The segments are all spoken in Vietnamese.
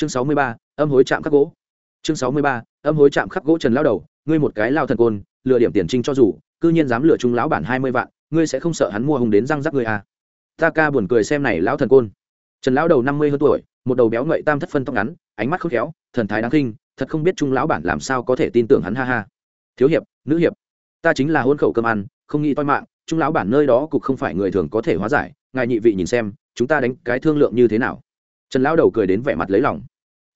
chương sáu mươi ba, âm hối chạm khắc gỗ. Chương sáu mươi ba, âm hối chạm khắc gỗ trần lao đầu, ngươi một cái lao thần côn, lừa điểm tiền trinh cho dù, cư nhiên dám lừa Trung lão bản hai mươi vạn, ngươi sẽ không sợ hắn mua hùng đến răng rắc ngươi à. ta ca buồn cười xem này lão thần côn. Trần lão đầu năm mươi hơn tuổi, một đầu béo ngậy tam thất phân tóc ngắn, ánh mắt khôn khéo, thần thái đáng khinh thật không biết trung lão bản làm sao có thể tin tưởng hắn, ha ha. Thiếu hiệp, nữ hiệp, ta chính là hôn khẩu cơm ăn, không nghĩ toi mạng trung lão bản nơi đó cục không phải người thường có thể hóa giải, ngài nhị vị nhìn xem, chúng ta đánh cái thương lượng như thế nào? Trần lão đầu cười đến vẻ mặt lấy lòng.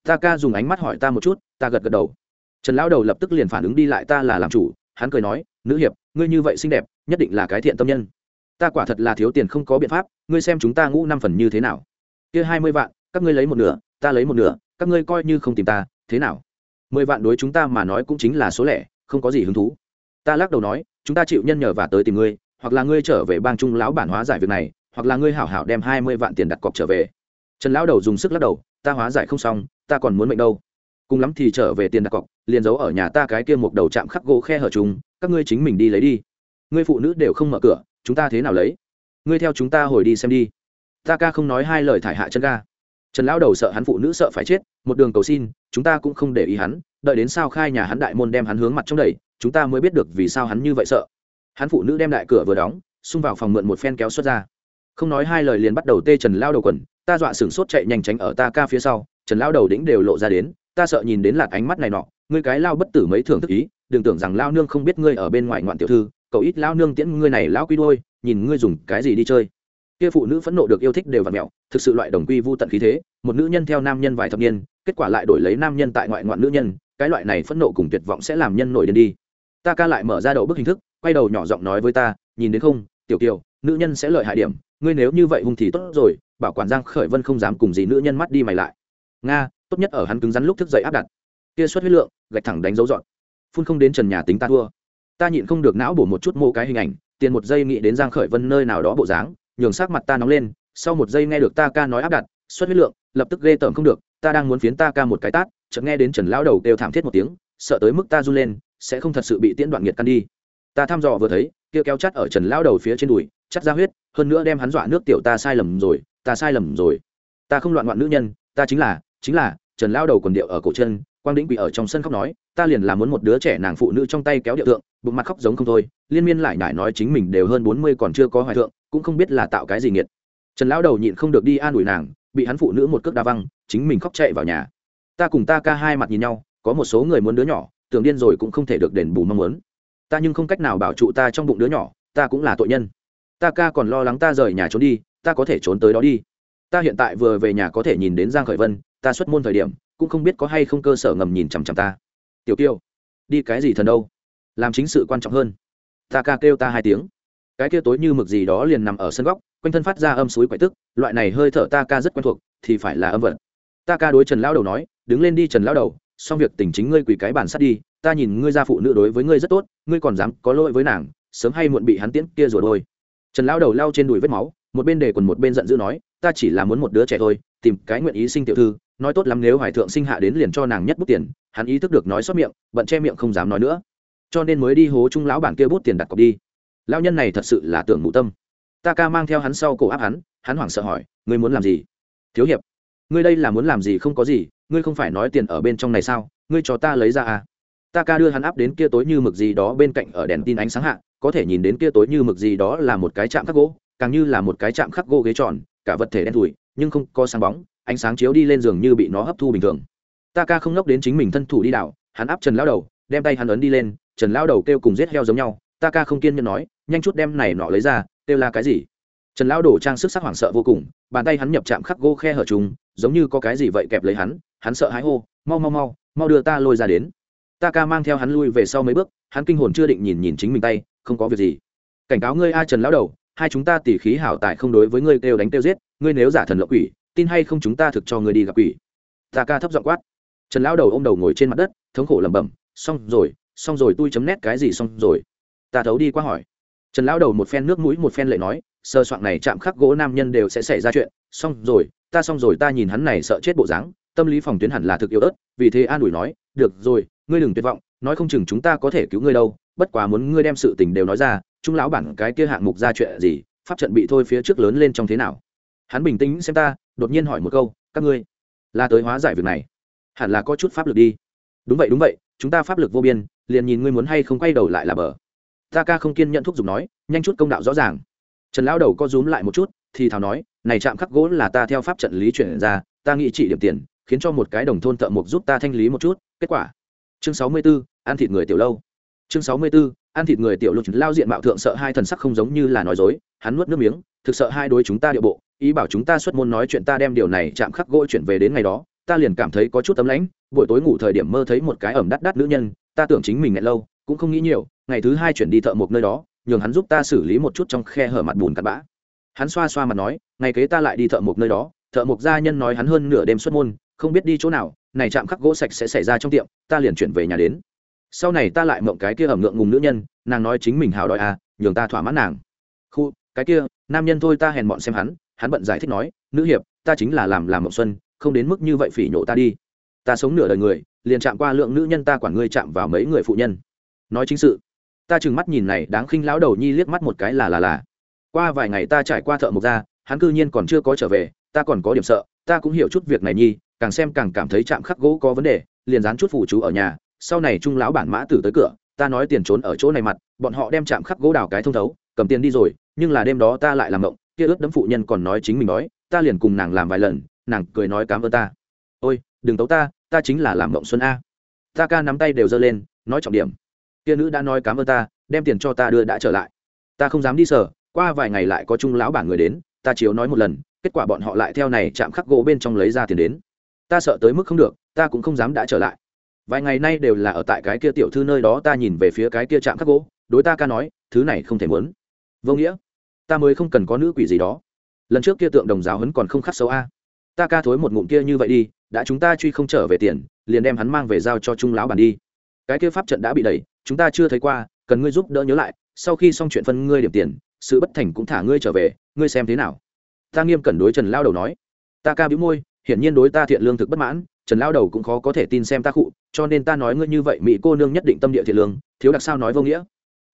Ta ca dùng ánh mắt hỏi ta một chút, ta gật gật đầu. Trần lão đầu lập tức liền phản ứng đi lại ta là làm chủ, hắn cười nói, nữ hiệp, ngươi như vậy xinh đẹp, nhất định là cái thiện tâm nhân. Ta quả thật là thiếu tiền không có biện pháp, ngươi xem chúng ta ngũ năm phần như thế nào? Kia hai mươi vạn, các ngươi lấy một nửa, ta lấy một nửa, các ngươi coi như không tìm ta, thế nào? Mười vạn đối chúng ta mà nói cũng chính là số lẻ, không có gì hứng thú. Ta lắc đầu nói, chúng ta chịu nhân nhờ và tới tìm ngươi, hoặc là ngươi trở về bang trung lão bản hóa giải việc này, hoặc là ngươi hảo hảo đem hai mươi vạn tiền đặt cọc trở về trần lão đầu dùng sức lắc đầu, ta hóa giải không xong, ta còn muốn mệnh đâu. Cùng lắm thì trở về tiền đặt cọc, liền giấu ở nhà ta cái kia một đầu chạm khắc gỗ khe hở chúng các ngươi chính mình đi lấy đi. Ngươi phụ nữ đều không mở cửa, chúng ta thế nào lấy? Ngươi theo chúng ta hồi đi xem đi. Ta ca không nói hai lời thải hạ chân ga. Trần lão đầu sợ hắn phụ nữ sợ phải chết, một đường cầu xin, chúng ta cũng không để ý hắn, đợi đến sao khai nhà hắn đại môn đem hắn hướng mặt trong đầy chúng ta mới biết được vì sao hắn như vậy sợ. Hắn phụ nữ đem đại cửa vừa đóng, xung vào phòng mượn một phen kéo xuất ra. Không nói hai lời liền bắt đầu tê trần lao đầu quần ta dọa sửng sốt chạy nhanh tránh ở ta ca phía sau, trần lao đầu đĩnh đều lộ ra đến, ta sợ nhìn đến lạt ánh mắt này nọ, ngươi cái lao bất tử mấy thường thức ý, đừng tưởng rằng lao nương không biết ngươi ở bên ngoài ngoạn tiểu thư, cậu ít lao nương tiễn ngươi này lao quy đôi nhìn ngươi dùng cái gì đi chơi. Kia phụ nữ phẫn nộ được yêu thích đều và mẹo, thực sự loại đồng quy vô tận khí thế, một nữ nhân theo nam nhân vài thập niên, kết quả lại đổi lấy nam nhân tại ngoại ngoạn nữ nhân, cái loại này phẫn nộ cùng tuyệt vọng sẽ làm nhân nổi điên đi. Ta ca lại mở ra đầu bức hình thức, quay đầu nhỏ giọng nói với ta, nhìn đến không, tiểu kiều, nữ nhân sẽ lợi hại điểm ngươi nếu như vậy hung thì tốt rồi, bảo quản giang khởi vân không dám cùng gì nữ nhân mắt đi mày lại. Nga, tốt nhất ở hắn cứng rắn lúc thức dậy áp đặt. Kia xuất huyết lượng, gạch thẳng đánh dấu dọn. Phun không đến trần nhà tính ta thua. Ta nhịn không được não bổ một chút mô cái hình ảnh, tiền một giây nghĩ đến giang khởi vân nơi nào đó bộ dáng, nhường sắc mặt ta nóng lên, sau một giây nghe được ta ca nói áp đặt, xuất huyết lượng, lập tức ghê tởm không được, ta đang muốn phiến ta ca một cái tát, chợt nghe đến trần lão đầu kêu thảm thiết một tiếng, sợ tới mức ta run lên, sẽ không thật sự bị tiễn đoạn nghiệt căn đi. Ta thăm dò vừa thấy, kia kéo chắt ở trần lão đầu phía trên đùi chắt ra huyết, hơn nữa đem hắn dọa nước tiểu ta sai lầm rồi, ta sai lầm rồi. Ta không loạn loạn nữ nhân, ta chính là chính là, trần lão đầu quần điệu ở cổ chân, quang đĩnh bị ở trong sân khóc nói, ta liền là muốn một đứa trẻ nàng phụ nữ trong tay kéo điệu tượng, bụng mặt khóc giống không thôi, liên miên lại nhải nói chính mình đều hơn bốn mươi còn chưa có hoài thượng, cũng không biết là tạo cái gì nghiệt. Trần lão đầu nhịn không được đi an ủi nàng, bị hắn phụ nữ một cước đa văng, chính mình khóc chạy vào nhà. Ta cùng ta ca hai mặt nhìn nhau, có một số người muốn đứa nhỏ, tưởng điên rồi cũng không thể được đền bù mong muốn. Ta nhưng không cách nào bảo trụ ta trong bụng đứa nhỏ, ta cũng là tội nhân ta ca còn lo lắng ta rời nhà trốn đi, ta có thể trốn tới đó đi. Ta hiện tại vừa về nhà có thể nhìn đến giang khởi vân, ta xuất môn thời điểm, cũng không biết có hay không cơ sở ngầm nhìn chằm chằm ta. Tiểu kiêu, đi cái gì thần đâu? Làm chính sự quan trọng hơn. Ta ca kêu ta hai tiếng. Cái kia tối như mực gì đó liền nằm ở sân góc, quanh thân phát ra âm suối quậy tức, loại này hơi thở ta ca rất quen thuộc, thì phải là âm vật. Ta ca đối trần lão đầu nói, đứng lên đi trần lão đầu, xong việc tình chính ngươi quỳ cái bản sắt đi, ta nhìn ngươi gia phụ nữ đối với ngươi rất tốt, ngươi còn dám có lỗi với nàng, sớm hay muộn bị hắn tiễn kia rồi đôi trần lão đầu lao trên đùi vết máu, một bên để quần một bên giận dữ nói, ta chỉ là muốn một đứa trẻ thôi, tìm cái nguyện ý sinh tiểu thư, nói tốt lắm nếu hoài thượng sinh hạ đến liền cho nàng nhất bút tiền. Hắn ý thức được nói xót miệng, bận che miệng không dám nói nữa. Cho nên mới đi hố trung lão bản kia bút tiền đặt cọc đi. Lão nhân này thật sự là tưởng mụ tâm. Ta ca mang theo hắn sau cổ áp hắn hắn hoảng sợ hỏi, ngươi muốn làm gì? Thiếu hiệp, ngươi đây là muốn làm gì không có gì, ngươi không phải nói tiền ở bên trong này sao? Ngươi cho ta lấy ra à? Ta ca đưa hắn áp đến kia tối như mực gì đó bên cạnh ở đèn tin ánh sáng hạ, có thể nhìn đến kia tối như mực gì đó là một cái chạm khắc gỗ, càng như là một cái chạm khắc gỗ ghế tròn, cả vật thể đen thùi nhưng không có sáng bóng, ánh sáng chiếu đi lên giường như bị nó hấp thu bình thường. Ta ca không ngốc đến chính mình thân thủ đi đảo, hắn áp trần lao đầu, đem tay hắn ấn đi lên, trần lao đầu kêu cùng giết heo giống nhau, ta ca không kiên nhẫn nói, nhanh chút đem này nọ lấy ra, kêu là cái gì? Trần lao đổ trang sức sắc hoảng sợ vô cùng, bàn tay hắn nhập chạm khắc gỗ khe hở trùng, giống như có cái gì vậy kẹp lấy hắn hắn sợ hãi hô, mau mau mau mau đưa ta lôi ra đến ta ca mang theo hắn lui về sau mấy bước, hắn kinh hồn chưa định nhìn nhìn chính mình tay, không có việc gì. Cảnh cáo ngươi a trần lão đầu, hai chúng ta tỉ khí hảo tại không đối với ngươi kêu đánh kêu giết, ngươi nếu giả thần lộ quỷ, tin hay không chúng ta thực cho ngươi đi gặp quỷ. Ta ca thấp giọng quát. Trần lão đầu ô m đầu ngồi trên mặt đất, thống khổ lẩm bẩm, xong rồi xong rồi, tôi chấm nét cái gì xong rồi? Ta thấu đi qua hỏi. Trần lão đầu một phen nước mũi một phen lệ nói sơ soạn này chạm khắc gỗ nam nhân đều sẽ xảy ra chuyện. Xong rồi, ta xong rồi, ta nhìn hắn này sợ chết bộ dáng, tâm lý phòng tuyến hẳn là thực yếu ớt, vì thế an ủi nói, được rồi ngươi đừng tuyệt vọng, nói không chừng chúng ta có thể cứu ngươi đâu, bất quá muốn ngươi đem sự tình đều nói ra trung lão bản cái kia hạng mục ra chuyện gì, pháp trận bị thôi phía trước lớn lên trong thế nào? Hắn bình tĩnh xem ta, đột nhiên hỏi một câu, các ngươi, là tới hóa giải việc này. Hẳn là có chút pháp lực đi. Đúng vậy đúng vậy, chúng ta pháp lực vô biên, liền nhìn ngươi muốn hay không quay đầu lại là bờ. Ta ca không kiên nhận thúc giục nói, nhanh chút công đạo rõ ràng. Trần lão đầu co rúm lại một chút, thì thào nói, này chạm khắc gỗ là ta theo pháp trận lý chuyển ra, ta nghĩ trị điểm tiền, khiến cho một cái đồng thôn thợ mộc giúp ta thanh lý một chút, kết quả chương sáu mươi 64, ăn thịt người tiểu lâu. Chương sáu mươi 64, ăn thịt người tiểu lục lao diện mạo thượng sợ hai thần sắc không giống như là nói dối hắn nuốt nước miếng thực sợ hai đối chúng ta địa bộ ý bảo chúng ta xuất môn nói chuyện ta đem điều này chạm khắc gỗ chuyển về đến ngày đó ta liền cảm thấy có chút tấm lãnh buổi tối ngủ thời điểm mơ thấy một cái ẩm đắt đắt nữ nhân ta tưởng chính mình ngại lâu cũng không nghĩ nhiều ngày thứ hai chuyển đi thợ một nơi đó nhường hắn giúp ta xử lý một chút trong khe hở mặt bùn cặn bã. Hắn xoa xoa mặt nói ngày kế ta lại đi thợ một nơi đó thợ mộc gia nhân nói hắn hơn nửa đêm xuất môn không biết đi chỗ nào, này chạm khắc gỗ sạch sẽ xảy ra trong tiệm, ta liền chuyển về nhà đến. Sau này ta lại mộng cái kia ẩm ngượng ngùng nữ nhân, nàng nói chính mình hào đòi à nhường ta thỏa mãn nàng. Khu, cái kia, nam nhân thôi ta hèn bọn xem hắn hắn bận giải thích nói, nữ hiệp, ta chính là làm làm mộng xuân, không đến mức như vậy phỉ nhổ ta đi. Ta sống nửa đời người, liền chạm qua lượng nữ nhân ta quản ngươi chạm vào mấy người phụ nhân. Nói chính sự, ta chừng mắt nhìn này đáng khinh lão đầu nhi liếc mắt một cái là là là. Qua vài ngày ta trải qua thợ mộc ra, hắn cư nhiên còn chưa có trở về, ta còn có điểm sợ, ta cũng hiểu chút việc này nhi càng xem càng cảm thấy chạm khắc gỗ có vấn đề, liền dán chút phủ chú ở nhà, sau này trung lão bản mã tử tới cửa, ta nói tiền trốn ở chỗ này mặt, bọn họ đem chạm khắc gỗ đào cái thông thấu, cầm tiền đi rồi, nhưng là đêm đó ta lại làm mộng, kia ướt đấm phụ nhân còn nói chính mình nói, ta liền cùng nàng làm vài lần, nàng cười nói cám ơn ta. Ôi, đừng tấu ta ta chính là làm mộng xuân a. Ta ca nắm tay đều giơ lên, nói trọng điểm. Kia nữ đã nói cám ơn ta, đem tiền cho ta đưa đã trở lại. Ta không dám đi sở qua vài ngày lại có trung lão bản người đến, ta chiếu nói một lần, kết quả bọn họ lại theo này chạm khắc gỗ bên trong lấy ra tiền đến ta sợ tới mức không được, ta cũng không dám đã trở lại. Vài ngày nay đều là ở tại cái kia tiểu thư nơi đó, ta nhìn về phía cái kia chạm khắc gỗ, đối ta ca nói, thứ này không thể muốn. Vô nghĩa. Ta mới không cần có nữ quỷ gì đó. Lần trước kia tượng đồng giáo hấn còn không khắc xấu a. Ta ca thối một ngụm kia như vậy đi, đã chúng ta truy không trở về tiền, liền đem hắn mang về giao cho trung lão bản đi. Cái kia pháp trận đã bị đẩy, chúng ta chưa thấy qua, cần ngươi giúp đỡ nhớ lại, sau khi xong chuyện phân ngươi điểm tiền, sự bất thành cũng thả ngươi trở về, ngươi xem thế nào. Ta nghiêm cẩn đối trần lao đầu nói. Ta ca bĩu môi hiển nhiên đối ta thiện lương thực bất mãn, trần lao đầu cũng khó có thể tin xem ta khụ, cho nên ta nói ngươi như vậy mỹ cô nương nhất định tâm địa thiện lương, thiếu đặc sao nói vô nghĩa.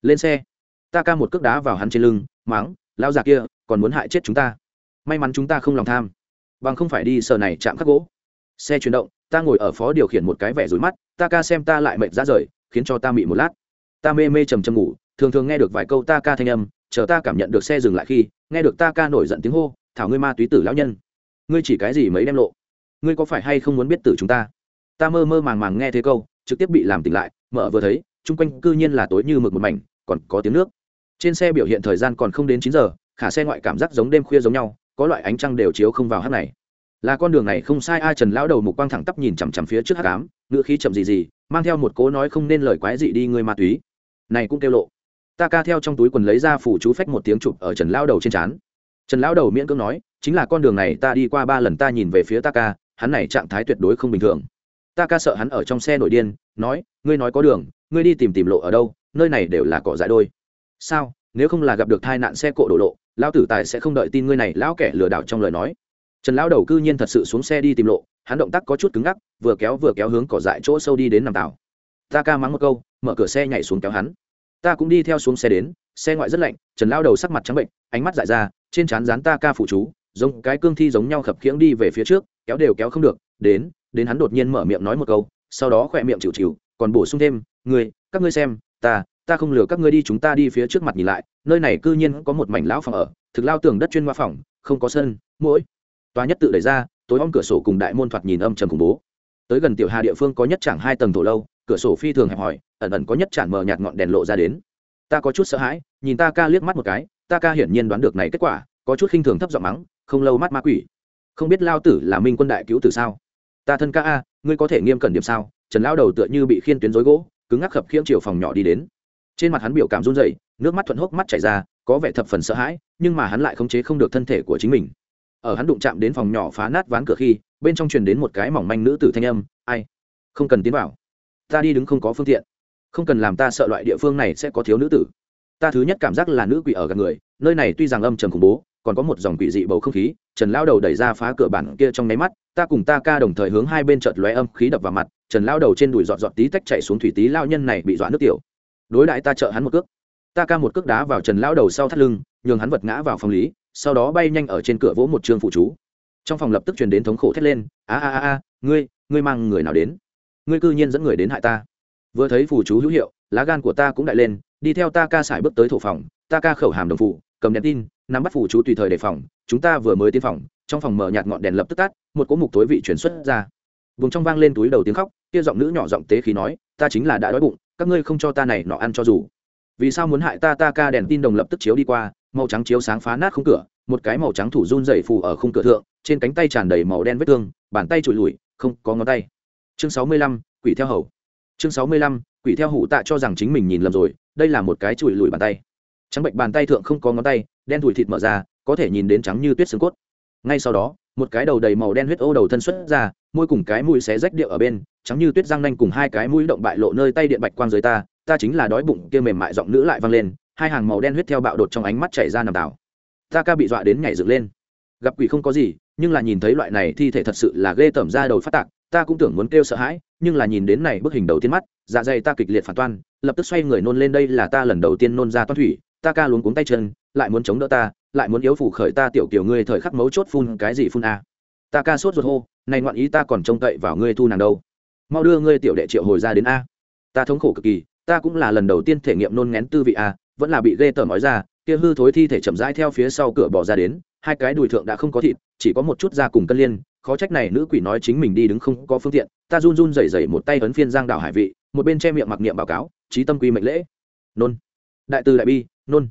Lên xe. Ta ca một cước đá vào hắn trên lưng máng lao già kia, còn muốn hại chết chúng ta. May mắn chúng ta không lòng tham. Bằng không phải đi sờ này chạm khắc gỗ. Xe chuyển động, ta ngồi ở phó điều khiển một cái vẻ rối mắt, ta ca xem ta lại mệt ra rời, khiến cho ta mị một lát. Ta mê mê trầm trầm ngủ, thường thường nghe được vài câu ta ca thanh âm, chờ ta cảm nhận được xe dừng lại khi, nghe được ta ca nổi giận tiếng hô, thảo ngươi ma túy tử lão nhân ngươi chỉ cái gì mấy đem lộ? Ngươi có phải hay không muốn biết tử chúng ta? Ta mơ mơ màng màng nghe thế câu, trực tiếp bị làm tỉnh lại, mở vừa thấy, chung quanh cư nhiên là tối như mực một mảnh, còn có tiếng nước. Trên xe biểu hiện thời gian còn không đến chín giờ, khả xe ngoại cảm giác giống đêm khuya giống nhau, có loại ánh trăng đều chiếu không vào hát này. Là con đường này không sai ai trần lão đầu mục quang thẳng tắp nhìn chằm chằm phía trước hát cám ngựa khí chậm gì gì, mang theo một cố nói không nên lời quái dị đi ngươi ma túy. Này cũng kêu lộ. Ta ca theo trong túi quần lấy ra phủ chú phách một tiếng chụp ở trần lão đầu trên trán. Trần lão đầu miễn cưỡng nói chính là con đường này ta đi qua ba lần ta nhìn về phía Taka, hắn này trạng thái tuyệt đối không bình thường. Taka sợ hắn ở trong xe nổi điên nói ngươi nói có đường ngươi đi tìm tìm lộ ở đâu nơi này đều là cỏ dại đôi. Sao? Nếu không là gặp được tai nạn xe cộ đổ lộ lão tử tài sẽ không đợi tin ngươi này lão kẻ lừa đảo trong lời nói. Trần lão đầu cư nhiên thật sự xuống xe đi tìm lộ hắn động tác có chút cứng ngắc vừa kéo vừa kéo hướng cỏ dại chỗ sâu đi đến nằm tàu Taka mắng một câu mở cửa xe nhảy xuống kéo hắn. Ta cũng đi theo xuống xe đến xe ngoại rất lạnh trần Lão đầu sắc mặt trắng bệnh ánh mắt dại ra trên trán dán Taka phụ chú giống cái cương thi giống nhau khập khiễng đi về phía trước, kéo đều kéo không được, đến đến hắn đột nhiên mở miệng nói một câu, sau đó khỏe miệng chịu chịu, còn bổ sung thêm người các ngươi xem, ta ta không lừa các ngươi đi, chúng ta đi phía trước mặt nhìn lại, nơi này cư nhiên có một mảnh lão phòng ở, thực lao tường đất chuyên hoa phòng, không có sân, mỗi tòa nhất tự đẩy ra, tối om cửa sổ cùng đại môn thoạt nhìn âm trầm khủng bố. Tới gần tiểu hà địa phương có nhất chẳng hai tầng thổ lâu, cửa sổ phi thường hẹp hòi, ẩn ẩn có nhất chản mờ nhạt ngọn đèn lộ ra đến. Ta có chút sợ hãi, nhìn ta ca liếc mắt một cái, ta ca hiển nhiên đoán được này kết quả, có chút khinh thường thấp giọng mắng không lâu mắt ma quỷ. Không biết lao tử là minh quân đại cứu tử sao? Ta thân ca a, ngươi có thể nghiêm cẩn điểm sao? Trần lao đầu tựa như bị khiên tuyến rối gỗ, cứng ngắc khập khiễng chiều phòng nhỏ đi đến. Trên mặt hắn biểu cảm run rẩy, nước mắt thuận hốc mắt chảy ra, có vẻ thập phần sợ hãi, nhưng mà hắn lại khống chế không được thân thể của chính mình. Ở hắn đụng chạm đến phòng nhỏ phá nát ván cửa khi, bên trong truyền đến một cái mỏng manh nữ tử thanh âm, ai? Không cần tiến vào. Ta đi đứng không có phương tiện. Không cần làm ta sợ loại địa phương này sẽ có thiếu nữ tử. Ta thứ nhất cảm giác là nữ quỷ ở gần người, nơi này tuy rằng âm trầm khủng bố còn có một dòng quỷ dị bầu không khí, trần lao đầu đẩy ra phá cửa bản kia trong nháy mắt, ta cùng ta ca đồng thời hướng hai bên chợt lóe âm khí đập vào mặt, trần lao đầu trên đùi dọn dọn tí tách chạy xuống thủy tí lao nhân này bị dọa nước tiểu. Đối đại ta trợ hắn một cước. Ta ca một cước đá vào trần lao đầu sau thắt lưng, nhường hắn vật ngã vào phòng lý, sau đó bay nhanh ở trên cửa vỗ một trương phụ chú. Trong phòng lập tức truyền đến thống khổ thét lên, a a a a, ngươi ngươi mang người nào đến? Ngươi cư nhiên dẫn người đến hại ta. Vừa thấy phù chú hữu hiệu, lá gan của ta cũng đại lên, đi theo ta ca xài bước tới thổ phòng, ta ca khẩu hàm đồng phụ cầm đèn tin, nắm bắt phù chú tùy thời đề phòng, chúng ta vừa mới tiến phòng, trong phòng mở nhạt ngọn đèn lập tức tắt, một cỗ mục tối vị chuyển xuất ra. Vùng trong vang lên túi đầu tiếng khóc, kia giọng nữ nhỏ giọng tế khí nói, ta chính là đã đói bụng, các ngươi không cho ta này nọ ăn cho dù. Vì sao muốn hại ta ta ca? Đèn tin đồng lập tức chiếu đi qua, màu trắng chiếu sáng phá nát khung cửa, một cái màu trắng thủ run dày phù ở khung cửa thượng, trên cánh tay tràn đầy màu đen vết thương, bàn tay trụi lùi, không có ngón tay. Chương sáu mươi lăm, quỷ theo hầu. Chương sáu mươi lăm, quỷ theo hủ tạ cho rằng chính mình nhìn lầm rồi, đây là một cái trụi lùi bàn tay trắng bệnh bàn tay thượng không có ngón tay, đen thủi thịt mở ra, có thể nhìn đến trắng như tuyết xương cốt ngay sau đó, một cái đầu đầy màu đen huyết ô đầu thân xuất ra, môi cùng cái mũi xé rách điệu ở bên, trắng như tuyết răng nanh cùng hai cái mũi động bại lộ nơi tay điện bạch quang dưới ta ta chính là đói bụng kia mềm mại giọng nữ lại vang lên, hai hàng màu đen huyết theo bạo đột trong ánh mắt chảy ra nằm đảo. ta ca bị dọa đến nhảy dựng lên gặp quỷ không có gì, nhưng là nhìn thấy loại này thi thể thật sự là ghê tởm ra đầu phát tạc, ta cũng tưởng muốn kêu sợ hãi, nhưng là nhìn đến này bức hình đầu tiên mắt dạ dày ta kịch liệt phản toan, lập tức xoay người nôn lên đây là ta lần đầu tiên nôn ra toan thủy ta ca luống cuống tay chân, lại muốn chống đỡ ta, lại muốn yếu phủ khởi ta tiểu kiểu ngươi thời khắc mấu chốt phun cái gì phun a? Ta ca sốt ruột hô, này ngoạn ý ta còn trông cậy vào ngươi thu nàng đâu. Mau đưa ngươi tiểu đệ triệu hồi ra đến a. Ta thống khổ cực kỳ, ta cũng là lần đầu tiên thể nghiệm nôn ngén tư vị a, vẫn là bị ghê tởm ói ra, kia hư thối thi thể chậm rãi theo phía sau cửa bỏ ra đến, hai cái đùi thượng đã không có thịt, chỉ có một chút da cùng cân liên, khó trách này nữ quỷ nói chính mình đi đứng không có phương tiện, ta run run rẩy rẩy một tay ấn phiên giang đảo hải vị, một bên che miệng mặc niệm báo cáo, trí tâm quy mệnh lễ. Nôn. Đại từ đại bi nôn.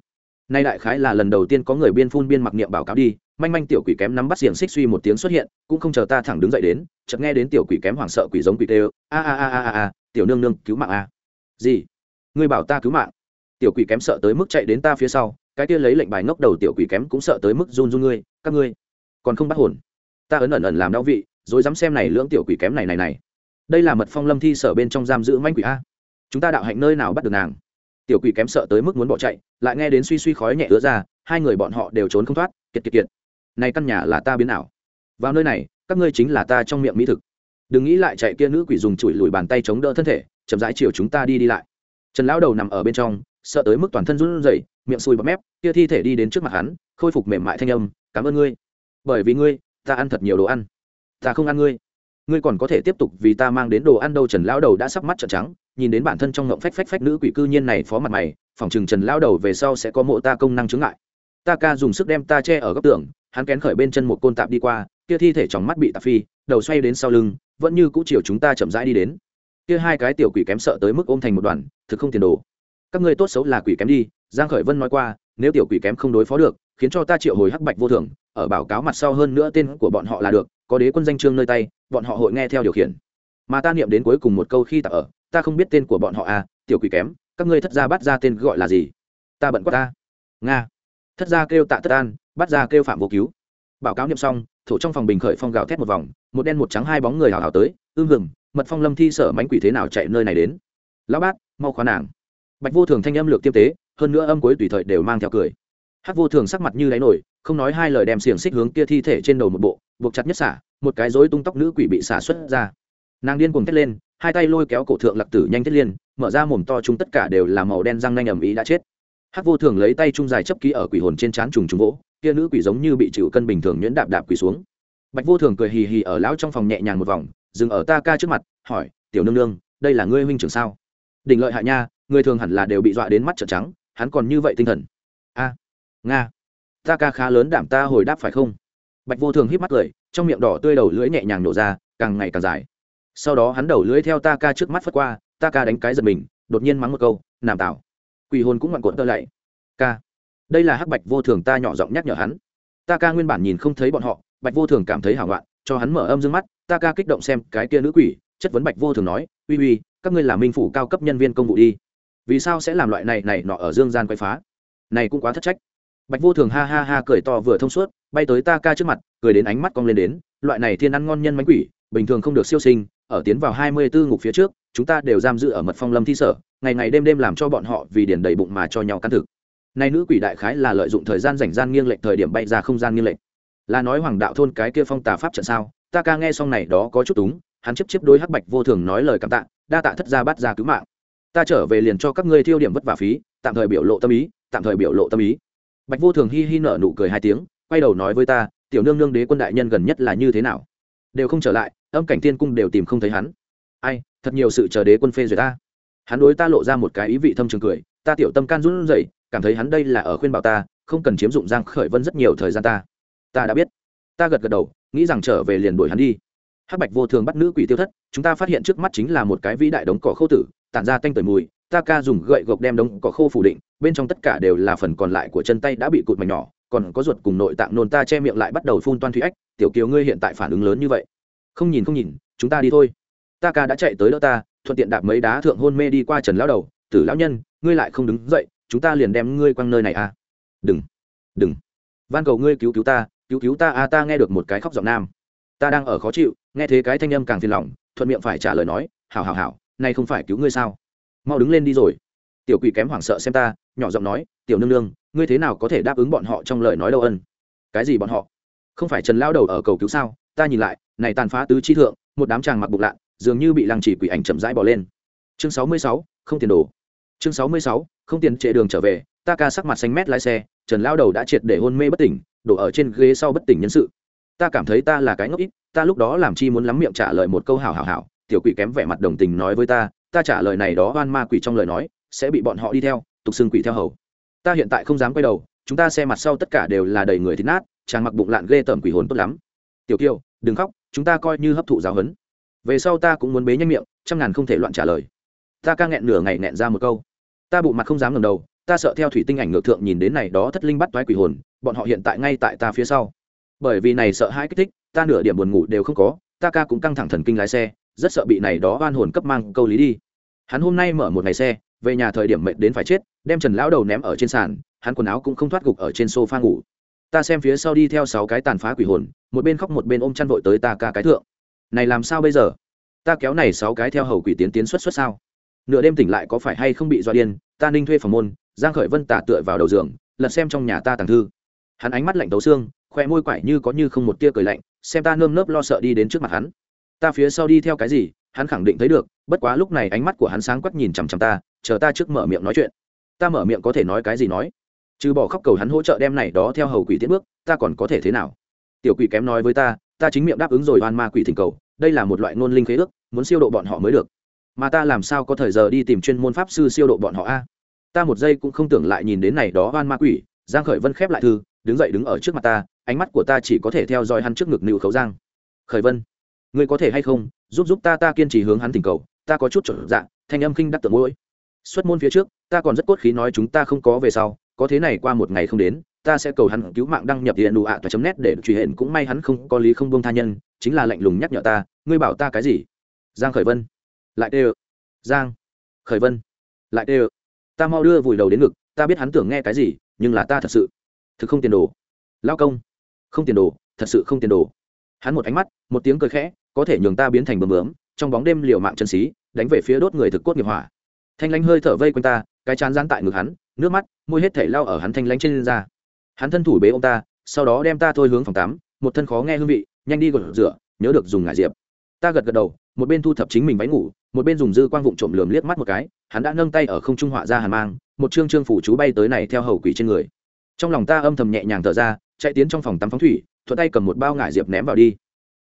Nay đại khái là lần đầu tiên có người biên phun biên mặc niệm báo cáo đi, manh manh tiểu quỷ kém nắm bắt xiềng xích suy một tiếng xuất hiện, cũng không chờ ta thẳng đứng dậy đến, chợt nghe đến tiểu quỷ kém hoảng sợ quỷ giống quỷ tê, a a a a a tiểu nương nương, cứu mạng a. Gì? Ngươi bảo ta cứu mạng? Tiểu quỷ kém sợ tới mức chạy đến ta phía sau, cái kia lấy lệnh bài ngốc đầu tiểu quỷ kém cũng sợ tới mức run run ngươi, các ngươi còn không bắt hồn. Ta ấn ẩn ẩn làm đau vị rồi dám xem này lưỡng tiểu quỷ kém này này này. Đây là mật phong lâm thi sở bên trong giam giữ manh quỷ a. Chúng ta đạo hạnh nơi nào bắt được nàng? Tiểu quỷ kém sợ tới mức muốn bỏ chạy, lại nghe đến suy suy khói nhẹ ứa ra, hai người bọn họ đều trốn không thoát, kiệt kiệt kiệt. Này căn nhà là ta biến ảo. Vào nơi này, các ngươi chính là ta trong miệng mỹ thực. Đừng nghĩ lại chạy kia nữ quỷ dùng chùi lùi bàn tay chống đỡ thân thể, chậm rãi chiều chúng ta đi đi lại. Trần lão đầu nằm ở bên trong, sợ tới mức toàn thân run rẩy, miệng sùi bọt mép, kia thi thể đi đến trước mặt hắn, khôi phục mềm mại thanh âm, cảm ơn ngươi. Bởi vì ngươi, ta ăn thật nhiều đồ ăn. Ta không ăn ngươi. Ngươi còn có thể tiếp tục vì ta mang đến đồ ăn đâu. Trần lão đầu đã sắp mắt trợn trắng nhìn đến bản thân trong ngộng phách phách phách nữ quỷ cư nhiên này phó mặt mày, phòng chừng trần lão đầu về sau sẽ có mộ ta công năng chứng ngại. Ta ca dùng sức đem ta che ở góc tường, hắn kén khởi bên chân một côn tạp đi qua, kia thi thể trong mắt bị tạp phi, đầu xoay đến sau lưng, vẫn như cũ chiều chúng ta chậm rãi đi đến. Kia hai cái tiểu quỷ kém sợ tới mức ôm thành một đoàn, thực không tiền đồ. Các ngươi tốt xấu là quỷ kém đi, giang khởi vân nói qua, nếu tiểu quỷ kém không đối phó được, khiến cho ta triệu hồi hắc bạch vô thường, ở báo cáo mặt sau hơn nữa tên của bọn họ là được, có đế quân danh trương nơi tay, bọn họ hội nghe theo điều khiển. Mà ta niệm đến cuối cùng một câu khi ta ở ta không biết tên của bọn họ à tiểu quỷ kém, các ngươi thất gia bắt ra tên gọi là gì? Ta bận quá ta. Nga. Thất gia kêu tạ tất an, bắt ra kêu phạm vô cứu. Báo cáo niệm xong thủ trong phòng bình khởi phong gào thét một vòng, một đen một trắng hai bóng người hào hào tới ương hừng mật phong lâm thi sở mánh quỷ thế nào chạy nơi này đến? Lão bát, mau khóa nàng. Bạch vô thường thanh âm lược tiêm tế, hơn nữa âm cuối tùy thời đều mang theo cười. Hát vô thường sắc mặt như đáy nổi, không nói hai lời đem xiềng xích hướng kia thi thể trên đầu một bộ, buộc chặt nhất xả, một cái rối tung tóc nữ quỷ bị xả xuất ra. Nàng điên cuồng thét lên hai tay lôi kéo cổ thượng lạc tử nhanh thiết liên, mở ra mồm to chúng tất cả đều là màu đen răng nanh ầm ĩ đã chết. Hát vô thường lấy tay trung dài chấp ký ở quỷ hồn trên trán trùng trùng vỗ, kia nữ quỷ giống như bị chịu cân bình thường nhuyễn đạp đạp quỷ xuống. Bạch vô thường cười hì hì ở lão trong phòng nhẹ nhàng một vòng, dừng ở ta ca trước mặt, hỏi, tiểu nương nương, đây là ngươi huynh trưởng sao? Đỉnh lợi hạ nha, người thường hẳn là đều bị dọa đến mắt trợn trắng, hắn còn như vậy tinh thần. A, nga, ta ca khá lớn đảm ta hồi đáp phải không? Bạch vô thường híp mắt cười, trong miệng đỏ tươi đầu lưỡi nhẹ nhàng nổ ra, càng ngày càng dài sau đó hắn đầu lưới theo ta ca trước mắt phất qua, ta ca đánh cái giật mình, đột nhiên mắng một câu nàm tạo quỷ hồn cũng ngoạn cuộn tơ lạy. Ca. Đây là hắc bạch vô thường ta nhỏ giọng nhắc nhở hắn. Ta ca nguyên bản nhìn không thấy bọn họ, bạch vô thường cảm thấy hảo loạn cho hắn mở âm dương mắt, ta ca kích động xem cái kia nữ quỷ, chất vấn bạch vô thường nói, uy uy, các ngươi là minh phủ cao cấp nhân viên công vụ đi. Vì sao sẽ làm loại này này nọ ở dương gian quay phá? Này cũng quá thất trách. Bạch vô thường ha ha ha cười to vừa thông suốt, bay tới ta ca trước mặt, cười đến ánh mắt cong lên đến, loại này thiên ăn ngon nhân mánh quỷ, bình thường không được siêu sinh ở tiến vào hai mươi bốn ngục phía trước, chúng ta đều giam giữ ở mật phong lâm thi sở, ngày ngày đêm đêm làm cho bọn họ vì điền đầy bụng mà cho nhau căn thực. Nay nữ quỷ đại khái là lợi dụng thời gian rảnh gian nghiêng lệnh thời điểm bay ra không gian nghiêng lệnh là nói hoàng đạo thôn cái kia phong tà pháp trận sao? Ta ca nghe xong này đó có chút túng, hắn chấp chấp đôi hắc bạch vô thường nói lời cảm tạ, đa tạ thất gia bắt ra cứu mạng. Ta trở về liền cho các ngươi thiêu điểm vất vả phí, tạm thời biểu lộ tâm ý, tạm thời biểu lộ tâm ý. Bạch vô thường hi hi nở nụ cười hai tiếng, quay đầu nói với ta, tiểu nương nương đế quân đại nhân gần nhất là như thế nào? Đều không trở lại, âm cảnh tiên cung đều tìm không thấy hắn. Ai, thật nhiều sự chờ đế quân phê duyệt ta. Hắn đối ta lộ ra một cái ý vị thâm trường cười, ta tiểu tâm can run rẩy, cảm thấy hắn đây là ở khuyên bảo ta, không cần chiếm dụng giang khởi vân rất nhiều thời gian ta. Ta đã biết. Ta gật gật đầu, nghĩ rằng trở về liền đuổi hắn đi. Hắc bạch vô thường bắt nữ quỷ tiêu thất, chúng ta phát hiện trước mắt chính là một cái vĩ đại đống cỏ khô tử, tản ra tanh tưởi mùi, ta ca dùng gậy gộc đem đống cỏ khô phủ định, bên trong tất cả đều là phần còn lại của chân tay đã bị cụt mảnh nhỏ còn có ruột cùng nội tạng nôn ta che miệng lại bắt đầu phun toan thủy ếch tiểu kiều ngươi hiện tại phản ứng lớn như vậy. Không nhìn không nhìn, chúng ta đi thôi. Ta ca đã chạy tới đỡ ta, thuận tiện đạp mấy đá thượng hôn mê đi qua trần lão đầu. Tử lão nhân, ngươi lại không đứng dậy, chúng ta liền đem ngươi quăng nơi này à. Đừng đừng. Van cầu ngươi cứu cứu ta, cứu cứu ta à ta nghe được một cái khóc giọng nam. Ta đang ở khó chịu, nghe thế cái thanh âm càng phiền lòng, thuận miệng phải trả lời nói, hảo hảo hảo, nay không phải cứu ngươi sao? Mau đứng lên đi rồi tiểu quỷ kém hoảng sợ xem ta, nhỏ giọng nói, tiểu nương nương, ngươi thế nào có thể đáp ứng bọn họ trong lời nói đâu ân? Cái gì bọn họ? Không phải trần lao đầu ở cầu cứu sao? Ta nhìn lại, này tàn phá tứ chi thượng, một đám chàng mặc bục lạ dường như bị lăng chỉ quỷ ảnh chậm rãi bỏ lên. Chương sáu mươi sáu, không tiền đồ. Chương sáu mươi sáu, không tiền trệ đường trở về, ta ca sắc mặt xanh mét lái xe, trần lao đầu đã triệt để hôn mê bất tỉnh, đổ ở trên ghế sau bất tỉnh nhân sự. Ta cảm thấy ta là cái ngốc ít, ta lúc đó làm chi muốn lắm miệng trả lời một câu hào hào hào tiểu quỷ kém vẻ mặt đồng tình nói với ta ta trả lời này đó oan ma quỷ trong lời nói sẽ bị bọn họ đi theo, tục xưng quỷ theo hầu. Ta hiện tại không dám quay đầu, chúng ta xe mặt sau tất cả đều là đầy người thịt nát, chàng mặc bụng lạn ghê tởm quỷ hồn tốt lắm. Tiểu kiều, đừng khóc, chúng ta coi như hấp thụ giáo huấn. Về sau ta cũng muốn bế nhanh miệng, trăm ngàn không thể loạn trả lời. Ta ca nghẹn nửa ngày nghẹn ra một câu. Ta bụng mặt không dám ngầm đầu, ta sợ theo thủy tinh ảnh ngược thượng nhìn đến này đó thất linh bắt toái quỷ hồn, bọn họ hiện tại ngay tại ta phía sau. Bởi vì này sợ hãi kích thích, ta nửa điểm buồn ngủ đều không có, ta ca cũng căng thẳng thần kinh lái xe, rất sợ bị này đó oan hồn cấp mang câu lý đi. Hắn hôm nay mở một ngày xe về nhà thời điểm mệt đến phải chết, đem trần lão đầu ném ở trên sàn, hắn quần áo cũng không thoát gục ở trên sofa ngủ. Ta xem phía sau đi theo sáu cái tàn phá quỷ hồn, một bên khóc một bên ôm chăn vội tới ta ca cái thượng. Này làm sao bây giờ? Ta kéo này sáu cái theo hầu quỷ tiến tiến xuất xuất sao? Nửa đêm tỉnh lại có phải hay không bị do điên, ta ninh thuê phòng môn, giang khởi vân tả tựa vào đầu giường, lật xem trong nhà ta tàng thư. Hắn ánh mắt lạnh tấu xương khoe môi quải như có như không một tia cười lạnh, xem ta nơm nớp lo sợ đi đến trước mặt hắn. Ta phía sau đi theo cái gì, hắn khẳng định thấy được, bất quá lúc này ánh mắt của hắn sáng quắc nhìn chằm chằm ta chờ ta trước mở miệng nói chuyện. Ta mở miệng có thể nói cái gì nói? Trừ bỏ khóc cầu hắn hỗ trợ đem này đó theo hầu quỷ tiết bước, ta còn có thể thế nào? Tiểu quỷ kém nói với ta ta chính miệng đáp ứng rồi oan ma quỷ thỉnh cầu, đây là một loại ngôn linh khế ước, muốn siêu độ bọn họ mới được. Mà ta làm sao có thời giờ đi tìm chuyên môn pháp sư siêu độ bọn họ a? Ta một giây cũng không tưởng lại nhìn đến này đó oan ma quỷ, giang khởi vân khép lại thư, đứng dậy đứng ở trước mặt ta, ánh mắt của ta chỉ có thể theo dõi hắn trước ngực nịu khấu giang. Khởi vân, ngươi có thể hay không, giúp giúp ta ta kiên trì hướng hắn thỉnh cầu, ta có chút chuẩn dạng thanh âm kinh đắc tưởng mũi xuất môn phía trước, ta còn rất cốt khí nói chúng ta không có về sau, có thế này qua một ngày không đến, ta sẽ cầu hắn cứu mạng đăng nhập điện đủ ạ toa chấm nét để truy hiện cũng may hắn không có lý không buông tha nhân, chính là lạnh lùng nhắc nhở ta, ngươi bảo ta cái gì? Giang khởi vân. Lại tê giang khởi vân. Lại tê ta mau đưa vùi đầu đến ngực, ta biết hắn tưởng nghe cái gì, nhưng là ta thật sự thực không tiền đồ. Lao công. Không tiền đồ, thật sự không tiền đồ. Hắn một ánh mắt, một tiếng cười khẽ, có thể nhường ta biến thành bướm bướm, trong bóng đêm liều mạng chân xí, đánh về phía đốt người thực cốt nghiệp hỏa thanh lãnh hơi thở vây quanh ta, cái chán dán tại ngực hắn, nước mắt, môi hết thể lao ở hắn thanh lãnh trên da. Hắn thân thủ bế ông ta, sau đó đem ta thôi hướng phòng tắm, một thân khó nghe hương vị, nhanh đi gột rửa, nhớ được dùng ngải diệp. Ta gật gật đầu, một bên thu thập chính mình váy ngủ, một bên dùng dư quang vụng trộm lườm liếc mắt một cái, hắn đã nâng tay ở không trung họa ra hàn mang, một chương trương phủ chú bay tới này theo hầu quỷ trên người. Trong lòng ta âm thầm nhẹ nhàng thở ra, chạy tiến trong phòng tắm phóng thủy, thuận tay cầm một bao ngải diệp ném vào đi.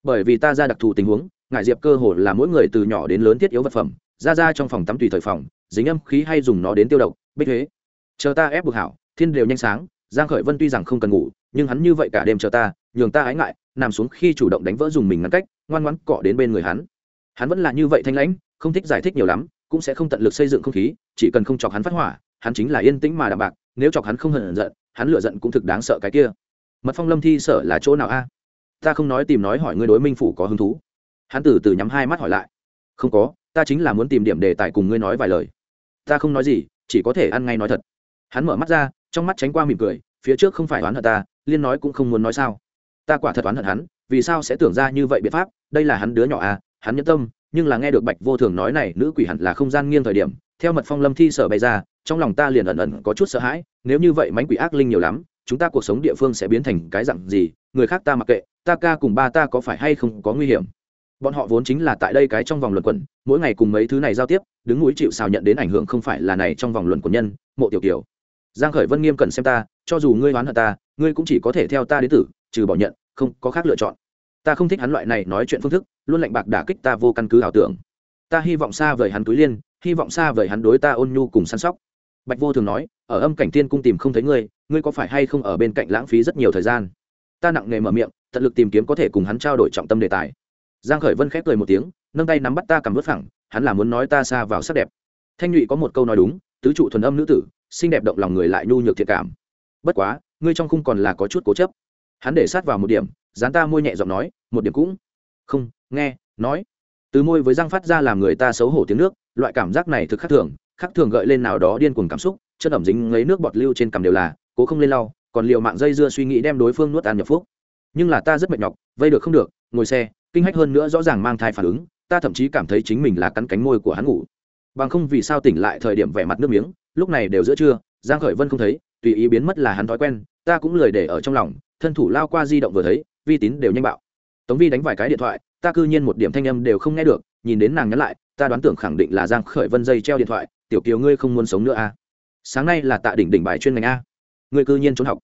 Bởi vì ta ra đặc thù tình huống, ngải diệp cơ hồ là mỗi người từ nhỏ đến lớn thiết yếu vật phẩm, ra ra trong phòng tắm tùy thời phòng dính âm khí hay dùng nó đến tiêu độc, bích thế chờ ta ép buộc hảo, thiên đều nhanh sáng, giang khởi vân tuy rằng không cần ngủ, nhưng hắn như vậy cả đêm chờ ta, nhường ta ái ngại, nằm xuống khi chủ động đánh vỡ dùng mình ngăn cách, ngoan ngoãn cọ đến bên người hắn. Hắn vẫn là như vậy thanh lãnh, không thích giải thích nhiều lắm, cũng sẽ không tận lực xây dựng không khí, chỉ cần không chọc hắn phát hỏa, hắn chính là yên tĩnh mà đạm bạc, nếu chọc hắn không hờn giận, hắn lựa giận cũng thực đáng sợ cái kia. Mật phong lâm thi sở là chỗ nào a? Ta không nói tìm nói hỏi ngươi đối minh phủ có hứng thú. Hắn từ từ nhắm hai mắt hỏi lại. Không có, ta chính là muốn tìm điểm đề tài cùng ngươi nói vài lời ta không nói gì, chỉ có thể ăn ngay nói thật. Hắn mở mắt ra, trong mắt tránh qua mỉm cười, phía trước không phải oán hận ta, liên nói cũng không muốn nói sao. Ta quả thật oán hận hắn, vì sao sẽ tưởng ra như vậy biện pháp, đây là hắn đứa nhỏ à hắn nhẫn tâm, nhưng là nghe được bạch vô thường nói này, nữ quỷ hẳn là không gian nghiêng thời điểm, theo mật phong lâm thi sở bày ra, trong lòng ta liền ẩn ẩn có chút sợ hãi, nếu như vậy mánh quỷ ác linh nhiều lắm, chúng ta cuộc sống địa phương sẽ biến thành cái dặn gì, người khác ta mặc kệ, ta ca cùng ba ta có phải hay không có nguy hiểm? Bọn họ vốn chính là tại đây cái trong vòng luận quẩn, mỗi ngày cùng mấy thứ này giao tiếp, đứng núi chịu xào nhận đến ảnh hưởng không phải là này trong vòng luận của nhân, mộ tiểu kiều. Giang khởi vân nghiêm cần xem ta, cho dù ngươi oán hận ta, ngươi cũng chỉ có thể theo ta đến tử, trừ bỏ nhận, không có khác lựa chọn. Ta không thích hắn loại này nói chuyện phương thức, luôn lạnh bạc đả kích ta vô căn cứ ảo tưởng. Ta hy vọng xa vời hắn túi liên, hy vọng xa vời hắn đối ta ôn nhu cùng săn sóc. Bạch vô thường nói, ở âm cảnh tiên cung tìm không thấy ngươi ngươi có phải hay không ở bên cạnh lãng phí rất nhiều thời gian? Ta nặng nề mở miệng, tận lực tìm kiếm có thể cùng hắn trao đổi trọng tâm đề tài giang khởi vân khép cười một tiếng, nâng tay nắm bắt ta cầm vớt phẳng, hắn là muốn nói ta xa vào sắc đẹp. Thanh nhụy có một câu nói đúng, tứ trụ thuần âm nữ tử, xinh đẹp động lòng người lại nhu nhược thiệt cảm. Bất quá, ngươi trong khung còn là có chút cố chấp. Hắn để sát vào một điểm, dán ta môi nhẹ giọng nói, một điểm cũng không, nghe, nói. Từ môi với răng phát ra làm người ta xấu hổ tiếng nước, loại cảm giác này thực khác thường khác thường gợi lên nào đó điên cuồng cảm xúc chân ẩm dính lấy nước bọt lưu trên cằm đều là, cố không lên lau, còn liều mạng dây dưa suy nghĩ đem đối phương nuốt ăn nhập phúc. Nhưng là ta rất mệt nhọc, vây được không được, ngồi xe kinh hách hơn nữa rõ ràng mang thai phản ứng, ta thậm chí cảm thấy chính mình là cắn cánh môi của hắn ngủ. Bằng không vì sao tỉnh lại thời điểm vẻ mặt nước miếng, lúc này đều giữa trưa, giang khởi vân không thấy, tùy ý biến mất là hắn thói quen, ta cũng lười để ở trong lòng, thân thủ lao qua di động vừa thấy, vi tín đều nhanh bạo. Tống vi đánh vài cái điện thoại, ta cư nhiên một điểm thanh âm đều không nghe được, nhìn đến nàng nhắn lại, ta đoán tưởng khẳng định là giang khởi vân dây treo điện thoại, tiểu kiều ngươi không muốn sống nữa à? Sáng nay là tạ đỉnh đỉnh bài chuyên ngành a. Ngươi cư nhiên trốn học.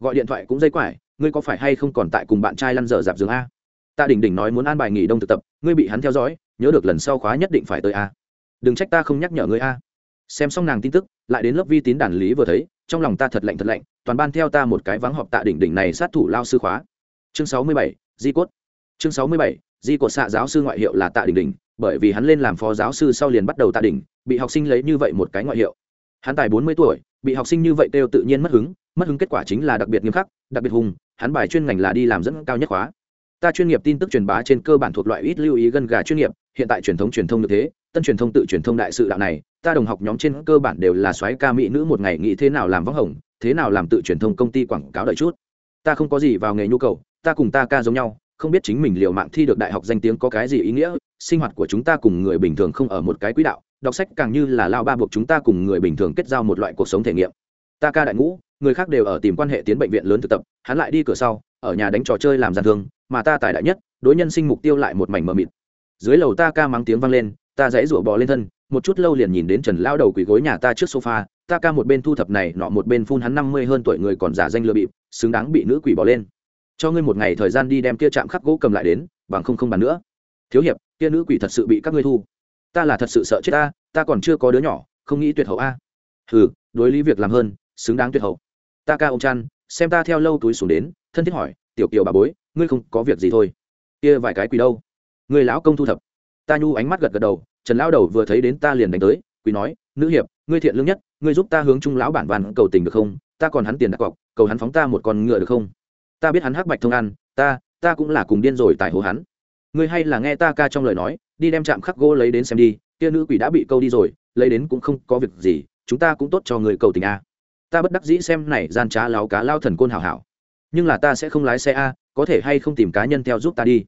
Gọi điện thoại cũng dây quải, ngươi có phải hay không còn tại cùng bạn trai lăn dở dạp giường a? Tạ đỉnh đỉnh nói muốn an bài nghỉ đông thực tập, ngươi bị hắn theo dõi, nhớ được lần sau khóa nhất định phải tới a. Đừng trách ta không nhắc nhở ngươi a. Xem xong nàng tin tức, lại đến lớp vi tín đàn lý vừa thấy, trong lòng ta thật lạnh thật lạnh, toàn ban theo ta một cái vắng họp tạ đỉnh đỉnh này sát thủ lao sư khóa. Chương sáu mươi bảy, di cốt. Chương sáu mươi bảy, di cột xạ giáo sư ngoại hiệu là tạ đỉnh đỉnh bởi vì hắn lên làm phó giáo sư sau liền bắt đầu tạ đỉnh bị học sinh lấy như vậy một cái ngoại hiệu. Hắn tài bốn mươi tuổi, bị học sinh như vậy đều tự nhiên mất hứng mất hứng kết quả chính là đặc biệt nghiêm khắc, đặc biệt hùng, hắn bài chuyên ngành là đi làm dẫn cao nhất khóa ta chuyên nghiệp tin tức truyền bá trên cơ bản thuộc loại ít lưu ý gần gà chuyên nghiệp, hiện tại truyền thống truyền thông như thế, tân truyền thông tự truyền thông đại sự đạo này, ta đồng học nhóm trên cơ bản đều là soái ca mỹ nữ một ngày nghĩ thế nào làm vắng hồng, thế nào làm tự truyền thông công ty quảng cáo đợi chút. Ta không có gì vào nghề nhu cầu, ta cùng ta ca giống nhau, không biết chính mình liệu mạng thi được đại học danh tiếng có cái gì ý nghĩa, sinh hoạt của chúng ta cùng người bình thường không ở một cái quỹ đạo, đọc sách càng như là lao ba buộc chúng ta cùng người bình thường kết giao một loại cuộc sống thể nghiệm. Ta ca đại ngũ, người khác đều ở tìm quan hệ tiến bệnh viện lớn thực tập, hắn lại đi cửa sau, ở nhà đánh trò chơi làm gian thương mà ta tài đại nhất, đối nhân sinh mục tiêu lại một mảnh mờ mịt. Dưới lầu ta ca mắng tiếng vang lên, ta dãy rủa bò lên thân, một chút lâu liền nhìn đến trần lao đầu quỳ gối nhà ta trước sofa, ta ca một bên thu thập này, nọ một bên phun hắn năm mươi hơn tuổi người còn giả danh lừa bịp, xứng đáng bị nữ quỷ bỏ lên. Cho ngươi một ngày thời gian đi đem kia chạm khắc gỗ cầm lại đến, bằng không không bàn nữa. Thiếu hiệp, kia nữ quỷ thật sự bị các ngươi thu. Ta là thật sự sợ chết ta ta còn chưa có đứa nhỏ, không nghĩ tuyệt hậu a. Ừ đối lý việc làm hơn, xứng đáng tuyệt hậu. Ta ca ông chăn xem ta theo lâu túi xuống đến, thân thiết hỏi tiểu kiều bà bối, ngươi không có việc gì thôi. Kia vài cái quỳ đâu? Người lão công thu thập. Ta nhu ánh mắt gật gật đầu, trần lão đầu vừa thấy đến ta liền đánh tới Quỳ nói, nữ hiệp, ngươi thiện lương nhất, ngươi giúp ta hướng trung lão bản văn cầu tình được không? Ta còn hắn tiền đặt cọc, cầu hắn phóng ta một con ngựa được không? Ta biết hắn hắc bạch thông ăn, ta ta cũng là cùng điên rồi tại hồ hắn. Ngươi hay là nghe ta ca trong lời nói, đi đem chạm khắc gỗ lấy đến xem đi, kia nữ quỷ đã bị câu đi rồi, lấy đến cũng không có việc gì, chúng ta cũng tốt cho người cầu tình a. Ta bất đắc dĩ xem này gian trá láo cá lao thần côn hảo hảo nhưng là ta sẽ không lái xe a, có thể hay không tìm cá nhân theo giúp ta đi.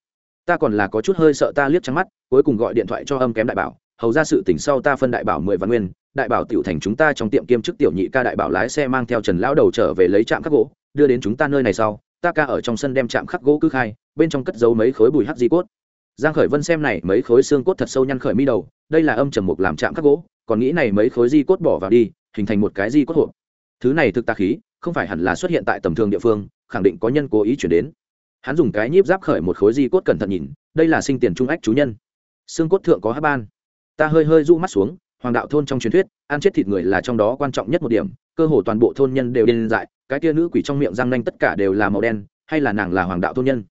Ta còn là có chút hơi sợ ta liếc trắng mắt, cuối cùng gọi điện thoại cho âm kém đại bảo, hầu ra sự tỉnh sau ta phân đại bảo mười văn nguyên, đại bảo tiểu thành chúng ta trong tiệm kiêm chức tiểu nhị ca đại bảo lái xe mang theo trần lão đầu trở về lấy trạm khắc gỗ, đưa đến chúng ta nơi này sau, ta ca ở trong sân đem trạm khắc gỗ cứ khai, bên trong cất giấu mấy khối bùi hắc di cốt. Giang khởi vân xem này mấy khối xương cốt thật sâu nhăn khởi mi đầu, đây là âm trầm mục làm trạm khắc gỗ, còn nghĩ này mấy khối di cốt bỏ vào đi, hình thành một cái di cốt hộp. Thứ này thực tà khí, không phải hẳn là xuất hiện tại tầm thường địa phương khẳng định có nhân cố ý chuyển đến. Hắn dùng cái nhíp giáp khởi một khối di cốt cẩn thận nhìn, đây là sinh tiền trung ách chú nhân. Xương cốt thượng có hát ban. Ta hơi hơi du mắt xuống, hoàng đạo thôn trong truyền thuyết, ăn chết thịt người là trong đó quan trọng nhất một điểm, cơ hồ toàn bộ thôn nhân đều điên dại, cái tia nữ quỷ trong miệng răng nanh tất cả đều là màu đen, hay là nàng là hoàng đạo thôn nhân?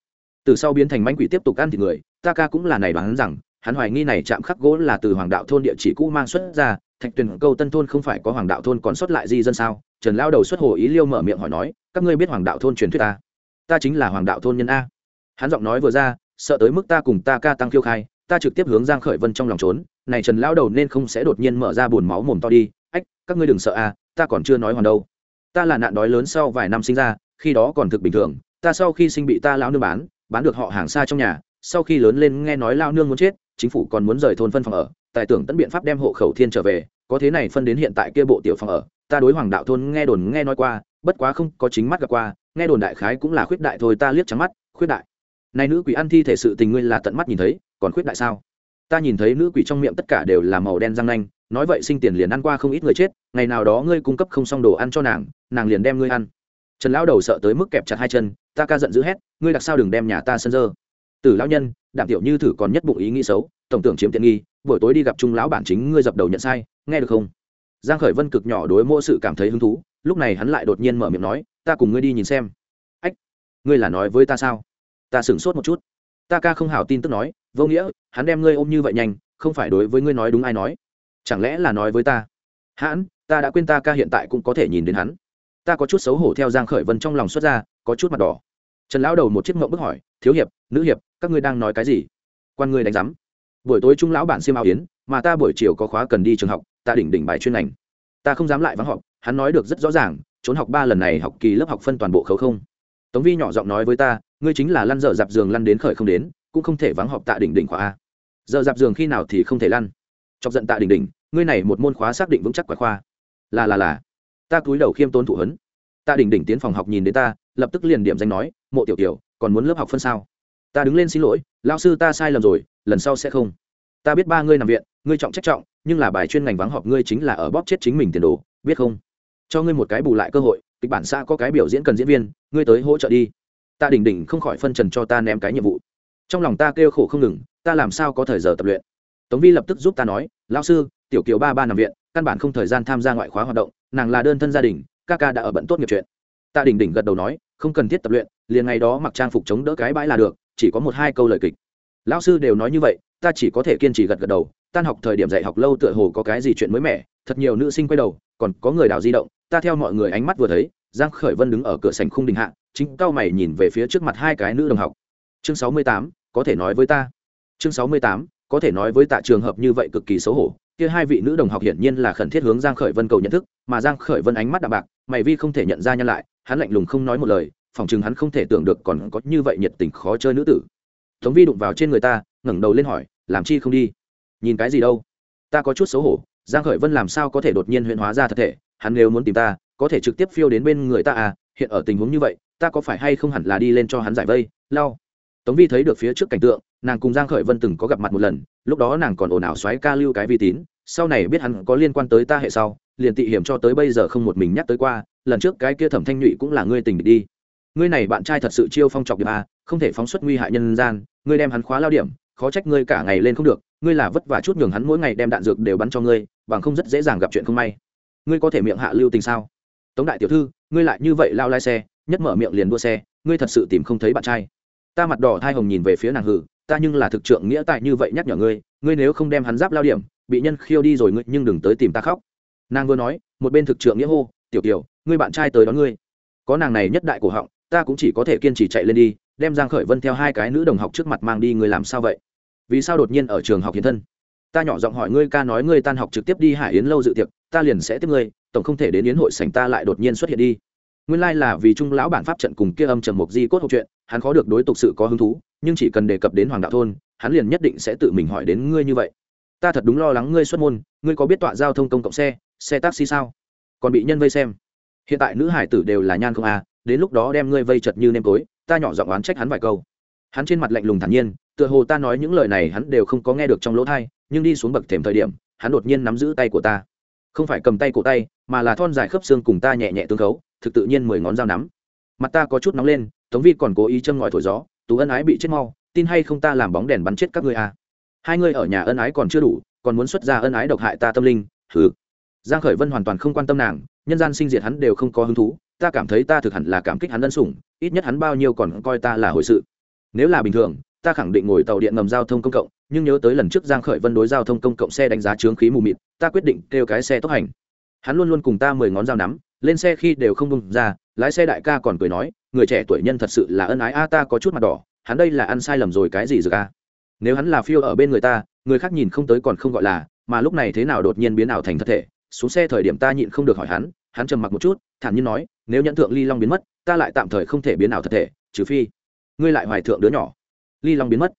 Từ sau biến thành manh quỷ tiếp tục ăn thịt người, ta ca cũng là này đoán rằng, hắn hoài nghi này chạm khắc gỗ là từ hoàng đạo thôn địa chỉ cũ mang xuất ra, thạch tuyền câu tân thôn không phải có hoàng đạo thôn còn xuất lại di dân sao? Trần lao đầu xuất hồ ý liêu mở miệng hỏi nói các ngươi biết hoàng đạo thôn truyền thuyết ta? Ta chính là hoàng đạo thôn nhân a. Hắn giọng nói vừa ra, sợ tới mức ta cùng ta ca tăng khiêu khai, ta trực tiếp hướng giang khởi vân trong lòng trốn, này trần lao đầu nên không sẽ đột nhiên mở ra buồn máu mồm to đi. Ách, các ngươi đừng sợ a, ta còn chưa nói hoàn đâu. Ta là nạn đói lớn sau vài năm sinh ra, khi đó còn thực bình thường, ta sau khi sinh bị ta lão nương bán bán được họ hàng xa trong nhà, sau khi lớn lên nghe nói lao nương muốn chết, chính phủ còn muốn rời thôn phân phòng ở, tài tưởng tận biện pháp đem hộ khẩu thiên trở về, có thế này phân đến hiện tại kia bộ tiểu phòng ở, ta đối hoàng đạo thôn nghe đồn nghe nói qua bất quá không có chính mắt gặp qua, nghe đồn đại khái cũng là khuyết đại thôi, ta liếc trắng mắt, khuyết đại. Này nữ quỷ ăn thi thể sự tình ngươi là tận mắt nhìn thấy, còn khuyết đại sao? Ta nhìn thấy nữ quỷ trong miệng tất cả đều là màu đen răng nanh, nói vậy sinh tiền liền ăn qua không ít người chết, ngày nào đó ngươi cung cấp không xong đồ ăn cho nàng nàng liền đem ngươi ăn. Trần lão đầu sợ tới mức kẹp chặt hai chân, ta ca giận dữ hét, ngươi đặc sao đừng đem nhà ta sân dơ. Tử lão nhân, đạm tiểu như thử còn nhất bụng ý nghĩ xấu, tổng tưởng chiếm tiện nghi, buổi tối đi gặp trung lão bản chính ngươi dập đầu nhận sai, nghe được không? Giang khởi vân cực nhỏ đối mỗi sự cảm thấy hứng thú lúc này hắn lại đột nhiên mở miệng nói, ta cùng ngươi đi nhìn xem. Ách, ngươi là nói với ta sao? Ta sửng sốt một chút. Ta ca không hảo tin tức nói, vô nghĩa, hắn đem ngươi ôm như vậy nhanh, không phải đối với ngươi nói đúng ai nói? Chẳng lẽ là nói với ta? Hãn, ta đã quên ta ca hiện tại cũng có thể nhìn đến hắn. Ta có chút xấu hổ theo giang khởi vân trong lòng xuất ra, có chút mặt đỏ. Trần lão đầu một chiếc mộng bức hỏi, thiếu hiệp, nữ hiệp, các ngươi đang nói cái gì? Quan ngươi đánh giám. Buổi tối trung lão bản xiêm áo yến, mà ta buổi chiều có khóa cần đi trường học, ta đỉnh đỉnh bài chuyên ngành. Ta không dám lại vắng họp hắn nói được rất rõ ràng, trốn học ba lần này học kỳ lớp học phân toàn bộ khấu không. Tống vi nhỏ giọng nói với ta, ngươi chính là lăn dở dạp giường lăn đến khởi không đến, cũng không thể vắng học tạ đỉnh đỉnh khóa a. Giờ dạp giường khi nào thì không thể lăn. Chọc giận tạ đỉnh đỉnh, ngươi này một môn khóa xác định vững chắc quả khoa. Là là là. Ta cúi đầu khiêm tốn thụ hấn tạ đỉnh đỉnh tiến phòng học nhìn đến ta, lập tức liền điểm danh nói, mộ tiểu tiểu, còn muốn lớp học phân sao? Ta đứng lên xin lỗi lao sư ta sai lầm rồi, lần sau sẽ không. Ta biết ba ngươi nằm viện, ngươi trọng trách trọng, nhưng là bài chuyên ngành vắng họp ngươi chính là ở bóp chết chính mình tiền đồ, biết không? Cho ngươi một cái bù lại cơ hội, kịch bản xã có cái biểu diễn cần diễn viên, ngươi tới hỗ trợ đi. Ta đỉnh đỉnh không khỏi phân trần cho ta ném cái nhiệm vụ. Trong lòng ta kêu khổ không ngừng, ta làm sao có thời giờ tập luyện? Tống vi lập tức giúp ta nói lao sư, tiểu kiều ba ba nằm viện, căn bản không thời gian tham gia ngoại khóa hoạt động, nàng là đơn thân gia đình, ca ca đã ở bận tốt nghiệp chuyện. Ta đỉnh đỉnh gật đầu nói, không cần thiết tập luyện, liền ngày đó mặc trang phục chống đỡ cái bãi là được, chỉ có một hai câu lời kịch. Lão sư đều nói như vậy, ta chỉ có thể kiên trì gật gật đầu, tan học thời điểm dạy học lâu tựa hồ có cái gì chuyện mới mẻ thật nhiều nữ sinh quay đầu, còn có người đào di động, ta theo mọi người ánh mắt vừa thấy, giang khởi vân đứng ở cửa sảnh khung đình hạ, chính cao mày nhìn về phía trước mặt hai cái nữ đồng học. Chương sáu mươi tám, có thể nói với ta. Chương sáu mươi tám, có thể nói với tạ trường hợp như vậy cực kỳ xấu hổ, kia hai vị nữ đồng học hiển nhiên là khẩn thiết hướng giang khởi vân cầu nhận thức, mà giang khởi vân ánh mắt đạm bạc, mày vi không thể nhận ra nhân lại, hắn lạnh lùng không nói một lời, phỏng chừng hắn không thể tưởng được còn có như vậy nhiệt tình khó chơi nữ tử. Tống vi đụng vào trên người ta, ngẩng đầu lên hỏi, làm chi không đi? Nhìn cái gì đâu? Ta có chút xấu hổ giang khởi vân làm sao có thể đột nhiên huyễn hóa ra thật thể? Hắn nếu muốn tìm ta, có thể trực tiếp phiêu đến bên người ta à? Hiện ở tình huống như vậy, ta có phải hay không hẳn là đi lên cho hắn giải vây? Lao. Tống vi thấy được phía trước cảnh tượng, nàng cùng giang khởi vân từng có gặp mặt một lần, lúc đó nàng còn ồn ào xoáy ca lưu cái vi tín, sau này biết hắn có liên quan tới ta hệ sau, liền tị hiểm cho tới bây giờ không một mình nhắc tới qua, lần trước cái kia thẩm thanh nhụy cũng là ngươi tình đi. Ngươi này bạn trai thật sự chiêu phong trọc điểm à? không thể phóng xuất nguy hại nhân gian, ngươi đem hắn khóa lao điểm khó trách ngươi cả ngày lên không được, ngươi là vất vả chút nhường hắn mỗi ngày đem đạn dược đều bắn cho ngươi, bằng không rất dễ dàng gặp chuyện không may. Ngươi có thể miệng hạ lưu tình sao? Tống đại tiểu thư, ngươi lại như vậy lao lai xe, nhất mở miệng liền đua xe, ngươi thật sự tìm không thấy bạn trai. Ta mặt đỏ thai hồng nhìn về phía nàng hử, ta nhưng là thực trượng nghĩa tại như vậy nhắc nhở ngươi ngươi nếu không đem hắn giáp lao điểm, bị nhân khiêu đi rồi ngươi nhưng đừng tới tìm ta khóc. Nàng vừa nói, một bên thực trượng nghĩa hô, tiểu tiểu ngươi bạn trai tới đón ngươi. Có nàng này nhất đại cổ họng, ta cũng chỉ có thể kiên trì chạy lên đi đem giang khởi vân theo hai cái nữ đồng học trước mặt mang đi người làm sao vậy? Vì sao đột nhiên ở trường học hiện thân? Ta nhỏ giọng hỏi ngươi, ca nói ngươi tan học trực tiếp đi hải yến lâu dự tiệc, ta liền sẽ tiếp ngươi, tổng không thể đến yến hội sảnh ta lại đột nhiên xuất hiện đi. Nguyên lai là vì trung lão bản pháp trận cùng kia âm trầm mục di cốt hậu chuyện, hắn khó được đối tục sự có hứng thú, nhưng chỉ cần đề cập đến hoàng đạo thôn, hắn liền nhất định sẽ tự mình hỏi đến ngươi như vậy. Ta thật đúng lo lắng ngươi xuất môn, ngươi có biết tọa giao thông công cộng xe xe taxi sao? Còn bị nhân vây xem. Hiện tại nữ hải tử đều là nhan không à đến lúc đó đem ngươi vây chật như nêm tối ta nhỏ giọng oán trách hắn vài câu. Hắn trên mặt lạnh lùng thản nhiên, tựa hồ ta nói những lời này hắn đều không có nghe được trong lỗ thai, nhưng đi xuống bậc thềm thời điểm, hắn đột nhiên nắm giữ tay của ta. Không phải cầm tay cổ tay, mà là thon dài khớp xương cùng ta nhẹ nhẹ tương khấu, thực tự nhiên mười ngón dao nắm. Mặt ta có chút nóng lên, tống vi còn cố ý châm ngòi thổi gió, tú ân ái bị chết mau, tin hay không ta làm bóng đèn bắn chết các ngươi à. hai ngươi ở nhà ân ái còn chưa đủ, còn muốn xuất ra ân ái độc hại ta tâm linh thử giang khởi vân hoàn toàn không quan tâm nàng, nhân gian sinh diệt hắn đều không có hứng thú ta cảm thấy ta thực hẳn là cảm kích hắn ân sủng, ít nhất hắn bao nhiêu còn coi ta là hồi sự. Nếu là bình thường, ta khẳng định ngồi tàu điện ngầm giao thông công cộng, nhưng nhớ tới lần trước giang khởi vân đối giao thông công cộng xe đánh giá chướng khí mù mịt, ta quyết định kêu cái xe tốc hành. Hắn luôn luôn cùng ta mười ngón dao nắm, lên xe khi đều không bung ra, lái xe đại ca còn cười nói, người trẻ tuổi nhân thật sự là ân ái, a, ta có chút mặt đỏ, hắn đây là ăn sai lầm rồi cái gì rồi a? Nếu hắn là phiêu ở bên người ta, người khác nhìn không tới còn không gọi là, mà lúc này thế nào đột nhiên biến ảo thành thật thể, xuống xe thời điểm ta nhịn không được hỏi hắn hắn trầm mặc một chút, thản nhiên nói nếu nhẫn thượng ly long biến mất, ta lại tạm thời không thể biến ảo thật thể, trừ phi, ngươi lại hoài thượng đứa nhỏ. Ly long biến mất.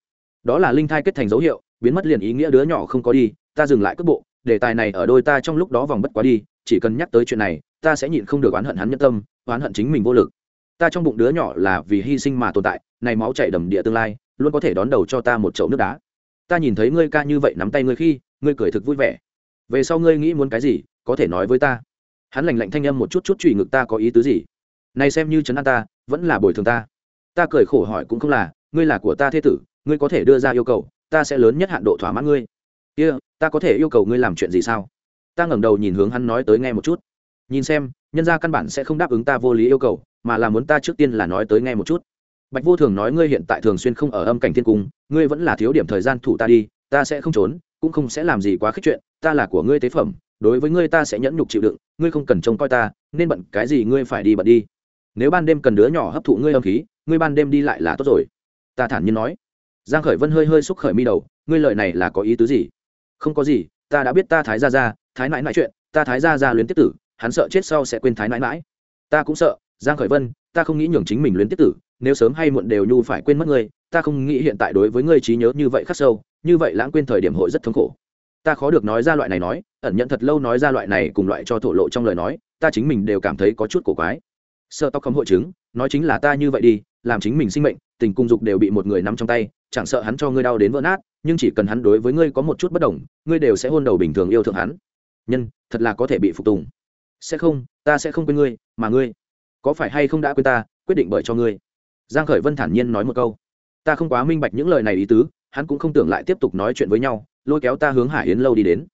Đó là linh thai kết thành dấu hiệu, biến mất liền ý nghĩa đứa nhỏ không có đi, ta dừng lại cước bộ, đề tài này ở đôi ta trong lúc đó vòng bất quá đi, chỉ cần nhắc tới chuyện này, ta sẽ nhịn không được oán hận hắn nhân tâm, oán hận chính mình vô lực. Ta trong bụng đứa nhỏ là vì hy sinh mà tồn tại, này máu chảy đầm địa tương lai, luôn có thể đón đầu cho ta một chậu nước đá. Ta nhìn thấy ngươi ca như vậy nắm tay ngươi khi, ngươi cười thực vui vẻ. Về sau ngươi nghĩ muốn cái gì, có thể nói với ta hắn lành lạnh thanh âm một chút chút trụy ngực ta có ý tứ gì? Này xem như chấn an ta vẫn là bồi thường ta. Ta cười khổ hỏi cũng không là ngươi là của ta thế tử ngươi có thể đưa ra yêu cầu ta sẽ lớn nhất hạn độ thỏa mãn ngươi. Kia、yeah, ta có thể yêu cầu ngươi làm chuyện gì sao? Ta ngẩng đầu nhìn hướng hắn nói tới nghe một chút. Nhìn xem nhân ra căn bản sẽ không đáp ứng ta vô lý yêu cầu mà là muốn ta trước tiên là nói tới nghe một chút. Bạch vô thường nói ngươi hiện tại thường xuyên không ở âm cảnh thiên cung ngươi vẫn là thiếu điểm thời gian thủ ta đi ta sẽ không trốn cũng không sẽ làm gì quá khích chuyện ta là của ngươi tế phẩm đối với ngươi ta sẽ nhẫn nhục chịu đựng, ngươi không cần trông coi ta, nên bận cái gì ngươi phải đi bận đi. Nếu ban đêm cần đứa nhỏ hấp thụ ngươi âm khí, ngươi ban đêm đi lại là tốt rồi. Ta thản nhiên nói. Giang khởi vân hơi hơi xúc khởi mi đầu, ngươi lời này là có ý tứ gì? Không có gì, ta đã biết ta thái gia gia, thái nãi nãi chuyện, ta thái gia gia luyến tiếp tử, hắn sợ chết sau sẽ quên thái nãi nãi. Ta cũng sợ, giang khởi vân, ta không nghĩ nhường chính mình luyến tiếp tử, nếu sớm hay muộn đều nhu phải quên mất ngươi, ta không nghĩ hiện tại đối với ngươi trí nhớ như vậy khắc sâu, như vậy lãng quên thời điểm hội rất thống khổ ta khó được nói ra loại này nói, ẩn nhận thật lâu nói ra loại này cùng loại cho thổ lộ trong lời nói, ta chính mình đều cảm thấy có chút cổ quái. Sợ tóc không hội chứng, nói chính là ta như vậy đi, làm chính mình sinh mệnh, tình cung dục đều bị một người nắm trong tay, chẳng sợ hắn cho ngươi đau đến vỡ nát, nhưng chỉ cần hắn đối với ngươi có một chút bất đồng, ngươi đều sẽ hôn đầu bình thường yêu thương hắn. Nhân, thật là có thể bị phục tùng. Sẽ không, ta sẽ không quên ngươi, mà ngươi, có phải hay không đã quên ta, quyết định bởi cho ngươi. Giang khởi vân thản nhiên nói một câu. Ta không quá minh bạch những lời này ý tứ hắn cũng không tưởng lại tiếp tục nói chuyện với nhau, lôi kéo ta hướng hải yến lâu đi đến.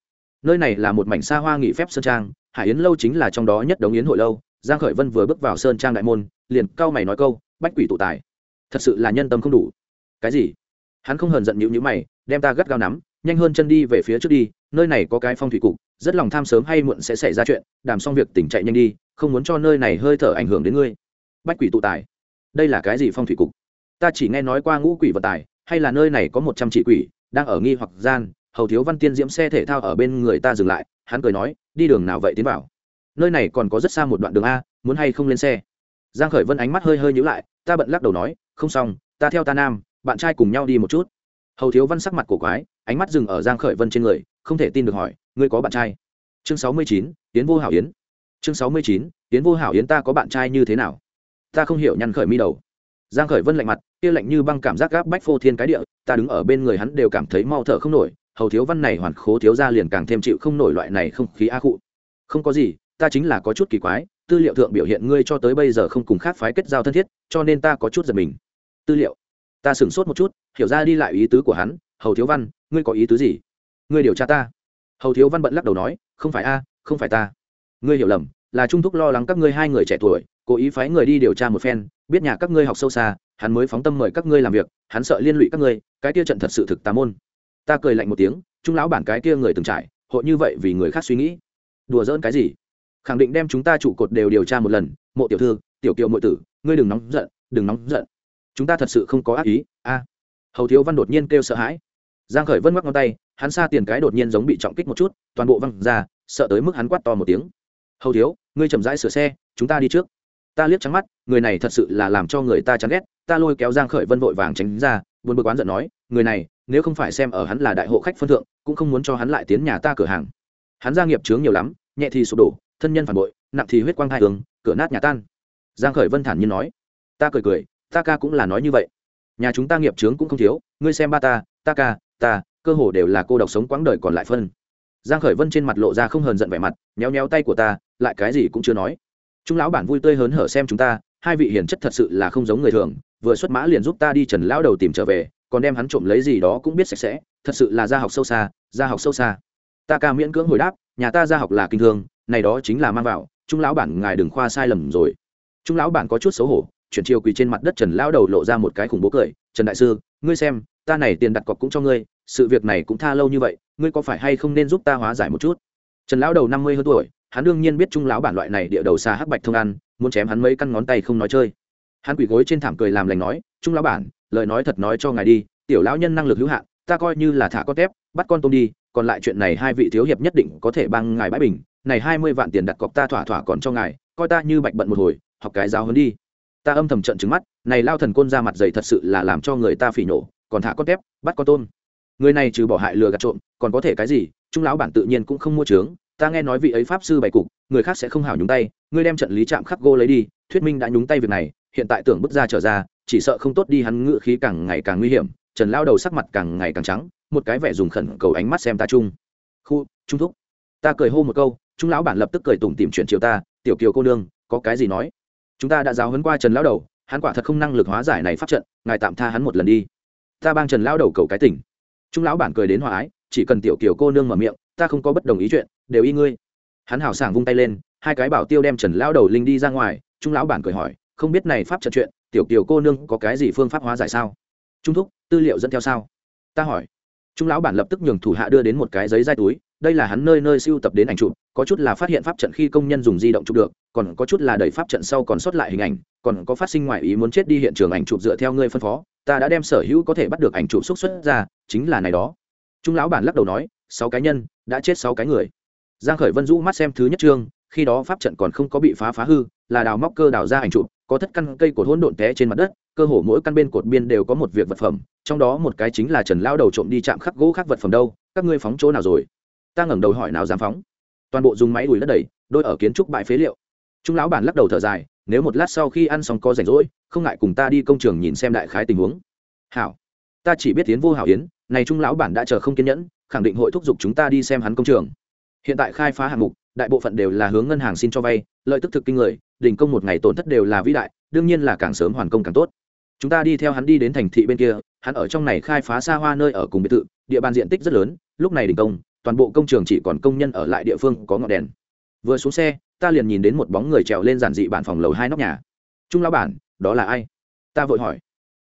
Nơi này là một mảnh xa hoa nghỉ phép sơn trang, hải yến lâu chính là trong đó nhất đống yến hội lâu. Giang khởi vân vừa bước vào sơn trang đại môn, liền cao mày nói câu, bách quỷ tụ tài, thật sự là nhân tâm không đủ. Cái gì? Hắn không hờn giận nhíu nhíu mày, đem ta gắt gao nắm, nhanh hơn chân đi về phía trước đi, nơi này có cái phong thủy cục, rất lòng tham sớm hay muộn sẽ xảy ra chuyện đàm xong việc tỉnh chạy nhanh đi, không muốn cho nơi này hơi thở ảnh hưởng đến ngươi. Bách quỷ tụ tài, đây là cái gì phong thủy cục? Ta chỉ nghe nói qua ngũ quỷ vận tài hay là nơi này có một trăm chỉ quỷ đang ở nghi hoặc gian hầu thiếu văn tiên diễm xe thể thao ở bên người ta dừng lại hắn cười nói đi đường nào vậy tiến vào? Nơi này còn có rất xa một đoạn đường a muốn hay không lên xe? Giang khởi vân ánh mắt hơi hơi nhíu lại ta bận lắc đầu nói không xong ta theo ta nam bạn trai cùng nhau đi một chút. Hầu thiếu văn sắc mặt cổ quái ánh mắt dừng ở giang khởi vân trên người không thể tin được hỏi ngươi có bạn trai? Chương sáu mươi chín, tiến vô hảo yến. Chương sáu mươi chín, tiến vô hảo yến ta có bạn trai như thế nào? Ta không hiểu nhăn khởi mi đầu giang khởi vân lạnh mặt, kia lạnh như băng cảm giác gáp bách phô thiên cái địa, ta đứng ở bên người hắn đều cảm thấy mau thở không nổi, hầu thiếu văn này hoàn khố thiếu gia liền càng thêm chịu không nổi loại này không khí a khụ. Không có gì, ta chính là có chút kỳ quái, tư liệu thượng biểu hiện ngươi cho tới bây giờ không cùng khác phái kết giao thân thiết, cho nên ta có chút giật mình. Tư liệu, ta sửng sốt một chút, hiểu ra đi lại ý tứ của hắn, hầu thiếu văn, ngươi có ý tứ gì? Ngươi điều tra ta. Hầu thiếu văn bận lắc đầu nói, không phải a, không phải ta. Ngươi hiểu lầm là trung thúc lo lắng các ngươi hai người trẻ tuổi, cố ý phái người đi điều tra một phen, biết nhà các ngươi học sâu xa, hắn mới phóng tâm mời các ngươi làm việc, hắn sợ liên lụy các ngươi, cái kia trận thật sự thực tà môn. Ta cười lạnh một tiếng, trung lão bản cái kia người từng trải, hội như vậy vì người khác suy nghĩ. Đùa giỡn cái gì? Khẳng định đem chúng ta trụ cột đều điều tra một lần, mộ tiểu thư, tiểu kiều mộ tử, ngươi đừng nóng giận, đừng nóng giận. Chúng ta thật sự không có ác ý, a. Hầu thiếu văn đột nhiên kêu sợ hãi. Giang khởi vân ngoắc ngón tay, hắn xa tiền cái đột nhiên giống bị trọng kích một chút, toàn bộ văng ra, sợ tới mức hắn quát to một tiếng hầu thiếu, ngươi chậm rãi sửa xe, chúng ta đi trước. Ta liếc trắng mắt, người này thật sự là làm cho người ta chán ghét. Ta lôi kéo giang khởi vân vội vàng tránh ra, buồn bực oán giận nói, người này, nếu không phải xem ở hắn là đại hộ khách phân thượng, cũng không muốn cho hắn lại tiến nhà ta cửa hàng. Hắn gia nghiệp chướng nhiều lắm, nhẹ thì sụp đổ, thân nhân phản bội, nặng thì huyết quang hai hướng, cửa nát nhà tan. Giang khởi vân thản nhiên nói, ta cười cười, ta ca cũng là nói như vậy. Nhà chúng ta nghiệp chướng cũng không thiếu, ngươi xem ba ta ta ca, ta, cơ hồ đều là cô độc sống quãng đời còn lại phân. Giang khởi vân trên mặt lộ ra không hờn giận vẻ mặt nhéo nhéo tay của ta lại cái gì cũng chưa nói. Chúng lão bản vui tươi hớn hở xem chúng ta, hai vị hiền chất thật sự là không giống người thường, vừa xuất mã liền giúp ta đi trần lão đầu tìm trở về, còn đem hắn trộm lấy gì đó cũng biết sạch sẽ, thật sự là gia học sâu xa, gia học sâu xa. Ta ca miễn cưỡng hồi đáp, nhà ta gia học là kinh thương, này đó chính là mang vào, trung lão bản ngài đừng khoa sai lầm rồi. Trung lão bản có chút xấu hổ, chuyển chiều quỳ trên mặt đất trần lão đầu lộ ra một cái khủng bố cười, trần đại sư, ngươi xem, ta này tiền đặt cọc cũng cho ngươi, sự việc này cũng tha lâu như vậy, ngươi có phải hay không nên giúp ta hóa giải một chút? Trần lão đầu năm mươi hơn tuổi hắn đương nhiên biết trung lão bản loại này địa đầu xa hắc bạch thông ăn, muốn chém hắn mấy căn ngón tay không nói chơi. Hắn quỳ gối trên thảm cười làm lành nói, trung lão bản, lời nói thật nói cho ngài đi, tiểu lão nhân năng lực hữu hạn, ta coi như là thả con tép, bắt con tôm đi, còn lại chuyện này hai vị thiếu hiệp nhất định có thể băng ngài bãi bình, này hai mươi vạn tiền đặt cọc ta thỏa thỏa còn cho ngài, coi ta như bạch bận một hồi, học cái giáo hơn đi. Ta âm thầm trận trứng mắt, này lao thần côn ra mặt dày thật sự là làm cho người ta phỉ nổ còn thả con tép, bắt con tôm. Người này trừ bỏ hại lừa gạt trộm, còn có thể cái gì? Trung lão bản tự nhiên cũng không mua trướng ta nghe nói vị ấy pháp sư bày cục, người khác sẽ không hảo nhúng tay, ngươi đem trận lý trạm khắc gô lấy đi, thuyết minh đã nhúng tay việc này, hiện tại tưởng bước ra trở ra, chỉ sợ không tốt đi hắn ngự khí càng ngày càng nguy hiểm, trần lao đầu sắc mặt càng ngày càng trắng, một cái vẻ dùng khẩn cầu ánh mắt xem ta chung. Khu, trung thúc. Ta cười hô một câu, trung lão bản lập tức cười tủm tìm chuyện chiều ta, tiểu kiều cô nương, có cái gì nói? Chúng ta đã giáo huấn qua trần lão đầu, hắn quả thật không năng lực hóa giải này pháp trận, ngài tạm tha hắn một lần đi. Ta bang trần lão đầu cầu cái tỉnh. Trung lão bản cười đến hòa ái, chỉ cần tiểu kiều cô nương mở miệng ta không có bất đồng ý chuyện, đều y ngươi. Hắn hào sảng vung tay lên, hai cái bảo tiêu đem trần lão đầu linh đi ra ngoài, trung lão bản cười hỏi, không biết này pháp trận chuyện, tiểu kiều cô nương có cái gì phương pháp hóa giải sao? Trung thúc, tư liệu dẫn theo sao? Ta hỏi. Trung lão bản lập tức nhường thủ hạ đưa đến một cái giấy dai túi, đây là hắn nơi nơi siêu tập đến ảnh chụp, có chút là phát hiện pháp trận khi công nhân dùng di động chụp được, còn có chút là đẩy pháp trận sau còn sót lại hình ảnh, còn có phát sinh ngoài ý muốn chết đi hiện trường ảnh chụp dựa theo ngươi phân phó, ta đã đem sở hữu có thể bắt được ảnh chụp xúc xuất ra, chính là này đó. Trung lão bản lắc đầu nói sáu cá nhân, đã chết sáu cái người. Giang khởi vân rũ mắt xem thứ nhất chương, khi đó pháp trận còn không có bị phá phá hư, là đào móc cơ đào ra ảnh chụp, có thất căn cây cột hỗn độn té trên mặt đất, cơ hồ mỗi căn bên cột biên đều có một việc vật phẩm, trong đó một cái chính là trần lao đầu trộm đi chạm khắc gỗ khắc vật phẩm đâu, các ngươi phóng chỗ nào rồi? Ta ngẩng đầu hỏi nào dám phóng. Toàn bộ dùng máy đùi đất đẩy, đôi ở kiến trúc bãi phế liệu. Trung lão bản lắc đầu thở dài, nếu một lát sau khi ăn xong có rảnh rỗi, không ngại cùng ta đi công trường nhìn xem đại khái tình huống. Hảo. Ta chỉ biết tiến vô hảo yến, này trung lão bản đã chờ không kiên nhẫn khẳng định hội thúc giục chúng ta đi xem hắn công trường. Hiện tại khai phá hạng mục, đại bộ phận đều là hướng ngân hàng xin cho vay, lợi tức thực kinh người, đình công một ngày tổn thất đều là vĩ đại, đương nhiên là càng sớm hoàn công càng tốt. Chúng ta đi theo hắn đi đến thành thị bên kia, hắn ở trong này khai phá xa hoa nơi ở cùng biệt thự, địa bàn diện tích rất lớn, lúc này đình công, toàn bộ công trường chỉ còn công nhân ở lại địa phương có ngọn đèn. Vừa xuống xe, ta liền nhìn đến một bóng người trèo lên giản dị bản phòng lầu hai nóc nhà. Trung lão bản, đó là ai? Ta vội hỏi.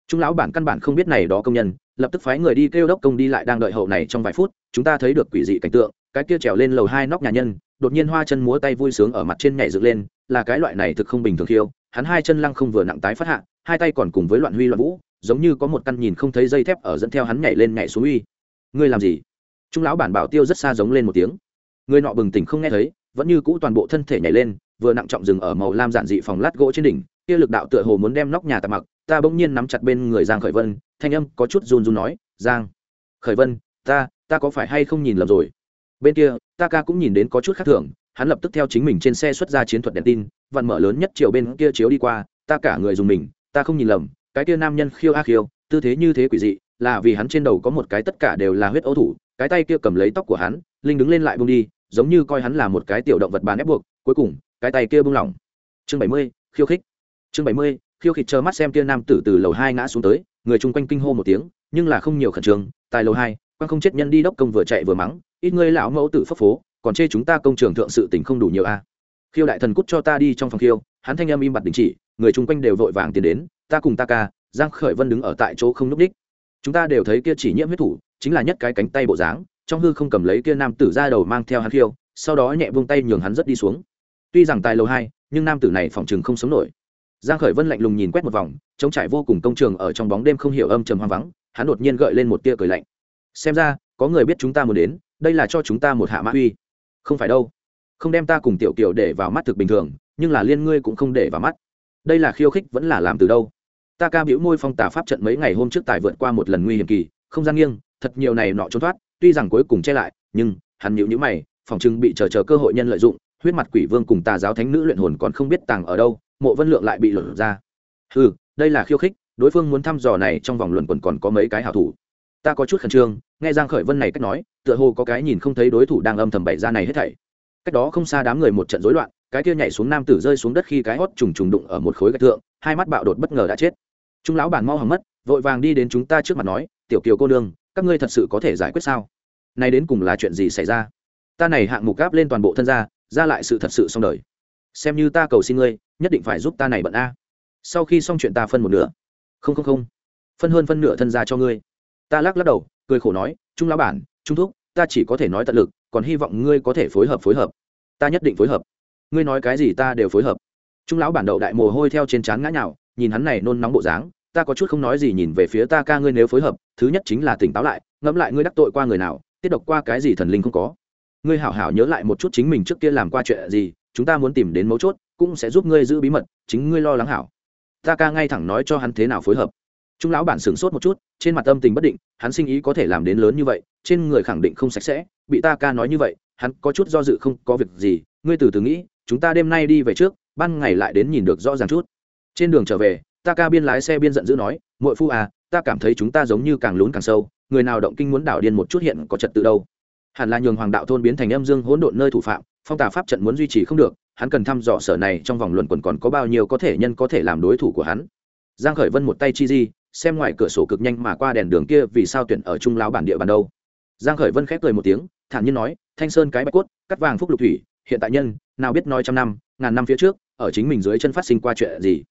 Trung lão bản căn bản không biết này đó công nhân, lập tức phái người đi kêu đốc công đi lại đang đợi hậu này trong vài phút chúng ta thấy được quỷ dị cảnh tượng, cái kia trèo lên lầu hai nóc nhà nhân, đột nhiên hoa chân múa tay vui sướng ở mặt trên nhảy dựng lên, là cái loại này thực không bình thường khiêu, hắn hai chân lăng không vừa nặng tái phát hạ, hai tay còn cùng với loạn huy loạn vũ, giống như có một căn nhìn không thấy dây thép ở dẫn theo hắn nhảy lên nhảy xuống uy. Ngươi làm gì? Trung lão bản bảo tiêu rất xa giống lên một tiếng. Người nọ bừng tỉnh không nghe thấy, vẫn như cũ toàn bộ thân thể nhảy lên, vừa nặng trọng dừng ở màu lam giản dị phòng lát gỗ trên đỉnh, kia lực đạo tựa hồ muốn đem nóc nhà tạm mặc, ta bỗng nhiên nắm chặt bên người giang khởi vân, thanh âm có chút run run nói, giang khởi vân, ta ta có phải hay không nhìn lầm rồi? Bên kia ta ca cũng nhìn đến có chút khác thường, hắn lập tức theo chính mình trên xe xuất ra chiến thuật đèn tin, vặn mở lớn nhất chiều bên kia chiếu đi qua, ta cả người dùng mình, ta không nhìn lầm, cái kia nam nhân khiêu a khiêu, tư thế như thế quỷ dị, là vì hắn trên đầu có một cái tất cả đều là huyết ấu thủ, cái tay kia cầm lấy tóc của hắn, linh đứng lên lại bung đi, giống như coi hắn là một cái tiểu động vật bán ép buộc, cuối cùng, cái tay kia bung lỏng. Chương bảy mươi, khiêu khích. Chương bảy mươi, khiêu khích chờ mắt xem kia nam tử từ lầu hai ngã xuống tới, người chung quanh kinh hô một tiếng, nhưng là không nhiều khẩn trương, tại lầu hai quan không chết nhân đi đốc công vừa chạy vừa mắng, ít ngươi lão mẫu tử phấp phố, còn chê chúng ta công trường thượng sự tình không đủ nhiều a khiêu đại thần cút cho ta đi trong phòng khiêu. Hắn thanh âm im bặt đình chỉ, người chung quanh đều vội vàng tiến đến, ta cùng ta ca, giang khởi vân đứng ở tại chỗ không núp đích. Chúng ta đều thấy kia chỉ nhiễm huyết thủ, chính là nhất cái cánh tay bộ dáng, trong hư không cầm lấy kia nam tử ra đầu mang theo hắn khiêu, sau đó nhẹ vung tay nhường hắn rất đi xuống. Tuy rằng tài lầu hai, nhưng nam tử này phòng trường không sống nổi. Giang khởi vân lạnh lùng nhìn quét một vòng chống trải vô cùng công trường ở trong bóng đêm không hiểu âm trầm hoang vắng, hắn đột nhiên gợi lên một tia cười lạnh xem ra, có người biết chúng ta muốn đến, đây là cho chúng ta một hạ mã uy. Không phải đâu. Không đem ta cùng tiểu kiều để vào mắt thực bình thường, nhưng là liên ngươi cũng không để vào mắt. Đây là khiêu khích vẫn là làm từ đâu? Ta ca biểu môi phong tả pháp trận mấy ngày hôm trước tài vượt qua một lần nguy hiểm kỳ, không gian nghiêng, thật nhiều này nọ trốn thoát, tuy rằng cuối cùng che lại, nhưng, hắn nhịu nhữ mày, phòng trưng bị chờ chờ cơ hội nhân lợi dụng, huyết mặt quỷ vương cùng tà giáo thánh nữ luyện hồn còn không biết tàng ở đâu, mộ vân lượng lại bị lột ra. Ừ đây là khiêu khích, đối phương muốn thăm dò này trong vòng luận quần còn có mấy cái hảo thủ ta có chút khẩn trương, nghe giang khởi vân này cách nói, tựa hồ có cái nhìn không thấy đối thủ đang âm thầm bày ra này hết thảy. Cách đó không xa đám người một trận rối loạn, cái kia nhảy xuống nam tử rơi xuống đất khi cái hót trùng trùng đụng ở một khối gạch thượng, hai mắt bạo đột bất ngờ đã chết. Trung lão bản mau hỏng mất, vội vàng đi đến chúng ta trước mặt nói, tiểu kiều cô nương, các ngươi thật sự có thể giải quyết sao? Nay đến cùng là chuyện gì xảy ra? Ta này hạng mục gáp lên toàn bộ thân gia, ra lại sự thật sự xong đời. Xem như ta cầu xin ngươi, nhất định phải giúp ta này bận a. Sau khi xong chuyện ta phân một nửa. Không không không. Phân hơn phân nửa thân gia cho ngươi ta lắc lắc đầu, cười khổ nói, trung lão bản, trung thúc, ta chỉ có thể nói tận lực, còn hy vọng ngươi có thể phối hợp phối hợp. Ta nhất định phối hợp. Ngươi nói cái gì ta đều phối hợp. Trung lão bản đậu đại mồ hôi theo trên trán ngã nhào, nhìn hắn này nôn nóng bộ dáng, ta có chút không nói gì nhìn về phía ta ca ngươi nếu phối hợp, thứ nhất chính là tỉnh táo lại, ngẫm lại ngươi đắc tội qua người nào, tiết độc qua cái gì thần linh không có. Ngươi hảo hảo nhớ lại một chút chính mình trước kia làm qua chuyện gì, chúng ta muốn tìm đến mấu chốt, cũng sẽ giúp ngươi giữ bí mật, chính ngươi lo lắng hảo. Ta ca ngay thẳng nói cho hắn thế nào phối hợp trung lão bản sửng sốt một chút, trên mặt tâm tình bất định, hắn sinh ý có thể làm đến lớn như vậy, trên người khẳng định không sạch sẽ, bị ta ca nói như vậy, hắn có chút do dự không có việc gì, ngươi từ từ nghĩ, chúng ta đêm nay đi về trước, ban ngày lại đến nhìn được rõ ràng chút. Trên đường trở về, ta ca biên lái xe biên giận dữ nói, muội phu à ta cảm thấy chúng ta giống như càng lún càng sâu, người nào động kinh muốn đảo điên một chút hiện có trật tự đâu. Hẳn là nhường hoàng đạo thôn biến thành âm dương hỗn độn nơi thủ phạm, phong tà pháp trận muốn duy trì không được, hắn cần thăm dò sở này trong vòng luận quần còn có bao nhiêu có thể nhân có thể làm đối thủ của hắn. Giang khởi vân một tay chi di xem ngoài cửa sổ cực nhanh mà qua đèn đường kia vì sao tuyển ở trung lão bản địa bàn đâu. Giang khởi vân khép cười một tiếng, thản nhiên nói, thanh sơn cái bạch cốt, cắt vàng phúc lục thủy, hiện tại nhân, nào biết nói trăm năm, ngàn năm phía trước, ở chính mình dưới chân phát sinh qua chuyện gì.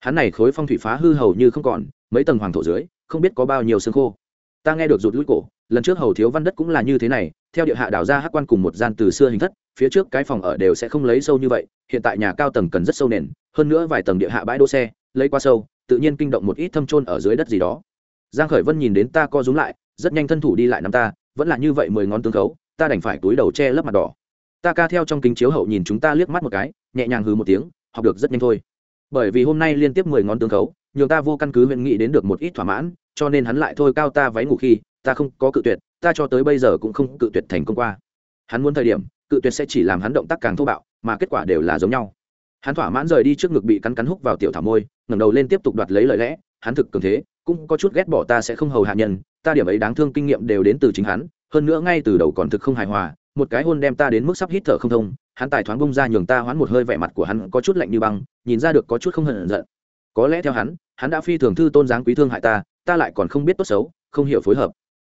Hắn này khối phong thủy phá hư hầu như không còn, mấy tầng hoàng thổ dưới, không biết có bao nhiêu xương khô. Ta nghe được rụt lũi cổ, lần trước hầu thiếu văn đất cũng là như thế này, theo địa hạ đào ra hắc quan cùng một gian từ xưa hình thất, phía trước cái phòng ở đều sẽ không lấy sâu như vậy, hiện tại nhà cao tầng cần rất sâu nền, hơn nữa vài tầng địa hạ bãi đỗ xe, lấy qua sâu tự nhiên kinh động một ít thâm trôn ở dưới đất gì đó. Giang khởi vân nhìn đến ta co rúm lại, rất nhanh thân thủ đi lại nắm ta, vẫn là như vậy mười ngón tương khấu, ta đành phải túi đầu che lấp mặt đỏ. Ta ca theo trong kính chiếu hậu nhìn chúng ta liếc mắt một cái, nhẹ nhàng hừ một tiếng, học được rất nhanh thôi. Bởi vì hôm nay liên tiếp mười ngón tương khấu, nhường ta vô căn cứ huyện nghĩ đến được một ít thỏa mãn, cho nên hắn lại thôi cao ta váy ngủ khi, ta không có cự tuyệt, ta cho tới bây giờ cũng không cự tuyệt thành công qua. Hắn muốn thời điểm, cự tuyệt sẽ chỉ làm hắn động tác càng thô bạo, mà kết quả đều là giống nhau hắn thỏa mãn rời đi trước ngực bị cắn cắn húc vào tiểu thảo môi, ngẩng đầu lên tiếp tục đoạt lấy lời lẽ, hắn thực cường thế, cũng có chút ghét bỏ ta sẽ không hầu hạ nhân, ta điểm ấy đáng thương kinh nghiệm đều đến từ chính hắn, hơn nữa ngay từ đầu còn thực không hài hòa, một cái hôn đem ta đến mức sắp hít thở không thông, hắn tài thoáng bông ra nhường ta hoán một hơi vẻ mặt của hắn có chút lạnh như băng, nhìn ra được có chút không hận giận. Có lẽ theo hắn hắn đã phi thường thư tôn giáng quý thương hại ta ta lại còn không biết tốt xấu, không hiểu phối hợp.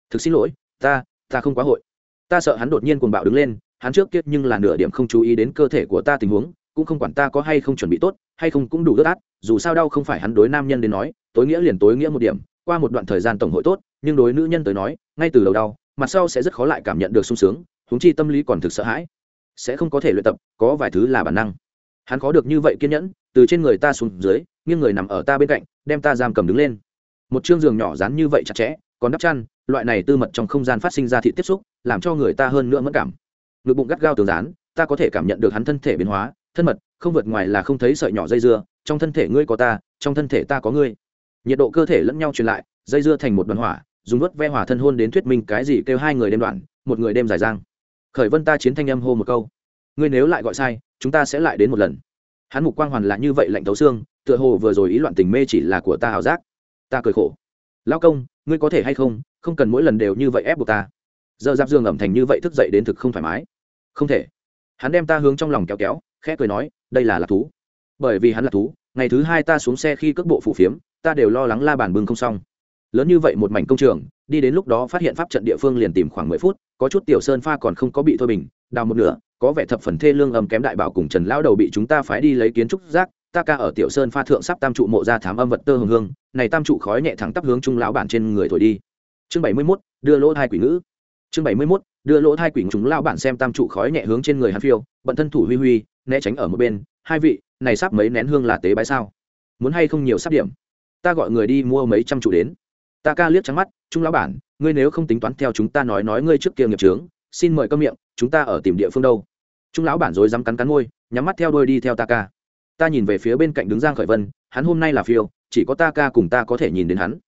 Thực xin lỗi, ta ta không quá hội. Ta sợ hắn đột nhiên cuồng bạo đứng lên, hắn trước kiết nhưng là nửa điểm không chú ý đến cơ thể của ta tình huống cũng không quản ta có hay không chuẩn bị tốt, hay không cũng đủ ướt át, dù sao đau không phải hắn đối nam nhân đến nói, tối nghĩa liền tối nghĩa một điểm, qua một đoạn thời gian tổng hội tốt, nhưng đối nữ nhân tới nói, ngay từ đầu đau, mặt sau sẽ rất khó lại cảm nhận được sung sướng húng chi tâm lý còn thực sợ hãi, sẽ không có thể luyện tập, có vài thứ là bản năng. Hắn khó được như vậy kiên nhẫn, từ trên người ta xuống dưới, nghiêng người nằm ở ta bên cạnh, đem ta giam cầm đứng lên. Một chương giường nhỏ dán như vậy chặt chẽ, còn đắp chăn, loại này tư mật trong không gian phát sinh ra thị tiếp xúc, làm cho người ta hơn nữa mất cảm. Ngực bụng gắt gao tường dán, ta có thể cảm nhận được hắn thân thể biến hóa thân mật, không vượt ngoài là không thấy sợi nhỏ dây dưa, trong thân thể ngươi có ta, trong thân thể ta có ngươi. Nhiệt độ cơ thể lẫn nhau truyền lại, dây dưa thành một đoàn hỏa, dùng vớt ve hỏa thân hôn đến thuyết minh cái gì kêu hai người đêm đoạn, một người đêm dài giang khởi vân ta chiến thanh âm hô một câu. Ngươi nếu lại gọi sai, chúng ta sẽ lại đến một lần. Hắn mục quang hoàn là như vậy lạnh thấu xương, tựa hồ vừa rồi ý loạn tình mê chỉ là của ta hào giác. Ta cười khổ. Lao công, ngươi có thể hay không không cần mỗi lần đều như vậy ép buộc ta. Giờ giáp dương ẩm thành như vậy thức dậy đến thực không thoải mái. Không thể. Hắn đem ta hướng trong lòng kéo kéo khẽ cười nói đây là lạc thú. Bởi vì hắn lạc thú ngày thứ hai ta xuống xe khi cước bộ phủ phiếm ta đều lo lắng la bàn bưng không xong. Lớn như vậy một mảnh công trường đi đến lúc đó phát hiện pháp trận địa phương liền tìm khoảng mười phút có chút tiểu sơn pha còn không có bị thôi bình đào một nửa có vẻ thập phần thê lương âm kém đại bảo cùng trần lão đầu bị chúng ta phái đi lấy kiến trúc rác ta ca ở tiểu sơn pha thượng sắp tam trụ mộ ra thám âm vật tơ hương hương này tam trụ khói nhẹ thẳng tắp hướng trung lão bản trên người thổi đi. Chương bảy mươi 71, đưa lỗ hai quỷ ngữ. Chương bảy mươi 71, đưa lỗ hai quỷ chúng lão bản xem tam trụ khói nhẹ hướng trên người hắn phiêu, bận thân thủ huy huy, né tránh ở một bên, hai vị, này sắp mấy nén hương là tế bái sao? Muốn hay không nhiều sắp điểm? Ta gọi người đi mua mấy trăm trụ đến. Ta ca liếc trắng mắt, trung lão bản, ngươi nếu không tính toán theo chúng ta nói nói ngươi trước kia nghiệp trướng xin mời cơm miệng, chúng ta ở tìm địa phương đâu? Trung lão bản rồi dám cắn cắn môi, nhắm mắt theo đôi đi theo ta ca. Ta nhìn về phía bên cạnh đứng giang khởi vân, hắn hôm nay là phiêu, chỉ có ta ca cùng ta có thể nhìn đến hắn.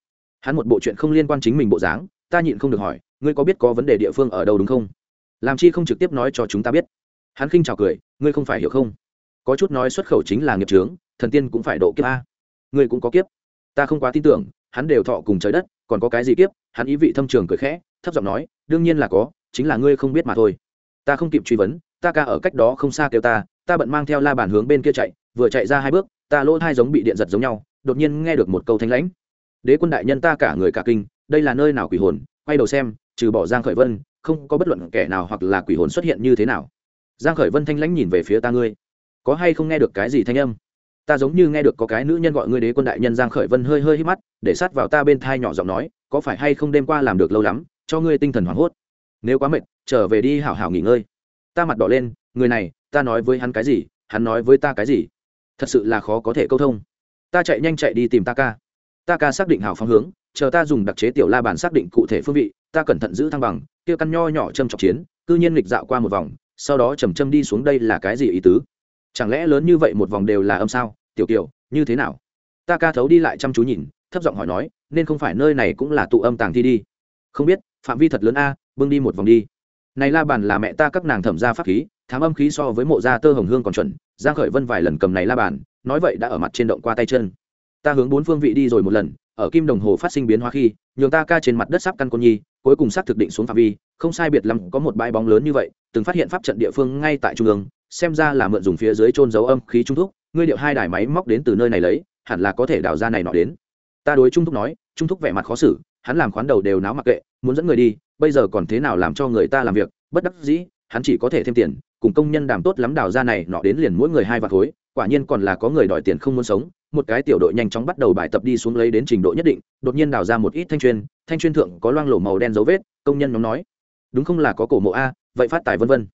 Hắn một bộ chuyện không liên quan chính mình bộ dáng, ta nhịn không được hỏi ngươi có biết có vấn đề địa phương ở đâu đúng không? Làm chi không trực tiếp nói cho chúng ta biết. Hắn khinh chào cười, ngươi không phải hiểu không? Có chút nói xuất khẩu chính là nghiệp trướng thần tiên cũng phải độ kiếp a. Ngươi cũng có kiếp. Ta không quá tin tưởng, hắn đều thọ cùng trời đất, còn có cái gì kiếp? Hắn ý vị thâm trường cười khẽ, thấp giọng nói, đương nhiên là có, chính là ngươi không biết mà thôi. Ta không kịp truy vấn, ta ca ở cách đó không xa kêu ta ta bận mang theo la bàn hướng bên kia chạy, vừa chạy ra hai bước, ta lỗ hai giống bị điện giật giống nhau, đột nhiên nghe được một câu thanh lãnh. Đế quân đại nhân ta cả người cả kinh, đây là nơi nào quỷ hồn quay đầu xem, trừ bỏ giang khởi vân, không có bất luận kẻ nào hoặc là quỷ hồn xuất hiện như thế nào. Giang khởi vân thanh lãnh nhìn về phía ta ngươi. Có hay không nghe được cái gì thanh âm? Ta giống như nghe được có cái nữ nhân gọi ngươi đế quân đại nhân giang khởi vân hơi hơi hít mắt, để sát vào ta bên thai nhỏ giọng nói, có phải hay không đêm qua làm được lâu lắm, cho ngươi tinh thần hoảng hốt. Nếu quá mệt, trở về đi hảo hảo nghỉ ngơi. Ta mặt đỏ lên, người này, ta nói với hắn cái gì, hắn nói với ta cái gì? Thật sự là khó có thể câu thông. Ta chạy nhanh chạy đi tìm ta ca. Ta ca xác định hảo phong hướng chờ ta dùng đặc chế tiểu la bàn xác định cụ thể phương vị, ta cẩn thận giữ thăng bằng, kia căn nho nhỏ châm chọc chiến, cư nhiên nghịch dạo qua một vòng, sau đó chầm châm đi xuống đây là cái gì ý tứ? Chẳng lẽ lớn như vậy một vòng đều là âm sao? Tiểu tiểu như thế nào? Ta ca thấu đi lại chăm chú nhìn, thấp giọng hỏi nói, nên không phải nơi này cũng là tụ âm tàng thi đi. Không biết, phạm vi thật lớn a, bưng đi một vòng đi. Này la bàn là mẹ ta các nàng thẩm ra pháp khí, thám âm khí so với mộ gia tơ hồng hương còn chuẩn, giang khởi vân vài lần cầm này la bàn, nói vậy đã ở mặt trên động qua tay chân. Ta hướng bốn phương vị đi rồi một lần ở kim đồng hồ phát sinh biến hóa khi, nhường ta ca trên mặt đất sắp căn con nhi, cuối cùng xác thực định xuống phạm vi, không sai biệt lắm có một bãi bóng lớn như vậy, từng phát hiện pháp trận địa phương ngay tại trung ương, xem ra là mượn dùng phía dưới trôn dấu âm khí trung thúc, ngươi điệu hai đài máy móc đến từ nơi này lấy, hẳn là có thể đào ra này nọ đến. Ta đối trung thúc nói, trung thúc vẻ mặt khó xử, hắn làm khoán đầu đều náo mặc kệ, muốn dẫn người đi, bây giờ còn thế nào làm cho người ta làm việc, bất đắc dĩ, hắn chỉ có thể thêm tiền, cùng công nhân đàm tốt lắm đào ra này nọ đến liền mỗi người hai vạt khối quả nhiên còn là có người đòi tiền không muốn sống, một cái tiểu đội nhanh chóng bắt đầu bài tập đi xuống lấy đến trình độ nhất định, đột nhiên đào ra một ít thanh chuyên thanh chuyên thượng có loang lổ màu đen dấu vết, công nhân nhóm nói, đúng không là có cổ mộ a, vậy phát tài vân vân.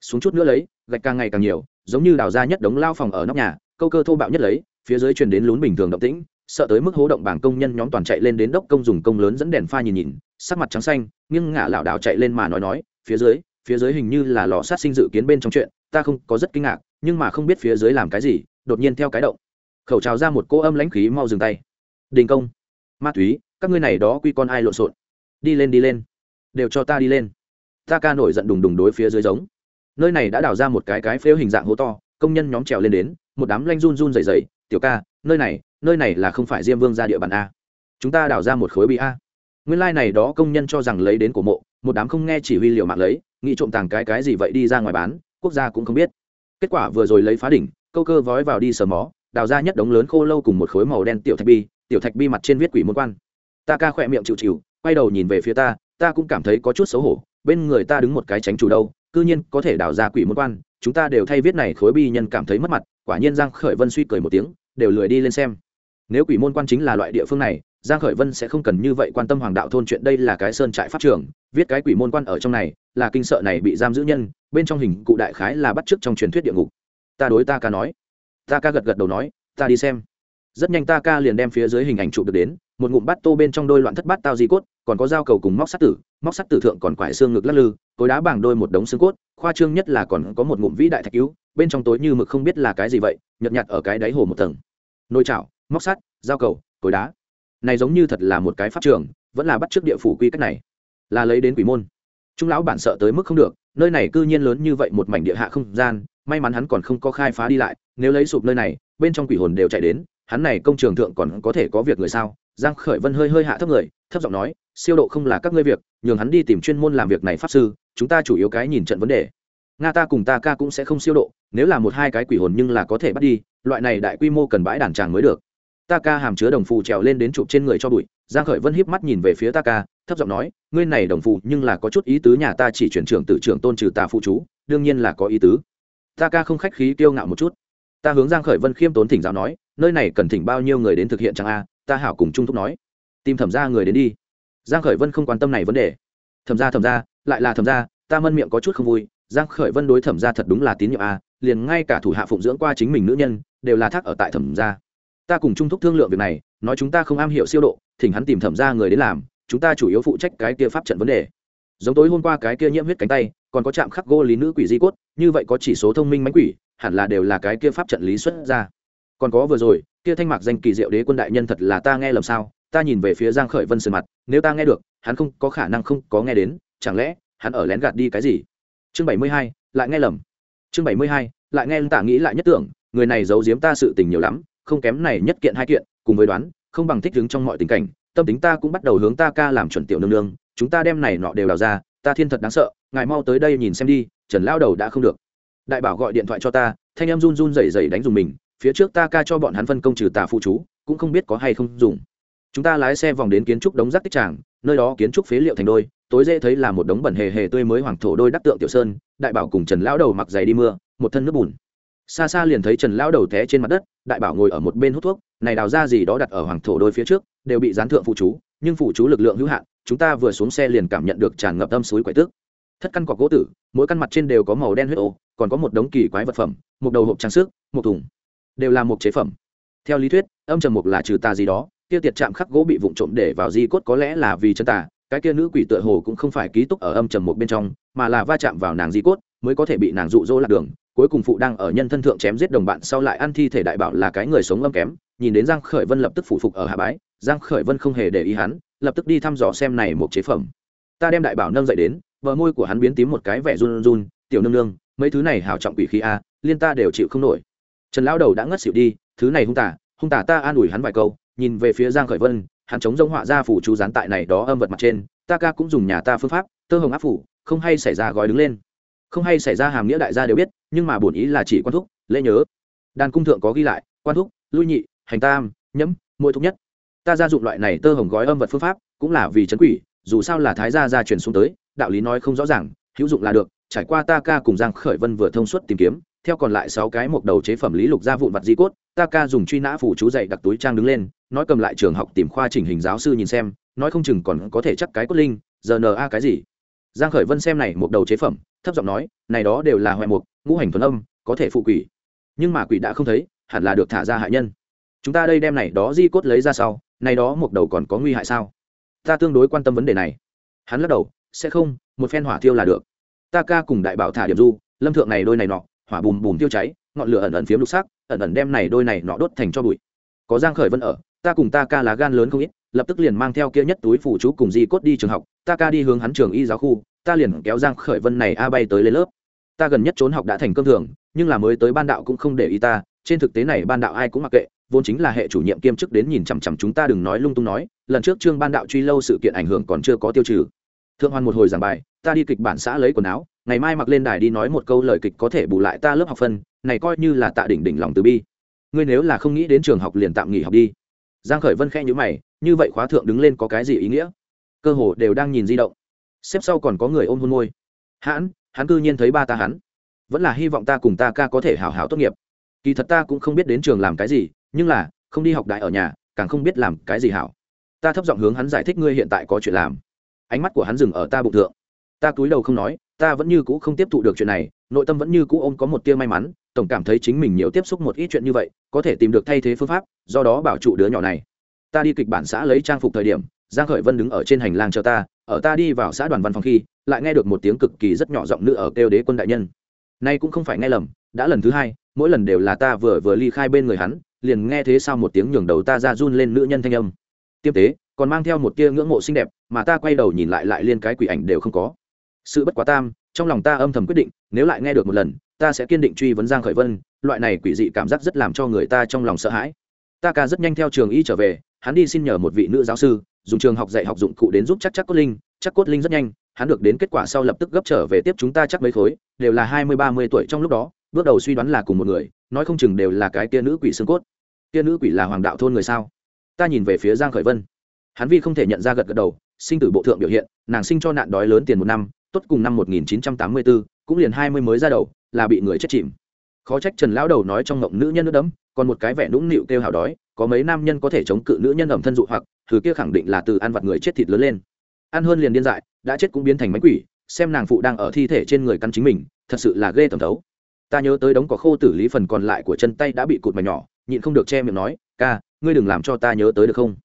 Xuống chút nữa lấy, gạch càng ngày càng nhiều, giống như đào ra nhất đống lao phòng ở nóc nhà, câu cơ thô bạo nhất lấy, phía dưới truyền đến lún bình thường động tĩnh, sợ tới mức hố động bảng công nhân nhóm toàn chạy lên đến đốc công dùng công lớn dẫn đèn pha nhìn nhìn, sắc mặt trắng xanh, nghiêng ngả lảo đảo chạy lên mà nói nói, phía dưới phía dưới hình như là lò sát sinh dự kiến bên trong chuyện ta không có rất kinh ngạc, nhưng mà không biết phía dưới làm cái gì, đột nhiên theo cái động. Khẩu trào ra một cỗ âm lãnh khí mau dừng tay. Đình công, ma túy, các ngươi này đó quy con ai lộn xộn. Đi lên đi lên. Đều cho ta đi lên. Ta ca nổi giận đùng đùng đối phía dưới giống. Nơi này đã đào ra một cái cái phếu hình dạng hố to, công nhân nhóm trèo lên đến, một đám lanh run run dày dày tiểu ca, nơi này nơi này là không phải diêm vương ra địa bàn a. Chúng ta đào ra một khối bị a. Nguyên lai、like、này đó công nhân cho rằng lấy đến của mộ, một đám không nghe chỉ huy liệu mạng lấy, nghĩ trộm tàng cái cái gì vậy đi ra ngoài bán quốc gia cũng không biết. Kết quả vừa rồi lấy phá đỉnh, câu cơ vói vào đi sờ mó, đào ra nhất đống lớn khô lâu cùng một khối màu đen tiểu thạch bi, tiểu thạch bi mặt trên viết quỷ môn quan. Ta ca khỏe miệng chịu chịu, quay đầu nhìn về phía ta ta cũng cảm thấy có chút xấu hổ, bên người ta đứng một cái tránh chủ đâu, cư nhiên có thể đào ra quỷ môn quan, chúng ta đều thay viết này khối bi nhân cảm thấy mất mặt, quả nhiên giang khởi vân suy cười một tiếng, đều lười đi lên xem. Nếu quỷ môn quan chính là loại địa phương này, giang khởi vân sẽ không cần như vậy quan tâm hoàng đạo thôn chuyện đây là cái sơn trại pháp trường viết cái quỷ môn quan ở trong này, là kinh sợ này bị giam giữ nhân, bên trong hình cụ đại khái là bắt chước trong truyền thuyết địa ngục. Ta đối ta ca nói. Ta ca gật gật đầu nói, ta đi xem. Rất nhanh ta ca liền đem phía dưới hình ảnh chụp được đến, một ngụm bát tô bên trong đôi loạn thất bát tao di cốt, còn có dao cầu cùng móc sắt tử, móc sắt tử thượng còn quải xương ngực lắc lư, cối đá bảng đôi một đống xương cốt, khoa trương nhất là còn có một ngụm vĩ đại thạch cứu, bên trong tối như mực không biết là cái gì vậy, nhợt nhạt ở cái đáy hồ một tầng. Nồi chảo, móc sắt, dao cầu, cối đá. Này giống như thật là một cái pháp trường, vẫn là bắt trước địa phủ quy cách này là lấy đến quỷ môn. Trung lão bản sợ tới mức không được, nơi này cư nhiên lớn như vậy một mảnh địa hạ không gian, may mắn hắn còn không có khai phá đi lại, nếu lấy sụp nơi này, bên trong quỷ hồn đều chạy đến, hắn này công trường thượng còn có thể có việc người sao? Giang khởi vân hơi hơi hạ thấp người, thấp giọng nói, siêu độ không là các ngươi việc, nhường hắn đi tìm chuyên môn làm việc này pháp sư, chúng ta chủ yếu cái nhìn trận vấn đề. Nga ta cùng ta ca cũng sẽ không siêu độ, nếu là một hai cái quỷ hồn nhưng là có thể bắt đi, loại này đại quy mô cần bãi đàn tràng mới được. Ta ca hàm chứa đồng phù trèo lên đến chụp trên người cho bụi, giang khởi vân híp mắt nhìn về phía ta ca thấp giọng nói, ngươi này đồng phụ nhưng là có chút ý tứ nhà ta chỉ chuyển trưởng tự trưởng tôn trừ tà phụ chú, đương nhiên là có ý tứ. Ta ca không khách khí kiêu ngạo một chút. Ta hướng giang khởi vân khiêm tốn thỉnh giáo nói, nơi này cần thỉnh bao nhiêu người đến thực hiện chẳng a? Ta hảo cùng trung thúc nói, tìm thẩm ra người đến đi. Giang khởi vân không quan tâm này vấn đề. Thẩm ra thẩm ra lại là thẩm ra ta mân miệng có chút không vui. Giang khởi vân đối thẩm ra thật đúng là tín nhiệm a, liền ngay cả thủ hạ phụng dưỡng qua chính mình nữ nhân, đều là thác ở tại thẩm ra ta cùng trung thúc thương lượng việc này, nói chúng ta không am hiểu siêu độ, thỉnh hắn tìm thẩm ra người đến làm chúng ta chủ yếu phụ trách cái kia pháp trận vấn đề. Giống tối hôm qua cái kia nhiễm huyết cánh tay còn có chạm khắc gô lý nữ quỷ di cốt như vậy có chỉ số thông minh mánh quỷ hẳn là đều là cái kia pháp trận lý xuất ra. Còn có vừa rồi kia thanh mạc danh kỳ diệu đế quân đại nhân thật là ta nghe lầm sao ta nhìn về phía giang khởi vân sườn mặt nếu ta nghe được hắn không có khả năng không có nghe đến chẳng lẽ hắn ở lén gạt đi cái gì? Chương 72, lại nghe lầm. Chương 72, lại nghe tả nghĩ lại nhất tưởng người này giấu giếm ta sự tình nhiều lắm không kém này nhất kiện hai kiện cùng với đoán không bằng thích đứng trong mọi tình cảnh tâm tính ta cũng bắt đầu hướng ta ca làm chuẩn tiểu nương nương, chúng ta đem này nọ đều đào ra, ta thiên thật đáng sợ, ngài mau tới đây nhìn xem đi, trần lao đầu đã không được. Đại bảo gọi điện thoại cho ta, thanh em run run rẩy rẩy đánh dùng mình, phía trước ta ca cho bọn hắn phân công trừ tà phụ chú, cũng không biết có hay không dùng. Chúng ta lái xe vòng đến kiến trúc đống rác tích tràng, nơi đó kiến trúc phế liệu thành đôi, tối dễ thấy là một đống bẩn hề hề tươi mới hoàng thổ đôi đắc tượng tiểu sơn, đại bảo cùng trần lão đầu mặc giày đi mưa, một thân nước bùn. Xa xa liền thấy trần lão đầu té trên mặt đất, đại bảo ngồi ở một bên hút thuốc, này đào ra gì đó đặt ở hoàng thổ đôi phía trước đều bị gián thượng phụ chú, nhưng phụ chú lực lượng hữu hạn, chúng ta vừa xuống xe liền cảm nhận được tràn ngập tâm suối quậy tức. thất căn cọc gỗ tử, mỗi căn mặt trên đều có màu đen huyết ô, còn có một đống kỳ quái vật phẩm, một đầu hộp trang sức, một thùng, đều là một chế phẩm. Theo lý thuyết, âm trầm mục là trừ tà gì đó, kia tiệt chạm khắc gỗ bị vụn trộm để vào di cốt có lẽ là vì chân tà, cái kia nữ quỷ tựa hồ cũng không phải ký túc ở âm trầm mục bên trong, mà là va chạm vào nàng di cốt, mới có thể bị nàng dụ dỗ lạc đường. Cuối cùng phụ đang ở nhân thân thượng chém giết đồng bạn, sau lại ăn thi thể đại bảo là cái người sống âm kém, nhìn đến giang khởi vân lập tức phụ phục ở hạ bái giang khởi vân không hề để ý hắn, lập tức đi thăm dò xem này một chế phẩm. Ta đem đại bảo nâng dậy đến, bờ môi của hắn biến tím một cái vẻ run run, tiểu nương nương, mấy thứ này hảo trọng quỷ khí a, liên ta đều chịu không nổi. Trần lão đầu đã ngất xỉu đi, thứ này hung tả hung tả ta an ủi hắn vài câu. Nhìn về phía giang khởi vân, hắn chống rông họa ra phủ chú gián tại này đó âm vật mặt trên, ta ca cũng dùng nhà ta phương pháp, tơ hồng áp phủ, không hay xảy ra gói đứng lên. Không hay xảy ra hàm nghĩa đại gia đều biết, nhưng mà bổn ý là chỉ quan thúc, lễ nhớ. Đàn cung thượng có ghi lại, quan thúc, lui nhị, hành tam, nhẫm mỗi thúc nhất ta gia dụng loại này tơ hồng gói âm vật phương pháp cũng là vì chấn quỷ, dù sao là thái gia gia truyền xuống tới, đạo lý nói không rõ ràng, hữu dụng là được, trải qua ta ca cùng giang khởi vân vừa thông suốt tìm kiếm, theo còn lại sáu cái một đầu chế phẩm lý lục gia vụn vặt di cốt, ta ca dùng truy nã phủ chú dạy đặc túi trang đứng lên, nói cầm lại trường học tìm khoa chỉnh hình giáo sư nhìn xem, nói không chừng còn có thể chắc cái cốt linh giờ n a cái gì. Giang khởi vân xem này một đầu chế phẩm, thấp giọng nói, này đó đều là hoại mục, ngũ hành thuần âm, có thể phụ quỷ. Nhưng mà quỷ đã không thấy, hẳn là được thả ra hại nhân chúng ta đây đem này đó di cốt lấy ra sau, này đó một đầu còn có nguy hại sao? Ta tương đối quan tâm vấn đề này. Hắn lắc đầu, sẽ không, một phen hỏa thiêu là được. Ta ca cùng đại bảo thả điểm du, lâm thượng này đôi này nọ, hỏa bùm bùm tiêu cháy, ngọn lửa ẩn ẩn phiếm lục sắc, ẩn ẩn đem này đôi này nọ đốt thành cho bụi. Có giang khởi vân ở, ta cùng ta ca lá gan lớn không ít, lập tức liền mang theo kia nhất túi phủ chú cùng di cốt đi trường học, ta ca đi hướng hắn trường y giáo khu, ta liền kéo giang khởi vân này a bay tới lên lớp. Ta gần nhất trốn học đã thành cơm thường, nhưng là mới tới ban đạo cũng không để ý ta, trên thực tế này ban đạo ai cũng mặc kệ vốn chính là hệ chủ nhiệm kiêm chức đến nhìn chằm chằm chúng ta đừng nói lung tung nói, lần trước trương ban đạo truy lâu sự kiện ảnh hưởng còn chưa có tiêu trừ. Thượng hoan một hồi giảng bài, ta đi kịch bản xã lấy quần áo, ngày mai mặc lên đài đi nói một câu lời kịch có thể bù lại ta lớp học phân, này coi như là tạ đỉnh đỉnh lòng từ bi. Ngươi nếu là không nghĩ đến trường học liền tạm nghỉ học đi. Giang khởi vân khẽ nhíu mày, như vậy khóa thượng đứng lên có cái gì ý nghĩa? Cơ hồ đều đang nhìn di động. Xếp sau còn có người ôm hôn môi. Hãn, hắn cư nhiên thấy ba ta hắn. Vẫn là hy vọng ta cùng ta ca có thể hảo hảo tốt nghiệp. Kỳ thật ta cũng không biết đến trường làm cái gì nhưng là, không đi học đại ở nhà, càng không biết làm cái gì hảo. Ta thấp giọng hướng hắn giải thích ngươi hiện tại có chuyện làm. Ánh mắt của hắn dừng ở ta bụng thượng. Ta cúi đầu không nói, ta vẫn như cũ không tiếp thụ được chuyện này, nội tâm vẫn như cũ ôm có một tia may mắn, tổng cảm thấy chính mình nhiều tiếp xúc một ít chuyện như vậy, có thể tìm được thay thế phương pháp, do đó bảo trụ đứa nhỏ này. Ta đi kịch bản xã lấy trang phục thời điểm, giang khởi vân đứng ở trên hành lang chờ ta, ở ta đi vào xã đoàn văn phòng khi, lại nghe được một tiếng cực kỳ rất nhỏ giọng nữ ở kêu đế quân đại nhân. Nay cũng không phải nghe lầm, đã lần thứ hai, mỗi lần đều là ta vừa vừa ly khai bên người hắn liền nghe thế sao một tiếng nhường đầu ta ra run lên nữ nhân thanh âm. Tiếp tế, còn mang theo một tia ngưỡng mộ xinh đẹp, mà ta quay đầu nhìn lại lại liên cái quỷ ảnh đều không có. Sự bất quá tam, trong lòng ta âm thầm quyết định, nếu lại nghe được một lần, ta sẽ kiên định truy vấn giang khởi vân, loại này quỷ dị cảm giác rất làm cho người ta trong lòng sợ hãi. Ta ca rất nhanh theo trường y trở về, hắn đi xin nhờ một vị nữ giáo sư, dùng trường học dạy học dụng cụ đến giúp chắc chắc cốt linh, chắc cốt linh rất nhanh, hắn được đến kết quả sau lập tức gấp trở về tiếp chúng ta chắc mấy khối, đều là hai mươi, ba mươi tuổi trong lúc đó bước đầu suy đoán là cùng một người nói không chừng đều là cái tia nữ quỷ xương cốt. Tia nữ quỷ là hoàng đạo thôn người sao? Ta nhìn về phía giang khởi vân. Hắn vi không thể nhận ra gật gật đầu sinh tử bộ thượng biểu hiện nàng sinh cho nạn đói lớn tiền một năm tốt cùng năm 1984, cũng liền hai mươi mới ra đầu là bị người chết chìm. Khó trách trần lão đầu nói trong ngộng nữ nhân nước đấm còn một cái vẻ nũng nịu kêu hào đói có mấy nam nhân có thể chống cự nữ nhân ẩm thân dụ hoặc thứ kia khẳng định là từ ăn vặt người chết thịt lớn lên. Ăn hơn liền điên dại đã chết cũng biến thành máy quỷ xem nàng phụ đang ở thi thể trên người căn chính mình thật sự là ghê tầm thấu ta nhớ tới đống cỏ khô tử lý phần còn lại của chân tay đã bị cụt mảnh nhỏ, nhịn không được che miệng nói, ca, ngươi đừng làm cho ta nhớ tới được không?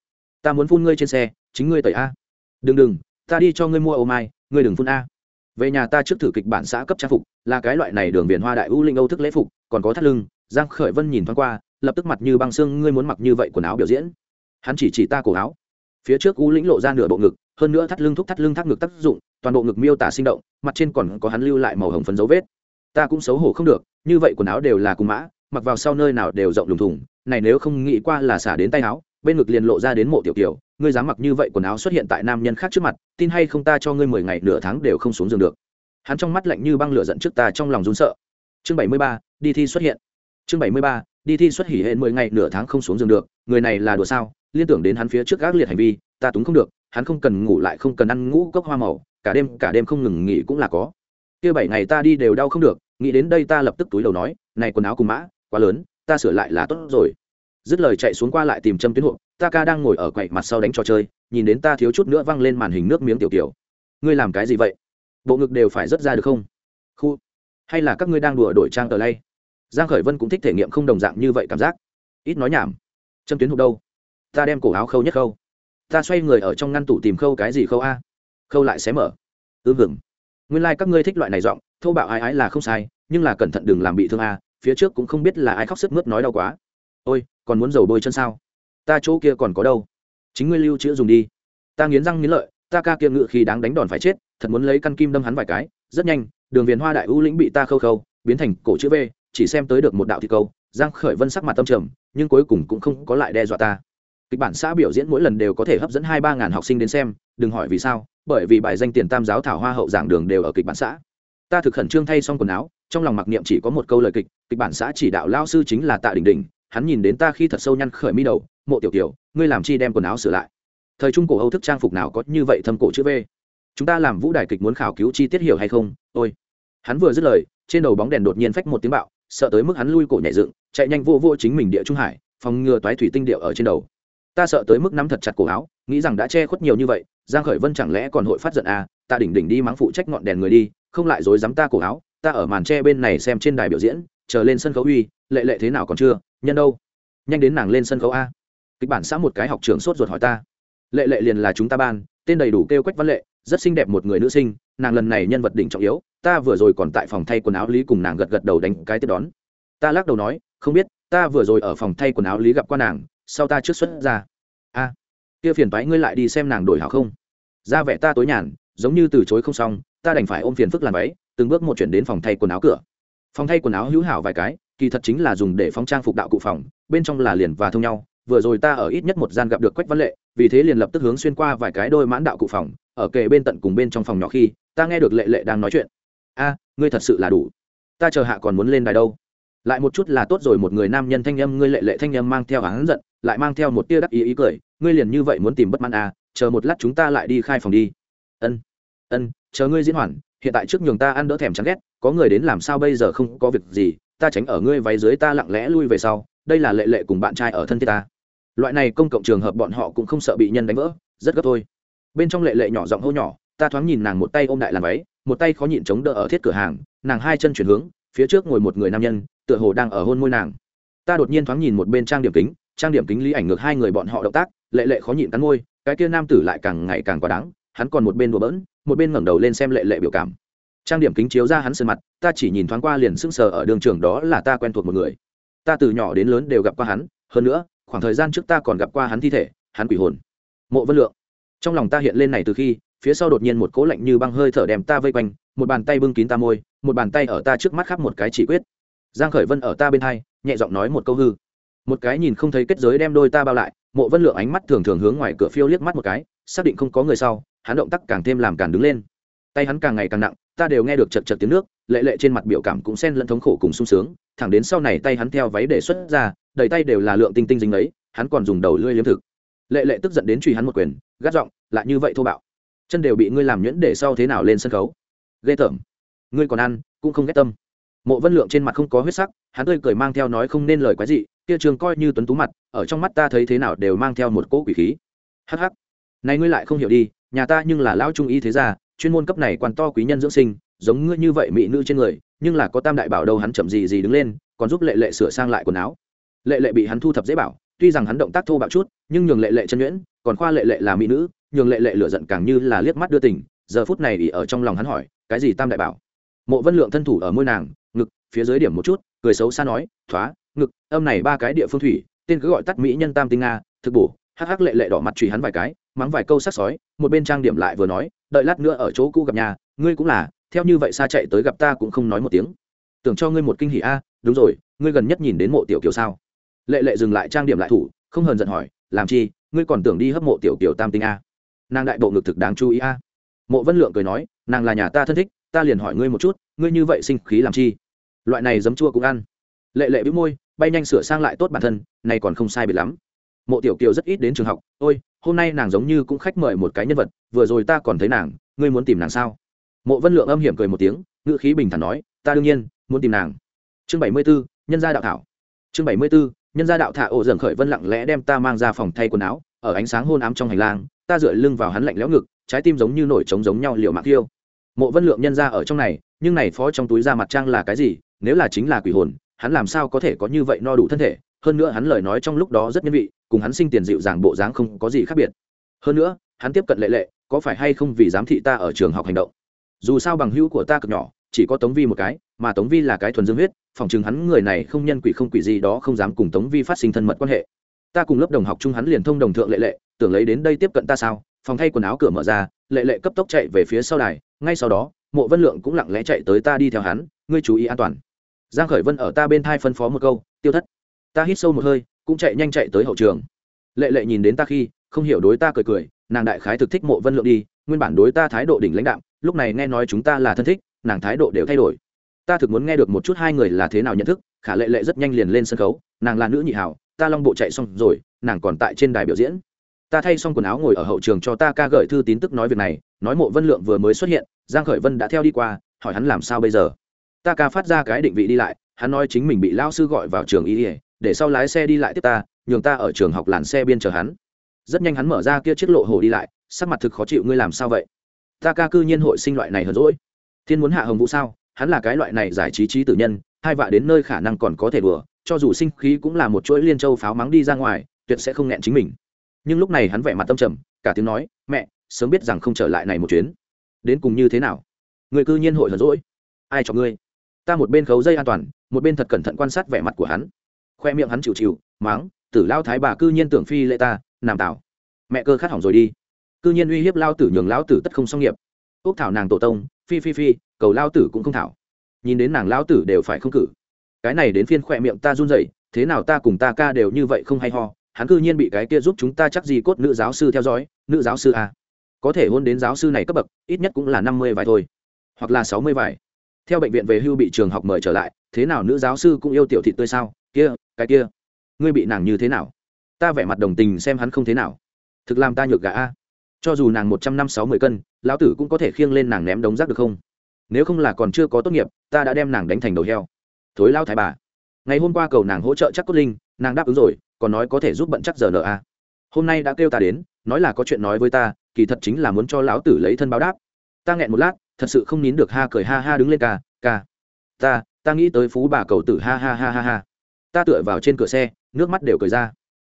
Ta muốn phun ngươi trên xe, chính ngươi tẩy a. Đừng đừng, ta đi cho ngươi mua ô mai, ngươi đừng phun a. Về nhà ta trước thử kịch bản xã cấp trang phục, là cái loại này đường viền hoa đại u linh âu thức lễ phục, còn có thắt lưng. Giang khởi vân nhìn thoáng qua, lập tức mặt như băng xương, ngươi muốn mặc như vậy quần áo biểu diễn? Hắn chỉ chỉ ta cổ áo. Phía trước u lĩnh lộ ra nửa bộ ngực, hơn nữa thắt lưng thúc thắt lưng thắt ngực tác dụng, toàn bộ ngực miêu tả sinh động, mặt trên còn có hắn lưu lại màu hồng phấn dấu vết ta cũng xấu hổ không được, như vậy quần áo đều là cùng mã, mặc vào sau nơi nào đều rộng lùng thùng, này nếu không nghĩ qua là xả đến tay áo, bên ngực liền lộ ra đến mộ tiểu kiều, ngươi dám mặc như vậy quần áo xuất hiện tại nam nhân khác trước mặt, tin hay không ta cho ngươi mười ngày nửa tháng đều không xuống giường được. Hắn trong mắt lạnh như băng lửa giận trước ta trong lòng run sợ. Chương bảy mươi ba, đi thi xuất hiện. Chương bảy mươi ba, đi thi xuất hỉ hệ mười ngày nửa tháng không xuống giường được, người này là đùa sao? Liên tưởng đến hắn phía trước gác liệt hành vi, ta túng không được, hắn không cần ngủ lại không cần ăn ngũ cốc hoa màu, cả đêm cả đêm không ngừng nghỉ cũng là có. Kia bảy ngày ta đi đều đau không được nghĩ đến đây ta lập tức túi đầu nói này quần áo cùng mã quá lớn ta sửa lại là tốt rồi. Dứt lời chạy xuống qua lại tìm châm tuyến Hộ, ta ca đang ngồi ở quậy mặt sau đánh trò chơi nhìn đến ta thiếu chút nữa văng lên màn hình nước miếng tiểu kiểu. Ngươi làm cái gì vậy? Bộ ngực đều phải rớt ra được không? Khu hay là các ngươi đang đùa đổi trang tờ lay? Giang khởi vân cũng thích thể nghiệm không đồng dạng như vậy cảm giác. Ít nói nhảm. Châm tuyến Hộ đâu? Ta đem cổ áo khâu nhất khâu. Ta xoay người ở trong ngăn tủ tìm khâu cái gì khâu a? Khâu lại xé mở. Ư vừng nguyên lai các ngươi thích loại này giọng thô bạo ai ái là không sai, nhưng là cẩn thận đừng làm bị thương a, phía trước cũng không biết là ai khóc sức mướt nói đau quá. Ôi, còn muốn dầu bôi chân sao? Ta chỗ kia còn có đâu? Chính ngươi lưu chữ dùng đi. Ta nghiến răng nghiến lợi, ta ca kia ngự khi đáng đánh đòn phải chết, thật muốn lấy căn kim đâm hắn vài cái, rất nhanh, đường viền hoa đại ưu lĩnh bị ta khâu khâu, biến thành cổ chữ v, chỉ xem tới được một đạo thi câu, giang khởi vân sắc mặt tâm trầm, nhưng cuối cùng cũng không có lại đe dọa ta. Kịch bản xã biểu diễn mỗi lần đều có thể hấp dẫn hai ba ngàn học sinh đến xem, đừng hỏi vì sao, bởi vì bài danh tiền tam giáo thảo hoa hậu giảng đường đều ở kịch bản xã ta thực khẩn trương thay xong quần áo, trong lòng mặc niệm chỉ có một câu lời kịch kịch bản xã chỉ đạo lao sư chính là tạ đình đình, hắn nhìn đến ta khi thật sâu nhăn khởi mi đầu, mộ tiểu tiểu ngươi làm chi đem quần áo sửa lại? Thời trung cổ âu thức trang phục nào có như vậy thâm cổ chữ v? Chúng ta làm vũ đài kịch muốn khảo cứu chi tiết hiểu hay không? Ôi. Hắn vừa dứt lời, trên đầu bóng đèn đột nhiên phách một tiếng bạo, sợ tới mức hắn lui cổ nhảy dựng, chạy nhanh vô vô chính mình địa trung hải, phòng ngừa toái thủy tinh điệu ở trên đầu. Ta sợ tới mức nắm thật chặt cổ áo, nghĩ rằng đã che khuất nhiều như vậy, giang khởi vân chẳng lẽ còn hội phát giận à? Ta đỉnh đỉnh đi mắng phụ trách ngọn đèn người đi không lại dối dám ta cổ áo, ta ở màn tre bên này xem trên đài biểu diễn, chờ lên sân khấu uy, lệ lệ thế nào còn chưa, nhân đâu? Nhanh đến nàng lên sân khấu a. Kịch bản xã một cái học trường sốt ruột hỏi ta. Lệ lệ liền là chúng ta ban, tên đầy đủ kêu quách văn lệ, rất xinh đẹp một người nữ sinh, nàng lần này nhân vật đỉnh trọng yếu, ta vừa rồi còn tại phòng thay quần áo lý cùng nàng gật gật đầu đánh cái tiếp đón. Ta lắc đầu nói, không biết, ta vừa rồi ở phòng thay quần áo lý gặp qua nàng, sau ta trước xuất ra. A, kia phiền toái ngươi lại đi xem nàng đổi hảo không? Ra vẻ ta tối nhàn, giống như từ chối không xong ta đành phải ôm phiền phức làm váy, từng bước một chuyển đến phòng thay quần áo cửa. Phòng thay quần áo hữu hảo vài cái, kỳ thật chính là dùng để phóng trang phục đạo cụ phòng, bên trong là liền và thông nhau. Vừa rồi ta ở ít nhất một gian gặp được quách văn lệ, vì thế liền lập tức hướng xuyên qua vài cái đôi mãn đạo cụ phòng, ở kề bên tận cùng bên trong phòng nhỏ khi, ta nghe được lệ lệ đang nói chuyện. A, ngươi thật sự là đủ. Ta chờ hạ còn muốn lên đài đâu. Lại một chút là tốt rồi, một người nam nhân thanh âm, ngươi lệ lệ thanh âm mang theo hắn giận, lại mang theo một tia đắc ý ý cười, ngươi liền như vậy muốn tìm bất mãn à chờ một lát chúng ta lại đi khai phòng đi ân, chờ ngươi diễn hoàn, hiện tại trước nhường ta ăn đỡ thèm chán ghét, có người đến làm sao bây giờ không có việc gì, ta tránh ở ngươi váy dưới ta lặng lẽ lui về sau, đây là lệ lệ cùng bạn trai ở thân thiết ta. Loại này công cộng trường hợp bọn họ cũng không sợ bị nhân đánh vỡ, rất gấp thôi. Bên trong lệ lệ nhỏ giọng hô nhỏ, ta thoáng nhìn nàng một tay ôm đại làm váy, một tay khó nhịn chống đỡ ở thiết cửa hàng, nàng hai chân chuyển hướng, phía trước ngồi một người nam nhân, tựa hồ đang ở hôn môi nàng. Ta đột nhiên thoáng nhìn một bên trang điểm kính, trang điểm kính lý ảnh ngược hai người bọn họ động tác, lệ lệ khó nhịn cắn môi, cái kia nam tử lại càng ngày càng quá đáng, hắn còn một bên đùa bỡn một bên ngẩng đầu lên xem lệ lệ biểu cảm. Trang điểm kính chiếu ra hắn sơn mặt, ta chỉ nhìn thoáng qua liền sững sờ ở đường trường đó là ta quen thuộc một người. Ta từ nhỏ đến lớn đều gặp qua hắn, hơn nữa, khoảng thời gian trước ta còn gặp qua hắn thi thể, hắn quỷ hồn. Mộ vân lượng. Trong lòng ta hiện lên này từ khi, phía sau đột nhiên một cố lạnh như băng hơi thở đem ta vây quanh, một bàn tay bưng kín ta môi, một bàn tay ở ta trước mắt khắp một cái chỉ quyết. Giang khởi vân ở ta bên hai, nhẹ giọng nói một câu hư. Một cái nhìn không thấy kết giới đem đôi ta bao lại, mộ vân lượng ánh mắt thường thường hướng ngoài cửa phiêu liếc mắt một cái xác định không có người sau, hắn động tác càng thêm làm càng đứng lên. Tay hắn càng ngày càng nặng, ta đều nghe được chật chật tiếng nước, lệ lệ trên mặt biểu cảm cũng xen lẫn thống khổ cùng sung sướng. Thẳng đến sau này tay hắn theo váy để xuất ra, đầy tay đều là lượng tinh tinh dính ấy, hắn còn dùng đầu lưỡi liếm thực. Lệ lệ tức giận đến truy hắn một quyền, gắt giọng, lại như vậy thô bạo. Chân đều bị ngươi làm nhuyễn để sau thế nào lên sân khấu? Ghê tởm. Ngươi còn ăn, cũng không ghét tâm. Mộ vân lượng trên mặt không có huyết sắc, hắn tươi cười mang theo nói không nên lời quái gì kia trường coi như tuấn tú mặt, ở trong mắt ta thấy thế nào đều mang theo một cỗ quỷ khí. Hắc hắc này ngươi lại không hiểu đi, nhà ta nhưng là lão trung y thế gia, chuyên môn cấp này quan to quý nhân dưỡng sinh, giống ngươi như vậy mỹ nữ trên người, nhưng là có tam đại bảo đâu hắn chậm gì gì đứng lên, còn giúp lệ lệ sửa sang lại quần áo. Lệ lệ bị hắn thu thập dễ bảo, tuy rằng hắn động tác thô bạo chút, nhưng nhường lệ lệ chân nhuyễn, còn khoa lệ lệ là mỹ nữ, nhường lệ lệ lửa giận càng như là liếc mắt đưa tình, giờ phút này ỉ ở trong lòng hắn hỏi, cái gì tam đại bảo? Mộ vân lượng thân thủ ở môi nàng, ngực, phía dưới điểm một chút, cười xấu xa nói thoá ngực, âm này ba cái địa phương thủy, tên cứ gọi tắt mỹ nhân tam tinh nga thực bổ. Hắc hắc lệ lệ đỏ mặt chửi hắn vài cái mắng vài câu sắc sói, một bên trang điểm lại vừa nói, đợi lát nữa ở chỗ cũ gặp nhà, ngươi cũng là, theo như vậy xa chạy tới gặp ta cũng không nói một tiếng. Tưởng cho ngươi một kinh hỉ a, đúng rồi, ngươi gần nhất nhìn đến mộ tiểu kiều sao? Lệ lệ dừng lại trang điểm lại thủ, không hờn giận hỏi, làm chi, ngươi còn tưởng đi hấp mộ tiểu kiều tam tinh a? Nàng đại bộ ngực thực đáng chú ý a. Mộ vân lượng cười nói, nàng là nhà ta thân thích, ta liền hỏi ngươi một chút, ngươi như vậy sinh khí làm chi? Loại này giấm chua cũng ăn. Lệ lệ bĩu môi, bay nhanh sửa sang lại tốt bản thân, này còn không sai biệt lắm mộ tiểu kiều rất ít đến trường học. Ôi hôm nay nàng giống như cũng khách mời một cái nhân vật vừa rồi ta còn thấy nàng ngươi muốn tìm nàng sao? Mộ vân lượng âm hiểm cười một tiếng ngữ khí bình thản nói ta đương nhiên muốn tìm nàng. Chương bảy mươi 74, nhân gia đạo thảo. Chương bảy mươi 74, nhân gia đạo thả ổ dần khởi vân lặng lẽ đem ta mang ra phòng thay quần áo ở ánh sáng hôn ám trong hành lang ta dựa lưng vào hắn lạnh lẽo ngực trái tim giống như nổi trống giống nhau liệu mạng tiêu mộ vân lượng nhân ra ở trong này nhưng này phó trong túi ra mặt trang là cái gì nếu là chính là quỷ hồn hắn làm sao có thể có như vậy no đủ thân thể? Hơn nữa hắn lời nói trong lúc đó rất nhân vị cùng hắn sinh tiền dịu dàng bộ dáng không có gì khác biệt. Hơn nữa, hắn tiếp cận lệ lệ, có phải hay không vì giám thị ta ở trường học hành động? Dù sao bằng hữu của ta cực nhỏ, chỉ có tống vi một cái, mà tống vi là cái thuần dương huyết phòng chừng hắn người này không nhân quỷ không quỷ gì đó không dám cùng tống vi phát sinh thân mật quan hệ. Ta cùng lớp đồng học chung hắn liền thông đồng thượng lệ lệ, tưởng lấy đến đây tiếp cận ta sao? Phòng thay quần áo cửa mở ra, lệ lệ cấp tốc chạy về phía sau đài, ngay sau đó, mộ vân lượng cũng lặng lẽ chạy tới ta đi theo hắn, ngươi chú ý an toàn. Giang khởi vân ở ta bên thai phân phó một câu, tiêu thất. Ta hít sâu một hơi cũng chạy nhanh chạy tới hậu trường. Lệ lệ nhìn đến ta khi, không hiểu đối ta cười cười, nàng đại khái thực thích mộ vân lượng đi, nguyên bản đối ta thái độ đỉnh lãnh đạo lúc này nghe nói chúng ta là thân thích, nàng thái độ đều thay đổi. Ta thực muốn nghe được một chút hai người là thế nào nhận thức, khả lệ lệ rất nhanh liền lên sân khấu, nàng là nữ nhị hảo, ta long bộ chạy xong rồi, nàng còn tại trên đài biểu diễn. Ta thay xong quần áo ngồi ở hậu trường cho ta ca gửi thư tín tức nói việc này, nói mộ vân lượng vừa mới xuất hiện, giang khởi vân đã theo đi qua, hỏi hắn làm sao bây giờ. Ta ca phát ra cái định vị đi lại, hắn nói chính mình bị lao sư gọi vào trường y để sau lái xe đi lại tiếp ta, nhường ta ở trường học làn xe biên chờ hắn. Rất nhanh hắn mở ra kia chiếc lộ hồ đi lại, sắc mặt thực khó chịu, ngươi làm sao vậy? Ta ca cư nhiên hội sinh loại này hờn rỗi thiên muốn hạ hồng vũ sao? Hắn là cái loại này giải trí trí tử nhân, hai vạ đến nơi khả năng còn có thể đùa, cho dù sinh khí cũng là một chuỗi liên châu pháo mắng đi ra ngoài, tuyệt sẽ không nghẹn chính mình. Nhưng lúc này hắn vẻ mặt tâm trầm, cả tiếng nói, mẹ, sớm biết rằng không trở lại này một chuyến. Đến cùng như thế nào? Người cư nhiên hội hờn rỗi ai cho ngươi? Ta một bên khấu dây an toàn, một bên thật cẩn thận quan sát vẻ mặt của hắn khoe miệng hắn chịu chịu, máng, tử lao thái bà cư nhiên tưởng phi lệ ta làm tảo mẹ cơ khát hỏng rồi đi. Cư nhiên uy hiếp lao tử nhường lao tử tất không xong nghiệp. Ốc thảo nàng tổ tông, phi phi phi, cầu lao tử cũng không thảo. Nhìn đến nàng lao tử đều phải không cử. Cái này đến phiên khoe miệng ta run rẩy, thế nào ta cùng ta ca đều như vậy không hay ho, hắn cư nhiên bị cái kia giúp chúng ta chắc gì cốt nữ giáo sư theo dõi, nữ giáo sư a. Có thể hôn đến giáo sư này cấp bậc, ít nhất cũng là năm mươi vài thôi, hoặc là sáu mươi vài. Theo bệnh viện về hưu bị trường học mời trở lại, thế nào nữ giáo sư cũng yêu tiểu thị tươi sao? Kia cái kia, ngươi bị nàng như thế nào? Ta vẻ mặt đồng tình xem hắn không thế nào. Thực làm ta nhược gà a. Cho dù nàng một trăm năm sáu mươi cân, lão tử cũng có thể khiêng lên nàng ném đống rác được không? Nếu không là còn chưa có tốt nghiệp, ta đã đem nàng đánh thành đầu heo. Thối lao thái bà. Ngày hôm qua cầu nàng hỗ trợ chắc cốt linh, nàng đáp ứng rồi, còn nói có thể giúp bận chắc giờ nợ a. Hôm nay đã kêu ta đến, nói là có chuyện nói với ta, kỳ thật chính là muốn cho lão tử lấy thân báo đáp. Ta nghẹn một lát, thật sự không nín được ha cười ha ha đứng lên ca ca. Ta ta nghĩ tới phú bà cầu tử ha ha ha ha ha ta tựa vào trên cửa xe, nước mắt đều cười ra.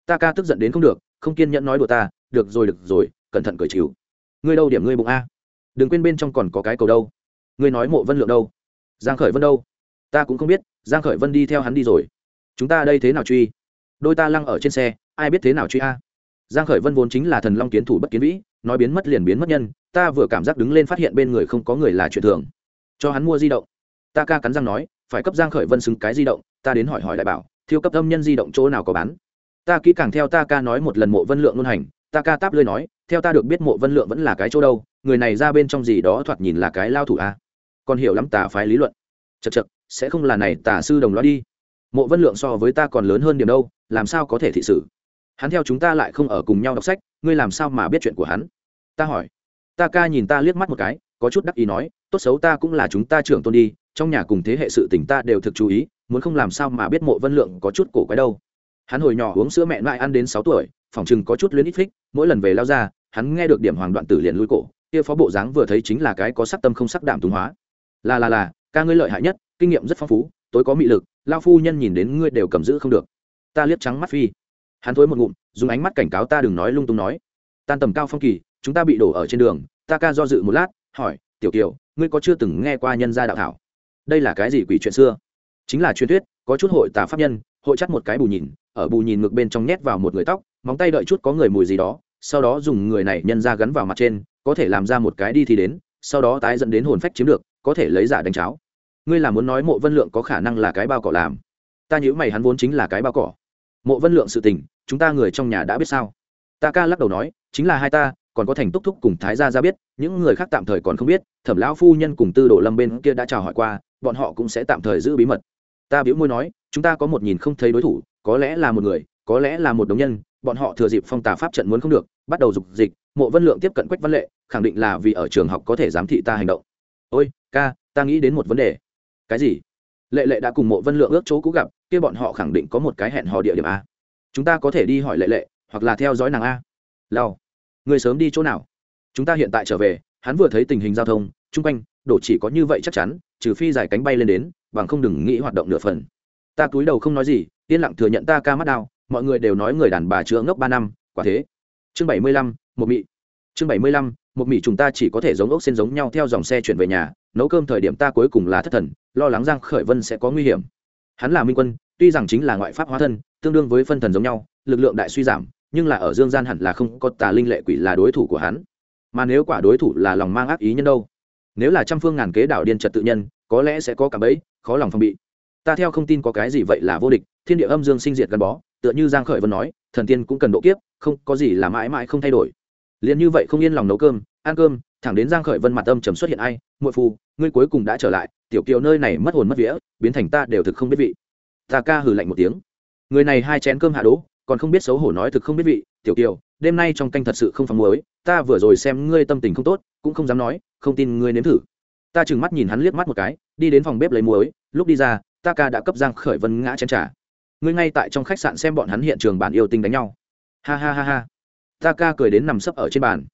Ta ca tức giận đến không được, không kiên nhẫn nói đùa ta, được rồi được rồi, cẩn thận cười chịu. Ngươi đâu điểm ngươi bụng a? Đừng quên bên trong còn có cái cầu đâu. Ngươi nói mộ vân lượng đâu? Giang khởi vân đâu? Ta cũng không biết, giang khởi vân đi theo hắn đi rồi. Chúng ta đây thế nào truy? Đôi ta lăng ở trên xe, ai biết thế nào truy a? Giang khởi vân vốn chính là thần long kiến thủ bất kiến vĩ, nói biến mất liền biến mất nhân, ta vừa cảm giác đứng lên phát hiện bên người không có người là chuyện thường. Cho hắn mua di động. Ta ca cắn răng nói, phải cấp giang khởi vân xứng cái di động ta đến hỏi hỏi đại bảo thiếu cấp âm nhân di động chỗ nào có bán? Ta kỹ càng theo ta ca nói một lần mộ vân lượng luôn hành, ta ca táp lơi nói, theo ta được biết mộ vân lượng vẫn là cái chỗ đâu, người này ra bên trong gì đó thoạt nhìn là cái lao thủ a. Còn hiểu lắm tà phái lý luận. Chật chật sẽ không là này tà sư đồng loa đi. Mộ vân lượng so với ta còn lớn hơn điểm đâu, làm sao có thể thị sự hắn theo chúng ta lại không ở cùng nhau đọc sách, ngươi làm sao mà biết chuyện của hắn? Ta hỏi. Ta ca nhìn ta liếc mắt một cái, có chút đắc ý nói, tốt xấu ta cũng là chúng ta trưởng tôn đi, trong nhà cùng thế hệ sự tình ta đều thực chú ý muốn không làm sao mà biết mộ vân lượng có chút cổ quái đâu. Hắn hồi nhỏ uống sữa mẹ mãi ăn đến sáu tuổi, phòng chừng có chút luyến ít phích, mỗi lần về lao ra, hắn nghe được điểm hoàng đoạn tử liền lui cổ, kia phó bộ dáng vừa thấy chính là cái có sắc tâm không sắc đảm túng hóa. Là là là, ca ngươi lợi hại nhất, kinh nghiệm rất phong phú, tối có mị lực, lao phu nhân nhìn đến ngươi đều cầm giữ không được. Ta liếc trắng mắt phi. Hắn thối một ngụm, dùng ánh mắt cảnh cáo ta đừng nói lung tung nói. Tan tầm cao phong kỳ, chúng ta bị đổ ở trên đường, ta ca do dự một lát, hỏi, tiểu kiều, ngươi có chưa từng nghe qua nhân gia đạo thảo? Đây là cái gì quỷ chuyện xưa? Chính là truyền thuyết, có chút hội tà pháp nhân, hội chắt một cái bù nhìn, ở bù nhìn ngược bên trong nhét vào một người tóc, móng tay đợi chút có người mùi gì đó, sau đó dùng người này nhân ra gắn vào mặt trên, có thể làm ra một cái đi thì đến, sau đó tái dẫn đến hồn phách chiếm được, có thể lấy giả đánh cháo. Ngươi là muốn nói mộ vân lượng có khả năng là cái bao cỏ làm? Ta nhữ mày hắn vốn chính là cái bao cỏ. Mộ vân lượng sự tình, chúng ta người trong nhà đã biết sao? Ta ca lắc đầu nói, chính là hai ta, còn có thành túc thúc cùng thái gia ra biết, những người khác tạm thời còn không biết, thẩm lão phu nhân cùng tư đồ lâm bên kia đã chào hỏi qua, bọn họ cũng sẽ tạm thời giữ bí mật ta biểu môi nói, chúng ta có một nhìn không thấy đối thủ, có lẽ là một người, có lẽ là một đồng nhân, bọn họ thừa dịp phong tà pháp trận muốn không được, bắt đầu dục dịch, mộ vân lượng tiếp cận quách văn lệ, khẳng định là vì ở trường học có thể giám thị ta hành động. Ôi, ca, ta nghĩ đến một vấn đề. Cái gì? Lệ lệ đã cùng mộ vân lượng ước chỗ cũ gặp, kia bọn họ khẳng định có một cái hẹn hò địa điểm a. Chúng ta có thể đi hỏi lệ lệ, hoặc là theo dõi nàng a. Lao người sớm đi chỗ nào? Chúng ta hiện tại trở về, hắn vừa thấy tình hình giao thông, chung quanh đổ chỉ có như vậy chắc chắn, trừ phi giải cánh bay lên đến bằng không đừng nghĩ hoạt động nửa phần. Ta cúi đầu không nói gì, yên lặng thừa nhận ta ca mắt đau, mọi người đều nói người đàn bà chữa ngốc ba năm, quả thế. Chương bảy mươi lăm, một mị. Chương bảy mươi lăm, một mị chúng ta chỉ có thể giống ốc sen giống nhau theo dòng xe chuyển về nhà, nấu cơm thời điểm ta cuối cùng là thất thần, lo lắng giang khởi vân sẽ có nguy hiểm. Hắn là minh quân, tuy rằng chính là ngoại pháp hóa thân, tương đương với phân thần giống nhau, lực lượng đại suy giảm, nhưng là ở dương gian hẳn là không có tà linh lệ quỷ là đối thủ của hắn. Mà nếu quả đối thủ là lòng mang ác ý nhân đâu? Nếu là trăm phương ngàn kế đảo điên trật tự nhân có lẽ sẽ có cả bẫy khó lòng phòng bị. Ta theo không tin có cái gì vậy là vô địch thiên địa âm dương sinh diệt gắn bó tựa như giang khởi vân nói thần tiên cũng cần độ kiếp không có gì là mãi mãi không thay đổi. Liền như vậy không yên lòng nấu cơm ăn cơm thẳng đến giang khởi vân mặt âm trầm xuất hiện ai muội phù, ngươi cuối cùng đã trở lại tiểu kiều nơi này mất hồn mất vía biến thành ta đều thực không biết vị. Ta ca hừ lạnh một tiếng. Người này hai chén cơm hạ đố còn không biết xấu hổ nói thực không biết vị tiểu kiều đêm nay trong canh thật sự không phòng muối ta vừa rồi xem ngươi tâm tình không tốt cũng không dám nói không tin ngươi nếm thử ta chừng mắt nhìn hắn liếc mắt một cái, đi đến phòng bếp lấy muối, lúc đi ra, ta ca đã cấp giang khởi vân ngã chén trà. Ngươi ngay tại trong khách sạn xem bọn hắn hiện trường bản yêu tinh đánh nhau. Ha ha ha ha. Ta ca cười đến nằm sấp ở trên bàn.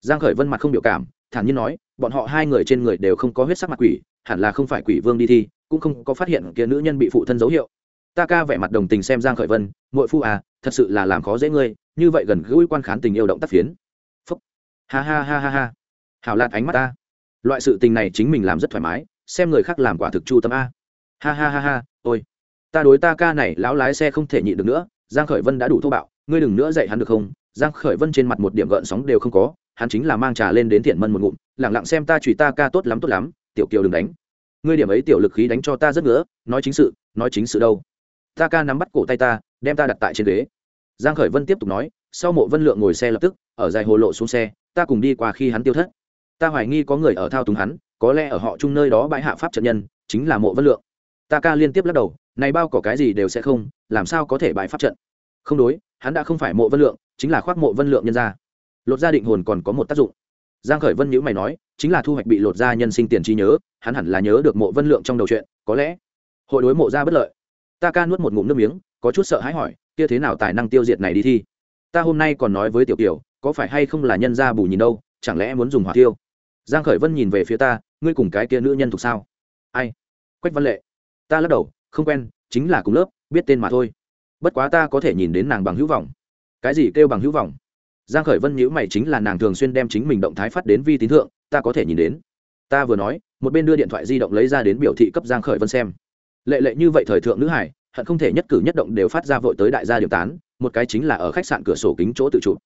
Giang khởi vân mặt không biểu cảm, thản nhiên nói, bọn họ hai người trên người đều không có huyết sắc mặt quỷ, hẳn là không phải quỷ vương đi thi, cũng không có phát hiện kia nữ nhân bị phụ thân dấu hiệu. Ta ca vẻ mặt đồng tình xem giang khởi vân, muội phu à thật sự là làm khó dễ ngươi, như vậy gần gũi quan khán tình yêu động tác phiến. Phúc. ha ha ha ha ha. Hảo lạt ánh mắt ta loại sự tình này chính mình làm rất thoải mái, xem người khác làm quả thực chu tâm a. Ha ha ha ha, ôi. Ta đối ta ca này lão lái xe không thể nhịn được nữa, giang khởi vân đã đủ thô bạo, ngươi đừng nữa dạy hắn được không? Giang khởi vân trên mặt một điểm gợn sóng đều không có, hắn chính là mang trà lên đến thiện mân một ngụm lẳng lặng xem ta chửi ta ca tốt lắm tốt lắm, tiểu kiều đừng đánh. Ngươi điểm ấy tiểu lực khí đánh cho ta rất ngứa, nói chính sự, nói chính sự đâu. Ta ca nắm bắt cổ tay ta, đem ta đặt tại trên ghế. Giang khởi vân tiếp tục nói, sau mộ vân lượng ngồi xe lập tức, ở dài hồ lộ xuống xe, ta cùng đi qua khi hắn tiêu thất ta hoài nghi có người ở thao túng hắn có lẽ ở họ chung nơi đó bãi hạ pháp trận nhân chính là mộ vân lượng. Ta ca liên tiếp lắc đầu này bao có cái gì đều sẽ không làm sao có thể bãi pháp trận? Không đối hắn đã không phải mộ vân lượng chính là khoác mộ vân lượng nhân ra. Lột gia định hồn còn có một tác dụng. Giang khởi vân nhữ mày nói chính là thu hoạch bị lột gia nhân sinh tiền trí nhớ hắn hẳn là nhớ được mộ vân lượng trong đầu chuyện có lẽ hội đối mộ gia bất lợi. Ta ca nuốt một ngụm nước miếng có chút sợ hãi hỏi kia thế nào tài năng tiêu diệt này đi thi? Ta hôm nay còn nói với tiểu tiểu, có phải hay không là nhân gia bù nhìn đâu chẳng lẽ muốn dùng hỏa tiêu giang khởi vân nhìn về phía ta, ngươi cùng cái kia nữ nhân thuộc sao? Ai? Quách văn lệ. Ta lắc đầu, không quen, chính là cùng lớp, biết tên mà thôi. Bất quá ta có thể nhìn đến nàng bằng hữu vọng. Cái gì kêu bằng hữu vọng? Giang khởi vân nhíu mày, chính là nàng thường xuyên đem chính mình động thái phát đến vi tín thượng, ta có thể nhìn đến. Ta vừa nói, một bên đưa điện thoại di động lấy ra đến biểu thị cấp giang khởi vân xem. Lệ lệ như vậy thời thượng nữ hải, hận không thể nhất cử nhất động đều phát ra vội tới đại gia điểm tán, một cái chính là ở khách sạn cửa sổ kính chỗ tự chụp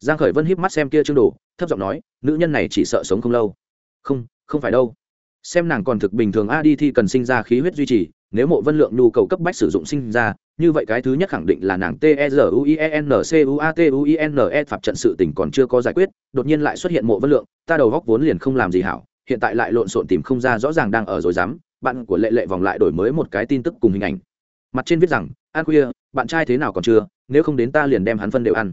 giang khởi vân híp mắt xem kia trương đồ, thấp giọng nói, nữ nhân này chỉ sợ sống không lâu. Không không phải đâu. Xem nàng còn thực bình thường a, đi thi cần sinh ra khí huyết duy trì, nếu mộ vân lượng nhu cầu cấp bách sử dụng sinh ra, như vậy cái thứ nhất khẳng định là nàng t e r u i e n c u a t u i n e phạm trận sự tình còn chưa có giải quyết, đột nhiên lại xuất hiện mộ vân lượng, ta đầu góc vốn liền không làm gì hảo, hiện tại lại lộn xộn tìm không ra rõ ràng đang ở rồi dám, bạn của lệ lệ vòng lại đổi mới một cái tin tức cùng hình ảnh. Mặt trên viết rằng, an khuya, bạn trai thế nào còn chưa, nếu không đến ta liền đem hắn phân đều ăn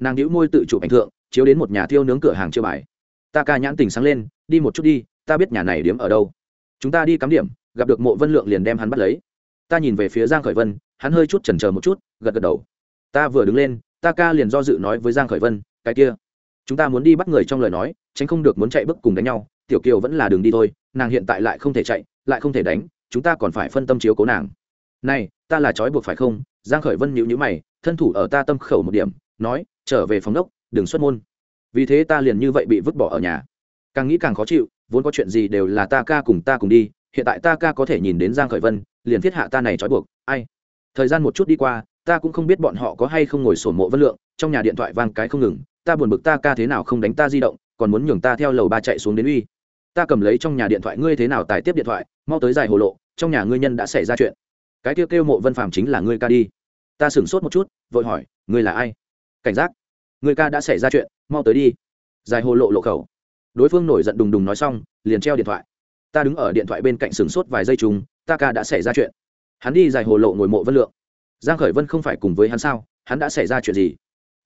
nàng đĩu môi tự chụp ảnh thượng, chiếu đến một nhà thiêu nướng cửa hàng chưa bài. Ta ca nhãn tình sáng lên, đi một chút đi, ta biết nhà này điếm ở đâu. Chúng ta đi cắm điểm, gặp được mộ vân lượng liền đem hắn bắt lấy. Ta nhìn về phía giang khởi vân, hắn hơi chút chần chờ một chút, gật gật đầu. Ta vừa đứng lên, ta ca liền do dự nói với giang khởi vân, cái kia, chúng ta muốn đi bắt người trong lời nói, tránh không được muốn chạy bước cùng đánh nhau, tiểu kiều vẫn là đường đi thôi, nàng hiện tại lại không thể chạy, lại không thể đánh, chúng ta còn phải phân tâm chiếu cố nàng. Này, ta là trói buộc phải không? Giang khởi vân nhíu nhíu mày, thân thủ ở ta tâm khẩu một điểm, nói trở về phòng đốc, đừng xuất môn. Vì thế ta liền như vậy bị vứt bỏ ở nhà. Càng nghĩ càng khó chịu, vốn có chuyện gì đều là ta ca cùng ta cùng đi, hiện tại ta ca có thể nhìn đến giang khởi vân, liền thiết hạ ta này trói buộc, ai? Thời gian một chút đi qua, ta cũng không biết bọn họ có hay không ngồi sổ mộ vân lượng, trong nhà điện thoại vang cái không ngừng, ta buồn bực ta ca thế nào không đánh ta di động, còn muốn nhường ta theo lầu ba chạy xuống đến uy. Ta cầm lấy trong nhà điện thoại ngươi thế nào tài tiếp điện thoại, mau tới dài hồ lộ, trong nhà ngươi nhân đã xảy ra chuyện. Cái kêu kêu mộ vân phàm chính là ngươi ca đi. Ta sửng sốt một chút, vội hỏi, ngươi là ai? Cảnh giác. Người ca đã xảy ra chuyện, mau tới đi. Dài hồ lộ lộ khẩu. Đối phương nổi giận đùng đùng nói xong, liền treo điện thoại. Ta đứng ở điện thoại bên cạnh sửng sốt vài giây chung, ta ca đã xảy ra chuyện. Hắn đi dài hồ lộ ngồi mộ vân lượng. Giang khởi vân không phải cùng với hắn sao? Hắn đã xảy ra chuyện gì?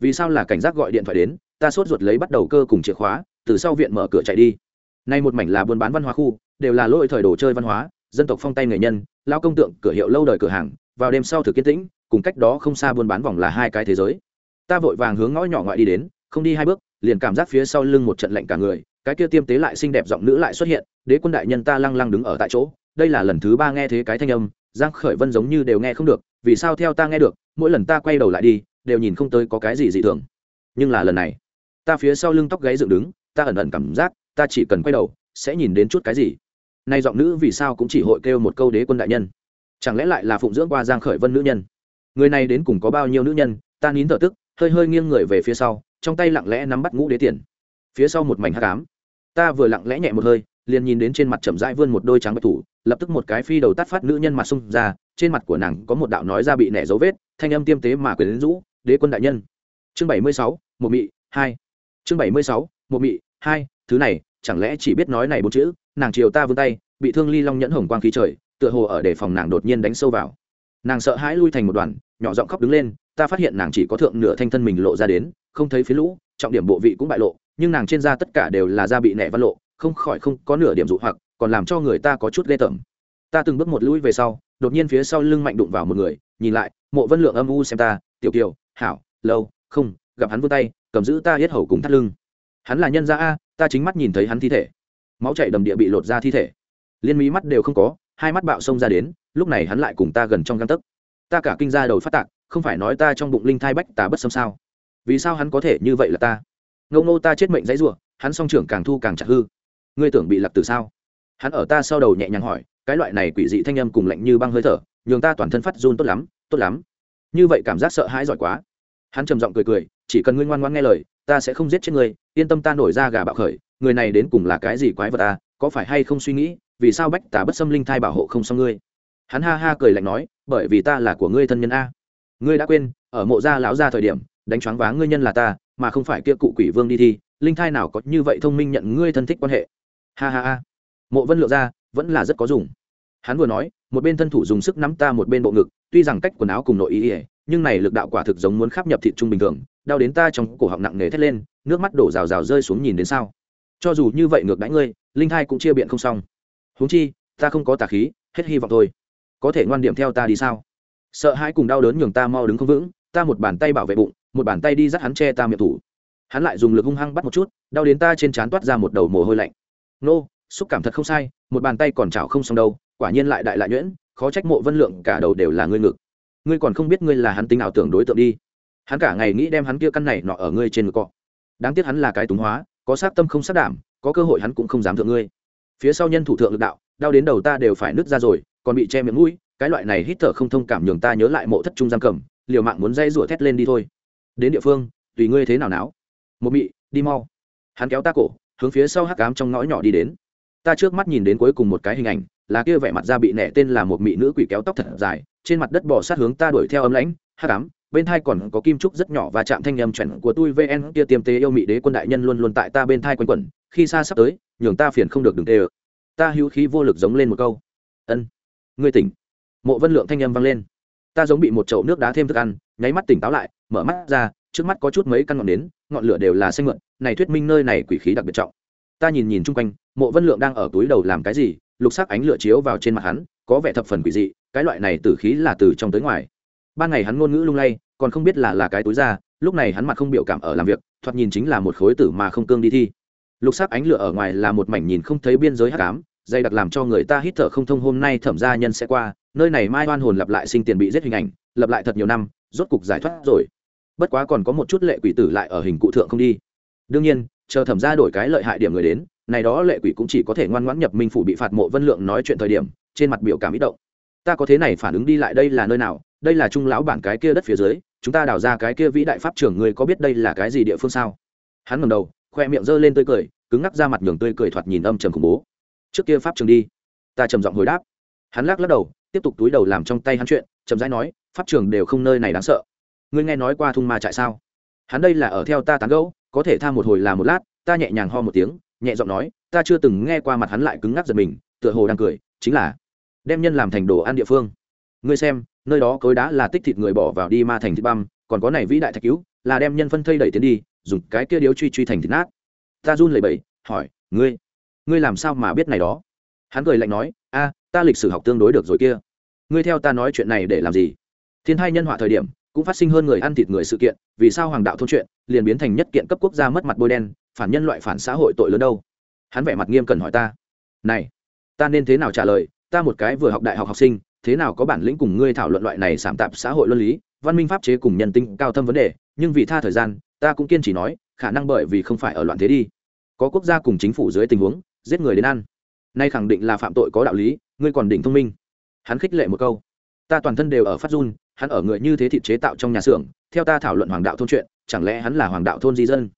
Vì sao là cảnh giác gọi điện thoại đến? Ta sốt ruột lấy bắt đầu cơ cùng chìa khóa, từ sau viện mở cửa chạy đi. Nay một mảnh là buôn bán văn hóa khu, đều là lỗi thời đồ chơi văn hóa, dân tộc phong tay người nhân, lao công tượng, cửa hiệu lâu đời cửa hàng, vào đêm sau thực kiên tĩnh, cùng cách đó không xa buôn bán vòng là hai cái thế giới ta vội vàng hướng ngõ nhỏ ngoại đi đến, không đi hai bước, liền cảm giác phía sau lưng một trận lạnh cả người, cái kia tiêm tế lại xinh đẹp giọng nữ lại xuất hiện, đế quân đại nhân ta lăng lăng đứng ở tại chỗ, đây là lần thứ ba nghe thế cái thanh âm, giang khởi vân giống như đều nghe không được, vì sao theo ta nghe được, mỗi lần ta quay đầu lại đi, đều nhìn không tới có cái gì dị thường. Nhưng là lần này, ta phía sau lưng tóc gáy dựng đứng, ta ẩn ẩn cảm giác, ta chỉ cần quay đầu, sẽ nhìn đến chút cái gì. Nay giọng nữ vì sao cũng chỉ hội kêu một câu đế quân đại nhân. Chẳng lẽ lại là phụng dưỡng qua giang khởi vân nữ nhân? Người này đến cùng có bao nhiêu nữ nhân, ta nín thở tức hơi hơi nghiêng người về phía sau, trong tay lặng lẽ nắm bắt ngũ đế tiền. Phía sau một mảnh hắc ám. Ta vừa lặng lẽ nhẹ một hơi, liền nhìn đến trên mặt chậm rãi vươn một đôi trắng bạch thủ, lập tức một cái phi đầu tắt phát nữ nhân mặt xung ra, trên mặt của nàng có một đạo nói ra bị nẻ dấu vết, thanh âm tiêm tế mà quyền rũ, đế quân đại nhân. Chương bảy mươi sáu, một mị, hai. Chương bảy mươi sáu, một mị, hai, thứ này, chẳng lẽ chỉ biết nói này bốn chữ, nàng chiều ta vươn tay, bị thương ly long nhẫn hồng quang khí trời, tựa hồ ở đề phòng nàng đột nhiên đánh sâu vào. Nàng sợ hãi lui thành một đoàn, nhỏ giọng khóc đứng lên ta phát hiện nàng chỉ có thượng nửa thanh thân mình lộ ra đến, không thấy phía lũ, trọng điểm bộ vị cũng bại lộ, nhưng nàng trên da tất cả đều là da bị nẻ văn lộ, không khỏi không có nửa điểm dụ hoặc, còn làm cho người ta có chút ghê tởm. Ta từng bước một lũi về sau, đột nhiên phía sau lưng mạnh đụng vào một người, nhìn lại, mộ vân lượng âm u xem ta, tiểu kiều, hảo, lâu, không, gặp hắn vươn tay, cầm giữ ta hết hầu cùng thắt lưng. Hắn là nhân gia a, ta chính mắt nhìn thấy hắn thi thể. Máu chảy đầm địa bị lột ra thi thể. Liên mí mắt đều không có, hai mắt bạo xông ra đến, lúc này hắn lại cùng ta gần trong găng tấc. Ta cả kinh ra đầu phát tạc không phải nói ta trong bụng linh thai bách tà bất xâm sao? Vì sao hắn có thể như vậy là ta? Ngô nô ta chết mệnh dãy ruộng hắn song trưởng càng thu càng chặt hư. Ngươi tưởng bị lặc từ sao? Hắn ở ta sau đầu nhẹ nhàng hỏi, cái loại này quỷ dị thanh âm cùng lạnh như băng hơi thở, nhường ta toàn thân phát run tốt lắm tốt lắm. Như vậy cảm giác sợ hãi giỏi quá. Hắn trầm giọng cười cười, chỉ cần ngươi ngoan ngoan nghe lời, ta sẽ không giết chết ngươi, yên tâm ta nổi ra gà bạo khởi, người này đến cùng là cái gì quái vật ta có phải hay không suy nghĩ, vì sao bách tà bất xâm linh thai bảo hộ không xong ngươi? Hắn ha ha cười lạnh nói, bởi vì ta là của ngươi thân nhân a ngươi đã quên, ở mộ gia lão gia thời điểm, đánh choáng váng ngươi nhân là ta, mà không phải kia cụ quỷ vương đi thi, linh thai nào có như vậy thông minh nhận ngươi thân thích quan hệ. Ha ha ha. Mộ vân lượng ra, vẫn là rất có dùng. Hắn vừa nói, một bên thân thủ dùng sức nắm ta một bên bộ ngực, tuy rằng cách quần áo cùng nội ý ỉa nhưng này lực đạo quả thực giống muốn khắp nhập thịt trung bình thường, đau đến ta trong cổ họng nặng nề thét lên, nước mắt đổ rào rào rơi xuống nhìn đến sao. Cho dù như vậy ngược đãi ngươi, linh thai cũng chia biện không xong. Huống chi, ta không có tà khí, hết hy vọng thôi. Có thể ngoan điểm theo ta đi sao? Sợ hãi cùng đau đớn nhường ta mau đứng không vững, ta một bàn tay bảo vệ bụng, một bàn tay đi dắt hắn che ta miệng thủ hắn lại dùng lực hung hăng bắt một chút, đau đến ta trên trán toát ra một đầu mồ hôi lạnh. Nô, xúc cảm thật không sai, một bàn tay còn chảo không xong đâu, quả nhiên lại đại lại nhuyễn, khó trách mộ vân lượng cả đầu đều là ngươi ngực. Ngươi còn không biết ngươi là hắn tính ảo tưởng đối tượng đi. Hắn cả ngày nghĩ đem hắn kia căn này nọ ở ngươi trên ngực cọ. Đáng tiếc hắn là cái túng hóa, có sát tâm không sát đảm, có cơ hội hắn cũng không dám thượng ngươi. Phía sau nhân thủ thượng lực đạo, đau đến đầu ta đều phải nứt ra rồi, còn bị che miệng mũi cái loại này hít thở không thông cảm nhường ta nhớ lại mộ thất trung giam cầm, liều mạng muốn dây rủa thét lên đi thôi. Đến địa phương, tùy ngươi thế nào não một mị, đi mau. Hắn kéo ta cổ, hướng phía sau hắc cám trong ngõ nhỏ đi đến. Ta trước mắt nhìn đến cuối cùng một cái hình ảnh, là kia vẻ mặt da bị nẻ tên là một mị nữ quỷ kéo tóc thật dài, trên mặt đất bỏ sát hướng ta đuổi theo ấm lãnh, hắc cám bên thai còn có kim trúc rất nhỏ và chạm thanh nhầm chuẩn của tôi vn kia tiêm tế yêu mị đế quân đại nhân luôn luôn tại ta bên thai quanh quẩn, khi xa sắp tới, nhường ta phiền không được đừng tê ơ. Ta hữu khí vô lực giống lên một câu. Ân, ngươi tỉnh mộ vân lượng thanh âm vang lên. Ta giống bị một chậu nước đá thêm thức ăn, nháy mắt tỉnh táo lại, mở mắt ra, trước mắt có chút mấy căn ngọn nến, ngọn lửa đều là xanh mượn, này thuyết minh nơi này quỷ khí đặc biệt trọng. Ta nhìn nhìn chung quanh, mộ vân lượng đang ở túi đầu làm cái gì, lục sắc ánh lửa chiếu vào trên mặt hắn, có vẻ thập phần quỷ dị, cái loại này tử khí là từ trong tới ngoài. Ban ngày hắn ngôn ngữ lung lay, còn không biết là là cái túi ra, lúc này hắn mặt không biểu cảm ở làm việc, thoạt nhìn chính là một khối tử mà không cương đi thi. Lục sắc ánh lửa ở ngoài là một mảnh nhìn không thấy biên giới hắc ám, dày đặc làm cho người ta hít thở không thông hôm nay thẩm gia nhân sẽ qua nơi này mai oan hồn lặp lại sinh tiền bị giết hình ảnh lập lại thật nhiều năm, rốt cục giải thoát rồi. Bất quá còn có một chút lệ quỷ tử lại ở hình cụ thượng không đi. Đương nhiên, chờ thẩm gia đổi cái lợi hại điểm người đến, này đó lệ quỷ cũng chỉ có thể ngoan ngoãn nhập minh phủ bị phạt mộ vân lượng nói chuyện thời điểm, trên mặt biểu cảm ít động. Ta có thế này phản ứng đi lại đây là nơi nào? Đây là trung lão bản cái kia đất phía dưới, chúng ta đào ra cái kia vĩ đại pháp trưởng người có biết đây là cái gì địa phương sao? Hắn ngầm đầu, khoe miệng giơ lên tươi cười, cứng ngắc ra mặt nhường tươi cười thoạt nhìn âm trầm khủng bố. Trước kia pháp trường đi. Ta trầm giọng hồi đáp. Hắn lắc lắc đầu tiếp tục túi đầu làm trong tay hắn chuyện, chậm rãi nói, pháp trường đều không nơi này đáng sợ. Ngươi nghe nói qua thung ma trại sao? Hắn đây là ở theo ta tán gẫu, có thể tha một hồi là một lát. Ta nhẹ nhàng ho một tiếng, nhẹ giọng nói, ta chưa từng nghe qua mặt hắn lại cứng ngắc giật mình, tựa hồ đang cười, chính là đem nhân làm thành đồ ăn địa phương. Ngươi xem, nơi đó cối đá là tích thịt người bỏ vào đi ma thành thịt băm, còn có này vĩ đại thạch cứu, là đem nhân phân thây đẩy tiến đi, dùng cái kia điếu truy truy thành thịt nát. Ta run lẩy bẩy, hỏi, ngươi ngươi làm sao mà biết này đó? Hắn cười lạnh nói ta lịch sử học tương đối được rồi kia. Ngươi theo ta nói chuyện này để làm gì? Thiên hai nhân họa thời điểm, cũng phát sinh hơn người ăn thịt người sự kiện, vì sao hoàng đạo thôn chuyện, liền biến thành nhất kiện cấp quốc gia mất mặt bôi đen, phản nhân loại phản xã hội tội lớn đâu? Hắn vẻ mặt nghiêm cần hỏi ta. Này, ta nên thế nào trả lời? Ta một cái vừa học đại học học sinh, thế nào có bản lĩnh cùng ngươi thảo luận loại này sảm tạp xã hội luân lý, văn minh pháp chế cùng nhân tinh cao thâm vấn đề, nhưng vì tha thời gian, ta cũng kiên trì nói, khả năng bởi vì không phải ở loạn thế đi. Có quốc gia cùng chính phủ dưới tình huống, giết người đến ăn nay khẳng định là phạm tội có đạo lý, ngươi còn đỉnh thông minh. Hắn khích lệ một câu. Ta toàn thân đều ở phát run, hắn ở người như thế thị chế tạo trong nhà xưởng, theo ta thảo luận hoàng đạo thôn chuyện, chẳng lẽ hắn là hoàng đạo thôn di dân?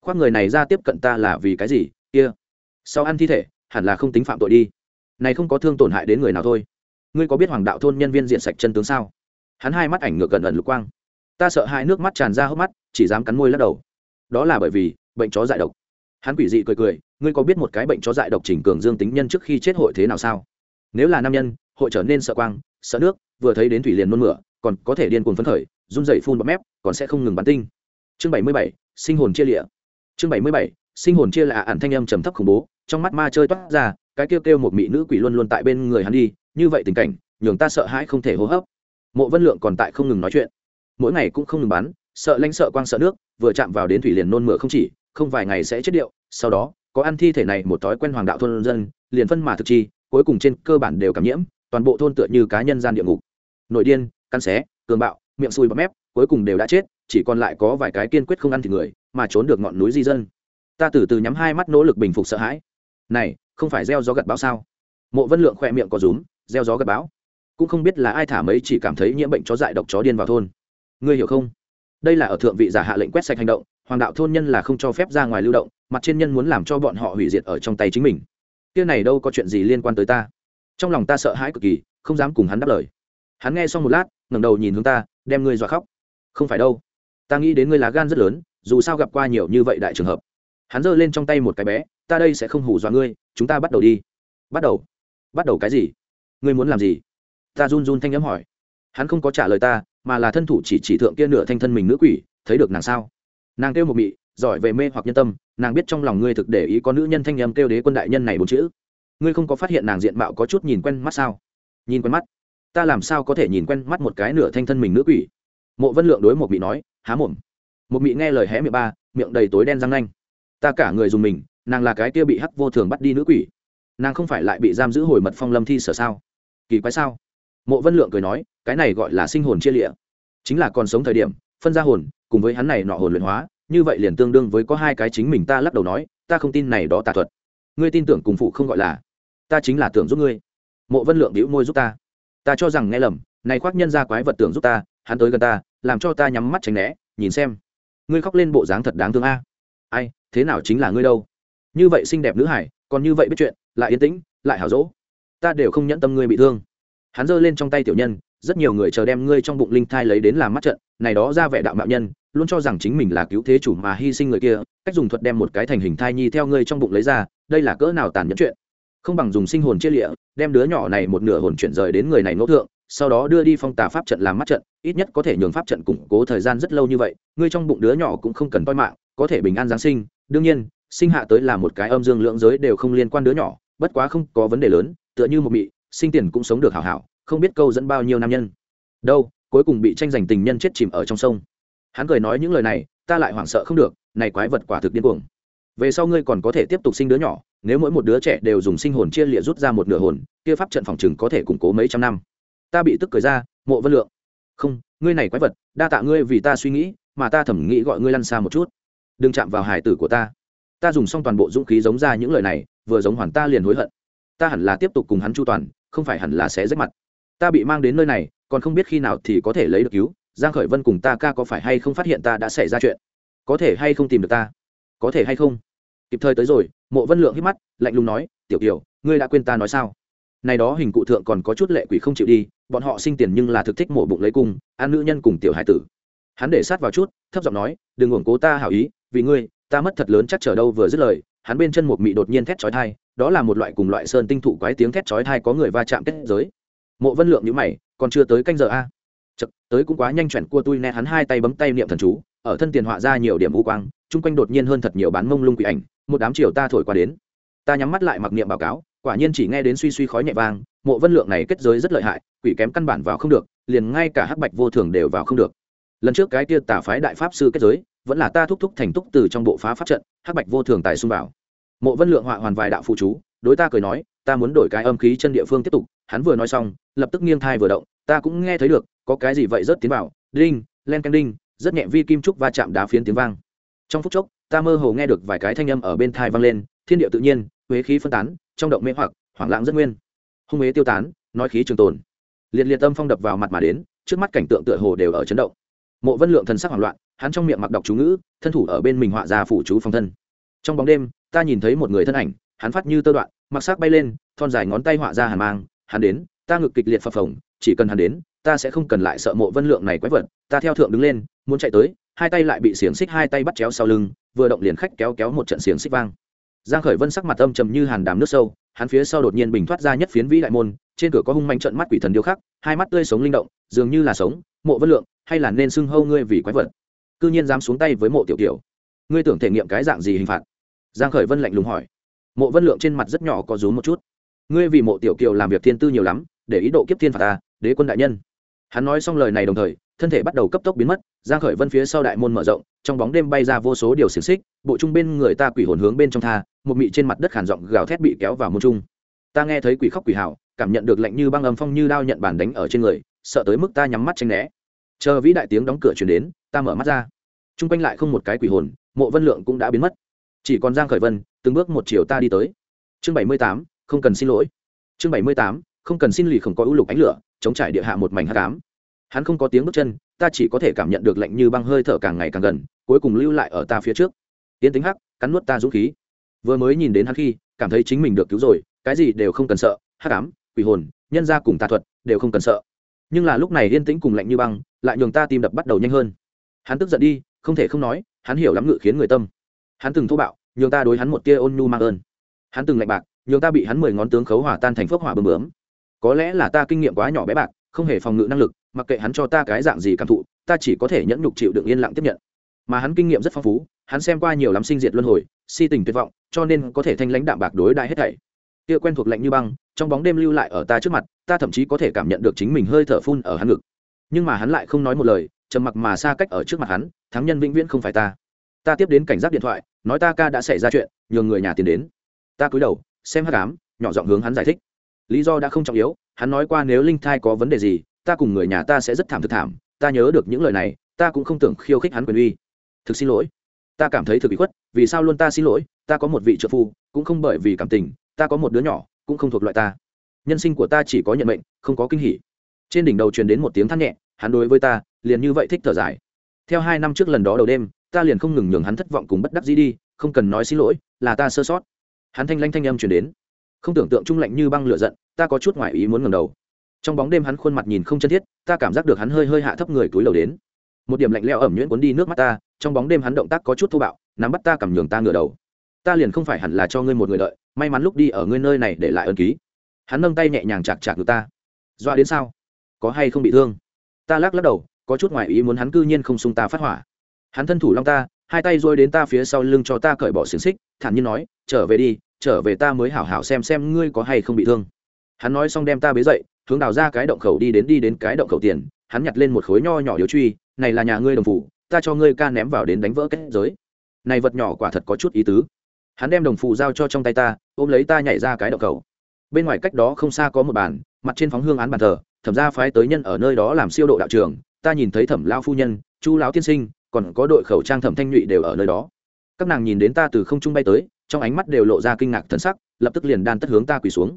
Khoác người này ra tiếp cận ta là vì cái gì? Kia. Sau ăn thi thể, hẳn là không tính phạm tội đi. Này không có thương tổn hại đến người nào thôi. Ngươi có biết hoàng đạo thôn nhân viên diện sạch chân tướng sao? Hắn hai mắt ảnh ngược gần ẩn lục quang. Ta sợ hai nước mắt tràn ra hốc mắt, chỉ dám cắn môi lắc đầu. Đó là bởi vì bệnh chó dại độc hắn quỷ dị cười cười, ngươi có biết một cái bệnh chó dại độc trình cường dương tính nhân trước khi chết hội thế nào sao? Nếu là nam nhân, hội trở nên sợ quang, sợ nước, vừa thấy đến thủy liền nôn mửa, còn có thể điên cuồng phấn khởi, run dậy phun bọt mép, còn sẽ không ngừng bắn tinh. Chương bảy mươi bảy, sinh hồn chia lịa. Chương bảy mươi bảy, sinh hồn chia là ản thanh âm trầm thấp khủng bố, trong mắt ma chơi toát ra, cái kêu kêu một mỹ nữ quỷ luôn luôn tại bên người hắn đi, như vậy tình cảnh, nhường ta sợ hãi không thể hô hấp. Mộ vân lượng còn tại không ngừng nói chuyện. Mỗi ngày cũng không ngừng bắn, sợ lanh sợ quang sợ nước, vừa chạm vào đến thủy liền nôn mửa không chỉ không vài ngày sẽ chết điệu, sau đó, có ăn thi thể này một thói quen hoàng đạo thôn dân, liền phân mà thực chi, cuối cùng trên cơ bản đều cảm nhiễm, toàn bộ thôn tựa như cá nhân gian địa ngục. Nội điên căn xé, cường bạo, miệng sùi bọt mép, cuối cùng đều đã chết, chỉ còn lại có vài cái kiên quyết không ăn thịt người, mà trốn được ngọn núi di dân. Ta từ từ nhắm hai mắt nỗ lực bình phục sợ hãi. Này, không phải gieo gió gặt bão sao? Mộ vân lượng khỏe miệng có rúm, gieo gió gặt bão. Cũng không biết là ai thả mấy chỉ cảm thấy nhiễm bệnh chó dại độc chó điên vào thôn. Ngươi hiểu không? Đây là ở thượng vị giả hạ lệnh quét sạch hành động hoàng đạo thôn nhân là không cho phép ra ngoài lưu động, mặt trên nhân muốn làm cho bọn họ hủy diệt ở trong tay chính mình. Kia này đâu có chuyện gì liên quan tới ta. Trong lòng ta sợ hãi cực kỳ, không dám cùng hắn đáp lời. Hắn nghe xong một lát, ngẩng đầu nhìn hướng ta, đem ngươi dọa khóc. Không phải đâu. Ta nghĩ đến ngươi lá gan rất lớn, dù sao gặp qua nhiều như vậy đại trường hợp. Hắn giơ lên trong tay một cái bé, ta đây sẽ không hủ dọa ngươi, chúng ta bắt đầu đi. Bắt đầu? Bắt đầu cái gì? Ngươi muốn làm gì? Ta run run thanh n m hỏi. Hắn không có trả lời ta, mà là thân thủ chỉ chỉ thượng kia nửa thanh thân mình nữ quỷ, thấy được nàng sao? Nàng kêu một mị, giỏi về mê hoặc nhân tâm, nàng biết trong lòng ngươi thực để ý có nữ nhân thanh nhầm kêu đế quân đại nhân này bốn chữ. Ngươi không có phát hiện nàng diện mạo có chút nhìn quen mắt sao? Nhìn quen mắt? Ta làm sao có thể nhìn quen mắt một cái nửa thanh thân mình nữ quỷ? Mộ vân lượng đối một mị nói, há mồm. Một mị nghe lời hé miệng ba, miệng đầy tối đen răng nanh. Ta cả người dùng mình, nàng là cái kia bị hắc vô thường bắt đi nữ quỷ. Nàng không phải lại bị giam giữ hồi mật phong lâm thi sở sao? Kỳ quái sao? Mộ vân lượng cười nói, cái này gọi là sinh hồn chia lịa. Chính là còn sống thời điểm phân ra hồn, cùng với hắn này nọ hồn luyện hóa, như vậy liền tương đương với có hai cái chính mình ta lắc đầu nói, ta không tin này đó tà thuật. Ngươi tin tưởng cùng phụ không gọi là, ta chính là tưởng giúp ngươi. Mộ vân lượng đĩu môi giúp ta. Ta cho rằng nghe lầm, này khoác nhân ra quái vật tưởng giúp ta, hắn tới gần ta, làm cho ta nhắm mắt tránh né, nhìn xem. Ngươi khóc lên bộ dáng thật đáng thương a. Ai, thế nào chính là ngươi đâu? Như vậy xinh đẹp nữ hải, còn như vậy biết chuyện, lại yên tĩnh, lại hảo dỗ. Ta đều không nhẫn tâm ngươi bị thương. Hắn giơ lên trong tay tiểu nhân, rất nhiều người chờ đem ngươi trong bụng linh thai lấy đến làm mắt trận này đó ra vẻ đạo mạo nhân, luôn cho rằng chính mình là cứu thế chủ mà hy sinh người kia, cách dùng thuật đem một cái thành hình thai nhi theo ngươi trong bụng lấy ra, đây là cỡ nào tàn nhẫn chuyện. Không bằng dùng sinh hồn chia lịa, đem đứa nhỏ này một nửa hồn chuyển rời đến người này ngẫu thượng, sau đó đưa đi phong tà pháp trận làm mắt trận, ít nhất có thể nhường pháp trận củng cố thời gian rất lâu như vậy, ngươi trong bụng đứa nhỏ cũng không cần toi mạng, có thể bình an giáng sinh. Đương nhiên, sinh hạ tới là một cái âm dương lượng giới đều không liên quan đứa nhỏ, bất quá không có vấn đề lớn, tựa như một mị, sinh tiền cũng sống được hảo hảo, không biết câu dẫn bao nhiêu nam nhân. Đâu cuối cùng bị tranh giành tình nhân chết chìm ở trong sông. Hắn cười nói những lời này, ta lại hoảng sợ không được, này quái vật quả thực điên cuồng. Về sau ngươi còn có thể tiếp tục sinh đứa nhỏ, nếu mỗi một đứa trẻ đều dùng sinh hồn chia lịa rút ra một nửa hồn, kia pháp trận phòng chừng có thể củng cố mấy trăm năm. Ta bị tức cười ra, mộ vân lượng. Không, ngươi này quái vật, đa tạ ngươi vì ta suy nghĩ, mà ta thẩm nghĩ gọi ngươi lăn xa một chút. Đừng chạm vào hải tử của ta. Ta dùng xong toàn bộ dũng khí giống ra những lời này, vừa giống hoàn ta liền hối hận. Ta hẳn là tiếp tục cùng hắn chu toàn, không phải hẳn là sẽ rách mặt. Ta bị mang đến nơi này còn không biết khi nào thì có thể lấy được cứu. Giang khởi vân cùng ta ca có phải hay không phát hiện ta đã xảy ra chuyện? Có thể hay không tìm được ta? Có thể hay không? Kịp thời tới rồi, mộ vân lượng hít mắt, lạnh lùng nói, tiểu kiều, ngươi đã quên ta nói sao? Này đó hình cụ thượng còn có chút lệ quỷ không chịu đi, bọn họ sinh tiền nhưng là thực thích mổ bụng lấy cung, ăn nữ nhân cùng tiểu hải tử. Hắn để sát vào chút, thấp giọng nói, đừng uổng cố ta hảo ý, vì ngươi, ta mất thật lớn chắc chờ đâu vừa dứt lời. Hắn bên chân một mị đột nhiên thét chói thai đó là một loại cùng loại sơn tinh thụ quái tiếng thét chói thai có người va chạm kết giới. Mộ vân lượng như mày còn chưa tới canh giờ a. Chật tới cũng quá nhanh chuẩn cua tui nè, hắn hai tay bấm tay niệm thần chú, ở thân tiền họa ra nhiều điểm vũ quang, chung quanh đột nhiên hơn thật nhiều bán mông lung quỷ ảnh, một đám chiều ta thổi qua đến. Ta nhắm mắt lại mặc niệm báo cáo, quả nhiên chỉ nghe đến suy suy khói nhẹ vang, mộ vân lượng này kết giới rất lợi hại, quỷ kém căn bản vào không được, liền ngay cả hắc bạch vô thường đều vào không được. Lần trước cái kia tả phái đại pháp sư kết giới, vẫn là ta thúc thúc thành thúc từ trong bộ phá pháp trận, hắc bạch vô thường tài xung vào. Mộ vân lượng họa hoàn vài đạo phụ chú, đối ta cười nói, ta muốn đổi cái âm khí chân địa phương tiếp tục, hắn vừa nói xong, lập tức nghiêng thai vừa động ta cũng nghe thấy được, có cái gì vậy rất tiến vào đinh, len canh đinh, rất nhẹ vi kim trúc va chạm đá phiến tiếng vang. Trong phút chốc, ta mơ hồ nghe được vài cái thanh âm ở bên thai vang lên, thiên địa tự nhiên, huế khí phân tán, trong động mê hoặc, hoảng lãng rất nguyên. Hung huế tiêu tán, nói khí trường tồn. Liệt liệt tâm phong đập vào mặt mà đến, trước mắt cảnh tượng tựa hồ đều ở chấn động. Mộ vân lượng thần sắc hoảng loạn, hắn trong miệng mặc đọc chú ngữ, thân thủ ở bên mình họa ra phủ chú phòng thân. Trong bóng đêm, ta nhìn thấy một người thân ảnh, hắn phát như tơ đoạn, mặc sắc bay lên, thon dài ngón tay họa ra hàn mang, hắn đến, ta ngực kịch liệt phập phồng chỉ cần hắn đến, ta sẽ không cần lại sợ mộ vân lượng này quái vật, ta theo thượng đứng lên, muốn chạy tới, hai tay lại bị xiềng xích hai tay bắt chéo sau lưng, vừa động liền khách kéo kéo một trận xiềng xích vang. Giang khởi vân sắc mặt âm trầm như hàn đàm nước sâu, hắn phía sau đột nhiên bình thoát ra nhất phiến vĩ đại môn, trên cửa có hung manh trận mắt quỷ thần điêu khắc, hai mắt tươi sống linh động, dường như là sống, mộ vân lượng, hay là nên xưng hâu ngươi vì quái vật? Cư nhiên dám xuống tay với mộ tiểu tiểu ngươi tưởng thể nghiệm cái dạng gì hình phạt? Giang khởi vân lạnh lùng hỏi. Mộ vân lượng trên mặt rất nhỏ có rúm một chút. Ngươi vì mộ tiểu kiều làm việc thiên tư nhiều lắm, để ý độ kiếp thiên phạt ta đế quân đại nhân. Hắn nói xong lời này đồng thời, thân thể bắt đầu cấp tốc biến mất, giang khởi vân phía sau đại môn mở rộng, trong bóng đêm bay ra vô số điều xiềng xích, bộ trung bên người ta quỷ hồn hướng bên trong tha, một mị trên mặt đất khàn giọng gào thét bị kéo vào môn trung. Ta nghe thấy quỷ khóc quỷ hào, cảm nhận được lạnh như băng âm phong như đao nhận bản đánh ở trên người, sợ tới mức ta nhắm mắt tranh né. Chờ vĩ đại tiếng đóng cửa truyền đến, ta mở mắt ra. Trung quanh lại không một cái quỷ hồn, mộ vân lượng cũng đã biến mất. Chỉ còn giang khởi vân, từng bước một chiều ta đi tới. Chương bảy mươi tám, không cần xin lỗi. Chương bảy mươi tám, không cần xin lì không có ưu lục ánh lửa chống trải địa hạ một mảnh hắc ám. Hắn không có tiếng bước chân, ta chỉ có thể cảm nhận được lạnh như băng hơi thở càng ngày càng gần, cuối cùng lưu lại ở ta phía trước. Tiến tính hắc, cắn nuốt ta dũng khí. Vừa mới nhìn đến hắn khi, cảm thấy chính mình được cứu rồi, cái gì đều không cần sợ, hắc ám, quỷ hồn, nhân gia cùng tà thuật, đều không cần sợ. Nhưng là lúc này yên tĩnh cùng lạnh như băng, lại nhường ta tim đập bắt đầu nhanh hơn. Hắn tức giận đi, không thể không nói, hắn hiểu lắm ngự khiến người tâm. Hắn từng thô bạo, nhường ta đối hắn một tia ôn nhu mang ơn. Hắn từng lạnh bạc, nhường ta bị hắn mười ngón tướng khấu hỏa tan thành phước hỏa bơm bướm có lẽ là ta kinh nghiệm quá nhỏ bé bạc, không hề phòng ngự năng lực, mặc kệ hắn cho ta cái dạng gì cảm thụ, ta chỉ có thể nhẫn nhục chịu đựng yên lặng tiếp nhận. Mà hắn kinh nghiệm rất phong phú, hắn xem qua nhiều lắm sinh diệt luân hồi, si tình tuyệt vọng, cho nên có thể thanh lãnh đạm bạc đối đại hết thảy. Kia quen thuộc lạnh như băng, trong bóng đêm lưu lại ở ta trước mặt, ta thậm chí có thể cảm nhận được chính mình hơi thở phun ở hắn ngực. Nhưng mà hắn lại không nói một lời, trầm mặc mà xa cách ở trước mặt hắn, thắng nhân vĩnh viễn không phải ta. Ta tiếp đến cảnh giác điện thoại, nói ta ca đã xảy ra chuyện, nhường người nhà tiền đến. Ta cúi đầu, xem hát cám, nhỏ giọng hướng hắn giải thích lý do đã không trọng yếu, hắn nói qua nếu linh thai có vấn đề gì, ta cùng người nhà ta sẽ rất thảm thực thảm, ta nhớ được những lời này, ta cũng không tưởng khiêu khích hắn quyền uy. Thực xin lỗi. Ta cảm thấy thực bị khuất, vì sao luôn ta xin lỗi, ta có một vị trợ phu, cũng không bởi vì cảm tình, ta có một đứa nhỏ, cũng không thuộc loại ta. Nhân sinh của ta chỉ có nhận mệnh, không có kinh hỉ. Trên đỉnh đầu truyền đến một tiếng than nhẹ, hắn đối với ta, liền như vậy thích thở dài. Theo hai năm trước lần đó đầu đêm, ta liền không ngừng nhường hắn thất vọng cùng bất đắc dĩ đi, không cần nói xin lỗi, là ta sơ sót. Hắn thanh lanh thanh âm truyền đến không tưởng tượng trung lạnh như băng lửa giận, ta có chút ngoại ý muốn ngẩng đầu. Trong bóng đêm hắn khuôn mặt nhìn không chân thiết, ta cảm giác được hắn hơi hơi hạ thấp người túi lầu đến. Một điểm lạnh lẽo ẩm nhuyễn cuốn đi nước mắt ta, trong bóng đêm hắn động tác có chút thô bạo, nắm bắt ta cầm nhường ta ngửa đầu. Ta liền không phải hẳn là cho ngươi một người đợi, may mắn lúc đi ở ngươi nơi này để lại ơn ký. Hắn nâng tay nhẹ nhàng chạc chạc được ta. Doa đến sao? Có hay không bị thương? Ta lắc lắc đầu, có chút ngoại ý muốn hắn cư nhiên không xung ta phát hỏa. Hắn thân thủ long ta, hai tay dôi đến ta phía sau lưng cho ta cởi bỏ xiềng xích, thản nhiên nói, trở về đi trở về ta mới hảo hảo xem xem ngươi có hay không bị thương. Hắn nói xong đem ta bế dậy, hướng đào ra cái động khẩu đi đến đi đến cái động khẩu tiền, hắn nhặt lên một khối nho nhỏ điếu truy, này là nhà ngươi đồng phủ ta cho ngươi ca ném vào đến đánh vỡ kết giới. Này vật nhỏ quả thật có chút ý tứ. Hắn đem đồng phụ giao cho trong tay ta, ôm lấy ta nhảy ra cái động khẩu. Bên ngoài cách đó không xa có một bàn, mặt trên phóng hương án bàn thờ, thẩm ra phái tới nhân ở nơi đó làm siêu độ đạo trường, ta nhìn thấy thẩm lao phu nhân, chu lão tiên sinh, còn có đội khẩu trang thẩm thanh nhụy đều ở nơi đó. Các nàng nhìn đến ta từ không trung bay tới trong ánh mắt đều lộ ra kinh ngạc thân sắc, lập tức liền đan tất hướng ta quỳ xuống.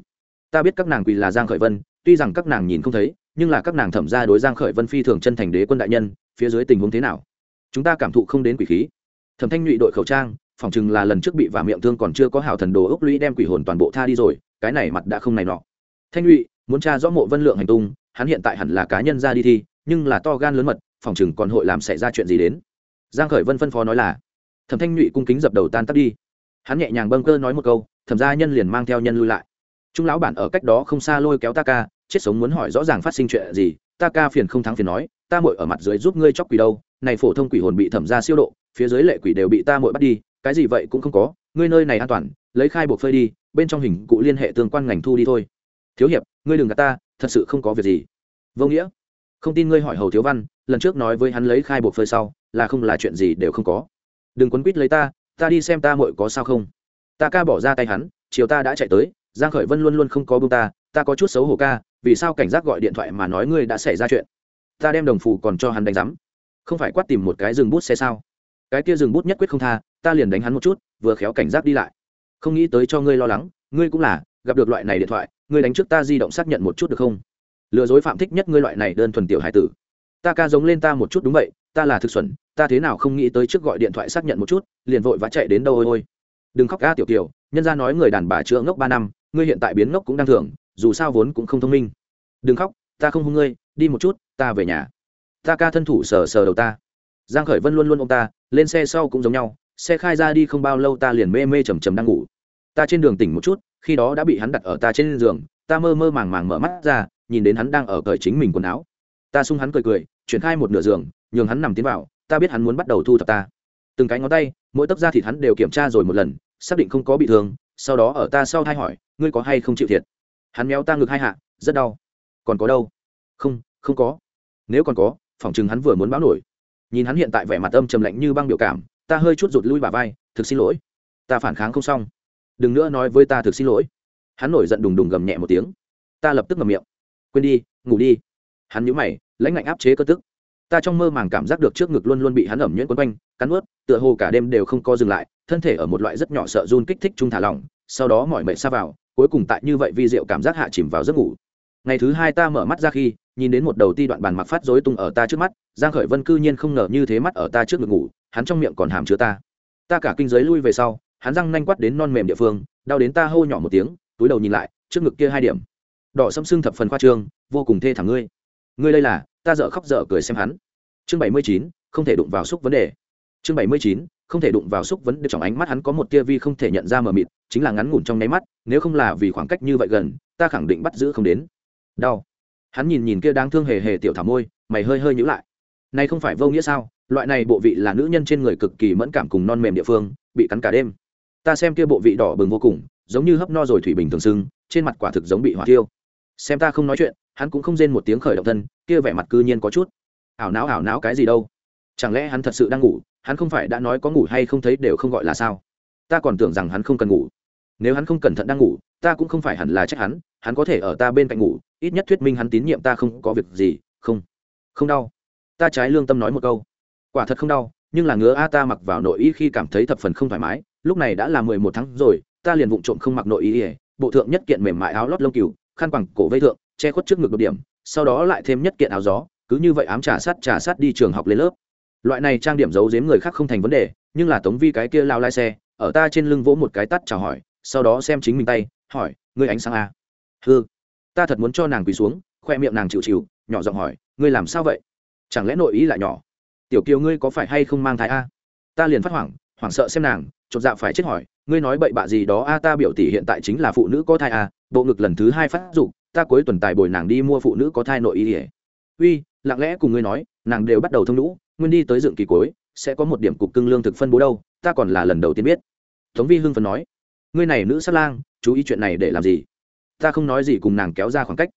Ta biết các nàng quỳ là giang khởi vân, tuy rằng các nàng nhìn không thấy, nhưng là các nàng thẩm ra đối giang khởi vân phi thường chân thành đế quân đại nhân, phía dưới tình huống thế nào? Chúng ta cảm thụ không đến quỷ khí. Thẩm thanh nhụy đội khẩu trang phỏng chừng là lần trước bị vả miệng thương còn chưa có hảo thần đồ ốc lũy đem quỷ hồn toàn bộ tha đi rồi, cái này mặt đã không này nọ. Thanh nhụy, muốn tra rõ mộ vân lượng hành tung, hắn hiện tại hẳn là cá nhân ra đi thi, nhưng là to gan lớn mật phỏng chừng còn hội làm xảy ra chuyện gì đến? Giang khởi vân phân phó nói là, thẩm thanh nhụy cung kính dập đầu tan tắt đi hắn nhẹ nhàng bâng cơ nói một câu, thẩm gia nhân liền mang theo nhân lui lại. Trung lão bản ở cách đó không xa lôi kéo ta ca, chết sống muốn hỏi rõ ràng phát sinh chuyện gì, ta ca phiền không thắng phiền nói, ta muội ở mặt dưới giúp ngươi chóc quỷ đâu, này phổ thông quỷ hồn bị thẩm gia siêu độ, phía dưới lệ quỷ đều bị ta muội bắt đi, cái gì vậy cũng không có, ngươi nơi này an toàn, lấy khai buộc phơi đi, bên trong hình cụ liên hệ tương quan ngành thu đi thôi. Thiếu hiệp, ngươi đừng gạt ta, thật sự không có việc gì. Vô nghĩa. Không tin ngươi hỏi hầu thiếu văn, lần trước nói với hắn lấy khai buộc phơi sau, là không là chuyện gì đều không có. Đừng quấn quýt lấy ta ta đi xem ta muội có sao không? Ta ca bỏ ra tay hắn, chiều ta đã chạy tới, giang khởi vân luôn luôn không có bưng ta ta có chút xấu hổ ca, vì sao cảnh giác gọi điện thoại mà nói ngươi đã xảy ra chuyện? Ta đem đồng phủ còn cho hắn đánh giám. Không phải quát tìm một cái rừng bút xe sao? Cái kia rừng bút nhất quyết không tha, ta liền đánh hắn một chút, vừa khéo cảnh giác đi lại. Không nghĩ tới cho ngươi lo lắng, ngươi cũng là, gặp được loại này điện thoại, ngươi đánh trước ta di động xác nhận một chút được không? Lừa dối phạm thích nhất ngươi loại này đơn thuần tiểu hải tử. Ta ca giống lên ta một chút đúng vậy ta là thực xuẩn, ta thế nào không nghĩ tới trước gọi điện thoại xác nhận một chút, liền vội vã chạy đến đâu ôi ôi. Đừng khóc ca tiểu tiểu nhân ra nói người đàn bà chữa ngốc ba năm, ngươi hiện tại biến ngốc cũng đang thường, dù sao vốn cũng không thông minh. Đừng khóc, ta không hung ngươi, đi một chút, ta về nhà. Ta ca thân thủ sờ sờ đầu ta. Giang khởi vân luôn luôn ông ta, lên xe sau cũng giống nhau, xe khai ra đi không bao lâu ta liền mê mê chầm chầm đang ngủ. Ta trên đường tỉnh một chút, khi đó đã bị hắn đặt ở ta trên giường, ta mơ mơ màng màng mở mắt ra, nhìn đến hắn đang ở cởi chính mình quần áo. Ta sung hắn cười cười, chuyển khai một nửa giường nhường hắn nằm tiến vào, ta biết hắn muốn bắt đầu thu thập ta. Từng cái ngón tay, mỗi tấc da thịt hắn đều kiểm tra rồi một lần, xác định không có bị thương, sau đó ở ta sau thay hỏi, ngươi có hay không chịu thiệt? Hắn méo ta ngực hai hạ, rất đau. Còn có đâu? Không không có. Nếu còn có, phỏng chừng hắn vừa muốn báo nổi. Nhìn hắn hiện tại vẻ mặt âm trầm lạnh như băng biểu cảm, ta hơi chút rụt lui bà vai, thực xin lỗi. Ta phản kháng không xong. Đừng nữa nói với ta thực xin lỗi. Hắn nổi giận đùng đùng gầm nhẹ một tiếng. Ta lập tức ngầm miệng. Quên đi, ngủ đi. Hắn nhũ mày, lãnh ngạnh áp chế cơ tức ta trong mơ màng cảm giác được trước ngực luôn luôn bị hắn ẩm nhuyễn quấn quanh, cắn ướt tựa hồ cả đêm đều không co dừng lại, thân thể ở một loại rất nhỏ sợ run kích thích trung thả lỏng, sau đó mọi mệt xa vào, cuối cùng tại như vậy vi diệu cảm giác hạ chìm vào giấc ngủ. Ngày thứ hai ta mở mắt ra khi, nhìn đến một đầu ti đoạn bàn mặc phát rối tung ở ta trước mắt, giang khởi vân cư nhiên không ngờ như thế mắt ở ta trước ngực ngủ, hắn trong miệng còn hàm chứa ta. Ta cả kinh giới lui về sau, hắn răng nanh quát đến non mềm địa phương, đau đến ta hô nhỏ một tiếng, túi đầu nhìn lại, trước ngực kia hai điểm. Đỏ sẫm xương thập phần khoa trương, vô cùng thê thảm ngươi. Ngươi đây là ta dở khóc dở cười xem hắn. Chương bảy mươi chín, không thể đụng vào xúc vấn đề. Chương bảy mươi chín, không thể đụng vào xúc vấn đề trong ánh mắt hắn có một tia vi không thể nhận ra mờ mịt, chính là ngắn ngủn trong nháy mắt, nếu không là vì khoảng cách như vậy gần, ta khẳng định bắt giữ không đến. Đau. Hắn nhìn nhìn kia đang thương hề hề tiểu thảo môi, mày hơi hơi nhữ lại. Này không phải vô nghĩa sao? Loại này bộ vị là nữ nhân trên người cực kỳ mẫn cảm cùng non mềm địa phương, bị cắn cả đêm. Ta xem kia bộ vị đỏ bừng vô cùng, giống như hấp no rồi thủy bình thường sưng, trên mặt quả thực giống bị hỏa tiêu xem ta không nói chuyện hắn cũng không rên một tiếng khởi động thân, kia vẻ mặt cư nhiên có chút. Ảo não ảo não cái gì đâu? Chẳng lẽ hắn thật sự đang ngủ? Hắn không phải đã nói có ngủ hay không thấy đều không gọi là sao? Ta còn tưởng rằng hắn không cần ngủ. Nếu hắn không cẩn thận đang ngủ, ta cũng không phải hẳn là trách hắn hắn có thể ở ta bên cạnh ngủ, ít nhất thuyết minh hắn tín nhiệm ta không có việc gì, không. Không đau. Ta trái lương tâm nói một câu. Quả thật không đau, nhưng là ngứa a, ta mặc vào nội y khi cảm thấy thập phần không thoải mái, lúc này đã là mười một tháng rồi, ta liền vụng trộm không mặc nội y ỉa bộ thượng nhất kiện mềm mại áo lót lông cừu, khăn quẳng cổ vây thượng che khuất trước ngực một điểm, sau đó lại thêm nhất kiện áo gió, cứ như vậy ám trà sát trà sát đi trường học lên lớp. Loại này trang điểm giấu giếm người khác không thành vấn đề, nhưng là tống vi cái kia lao lai xe, ở ta trên lưng vỗ một cái tắt chào hỏi, sau đó xem chính mình tay, hỏi, ngươi ánh sáng à? a hư ta thật muốn cho nàng quỳ xuống, khoe miệng nàng chịu chịu, nhỏ giọng hỏi, ngươi làm sao vậy? Chẳng lẽ nội ý lại nhỏ? Tiểu kiều ngươi có phải hay không mang thai a? Ta liền phát hoảng hoảng sợ xem nàng, chột dạ phải chết hỏi, ngươi nói bậy bạ gì đó a, ta biểu tỷ hiện tại chính là phụ nữ có thai a bộ ngực lần thứ hai phát dục, ta cuối tuần tài bồi nàng đi mua phụ nữ có thai nội y ỉa uy, lặng lẽ cùng ngươi nói, nàng đều bắt đầu thông lũ nguyên đi tới dựng kỳ cuối, sẽ có một điểm cục cưng lương thực phân bố đâu, ta còn là lần đầu tiên biết. Tống vi hưng phần nói, ngươi này nữ sát lang, chú ý chuyện này để làm gì? Ta không nói gì cùng nàng kéo ra khoảng cách.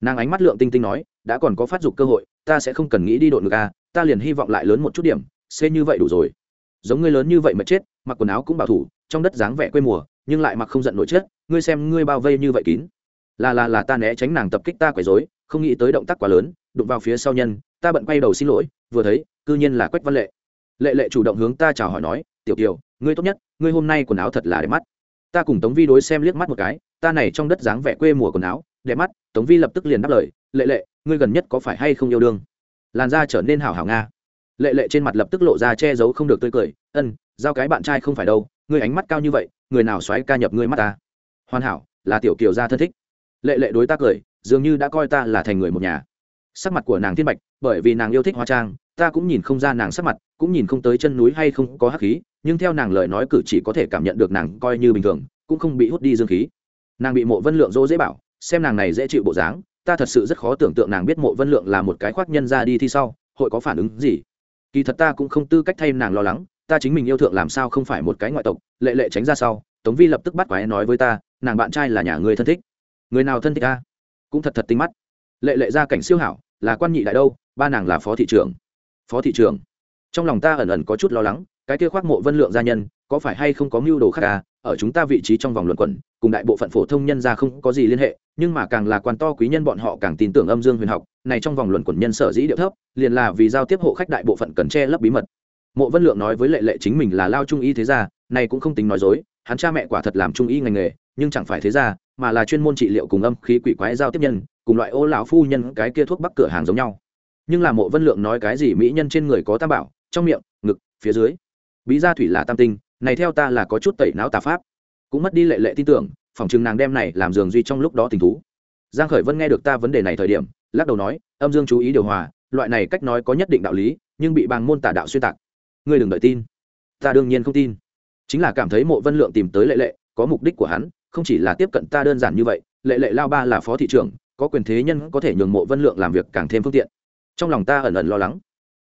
Nàng ánh mắt lượng tinh tinh nói, đã còn có phát dục cơ hội, ta sẽ không cần nghĩ đi đội ngược a à, ta liền hy vọng lại lớn một chút điểm, xê như vậy đủ rồi. Giống ngươi lớn như vậy mà chết, mặc quần áo cũng bảo thủ, trong đất dáng vẻ quê mùa nhưng lại mặc không giận nổi chết, ngươi xem ngươi bao vây như vậy kín. Là là là ta né tránh nàng tập kích ta quấy rối, không nghĩ tới động tác quá lớn, đụng vào phía sau nhân, ta bận quay đầu xin lỗi, vừa thấy, cư nhiên là quách văn lệ. Lệ lệ chủ động hướng ta chào hỏi nói, tiểu kiều, ngươi tốt nhất, ngươi hôm nay quần áo thật là đẹp mắt. Ta cùng tống vi đối xem liếc mắt một cái, ta này trong đất dáng vẻ quê mùa quần áo, đẹp mắt, tống vi lập tức liền đáp lời, lệ lệ, ngươi gần nhất có phải hay không yêu đương? Làn da trở nên hảo hảo nga. Lệ lệ trên mặt lập tức lộ ra che giấu không được tươi cười, ân, giao cái bạn trai không phải đâu, ngươi ánh mắt cao như vậy người nào xoáy ca nhập ngươi mắt ta? Hoàn hảo, là tiểu kiều gia thân thích. Lệ lệ đối tác cười, dường như đã coi ta là thành người một nhà. Sắc mặt của nàng thiên bạch, bởi vì nàng yêu thích hóa trang, ta cũng nhìn không ra nàng sắc mặt, cũng nhìn không tới chân núi hay không có hắc khí, nhưng theo nàng lời nói cử chỉ có thể cảm nhận được nàng coi như bình thường, cũng không bị hút đi dương khí. Nàng bị mộ vân lượng dỗ dễ bảo, xem nàng này dễ chịu bộ dáng, ta thật sự rất khó tưởng tượng nàng biết mộ vân lượng là một cái khoác nhân ra đi thi sau, hội có phản ứng gì. Kỳ thật ta cũng không tư cách thay nàng lo lắng ta chính mình yêu thượng làm sao không phải một cái ngoại tộc, lệ lệ tránh ra sau, tống vi lập tức bắt quái nói với ta, nàng bạn trai là nhà người thân thích. Người nào thân thích ta? Cũng thật thật tinh mắt. Lệ lệ gia cảnh siêu hảo, là quan nhị đại đâu, ba nàng là phó thị trưởng. Phó thị trưởng? Trong lòng ta ẩn ẩn có chút lo lắng, cái kia khoác mộ vân lượng gia nhân, có phải hay không có mưu đồ khác à? Ở chúng ta vị trí trong vòng luận quẩn, cùng đại bộ phận phổ thông nhân ra không có gì liên hệ, nhưng mà càng là quan to quý nhân bọn họ càng tin tưởng âm dương huyền học, này trong vòng luận quẩn nhân sở dĩ điệu thấp, liền là vì giao tiếp hộ khách đại bộ phận cần che lấp bí mật mộ vân lượng nói với lệ lệ chính mình là lao trung y thế gia này cũng không tính nói dối, hắn cha mẹ quả thật làm trung y ngành nghề, nhưng chẳng phải thế gia, mà là chuyên môn trị liệu cùng âm khí quỷ quái giao tiếp nhân, cùng loại ô lão phu nhân cái kia thuốc bắc cửa hàng giống nhau. Nhưng là mộ vân lượng nói cái gì mỹ nhân trên người có tam bảo, trong miệng, ngực, phía dưới. Bí gia thủy là tam tinh, này theo ta là có chút tẩy não tà pháp. Cũng mất đi lệ lệ tin tưởng, phòng chừng nàng đem này làm giường duy trong lúc đó tình thú. Giang khởi vân nghe được ta vấn đề này thời điểm, lắc đầu nói, âm dương chú ý điều hòa, loại này cách nói có nhất định đạo lý, nhưng bị bàng môn tả đạo xuyên tạc ngươi đừng đợi tin. Ta đương nhiên không tin. Chính là cảm thấy mộ vân lượng tìm tới lệ lệ, có mục đích của hắn, không chỉ là tiếp cận ta đơn giản như vậy, lệ lệ lao ba là phó thị trưởng, có quyền thế nhân có thể nhường mộ vân lượng làm việc càng thêm phương tiện. Trong lòng ta ẩn ẩn lo lắng.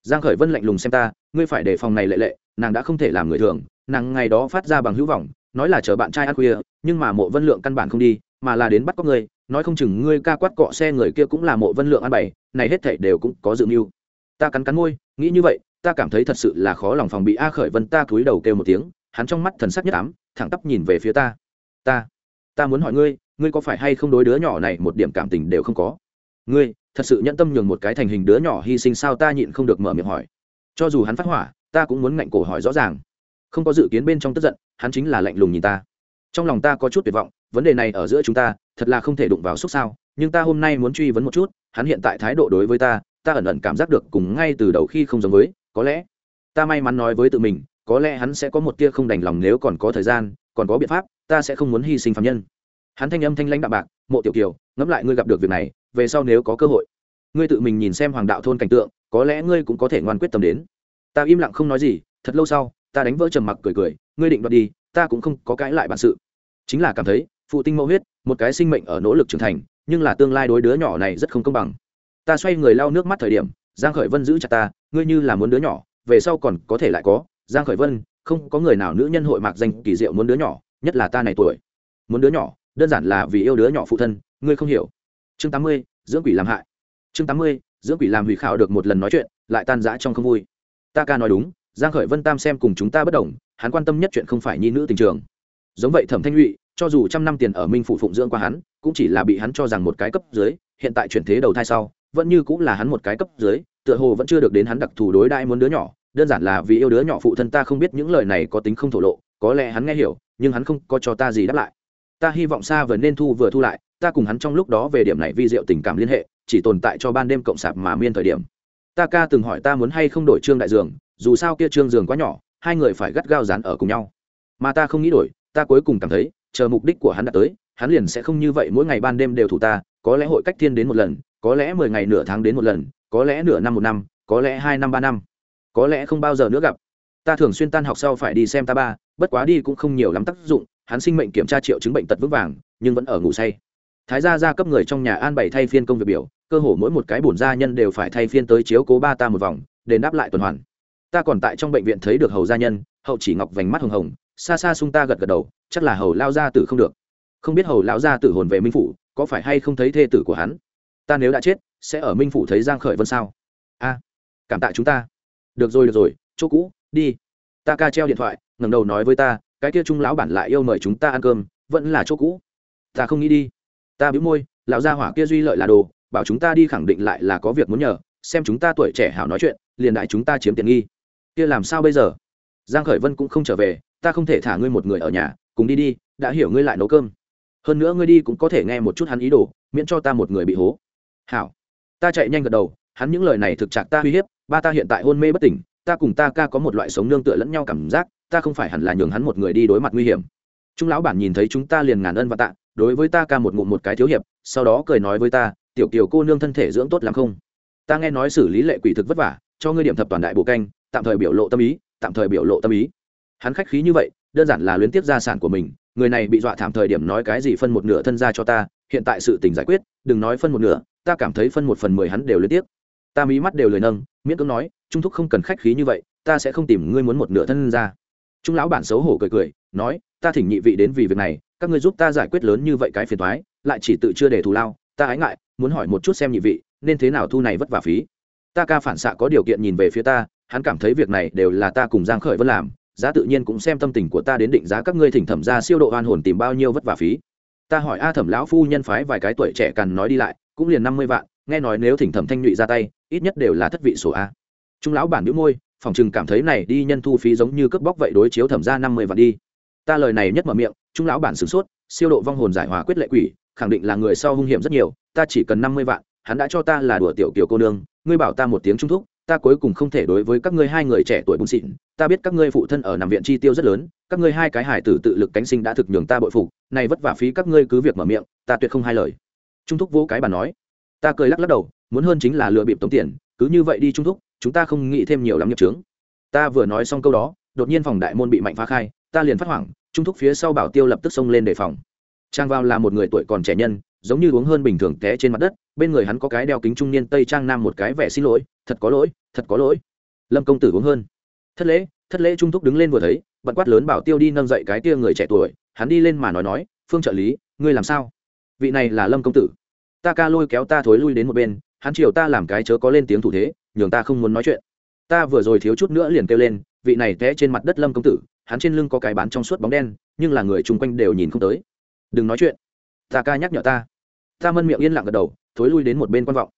Giang khởi vân lạnh lùng xem ta, ngươi phải đề phòng này lệ lệ, nàng đã không thể làm người thường, nàng ngày đó phát ra bằng hữu vọng, nói là chờ bạn trai ăn khuya, nhưng mà mộ vân lượng căn bản không đi, mà là đến bắt cóc ngươi, nói không chừng ngươi ca quát cọ xe người kia cũng là mộ vân lượng ăn bày, này hết thảy đều cũng có dự mưu. Ta cắn cắn môi, nghĩ như vậy ta cảm thấy thật sự là khó lòng phòng bị a khởi vân ta cúi đầu kêu một tiếng, hắn trong mắt thần sắc nhất ám, thẳng tắp nhìn về phía ta. Ta ta muốn hỏi ngươi ngươi có phải hay không đối đứa nhỏ này một điểm cảm tình đều không có? Ngươi, thật sự nhẫn tâm nhường một cái thành hình đứa nhỏ hy sinh sao ta nhịn không được mở miệng hỏi. Cho dù hắn phát hỏa, ta cũng muốn ngạnh cổ hỏi rõ ràng. Không có dự kiến bên trong tức giận, hắn chính là lạnh lùng nhìn ta. Trong lòng ta có chút tuyệt vọng, vấn đề này ở giữa chúng ta, thật là không thể đụng vào xúc sao, nhưng ta hôm nay muốn truy vấn một chút, hắn hiện tại thái độ đối với ta ta ẩn ẩn cảm giác được cùng ngay từ đầu khi không giống với có lẽ ta may mắn nói với tự mình, có lẽ hắn sẽ có một tia không đành lòng nếu còn có thời gian, còn có biện pháp, ta sẽ không muốn hy sinh phạm nhân. Hắn thanh âm thanh lãnh đạm bạc, mộ tiểu kiều, ngẫm lại ngươi gặp được việc này, về sau nếu có cơ hội, ngươi tự mình nhìn xem hoàng đạo thôn cảnh tượng, có lẽ ngươi cũng có thể ngoan quyết tâm đến. Ta im lặng không nói gì, thật lâu sau, ta đánh vỡ trầm mặc cười cười, ngươi định đoạt đi, ta cũng không có cãi lại bản sự. Chính là cảm thấy, phụ tinh mẫu huyết, một cái sinh mệnh ở nỗ lực trưởng thành, nhưng là tương lai đối đứa nhỏ này rất không công bằng. Ta xoay người lau nước mắt thời điểm giang khởi vân giữ chặt ta ngươi như là muốn đứa nhỏ về sau còn có thể lại có. Giang khởi vân không có người nào nữ nhân hội mạc danh kỳ diệu muốn đứa nhỏ nhất là ta này tuổi. Muốn đứa nhỏ đơn giản là vì yêu đứa nhỏ phụ thân ngươi không hiểu. Chương 80, dưỡng quỷ làm hại. Chương 80, dưỡng quỷ làm hủy khảo được một lần nói chuyện lại tan rã trong không vui. Ta ca nói đúng giang khởi vân tam xem cùng chúng ta bất đồng hắn quan tâm nhất chuyện không phải nhi nữ tình trường. Giống vậy thẩm thanh nhụy cho dù trăm năm tiền ở minh phụ phụng dưỡng qua hắn cũng chỉ là bị hắn cho rằng một cái cấp dưới hiện tại chuyển thế đầu thai sau vẫn như cũng là hắn một cái cấp dưới, tựa hồ vẫn chưa được đến hắn đặc thù đối đãi muốn đứa nhỏ, đơn giản là vì yêu đứa nhỏ phụ thân ta không biết những lời này có tính không thổ lộ, có lẽ hắn nghe hiểu, nhưng hắn không có cho ta gì đáp lại. Ta hy vọng xa vừa nên thu vừa thu lại, ta cùng hắn trong lúc đó về điểm này vi diệu tình cảm liên hệ, chỉ tồn tại cho ban đêm cộng sạp mà miên thời điểm. Ta ca từng hỏi ta muốn hay không đổi trương đại giường dù sao kia trương giường quá nhỏ, hai người phải gắt gao dán ở cùng nhau. Mà ta không nghĩ đổi, ta cuối cùng cảm thấy, chờ mục đích của hắn đã tới, hắn liền sẽ không như vậy mỗi ngày ban đêm đều thủ ta, có lẽ hội cách thiên đến một lần có lẽ mười ngày nửa tháng đến một lần, có lẽ nửa năm một năm, có lẽ hai năm ba năm. Có lẽ không bao giờ nữa gặp. Ta thường xuyên tan học sau phải đi xem ta ba, bất quá đi cũng không nhiều lắm tác dụng, hắn sinh mệnh kiểm tra triệu chứng bệnh tật vững vàng, nhưng vẫn ở ngủ say. Thái gia gia cấp người trong nhà an bày thay phiên công việc biểu, cơ hồ mỗi một cái bổn gia nhân đều phải thay phiên tới chiếu cố ba ta một vòng để đáp lại tuần hoàn. Ta còn tại trong bệnh viện thấy được hầu gia nhân, hậu chỉ ngọc vành mắt hồng hồng, xa xa xung ta gật gật đầu, chắc là hầu lao gia tử không được. Không biết hầu lão gia tử hồn về minh phủ, có phải hay không thấy thê tử của hắn? Ta nếu đã chết, sẽ ở minh phủ thấy giang khởi vân sao? A, cảm tạ chúng ta. Được rồi được rồi, chỗ cũ, đi. Ta ca treo điện thoại, ngẩng đầu nói với ta, cái kia trung lão bản lại yêu mời chúng ta ăn cơm, vẫn là chỗ cũ. Ta không nghĩ đi. Ta bĩu môi, lão gia hỏa kia duy lợi là đồ, bảo chúng ta đi khẳng định lại là có việc muốn nhờ, xem chúng ta tuổi trẻ hảo nói chuyện, liền đại chúng ta chiếm tiện nghi. Kia làm sao bây giờ? Giang khởi vân cũng không trở về, ta không thể thả ngươi một người ở nhà, cùng đi đi, đã hiểu ngươi lại nấu cơm. Hơn nữa ngươi đi cũng có thể nghe một chút hắn ý đồ, miễn cho ta một người bị hố hảo. Ta chạy nhanh gật đầu, hắn những lời này thực chặt ta uy hiếp, ba ta hiện tại hôn mê bất tỉnh, ta cùng ta ca có một loại sống nương tựa lẫn nhau cảm giác, ta không phải hẳn là nhường hắn một người đi đối mặt nguy hiểm. Trung lão bản nhìn thấy chúng ta liền ngàn ân và tạ, đối với ta ca một ngụm một cái thiếu hiệp, sau đó cười nói với ta, tiểu kiều cô nương thân thể dưỡng tốt lắm không? Ta nghe nói xử lý lệ quỷ thực vất vả, cho ngươi điểm thập toàn đại bộ canh, tạm thời biểu lộ tâm ý, tạm thời biểu lộ tâm ý. Hắn khách khí như vậy, đơn giản là luyến tiếp gia sản của mình, người này bị dọa thảm thời điểm nói cái gì phân một nửa thân ra cho ta, hiện tại sự tình giải quyết, đừng nói phân một nửa ta cảm thấy phân một phần mười hắn đều liên tiếp. Ta mí mắt đều lời nâng, miễn cưỡng nói, trung thúc không cần khách khí như vậy, ta sẽ không tìm ngươi muốn một nửa thân ra. Trung lão bản xấu hổ cười cười, nói, ta thỉnh nhị vị đến vì việc này, các ngươi giúp ta giải quyết lớn như vậy cái phiền toái, lại chỉ tự chưa để thù lao, ta ái ngại, muốn hỏi một chút xem nhị vị, nên thế nào thu này vất vả phí. Ta ca phản xạ có điều kiện nhìn về phía ta, hắn cảm thấy việc này đều là ta cùng giang khởi vân làm, giá tự nhiên cũng xem tâm tình của ta đến định giá các ngươi thỉnh thẩm ra siêu độ oan hồn tìm bao nhiêu vất vả phí. Ta hỏi a thẩm lão phu nhân phái vài cái tuổi trẻ cằn nói đi lại cũng liền năm mươi vạn, nghe nói nếu thỉnh thẩm thanh nhụy ra tay, ít nhất đều là thất vị sổ a. Trung lão bản nhíu môi, phòng chừng cảm thấy này đi nhân thu phí giống như cướp bóc vậy đối chiếu thẩm ra năm mươi vạn đi. Ta lời này nhất mở miệng, trung lão bản sửng sốt, siêu độ vong hồn giải hòa quyết lệ quỷ, khẳng định là người sau hung hiểm rất nhiều, ta chỉ cần năm mươi vạn, hắn đã cho ta là đùa tiểu kiểu cô nương, ngươi bảo ta một tiếng trung thúc, ta cuối cùng không thể đối với các ngươi hai người trẻ tuổi bùn xịn, ta biết các ngươi phụ thân ở nằm viện chi tiêu rất lớn, các ngươi hai cái hải tử tự lực cánh sinh đã thực nhường ta bội phục, này vất vả phí các ngươi cứ việc mở miệng, ta tuyệt không hai lời trung thúc vỗ cái bà nói, ta cười lắc lắc đầu, muốn hơn chính là lừa bịp tống tiền, cứ như vậy đi trung thúc, chúng ta không nghĩ thêm nhiều lắm nghiệp trướng ta vừa nói xong câu đó, đột nhiên phòng đại môn bị mạnh phá khai, ta liền phát hoảng, trung thúc phía sau bảo tiêu lập tức xông lên đề phòng. Trang vào là một người tuổi còn trẻ nhân, giống như uống hơn bình thường té trên mặt đất, bên người hắn có cái đeo kính trung niên tây trang nam một cái vẻ xin lỗi, thật có lỗi, thật có lỗi. Lâm công tử uống hơn. Thất lễ thất lễ, trung thúc đứng lên vừa thấy, bận quát lớn bảo tiêu đi nâng dậy cái tia người trẻ tuổi, hắn đi lên mà nói nói, phương trợ lý, ngươi làm sao? Vị này là lâm công tử ta ca lôi kéo ta thối lui đến một bên, hắn chiều ta làm cái chớ có lên tiếng thủ thế, nhường ta không muốn nói chuyện. Ta vừa rồi thiếu chút nữa liền kêu lên, vị này té trên mặt đất lâm công tử, hắn trên lưng có cái bán trong suốt bóng đen, nhưng là người chung quanh đều nhìn không tới. Đừng nói chuyện. Ta ca nhắc nhở ta. Ta mân miệng yên lặng gật đầu, thối lui đến một bên quan vọng.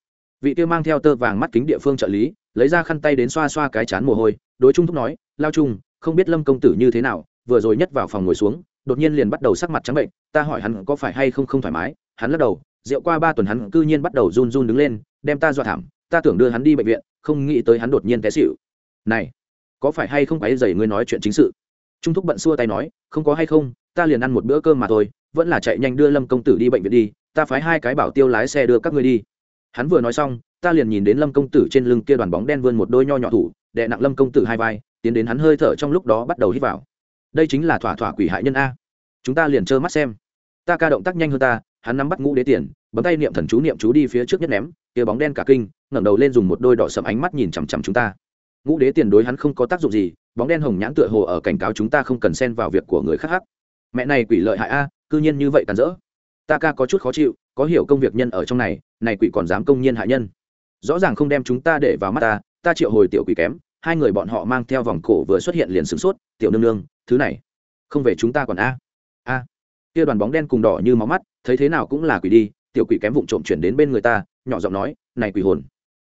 Vị kia mang theo tơ vàng mắt kính địa phương trợ lý, lấy ra khăn tay đến xoa xoa cái chán mồ hôi, đối trung thúc nói, lao trung, không biết lâm công tử như thế nào, vừa rồi nhất vào phòng ngồi xuống, đột nhiên liền bắt đầu sắc mặt trắng bệnh, ta hỏi hắn có phải hay không không thoải mái? Hắn lắc đầu rượu qua ba tuần hắn cư nhiên bắt đầu run run đứng lên, đem ta dọa thảm, ta tưởng đưa hắn đi bệnh viện, không nghĩ tới hắn đột nhiên té xịu này, có phải hay không phải dày ngươi nói chuyện chính sự? Trung thúc bận xua tay nói, không có hay không, ta liền ăn một bữa cơm mà thôi, vẫn là chạy nhanh đưa lâm công tử đi bệnh viện đi, ta phái hai cái bảo tiêu lái xe đưa các ngươi đi. Hắn vừa nói xong, ta liền nhìn đến lâm công tử trên lưng kia đoàn bóng đen vươn một đôi nho nhỏ thủ đệ nặng lâm công tử hai vai, tiến đến hắn hơi thở trong lúc đó bắt đầu hít vào. Đây chính là thỏa thỏa quỷ hại nhân a. Chúng ta liền trơ mắt xem. Ta ca động tác nhanh hơn ta hắn nắm bắt ngũ đế tiền, bấm tay niệm thần chú niệm chú đi phía trước nhất ném, kia bóng đen cả kinh, ngẩng đầu lên dùng một đôi đỏ sầm ánh mắt nhìn chằm chằm chúng ta. Ngũ đế tiền đối hắn không có tác dụng gì, bóng đen hồng nhãn tựa hồ ở cảnh cáo chúng ta không cần xen vào việc của người khác hắc mẹ này quỷ lợi hại a, cư nhiên như vậy cản rỡ. Ta ca có chút khó chịu, có hiểu công việc nhân ở trong này này quỷ còn dám công nhiên hại nhân. Rõ ràng không đem chúng ta để vào mắt ta ta triệu hồi tiểu quỷ kém, hai người bọn họ mang theo vòng cổ vừa xuất hiện liền sửng sốt, tiểu nương nương, thứ này không về chúng ta còn a. A. Kia đoàn bóng đen cùng đỏ như máu mắt thấy thế nào cũng là quỷ đi tiểu quỷ kém vụng trộm chuyển đến bên người ta nhỏ giọng nói này quỷ hồn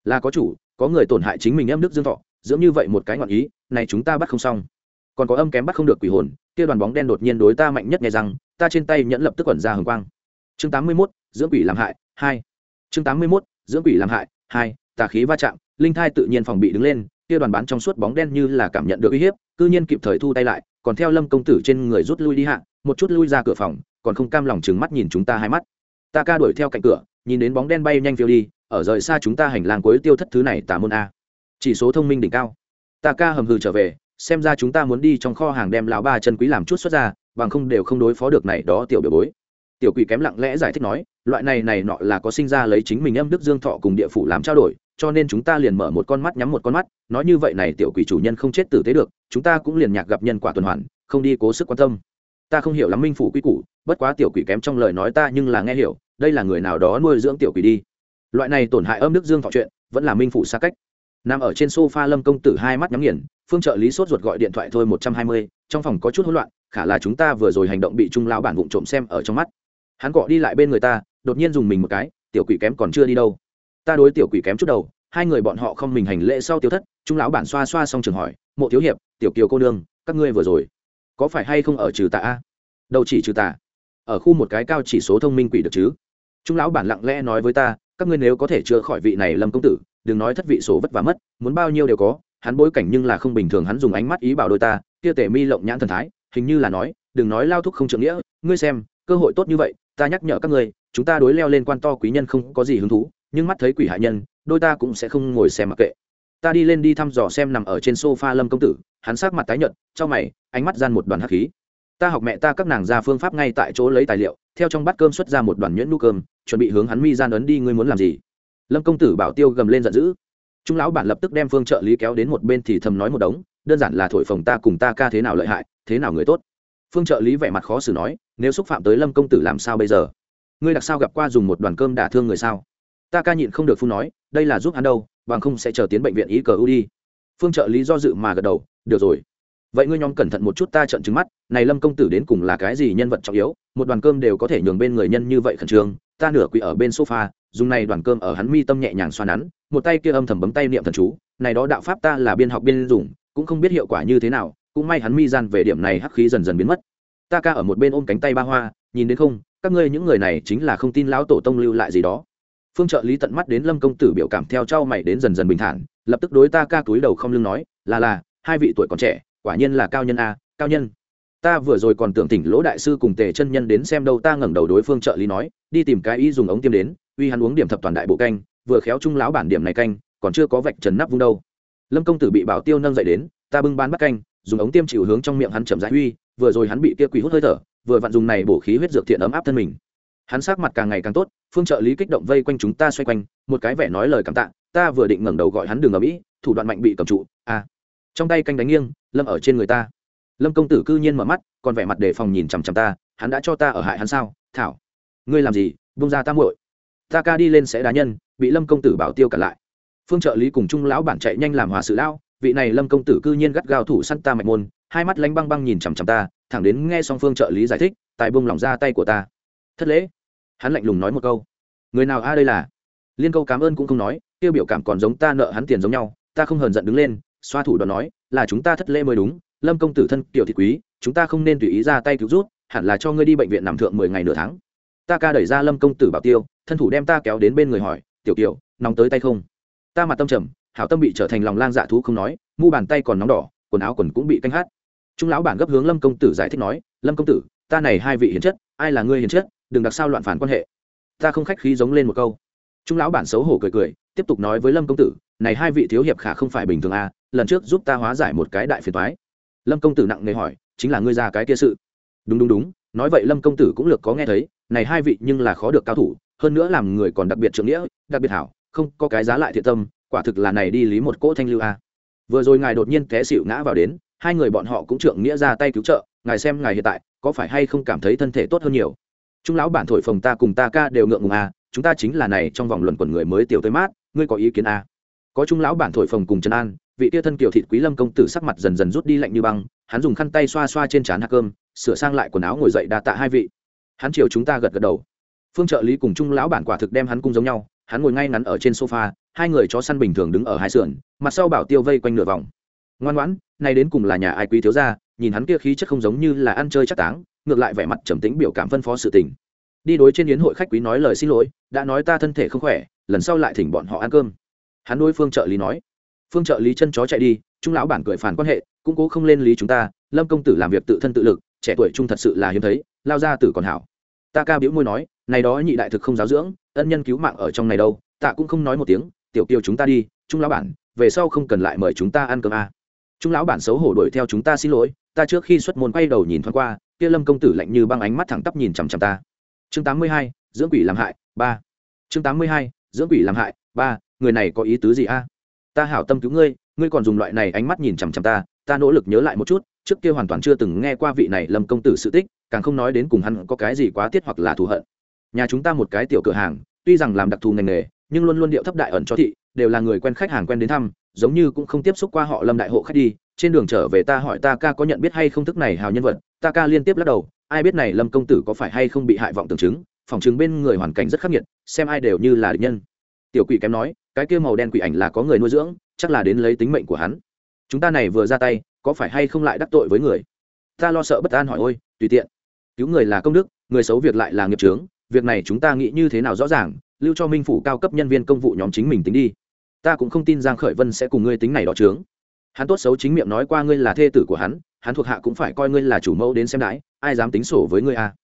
là có chủ có người tổn hại chính mình em đức dương thọ dưỡng như vậy một cái ngọn ý này chúng ta bắt không xong. Còn có âm kém bắt không được quỷ hồn kia đoàn bóng đen đột nhiên đối ta mạnh nhất nghe rằng ta trên tay nhẫn lập tức quẩn ra hồng quang. Chương tám mươi 81, dưỡng quỷ làm hại hai. Chương tám mươi 81, dưỡng quỷ làm hại hai tà khí va chạm linh thai tự nhiên phòng bị đứng lên kia đoàn bán trong suốt bóng đen như là cảm nhận được uy hiếp cư nhiên kịp thời thu tay lại còn theo lâm công tử trên người rút lui đi hạ một chút lui ra cửa phòng còn không cam lòng trừng mắt nhìn chúng ta hai mắt. Ta ca đuổi theo cạnh cửa, nhìn đến bóng đen bay nhanh phiêu đi, ở rời xa chúng ta hành lang cuối tiêu thất thứ này tà môn a. Chỉ số thông minh đỉnh cao. Ta ca hầm hừ trở về, xem ra chúng ta muốn đi trong kho hàng đem lão ba chân quý làm chút xuất ra, bằng không đều không đối phó được này đó tiểu biểu bối. Tiểu quỷ kém lặng lẽ giải thích nói, loại này này nọ là có sinh ra lấy chính mình âm đức dương thọ cùng địa phủ làm trao đổi, cho nên chúng ta liền mở một con mắt nhắm một con mắt, nói như vậy này tiểu quỷ chủ nhân không chết tử tế được, chúng ta cũng liền nhạc gặp nhân quả tuần hoàn, không đi cố sức quan tâm ta không hiểu lắm minh phủ quy củ, bất quá tiểu quỷ kém trong lời nói ta nhưng là nghe hiểu, đây là người nào đó nuôi dưỡng tiểu quỷ đi. Loại này tổn hại âm đức dương thọ chuyện, vẫn là minh phủ xa cách. Nằm ở trên sofa lâm công tử hai mắt nhắm nghiền, phương trợ lý sốt ruột gọi điện thoại thôi một trăm hai mươi, trong phòng có chút hỗn loạn, khả là chúng ta vừa rồi hành động bị trung lão bản vụng trộm xem ở trong mắt. Hắn cọ đi lại bên người ta, đột nhiên dùng mình một cái, tiểu quỷ kém còn chưa đi đâu. Ta đối tiểu quỷ kém chút đầu, hai người bọn họ không mình hành lễ sau tiêu thất, trung lão bản xoa xoa xong trường hỏi, mộ thiếu hiệp, tiểu kiều cô nương, các ngươi vừa rồi có phải hay không ở trừ tà a? Đâu chỉ trừ tà. Ở khu một cái cao chỉ số thông minh quỷ được chứ? Trung lão bản lặng lẽ nói với ta, các ngươi nếu có thể chữa khỏi vị này lâm công tử, đừng nói thất vị số vất vả mất, muốn bao nhiêu đều có, hắn bối cảnh nhưng là không bình thường, hắn dùng ánh mắt ý bảo đôi ta, kia tể mi lộng nhãn thần thái, hình như là nói, đừng nói lao thúc không trưởng nghĩa, ngươi xem, cơ hội tốt như vậy, ta nhắc nhở các ngươi, chúng ta đối leo lên quan to quý nhân không có gì hứng thú, nhưng mắt thấy quỷ hại nhân, đôi ta cũng sẽ không ngồi xem mặc kệ ta đi lên đi thăm dò xem nằm ở trên sofa lâm công tử, hắn sát mặt tái nhợt trong mày, ánh mắt gian một đoàn hắc khí. Ta học mẹ ta các nàng ra phương pháp ngay tại chỗ lấy tài liệu, theo trong bát cơm xuất ra một đoàn nhuyễn nu cơm, chuẩn bị hướng hắn mi gian ấn đi, ngươi muốn làm gì? Lâm công tử bảo tiêu gầm lên giận dữ. Trung lão bản lập tức đem phương trợ lý kéo đến một bên thì thầm nói một đống, đơn giản là thổi phồng ta cùng ta ca thế nào lợi hại, thế nào người tốt. Phương trợ lý vẻ mặt khó xử nói, nếu xúc phạm tới lâm công tử làm sao bây giờ? Ngươi đặc sao gặp qua dùng một đoàn cơm đả thương người sao? Ta ca nhịn không được phu nói, đây là giúp hắn đâu, bằng không sẽ chờ tiến bệnh viện ý cờ u đi. Phương trợ lý do dự mà gật đầu, được rồi. Vậy ngươi nhóm cẩn thận một chút ta trận trứng mắt, này lâm công tử đến cùng là cái gì nhân vật trọng yếu, một đoàn cơm đều có thể nhường bên người nhân như vậy khẩn trương, ta nửa quỳ ở bên sofa, dùng này đoàn cơm ở hắn mi tâm nhẹ nhàng xoa nắn, một tay kia âm thầm bấm tay niệm thần chú, này đó đạo pháp ta là biên học biên dùng, cũng không biết hiệu quả như thế nào, cũng may hắn mi gian về điểm này hắc khí dần dần biến mất. Ta ca ở một bên ôm cánh tay ba hoa, nhìn đến không, các ngươi những người này chính là không tin lão tổ tông lưu lại gì đó phương trợ lý tận mắt đến lâm công tử biểu cảm theo trao mày đến dần dần bình thản, lập tức đối ta ca túi đầu không lưng nói, là là, hai vị tuổi còn trẻ, quả nhiên là cao nhân a, cao nhân. Ta vừa rồi còn tưởng tỉnh lỗ đại sư cùng tề chân nhân đến xem đâu, ta ngẩng đầu đối phương trợ lý nói, đi tìm cái y dùng ống tiêm đến, uy hắn uống điểm thập toàn đại bộ canh, vừa khéo trung lão bản điểm này canh, còn chưa có vạch trần nắp vung đâu. Lâm công tử bị bảo tiêu nâng dậy đến, ta bưng bán bắt canh, dùng ống tiêm chịu hướng trong miệng hắn chậm rãi uy, vừa rồi hắn bị kia quỷ hút hơi thở, vừa vặn dùng này bổ khí huyết dược thiện ấm áp thân mình hắn sắc mặt càng ngày càng tốt, phương trợ lý kích động vây quanh chúng ta xoay quanh, một cái vẻ nói lời cảm tạ, ta vừa định ngẩng đầu gọi hắn đường ở mỹ, thủ đoạn mạnh bị cầm trụ à. Trong tay canh đánh nghiêng, lâm ở trên người ta. Lâm công tử cư nhiên mở mắt, còn vẻ mặt đề phòng nhìn chằm chằm ta, hắn đã cho ta ở hại hắn sao? Thảo, ngươi làm gì? Bông ra ta muội. Ta ca đi lên sẽ đá nhân, bị lâm công tử bảo tiêu cả lại. Phương trợ lý cùng trung lão bản chạy nhanh làm hòa sự lão, vị này lâm công tử cư nhiên gắt gao thủ săn ta mạch môn, hai mắt lánh băng băng nhìn chằm chằm ta, thẳng đến nghe xong phương trợ lý giải thích tại bông lỏng ra tay của ta. Thất lễ hắn lạnh lùng nói một câu. Người nào a à đây là? Liên câu cảm ơn cũng không nói, tiêu biểu cảm còn giống ta nợ hắn tiền giống nhau, ta không hờn giận đứng lên, xoa thủ đoàn nói, là chúng ta thất lễ mới đúng, lâm công tử thân kiểu thị quý, chúng ta không nên tùy ý ra tay cứu rút hẳn là cho ngươi đi bệnh viện nằm thượng mười ngày nửa tháng. Ta ca đẩy ra lâm công tử bảo tiêu, thân thủ đem ta kéo đến bên người hỏi, tiểu kiều, nóng tới tay không? Ta mặt tâm trầm, hảo tâm bị trở thành lòng lang dạ thú không nói, mu bàn tay còn nóng đỏ, quần áo quần cũng bị canh hát. Trung lão bản gấp hướng lâm công tử giải thích nói, lâm công tử, ta này hai vị hiến chất, ai là ngươi hiến chất? Đừng đặc sao loạn phản quan hệ. Ta không khách khí giống lên một câu. Trung lão bản xấu hổ cười cười, tiếp tục nói với lâm công tử, này hai vị thiếu hiệp khả không phải bình thường à lần trước giúp ta hóa giải một cái đại phiền toái. Lâm công tử nặng nề hỏi, chính là ngươi ra cái kia sự. Đúng đúng đúng, nói vậy lâm công tử cũng lược có nghe thấy, này hai vị nhưng là khó được cao thủ, hơn nữa làm người còn đặc biệt trưởng nghĩa, đặc biệt hảo, không có cái giá lại thiện tâm, quả thực là này đi lý một cỗ thanh lưu a vừa rồi ngài đột nhiên té xịu ngã vào đến, hai người bọn họ cũng trưởng nghĩa ra tay cứu trợ, ngài xem ngài hiện tại, có phải hay không cảm thấy thân thể tốt hơn nhiều? Trung lão bản thổi phồng ta cùng ta ca đều ngượng ngùng a chúng ta chính là này trong vòng luận quần người mới tiểu tới mát, ngươi có ý kiến a có trung lão bản thổi phồng cùng trần an, vị tia thân kiều thịt quý lâm công tử sắc mặt dần dần rút đi lạnh như băng, hắn dùng khăn tay xoa xoa trên trán hạ cơm, sửa sang lại quần áo ngồi dậy đa tạ hai vị. Hắn chiều chúng ta gật gật đầu. Phương trợ lý cùng trung lão bản quả thực đem hắn cung giống nhau, hắn ngồi ngay ngắn ở trên sofa, hai người chó săn bình thường đứng ở hai sườn, mặt sau bảo tiêu vây quanh nửa vòng. Ngoan ngoãn nay đến cùng là nhà ai quý thiếu gia, nhìn hắn kia khí chất không giống như là ăn chơi chắc táng ngược lại vẻ mặt trầm tĩnh biểu cảm phân phó sự tình. Đi đối trên yến hội khách quý nói lời xin lỗi, đã nói ta thân thể không khỏe, lần sau lại thỉnh bọn họ ăn cơm. Hắn đối phương trợ lý nói. Phương trợ lý chân chó chạy đi, trung lão bản cười phản quan hệ, cũng cố không lên lý chúng ta, lâm công tử làm việc tự thân tự lực, trẻ tuổi trung thật sự là hiếm thấy, lao ra tử còn hảo. Ta ca bĩu môi nói, này đó nhị đại thực không giáo dưỡng, ân nhân cứu mạng ở trong này đâu tạ cũng không nói một tiếng, tiểu kiều chúng ta đi, trung lão bản, về sau không cần lại mời chúng ta ăn cơm à. trung lão bản xấu hổ đuổi theo chúng ta xin lỗi, ta trước khi xuất môn quay đầu nhìn thoáng qua kia lâm công tử lạnh như băng ánh mắt thẳng tắp nhìn chằm chằm ta. Chương tám mươi hai, dưỡng quỷ làm hại, ba. Chương tám mươi hai, dưỡng quỷ làm hại, ba, người này có ý tứ gì a? Ta hảo tâm cứu ngươi ngươi còn dùng loại này ánh mắt nhìn chằm chằm ta ta nỗ lực nhớ lại một chút, trước kia hoàn toàn chưa từng nghe qua vị này lâm công tử sự tích, càng không nói đến cùng hắn có cái gì quá tiết hoặc là thù hận. Nhà chúng ta một cái tiểu cửa hàng, tuy rằng làm đặc thù ngành nghề, nhưng luôn luôn điệu thấp đại ẩn cho thị, đều là người quen khách hàng quen đến thăm, giống như cũng không tiếp xúc qua họ lâm đại hộ khách đi, trên đường trở về ta hỏi ta ca có nhận biết hay không thức này hào nhân vật ta ca liên tiếp lắc đầu, ai biết này lâm công tử có phải hay không bị hại vọng tưởng chứng, phòng chứng bên người hoàn cảnh rất khắc nghiệt, xem ai đều như là địch nhân. Tiểu quỷ kém nói, cái kia màu đen quỷ ảnh là có người nuôi dưỡng, chắc là đến lấy tính mệnh của hắn. Chúng ta này vừa ra tay, có phải hay không lại đắc tội với người? Ta lo sợ bất an hỏi, ôi, tùy tiện. Cứu người là công đức, người xấu việc lại là nghiệp trướng việc này chúng ta nghĩ như thế nào rõ ràng, lưu cho minh phủ cao cấp nhân viên công vụ nhóm chính mình tính đi. Ta cũng không tin giang khởi vân sẽ cùng ngươi tính này đó trướng hắn tốt xấu chính miệng nói qua ngươi là thê tử của hắn hắn thuộc hạ cũng phải coi ngươi là chủ mẫu đến xem đãi, ai dám tính sổ với ngươi à?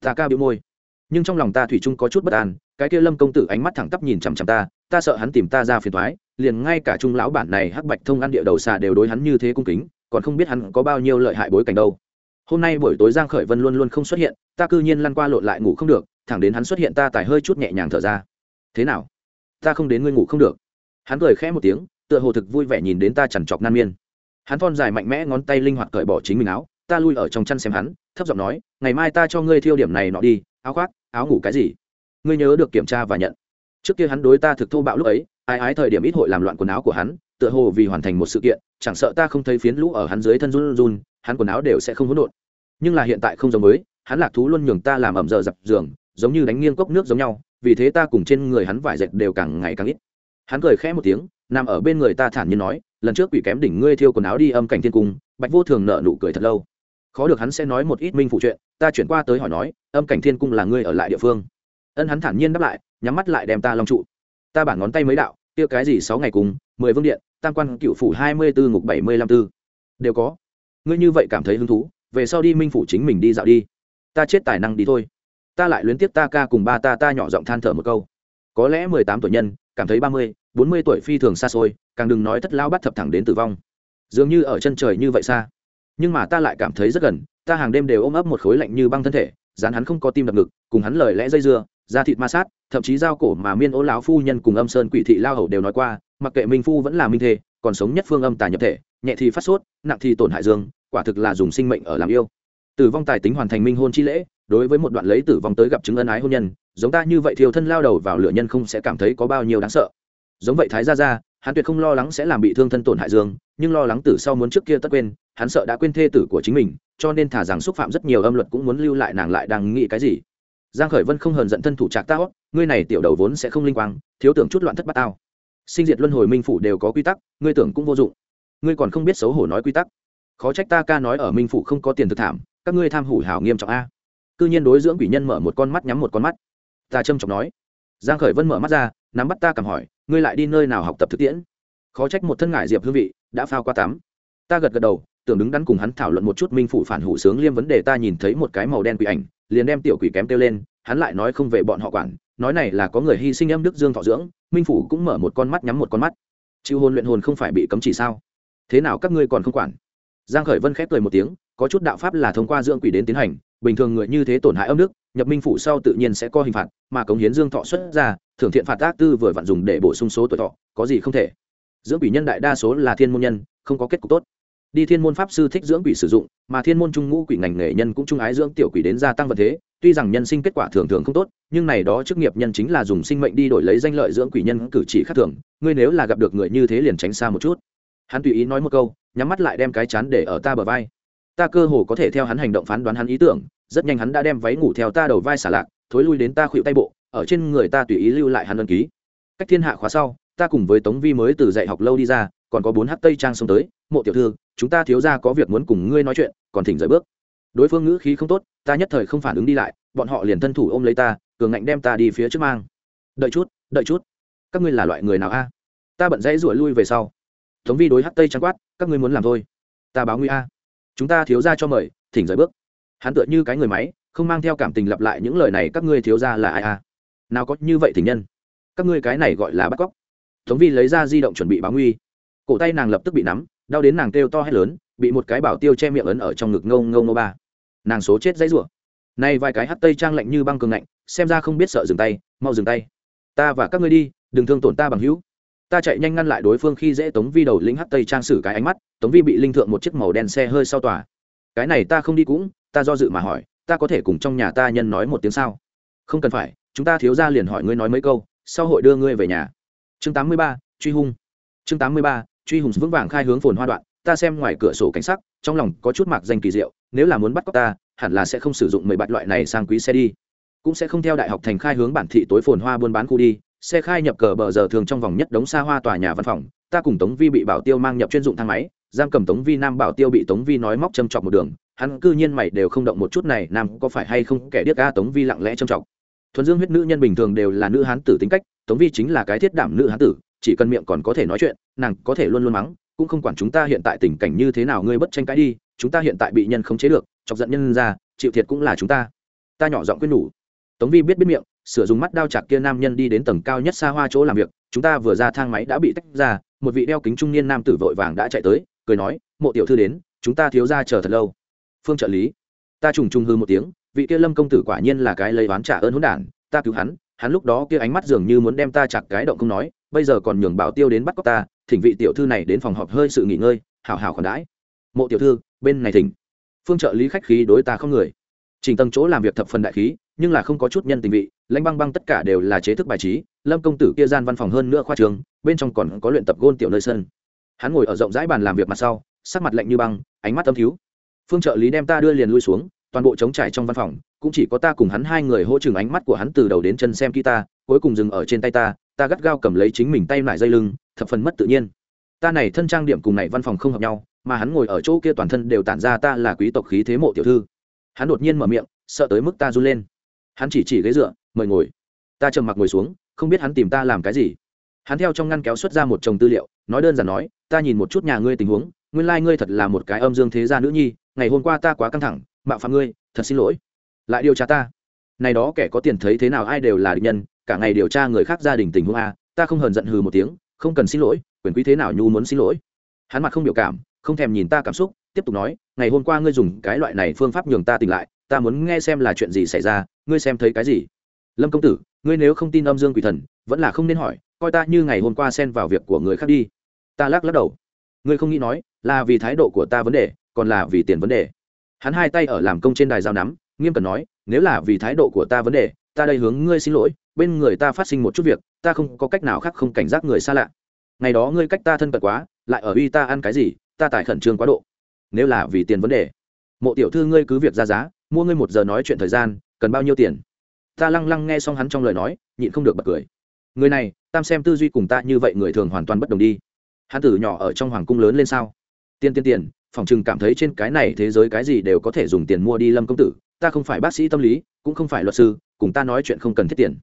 Ta ca biểu môi. Nhưng trong lòng ta thủy chung có chút bất an, cái kia lâm công tử ánh mắt thẳng tắp nhìn chằm chằm ta ta sợ hắn tìm ta ra phiền toái, liền ngay cả trung lão bản này hắc bạch thông ăn địa đầu xà đều đối hắn như thế cung kính, còn không biết hắn có bao nhiêu lợi hại bối cảnh đâu. Hôm nay buổi tối giang khởi vân luôn luôn không xuất hiện, ta cư nhiên lăn qua lộn lại ngủ không được, thẳng đến hắn xuất hiện ta tài hơi chút nhẹ nhàng thở ra. Thế nào? Ta không đến ngươi ngủ không được. Hắn cười khẽ một tiếng, tựa hồ thực vui vẻ nhìn đến ta chằn chọc nan miên hắn thon dài mạnh mẽ ngón tay linh hoạt cởi bỏ chính mình áo, ta lui ở trong chăn xem hắn, thấp giọng nói, ngày mai ta cho ngươi thiêu điểm này nọ đi, áo khoác, áo ngủ cái gì? Ngươi nhớ được kiểm tra và nhận. Trước kia hắn đối ta thực thô bạo lúc ấy, ai ái thời điểm ít hội làm loạn quần áo của hắn, tựa hồ vì hoàn thành một sự kiện, chẳng sợ ta không thấy phiến lũ ở hắn dưới thân run run, hắn quần áo đều sẽ không hỗn độn. Nhưng là hiện tại không giống với, hắn lạc thú luôn nhường ta làm ẩm giờ dập giường, giống như đánh nghiêng cốc nước giống nhau, vì thế ta cùng trên người hắn vải dệt đều càng ngày càng ít. Hắn cười khẽ một tiếng, nằm ở bên người ta thản nhiên nói lần trước quỷ kém đỉnh ngươi thiêu quần áo đi âm cảnh thiên cung, bạch vô thường nợ nụ cười thật lâu. Khó được hắn sẽ nói một ít minh phụ chuyện, ta chuyển qua tới hỏi nói, âm cảnh thiên cung là ngươi ở lại địa phương. Ân hắn thản nhiên đáp lại, nhắm mắt lại đem ta long trụ. Ta bản ngón tay mới đạo, kia cái gì sáu ngày cùng, mười vương điện, tam quan cựu phủ hai mươi bốn ngục bảy mươi lăm tư. Đều có. Ngươi như vậy cảm thấy hứng thú, về sau đi minh phủ chính mình đi dạo đi. Ta chết tài năng đi thôi. Ta lại luyến tiếp ta ca cùng ba ta ta nhỏ giọng than thở một câu. Có lẽ mười tám tuổi nhân, cảm thấy ba mươi bốn mươi tuổi phi thường xa xôi, càng đừng nói thất lao bắt thập thẳng đến tử vong. Dường như ở chân trời như vậy xa. Nhưng mà ta lại cảm thấy rất gần, ta hàng đêm đều ôm ấp một khối lạnh như băng thân thể, dán hắn không có tim đập ngực, cùng hắn lời lẽ dây dưa, da thịt ma sát, thậm chí giao cổ mà miên ố lão phu nhân cùng âm sơn quỷ thị lao hầu đều nói qua, mặc kệ minh phu vẫn là minh thê, còn sống nhất phương âm tà nhập thể, nhẹ thì phát sốt, nặng thì tổn hại dương, quả thực là dùng sinh mệnh ở làm yêu. Tử vong tài tính hoàn thành minh hôn chi lễ, đối với một đoạn lấy tử vong tới gặp chứng ân ái hôn nhân, giống ta như vậy thiêu thân lao đầu vào lửa nhân không sẽ cảm thấy có bao nhiêu đáng sợ giống vậy thái gia gia, hắn tuyệt không lo lắng sẽ làm bị thương thân tổn hại dương, nhưng lo lắng tử sau muốn trước kia tất quên, hắn sợ đã quên thê tử của chính mình, cho nên thả rằng xúc phạm rất nhiều âm luật cũng muốn lưu lại nàng lại đang nghĩ cái gì. Giang khởi vân không hờn giận thân thủ trạc tao ngươi này tiểu đầu vốn sẽ không linh quang, thiếu tưởng chút loạn thất bát tao. Sinh diệt luân hồi minh phủ đều có quy tắc, ngươi tưởng cũng vô dụng. Ngươi còn không biết xấu hổ nói quy tắc. Khó trách ta ca nói ở minh phủ không có tiền thực thảm, các ngươi tham hủ hảo nghiêm trọng a. Cư nhiên đối dưỡng quỷ nhân mở một con mắt nhắm một con mắt. Ta trâm trọng nói. Giang khởi vân mở mắt ra nắm bắt ta cầm hỏi, ngươi lại đi nơi nào học tập thực tiễn? Khó trách một thân ngải diệp hương vị đã phao qua tắm. Ta gật gật đầu, tưởng đứng đắn cùng hắn thảo luận một chút minh phủ phản hủ sướng liêm vấn đề, ta nhìn thấy một cái màu đen quỷ ảnh, liền đem tiểu quỷ kém kêu lên, hắn lại nói không về bọn họ quản, nói này là có người hy sinh âm đức dương thọ dưỡng, minh phủ cũng mở một con mắt nhắm một con mắt. Chịu hồn luyện hồn không phải bị cấm chỉ sao? Thế nào các ngươi còn không quản? Giang khởi vân khép cười một tiếng, có chút đạo pháp là thông qua dưỡng quỷ đến tiến hành, bình thường người như thế tổn hại âm đức, nhập minh phủ sau tự nhiên sẽ có hình phạt, mà cống hiến dương thọ xuất ra thưởng thiện phạt tác tư vừa vặn dùng để bổ sung số tuổi thọ, có gì không thể. Dưỡng quỷ nhân đại đa số là thiên môn nhân, không có kết cục tốt. Đi thiên môn pháp sư thích dưỡng quỷ sử dụng, mà thiên môn trung ngũ quỷ ngành nghề nhân cũng trung ái dưỡng tiểu quỷ đến gia tăng vật thế. Tuy rằng nhân sinh kết quả thường thường không tốt, nhưng này đó chức nghiệp nhân chính là dùng sinh mệnh đi đổi lấy danh lợi dưỡng quỷ nhân cử chỉ khác thường. Ngươi nếu là gặp được người như thế liền tránh xa một chút. Hắn tùy ý nói một câu, nhắm mắt lại đem cái chán để ở ta bờ vai. Ta cơ hồ có thể theo hắn hành động phán đoán hắn ý tưởng, rất nhanh hắn đã đem váy ngủ theo ta đầu vai xả lạc, thối lui đến ta khuỵu tay bộ ở trên người ta tùy ý lưu lại hắn ân ký. Cách thiên hạ khóa sau, ta cùng với tống vi mới từ dạy học lâu đi ra, còn có bốn hát tây trang xông tới, mộ tiểu thư, chúng ta thiếu ra có việc muốn cùng ngươi nói chuyện, còn thỉnh rời bước. Đối phương ngữ khí không tốt, ta nhất thời không phản ứng đi lại, bọn họ liền thân thủ ôm lấy ta, cường ngạnh đem ta đi phía trước mang. Đợi chút đợi chút, các ngươi là loại người nào a? Ta bận dãy ruổi lui về sau. Tống vi đối hát tây trang quát, các ngươi muốn làm thôi, ta báo nguy a. Chúng ta thiếu ra cho mời, thỉnh rời bước. Hắn tựa như cái người máy, không mang theo cảm tình lặp lại những lời này, các ngươi thiếu ra là ai a? Nào có như vậy thỉnh nhân. Các ngươi cái này gọi là bắt cóc. Tống vi lấy ra di động chuẩn bị báo nguy. Cổ tay nàng lập tức bị nắm, đau đến nàng kêu to hét lớn, bị một cái bảo tiêu che miệng ấn ở trong ngực ngâu ngâu ngô ba. Nàng số chết dãy rủa. Nay vài cái hắt tây trang lạnh như băng cường lạnh xem ra không biết sợ dừng tay, mau dừng tay. Ta và các ngươi đi, đừng thương tổn ta bằng hữu. Ta chạy nhanh ngăn lại đối phương khi dễ tống vi đầu lính hắt tây trang xử cái ánh mắt, tống vi bị linh thượng một chiếc màu đen xe hơi sau tòa cái này ta không đi cũng, ta do dự mà hỏi, ta có thể cùng trong nhà ta nhân nói một tiếng sao? Không cần phải chúng ta thiếu ra liền hỏi ngươi nói mấy câu sau hội đưa ngươi về nhà. Chương 83, truy hung. Chương 83, truy hùng vững vàng khai hướng phồn hoa đoạn ta xem ngoài cửa sổ cảnh sắc trong lòng có chút mạc danh kỳ diệu nếu là muốn bắt cóc ta hẳn là sẽ không sử dụng mười bạch loại này sang quý xe đi. Cũng sẽ không theo đại học thành khai hướng bản thị tối phồn hoa buôn bán khu đi xe khai nhập cờ bờ giờ thường trong vòng nhất đống xa hoa tòa nhà văn phòng ta cùng tống vi bị bảo tiêu mang nhập chuyên dụng thang máy giam cầm tống vi nam bảo tiêu bị tống vi nói móc châm chọc một đường hắn cư nhiên mày đều không động một chút này nam có phải hay không kẻ điếc a tống vi lặng lẽ châm chọc thuần dương huyết nữ nhân bình thường đều là nữ hán tử tính cách, tống vi chính là cái thiết đảm nữ hán tử, chỉ cần miệng còn có thể nói chuyện, nàng có thể luôn luôn mắng, cũng không quản chúng ta hiện tại tình cảnh như thế nào, ngươi bất tranh cãi đi, chúng ta hiện tại bị nhân không chế được, chọc giận nhân ra, chịu thiệt cũng là chúng ta. Ta nhỏ giọng quyết nhủ. Tống vi biết biết miệng, sửa dùng mắt đao chạc kia nam nhân đi đến tầng cao nhất xa hoa chỗ làm việc, chúng ta vừa ra thang máy đã bị tách ra, một vị đeo kính trung niên nam tử vội vàng đã chạy tới, cười nói, mộ tiểu thư đến, chúng ta thiếu ra chờ thật lâu. Phương trợ lý, ta trùng trùng hư một tiếng vị kia lâm công tử quả nhiên là cái lấy oán trả ơn hỗn đản, ta cứu hắn hắn lúc đó kia ánh mắt dường như muốn đem ta chặt cái động không nói, bây giờ còn nhường bảo tiêu đến bắt cóc ta, thỉnh vị tiểu thư này đến phòng họp hơi sự nghỉ ngơi hào hào khoản đãi. Mộ tiểu thư, bên này thỉnh. Phương trợ lý khách khí đối ta không người. Trình tầng chỗ làm việc thập phần đại khí, nhưng là không có chút nhân tình vị, lãnh băng băng tất cả đều là chế thức bài trí, lâm công tử kia gian văn phòng hơn nữa khoa trường, bên trong còn có luyện tập gôn tiểu nơi sân. Hắn ngồi ở rộng rãi bàn làm việc mặt sau, sắc mặt lạnh như băng, ánh mắt âm thiếu phương trợ lý đem ta đưa liền lui xuống toàn bộ trống trải trong văn phòng, cũng chỉ có ta cùng hắn hai người hỗ trừng ánh mắt của hắn từ đầu đến chân xem kỹ ta, cuối cùng dừng ở trên tay ta ta gắt gao cầm lấy chính mình tay lại dây lưng, thập phần mất tự nhiên. Ta này thân trang điểm cùng này văn phòng không hợp nhau, mà hắn ngồi ở chỗ kia toàn thân đều tản ra ta là quý tộc khí thế mộ tiểu thư. Hắn đột nhiên mở miệng, sợ tới mức ta run lên. Hắn chỉ chỉ ghế dựa, mời ngồi. Ta trầm mặc ngồi xuống, không biết hắn tìm ta làm cái gì. Hắn theo trong ngăn kéo xuất ra một chồng tư liệu, nói đơn giản nói, ta nhìn một chút nhà ngươi tình huống, nguyên lai、like、ngươi thật là một cái âm dương thế gia nữ nhi, ngày hôm qua ta quá căng thẳng mạo phạm ngươi, thật xin lỗi. Lại điều tra ta. Này đó kẻ có tiền thấy thế nào, ai đều là địch nhân, cả ngày điều tra người khác gia đình tình huống a, ta không hờn giận hừ một tiếng, không cần xin lỗi, quyền quý thế nào nhu muốn xin lỗi. Hắn mặt không biểu cảm, không thèm nhìn ta cảm xúc, tiếp tục nói, ngày hôm qua ngươi dùng cái loại này phương pháp nhường ta tỉnh lại, ta muốn nghe xem là chuyện gì xảy ra, ngươi xem thấy cái gì? Lâm công tử, ngươi nếu không tin âm dương quỷ thần, vẫn là không nên hỏi, coi ta như ngày hôm qua xen vào việc của người khác đi. Ta lắc lắc đầu. Ngươi không nghĩ nói, là vì thái độ của ta vấn đề, còn là vì tiền vấn đề hắn hai tay ở làm công trên đài giao nắm, nghiêm cần nói, nếu là vì thái độ của ta vấn đề, ta đây hướng ngươi xin lỗi, bên người ta phát sinh một chút việc, ta không có cách nào khác không cảnh giác người xa lạ. Ngày đó ngươi cách ta thân cận quá, lại ở uy ta ăn cái gì, ta tải khẩn trương quá độ. Nếu là vì tiền vấn đề, mộ tiểu thư ngươi cứ việc ra giá, mua ngươi một giờ nói chuyện thời gian, cần bao nhiêu tiền? Ta lăng lăng nghe xong hắn trong lời nói, nhịn không được bật cười. Người này, tam xem tư duy cùng ta như vậy người thường hoàn toàn bất đồng đi. Hắn tử nhỏ ở trong hoàng cung lớn lên sao? Tiền tiền tiền phòng chừng cảm thấy trên cái này thế giới cái gì đều có thể dùng tiền mua đi lâm công tử, ta không phải bác sĩ tâm lý, cũng không phải luật sư, cùng ta nói chuyện không cần thiết tiền.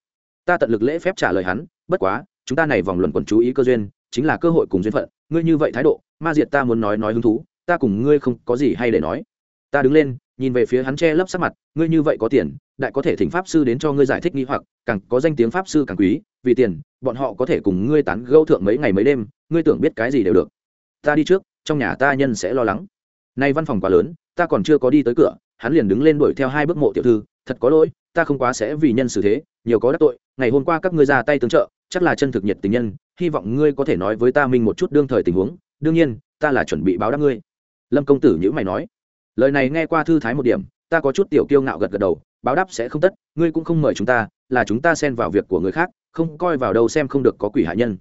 Ta tận lực lễ phép trả lời hắn, bất quá, chúng ta này vòng luận quần chú ý cơ duyên, chính là cơ hội cùng duyên phận, ngươi như vậy thái độ, ma diệt ta muốn nói nói hứng thú, ta cùng ngươi không có gì hay để nói. Ta đứng lên, nhìn về phía hắn che lấp sắc mặt, ngươi như vậy có tiền, đại có thể thỉnh pháp sư đến cho ngươi giải thích nghi hoặc, càng có danh tiếng pháp sư càng quý, vì tiền, bọn họ có thể cùng ngươi tán gẫu thượng mấy ngày mấy đêm, ngươi tưởng biết cái gì đều được. Ta đi trước trong nhà ta nhân sẽ lo lắng. Nay văn phòng quá lớn, ta còn chưa có đi tới cửa, hắn liền đứng lên đuổi theo hai bước mộ tiểu thư, thật có lỗi, ta không quá sẽ vì nhân xử thế, nhiều có đắc tội, ngày hôm qua các ngươi ra tay tương trợ, chắc là chân thực nhiệt tình nhân, hy vọng ngươi có thể nói với ta minh một chút đương thời tình huống, đương nhiên, ta là chuẩn bị báo đáp ngươi. Lâm công tử nhữ mày nói. Lời này nghe qua thư thái một điểm, ta có chút tiểu kiêu ngạo gật gật đầu, báo đáp sẽ không tất, ngươi cũng không mời chúng ta, là chúng ta xen vào việc của người khác, không coi vào đâu xem không được có quỷ hạ nhân.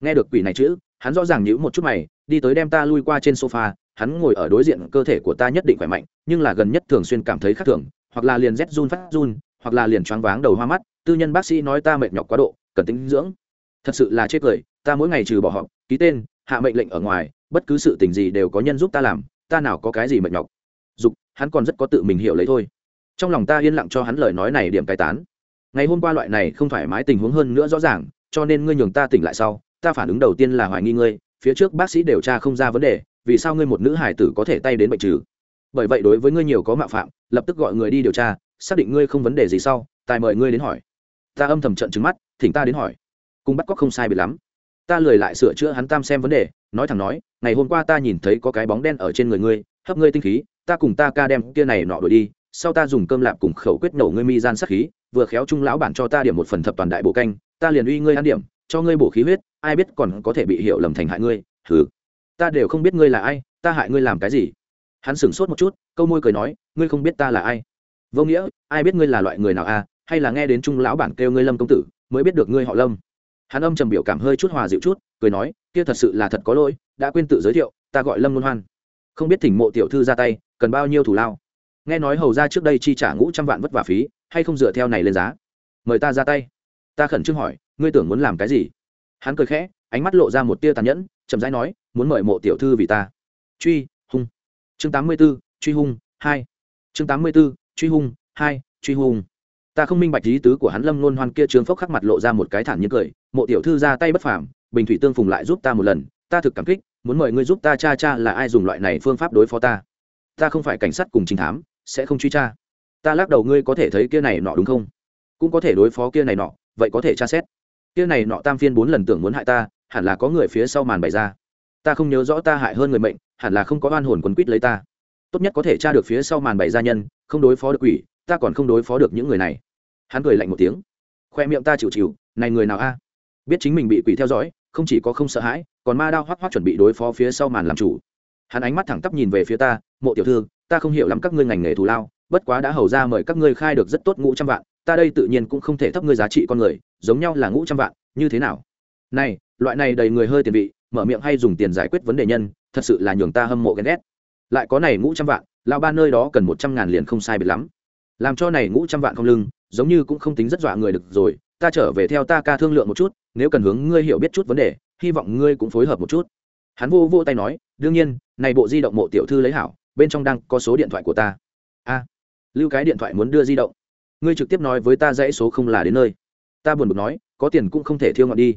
Nghe được quỷ này chữ hắn rõ ràng nhữ một chút mày, đi tới đem ta lui qua trên sofa, hắn ngồi ở đối diện cơ thể của ta nhất định khỏe mạnh, nhưng là gần nhất thường xuyên cảm thấy khác thường, hoặc là liền rét run phát run, hoặc là liền choáng váng đầu hoa mắt, tư nhân bác sĩ nói ta mệt nhọc quá độ, cần tính dưỡng. Thật sự là chết cười, ta mỗi ngày trừ bỏ họp, ký tên, hạ mệnh lệnh ở ngoài, bất cứ sự tình gì đều có nhân giúp ta làm, ta nào có cái gì mệt nhọc. Dục, hắn còn rất có tự mình hiểu lấy thôi. Trong lòng ta yên lặng cho hắn lời nói này điểm cai tán. Ngày hôm qua loại này không thoải mái tình huống hơn nữa rõ ràng, cho nên ngươi nhường ta tỉnh lại sau ta phản ứng đầu tiên là hoài nghi ngươi, phía trước bác sĩ điều tra không ra vấn đề, vì sao ngươi một nữ hải tử có thể tay đến bệnh trừ? Bởi vậy đối với ngươi nhiều có mạo phạm, lập tức gọi người đi điều tra, xác định ngươi không vấn đề gì sau, tài mời ngươi đến hỏi. Ta âm thầm trận trứng mắt, thỉnh ta đến hỏi. Cùng bắt cóc không sai biệt lắm. Ta lười lại sửa chữa hắn tam xem vấn đề, nói thẳng nói, ngày hôm qua ta nhìn thấy có cái bóng đen ở trên người ngươi, hấp ngươi tinh khí, ta cùng ta ca đem kia này nọ đuổi đi, sau ta dùng cơm lạp cùng khẩu quyết nổ ngươi mi gian sát khí, vừa khéo trung lão bản cho ta điểm một phần thập toàn đại bộ canh, ta liền uy ngươi ăn điểm cho ngươi bổ khí huyết, ai biết còn có thể bị hiểu lầm thành hại ngươi, hừ. Ta đều không biết ngươi là ai, ta hại ngươi làm cái gì. Hắn sửng sốt một chút, câu môi cười nói, ngươi không biết ta là ai. Vô nghĩa, ai biết ngươi là loại người nào à hay là nghe đến trung lão bản kêu ngươi lâm công tử, mới biết được ngươi họ lâm. Hắn âm trầm biểu cảm hơi chút hòa dịu chút, cười nói, kia thật sự là thật có lỗi, đã quên tự giới thiệu, ta gọi lâm luân hoan. Không biết thỉnh mộ tiểu thư ra tay, cần bao nhiêu thủ lao. Nghe nói hầu ra trước đây chi trả ngũ trăm vạn vất vả phí, hay không dựa theo này lên giá? Mời ta ra tay ta khẩn trương hỏi, ngươi tưởng muốn làm cái gì? Hắn cười khẽ, ánh mắt lộ ra một tia tàn nhẫn, chậm rãi nói, muốn mời mộ tiểu thư vì ta. Truy hung. Chương tám mươi b ố truy hung, hai. Chương tám mươi b ố truy hung, hai, truy hung. Ta không minh bạch lý tứ của hắn lâm nôn hoan kia trướng phốc khắc mặt lộ ra một cái thản nhiên cười, mộ tiểu thư ra tay bất phàm, bình thủy tương phùng lại giúp ta một lần, ta thực cảm kích, muốn mời ngươi giúp ta cha cha là ai dùng loại này phương pháp đối phó ta? Ta không phải cảnh sát cùng trình thám, sẽ không truy tra. Ta lắc đầu ngươi có thể thấy kia này nọ đúng không? Cũng có thể đối phó kia này nọ vậy có thể tra xét. Kia này nọ tam phiên bốn lần tưởng muốn hại ta, hẳn là có người phía sau màn bày ra. Ta không nhớ rõ ta hại hơn người mệnh, hẳn là không có oan hồn quấn quýt lấy ta. Tốt nhất có thể tra được phía sau màn bày ra nhân, không đối phó được quỷ, ta còn không đối phó được những người này. Hắn cười lạnh một tiếng. Khoe miệng ta chịu chịu, này người nào a? Biết chính mình bị quỷ theo dõi, không chỉ có không sợ hãi, còn ma đao hoắc hoắc chuẩn bị đối phó phía sau màn làm chủ. Hắn ánh mắt thẳng tắp nhìn về phía ta, mộ tiểu thư, ta không hiểu lắm các ngươi ngành nghề thù lao, bất quá đã hầu ra mời các ngươi khai được rất tốt ngũ trăm vạn ta đây tự nhiên cũng không thể thấp ngươi giá trị con người, giống nhau là ngũ trăm vạn, như thế nào? Này, loại này đầy người hơi tiền vị, mở miệng hay dùng tiền giải quyết vấn đề nhân, thật sự là nhường ta hâm mộ ghen ghét. Lại có này ngũ trăm vạn lao ba nơi đó cần một trăm ngàn liền không sai biệt lắm. Làm cho này ngũ trăm vạn không lưng, giống như cũng không tính rất dọa người được rồi, ta trở về theo ta ca thương lượng một chút, nếu cần hướng ngươi hiểu biết chút vấn đề, hy vọng ngươi cũng phối hợp một chút. Hắn vô vô tay nói, đương nhiên, này bộ di động mộ tiểu thư lấy hảo, bên trong đang có số điện thoại của ta. A, lưu cái điện thoại muốn đưa di động ngươi trực tiếp nói với ta dãy số không là đến nơi. Ta buồn bực nói, có tiền cũng không thể thiêu ngọn đi.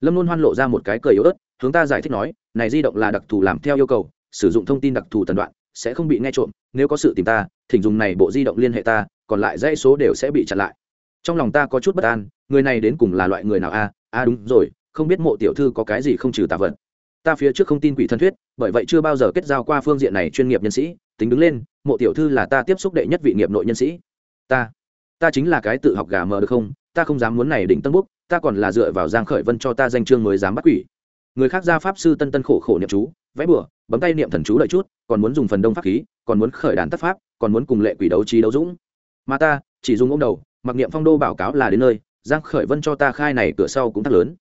Lâm luôn hoan lộ ra một cái cười yếu ớt, hướng ta giải thích nói, này di động là đặc thù làm theo yêu cầu, sử dụng thông tin đặc thù tần đoạn, sẽ không bị nghe trộm, nếu có sự tìm ta, thỉnh dùng này bộ di động liên hệ ta, còn lại dãy số đều sẽ bị chặn lại. Trong lòng ta có chút bất an, người này đến cùng là loại người nào a? A, đúng rồi, không biết mộ tiểu thư có cái gì không trừ tà vật. Ta phía trước không tin quỷ thân thuyết, bởi vậy chưa bao giờ kết giao qua phương diện này chuyên nghiệp nhân sĩ, tính đứng lên, mộ tiểu thư là ta tiếp xúc đệ nhất vị nghiệp nội nhân sĩ. Ta ta chính là cái tự học gà mờ được không? Ta không dám muốn này đỉnh tân búc ta còn là dựa vào giang khởi vân cho ta danh chương mới dám bắt quỷ. Người khác gia pháp sư tân tân khổ khổ niệm chú, vẽ bừa, bấm tay niệm thần chú lợi chút, còn muốn dùng phần đông pháp khí, còn muốn khởi đàn tất pháp, còn muốn cùng lệ quỷ đấu trí đấu dũng. Mà ta, chỉ dùng ông đầu, mặc niệm phong đô báo cáo là đến nơi, giang khởi vân cho ta khai này cửa sau cũng thắt lớn.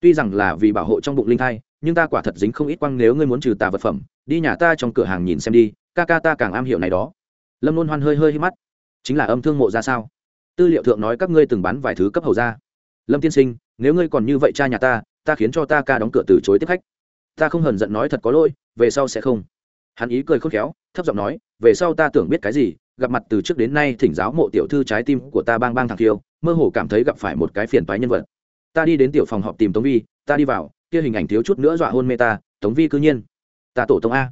Tuy rằng là vì bảo hộ trong bụng linh thai, nhưng ta quả thật dính không ít quăng nếu ngươi muốn trừ tà vật phẩm, đi nhà ta trong cửa hàng nhìn xem đi, ca ca ta càng am hiểu này đó. Lâm luôn hoan hơi hơi hít mắt. Chính là âm thương mộ ra sao? Tư liệu thượng nói các ngươi từng bán vài thứ cấp hầu ra. Lâm tiên sinh, nếu ngươi còn như vậy cha nhà ta ta khiến cho ta ca đóng cửa từ chối tiếp khách. Ta không hờn giận nói thật có lỗi, về sau sẽ không. Hắn ý cười khôn khéo, thấp giọng nói, về sau ta tưởng biết cái gì, gặp mặt từ trước đến nay thỉnh giáo mộ tiểu thư trái tim của ta bang bang thằng thiêu, mơ hồ cảm thấy gặp phải một cái phiền toái nhân vật. Ta đi đến tiểu phòng họp tìm tống vi, ta đi vào, kia hình ảnh thiếu chút nữa dọa hôn mê ta, tống vi cư nhiên. Ta tổ Tông a.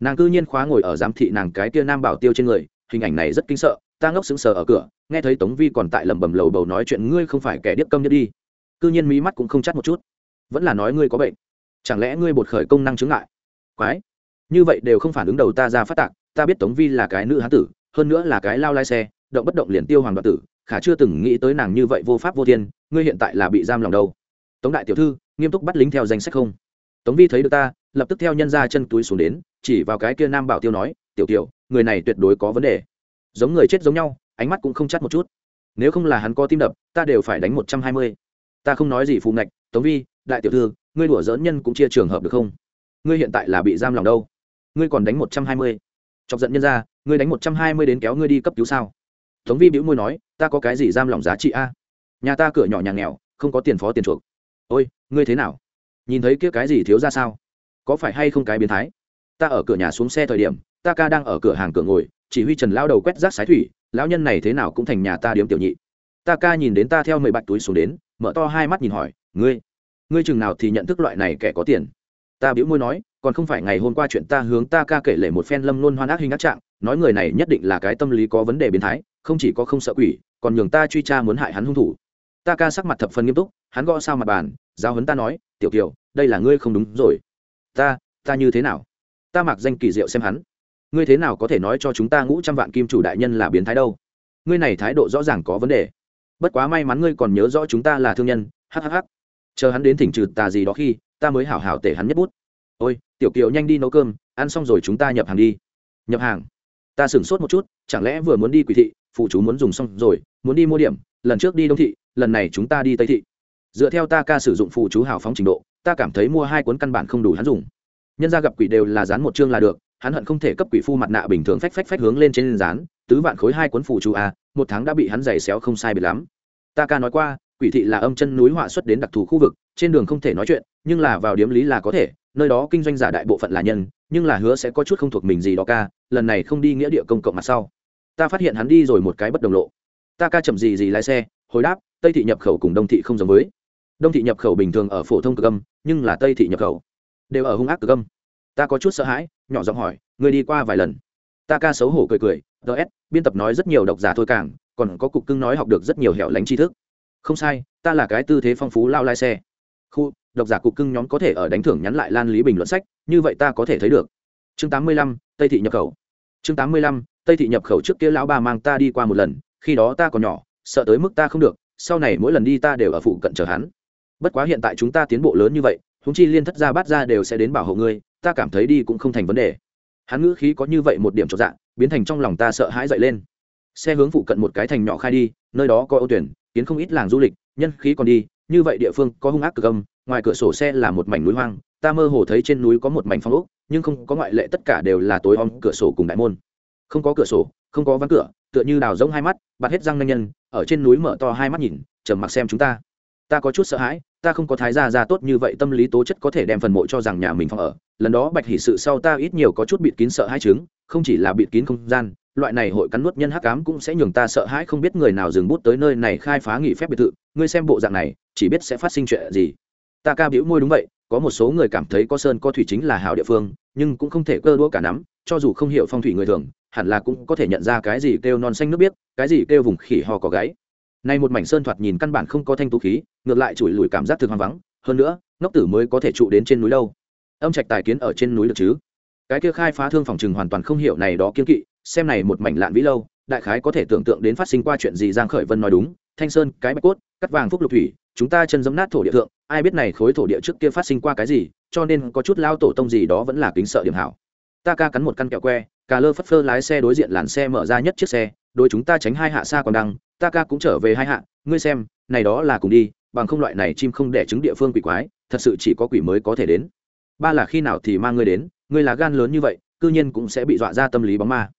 Nàng cư nhiên khóa ngồi ở giám thị nàng cái kia nam bảo tiêu trên người hình ảnh này rất kinh sợ, ta ngốc sững sờ ở cửa, nghe thấy tống vi còn tại lẩm bẩm lầu bầu nói chuyện, ngươi không phải kẻ điếc câm nhất đi. Cư nhiên mí mắt cũng không chắc một chút. Vẫn là nói ngươi có bệnh. Chẳng lẽ ngươi bột khởi công năng chứng lại quái. Như vậy đều không phản ứng đầu ta ra phát tạc, ta biết tống vi là cái nữ hán tử, hơn nữa là cái lao lai xe, động bất động liền tiêu hoàng đoạt tử, khả chưa từng nghĩ tới nàng như vậy vô pháp vô thiên, ngươi hiện tại là bị giam lòng đâu. Tống đại tiểu thư, nghiêm túc bắt lính theo danh sách không? Tống vi thấy được ta, lập tức theo nhân ra chân túi xuống đến, chỉ vào cái kia nam bảo tiêu nói, tiểu tiểu người này tuyệt đối có vấn đề. Giống người chết giống nhau, ánh mắt cũng không chắc một chút. Nếu không là hắn có tim đập, ta đều phải đánh một trăm hai mươi. Ta không nói gì phù ngạch, tống vi, đại tiểu thư, ngươi đùa dỡn nhân cũng chia trường hợp được không? Ngươi hiện tại là bị giam lòng đâu? Ngươi còn đánh một trăm hai mươi. Chọc giận nhân ra, ngươi đánh một trăm hai mươi đến kéo ngươi đi cấp cứu sao? Tống vi bĩu môi nói, ta có cái gì giam lòng giá trị a? Nhà ta cửa nhỏ nhà nghèo, không có tiền phó tiền chuộc. Ôi, ngươi thế nào? Nhìn thấy kia cái gì thiếu ra sao? Có phải hay không cái biến thái? Ta ở cửa nhà xuống xe thời điểm ta ca đang ở cửa hàng cửa ngồi, chỉ huy trần lao đầu quét rác sái thủy, lão nhân này thế nào cũng thành nhà ta điếm tiểu nhị. Ta ca nhìn đến ta theo mười bạch túi xuống đến, mở to hai mắt nhìn hỏi, ngươi ngươi chừng nào thì nhận thức loại này kẻ có tiền? Ta bĩu môi nói, còn không phải ngày hôm qua chuyện ta hướng ta ca kể lể một phen lâm luôn hoan ác hình ác trạng, nói người này nhất định là cái tâm lý có vấn đề biến thái, không chỉ có không sợ quỷ, còn nhường ta truy tra muốn hại hắn hung thủ. Ta ca sắc mặt thập phần nghiêm túc, hắn gõ sao mặt bàn giao hấn ta nói, tiểu kiều, đây là ngươi không đúng rồi. Ta ta như thế nào? Ta mặc danh kỳ diệu xem hắn ngươi thế nào có thể nói cho chúng ta ngũ trăm vạn kim chủ đại nhân là biến thái đâu? Ngươi này thái độ rõ ràng có vấn đề. Bất quá may mắn ngươi còn nhớ rõ chúng ta là thương nhân hhh chờ hắn đến thỉnh trừ tà gì đó khi, ta mới hảo hảo tể hắn nhất bút. Ôi, tiểu kiều nhanh đi nấu cơm, ăn xong rồi chúng ta nhập hàng đi. Nhập hàng? Ta sửng sốt một chút, chẳng lẽ vừa muốn đi quỷ thị, phụ chú muốn dùng xong rồi, muốn đi mua điểm, lần trước đi đông thị, lần này chúng ta đi tây thị. Dựa theo ta ca sử dụng phụ chú hào phóng trình độ, ta cảm thấy mua hai cuốn căn bản không đủ hắn dùng. Nhân ra gặp quỷ đều là dán một chương là được hắn hận không thể cấp quỷ phu mặt nạ bình thường phách phách phách hướng lên trên dán, tứ vạn khối hai cuốn phủ chú a, một tháng đã bị hắn giày xéo không sai biệt lắm. Ta ca nói qua, quỷ thị là âm chân núi họa xuất đến đặc thù khu vực, trên đường không thể nói chuyện, nhưng là vào điếm lý là có thể, nơi đó kinh doanh giả đại bộ phận là nhân, nhưng là hứa sẽ có chút không thuộc mình gì đó ca, lần này không đi nghĩa địa công cộng mặt sau. Ta phát hiện hắn đi rồi một cái bất đồng lộ. Ta ca chậm gì gì lái xe, hồi đáp, tây thị nhập khẩu cùng đông thị không giống với. Đông thị nhập khẩu bình thường ở phổ thông cực âm, nhưng là tây thị nhập khẩu đều ở hung ác cực âm ta có chút sợ hãi, nhỏ giọng hỏi người đi qua vài lần? Ta ca xấu hổ cười cười ts biên tập nói rất nhiều độc giả thôi càng, còn có cục cưng nói học được rất nhiều hẻo lánh tri thức. Không sai, ta là cái tư thế phong phú lao lai xe. Khu, độc giả cục cưng nhóm có thể ở đánh thưởng nhắn lại lan lý bình luận sách, như vậy ta có thể thấy được. Chương tám mươi lăm, tây thị nhập khẩu. Chương tám mươi lăm, tây thị nhập khẩu trước kia lão ba mang ta đi qua một lần, khi đó ta còn nhỏ, sợ tới mức ta không được, sau này mỗi lần đi ta đều ở phụ cận chờ hắn. Bất quá hiện tại chúng ta tiến bộ lớn như vậy húng chi liên thất gia bát ra đều sẽ đến bảo hộ ngươi ta cảm thấy đi cũng không thành vấn đề. Hắn ngữ khí có như vậy một điểm trọn dạng biến thành trong lòng ta sợ hãi dậy lên. Xe hướng phụ cận một cái thành nhỏ khai đi, nơi đó có ô tuyển, kiến không ít làng du lịch, nhân khí còn đi, như vậy địa phương có hung ác cực âm, ngoài cửa sổ xe là một mảnh núi hoang, ta mơ hồ thấy trên núi có một mảnh phong ốc, nhưng không có ngoại lệ tất cả đều là tối om cửa sổ cùng đại môn. Không có cửa sổ, không có ván cửa, tựa như đào rỗng hai mắt, bạt hết răng nanh nhân, ở trên núi mở to hai mắt nhìn, trầm mặc xem chúng ta ta có chút sợ hãi, ta không có thái gia ra tốt như vậy, tâm lý tố chất có thể đem phần mộ cho rằng nhà mình phòng ở. Lần đó bạch hỷ sự sau ta ít nhiều có chút bịt kín sợ hai chứng, không chỉ là bịt kín không gian, loại này hội cắn nuốt nhân hắc cám cũng sẽ nhường ta sợ hãi, không biết người nào dừng bút tới nơi này khai phá nghỉ phép biệt thự. Ngươi xem bộ dạng này, chỉ biết sẽ phát sinh chuyện gì. Ta ca biểu môi đúng vậy, có một số người cảm thấy có sơn có thủy chính là hảo địa phương, nhưng cũng không thể cơ đũa cả nắm, cho dù không hiểu phong thủy người thường, hẳn là cũng có thể nhận ra cái gì kêu non xanh nước biếc, cái gì kêu vùng khỉ ho có gáy nay một mảnh sơn thoạt nhìn căn bản không có thanh tú khí, ngược lại chùi lùi cảm giác thực hoang vắng, hơn nữa, ngốc tử mới có thể trụ đến trên núi đâu. Âm trạch tài kiến ở trên núi được chứ? Cái kia khai phá thương phòng trừng hoàn toàn không hiểu này đó kiên kỵ, xem này một mảnh lạn vĩ lâu, đại khái có thể tưởng tượng đến phát sinh qua chuyện gì giang khởi vân nói đúng, thanh sơn, cái bạch cốt, cắt vàng phúc lục thủy, chúng ta chân giấm nát thổ địa thượng, ai biết này khối thổ địa trước kia phát sinh qua cái gì, cho nên có chút lao tổ tông gì đó vẫn là kính sợ điểm hảo. Ta ca cắn một căn kẹo que, cà lơ phất phơ lái xe đối diện làn xe mở ra nhất chiếc xe, đối chúng ta tránh hai hạ xa còn đăng ta ca cũng trở về hai hạ, ngươi xem, này đó là cùng đi, bằng không loại này chim không đẻ trứng địa phương quỷ quái, thật sự chỉ có quỷ mới có thể đến. Ba là khi nào thì mang ngươi đến, ngươi là gan lớn như vậy, cư nhiên cũng sẽ bị dọa ra tâm lý bóng ma.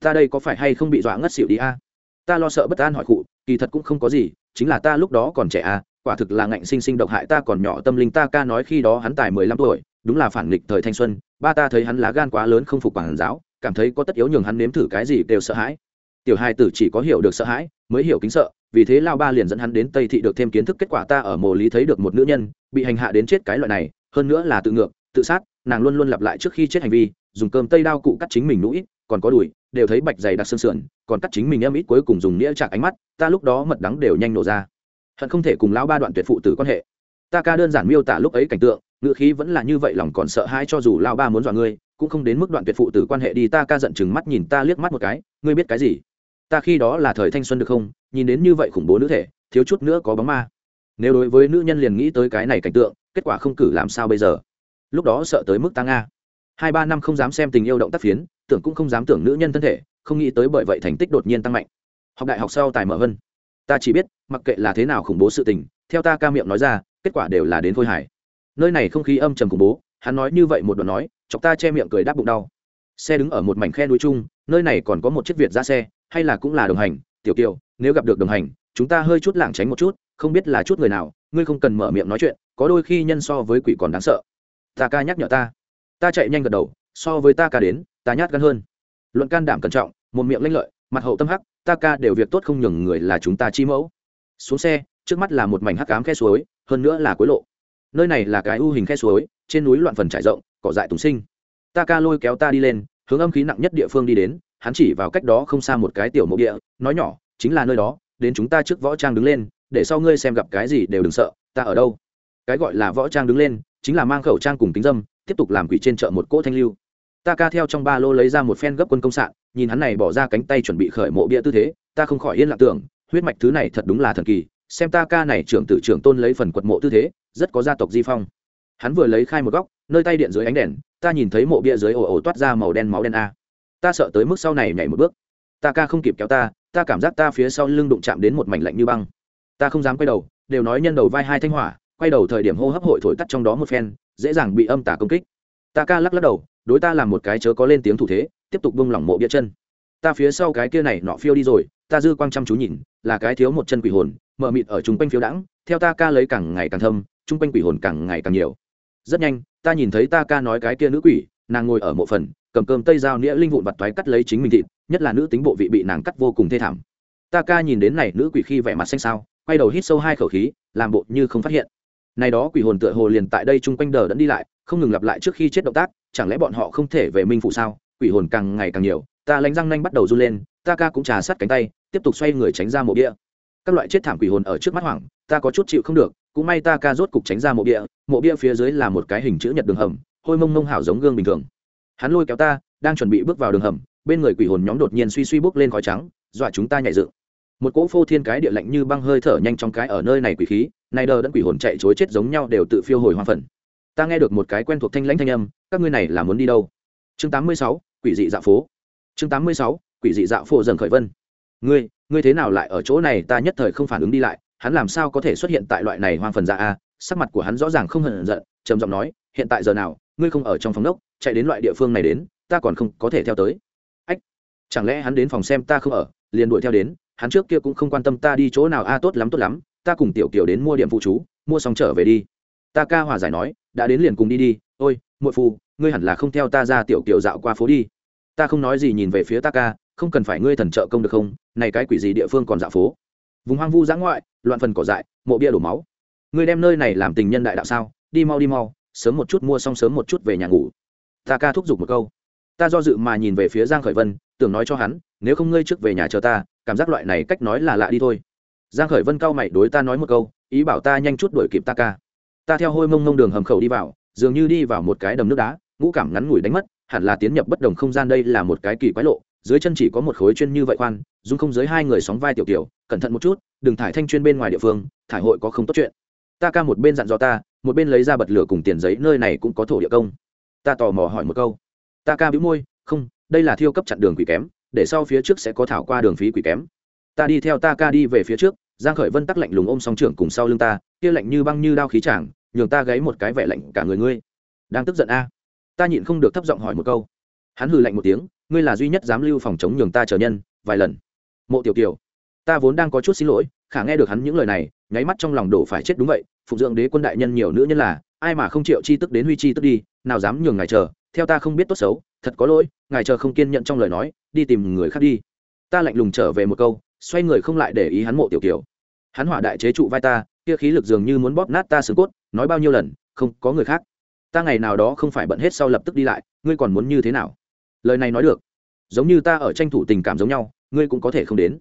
Ta đây có phải hay không bị dọa ngất xỉu đi a? Ta lo sợ bất an hỏi cụ, kỳ thật cũng không có gì, chính là ta lúc đó còn trẻ a, quả thực là ngạnh sinh sinh độc hại ta còn nhỏ tâm linh ta ca nói khi đó hắn tài mười lăm tuổi, đúng là phản nghịch thời thanh xuân, ba ta thấy hắn lá gan quá lớn không phục quản giáo, cảm thấy có tất yếu nhường hắn nếm thử cái gì đều sợ hãi. Tiểu hai tử chỉ có hiểu được sợ hãi mới hiểu kính sợ, vì thế lao ba liền dẫn hắn đến tây thị được thêm kiến thức kết quả ta ở mồ lý thấy được một nữ nhân, bị hành hạ đến chết cái loại này, hơn nữa là tự ngược, tự sát, nàng luôn luôn lặp lại trước khi chết hành vi, dùng cơm tây đao cụ cắt chính mình mũi còn có đùi, đều thấy bạch dày đặc xương sườn, còn cắt chính mình em ít cuối cùng dùng nghĩa chạc ánh mắt, ta lúc đó mật đắng đều nhanh nổ ra. Hận không thể cùng lão ba đoạn tuyệt phụ tử quan hệ. Ta ca đơn giản miêu tả lúc ấy cảnh tượng ngựa khí vẫn là như vậy lòng còn sợ hãi cho dù lao ba muốn dọa ngươi, cũng không đến mức đoạn tuyệt phụ tử quan hệ đi, ta ca giận chừng mắt nhìn ta liếc mắt một cái, ngươi biết cái gì? Ta khi đó là thời thanh xuân được không? Nhìn đến như vậy khủng bố nữ thể, thiếu chút nữa có bóng ma. Nếu đối với nữ nhân liền nghĩ tới cái này cảnh tượng, kết quả không cử làm sao bây giờ? Lúc đó sợ tới mức ta nga. Hai ba năm không dám xem tình yêu động tác phiến, tưởng cũng không dám tưởng nữ nhân thân thể, không nghĩ tới bởi vậy thành tích đột nhiên tăng mạnh. Học đại học sau tài mở vân. Ta chỉ biết, mặc kệ là thế nào khủng bố sự tình, theo ta ca miệng nói ra, kết quả đều là đến khôi hải. nơi này không khí âm trầm khủng bố, hắn nói như vậy một đoạn nói, chọc ta che miệng cười đáp bụng đau. Xe đứng ở một mảnh khe núi chung, nơi này còn có một chiếc việt ra xe hay là cũng là đồng hành, tiểu kiều, nếu gặp được đồng hành, chúng ta hơi chút lảng tránh một chút, không biết là chút người nào, ngươi không cần mở miệng nói chuyện, có đôi khi nhân so với quỷ còn đáng sợ. Ta ca nhắc nhở ta. Ta chạy nhanh gật đầu, so với ta ca đến, ta nhát gan hơn. Luận can đảm cẩn trọng, một miệng lanh lợi, mặt hậu tâm hắc, ta ca đều việc tốt không nhường người là chúng ta chi mẫu. Xuống xe, trước mắt là một mảnh hắc cám khe suối, hơn nữa là cuối lộ. Nơi này là cái u hình khe suối, trên núi loạn phần trải rộng, cỏ dại tùng sinh. Ta ca lôi kéo ta đi lên, hướng âm khí nặng nhất địa phương đi đến hắn chỉ vào cách đó không xa một cái tiểu mộ địa, nói nhỏ, chính là nơi đó, đến chúng ta trước võ trang đứng lên, để sau ngươi xem gặp cái gì đều đừng sợ, ta ở đâu. Cái gọi là võ trang đứng lên, chính là mang khẩu trang cùng kính dâm, tiếp tục làm quỷ trên chợ một cỗ thanh lưu. Ta ca theo trong ba lô lấy ra một phen gấp quân công sạn, nhìn hắn này bỏ ra cánh tay chuẩn bị khởi mộ bia tư thế, ta không khỏi yên lặng tưởng, huyết mạch thứ này thật đúng là thần kỳ, xem ta ca này trưởng tử trưởng tôn lấy phần quật mộ tư thế, rất có gia tộc di phong. Hắn vừa lấy khai một góc, nơi tay điện dưới ánh đèn, ta nhìn thấy mộ bia dưới ồ ồ toát ra màu đen máu đen a ta sợ tới mức sau này nhảy một bước. Ta ca không kịp kéo ta ta cảm giác ta phía sau lưng đụng chạm đến một mảnh lạnh như băng. Ta không dám quay đầu, đều nói nhân đầu vai hai thanh hỏa, quay đầu thời điểm hô hấp hội thổi tắt trong đó một phen, dễ dàng bị âm tả công kích. Ta ca lắc lắc đầu, đối ta làm một cái chớ có lên tiếng thủ thế, tiếp tục bung lỏng mộ bia chân. Ta phía sau cái kia này nọ phiêu đi rồi, ta dư quang chăm chú nhìn, là cái thiếu một chân quỷ hồn, mờ mịt ở chung quanh phiêu đãng, theo ta ca lấy càng ngày càng thâm, chung quanh quỷ hồn càng ngày càng nhiều. Rất nhanh, ta nhìn thấy ta ca nói cái kia nữ quỷ, nàng ngồi ở mộ phần cầm cơm tây dao nĩa linh vụn vặt toái cắt lấy chính mình thịt, nhất là nữ tính bộ vị bị nàng cắt vô cùng thê thảm. Ta ca nhìn đến này nữ quỷ khi vẻ mặt xanh xao, quay đầu hít sâu hai khẩu khí, làm bộ như không phát hiện. Này đó quỷ hồn tựa hồ liền tại đây chung quanh đờ đẫn đi lại, không ngừng lặp lại trước khi chết động tác, chẳng lẽ bọn họ không thể về minh phụ sao? Quỷ hồn càng ngày càng nhiều, ta lánh răng nanh bắt đầu run lên, ta ca cũng trà sát cánh tay, tiếp tục xoay người tránh ra mộ địa. Các loại chết thảm quỷ hồn ở trước mắt hoảng, ta có chút chịu không được, cũng may ta ca rốt cục tránh ra mộ bia mộ bia phía dưới là một cái hình chữ nhật đường hầm, hôi mông mông hảo giống gương bình thường hắn lôi kéo ta đang chuẩn bị bước vào đường hầm bên người quỷ hồn nhóm đột nhiên suy suy bước lên khói trắng dọa chúng ta nhảy dựng. Một cỗ phô thiên cái địa lạnh như băng hơi thở nhanh trong cái ở nơi này quỷ khí nay đờ đẫn quỷ hồn chạy chối chết giống nhau đều tự phiêu hồi hoa phần. Ta nghe được một cái quen thuộc thanh lãnh thanh âm các ngươi này là muốn đi đâu? Chương 86, quỷ dị dạo phố. Chương 86, quỷ dị dạo phố dần khởi vân. Ngươi ngươi thế nào lại ở chỗ này? Ta nhất thời không phản ứng đi lại hắn làm sao có thể xuất hiện tại loại này hoang phần dạ a? Sắc mặt của hắn rõ ràng không hận giận trầm giọng nói hiện tại giờ nào ngươi không ở trong phòng đốc, chạy đến loại địa phương này đến, ta còn không có thể theo tới. Ách, chẳng lẽ hắn đến phòng xem ta không ở, liền đuổi theo đến, hắn trước kia cũng không quan tâm ta đi chỗ nào a tốt lắm tốt lắm, ta cùng tiểu kiều đến mua điểm phụ chú, mua xong trở về đi. Ta ca hòa giải nói, đã đến liền cùng đi đi, ôi, muội phu, ngươi hẳn là không theo ta ra tiểu kiều dạo qua phố đi. Ta không nói gì nhìn về phía ta ca, không cần phải ngươi thần trợ công được không, này cái quỷ gì địa phương còn dạo phố. Vùng hoang vu giã ngoại, loạn phần cỏ dại, mộ bia đổ máu. Ngươi đem nơi này làm tình nhân đại đạo sao? Đi mau đi mau sớm một chút mua xong sớm một chút về nhà ngủ. Ta ca thúc giục một câu. Ta do dự mà nhìn về phía giang khởi vân, tưởng nói cho hắn, nếu không ngươi trước về nhà chờ ta, cảm giác loại này cách nói là lạ đi thôi. Giang khởi vân cao mày đối ta nói một câu, ý bảo ta nhanh chút đuổi kịp ta ca. Ta theo hôi mông mông đường hầm khẩu đi vào, dường như đi vào một cái đầm nước đá, ngũ cảm ngắn ngủi đánh mất, hẳn là tiến nhập bất đồng không gian đây là một cái kỳ quái lộ, dưới chân chỉ có một khối chuyên như vậy khoan dung không dưới hai người sóng vai tiểu tiểu cẩn thận một chút, đừng thải thanh chuyên bên ngoài địa phương, thải hội có không tốt chuyện. Ta ca một bên dặn dò ta một bên lấy ra bật lửa cùng tiền giấy, nơi này cũng có thổ địa công. Ta tò mò hỏi một câu. Ta ca bĩu môi, không, đây là thiêu cấp chặn đường quỷ kém, để sau phía trước sẽ có thảo qua đường phí quỷ kém. Ta đi theo ta ca đi về phía trước. Giang khởi vân tắc lạnh lùng ôm song trưởng cùng sau lưng ta, kia lạnh như băng như đao khí chàng, nhường ta gáy một cái vẻ lạnh cả người ngươi. Đang tức giận a. Ta nhịn không được thấp giọng hỏi một câu. Hắn hừ lạnh một tiếng, ngươi là duy nhất dám lưu phòng chống nhường ta chờ nhân, vài lần. Mộ tiểu kiều, ta vốn đang có chút xin lỗi, khả nghe được hắn những lời này, nháy mắt trong lòng đổ phải chết đúng vậy phụng dưỡng đế quân đại nhân nhiều nữ nhân là, ai mà không chịu chi tức đến huy chi tức đi, nào dám nhường ngài chờ, theo ta không biết tốt xấu, thật có lỗi, ngài chờ không kiên nhận trong lời nói, đi tìm người khác đi. Ta lạnh lùng trở về một câu, xoay người không lại để ý hắn mộ tiểu kiểu hắn hỏa đại chế trụ vai ta, kia khí lực dường như muốn bóp nát ta xương cốt, nói bao nhiêu lần, không có người khác. Ta ngày nào đó không phải bận hết sau lập tức đi lại, ngươi còn muốn như thế nào? Lời này nói được, giống như ta ở tranh thủ tình cảm giống nhau, ngươi cũng có thể không đến.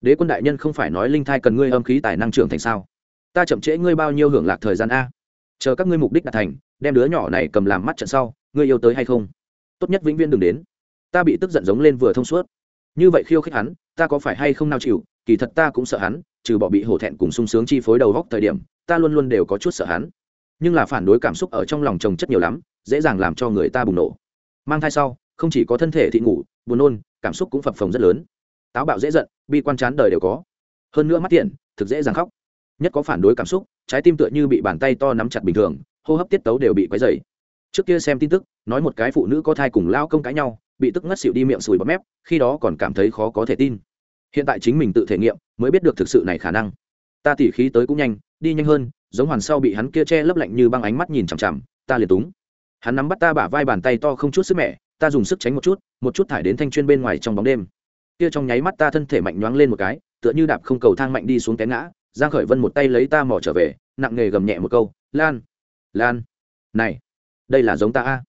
Đế quân đại nhân không phải nói linh thai cần ngươi âm khí tài năng trưởng thành sao? Ta chậm trễ ngươi bao nhiêu hưởng lạc thời gian a? Chờ các ngươi mục đích đạt thành, đem đứa nhỏ này cầm làm mắt trận sau, ngươi yêu tới hay không? Tốt nhất vĩnh viên đừng đến. Ta bị tức giận giống lên vừa thông suốt. Như vậy khiêu khích hắn, ta có phải hay không nào chịu? Kỳ thật ta cũng sợ hắn, trừ bỏ bị hổ thẹn cùng sung sướng chi phối đầu góc thời điểm, ta luôn luôn đều có chút sợ hắn. Nhưng là phản đối cảm xúc ở trong lòng chồng chất nhiều lắm, dễ dàng làm cho người ta bùng nổ. Mang thai sau, không chỉ có thân thể thị ngủ, buồn nôn, cảm xúc cũng phập phồng rất lớn. Táo bạo dễ giận, bi quan chán đời đều có. Hơn nữa mắt tiện, thực dễ dàng khóc nhất có phản đối cảm xúc, trái tim tựa như bị bàn tay to nắm chặt bình thường, hô hấp tiết tấu đều bị quấy dày trước kia xem tin tức, nói một cái phụ nữ có thai cùng lao công cãi nhau, bị tức ngất xịu đi miệng sùi bọt mép, khi đó còn cảm thấy khó có thể tin. Hiện tại chính mình tự thể nghiệm, mới biết được thực sự này khả năng. Ta tỉ khí tới cũng nhanh, đi nhanh hơn, giống hoàn sau bị hắn kia che lấp lạnh như băng ánh mắt nhìn chằm chằm, ta liền túng. Hắn nắm bắt ta bả vai bàn tay to không chút sức mẹ ta dùng sức tránh một chút một chút thải đến thanh chuyên bên ngoài trong bóng đêm. Kia trong nháy mắt ta thân thể mạnh nhoáng lên một cái, tựa như đạp không cầu thang mạnh đi xuống té ngã giang khởi vân một tay lấy ta mò trở về, nặng nghề gầm nhẹ một câu, lan lan, này, đây là giống ta a.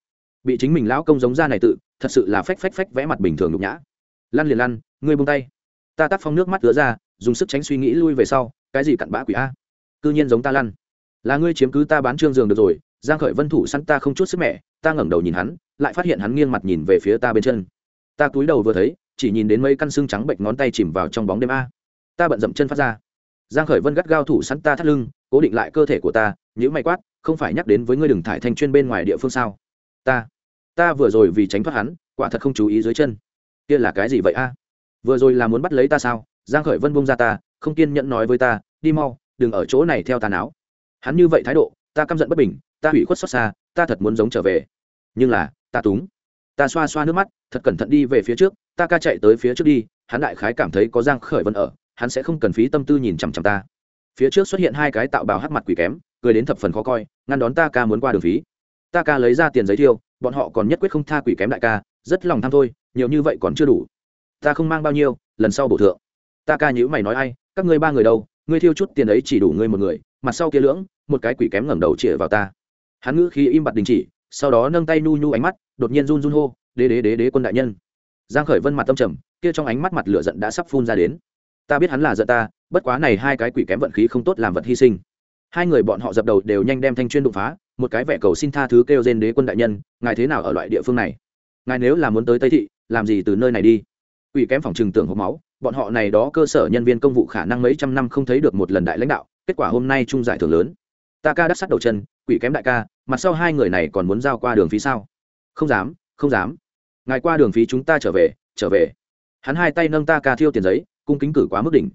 Bị chính mình lão công giống ra này tự, thật sự là phách phách phách vẽ mặt bình thường nhục nhã. Lăn liền lăn ngươi buông tay. Ta tác phong nước mắt ứa ra, dùng sức tránh suy nghĩ lui về sau, cái gì cặn bã quỷ a? Cư nhiên giống ta lăn là ngươi chiếm cứ ta bán trương giường được rồi, giang khởi vân thủ săn ta không chút sức mẹ, ta ngẩng đầu nhìn hắn, lại phát hiện hắn nghiêng mặt nhìn về phía ta bên chân. Ta cúi đầu vừa thấy, chỉ nhìn đến mấy căn xương trắng bệnh ngón tay chìm vào trong bóng đêm a. Ta bận dậm chân phát ra giang khởi vân gắt gao thủ sẵn ta thắt lưng, cố định lại cơ thể của ta nhữ mày quát, không phải nhắc đến với ngươi đừng thải thanh chuyên bên ngoài địa phương sao? Ta ta vừa rồi vì tránh thoát hắn, quả thật không chú ý dưới chân. Kia là cái gì vậy a? Vừa rồi là muốn bắt lấy ta sao? Giang khởi vân buông ra ta, không kiên nhẫn nói với ta, đi mau, đừng ở chỗ này theo ta não hắn như vậy thái độ, ta căm giận bất bình, ta hủy khuất xót xa, ta thật muốn giống trở về. Nhưng là, ta túng. Ta xoa xoa nước mắt, thật cẩn thận đi về phía trước, ta ca chạy tới phía trước đi, hắn đại khái cảm thấy có giang khởi vân ở hắn sẽ không cần phí tâm tư nhìn chằm chằm ta. Phía trước xuất hiện hai cái tạo bào hắc mặt quỷ kém, cười đến thập phần khó coi, ngăn đón ta ca muốn qua đường phí. Ta ca lấy ra tiền giấy thiêu, bọn họ còn nhất quyết không tha quỷ kém đại ca, rất lòng tham thôi, nhiều như vậy còn chưa đủ. Ta không mang bao nhiêu, lần sau bổ thượng. Ta ca nhữ mày nói ai, các ngươi ba người đâu, ngươi thiêu chút tiền ấy chỉ đủ ngươi một người, mặt sau kia lưỡng, một cái quỷ kém ngẩng đầu chĩa vào ta. Hắn ngữ khi im bặt đình chỉ, sau đó nâng tay nu nu ánh mắt, đột nhiên run run hô, đế đế đế đế quân đại nhân. Giang khởi vân mặt tâm trầm, kia trong ánh mắt mặt lửa giận đã sắp phun ra đến ta biết hắn là giận ta, bất quá này hai cái quỷ kém vận khí không tốt làm vật hy sinh. Hai người bọn họ dập đầu đều nhanh đem thanh chuyên đụng phá, một cái vẻ cầu xin tha thứ kêu trên đế quân đại nhân, ngài thế nào ở loại địa phương này? Ngài nếu là muốn tới tây thị, làm gì từ nơi này đi? Quỷ kém phòng trừng tưởng hộp máu, bọn họ này đó cơ sở nhân viên công vụ khả năng mấy trăm năm không thấy được một lần đại lãnh đạo, kết quả hôm nay trung giải thưởng lớn. Ta ca đắc sắt đầu chân, quỷ kém đại ca, mặt sau hai người này còn muốn giao qua đường phí sao? Không dám không dám. Ngài qua đường phí chúng ta trở về trở về. Hắn hai tay nâng ta ca thiêu tiền giấy cung kính cử quá mức đỉnh.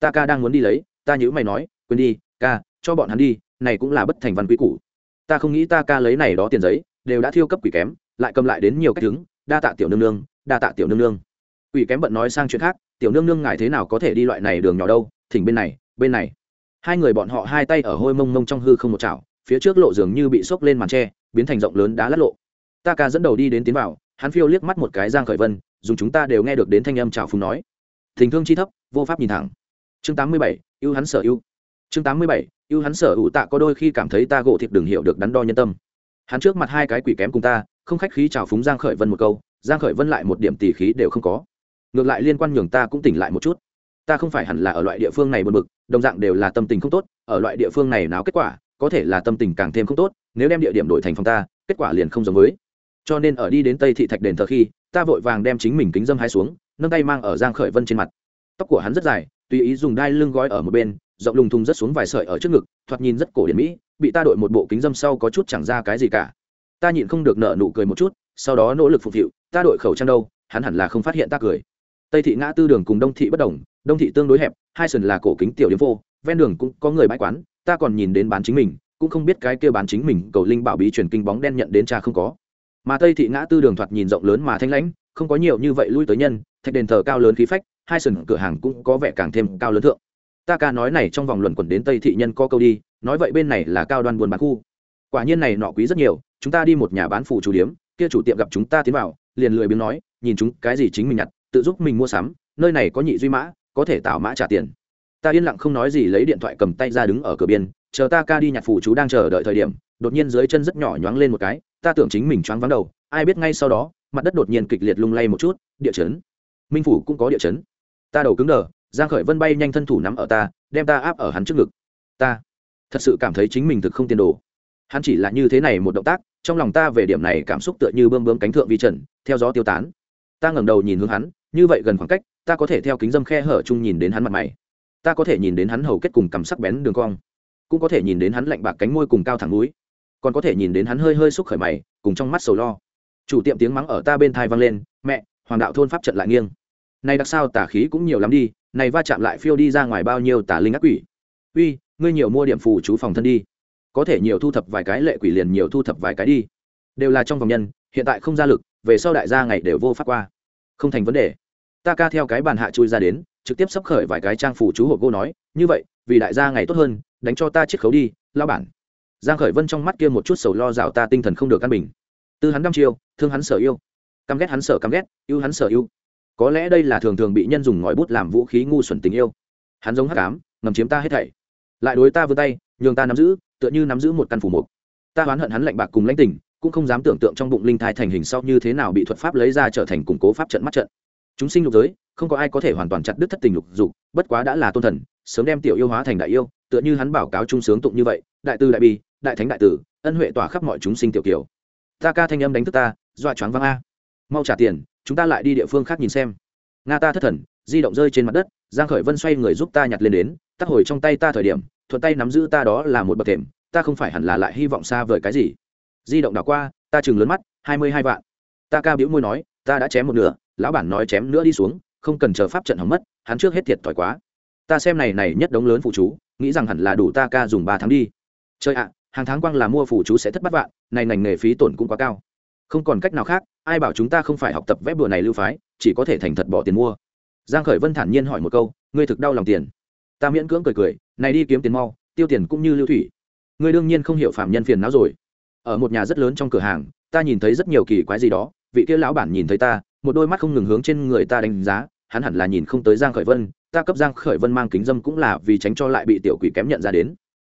Ta ca đang muốn đi lấy, ta nhữ mày nói, quên đi, ca, cho bọn hắn đi, này cũng là bất thành văn quý cũ ta không nghĩ ta ca lấy này đó tiền giấy, đều đã thiêu cấp quỷ kém, lại cầm lại đến nhiều cách đứng đa tạ tiểu nương nương, đa tạ tiểu nương nương. Quỷ kém bận nói sang chuyện khác, tiểu nương nương ngài thế nào có thể đi loại này đường nhỏ đâu, thỉnh bên này bên này. Hai người bọn họ hai tay ở hôi mông mông trong hư không một chảo, phía trước lộ dường như bị sốc lên màn tre, biến thành rộng lớn đá lát lộ. Ta ca dẫn đầu đi đến tiến vào, hắn phiêu liếc mắt một cái giang khởi vân, dùng chúng ta đều nghe được đến thanh âm chào phúng nói tình thương chi thấp vô pháp nhìn thẳng. Chương 87, yêu hắn sở yêu chương 87, yêu hắn sở ủ tạ có đôi khi cảm thấy ta gỗ thịt đừng hiểu được đắn đo nhân tâm. Hắn trước mặt hai cái quỷ kém cùng ta không khách khí chào phúng giang khởi vân một câu giang khởi vân lại một điểm tỷ khí đều không có. Ngược lại liên quan nhường ta cũng tỉnh lại một chút. Ta không phải hẳn là ở loại địa phương này buồn bực đồng dạng đều là tâm tình không tốt ở loại địa phương này náo kết quả có thể là tâm tình càng thêm không tốt nếu đem địa điểm đổi thành phòng ta kết quả liền không giống với cho nên ở đi đến tây thị thạch đền thờ khi, ta vội vàng đem chính mình kính dâm hai xuống, nâng tay mang ở giang khởi vân trên mặt. Tóc của hắn rất dài, tùy ý dùng đai lưng gói ở một bên, rộng lùng thùng rất xuống vài sợi ở trước ngực, thoạt nhìn rất cổ điển mỹ, bị ta đội một bộ kính dâm sau có chút chẳng ra cái gì cả. Ta nhịn không được nở nụ cười một chút, sau đó nỗ lực phục vụ, ta đội khẩu trang đâu, hắn hẳn là không phát hiện ta cười. Tây thị ngã tư đường cùng đông thị bất đồng, đông thị tương đối hẹp, hai sườn là cổ kính tiểu điểm vô, ven đường cũng có người bãi quán, ta còn nhìn đến bán chính mình, cũng không biết cái kia bán chính mình cầu linh bảo bí truyền kinh bóng đen nhận đến cha không có mà tây thị ngã tư đường thoạt nhìn rộng lớn mà thanh lãnh, không có nhiều như vậy lui tới nhân, thạch đền thờ cao lớn khí phách, hai sườn cửa hàng cũng có vẻ càng thêm cao lớn thượng. Ta ca nói này trong vòng luẩn quẩn đến tây thị nhân có câu đi, nói vậy bên này là cao đoan buôn bán khu. Quả nhiên này nọ quý rất nhiều, chúng ta đi một nhà bán phủ chủ điếm, kia chủ tiệm gặp chúng ta tiến vào, liền lười biếng nói, nhìn chúng cái gì chính mình nhặt, tự giúp mình mua sắm, nơi này có nhị duy mã, có thể tạo mã trả tiền. Ta yên lặng không nói gì lấy điện thoại cầm tay ra đứng ở cửa biên chờ ta ca đi nhặt phủ chú đang chờ đợi thời điểm, đột nhiên dưới chân rất nhỏ nhoáng lên một cái, ta tưởng chính mình choáng vắng đầu, ai biết ngay sau đó, mặt đất đột nhiên kịch liệt lung lay một chút, địa chấn. Minh phủ cũng có địa chấn. Ta đầu cứng đờ, giang khởi vân bay nhanh thân thủ nắm ở ta, đem ta áp ở hắn trước ngực. Ta thật sự cảm thấy chính mình thực không tiền đồ. Hắn chỉ là như thế này một động tác, trong lòng ta về điểm này cảm xúc tựa như bơm bơm cánh thượng vi trần, theo gió tiêu tán. Ta ngẩng đầu nhìn hướng hắn, như vậy gần khoảng cách, ta có thể theo kính dâm khe hở chung nhìn đến hắn mặt mày. Ta có thể nhìn đến hắn hầu kết cùng cầm sắc bén đường cong cũng có thể nhìn đến hắn lạnh bạc cánh môi cùng cao thẳng núi, còn có thể nhìn đến hắn hơi hơi xúc khởi mày, cùng trong mắt sầu lo. Chủ tiệm tiếng mắng ở ta bên thai vang lên, mẹ, hoàng đạo thôn pháp trận lại nghiêng. Này đặc sao tả khí cũng nhiều lắm đi, này va chạm lại phiêu đi ra ngoài bao nhiêu tả linh ác quỷ. Uy, ngươi nhiều mua điểm phù chú phòng thân đi. Có thể nhiều thu thập vài cái lệ quỷ liền nhiều thu thập vài cái đi. Đều là trong vòng nhân, hiện tại không ra lực, về sau đại gia ngày đều vô pháp qua. Không thành vấn đề. Ta ca theo cái bàn hạ chui ra đến, trực tiếp sắp khởi vài cái trang phủ chú hộp cô nói, như vậy, vì đại gia ngày tốt hơn đánh cho ta chiết khấu đi lao bản. Giang khởi vân trong mắt kia một chút sầu lo dạo ta tinh thần không được căn bình. Tư hắn đăm chiêu, thương hắn sở yêu. Căm ghét hắn sở căm ghét, yêu hắn sở yêu. Có lẽ đây là thường thường bị nhân dùng ngòi bút làm vũ khí ngu xuẩn tình yêu. Hắn giống hắc ám, ngầm chiếm ta hết thảy. Lại đối ta vươn tay, nhường ta nắm giữ, tựa như nắm giữ một căn phủ mục. Ta oán hận hắn lạnh bạc cùng lãnh tình, cũng không dám tưởng tượng trong bụng linh thai thành hình sau như thế nào bị thuật pháp lấy ra trở thành củng cố pháp trận mắt trận. Chúng sinh lục giới, không có ai có thể hoàn toàn chặt đứt thất tình lục dục, bất quá đã là tôn thần, sớm đem tiểu yêu hóa thành đại yêu tựa như hắn bảo cáo trung sướng tụng như vậy, đại tư đại bi, đại thánh đại tử, ân huệ tỏa khắp mọi chúng sinh tiểu kiều. Ta ca thanh âm đánh thức ta, dọa choáng văng a. Mau trả tiền, chúng ta lại đi địa phương khác nhìn xem. Nga ta thất thần, di động rơi trên mặt đất, giang khởi vân xoay người giúp ta nhặt lên đến, tắt hồi trong tay ta thời điểm, thuận tay nắm giữ ta đó là một bậc thềm, ta không phải hẳn là lại hy vọng xa vời cái gì. Di động đảo qua, ta chừng lớn mắt, hai mươi hai vạn. Ta ca biểu môi nói, ta đã chém một nửa, lão bản nói chém nữa đi xuống, không cần chờ pháp trận hỏng mất, hắn trước hết thiệt thòi quá. Ta xem này này nhất đống lớn phụ chú nghĩ rằng hẳn là đủ ta ca dùng ba tháng đi. Chơi ạ, hàng tháng quang là mua phủ chú sẽ thất bát vạn, này ngành nghề phí tổn cũng quá cao. Không còn cách nào khác, ai bảo chúng ta không phải học tập vẽ bùa này lưu phái, chỉ có thể thành thật bỏ tiền mua. Giang khởi vân thản nhiên hỏi một câu, ngươi thực đau lòng tiền. Ta miễn cưỡng cười cười, này đi kiếm tiền mau, tiêu tiền cũng như lưu thủy. Ngươi đương nhiên không hiểu phạm nhân phiền não rồi. Ở một nhà rất lớn trong cửa hàng, ta nhìn thấy rất nhiều kỳ quái gì đó, vị kia lão bản nhìn thấy ta, một đôi mắt không ngừng hướng trên người ta đánh giá, hắn hẳn là nhìn không tới giang khởi vân ta cấp giang khởi vân mang kính dâm cũng là vì tránh cho lại bị tiểu quỷ kém nhận ra đến.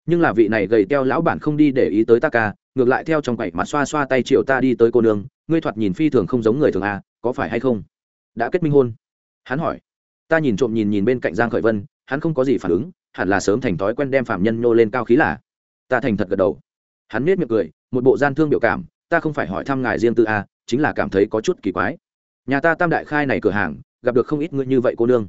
Nhưng là vị này gầy teo lão bản không đi để ý tới ta ca ngược lại theo trong quậy mà xoa xoa tay triệu ta đi tới cô nương ngươi thoạt nhìn phi thường không giống người thường à có phải hay không? Đã kết minh hôn. Hắn hỏi. Ta nhìn trộm nhìn nhìn bên cạnh giang khởi vân hắn không có gì phản ứng hẳn là sớm thành thói quen đem phạm nhân nhô lên cao khí là. Ta thành thật gật đầu. Hắn nết miệng cười một bộ gian thương biểu cảm ta không phải hỏi thăm ngài riêng tư a à, chính là cảm thấy có chút kỳ quái. Nhà ta tam đại khai này cửa hàng gặp được không ít người như vậy cô nương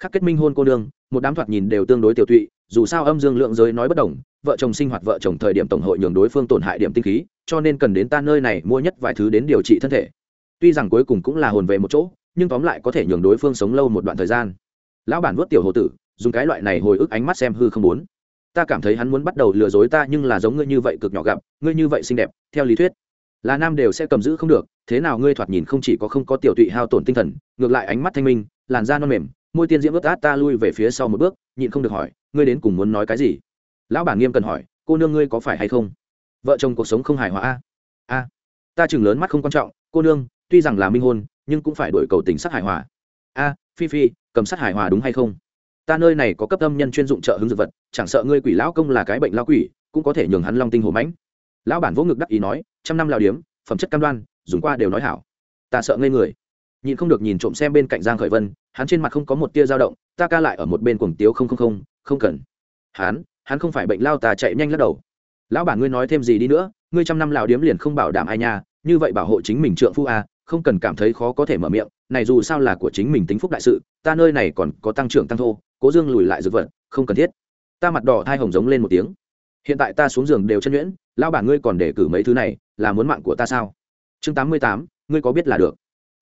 khắc kết minh hôn cô nương, một đám thoạt nhìn đều tương đối tiểu tụy, dù sao âm dương lượng giới nói bất đồng, vợ chồng sinh hoạt vợ chồng thời điểm tổng hội nhường đối phương tổn hại điểm tinh khí, cho nên cần đến ta nơi này mua nhất vài thứ đến điều trị thân thể. Tuy rằng cuối cùng cũng là hồn về một chỗ, nhưng tóm lại có thể nhường đối phương sống lâu một đoạn thời gian. Lão bản vớt tiểu hồ tử, dùng cái loại này hồi ức ánh mắt xem hư không muốn ta cảm thấy hắn muốn bắt đầu lừa dối ta nhưng là giống ngươi như vậy cực nhỏ gặp, ngươi như vậy xinh đẹp, theo lý thuyết, là nam đều sẽ cầm giữ không được, thế nào ngươi thoạt nhìn không chỉ có không có tiểu tụy hao tổn tinh thần, ngược lại ánh mắt thanh minh, làn da non mềm môi tiên diễm ướt át ta lui về phía sau một bước, nhịn không được hỏi, ngươi đến cùng muốn nói cái gì? Lão bản nghiêm cần hỏi, cô nương ngươi có phải hay không? Vợ chồng cuộc sống không hài hòa a? A. Ta chừng lớn mắt không quan trọng, cô nương, tuy rằng là minh hôn, nhưng cũng phải đổi cầu tình sát hài hòa. A, phi phi, cầm sát hài hòa đúng hay không? Ta nơi này có cấp âm nhân chuyên dụng trợ hứng dược vật, chẳng sợ ngươi quỷ lão công là cái bệnh lao quỷ, cũng có thể nhường hắn long tinh hổ mãnh. Lão bản vỗ ngực đắc ý nói, trăm năm lao điếm, phẩm chất cam đoan, dùng qua đều nói hảo. Ta sợ ngây người nhìn không được nhìn trộm xem bên cạnh giang khởi vân hắn trên mặt không có một tia dao động ta ca lại ở một bên cuồng tiếu không không không không cần. Hắn hắn không phải bệnh lao ta chạy nhanh lắc đầu. Lão bản ngươi nói thêm gì đi nữa ngươi trăm năm lão điếm liền không bảo đảm ai nha như vậy bảo hộ chính mình trượng phu à, không cần cảm thấy khó có thể mở miệng này dù sao là của chính mình tính phúc đại sự ta nơi này còn có tăng trưởng tăng thô cố dương lùi lại dược vật không cần thiết. Ta mặt đỏ thai hồng giống lên một tiếng. Hiện tại ta xuống giường đều chân nhuyễn lão bản ngươi còn để cử mấy thứ này là muốn mạng của ta sao? Chương tám mươi tám ngươi có biết là được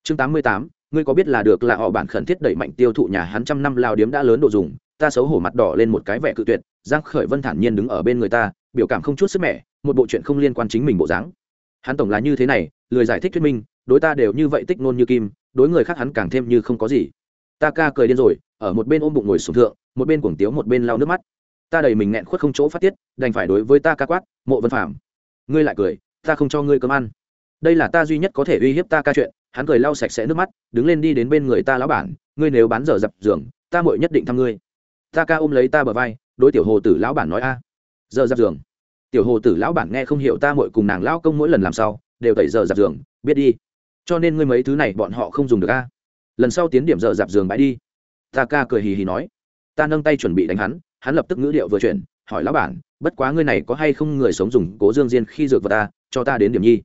chương tám mươi tám, ngươi có biết là được là họ bản khẩn thiết đẩy mạnh tiêu thụ nhà hắn trăm năm lao điếm đã lớn độ dùng, ta xấu hổ mặt đỏ lên một cái vẻ cự tuyệt, giang khởi vân thản nhiên đứng ở bên người ta, biểu cảm không chút sức mẻ, một bộ chuyện không liên quan chính mình bộ dáng. Hắn tổng là như thế này, lười giải thích thuyết minh, đối ta đều như vậy tích nôn như kim, đối người khác hắn càng thêm như không có gì. Ta ca cười điên rồi, ở một bên ôm bụng ngồi sùng thượng, một bên cuồng tiếu một bên lau nước mắt. Ta đầy mình nghẹn khuất không chỗ phát tiết, đành phải đối với ta ca quát, mộ vân phạm ngươi lại cười, ta không cho ngươi cơm ăn. Đây là ta duy nhất có thể uy hiếp ta ca chuyện hắn cười lau sạch sẽ nước mắt, đứng lên đi đến bên người ta lão bản, ngươi nếu bán giờ dập giường, ta muội nhất định thăm ngươi. Ta ca ôm lấy ta bờ vai, đối tiểu hồ tử lão bản nói a. Giờ dập giường. Tiểu hồ tử lão bản nghe không hiểu ta muội cùng nàng lão công mỗi lần làm sao, đều tẩy giờ dập giường, biết đi. Cho nên ngươi mấy thứ này bọn họ không dùng được a. Lần sau tiến điểm giờ dạp giường bãi đi. Ta ca cười hì hì nói. Ta nâng tay chuẩn bị đánh hắn hắn lập tức ngữ điệu vừa chuyển, hỏi lão bản, bất quá ngươi này có hay không người sống dùng cố dương diên khi dược vào ta, cho ta đến điểm nhi.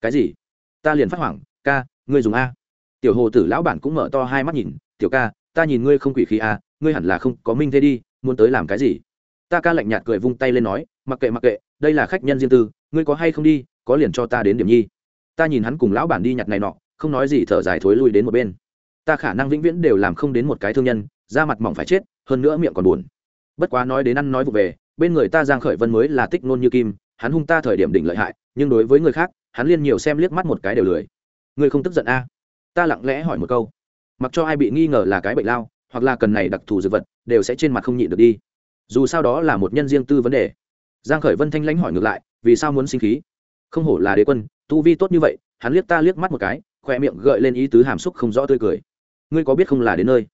Cái gì? Ta liền phát hoảng, ca ngươi dùng a. Tiểu hồ tử lão bản cũng mở to hai mắt nhìn, tiểu ca, ta nhìn ngươi không quỷ khí a, ngươi hẳn là không có minh thế đi, muốn tới làm cái gì? Ta ca lạnh nhạt cười vung tay lên nói, mặc kệ mặc kệ, đây là khách nhân riêng tư, ngươi có hay không đi, có liền cho ta đến điểm nhi. Ta nhìn hắn cùng lão bản đi nhặt này nọ, không nói gì thở dài thối lui đến một bên. Ta khả năng vĩnh viễn đều làm không đến một cái thương nhân, da mặt mỏng phải chết, hơn nữa miệng còn buồn. Bất quá nói đến ăn nói vụ về, bên người ta giang khởi vân mới là tích nôn như kim, hắn hung ta thời điểm đỉnh lợi hại, nhưng đối với người khác, hắn liên nhiều xem liếc mắt một cái đều lười ngươi không tức giận a? Ta lặng lẽ hỏi một câu. Mặc cho ai bị nghi ngờ là cái bệnh lao hoặc là cần này đặc thù dược vật đều sẽ trên mặt không nhịn được đi. Dù sao đó là một nhân riêng tư vấn đề. Giang khởi vân thanh lãnh hỏi ngược lại vì sao muốn sinh khí? Không hổ là đế quân tu vi tốt như vậy hắn liếc ta liếc mắt một cái khoe miệng gợi lên ý tứ hàm xúc không rõ tươi cười. Ngươi có biết không là đến nơi?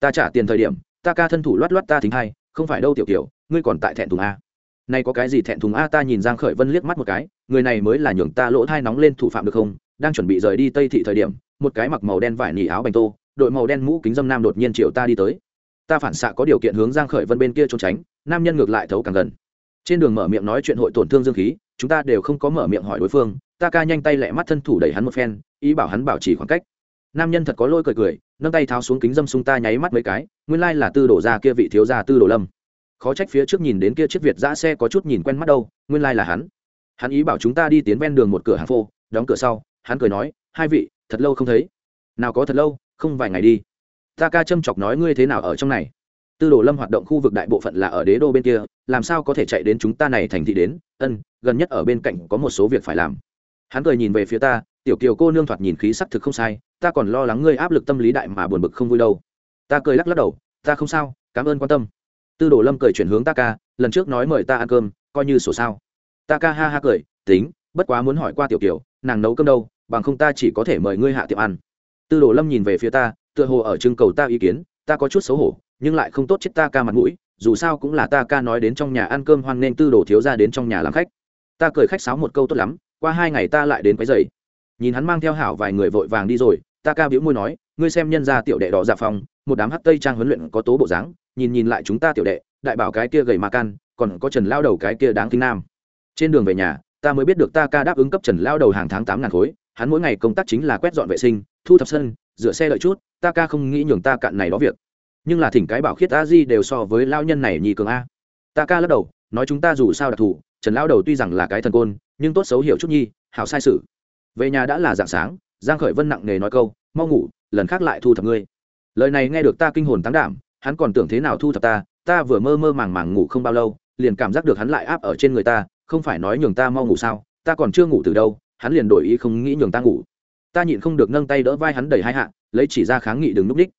Ta trả tiền thời điểm ta ca thân thủ loát loát ta thính hay không phải đâu tiểu tiểu, ngươi còn tại thẹn thùng a. Nay có cái gì thẹn thùng a? Ta nhìn giang khởi vân liếc mắt một cái người này mới là nhường ta lỗ thai nóng lên thủ phạm được không? Đang chuẩn bị rời đi tây thị thời điểm, một cái mặc màu đen vải nỉ áo bành tô, đội màu đen mũ kính dâm nam đột nhiên triệu ta đi tới. Ta phản xạ có điều kiện hướng giang khởi vân bên kia trốn tránh, nam nhân ngược lại thấu càng gần. Trên đường mở miệng nói chuyện hội tổn thương dương khí, chúng ta đều không có mở miệng hỏi đối phương, ta ca nhanh tay lẹ mắt thân thủ đẩy hắn một phen, ý bảo hắn bảo trì khoảng cách. Nam nhân thật có lôi cười cười, nâng tay tháo xuống kính dâm sung ta nháy mắt mấy cái, nguyên lai là tư đổ ra kia vị thiếu gia tư đổ lâm. Khó trách phía trước nhìn đến kia chiếc việt giã xe có chút nhìn quen mắt đâu, nguyên lai là hắn. Hắn ý bảo chúng ta đi tiến ven đường một cửa hàng phô, đóng cửa sau hắn cười nói, hai vị, thật lâu không thấy. Nào có thật lâu, không vài ngày đi. Ta ca châm chọc nói ngươi thế nào ở trong này. Tư đồ lâm hoạt động khu vực đại bộ phận là ở đế đô bên kia, làm sao có thể chạy đến chúng ta này thành thị đến? Ân, gần nhất ở bên cạnh có một số việc phải làm. Hắn cười nhìn về phía ta, tiểu kiều cô nương thoạt nhìn khí sắc thực không sai, ta còn lo lắng ngươi áp lực tâm lý đại mà buồn bực không vui đâu. Ta cười lắc lắc đầu, ta không sao, cảm ơn quan tâm. Tư đồ lâm cười chuyển hướng ta ca, lần trước nói mời ta ăn cơm, coi như sổ sao. Ta ca ha ha cười, tính, bất quá muốn hỏi qua tiểu kiều, nàng nấu cơm đâu? Bằng không ta chỉ có thể mời ngươi hạ tiệm ăn. Tư đồ lâm nhìn về phía ta, tựa hồ ở trưng cầu ta ý kiến, ta có chút xấu hổ, nhưng lại không tốt chết ta ca mặt mũi, dù sao cũng là ta ca nói đến trong nhà ăn cơm hoan nên tư đồ thiếu ra đến trong nhà làm khách. Ta cười khách sáo một câu tốt lắm, qua hai ngày ta lại đến quấy giày nhìn hắn mang theo hảo vài người vội vàng đi rồi, ta ca biểu môi nói, ngươi xem nhân ra tiểu đệ đỏ dạ phòng một đám hát tây trang huấn luyện có tố bộ dáng, nhìn nhìn lại chúng ta tiểu đệ, đại bảo cái kia gầy ma can, còn có trần lao đầu cái kia đáng kinh nam. Trên đường về nhà, ta mới biết được ta ca đáp ứng cấp trần lao đầu hàng tháng tám ngàn khối hắn mỗi ngày công tác chính là quét dọn vệ sinh, thu thập sân, rửa xe đợi chút, ta ca không nghĩ nhường ta cạn này đó việc. Nhưng là thỉnh cái bảo khiết a di đều so với lao nhân này nhì cường a. Ta ca lắc đầu, nói chúng ta dù sao đặc thù, trần lao đầu tuy rằng là cái thần côn, nhưng tốt xấu hiểu chút nhi, hảo sai sự. Về nhà đã là dạng sáng, giang khởi vân nặng nề nói câu, mau ngủ, lần khác lại thu thập ngươi. Lời này nghe được ta kinh hồn tăng đảm, hắn còn tưởng thế nào thu thập ta ta vừa mơ mơ màng màng ngủ không bao lâu, liền cảm giác được hắn lại áp ở trên người ta, không phải nói nhường ta mau ngủ sao, ta còn chưa ngủ từ đâu hắn liền đổi ý không nghĩ nhường ta ngủ. Ta nhịn không được nâng tay đỡ vai hắn đẩy hai hạ, lấy chỉ ra kháng nghị đừng núp đích.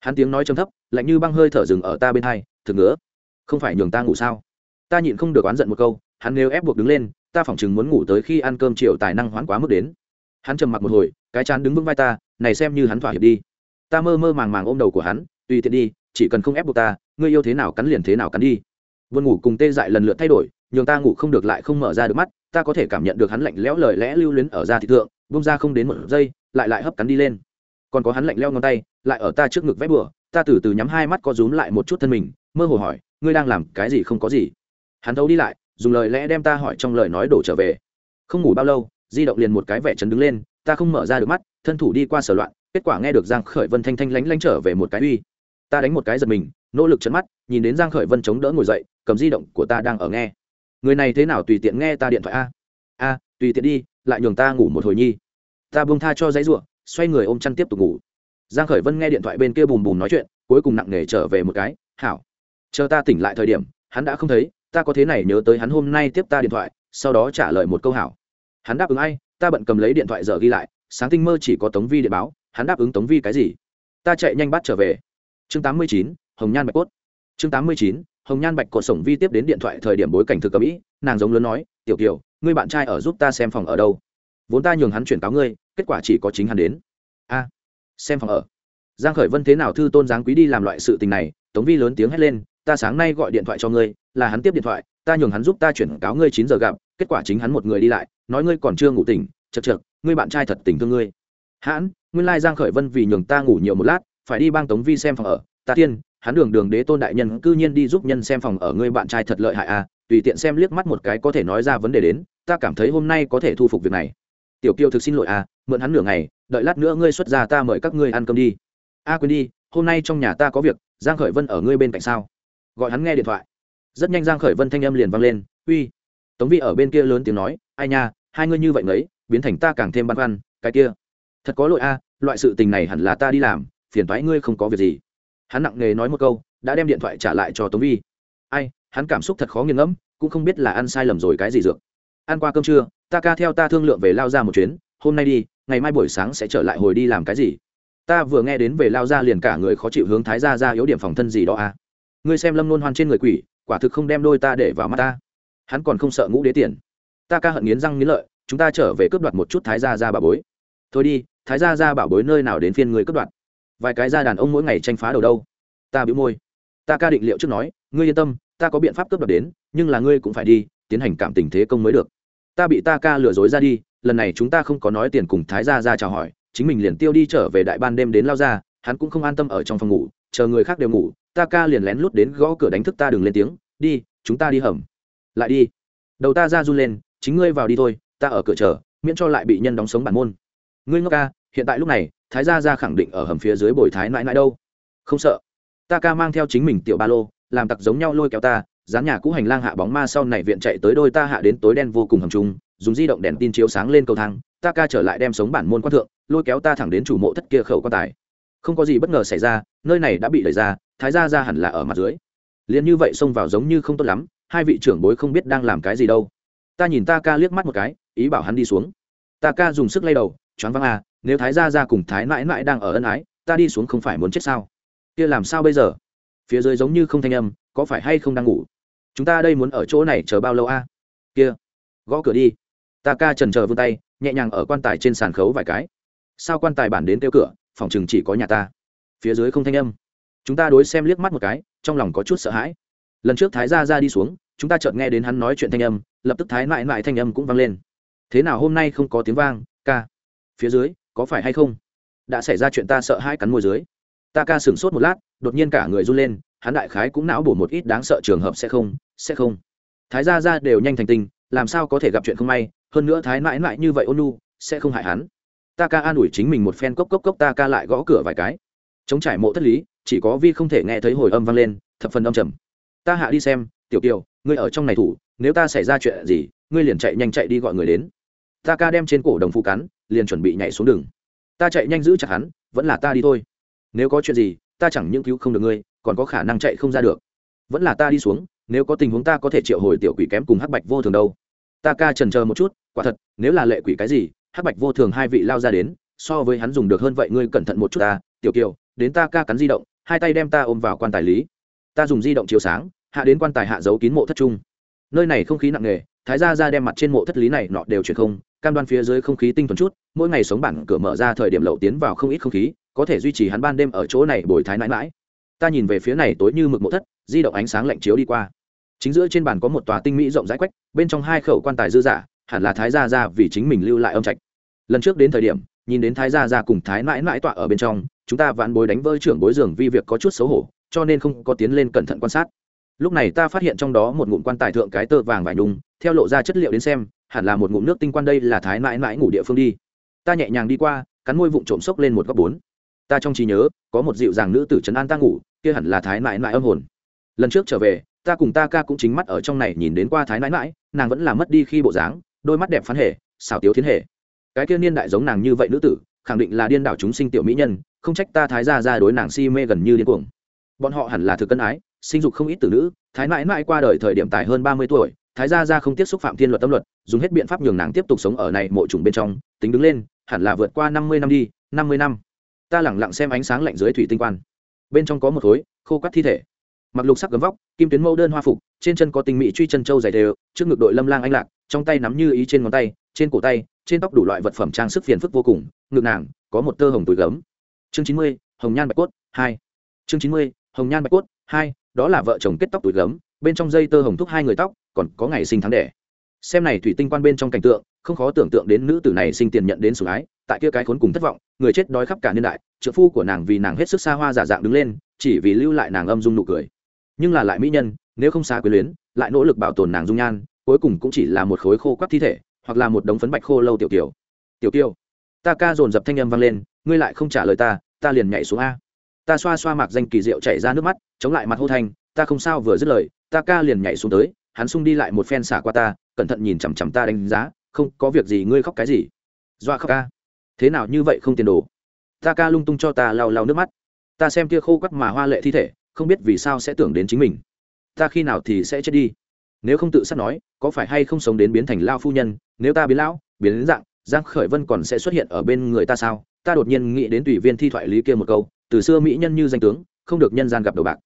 Hắn tiếng nói trầm thấp, lạnh như băng hơi thở rừng ở ta bên hai, thực ngứa, không phải nhường ta ngủ sao? Ta nhịn không được oán giận một câu, hắn nếu ép buộc đứng lên, ta phỏng chừng muốn ngủ tới khi ăn cơm chiều tài năng hoãn quá mức đến. Hắn trầm mặc một hồi, cái chán đứng vững vai ta, này xem như hắn thỏa hiệp đi. Ta mơ mơ màng màng ôm đầu của hắn, tùy tiện đi, chỉ cần không ép buộc ta, ngươi yêu thế nào cắn liền thế nào cắn đi. Vươn ngủ cùng tê dại lần lượt thay đổi nhường ta ngủ không được lại không mở ra được mắt, ta có thể cảm nhận được hắn lạnh lẽo lời lẽ lưu luyến ở da thị thượng bông ra không đến một giây, lại lại hấp cắn đi lên. Còn có hắn lạnh leo ngón tay, lại ở ta trước ngực vét bừa, ta từ từ nhắm hai mắt có rúm lại một chút thân mình, mơ hồ hỏi, ngươi đang làm cái gì không có gì? Hắn thấu đi lại, dùng lời lẽ đem ta hỏi trong lời nói đổ trở về. Không ngủ bao lâu, di động liền một cái vẻ chấn đứng lên, ta không mở ra được mắt, thân thủ đi qua sở loạn, kết quả nghe được giang khởi vân thanh thanh lánh lánh trở về một cái uy. Ta đánh một cái giật mình, nỗ lực chấn mắt, nhìn đến giang khởi vân chống đỡ ngồi dậy, cầm di động của ta đang ở nghe người này thế nào tùy tiện nghe ta điện thoại a? A tùy tiện đi lại nhường ta ngủ một hồi nhi. Ta buông tha cho giấy ruộng xoay người ôm chăn tiếp tục ngủ. Giang khởi vân nghe điện thoại bên kia bùm bùm nói chuyện cuối cùng nặng nề trở về một cái hảo chờ ta tỉnh lại thời điểm hắn đã không thấy ta có thế này nhớ tới hắn hôm nay tiếp ta điện thoại sau đó trả lời một câu hảo. Hắn đáp ứng ai ta bận cầm lấy điện thoại giờ ghi lại sáng tinh mơ chỉ có tống vi điện báo hắn đáp ứng tống vi cái gì? Ta chạy nhanh bắt trở về. Chương 89, hồng nhan bạch cốt. Chương 89, hồng nhan bạch cột sổng vi tiếp đến điện thoại thời điểm bối cảnh thực cầm ý, nàng giống lớn nói, tiểu kiều, ngươi bạn trai ở giúp ta xem phòng ở đâu? Vốn ta nhường hắn chuyển cáo ngươi, kết quả chỉ có chính hắn đến. A, xem phòng ở. Giang khởi vân thế nào thư tôn giáng quý đi làm loại sự tình này, tống vi lớn tiếng hét lên, ta sáng nay gọi điện thoại cho ngươi, là hắn tiếp điện thoại, ta nhường hắn giúp ta chuyển cáo ngươi chín giờ gặp, kết quả chính hắn một người đi lại, nói ngươi còn chưa ngủ tỉnh chật chật ngươi bạn trai thật tình thương ngươi. Hãn, nguyên lai giang khởi vân vì nhường ta ngủ nhiều một lát, phải đi bang tống vi xem phòng ở, ta tiên hắn đường đường đế tôn đại nhân cư nhiên đi giúp nhân xem phòng ở ngươi bạn trai thật lợi hại à tùy tiện xem liếc mắt một cái có thể nói ra vấn đề đến, ta cảm thấy hôm nay có thể thu phục việc này. Tiểu kiều thực xin lỗi à mượn hắn nửa ngày, đợi lát nữa ngươi xuất ra ta mời các ngươi ăn cơm đi. A à, quên đi, hôm nay trong nhà ta có việc, giang khởi vân ở ngươi bên cạnh sao? Gọi hắn nghe điện thoại. Rất nhanh giang khởi vân thanh âm liền vang lên, uy. Tống vi ở bên kia lớn tiếng nói, ai nha, hai ngươi như vậy đấy biến thành ta càng thêm băn khoăn, cái kia. Thật có lỗi a loại sự tình này hẳn là ta đi làm, phiền toái ngươi không có việc gì hắn nặng nề nói một câu, đã đem điện thoại trả lại cho tống vi. Ai, hắn cảm xúc thật khó nghiền ngẫm, cũng không biết là ăn sai lầm rồi cái gì dược. Ăn qua cơm trưa, ta ca theo ta thương lượng về lao ra một chuyến, hôm nay đi, ngày mai buổi sáng sẽ trở lại hồi đi làm cái gì? Ta vừa nghe đến về lao ra liền cả người khó chịu hướng thái ra ra yếu điểm phòng thân gì đó à? Ngươi xem lâm nôn hoan trên người quỷ, quả thực không đem đôi ta để vào mắt ta. Hắn còn không sợ ngũ đế tiền. Ta ca hận nghiến răng nghiến lợi, chúng ta trở về cướp đoạt một chút thái gia ra bà bối. Thôi đi, thái gia ra bảo bối nơi nào đến phiên người cướp đoạt? Vài cái gia đàn ông mỗi ngày tranh phá đầu đâu. Ta bĩu môi. Ta ca định liệu trước nói, ngươi yên tâm, ta có biện pháp cướp đoạt đến, nhưng là ngươi cũng phải đi, tiến hành cảm tình thế công mới được. Ta bị ta ca lừa dối ra đi, lần này chúng ta không có nói tiền cùng thái gia ra chào hỏi, chính mình liền tiêu đi trở về đại ban đêm đến lao ra, hắn cũng không an tâm ở trong phòng ngủ, chờ người khác đều ngủ, ta ca liền lén lút đến gõ cửa đánh thức ta đừng lên tiếng, đi, chúng ta đi hầm. Lại đi. Đầu ta ra run lên, chính ngươi vào đi thôi, ta ở cửa chờ, miễn cho lại bị nhân đóng sống bản môn. Ngươi ngốc ca, hiện tại lúc này thái gia ra khẳng định ở hầm phía dưới bồi thái mãi mãi đâu. Không sợ. Ta ca mang theo chính mình tiểu ba lô, làm tặc giống nhau lôi kéo ta, dán nhà cũ hành lang hạ bóng ma sau này viện chạy tới đôi ta hạ đến tối đen vô cùng hầm trung dùng di động đèn tin chiếu sáng lên cầu thang, ta ca trở lại đem sống bản môn quan thượng, lôi kéo ta thẳng đến chủ mộ thất kia khẩu quan tài. Không có gì bất ngờ xảy ra, nơi này đã bị đẩy ra, thái gia ra hẳn là ở mặt dưới. Liền như vậy xông vào giống như không tốt lắm, hai vị trưởng bối không biết đang làm cái gì đâu. Ta nhìn ta ca liếc mắt một cái, ý bảo hắn đi xuống. Ta ca dùng sức lay đầu, choáng văng à nếu thái gia ra cùng thái mãi mãi đang ở ân ái, ta đi xuống không phải muốn chết sao? Kia làm sao bây giờ? Phía dưới giống như không thanh âm, có phải hay không đang ngủ? Chúng ta đây muốn ở chỗ này chờ bao lâu a? Kia, gõ cửa đi. Ta ca trần chờ vươn tay, nhẹ nhàng ở quan tài trên sàn khấu vài cái. Sao quan tài bản đến kêu cửa, phòng chừng chỉ có nhà ta. Phía dưới không thanh âm. Chúng ta đối xem liếc mắt một cái, trong lòng có chút sợ hãi. Lần trước thái gia ra đi xuống, chúng ta chợt nghe đến hắn nói chuyện thanh âm, lập tức thái mãi mãi thanh âm cũng vang lên. Thế nào hôm nay không có tiếng vang, ca? Phía dưới có phải hay không? Đã xảy ra chuyện ta sợ hai cắn môi dưới. Ta ca sửng sốt một lát, đột nhiên cả người run lên, hắn đại khái cũng não bổ một ít đáng sợ trường hợp sẽ không sẽ không. Thái gia ra đều nhanh thành tinh, làm sao có thể gặp chuyện không may, hơn nữa thái mãi mãi như vậy ôn nu sẽ không hại hắn. Ta ca an ủi chính mình một phen cốc cốc cốc, ta ca lại gõ cửa vài cái. Chống trải mộ thất lý, chỉ có vi không thể nghe thấy hồi âm vang lên, thập phần âm trầm. Ta hạ đi xem, tiểu kiều, ngươi ở trong này thủ, nếu ta xảy ra chuyện gì, ngươi liền chạy nhanh chạy đi gọi người đến ta ca đem trên cổ đồng phụ cắn, liền chuẩn bị nhảy xuống đường. Ta chạy nhanh giữ chặt hắn, vẫn là ta đi thôi. Nếu có chuyện gì, ta chẳng những cứu không được ngươi, còn có khả năng chạy không ra được. Vẫn là ta đi xuống, nếu có tình huống ta có thể triệu hồi tiểu quỷ kém cùng hắc bạch vô thường đâu. Ta ca trần chờ một chút, quả thật, nếu là lệ quỷ cái gì, hắc bạch vô thường hai vị lao ra đến, so với hắn dùng được hơn vậy ngươi cẩn thận một chút ta, tiểu kiều, đến ta ca cắn di động, hai tay đem ta ôm vào quan tài lý. Ta dùng di động chiếu sáng, hạ đến quan tài hạ giấu kín mộ thất trung. Nơi này không khí nặng nề, thái gia ra đem mặt trên mộ thất lý này nọ đều chuyển không cam đoan phía dưới không khí tinh thuần chút, mỗi ngày sống bản cửa mở ra thời điểm lậu tiến vào không ít không khí, có thể duy trì hắn ban đêm ở chỗ này bồi thái mãi mãi. Ta nhìn về phía này tối như mực mộ thất, di động ánh sáng lạnh chiếu đi qua. Chính giữa trên bàn có một tòa tinh mỹ rộng rãi quách, bên trong hai khẩu quan tài dư giả, hẳn là thái gia ra vì chính mình lưu lại âm trạch. Lần trước đến thời điểm, nhìn đến thái gia ra cùng thái mãi mãi tọa ở bên trong, chúng ta vãn bối đánh vơi trưởng bối giường vi việc có chút xấu hổ, cho nên không có tiến lên cẩn thận quan sát. Lúc này ta phát hiện trong đó một ngụm quan tài thượng cái tơ vàng vải nhung theo lộ ra chất liệu đến xem hẳn là một ngụm nước tinh quan đây là thái mãi mãi ngủ địa phương đi. Ta nhẹ nhàng đi qua, cắn môi vụn trộm sốc lên một góc bốn. Ta trong trí nhớ, có một dịu dàng nữ tử trấn an ta ngủ, kia hẳn là thái mãi mãi âm hồn. Lần trước trở về, ta cùng ta ca cũng chính mắt ở trong này nhìn đến qua thái mãi mãi, nàng vẫn là mất đi khi bộ dáng, đôi mắt đẹp phán hệ xảo tiếu thiên hệ cái kia niên đại giống nàng như vậy nữ tử, khẳng định là điên đảo chúng sinh tiểu mỹ nhân, không trách ta thái ra ra đối nàng si mê gần như điên cuồng. Bọn họ hẳn là thực cân ái, sinh dục không ít từ nữ, thái mãi mãi qua đời thời điểm tài hơn ba mươi tuổi thái gia ra không tiếp xúc phạm thiên luật tâm luật, dùng hết biện pháp nhường nàng tiếp tục sống ở này mộ trùng bên trong, tính đứng lên, hẳn là vượt qua năm mươi năm đi, năm mươi năm. Ta lẳng lặng xem ánh sáng lạnh dưới thủy tinh quan. Bên trong có một khối, khô cắt thi thể. Mặc lục sắc gấm vóc, kim tuyến mẫu đơn hoa phục, trên chân có tình mỹ truy chân trâu dày đều, trước ngực đội lâm lang anh lạc, trong tay nắm như ý trên ngón tay, trên cổ tay, trên tóc đủ loại vật phẩm trang sức phiền phức vô cùng, ngực nàng, có một tơ hồng túi gấm. Chương chín mươi, hồng nhan bạch cốt, hai. Chương chín mươi, hồng nhan bạch cốt, hai, đó là vợ chồng kết tóc túi gấm bên trong dây tơ hồng thúc hai người tóc, còn có ngày sinh tháng đẻ. Xem này thủy tinh quan bên trong cảnh tượng, không khó tưởng tượng đến nữ tử này sinh tiền nhận đến sủng ái, tại kia cái khốn cùng thất vọng, người chết đói khắp cả niên đại trợ phu của nàng vì nàng hết sức xa hoa giả dạng đứng lên, chỉ vì lưu lại nàng âm dung nụ cười. Nhưng là lại mỹ nhân, nếu không xa quyến luyến, lại nỗ lực bảo tồn nàng dung nhan, cuối cùng cũng chỉ là một khối khô quắc thi thể, hoặc là một đống phấn bạch khô lâu tiểu tiểu tiểu tiêu ta ca dồn dập thanh âm vang lên, ngươi lại không trả lời ta ta liền nhảy xuống a. Ta xoa xoa mạc danh kỳ diệu chảy ra nước mắt, chống lại mặt hô thanh, ta không sao vừa dứt lời ta ca liền nhảy xuống tới, hắn sung đi lại một phen xả qua ta, cẩn thận nhìn chằm chằm ta đánh giá, không, có việc gì, ngươi khóc cái gì? Doa khóc ca. Thế nào như vậy không tiền đồ? Ta ca lung tung cho ta lau lau nước mắt. Ta xem kia khô quắc mà hoa lệ thi thể, không biết vì sao sẽ tưởng đến chính mình. Ta khi nào thì sẽ chết đi? Nếu không tự sát nói, có phải hay không sống đến biến thành lao phu nhân? Nếu ta biến lão, biến đến dạng, giang khởi vân còn sẽ xuất hiện ở bên người ta sao? Ta đột nhiên nghĩ đến tùy viên thi thoại lý kia một câu, từ xưa mỹ nhân như danh tướng, không được nhân gian gặp đầu bạc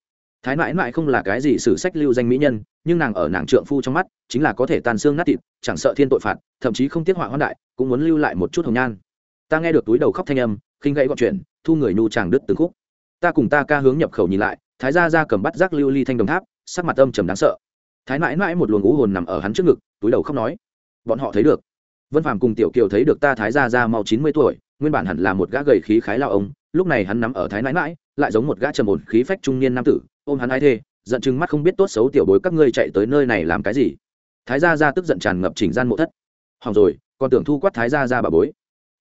thái mãi mãi không là cái gì sử sách lưu danh mỹ nhân, nhưng nàng ở nàng trượng phu trong mắt, chính là có thể tàn xương nát thịt, chẳng sợ thiên tội phạt, thậm chí không tiết họa hoãn đại, cũng muốn lưu lại một chút hồng nhan. Ta nghe được túi đầu khóc thanh âm, khinh gãy gọn chuyện, thu người nhu chàng đứt từng khúc. Ta cùng ta ca hướng nhập khẩu nhìn lại, thái gia ra cầm bắt giác lưu ly thanh đồng tháp, sắc mặt âm trầm đáng sợ. Thái mãi mãi một luồng ngũ hồn nằm ở hắn trước ngực, túi đầu khóc nói, bọn họ thấy được. Vân phàm cùng tiểu kiều thấy được ta thái gia ra mau chín mươi tuổi, nguyên bản hẳn là một gã gầy khí khái lao ông, lúc này hắn nằm ở thái mãi mãi, lại giống một gã trầm ổn khí phách trung niên nam tử ôm hắn ai thê, giận chừng mắt không biết tốt xấu tiểu bối các ngươi chạy tới nơi này làm cái gì. Thái gia ra tức giận tràn ngập chỉnh gian mộ thất. Hỏng rồi, còn tưởng thu quát thái gia ra bà bối.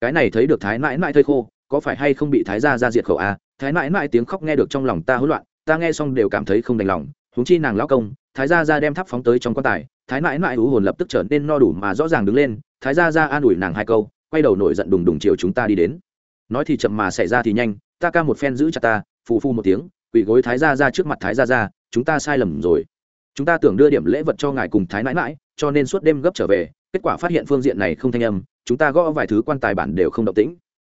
Cái này thấy được thái mãi mãi thơi khô, có phải hay không bị thái gia ra diệt khẩu à? thái mãi mãi tiếng khóc nghe được trong lòng ta hỗn loạn, ta nghe xong đều cảm thấy không đành lòng. Huống chi nàng lão công, thái gia ra đem tháp phóng tới trong quan tài, thái mãi mãi hú hồn lập tức trở nên no đủ mà rõ ràng đứng lên, thái gia ra an ủi nàng hai câu, quay đầu nổi giận đùng đùng chiều chúng ta đi đến. Nói thì chậm mà xảy ra thì nhanh, ta ca một phen giữ chặt ta, phù phu một tiếng quỳ gối thái gia ra trước mặt thái gia ra chúng ta sai lầm rồi. Chúng ta tưởng đưa điểm lễ vật cho ngài cùng thái nãi mãi cho nên suốt đêm gấp trở về, kết quả phát hiện phương diện này không thanh âm, chúng ta gõ vài thứ quan tài bản đều không động tĩnh.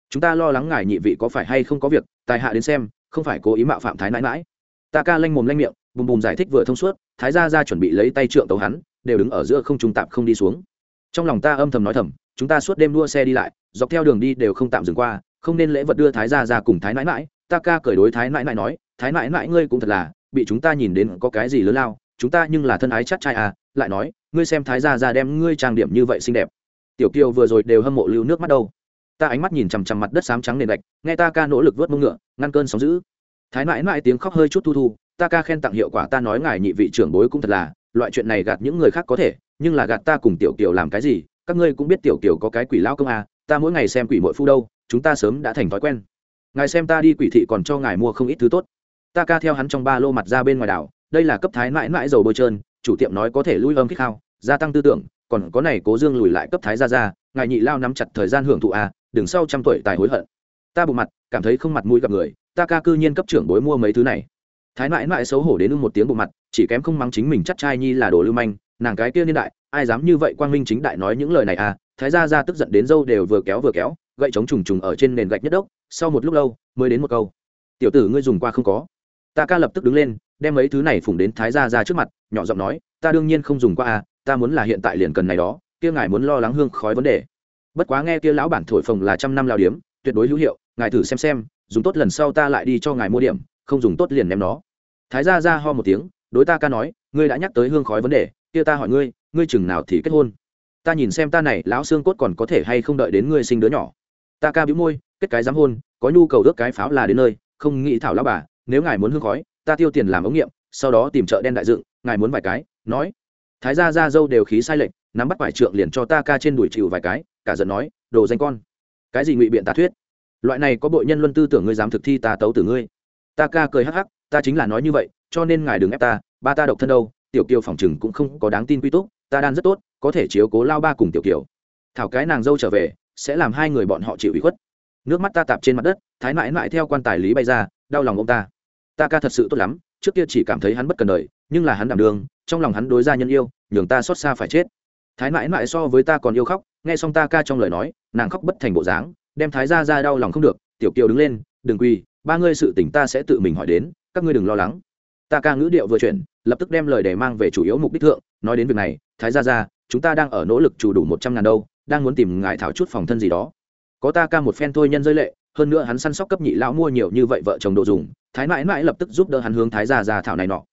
Chúng ta lo lắng ngài nhị vị có phải hay không có việc, tài hạ đến xem, không phải cố ý mạo phạm thái nãi mãi ta ca lanh mồm lanh miệng, bùm bùm giải thích vừa thông suốt, thái gia ra chuẩn bị lấy tay trượng tấu hắn, đều đứng ở giữa không trung tạm không đi xuống. Trong lòng ta âm thầm nói thầm, chúng ta suốt đêm đua xe đi lại, dọc theo đường đi đều không tạm dừng qua, không nên lễ vật đưa thái gia ra cùng thái nãi mãi ta ca cởi đối thái nãi nãi nói, thái nãi nãi ngươi cũng thật là, bị chúng ta nhìn đến có cái gì lớn lao, chúng ta nhưng là thân ái chắc trai à lại nói, ngươi xem thái gia ra đem ngươi trang điểm như vậy xinh đẹp. Tiểu kiều vừa rồi đều hâm mộ lưu nước mắt đâu. Ta ánh mắt nhìn chằm chằm mặt đất xám trắng nền gạch nghe ta ca nỗ lực vớt mông ngựa, ngăn cơn sóng giữ thái nãi nãi tiếng khóc hơi chút thu thu, ta ca khen tặng hiệu quả ta nói ngài nhị vị trưởng bối cũng thật là, loại chuyện này gạt những người khác có thể, nhưng là gạt ta cùng tiểu kiều làm cái gì, các ngươi cũng biết tiểu kiều có cái quỷ lao công à ta mỗi ngày xem quỷ mội phu đâu, chúng ta sớm đã thành thói quen ngài xem ta đi quỷ thị còn cho ngài mua không ít thứ tốt. Ta ca theo hắn trong ba lô mặt ra bên ngoài đảo, đây là cấp thái mãi mãi dầu bôi trơn, chủ tiệm nói có thể lui âm kích khao, gia tăng tư tưởng, còn có này cố dương lùi lại cấp thái ra ra ngài nhị lao nắm chặt thời gian hưởng thụ à đừng sau trăm tuổi tài hối hận. Ta bù mặt, cảm thấy không mặt mũi gặp người, ta ca cư nhiên cấp trưởng bối mua mấy thứ này. Thái mãi mãi xấu hổ đến ưng một tiếng bộ mặt, chỉ kém không mắng chính mình chắc trai nhi là đồ lưu manh, nàng cái kia niên đại, ai dám như vậy quang minh chính đại nói những lời này à thái gia ra tức giận đến dâu đều vừa kéo vừa kéo, gậy chống trùng trùng ở trên nền gạch nhất đốc sau một lúc lâu mới đến một câu, tiểu tử ngươi dùng qua không có? Ta ca lập tức đứng lên, đem mấy thứ này phủng đến thái gia ra trước mặt, nhỏ giọng nói, ta đương nhiên không dùng qua à ta muốn là hiện tại liền cần này đó, kia ngài muốn lo lắng hương khói vấn đề. Bất quá nghe kia lão bản thổi phồng là trăm năm lao điếm, tuyệt đối hữu hiệu, ngài thử xem xem, dùng tốt lần sau ta lại đi cho ngài mua điểm, không dùng tốt liền ném nó. Thái gia ra ho một tiếng, đối ta ca nói, ngươi đã nhắc tới hương khói vấn đề, kia ta hỏi ngươi ngươi chừng nào thì kết hôn? Ta nhìn xem ta này lão xương cốt còn có thể hay không đợi đến ngươi sinh đứa nhỏ. Ta ca bĩu môi kết cái dám hôn, có nhu cầu ước cái pháo là đến nơi, không nghĩ thảo lão bà, nếu ngài muốn hương khói, ta tiêu tiền làm ống nghiệm, sau đó tìm chợ đen đại dựng, ngài muốn vài cái, nói. Thái gia ra dâu đều khí sai lệch, nắm bắt vải trượng liền cho ta ca trên đùi chịu vài cái, cả giận nói, đồ danh con. Cái gì ngụy biện tà thuyết? Loại này có bội nhân luân tư tưởng ngươi dám thực thi ta tấu tử ngươi. Ta ca cười hắc hắc, ta chính là nói như vậy, cho nên ngài đừng ép ta, ba ta độc thân đâu, tiểu kiều phòng chừng cũng không có đáng tin quy túc, ta đan rất tốt, có thể chiếu cố lao ba cùng tiểu kiều. Thảo cái nàng dâu trở về, sẽ làm hai người bọn họ chịu ủy khuất nước mắt ta tạp trên mặt đất, thái mãi mãi theo quan tài lý bay ra, đau lòng ông ta. Ta ca thật sự tốt lắm, trước kia chỉ cảm thấy hắn bất cần đời, nhưng là hắn đảm đường, trong lòng hắn đối ra nhân yêu, nhường ta xót xa phải chết. Thái mãi mãi so với ta còn yêu khóc, nghe xong ta ca trong lời nói, nàng khóc bất thành bộ dáng, đem thái ra ra đau lòng không được, tiểu kiều đứng lên, đừng quỳ, ba ngươi sự tỉnh ta sẽ tự mình hỏi đến, các ngươi đừng lo lắng. Ta ca ngữ điệu vừa chuyển, lập tức đem lời để mang về chủ yếu mục đích thượng, nói đến việc này, thái ra ra chúng ta đang ở nỗ lực chủ đủ một trăm ngàn đâu đang muốn tìm ngài thảo chút phòng thân gì đó có ta ca một phen thôi nhân rơi lệ, hơn nữa hắn săn sóc cấp nhị lão mua nhiều như vậy vợ chồng đồ dùng, thái mãi mãi lập tức giúp đỡ hắn hướng thái gia ra thảo này nọ.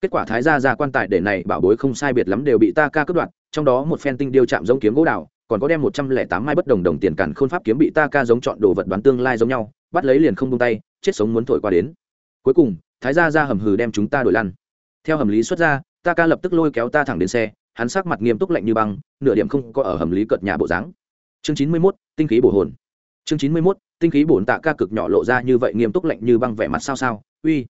Kết quả thái gia ra quan tài để này bảo bối không sai biệt lắm đều bị ta ca cướp đoạt, trong đó một phen tinh điêu chạm giống kiếm gỗ đào, còn có đem một trăm lẻ tám mai bất đồng đồng tiền cản khôn pháp kiếm bị ta ca giống chọn đồ vật đoán tương lai giống nhau, bắt lấy liền không tung tay, chết sống muốn thổi qua đến. Cuối cùng, thái gia ra hầm hừ đem chúng ta đổi lăn. Theo hầm lý xuất ra, ta ca lập tức lôi kéo ta thẳng đến xe, hắn sắc mặt nghiêm túc lạnh như băng, nửa điểm không có ở hầm lý cợt nhà bộ dáng. Chương chín mươi mốt tinh khí bổ hồn. Chương chín mươi mốt, tinh khí bổn tạ ca cực nhỏ lộ ra như vậy nghiêm túc lạnh như băng vẻ mặt sao sao, uy.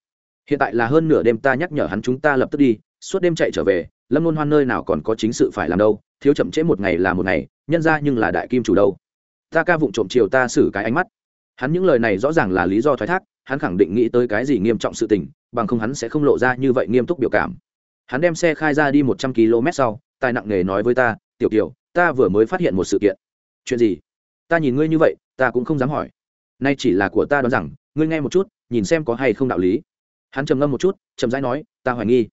Hiện tại là hơn nửa đêm ta nhắc nhở hắn chúng ta lập tức đi, suốt đêm chạy trở về, lâm luôn hoan nơi nào còn có chính sự phải làm đâu, thiếu chậm trễ một ngày là một ngày, nhân ra nhưng là đại kim chủ đâu. Ta ca vụng trộm chiều ta xử cái ánh mắt. Hắn những lời này rõ ràng là lý do thoái thác, hắn khẳng định nghĩ tới cái gì nghiêm trọng sự tình, bằng không hắn sẽ không lộ ra như vậy nghiêm túc biểu cảm. Hắn đem xe khai ra đi một trăm km sau, tài nặng nề nói với ta, tiểu kiều, ta vừa mới phát hiện một sự kiện. Chuyện gì? Ta nhìn ngươi như vậy, ta cũng không dám hỏi. Nay chỉ là của ta đoán rằng, ngươi nghe một chút, nhìn xem có hay không đạo lý. Hắn trầm ngâm một chút, chậm rãi nói, ta hoài nghi.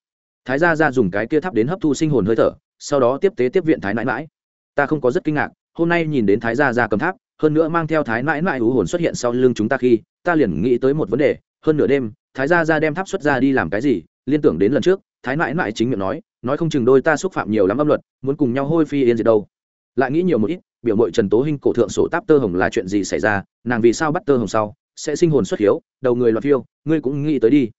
Thái gia ra dùng cái kia thắp đến hấp thu sinh hồn hơi thở, sau đó tiếp tế tiếp viện thái nãi mãi ta không có rất kinh ngạc, hôm nay nhìn đến thái gia ra cầm tháp, hơn nữa mang theo thái nãi mãi hú hồn xuất hiện sau lưng chúng ta khi, ta liền nghĩ tới một vấn đề, hơn nửa đêm, thái gia ra đem tháp xuất ra đi làm cái gì, liên tưởng đến lần trước, thái nãi mãi chính miệng nói nói không chừng đôi ta xúc phạm nhiều lắm âm luật, muốn cùng nhau hôi phi yên diệt đâu. Lại nghĩ nhiều một ít biểu mội trần tố hinh cổ thượng sổ táp tơ hồng là chuyện gì xảy ra? Nàng vì sao bắt tơ hồng sau? Sẽ sinh hồn xuất hiếu, đầu người loạt phiêu, ngươi cũng nghĩ tới đi.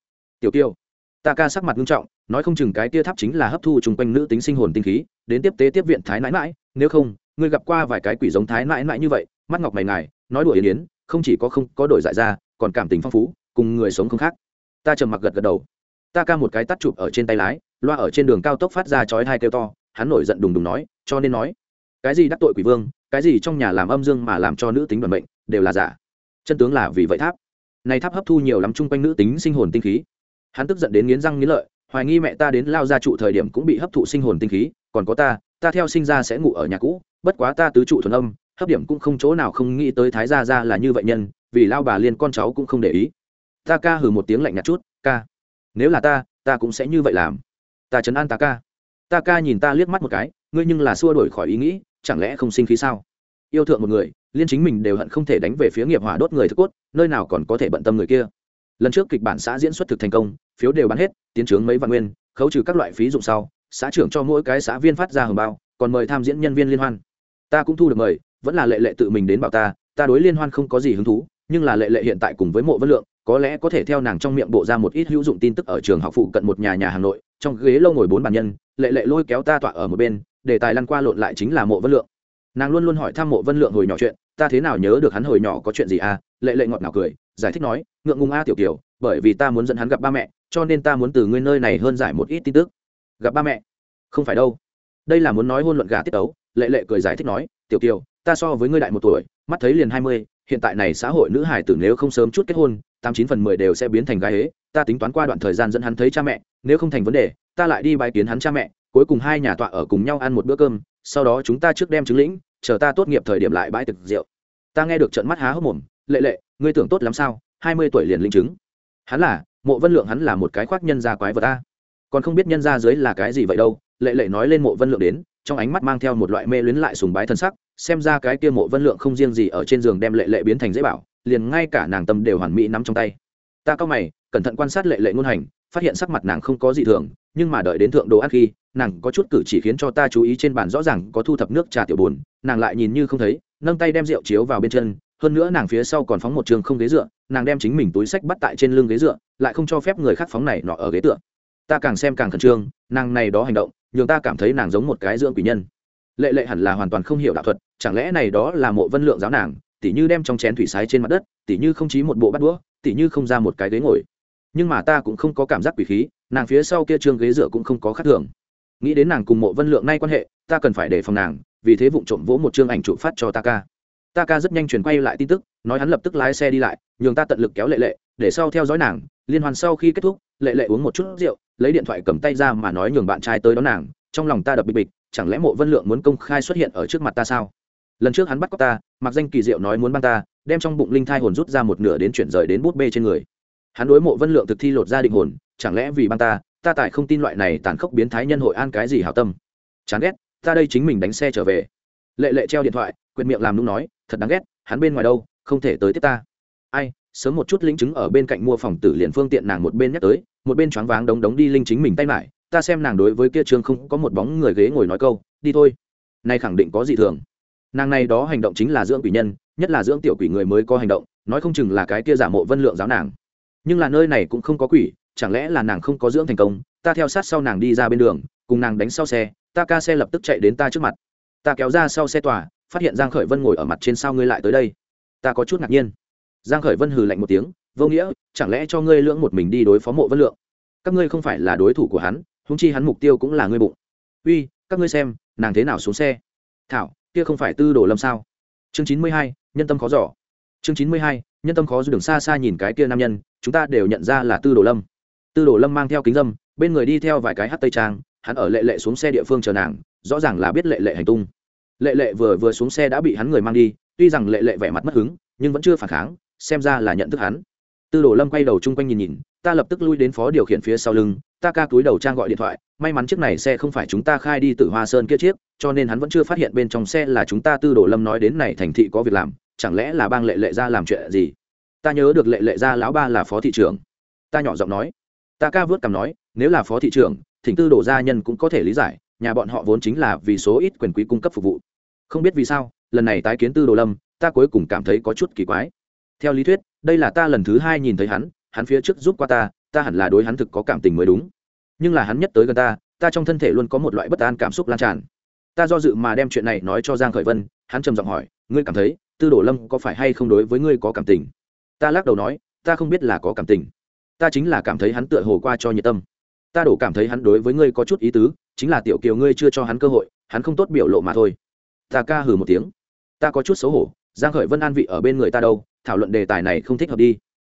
Tiểu tiêu ta ca sắc mặt nghiêm trọng, nói không chừng cái tia tháp chính là hấp thu chung quanh nữ tính sinh hồn tinh khí, đến tiếp tế tiếp viện thái nãi mãi nếu không, ngươi gặp qua vài cái quỷ giống thái nãi mãi như vậy, mắt ngọc mày ngài, nói đùa yến yến, không chỉ có không có đổi dại ra, còn cảm tình phong phú, cùng người sống không khác. Ta trầm mặc gật gật đầu. Ta ca một cái tắt chụp ở trên tay lái, loa ở trên đường cao tốc phát ra chói hai kêu to, hắn nổi giận đùng đùng nói, cho nên nói cái gì đắc tội quỷ vương, cái gì trong nhà làm âm dương mà làm cho nữ tính đoàn bệnh đều là giả. Chân tướng là vì vậy tháp. Này tháp hấp thu nhiều lắm chung quanh nữ tính sinh hồn tinh khí. Hắn tức giận đến nghiến răng nghiến lợi, hoài nghi mẹ ta đến lao ra trụ thời điểm cũng bị hấp thụ sinh hồn tinh khí, còn có ta ta theo sinh ra sẽ ngủ ở nhà cũ, bất quá ta tứ trụ thuần âm, hấp điểm cũng không chỗ nào không nghĩ tới thái gia ra là như vậy nhân, vì lao bà liên con cháu cũng không để ý. Ta ca hừ một tiếng lạnh nhạt chút, ca, nếu là ta ta cũng sẽ như vậy làm. Ta chấn an ta ca. Ta ca nhìn ta liếc mắt một cái, ngươi nhưng là xua đổi khỏi ý nghĩ chẳng lẽ không sinh khí sao? Yêu thượng một người, liên chính mình đều hận không thể đánh về phía nghiệp hỏa đốt người thức cốt, nơi nào còn có thể bận tâm người kia? Lần trước kịch bản xã diễn xuất thực thành công, phiếu đều bán hết, tiến trướng mấy vạn nguyên, khấu trừ các loại phí dụng sau, xã trưởng cho mỗi cái xã viên phát ra hồng bao, còn mời tham diễn nhân viên liên hoan. Ta cũng thu được mời, vẫn là lệ lệ tự mình đến bảo ta ta đối liên hoan không có gì hứng thú, nhưng là lệ lệ hiện tại cùng với mộ vân lượng, có lẽ có thể theo nàng trong miệng bộ ra một ít hữu dụng tin tức ở trường học phụ cận một nhà nhà hà nội, trong ghế lâu ngồi bốn bàn nhân, lệ lệ lôi kéo ta tọa ở một bên đề tài lăn qua lộn lại chính là mộ vân lượng. Nàng luôn luôn hỏi thăm mộ vân lượng hồi nhỏ chuyện, ta thế nào nhớ được hắn hồi nhỏ có chuyện gì à? Lệ lệ ngọt ngào cười, giải thích nói, ngượng ngùng a tiểu kiều, bởi vì ta muốn dẫn hắn gặp ba mẹ, cho nên ta muốn từ ngươi nơi này hơn giải một ít tin tức. Gặp ba mẹ? Không phải đâu. Đây là muốn nói hôn luận gà tiết ấu, lệ lệ cười giải thích nói, tiểu kiều, ta so với ngươi đại một tuổi, mắt thấy liền hai mươi, hiện tại này xã hội nữ hải tử nếu không sớm chút kết hôn, tám chín phần mười đều sẽ biến thành gái ế, ta tính toán qua đoạn thời gian dẫn hắn thấy cha mẹ, nếu không thành vấn đề, ta lại đi bài kiến hắn cha mẹ cuối cùng hai nhà tọa ở cùng nhau ăn một bữa cơm, sau đó chúng ta trước đem chứng lĩnh, chờ ta tốt nghiệp thời điểm lại bãi thực rượu. Ta nghe được trận mắt há hốc mồm, lệ lệ, ngươi tưởng tốt lắm sao? Hai mươi tuổi liền linh chứng hắn là, mộ vân lượng hắn là một cái khoác nhân gia quái vật ta còn không biết nhân gia dưới là cái gì vậy đâu, lệ lệ nói lên mộ vân lượng đến, trong ánh mắt mang theo một loại mê luyến lại sùng bái thân sắc, xem ra cái kia mộ vân lượng không riêng gì ở trên giường đem lệ lệ biến thành dễ bảo, liền ngay cả nàng tâm đều hoàn mỹ nắm trong tay. Ta cao mày, cẩn thận quan sát lệ lệ ngôn hành, phát hiện sắc mặt nàng không có gì thường, nhưng mà đợi đến thượng đồ ăn khi nàng có chút cử chỉ khiến cho ta chú ý trên bàn rõ ràng có thu thập nước trà tiểu bồn, nàng lại nhìn như không thấy, nâng tay đem rượu chiếu vào bên chân, hơn nữa nàng phía sau còn phóng một trường không ghế dựa, nàng đem chính mình túi sách bắt tại trên lưng ghế dựa, lại không cho phép người khác phóng này nọ ở ghế tựa. Ta càng xem càng khẩn trương, nàng này đó hành động, nhường ta cảm thấy nàng giống một cái dưỡng quỷ nhân. Lệ lệ hẳn là hoàn toàn không hiểu đạo thuật, chẳng lẽ này đó là mộ vân lượng giáo nàng, tỉ như đem trong chén thủy sái trên mặt đất, tỉ như không chí một bộ bắt đũa, tỉ như không ra một cái ghế ngồi. Nhưng mà ta cũng không có cảm giác quỷ khí, nàng phía sau kia trương ghế dựa cũng không có khác thường nghĩ đến nàng cùng mộ vân lượng nay quan hệ, ta cần phải đề phòng nàng, vì thế vụng trộm vỗ một chương ảnh trụ phát cho ta ca ta ca rất nhanh chuyển quay lại tin tức, nói hắn lập tức lái xe đi lại, nhường ta tận lực kéo lệ lệ, để sau theo dõi nàng, liên hoàn sau khi kết thúc, lệ lệ uống một chút rượu, lấy điện thoại cầm tay ra mà nói nhường bạn trai tới đón nàng, trong lòng ta đập bịch bịch, chẳng lẽ mộ vân lượng muốn công khai xuất hiện ở trước mặt ta sao? Lần trước hắn bắt cóc ta, mặc danh kỳ diệu nói muốn băng ta, đem trong bụng linh thai hồn rút ra một nửa đến chuyển rời đến bút bê trên người. Hắn đối mộ vân lượng thực thi lột ra định hồn, chẳng lẽ vì băng ta ta tại không tin loại này tàn khốc biến thái nhân hội an cái gì hảo tâm. Chán ghét, ta đây chính mình đánh xe trở về. Lệ lệ treo điện thoại, quyệt miệng làm nung nói, thật đáng ghét, hắn bên ngoài đâu, không thể tới tiếp ta. Ai, sớm một chút linh chứng ở bên cạnh mua phòng tử liền phương tiện nàng một bên nhắc tới, một bên choáng váng đống đống đi linh chính mình tay mải. ta xem nàng đối với kia trường không có một bóng người ghế ngồi nói câu, đi thôi. Nay khẳng định có gì thường. Nàng này đó hành động chính là dưỡng quỷ nhân, nhất là dưỡng tiểu quỷ người mới có hành động, nói không chừng là cái kia giả mộ vân lượng giáo nàng. Nhưng là nơi này cũng không có quỷ chẳng lẽ là nàng không có dưỡng thành công, ta theo sát sau nàng đi ra bên đường, cùng nàng đánh sau xe, ta ca xe lập tức chạy đến ta trước mặt. Ta kéo ra sau xe tòa, phát hiện giang khởi vân ngồi ở mặt trên sao ngươi lại tới đây? Ta có chút ngạc nhiên. Giang khởi vân hừ lạnh một tiếng, vô nghĩa, chẳng lẽ cho ngươi lưỡng một mình đi đối phó mộ vân lượng? Các ngươi không phải là đối thủ của hắn húng chi hắn mục tiêu cũng là ngươi bụng. Uy, các ngươi xem, nàng thế nào xuống xe? Thảo, kia không phải tư đồ lâm sao? Chương chín mươi hai, nhân tâm khó giỏ chương chín mươi hai, nhân tâm khó đường xa xa nhìn cái kia nam nhân, chúng ta đều nhận ra là tư đồ lâm tư đồ lâm mang theo kính dâm, bên người đi theo vài cái hát tây trang, hắn ở lệ lệ xuống xe địa phương chờ nàng, rõ ràng là biết lệ lệ hành tung. Lệ lệ vừa vừa xuống xe đã bị hắn người mang đi, tuy rằng lệ lệ vẻ mặt mất hứng, nhưng vẫn chưa phản kháng, xem ra là nhận thức hắn. Tư đồ lâm quay đầu chung quanh nhìn nhìn, ta lập tức lui đến phó điều khiển phía sau lưng, ta ca túi đầu trang gọi điện thoại, may mắn chiếc này xe không phải chúng ta khai đi từ hoa sơn kia chiếc, cho nên hắn vẫn chưa phát hiện bên trong xe là chúng ta. Tư đồ lâm nói đến này thành thị có việc làm, chẳng lẽ là bang lệ lệ ra làm chuyện gì? Ta nhớ được lệ lệ ra lão ba là phó thị trưởng. Ta nhỏ giọng nói ta ca vớt cằm nói, nếu là phó thị trưởng, thỉnh tư đồ gia nhân cũng có thể lý giải, nhà bọn họ vốn chính là vì số ít quyền quý cung cấp phục vụ. Không biết vì sao, lần này tái kiến tư đồ lâm, ta cuối cùng cảm thấy có chút kỳ quái. Theo lý thuyết, đây là ta lần thứ hai nhìn thấy hắn hắn phía trước giúp qua ta ta hẳn là đối hắn thực có cảm tình mới đúng. Nhưng là hắn nhất tới gần ta ta trong thân thể luôn có một loại bất an cảm xúc lan tràn. Ta do dự mà đem chuyện này nói cho giang khởi vân, hắn trầm giọng hỏi, ngươi cảm thấy tư đồ lâm có phải hay không đối với ngươi có cảm tình? Ta lắc đầu nói, ta không biết là có cảm tình ta chính là cảm thấy hắn tựa hồ qua cho nhiệt tâm. Ta đổ cảm thấy hắn đối với ngươi có chút ý tứ, chính là tiểu kiều ngươi chưa cho hắn cơ hội, hắn không tốt biểu lộ mà thôi. Ta ca hừ một tiếng. Ta có chút xấu hổ, giang khởi vân an vị ở bên người ta đâu, thảo luận đề tài này không thích hợp đi.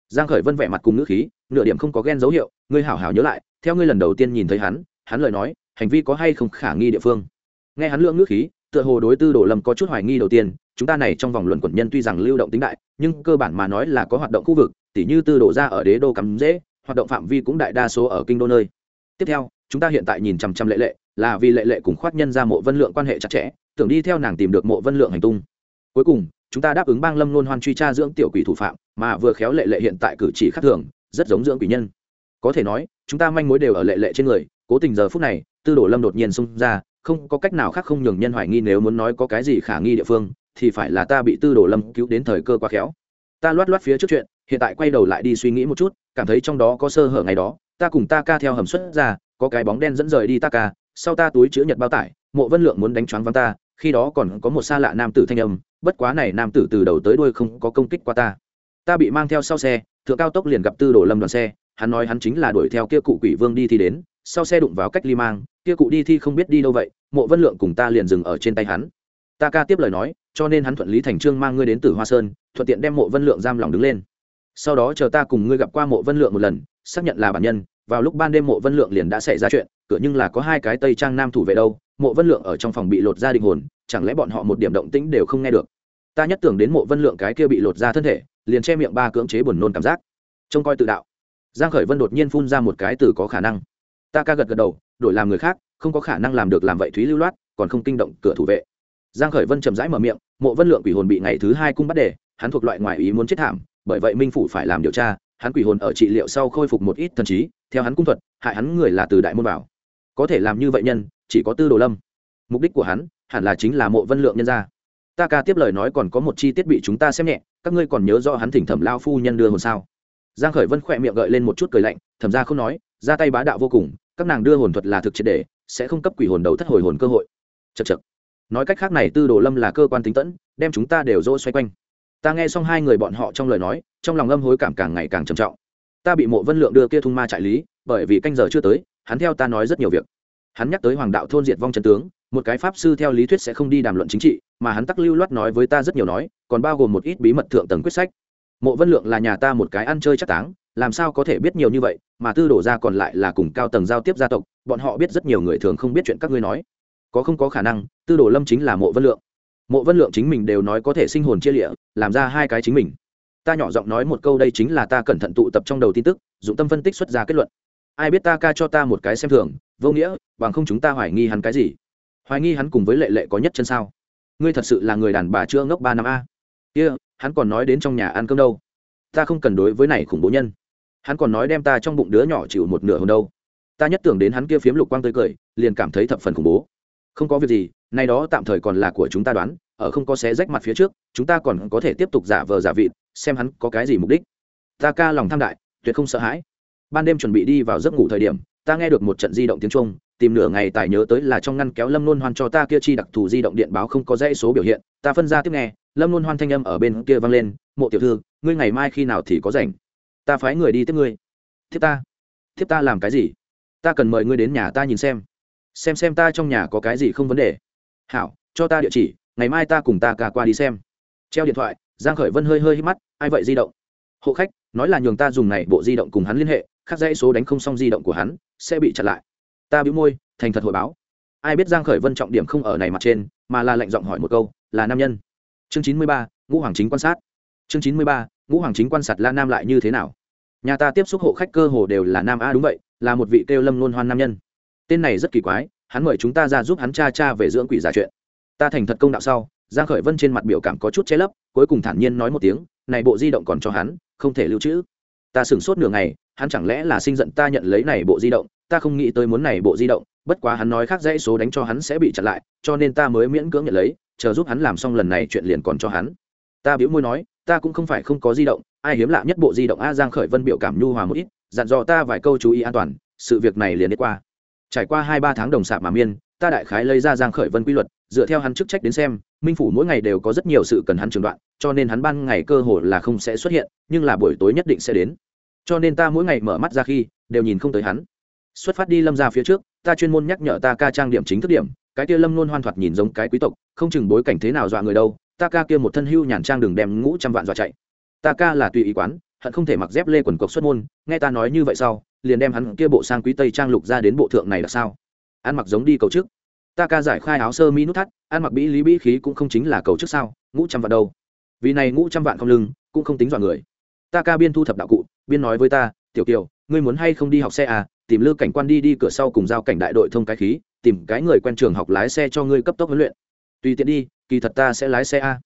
Giang khởi vân vẻ mặt cùng ngữ khí, nửa điểm không có ghen dấu hiệu, ngươi hảo hảo nhớ lại, theo ngươi lần đầu tiên nhìn thấy hắn hắn lời nói, hành vi có hay không khả nghi địa phương. Nghe hắn lượng ngữ khí, tựa hồ đối tư đồ lâm có chút hoài nghi đầu tiên chúng ta này trong vòng luận quẩn nhân tuy rằng lưu động tính đại, nhưng cơ bản mà nói là có hoạt động khu vực, tỉ như tư đồ ra ở đế đô cắm dễ, hoạt động phạm vi cũng đại đa số ở kinh đô nơi. Tiếp theo, chúng ta hiện tại nhìn chằm chằm lệ lệ, là vì lệ lệ cùng khoát nhân ra mộ vân lượng quan hệ chặt chẽ, tưởng đi theo nàng tìm được mộ vân lượng hành tung. Cuối cùng, chúng ta đáp ứng bang lâm luôn hoan truy tra dưỡng tiểu quỷ thủ phạm, mà vừa khéo lệ lệ hiện tại cử chỉ khác thường, rất giống dưỡng quỷ nhân. Có thể nói, chúng ta manh mối đều ở lệ lệ trên người, cố tình giờ phút này, tư đồ lâm đột nhiên xông ra, không có cách nào khác không nhường nhân hoài nghi nếu muốn nói có cái gì khả nghi địa phương thì phải là ta bị tư đồ lâm cứu đến thời cơ quá khéo. Ta loát loát phía trước chuyện, hiện tại quay đầu lại đi suy nghĩ một chút, cảm thấy trong đó có sơ hở ngày đó, ta cùng ta ca theo hầm xuất ra, có cái bóng đen dẫn rời đi ta ca, sau ta túi chữ nhật bao tải, mộ vân lượng muốn đánh choáng văng ta, khi đó còn có một xa lạ nam tử thanh âm, bất quá này nam tử từ đầu tới đuôi không có công kích qua ta. Ta bị mang theo sau xe, thượng cao tốc liền gặp tư đồ lâm đoàn xe, hắn nói hắn chính là đuổi theo kia cụ quỷ vương đi thi đến, sau xe đụng vào cách ly mang, kia cụ đi thi không biết đi đâu vậy, mộ vân lượng cùng ta liền dừng ở trên tay hắn. Ta ca tiếp lời nói cho nên hắn thuận lý thành trương mang ngươi đến tử hoa sơn, thuận tiện đem mộ vân lượng giam lòng đứng lên. Sau đó chờ ta cùng ngươi gặp qua mộ vân lượng một lần, xác nhận là bản nhân, vào lúc ban đêm mộ vân lượng liền đã xảy ra chuyện, cửa nhưng là có hai cái tây trang nam thủ vệ đâu, mộ vân lượng ở trong phòng bị lột ra định hồn, chẳng lẽ bọn họ một điểm động tĩnh đều không nghe được? Ta nhất tưởng đến mộ vân lượng cái kia bị lột ra thân thể, liền che miệng ba cưỡng chế buồn nôn cảm giác. Trông coi tự đạo. Giang khởi vân đột nhiên phun ra một cái từ có khả năng. Ta ca gật gật đầu, đổi làm người khác, không có khả năng làm được làm vậy thúy lưu loát, còn không kinh động cửa thủ vệ giang khởi vân chậm rãi mở miệng mộ vân lượng quỷ hồn bị ngày thứ hai cung bắt để, hắn thuộc loại ngoại ý muốn chết thảm bởi vậy minh phủ phải làm điều tra hắn quỷ hồn ở trị liệu sau khôi phục một ít thần trí theo hắn cung thuật hại hắn người là từ đại môn bảo có thể làm như vậy nhân chỉ có tư đồ lâm. Mục đích của hắn hẳn là chính là mộ vân lượng nhân gia. Ta ca tiếp lời nói còn có một chi tiết bị chúng ta xem nhẹ các ngươi còn nhớ rõ hắn thỉnh thẩm lao phu nhân đưa hồn sao? Giang khởi vân khỏe miệng gợi lên một chút cười lạnh thẩm ra không nói ra tay bá đạo vô cùng các nàng đưa hồn thuật là thực triệt để sẽ không cấp quỷ hồn đầu thất hồi hồn cơ hội. Chật chật nói cách khác này tư đồ lâm là cơ quan tính tẫn, đem chúng ta đều dỗ xoay quanh. Ta nghe xong hai người bọn họ trong lời nói, trong lòng âm hối cảm càng ngày càng trầm trọng. Ta bị mộ vân lượng đưa kia thung ma trại lý, bởi vì canh giờ chưa tới, hắn theo ta nói rất nhiều việc. Hắn nhắc tới hoàng đạo thôn diệt vong trần tướng, một cái pháp sư theo lý thuyết sẽ không đi đàm luận chính trị, mà hắn tắc lưu loát nói với ta rất nhiều nói, còn bao gồm một ít bí mật thượng tầng quyết sách. Mộ vân lượng là nhà ta một cái ăn chơi chắc táng, làm sao có thể biết nhiều như vậy, mà tư đổ ra còn lại là cùng cao tầng giao tiếp gia tộc, bọn họ biết rất nhiều người thường không biết chuyện các ngươi nói có không có khả năng tư đồ lâm chính là mộ vân lượng. Mộ vân lượng chính mình đều nói có thể sinh hồn chia lịa làm ra hai cái chính mình. Ta nhỏ giọng nói một câu đây chính là ta cẩn thận tụ tập trong đầu tin tức dụng tâm phân tích xuất ra kết luận. Ai biết ta ca cho ta một cái xem thường vô nghĩa bằng không chúng ta hoài nghi hắn cái gì? Hoài nghi hắn cùng với lệ lệ có nhất chân sao? Ngươi thật sự là người đàn bà chưa ngốc ba năm a. Kia、yeah, hắn còn nói đến trong nhà ăn cơm đâu? Ta không cần đối với này khủng bố nhân. Hắn còn nói đem ta trong bụng đứa nhỏ chịu một nửa hồn đâu. Ta nhất tưởng đến hắn kia phiếm lục quang tươi cười liền cảm thấy thập phần khủng bố không có việc gì, nay đó tạm thời còn là của chúng ta đoán, ở không có xé rách mặt phía trước, chúng ta còn có thể tiếp tục giả vờ giả vịt, xem hắn có cái gì mục đích. Ta ca lòng tham đại, tuyệt không sợ hãi. Ban đêm chuẩn bị đi vào giấc ngủ thời điểm, ta nghe được một trận di động tiếng trung tìm nửa ngày tài nhớ tới là trong ngăn kéo lâm luôn hoan cho ta kia chi đặc thù di động điện báo không có dãy số biểu hiện, ta phân ra tiếp nghe, lâm luôn hoan thanh âm ở bên kia vang lên, mộ tiểu thư, ngươi ngày mai khi nào thì có rảnh? Ta phái người đi tiếp ngươi. Thiếp ta? Thiếp ta làm cái gì? Ta cần mời ngươi đến nhà ta nhìn xem xem xem ta trong nhà có cái gì không vấn đề. Hảo cho ta địa chỉ ngày mai ta cùng ta cả qua đi xem. Treo điện thoại giang khởi vân hơi hơi hít mắt ai vậy di động? Hộ khách nói là nhường ta dùng này bộ di động cùng hắn liên hệ khác dãy số đánh không xong di động của hắn sẽ bị chặn lại. Ta bĩu môi thành thật hồi báo. Ai biết giang khởi vân trọng điểm không ở này mặt trên mà là lệnh giọng hỏi một câu là nam nhân. Chương chín mươi ba, ngũ hoàng chính quan sát. Chương chín mươi ba, ngũ hoàng chính quan sát la nam lại như thế nào? Nhà ta tiếp xúc hộ khách cơ hồ đều là nam a đúng vậy là một vị kêu lâm luôn hoan nam nhân tên này rất kỳ quái, hắn mời chúng ta ra giúp hắn cha cha về dưỡng quỷ giả chuyện. Ta thành thật công đạo sau, giang khởi vân trên mặt biểu cảm có chút che lấp, cuối cùng thản nhiên nói một tiếng, này bộ di động còn cho hắn, không thể lưu trữ. Ta sửng sốt nửa ngày, hắn chẳng lẽ là sinh giận ta nhận lấy này bộ di động? Ta không nghĩ tới muốn này bộ di động, bất quá hắn nói khác dãy số đánh cho hắn sẽ bị chặn lại, cho nên ta mới miễn cưỡng nhận lấy, chờ giúp hắn làm xong lần này chuyện liền còn cho hắn. Ta biểu môi nói, ta cũng không phải không có di động, ai hiếm lạ nhất bộ di động? A giang khởi vân biểu cảm nhu hòa một ít, dặn dò ta vài câu chú ý an toàn, sự việc này liền đi qua trải qua hai ba tháng đồng sạp mà miên, ta đại khái lấy ra giang khởi vân quy luật, dựa theo hắn chức trách đến xem, minh phủ mỗi ngày đều có rất nhiều sự cần hắn trường đoạn, cho nên hắn ban ngày cơ hội là không sẽ xuất hiện, nhưng là buổi tối nhất định sẽ đến. Cho nên ta mỗi ngày mở mắt ra khi, đều nhìn không tới hắn. Xuất phát đi lâm ra phía trước, ta chuyên môn nhắc nhở ta ca trang điểm chính thức điểm, cái kia lâm luôn hoan thoạt nhìn giống cái quý tộc, không chừng bối cảnh thế nào dọa người đâu, ta ca kia một thân hưu nhàn trang đừng đem ngũ trăm vạn dọa chạy. Ta ca là tùy ý quán, hận không thể mặc dép lê quần cộc xuất môn, nghe ta nói như vậy sau liền đem hắn kia bộ sang quý tây trang lục ra đến bộ thượng này là sao? Ăn mặc giống đi cầu trước. Ta ca giải khai áo sơ mi nút thắt, ăn mặc bĩ lý bĩ khí cũng không chính là cầu trước sao? Ngũ trăm vạn đâu? Vì này ngũ trăm vạn không lưng, cũng không tính dọn người. Ta ca biên thu thập đạo cụ, biên nói với ta, tiểu kiều, ngươi muốn hay không đi học xe à? Tìm lư cảnh quan đi đi, cửa sau cùng giao cảnh đại đội thông cái khí, tìm cái người quen trường học lái xe cho ngươi cấp tốc huấn luyện. Tùy tiện đi, kỳ thật ta sẽ lái xe a.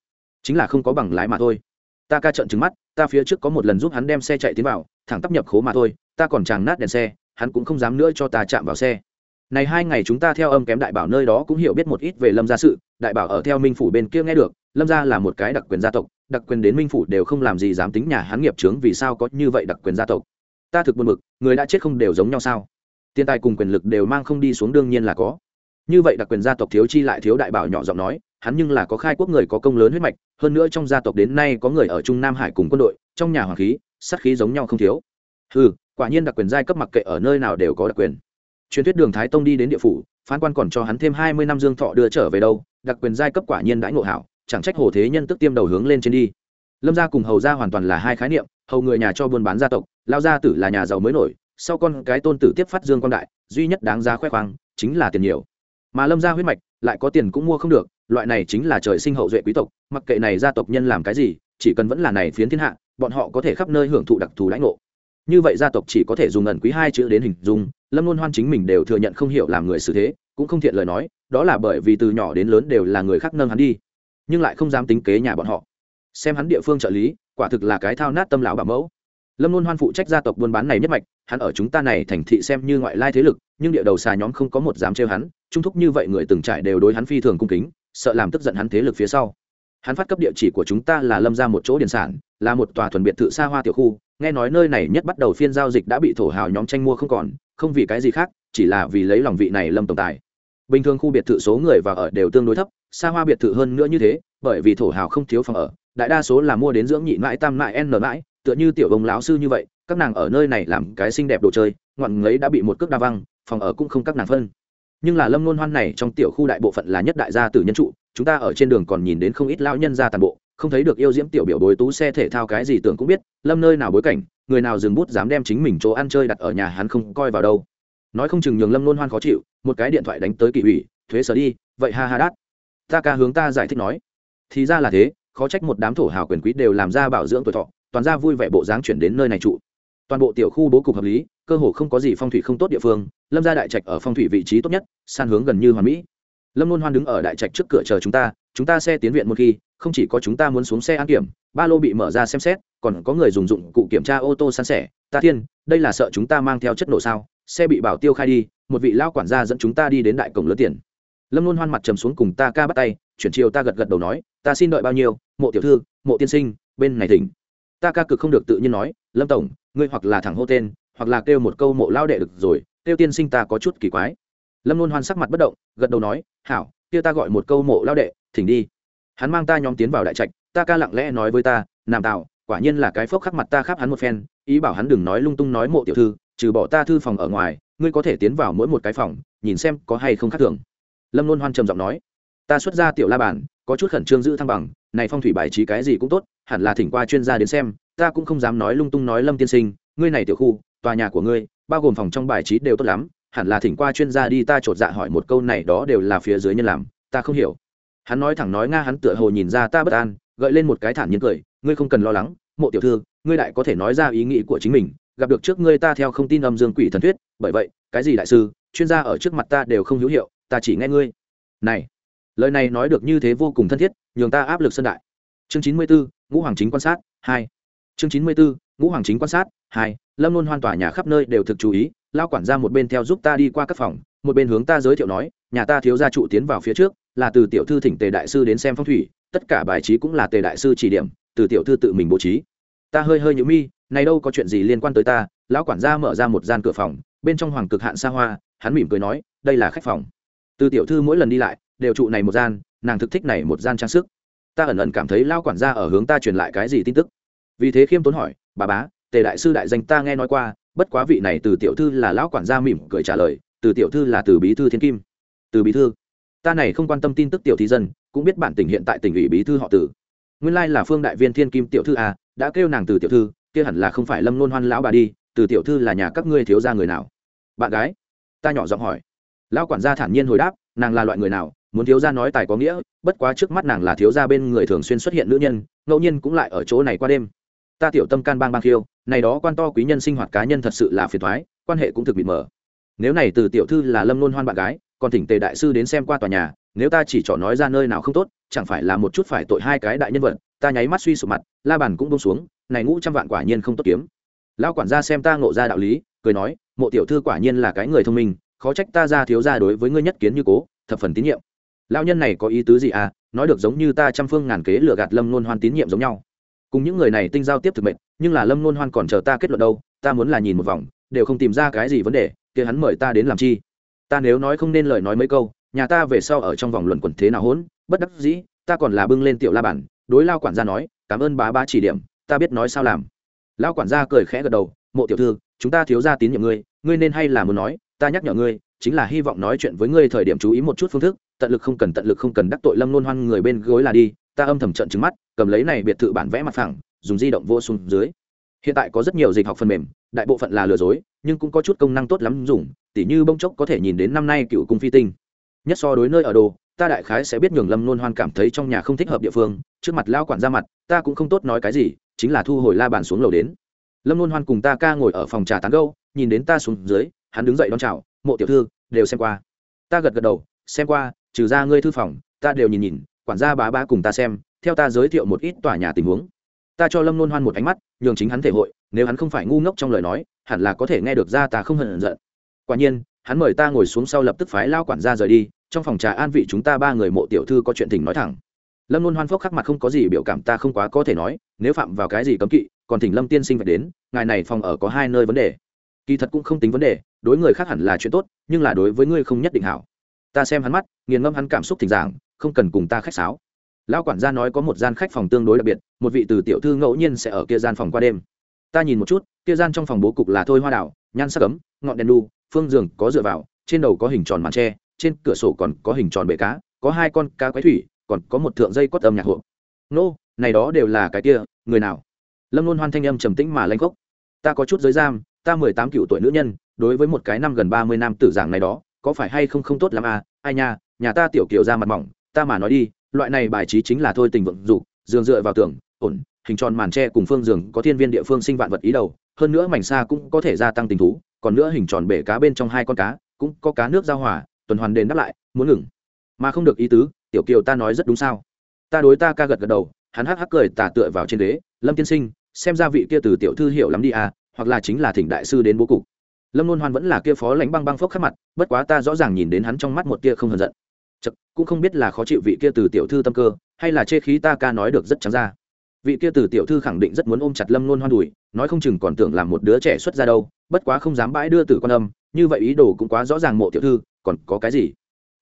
Chính là không có bằng lái mà thôi. Ta ca trận trứng mắt, ta phía trước có một lần giúp hắn đem xe chạy tiến vào, thẳng tắp nhập khố mà thôi ta còn chàng nát đèn xe, hắn cũng không dám nữa cho ta chạm vào xe. Này hai ngày chúng ta theo âm kém đại bảo nơi đó cũng hiểu biết một ít về lâm gia sự, đại bảo ở theo minh phủ bên kia nghe được, lâm gia là một cái đặc quyền gia tộc, đặc quyền đến minh phủ đều không làm gì dám tính nhà hắn nghiệp trướng vì sao có như vậy đặc quyền gia tộc. Ta thực buồn bực, người đã chết không đều giống nhau sao? Tiền tài cùng quyền lực đều mang không đi xuống đương nhiên là có. Như vậy đặc quyền gia tộc thiếu chi lại thiếu đại bảo nhỏ giọng nói, hắn nhưng là có khai quốc người có công lớn huyết mạch, hơn nữa trong gia tộc đến nay có người ở trung nam hải cùng quân đội, trong nhà hoàng khí, sát khí giống nhau không thiếu. Ừ quả nhiên đặc quyền giai cấp mặc kệ ở nơi nào đều có đặc quyền. Truyền thuyết đường thái tông đi đến địa phủ, phán quan còn cho hắn thêm hai mươi năm dương thọ đưa trở về đâu, đặc quyền giai cấp quả nhiên đãi ngộ hảo, chẳng trách hồ thế nhân tức tiêm đầu hướng lên trên đi. Lâm gia cùng hầu gia hoàn toàn là hai khái niệm, hầu người nhà cho buôn bán gia tộc, lao gia tử là nhà giàu mới nổi, sau con cái tôn tử tiếp phát dương quan đại, duy nhất đáng giá khoe khoang, chính là tiền nhiều. Mà lâm gia huyết mạch, lại có tiền cũng mua không được, loại này chính là trời sinh hậu duệ quý tộc, mặc kệ này gia tộc nhân làm cái gì, chỉ cần vẫn là này phiến thiên hạ, bọn họ có thể khắp nơi hưởng thụ đặc thù lãnh ngộ như vậy gia tộc chỉ có thể dùng ẩn quý hai chữ đến hình dung, lâm luôn hoan chính mình đều thừa nhận không hiểu làm người xử thế, cũng không thiện lời nói, đó là bởi vì từ nhỏ đến lớn đều là người khác nâng hắn đi, nhưng lại không dám tính kế nhà bọn họ. Xem hắn địa phương trợ lý, quả thực là cái thao nát tâm lão bảo mẫu. Lâm luôn hoan phụ trách gia tộc buôn bán này nhất mạch, hắn ở chúng ta này thành thị xem như ngoại lai thế lực, nhưng địa đầu xà nhóm không có một dám trêu hắn, trung thúc như vậy người từng trải đều đối hắn phi thường cung kính, sợ làm tức giận hắn thế lực phía sau. Hắn phát cấp địa chỉ của chúng ta là lâm ra một chỗ điền sản là một tòa thuần biệt thự xa hoa tiểu khu, nghe nói nơi này nhất bắt đầu phiên giao dịch đã bị thổ hào nhóm tranh mua không còn, không vì cái gì khác, chỉ là vì lấy lòng vị này lâm tổng tài. Bình thường khu biệt thự số người và ở đều tương đối thấp, xa hoa biệt thự hơn nữa như thế, bởi vì thổ hào không thiếu phòng ở, đại đa số là mua đến dưỡng nhị mãi, tam mãi, n mãi, tựa như tiểu ông lão sư như vậy, các nàng ở nơi này làm cái xinh đẹp đồ chơi ngoạn ngấy đã bị một cước đa văng, phòng ở cũng không các nàng phân. Nhưng là lâm nôn hoan này trong tiểu khu đại bộ phận là nhất đại gia tử nhân trụ, chúng ta ở trên đường còn nhìn đến không ít lão nhân gia toàn bộ không thấy được yêu diễm tiểu biểu bối tú xe thể thao cái gì tưởng cũng biết, lâm nơi nào bối cảnh, người nào dừng bút dám đem chính mình chỗ ăn chơi đặt ở nhà hắn không coi vào đâu. Nói không chừng nhường lâm luôn hoan khó chịu, một cái điện thoại đánh tới kỳ ủy, thuế sở đi, vậy ha ha đát. Ta ca hướng ta giải thích nói. Thì ra là thế, khó trách một đám thổ hào quyền quý đều làm ra bảo dưỡng tuổi thọ, toàn ra vui vẻ bộ dáng chuyển đến nơi này trụ. Toàn bộ tiểu khu bố cục hợp lý, cơ hồ không có gì phong thủy không tốt địa phương, lâm gia đại trạch ở phong thủy vị trí tốt nhất, san hướng gần như hoàn mỹ lâm luôn hoan đứng ở đại trạch trước cửa chờ chúng ta chúng ta xe tiến viện một khi, không chỉ có chúng ta muốn xuống xe an kiểm, ba lô bị mở ra xem xét, còn có người dùng dụng cụ kiểm tra ô tô san sẻ. Ta thiên, đây là sợ chúng ta mang theo chất nổ sao? Xe bị bảo tiêu khai đi, một vị lao quản gia dẫn chúng ta đi đến đại cổng lớn tiền. Lâm luôn hoan mặt trầm xuống cùng ta ca bắt tay, chuyển chiều ta gật gật đầu nói, ta xin đợi bao nhiêu, mộ tiểu thư, mộ tiên sinh, bên này thỉnh. Ta ca cực không được tự nhiên nói, lâm tổng, ngươi hoặc là thẳng hô tên, hoặc là kêu một câu mộ lao đệ được rồi, kêu tiên sinh ta có chút kỳ quái lâm luôn hoan sắc mặt bất động, gật đầu nói, hảo, kia ta gọi một câu mộ lao đệ, thỉnh đi. Hắn mang ta nhóm tiến vào đại trạch, ta ca lặng lẽ nói với ta, nam tạo quả nhiên là cái phốc khắc mặt ta khắp hắn một phen, ý bảo hắn đừng nói lung tung nói mộ tiểu thư, trừ bỏ ta thư phòng ở ngoài, ngươi có thể tiến vào mỗi một cái phòng, nhìn xem có hay không khác thường. Lâm luôn hoan trầm giọng nói, ta xuất ra tiểu la bàn, có chút khẩn trương giữ thăng bằng, này phong thủy bài trí cái gì cũng tốt, hẳn là thỉnh qua chuyên gia đến xem, ta cũng không dám nói lung tung nói lâm tiên sinh, ngươi này tiểu khu, tòa nhà của ngươi, bao gồm phòng trong bài trí đều tốt lắm hẳn là thỉnh qua chuyên gia đi ta chột dạ hỏi một câu này đó đều là phía dưới nhân làm, ta không hiểu. Hắn nói thẳng nói nga hắn tựa hồ nhìn ra ta bất an, gợi lên một cái thản nhiên cười, ngươi không cần lo lắng, mộ tiểu thư, ngươi đại có thể nói ra ý nghĩ của chính mình, gặp được trước ngươi ta theo không tin âm dương quỷ thần thuyết, bởi vậy, cái gì đại sư, chuyên gia ở trước mặt ta đều không hữu hiệu, ta chỉ nghe ngươi. Này, lời này nói được như thế vô cùng thân thiết, nhường ta áp lực sân đại. Chương chín mươi bốn ngũ hoàng chính quan sát, hai. Chương chín mươi bốn ngũ hoàng chính quan sát, hai. Lâm luôn hoàn tỏa nhà khắp nơi đều thực chú ý lao quản ra một bên theo giúp ta đi qua các phòng, một bên hướng ta giới thiệu nói, nhà ta thiếu gia trụ tiến vào phía trước, là từ tiểu thư thỉnh tề đại sư đến xem phong thủy, tất cả bài trí cũng là tề đại sư chỉ điểm, từ tiểu thư tự mình bố trí. Ta hơi hơi nhữ mi, này đâu có chuyện gì liên quan tới ta, lão quản gia mở ra một gian cửa phòng, bên trong hoàng cực hạn xa hoa, hắn mỉm cười nói, đây là khách phòng. Từ tiểu thư mỗi lần đi lại, đều trụ này một gian, nàng thực thích này một gian trang sức. Ta ẩn ẩn cảm thấy lão quản gia ở hướng ta truyền lại cái gì tin tức. Vì thế khiêm tốn hỏi, bà bá, tề đại sư đại danh ta nghe nói qua bất quá vị này từ tiểu thư là lão quản gia mỉm cười trả lời, từ tiểu thư là từ bí thư thiên kim. Từ bí thư. Ta này không quan tâm tin tức tiểu thi dân, cũng biết bản tỉnh hiện tại tỉnh ủy bí thư họ tử nguyên lai là phương đại viên thiên kim tiểu thư a đã kêu nàng từ tiểu thư, kia hẳn là không phải lâm nôn hoan lão bà đi, từ tiểu thư là nhà các ngươi thiếu gia người nào? Bạn gái, ta nhỏ giọng hỏi. Lão quản gia thản nhiên hồi đáp, nàng là loại người nào, muốn thiếu gia nói tài có nghĩa, bất quá trước mắt nàng là thiếu gia bên người thường xuyên xuất hiện nữ nhân, ngẫu nhiên cũng lại ở chỗ này qua đêm ta tiểu tâm can bang bang khiêu, này đó quan to quý nhân sinh hoạt cá nhân thật sự là phiền thoái, quan hệ cũng thực bị mở nếu này từ tiểu thư là lâm nôn hoan bạn gái, còn thỉnh tề đại sư đến xem qua tòa nhà, nếu ta chỉ trỏ nói ra nơi nào không tốt, chẳng phải là một chút phải tội hai cái đại nhân vật, ta nháy mắt suy sụp mặt, la bàn cũng bông xuống, này ngũ trăm vạn quả nhiên không tốt kiếm. Lão quản gia xem ta ngộ ra đạo lý, cười nói, mộ tiểu thư quả nhiên là cái người thông minh, khó trách ta ra thiếu ra đối với ngươi nhất kiến như cố, thập phần tín nhiệm. Lão nhân này có ý tứ gì à? Nói được giống như ta trăm phương ngàn kế lừa gạt lâm nôn hoan tín nhiệm giống nhau cùng những người này tinh giao tiếp thực mệnh, nhưng là lâm nôn hoan còn chờ ta kết luận đâu, ta muốn là nhìn một vòng, đều không tìm ra cái gì vấn đề, kia hắn mời ta đến làm chi? Ta nếu nói không nên lời nói mấy câu, nhà ta về sau ở trong vòng luận quần thế nào hỗn, bất đắc dĩ, ta còn là bưng lên tiểu la bản, đối lao quản gia nói, cảm ơn bá bá chỉ điểm, ta biết nói sao làm. Lao quản gia cười khẽ gật đầu, mộ tiểu thư, chúng ta thiếu ra tín nhiệm ngươi ngươi nên hay là muốn nói, ta nhắc nhở ngươi, chính là hy vọng nói chuyện với ngươi thời điểm chú ý một chút phương thức, tận lực không cần tận lực không cần đắc tội lâm nôn hoan người bên gối là đi, ta âm thầm trận trứng mắt cầm lấy này biệt thự bản vẽ mặt phẳng, dùng di động vô xuống dưới. Hiện tại có rất nhiều dịch học phần mềm, đại bộ phận là lừa dối, nhưng cũng có chút công năng tốt lắm dùng, tỉ như bông chốc có thể nhìn đến năm nay cựu cung phi tinh. Nhất so đối nơi ở đồ, ta đại khái sẽ biết nhường lâm luôn hoan cảm thấy trong nhà không thích hợp địa phương, trước mặt lao quản ra mặt, ta cũng không tốt nói cái gì, chính là thu hồi la bàn xuống lầu đến. Lâm luôn hoan cùng ta ca ngồi ở phòng trà tán gâu nhìn đến ta xuống dưới, hắn đứng dậy đón chào, mộ tiểu thư, đều xem qua. Ta gật gật đầu, xem qua, trừ ra ngươi thư phòng, ta đều nhìn nhìn, quản gia bá bá cùng ta xem theo ta giới thiệu một ít tòa nhà tình huống. Ta cho lâm nôn hoan một ánh mắt, nhường chính hắn thể hội, nếu hắn không phải ngu ngốc trong lời nói, hẳn là có thể nghe được ra ta không hận giận. Quả nhiên, hắn mời ta ngồi xuống sau lập tức phái lao quản gia rời đi, trong phòng trà an vị chúng ta ba người mộ tiểu thư có chuyện tình nói thẳng. Lâm luôn hoan phốc khắc mặt không có gì biểu cảm ta không quá có thể nói, nếu phạm vào cái gì cấm kỵ, còn thỉnh lâm tiên sinh phải đến, ngài này phòng ở có hai nơi vấn đề. Kỳ thật cũng không tính vấn đề, đối người khác hẳn là chuyện tốt, nhưng là đối với ngươi không nhất định hảo. Ta xem hắn mắt, nghiền ngâm hắn cảm xúc thỉnh giảng, không cần cùng ta khách sáo lão quản gia nói có một gian khách phòng tương đối đặc biệt, một vị từ tiểu thư ngẫu nhiên sẽ ở kia gian phòng qua đêm. Ta nhìn một chút, kia gian trong phòng bố cục là thôi hoa đảo, nhan sắc ấm, ngọn đèn đu, phương giường có dựa vào, trên đầu có hình tròn màn tre, trên cửa sổ còn có hình tròn bể cá, có hai con cá quái thủy, còn có một thượng dây cót âm nhạc hộ nô, này đó đều là cái kia, người nào? Lâm luôn hoan thanh âm trầm tĩnh mà lanh khốc. Ta có chút giới giam, ta mười tám cựu tuổi nữ nhân, đối với một cái năm gần ba mươi năm tử giảng này đó, có phải hay không không tốt lắm à? Ai nha, nhà ta tiểu kiểu ra mặt mỏng, ta mà nói đi loại này bài trí chính là thôi tình vận dục giường dựa vào tường, ổn, hình tròn màn tre cùng phương giường có thiên viên địa phương sinh vạn vật ý đầu, hơn nữa mảnh xa cũng có thể gia tăng tình thú, còn nữa hình tròn bể cá bên trong hai con cá, cũng có cá nước giao hòa, tuần hoàn đền đáp lại, muốn ngừng. Mà không được ý tứ, tiểu kiều ta nói rất đúng sao? Ta đối ta ca gật gật đầu, hắn hắc hắc cười tà tựa vào trên đế, lâm tiên sinh, xem ra vị kia từ tiểu thư hiểu lắm đi à hoặc là chính là thỉnh đại sư đến bố cục. Lâm luôn hoan vẫn là kia phó lãnh băng băng phốc khắc mặt, bất quá ta rõ ràng nhìn đến hắn trong mắt một tia không hờn giận. Chậc, cũng không biết là khó chịu vị kia từ tiểu thư tâm cơ hay là chê khí ta ca nói được rất trắng ra. Vị kia từ tiểu thư khẳng định rất muốn ôm chặt lâm Luân hoan đùi nói không chừng còn tưởng làm một đứa trẻ xuất ra đâu bất quá không dám bãi đưa từ con âm như vậy ý đồ cũng quá rõ ràng mộ tiểu thư còn có cái gì?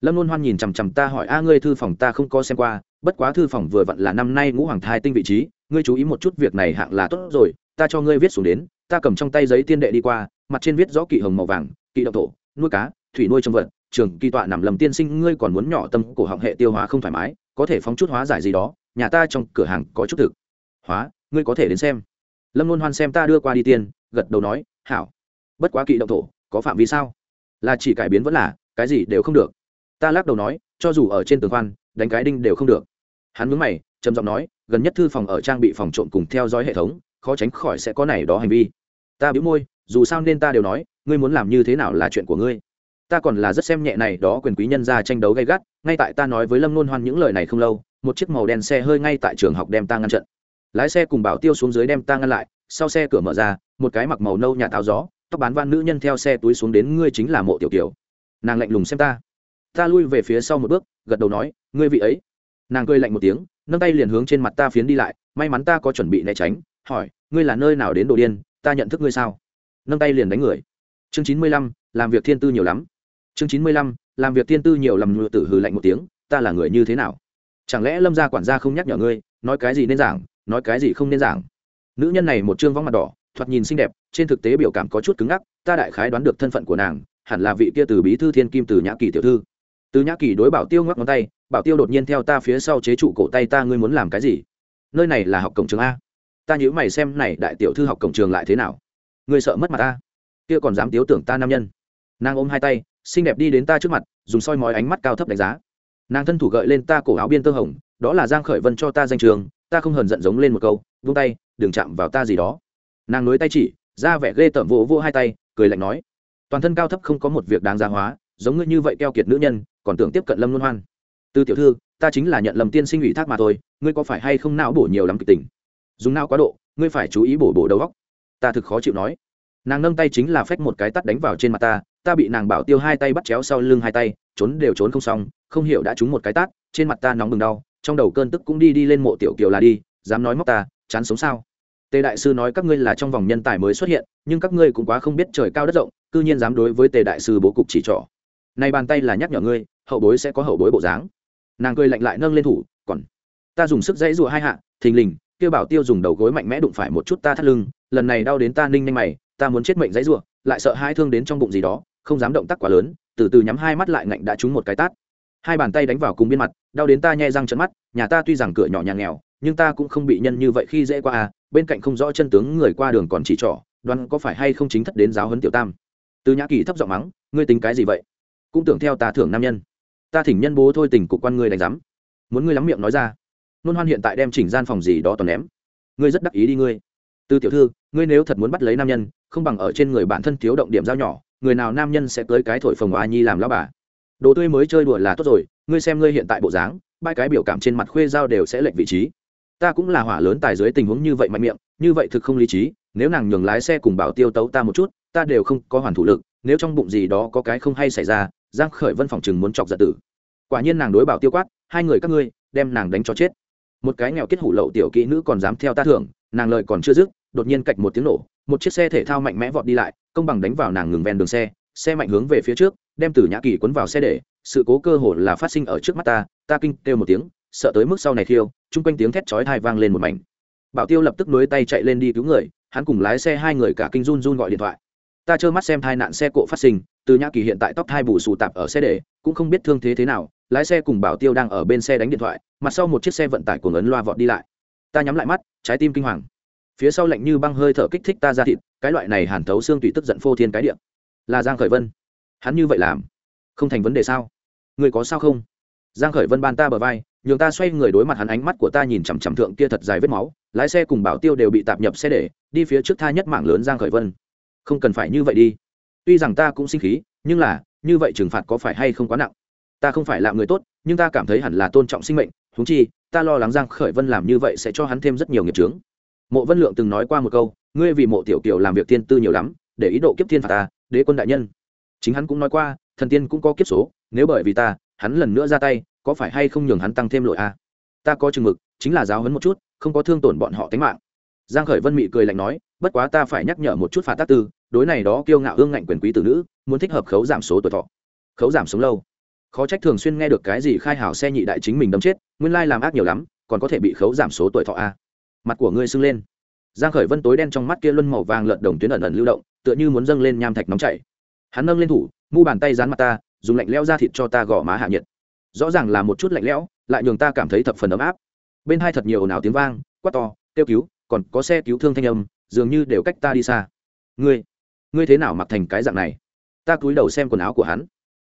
Lâm Luân hoan nhìn chằm chằm ta hỏi a ngươi thư phòng ta không có xem qua bất quá thư phòng vừa vặn là năm nay ngũ hoàng thai tinh vị trí ngươi chú ý một chút việc này hạng là tốt rồi ta cho ngươi viết xuống đến ta cầm trong tay giấy tiên đệ đi qua mặt trên viết rõ kỵ hồng màu vàng kỵ động thổ nuôi cá thủy nuôi trong vật trường kỳ tọa nằm lầm tiên sinh, ngươi còn muốn nhỏ tâm cổ họng hệ tiêu hóa không thoải mái, có thể phóng chút hóa giải gì đó, nhà ta trong cửa hàng có chút thực. Hóa, ngươi có thể đến xem. Lâm luôn hoan xem ta đưa qua đi tiên gật đầu nói, hảo. Bất quá kỵ động thổ, có phạm vi sao? Là, chỉ cải biến vẫn là, cái gì đều không được. Ta lắc đầu nói, cho dù ở trên tường khoan, đánh cái đinh đều không được. Hắn mướn mày, trầm giọng nói, gần nhất thư phòng ở trang bị phòng trộm cùng theo dõi hệ thống, khó tránh khỏi sẽ có này đó hành vi. Ta bĩu môi, dù sao nên ta đều nói, ngươi muốn làm như thế nào là chuyện của ngươi ta còn là rất xem nhẹ này, đó quyền quý nhân ra tranh đấu gay gắt, ngay tại ta nói với lâm nôn hoan những lời này không lâu, một chiếc màu đen xe hơi ngay tại trường học đem ta ngăn trận. Lái xe cùng bảo tiêu xuống dưới đem ta ngăn lại, sau xe cửa mở ra, một cái mặc màu nâu nhà táo gió, tóc bán van nữ nhân theo xe túi xuống đến ngươi chính là mộ tiểu kiều. Nàng lạnh lùng xem ta. Ta lui về phía sau một bước, gật đầu nói, ngươi vị ấy. Nàng cười lạnh một tiếng, nâng tay liền hướng trên mặt ta phiến đi lại, may mắn ta có chuẩn bị né tránh, hỏi, ngươi là nơi nào đến đồ điên, ta nhận thức ngươi sao? Nâng tay liền đánh người. Chương chín mươi lăm, làm việc thiên tư nhiều lắm chương chín mươi lăm, làm việc tiên tư nhiều lầm ngựa tử hừ lạnh một tiếng, ta là người như thế nào? Chẳng lẽ lâm gia quản gia không nhắc nhở ngươi, nói cái gì nên giảng, nói cái gì không nên giảng? Nữ nhân này một trương vong mặt đỏ, thoạt nhìn xinh đẹp, trên thực tế biểu cảm có chút cứng ngắc, ta đại khái đoán được thân phận của nàng, hẳn là vị kia từ bí thư thiên kim từ nhã kỳ tiểu thư. Từ nhã kỳ đối bảo tiêu ngoắc ngón tay, bảo tiêu đột nhiên theo ta phía sau chế trụ cổ tay ta, ngươi muốn làm cái gì? Nơi này là học cổng trường a. Ta nhữ mày xem này đại tiểu thư học cổng trường lại thế nào. Ngươi sợ mất mặt ta. Kia còn dám tiếu tưởng ta nam nhân. Nàng ôm hai tay xinh đẹp đi đến ta trước mặt, dùng soi mói ánh mắt cao thấp đánh giá. Nàng thân thủ gợi lên ta cổ áo biên tơ hồng, đó là giang khởi vân cho ta danh trường, ta không hờn giận giống lên một câu vung tay, đừng chạm vào ta gì đó. Nàng nối tay chỉ, ra vẻ ghê tởm vỗ vỗ hai tay, cười lạnh nói, toàn thân cao thấp không có một việc đáng giá hóa, giống ngươi như vậy keo kiệt nữ nhân, còn tưởng tiếp cận lâm luân hoan. Từ tiểu thư, ta chính là nhận lầm tiên sinh ủy thác mà thôi, ngươi có phải hay không não bổ nhiều lắm kịch tình? Dùng não quá độ, ngươi phải chú ý bổ bổ đầu góc ta thực khó chịu nói. Nàng nâng tay chính là phách một cái tắt đánh vào trên mặt ta ta bị nàng bảo tiêu hai tay bắt chéo sau lưng hai tay, trốn đều trốn không xong, không hiểu đã trúng một cái tát, trên mặt ta nóng bừng đau, trong đầu cơn tức cũng đi đi lên mộ tiểu kiều là đi, dám nói móc ta, chán sống sao? Tề đại sư nói các ngươi là trong vòng nhân tài mới xuất hiện, nhưng các ngươi cũng quá không biết trời cao đất rộng, cư nhiên dám đối với tề đại sư bố cục chỉ trỏ. Này bàn tay là nhắc nhở ngươi, hậu bối sẽ có hậu bối bộ dáng. Nàng cười lạnh lại nâng lên thủ, còn, ta dùng sức dãy rụa hai hạ, thình lình, kêu bảo tiêu dùng đầu gối mạnh mẽ đụng phải một chút ta thắt lưng, lần này đau đến ta ninh nhanh mày, ta muốn chết mệnh dãy rụa lại sợ hai thương đến trong bụng gì đó không dám động tác quá lớn, từ từ nhắm hai mắt lại ngạnh đã trúng một cái tát. Hai bàn tay đánh vào cùng biên mặt, đau đến ta nhai răng trận mắt, nhà ta tuy rằng cửa nhỏ nhà nghèo, nhưng ta cũng không bị nhân như vậy khi dễ qua à bên cạnh không rõ chân tướng người qua đường còn chỉ trỏ, đoán có phải hay không chính thất đến giáo huấn tiểu tam. Từ nhã kỳ thấp giọng mắng, ngươi tính cái gì vậy? Cũng tưởng theo ta thưởng nam nhân. Ta thỉnh nhân bố thôi tình cục quan ngươi đánh giám. Muốn ngươi lắm miệng nói ra. Nôn hoan hiện tại đem chỉnh gian phòng gì đó toàn ném. Ngươi rất đắc ý đi ngươi. Từ tiểu thư, ngươi nếu thật muốn bắt lấy nam nhân, không bằng ở trên người bản thân thiếu động điểm dao nhỏ người nào nam nhân sẽ tới cái thổi phồng oa nhi làm lao bà? Đồ tươi mới chơi đùa là tốt rồi, ngươi xem ngươi hiện tại bộ dáng, ba cái biểu cảm trên mặt khuê dao đều sẽ lệch vị trí. Ta cũng là hỏa lớn tài dưới tình huống như vậy mạnh miệng, như vậy thực không lý trí, nếu nàng nhường lái xe cùng bảo tiêu tấu ta một chút, ta đều không có hoàn thủ lực, nếu trong bụng gì đó có cái không hay xảy ra, giang khởi vân phòng chừng muốn chọc giận tử. Quả nhiên nàng đối bảo tiêu quát, hai người các ngươi, đem nàng đánh cho chết. Một cái nghèo kết hủ lậu tiểu kỹ nữ còn dám theo ta thưởng, nàng lời còn chưa dứt, đột nhiên cạch một tiếng nổ, một chiếc xe thể thao mạnh mẽ vọt đi lại công bằng đánh vào nàng ngừng ven đường xe xe mạnh hướng về phía trước, đem từ nhã kỳ quấn vào xe để, sự cố cơ hồ là phát sinh ở trước mắt ta ta kinh kêu một tiếng, sợ tới mức sau này thiêu, chung quanh tiếng thét chói thai vang lên một mảnh. Bảo tiêu lập tức nối tay chạy lên đi cứu người, hắn cùng lái xe hai người cả kinh run run gọi điện thoại. Ta trơ mắt xem thai nạn xe cộ phát sinh, từ nhã kỳ hiện tại tóc hai bù xù tạp ở xe để, cũng không biết thương thế thế nào, lái xe cùng bảo tiêu đang ở bên xe đánh điện thoại, mặt sau một chiếc xe vận tải của ấn loa vọt đi lại. Ta nhắm lại mắt, trái tim kinh hoàng phía sau lạnh như băng hơi thở kích thích ta ra thịt, cái loại này hàn thấu xương tùy tức giận phô thiên cái điện là giang khởi vân. Hắn như vậy làm, không thành vấn đề sao? Người có sao không? Giang khởi vân ban ta bờ vai, nhường ta xoay người đối mặt hắn ánh mắt của ta nhìn chằm chằm thượng kia thật dài vết máu, lái xe cùng bảo tiêu đều bị tạp nhập xe để, đi phía trước tha nhất mạng lớn giang khởi vân. Không cần phải như vậy đi. Tuy rằng ta cũng sinh khí, nhưng là, như vậy trừng phạt có phải hay không quá nặng? Ta không phải là người tốt, nhưng ta cảm thấy hẳn là tôn trọng sinh mệnh, huống chi, ta lo lắng giang khởi vân làm như vậy sẽ cho hắn thêm rất nhiều nghiệp chướng mộ vân lượng từng nói qua một câu, ngươi vì mộ tiểu kiều làm việc tiên tư nhiều lắm, để ý độ kiếp thiên phạt ta, đế quân đại nhân. Chính hắn cũng nói qua, thần tiên cũng có kiếp số, nếu bởi vì ta, hắn lần nữa ra tay, có phải hay không nhường hắn tăng thêm lội a? À? ta có chừng mực, chính là giáo hấn một chút, không có thương tổn bọn họ tính mạng. Giang khởi vân mị cười lạnh nói, bất quá ta phải nhắc nhở một chút phạt tác tư, đối này đó kiêu ngạo ương ngạnh quyền quý tử nữ, muốn thích hợp khấu giảm số tuổi thọ. Khấu giảm sống lâu. Khó trách thường xuyên nghe được cái gì khai hảo xe nhị đại chính mình đâm chết, nguyên lai làm ác nhiều lắm, còn có thể bị khấu giảm số tuổi thọ a mặt của ngươi sưng lên. Giang khởi vân tối đen trong mắt kia luân màu vàng lợn đồng tuyến ẩn ẩn lưu động tựa như muốn dâng lên nham thạch nóng chảy. Hắn nâng lên thủ mu bàn tay dán mặt ta dùng lạnh lẽo ra thịt cho ta gõ má hạ nhiệt. Rõ ràng là một chút lạnh lẽo lại nhường ta cảm thấy thập phần ấm áp. Bên hai thật nhiều ồn ào tiếng vang quát to kêu cứu còn có xe cứu thương thanh âm dường như đều cách ta đi xa. Ngươi ngươi thế nào mặc thành cái dạng này? Ta cúi đầu xem quần áo của hắn.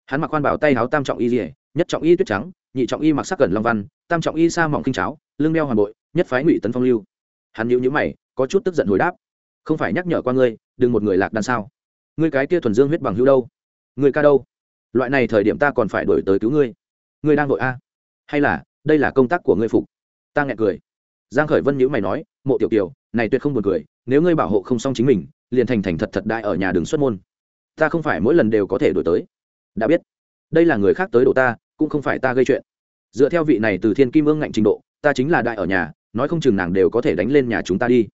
Hắn mặc khoan bảo tay áo tam trọng y rìa, nhất trọng y tuyết trắng nhị trọng y mặc sắc cẩn long văn tam trọng y sa mỏng kinh cháo lưng đeo hoàn bội nhất phái ngụy tấn phong lưu hắn nhíu nhíu mày có chút tức giận hồi đáp không phải nhắc nhở qua ngươi đừng một người lạc đằng sao ngươi cái kia thuần dương huyết bằng hữu đâu ngươi ca đâu loại này thời điểm ta còn phải đổi tới cứu ngươi ngươi đang vội a hay là đây là công tác của ngươi phục ta nghẹn cười giang khởi vân nhíu mày nói mộ tiểu kiều này tuyệt không buồn cười nếu ngươi bảo hộ không xong chính mình liền thành thành thật thật đại ở nhà đường xuất môn ta không phải mỗi lần đều có thể đổi tới đã biết đây là người khác tới đổ ta cũng không phải ta gây chuyện dựa theo vị này từ thiên kim ương ngạnh trình độ ta chính là đại ở nhà nói không chừng nàng đều có thể đánh lên nhà chúng ta đi.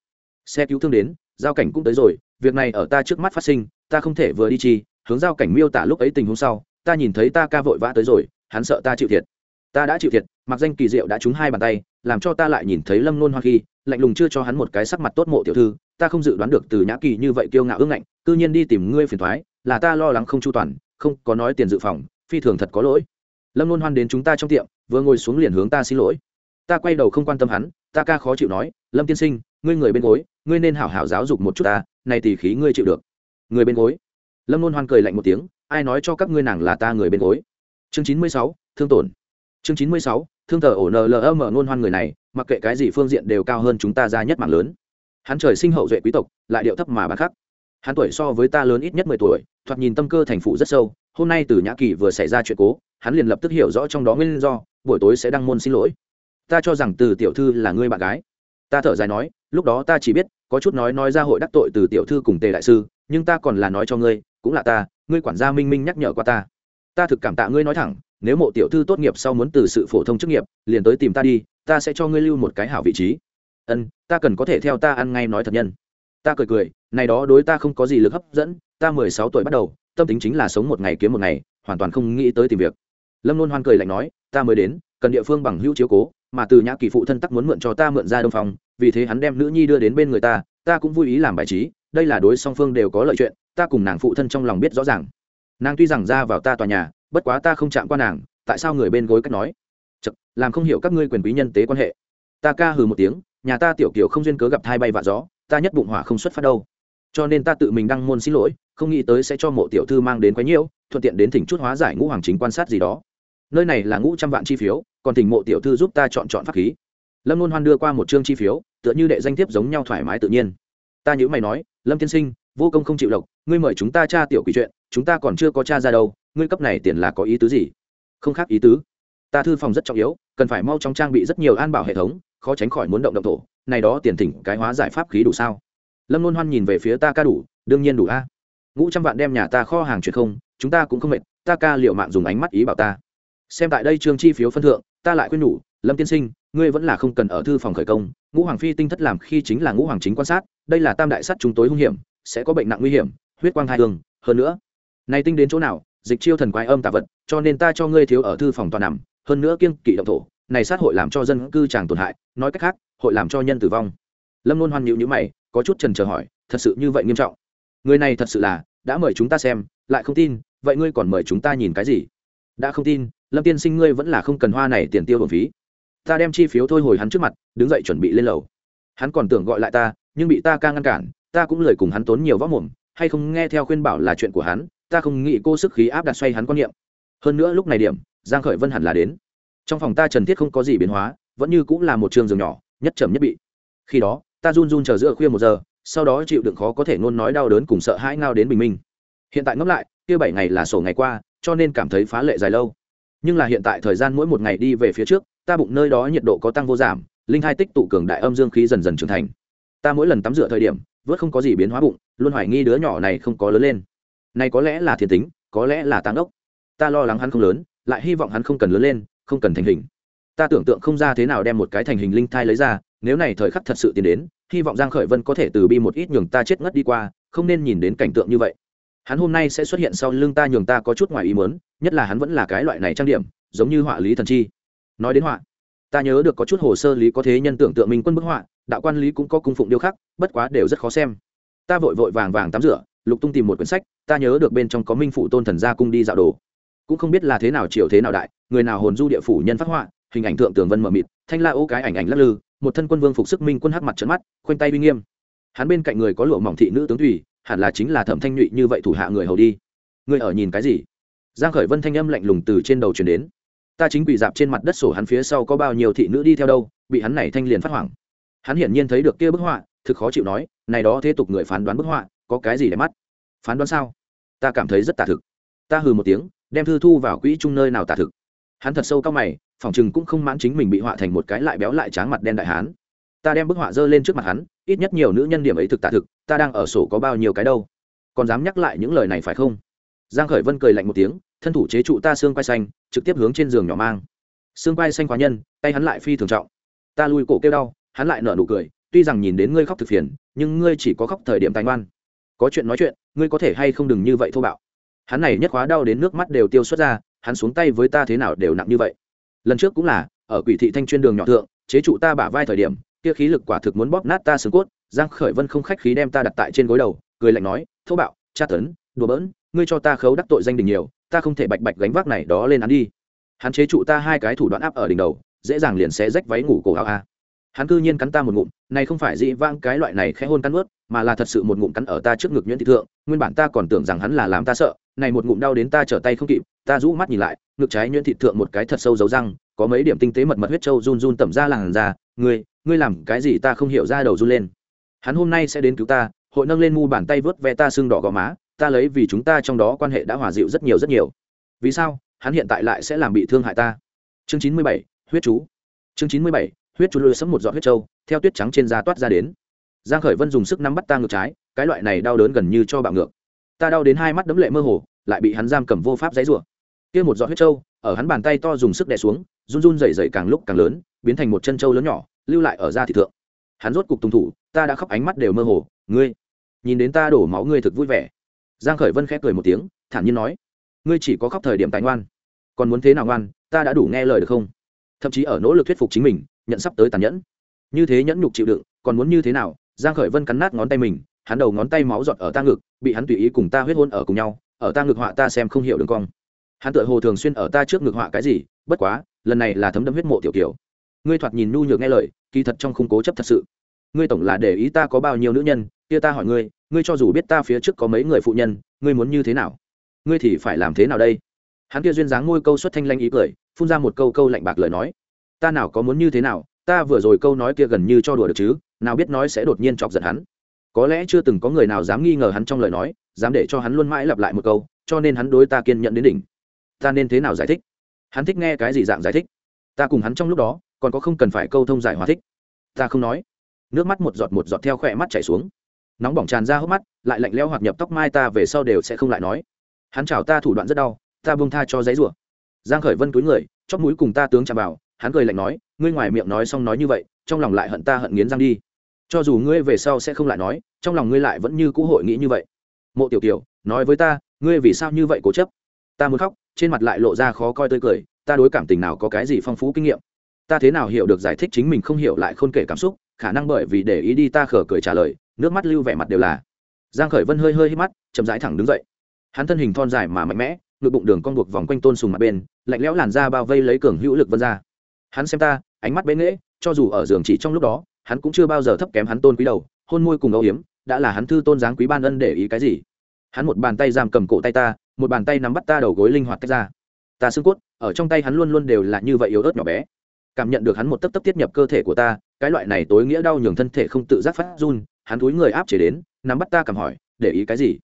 Xe cứu thương đến, giao cảnh cũng tới rồi, việc này ở ta trước mắt phát sinh, ta không thể vừa đi chi, hướng giao cảnh miêu tả lúc ấy tình huống sau, ta nhìn thấy ta ca vội vã tới rồi, hắn sợ ta chịu thiệt. Ta đã chịu thiệt, mặc danh kỳ diệu đã trúng hai bàn tay, làm cho ta lại nhìn thấy lâm nôn hoa khi, lạnh lùng chưa cho hắn một cái sắc mặt tốt mộ tiểu thư, ta không dự đoán được từ nhã kỳ như vậy kiêu ngạo ương ngạnh, cư nhiên đi tìm ngươi phiền thoái, là ta lo lắng không chu toàn, không có nói tiền dự phòng, phi thường thật có lỗi. Lâm nôn hoan đến chúng ta trong tiệm, vừa ngồi xuống liền hướng ta xin lỗi. Ta quay đầu không quan tâm hắn ta ca khó chịu nói, lâm tiên sinh, ngươi người bên gối, ngươi nên hảo hảo giáo dục một chút ta, này thì khí ngươi chịu được. Người bên gối? Lâm luôn hoan cười lạnh một tiếng, ai nói cho các ngươi nàng là ta người bên gối? Chương chín mươi sáu, thương tổn. Chương chín mươi sáu, thương thờ ổ nlm nôn hoan người này, mặc kệ cái gì phương diện đều cao hơn chúng ta ra nhất mạng lớn. Hắn trời sinh hậu duệ quý tộc, lại điệu thấp mà bá khắc. Hắn tuổi so với ta lớn ít nhất mười tuổi, thoạt nhìn tâm cơ thành phụ rất sâu, hôm nay từ nhã kỳ vừa xảy ra chuyện cố, hắn liền lập tức hiểu rõ trong đó nguyên do, buổi tối sẽ đăng môn xin lỗi ta cho rằng từ tiểu thư là ngươi bạn gái. Ta thở dài nói, lúc đó ta chỉ biết, có chút nói nói ra hội đắc tội từ tiểu thư cùng tề đại sư, nhưng ta còn là nói cho ngươi, cũng là ta, ngươi quản gia minh minh nhắc nhở qua ta. Ta thực cảm tạ ngươi nói thẳng, nếu mộ tiểu thư tốt nghiệp sau muốn từ sự phổ thông chức nghiệp, liền tới tìm ta đi, ta sẽ cho ngươi lưu một cái hảo vị trí. Ân, ta cần có thể theo ta ăn ngay nói thật nhân. Ta cười cười, này đó đối ta không có gì lực hấp dẫn, ta mười sáu tuổi bắt đầu, tâm tính chính là sống một ngày kiếm một ngày, hoàn toàn không nghĩ tới tìm việc. Lâm luôn hoan cười lạnh nói, ta mới đến, cần địa phương bằng hữu chiếu cố mà từ nhã kỳ phụ thân tắc muốn mượn cho ta mượn ra đông phòng vì thế hắn đem nữ nhi đưa đến bên người ta ta cũng vui ý làm bài trí đây là đối song phương đều có lợi chuyện ta cùng nàng phụ thân trong lòng biết rõ ràng. Nàng tuy rằng ra vào ta tòa nhà bất quá ta không chạm qua nàng tại sao người bên gối cách nói? Chật, làm không hiểu các ngươi quyền quý nhân tế quan hệ. Ta ca hừ một tiếng nhà ta tiểu kiểu không duyên cớ gặp thai bay vạ gió ta nhất bụng hỏa không xuất phát đâu. Cho nên ta tự mình đăng môn xin lỗi không nghĩ tới sẽ cho mộ tiểu thư mang đến quái nhiễu thuận tiện đến thỉnh chút hóa giải ngũ hoàng chính quan sát gì đó nơi này là ngũ trăm vạn chi phiếu, còn thỉnh mộ tiểu thư giúp ta chọn chọn pháp khí. Lâm luôn hoan đưa qua một chương chi phiếu, tựa như đệ danh thiếp giống nhau thoải mái tự nhiên. Ta nhữ mày nói, lâm tiên sinh, vô công không chịu lộc, ngươi mời chúng ta tra tiểu quỷ chuyện, chúng ta còn chưa có tra ra đâu, ngươi cấp này tiền là có ý tứ gì? Không khác ý tứ. Ta thư phòng rất trọng yếu, cần phải mau chóng trang bị rất nhiều an bảo hệ thống, khó tránh khỏi muốn động động thổ. Này đó tiền thỉnh cái hóa giải pháp khí đủ sao? Lâm luôn hoan nhìn về phía ta ca đủ, đương nhiên đủ a. Ngũ trăm vạn đem nhà ta kho hàng chuyển không, chúng ta cũng không mệt, ta ca liệu mạng dùng ánh mắt ý bảo ta xem tại đây trương chi phiếu phân thượng, ta lại khuyên nhủ, lâm tiên sinh, ngươi vẫn là không cần ở thư phòng khởi công. Ngũ hoàng phi tinh thất làm khi chính là ngũ hoàng chính quan sát, đây là tam đại sắt chúng tối hung hiểm, sẽ có bệnh nặng nguy hiểm, huyết quang hai đường hơn nữa, này tinh đến chỗ nào, dịch chiêu thần quái âm tà vật, cho nên ta cho ngươi thiếu ở thư phòng toàn nằm, hơn nữa kiêng kỵ động thổ, này sát hội làm cho dân cư chàng tổn hại, nói cách khác, hội làm cho nhân tử vong. Lâm luôn hoan nhịu nhữ mày, có chút trần chờ hỏi, thật sự như vậy nghiêm trọng? Người này thật sự là, đã mời chúng ta xem, lại không tin, vậy ngươi còn mời chúng ta nhìn cái gì? Đã không tin lâm tiên sinh ngươi vẫn là không cần hoa này tiền tiêu hồn phí. Ta đem chi phiếu thôi hồi hắn trước mặt, đứng dậy chuẩn bị lên lầu. Hắn còn tưởng gọi lại ta, nhưng bị ta ca ngăn cản, ta cũng lời cùng hắn tốn nhiều võ mồm, hay không nghe theo khuyên bảo là chuyện của hắn, ta không nghĩ cô sức khí áp đặt xoay hắn quan niệm. Hơn nữa lúc này điểm, giang khởi vân hẳn là đến. Trong phòng ta trần thiết không có gì biến hóa, vẫn như cũng là một trường giường nhỏ, nhất trầm nhất bị. Khi đó, ta run run chờ giữa khuya một giờ, sau đó chịu đựng khó có thể ngôn nói đau đớn cùng sợ hãi ngao đến bình minh. Hiện tại ngẫm lại, kia bảy ngày là sổ ngày qua, cho nên cảm thấy phá lệ dài lâu nhưng là hiện tại thời gian mỗi một ngày đi về phía trước, ta bụng nơi đó nhiệt độ có tăng vô giảm, linh hai tích tụ cường đại âm dương khí dần dần trưởng thành. Ta mỗi lần tắm rửa thời điểm, vớt không có gì biến hóa bụng, luôn hoài nghi đứa nhỏ này không có lớn lên. Này có lẽ là thiên tính, có lẽ là tăng ốc. Ta lo lắng hắn không lớn, lại hy vọng hắn không cần lớn lên, không cần thành hình. Ta tưởng tượng không ra thế nào đem một cái thành hình linh thai lấy ra, nếu này thời khắc thật sự tiến đến, hy vọng giang khởi vân có thể từ bi một ít nhường ta chết ngất đi qua, không nên nhìn đến cảnh tượng như vậy hắn hôm nay sẽ xuất hiện sau lưng ta nhường ta có chút ngoài ý muốn, nhất là hắn vẫn là cái loại này trang điểm, giống như họa lý thần chi. Nói đến họa, ta nhớ được có chút hồ sơ lý có thế nhân tưởng tượng minh quân bức họa, đạo quan lý cũng có cung phụng điêu khắc, bất quá đều rất khó xem. Ta vội vội vàng vàng tắm rửa, lục tung tìm một quyển sách, ta nhớ được bên trong có minh phụ tôn thần gia cung đi dạo đồ. Cũng không biết là thế nào chiều thế nào đại, người nào hồn du địa phủ nhân phát họa, hình ảnh thượng tường vân mờ mịt, thanh la ô cái ảnh ảnh lắc lư, một thân quân vương phục sức minh quân hắc mặt trận mắt, khoanh tay uy nghiêm. Hắn bên cạnh người có lụa mỏng thị nữ tướng thủy hẳn là chính là thẩm thanh nhụy như vậy thủ hạ người hầu đi. Người ở nhìn cái gì? Giang khởi vân thanh âm lạnh lùng từ trên đầu truyền đến. Ta chính quỳ dạp trên mặt đất sổ hắn phía sau có bao nhiêu thị nữ đi theo đâu, bị hắn này thanh liền phát hoảng. Hắn hiển nhiên thấy được kia bức họa, thực khó chịu nói, này đó thế tục người phán đoán bức họa, có cái gì để mắt? Phán đoán sao? Ta cảm thấy rất tà thực. Ta hừ một tiếng, đem thư thu vào quỹ chung nơi nào tà thực. Hắn thật sâu cao mày phỏng chừng cũng không mãn chính mình bị họa thành một cái lại béo lại tráng mặt đen đại hán ta đem bức họa dơ lên trước mặt hắn, ít nhất nhiều nữ nhân điểm ấy thực tạ thực, ta đang ở sổ có bao nhiêu cái đâu? Còn dám nhắc lại những lời này phải không? Giang khởi vân cười lạnh một tiếng, thân thủ chế trụ ta xương quai xanh, trực tiếp hướng trên giường nhỏ mang. Xương quai xanh quá nhân, tay hắn lại phi thường trọng. Ta lui cổ kêu đau, hắn lại nở nụ cười, tuy rằng nhìn đến ngươi khóc thực phiền, nhưng ngươi chỉ có khóc thời điểm tài ngoan. Có chuyện nói chuyện, ngươi có thể hay không đừng như vậy thô bạo. Hắn này nhất khóa đau đến nước mắt đều tiêu xuất ra, hắn xuống tay với ta thế nào đều nặng như vậy. Lần trước cũng là, ở quỷ thị thanh chuyên đường nhỏ thượng, chế trụ ta bả vai thời điểm kia khí lực quả thực muốn bóp nát ta xương cốt, giang khởi vân không khách khí đem ta đặt tại trên gối đầu, cười lạnh nói, thô bạo, tra tấn, đùa bỡn, ngươi cho ta khấu đắc tội danh đình nhiều, ta không thể bạch bạch gánh vác này đó lên án đi. Hắn chế trụ ta hai cái thủ đoạn áp ở đỉnh đầu, dễ dàng liền xé rách váy ngủ cổ áo a. Hắn cư nhiên cắn ta một ngụm, này không phải dị vang cái loại này khẽ hôn cắn ướt mà là thật sự một ngụm cắn ở ta trước ngực nhuyễn thị thượng, nguyên bản ta còn tưởng rằng hắn là làm ta sợ, này một ngụm đau đến ta trở tay không kịp, ta rũ mắt nhìn lại, ngực trái nhuyễn thị thượng một cái thật sâu dấu răng, có mấy điểm tinh tế mật mật huyết trâu run run tẩm ra làn ra ngươi ngươi làm cái gì ta không hiểu ra đầu run lên. Hắn hôm nay sẽ đến cứu ta, hội nâng lên mu bàn tay vớt ve ta xương đỏ gò má, ta lấy vì chúng ta trong đó quan hệ đã hòa dịu rất nhiều rất nhiều. Vì sao? Hắn hiện tại lại sẽ làm bị thương hại ta. Chương chín mươi bảy, huyết chú. Chương chín mươi bảy, huyết chú lôi sấm một giọt huyết trâu, theo tuyết trắng trên da toát ra đến. Giang khởi vân dùng sức nắm bắt ta ngược trái, cái loại này đau đớn gần như cho bạo ngược. Ta đau đến hai mắt đấm lệ mơ hồ, lại bị hắn giam cầm vô pháp dãy rủa. Kia một giọt huyết trâu, ở hắn bàn tay to dùng sức đè xuống, run run rẩy rẩy càng lúc càng lớn biến thành một chân trâu lớn nhỏ, lưu lại ở da thị thượng. Hắn rốt cục tùng thủ, ta đã khóc ánh mắt đều mơ hồ, ngươi, nhìn đến ta đổ máu ngươi thực vui vẻ. Giang khởi vân khép cười một tiếng, thản nhiên nói, ngươi chỉ có khóc thời điểm tài ngoan. Còn muốn thế nào ngoan, ta đã đủ nghe lời được không? Thậm chí ở nỗ lực thuyết phục chính mình, nhận sắp tới tàn nhẫn. Như thế nhẫn nhục chịu đựng, còn muốn như thế nào? Giang khởi vân cắn nát ngón tay mình, hắn đầu ngón tay máu giọt ở ta ngực, bị hắn tùy ý cùng ta huyết hôn ở cùng nhau, ở ta ngực họa ta xem không hiểu đường cong. Hắn tựa hồ thường xuyên ở ta trước ngực họa cái gì, bất quá, lần này là thấm đẫm huyết mộ tiểu kiểu ngươi thoạt nhìn nhu nhược nghe lời, kỳ thật trong khung cố chấp thật sự. Ngươi tổng là để ý ta có bao nhiêu nữ nhân, kia ta hỏi ngươi ngươi cho dù biết ta phía trước có mấy người phụ nhân, ngươi muốn như thế nào? Ngươi thì phải làm thế nào đây? Hắn kia duyên dáng ngôi câu xuất thanh lanh ý cười, phun ra một câu câu lạnh bạc lời nói. Ta nào có muốn như thế nào, ta vừa rồi câu nói kia gần như cho đùa được chứ, nào biết nói sẽ đột nhiên chọc giận hắn. Có lẽ chưa từng có người nào dám nghi ngờ hắn trong lời nói, dám để cho hắn luôn mãi lặp lại một câu, cho nên hắn đối ta kiên nhận đến đỉnh. Ta nên thế nào giải thích? Hắn thích nghe cái gì dạng giải thích? Ta cùng hắn trong lúc đó còn có không cần phải câu thông giải hòa thích. Ta không nói. Nước mắt một giọt một giọt theo khỏe mắt chảy xuống. Nóng bỏng tràn ra hốc mắt lại lạnh leo hoặc nhập tóc mai ta về sau đều sẽ không lại nói. Hắn chào ta thủ đoạn rất đau ta buông tha cho giấy rủa. Giang khởi vân cúi người chóp mũi cùng ta tướng chạm vào hắn cười lạnh nói ngươi ngoài miệng nói xong nói như vậy trong lòng lại hận ta hận nghiến răng đi. Cho dù ngươi về sau sẽ không lại nói trong lòng ngươi lại vẫn như cũ hội nghĩ như vậy. Mộ tiểu tiểu, nói với ta ngươi vì sao như vậy cố chấp? Ta muốn khóc trên mặt lại lộ ra khó coi tươi cười ta đối cảm tình nào có cái gì phong phú kinh nghiệm? Ta thế nào hiểu được giải thích chính mình không hiểu lại khôn kể cảm xúc, khả năng bởi vì để ý đi ta khở cười trả lời, nước mắt lưu vẻ mặt đều là. Giang khởi vân hơi hơi hít mắt, chậm rãi thẳng đứng dậy. Hắn thân hình thon dài mà mạnh mẽ, ngực bụng đường cong buộc vòng quanh tôn sùng mặt bên, lạnh lẽo làn da bao vây lấy cường hữu lực vân ra. Hắn xem ta, ánh mắt bế nghễ, cho dù ở giường chỉ trong lúc đó, hắn cũng chưa bao giờ thấp kém hắn tôn quý đầu, hôn môi cùng âu hiếm đã là hắn thư tôn dáng quý ban ân để ý cái gì. Hắn một bàn tay giam cầm cổ tay ta, một bàn tay nắm bắt ta đầu gối linh hoạt tách ra. Ta xương cốt, ở trong tay hắn luôn luôn đều là như vậy yếu ớt nhỏ bé cảm nhận được hắn một tấp tấp tiết nhập cơ thể của ta, cái loại này tối nghĩa đau nhường thân thể không tự giác phát run, hắn túi người áp chế đến, nắm bắt ta cảm hỏi, để ý cái gì?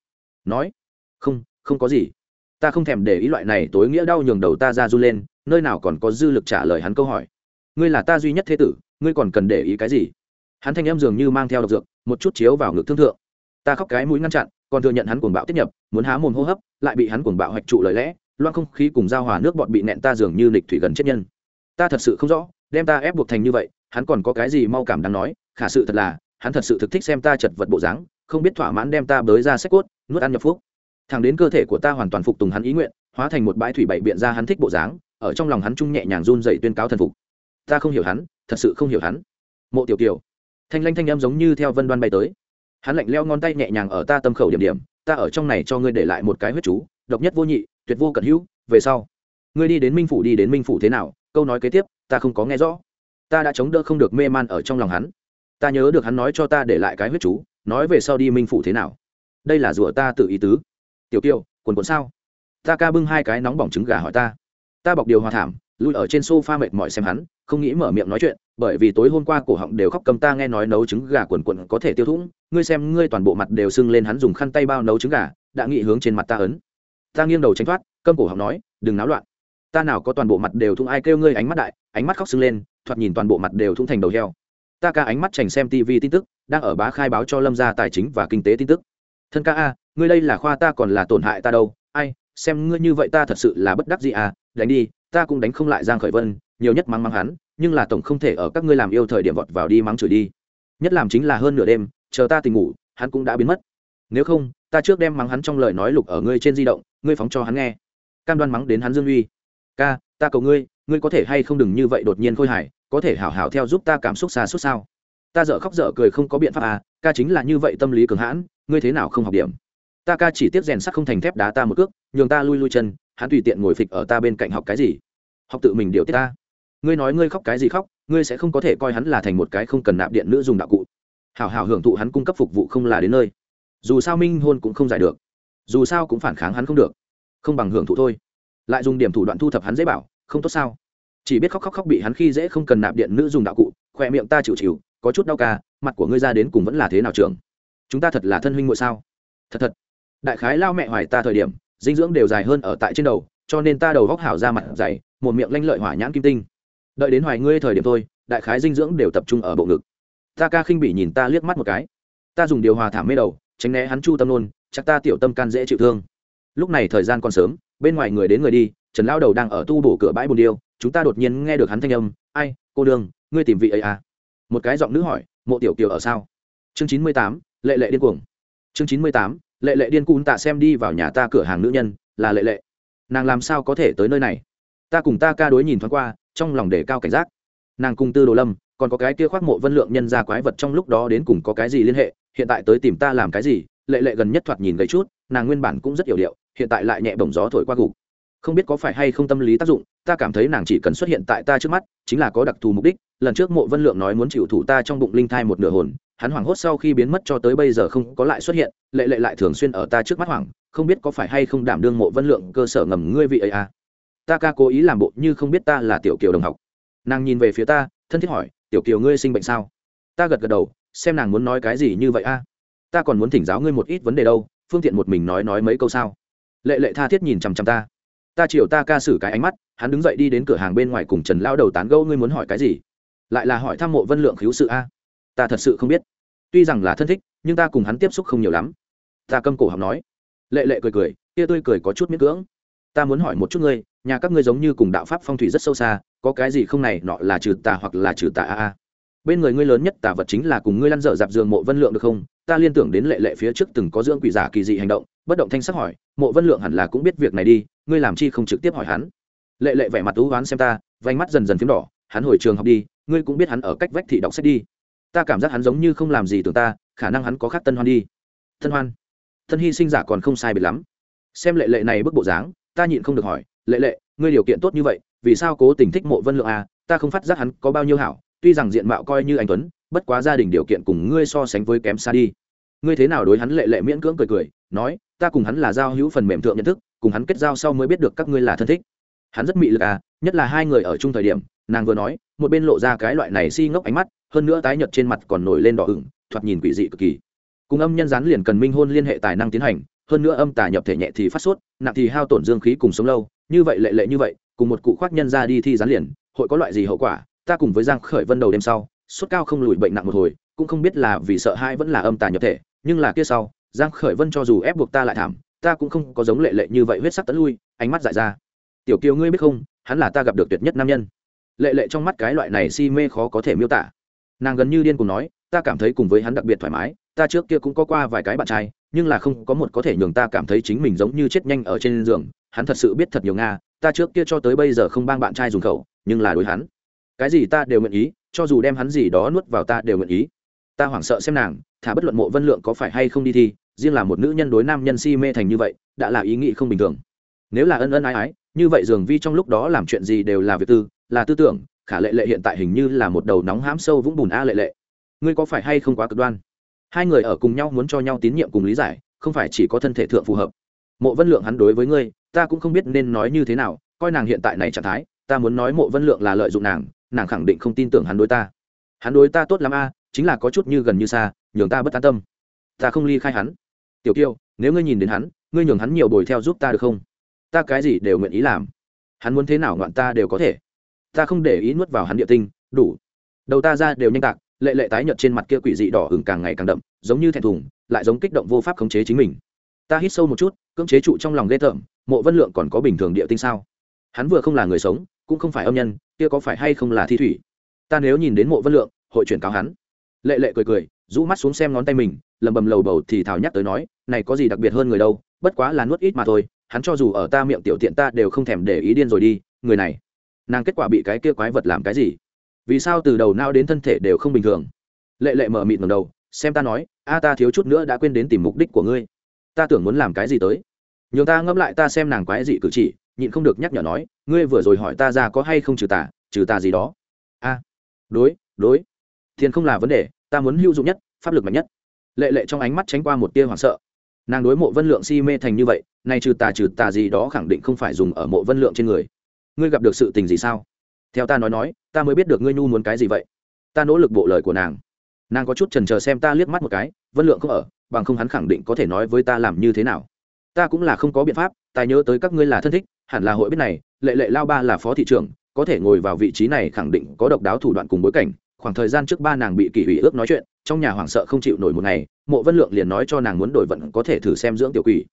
Nói, không không có gì. Ta không thèm để ý loại này tối nghĩa đau nhường đầu ta ra run lên, nơi nào còn có dư lực trả lời hắn câu hỏi. Ngươi là ta duy nhất thế tử, ngươi còn cần để ý cái gì? Hắn thanh em dường như mang theo độc dược, một chút chiếu vào ngực thương thượng. Ta khóc cái mũi ngăn chặn, còn thừa nhận hắn cuồng bạo tiếp nhập, muốn há mồm hô hấp, lại bị hắn cuồng bạo hoạch trụ lời lẽ loan không khí cùng giao hòa nước bọt bị nẹn ta dường như nịch thủy gần chết nhân ta thật sự không rõ, đem ta ép buộc thành như vậy, hắn còn có cái gì mau cảm đáng nói, khả sự thật là, hắn thật sự thực thích xem ta chật vật bộ dáng, không biết thỏa mãn đem ta bới ra sách cốt, nuốt ăn nhập phúc. Thẳng đến cơ thể của ta hoàn toàn phục tùng hắn ý nguyện, hóa thành một bãi thủy bậy biện ra hắn thích bộ dáng, ở trong lòng hắn trung nhẹ nhàng run dậy tuyên cáo thần phục. Ta không hiểu hắn, thật sự không hiểu hắn. Mộ tiểu kiều, thanh lanh thanh em giống như theo vân đoan bay tới. Hắn lạnh leo ngón tay nhẹ nhàng ở ta tâm khẩu điểm điểm, ta ở trong này cho ngươi để lại một cái huyết chú, độc nhất vô nhị, tuyệt vô cận hữu, về sau. Ngươi đi đến minh phủ đi đến minh phủ thế nào câu nói kế tiếp, ta không có nghe rõ. Ta đã chống đỡ không được mê man ở trong lòng hắn. Ta nhớ được hắn nói cho ta để lại cái huyết chú, nói về sau đi minh phủ thế nào. Đây là rủa ta tự ý tứ. Tiểu kiều quần quần sao? Ta ca bưng hai cái nóng bỏng trứng gà hỏi ta. Ta bọc điều hòa thảm lui ở trên sofa mệt mỏi xem hắn, không nghĩ mở miệng nói chuyện, bởi vì tối hôm qua cổ họng đều khóc cầm ta nghe nói nấu trứng gà quần quần có thể tiêu thủng. Ngươi xem, ngươi toàn bộ mặt đều sưng lên hắn dùng khăn tay bao nấu trứng gà, đã nghĩ hướng trên mặt ta ấn. Ta nghiêng đầu tránh thoát, câm cổ họng nói, đừng náo loạn ta nào có toàn bộ mặt đều thung ai kêu ngươi ánh mắt đại, ánh mắt khóc sưng lên, thoạt nhìn toàn bộ mặt đều thung thành đầu heo. Ta ca ánh mắt chành xem tv tin tức, đang ở bá khai báo cho lâm gia tài chính và kinh tế tin tức. Thân ca a, ngươi đây là khoa ta còn là tổn hại ta đâu? Ai, xem ngươi như vậy ta thật sự là bất đắc gì à đánh đi, ta cũng đánh không lại giang khởi vân, nhiều nhất mắng mắng hắn, nhưng là tổng không thể ở các ngươi làm yêu thời điểm vọt vào đi mắng chửi đi. Nhất làm chính là hơn nửa đêm, chờ ta tỉnh ngủ, hắn cũng đã biến mất. Nếu không, ta trước đem mắng hắn trong lời nói lục ở ngươi trên di động, ngươi phóng cho hắn nghe. Cam đoan mắng đến hắn dương uy ca, ta cầu ngươi ngươi có thể hay không đừng như vậy đột nhiên khôi hài, có thể hảo hảo theo giúp ta cảm xúc xa suốt sao? Ta dở khóc dở cười không có biện pháp à ca chính là như vậy tâm lý cường hãn, ngươi thế nào không học điểm? Ta ca chỉ tiếp rèn sắt không thành thép đá ta một cước, nhường ta lui lui chân, hắn tùy tiện ngồi phịch ở ta bên cạnh học cái gì? Học tự mình điều tiết ta. Ngươi nói ngươi khóc cái gì khóc, ngươi sẽ không có thể coi hắn là thành một cái không cần nạp điện nữ dùng đạo cụ. Hảo hảo hưởng thụ hắn cung cấp phục vụ không là đến nơi. Dù sao minh hôn cũng không giải được. Dù sao cũng phản kháng hắn không được. Không bằng hưởng thụ thôi lại dùng điểm thủ đoạn thu thập hắn dễ bảo, không tốt sao? Chỉ biết khóc khóc khóc bị hắn khi dễ không cần nạp điện nữ dùng đạo cụ, khỏe miệng ta chịu chịu, có chút đau ca, mặt của ngươi ra đến cùng vẫn là thế nào trưởng? Chúng ta thật là thân huynh ngội sao? Thật thật. Đại khái lao mẹ hoài ta thời điểm, dinh dưỡng đều dài hơn ở tại trên đầu, cho nên ta đầu góc hảo ra mặt dày, một miệng lanh lợi hỏa nhãn kim tinh. Đợi đến hoài ngươi thời điểm thôi, đại khái dinh dưỡng đều tập trung ở bộ ngực. Ta ca khinh bị nhìn ta liếc mắt một cái. Ta dùng điều hòa thảm mê đầu, tránh né hắn chu tâm nôn chắc ta tiểu tâm can dễ chịu thương lúc này thời gian còn sớm, bên ngoài người đến người đi, trần lao đầu đang ở tu bổ cửa bãi bồn điêu, chúng ta đột nhiên nghe được hắn thanh âm, ai, cô đường ngươi tìm vị ấy à? Một cái giọng nữ hỏi, mộ tiểu kiều ở sao? Chương chín mươi tám, lệ lệ điên cuồng. Chương chín mươi tám, lệ lệ điên cuồng tạ xem đi vào nhà ta cửa hàng nữ nhân, là lệ lệ. Nàng làm sao có thể tới nơi này? Ta cùng ta ca đối nhìn thoáng qua, trong lòng để cao cảnh giác. Nàng cùng tư đồ lâm, còn có cái kia khoác mộ vân lượng nhân ra quái vật trong lúc đó đến cùng có cái gì liên hệ, hiện tại tới tìm ta làm cái gì? Lệ lệ gần nhất thoạt nhìn gậy chút, nàng nguyên bản cũng rất hiểu điệu hiện tại lại nhẹ bổng gió thổi qua gục. Không biết có phải hay không tâm lý tác dụng, ta cảm thấy nàng chỉ cần xuất hiện tại ta trước mắt, chính là có đặc thù mục đích. Lần trước mộ vân lượng nói muốn chịu thủ ta trong bụng linh thai một nửa hồn, hắn hoảng hốt sau khi biến mất cho tới bây giờ không có lại xuất hiện, lệ lệ lại thường xuyên ở ta trước mắt hoảng, không biết có phải hay không đảm đương mộ vân lượng cơ sở ngầm ngươi vị ấy à? Ta ca cố ý làm bộ như không biết ta là tiểu kiều đồng học. Nàng nhìn về phía ta, thân thiết hỏi, tiểu kiều ngươi sinh bệnh sao? Ta gật gật đầu, xem nàng muốn nói cái gì như vậy a ta còn muốn thỉnh giáo ngươi một ít vấn đề đâu, phương tiện một mình nói nói mấy câu sao? Lệ lệ tha thiết nhìn chằm chằm ta. Ta chiều ta ca xử cái ánh mắt, hắn đứng dậy đi đến cửa hàng bên ngoài cùng trần lao đầu tán gẫu, ngươi muốn hỏi cái gì? Lại là hỏi thăm mộ vân lượng khiếu sự a. Ta thật sự không biết. Tuy rằng là thân thích, nhưng ta cùng hắn tiếp xúc không nhiều lắm. Ta câm cổ học nói. Lệ lệ cười cười kia tươi cười có chút miễn cưỡng. Ta muốn hỏi một chút ngươi, nhà các ngươi giống như cùng đạo pháp phong thủy rất sâu xa, có cái gì không này nọ là trừ tà hoặc là trừ tà a a? Bên người ngươi lớn nhất tả vật chính là cùng ngươi lăn dở dạp giường mộ vân lượng được không? Ta liên tưởng đến lệ lệ phía trước từng có dưỡng quỷ giả kỳ dị hành động, bất động thanh sắc hỏi, mộ vân lượng hẳn là cũng biết việc này đi, ngươi làm chi không trực tiếp hỏi hắn? Lệ lệ vẻ mặt tú oán xem ta vánh mắt dần dần phím đỏ, hắn hồi trường học đi, ngươi cũng biết hắn ở cách vách thị đọc sách đi. Ta cảm giác hắn giống như không làm gì tưởng ta, khả năng hắn có khác tân hoan đi. Tân hoan? Thân hy sinh giả còn không sai biệt lắm. Xem lệ lệ này bức bộ dáng, ta nhịn không được hỏi, lệ lệ, ngươi điều kiện tốt như vậy, vì sao cố tình thích mộ vân lượng à? Ta không phát giác hắn có bao nhiêu hảo tuy rằng diện mạo coi như anh tuấn, bất quá gia đình điều kiện cùng ngươi so sánh với kém xa đi. Ngươi thế nào đối hắn lệ lệ miễn cưỡng cười cười, nói, ta cùng hắn là giao hữu phần mềm thượng nhận thức, cùng hắn kết giao sau mới biết được các ngươi là thân thích. Hắn rất mị lực à nhất là hai người ở chung thời điểm, nàng vừa nói, một bên lộ ra cái loại này si ngốc ánh mắt, hơn nữa tái nhợt trên mặt còn nổi lên đỏ ửng, thoạt nhìn quỷ dị cực kỳ. Cùng âm nhân gián liền cần minh hôn liên hệ tài năng tiến hành, hơn nữa âm tà nhập thể nhẹ thì phát sốt, nặng thì hao tổn dương khí cùng sống lâu, như vậy lệ lệ như vậy, cùng một cụ khoác nhân ra đi thi gián liền, hội có loại gì hậu quả? Ta cùng với giang khởi vân đầu đêm sau, sốt cao không lùi bệnh nặng một hồi, cũng không biết là vì sợ hai vẫn là âm tà nhập thể, nhưng là kia sau, giang khởi vân cho dù ép buộc ta lại thảm, ta cũng không có giống lệ lệ như vậy huyết sắc tấn lui, ánh mắt dại ra. Tiểu kiều ngươi biết không, hắn là ta gặp được tuyệt nhất nam nhân. Lệ lệ trong mắt cái loại này si mê khó có thể miêu tả. Nàng gần như điên cùng nói, ta cảm thấy cùng với hắn đặc biệt thoải mái, ta trước kia cũng có qua vài cái bạn trai, nhưng là không có một có thể nhường ta cảm thấy chính mình giống như chết nhanh ở trên giường, hắn thật sự biết thật nhiều nga, ta trước kia cho tới bây giờ không bang bạn trai dùng khẩu, nhưng là đối hắn cái gì ta đều nguyện ý, cho dù đem hắn gì đó nuốt vào ta đều nguyện ý. Ta hoảng sợ xem nàng, thả bất luận mộ vân lượng có phải hay không đi thi, riêng là một nữ nhân đối nam nhân si mê thành như vậy, đã là ý nghĩ không bình thường. Nếu là ân ân ái ái, như vậy dường vi trong lúc đó làm chuyện gì đều là việc tư, là tư tưởng, khả lệ lệ hiện tại hình như là một đầu nóng hãm sâu vũng bùn a lệ lệ. Ngươi có phải hay không quá cực đoan? Hai người ở cùng nhau muốn cho nhau tín nhiệm cùng lý giải, không phải chỉ có thân thể thượng phù hợp. Mộ vân lượng hắn đối với ngươi, ta cũng không biết nên nói như thế nào, coi nàng hiện tại này trạng thái, ta muốn nói mộ vân lượng là lợi dụng nàng nàng khẳng định không tin tưởng hắn đối ta. Hắn đối ta tốt lắm a, chính là có chút như gần như xa, nhường ta bất an tâm. Ta không ly khai hắn. Tiểu tiêu nếu ngươi nhìn đến hắn, ngươi nhường hắn nhiều bồi theo giúp ta được không? Ta cái gì đều nguyện ý làm. Hắn muốn thế nào ngoạn ta đều có thể. Ta không để ý nuốt vào hắn địa tinh, đủ. Đầu ta ra đều nhanh tạc, lệ lệ tái nhợt trên mặt kia quỷ dị đỏ hừng càng ngày càng đậm, giống như thẹn thùng, lại giống kích động vô pháp khống chế chính mình. Ta hít sâu một chút, cưỡng chế trụ trong lòng ghê tởm, mộ vân lượng còn có bình thường địa tinh sao? Hắn vừa không là người sống cũng không phải âm nhân, kia có phải hay không là thi thủy? Ta nếu nhìn đến mộ vân lượng, hội chuyển cáo hắn. Lệ lệ cười cười, rũ mắt xuống xem ngón tay mình, lầm bầm lầu bầu thì thảo nhắc tới nói, này có gì đặc biệt hơn người đâu, bất quá là nuốt ít mà thôi, hắn cho dù ở ta miệng tiểu tiện ta đều không thèm để ý điên rồi đi, người này. Nàng kết quả bị cái kia quái vật làm cái gì? Vì sao từ đầu nao đến thân thể đều không bình thường? Lệ lệ mở mịt ngầm đầu, xem ta nói, a ta thiếu chút nữa đã quên đến tìm mục đích của ngươi. Ta tưởng muốn làm cái gì tới? Nhường ta ngẫm lại ta xem nàng quái dị cử chỉ nhịn không được nhắc nhở nói, ngươi vừa rồi hỏi ta ra có hay không trừ tà trừ tà gì đó? A, đối đối thiên không là vấn đề, ta muốn hữu dụng nhất, pháp lực mạnh nhất. Lệ lệ trong ánh mắt tránh qua một tia hoảng sợ. Nàng đối mộ vân lượng si mê thành như vậy, nay trừ tà trừ tà gì đó khẳng định không phải dùng ở mộ vân lượng trên người. Ngươi gặp được sự tình gì sao? Theo ta nói nói, ta mới biết được ngươi nhu muốn cái gì vậy. Ta nỗ lực bộ lời của nàng. Nàng có chút trần chờ xem ta liếc mắt một cái, vân lượng không ở, bằng không hắn khẳng định có thể nói với ta làm như thế nào. Ta cũng là không có biện pháp, ta nhớ tới các ngươi là thân thích hẳn là hội biết này, lệ lệ lao ba là phó thị trưởng, có thể ngồi vào vị trí này khẳng định có độc đáo thủ đoạn cùng bối cảnh. Khoảng thời gian trước ba nàng bị kỷ ủy ước nói chuyện, trong nhà hoảng sợ không chịu nổi một ngày, mộ vân lượng liền nói cho nàng muốn đổi vận có thể thử xem dưỡng tiểu quỷ.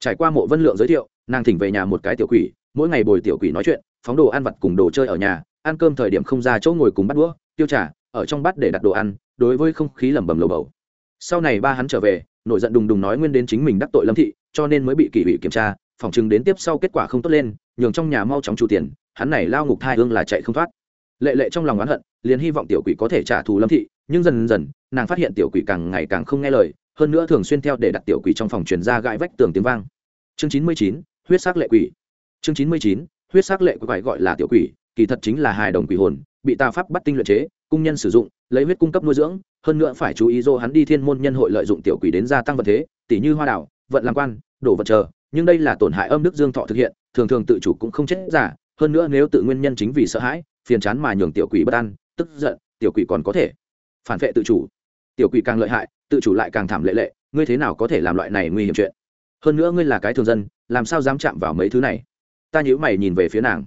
Trải qua mộ vân lượng giới thiệu, nàng thỉnh về nhà một cái tiểu quỷ, mỗi ngày bồi tiểu quỷ nói chuyện, phóng đồ ăn vặt cùng đồ chơi ở nhà, ăn cơm thời điểm không ra chỗ ngồi cùng bắt đũa, tiêu trà, ở trong bát để đặt đồ ăn, đối với không khí lẩm bẩm lầu bầu. Sau này ba hắn trở về, nổi giận đùng đùng nói nguyên đến chính mình đắc tội lâm thị, cho nên mới bị kỷ ủy kiểm tra phòng chừng đến tiếp sau kết quả không tốt lên, nhường trong nhà mau chóng chủ tiền, hắn này lao ngục thai hương là chạy không thoát. Lệ lệ trong lòng oán hận, liền hy vọng tiểu quỷ có thể trả thù lâm thị, nhưng dần dần, nàng phát hiện tiểu quỷ càng ngày càng không nghe lời, hơn nữa thường xuyên theo để đặt tiểu quỷ trong phòng truyền ra gãi vách tường tiếng vang. Chương chín mươi chín, huyết sắc lệ quỷ. Chương chín mươi chín, huyết sắc lệ quỷ gọi là tiểu quỷ, kỳ thật chính là hài đồng quỷ hồn, bị tà pháp bắt tinh luyện chế, cung nhân sử dụng, lấy huyết cung cấp nuôi dưỡng, hơn nữa phải chú ý dô hắn đi thiên môn nhân hội lợi dụng tiểu quỷ đến gia tăng vật thế tỷ như hoa đảo, vận làm quan, đổ vật chờ nhưng đây là tổn hại âm đức dương thọ thực hiện, thường thường tự chủ cũng không chết giả, hơn nữa nếu tự nguyên nhân chính vì sợ hãi, phiền chán mà nhường tiểu quỷ bất an, tức giận, tiểu quỷ còn có thể phản vệ tự chủ. Tiểu quỷ càng lợi hại, tự chủ lại càng thảm lệ lệ, ngươi thế nào có thể làm loại này nguy hiểm chuyện? Hơn nữa ngươi là cái thường dân, làm sao dám chạm vào mấy thứ này? Ta nhữ mày nhìn về phía nàng.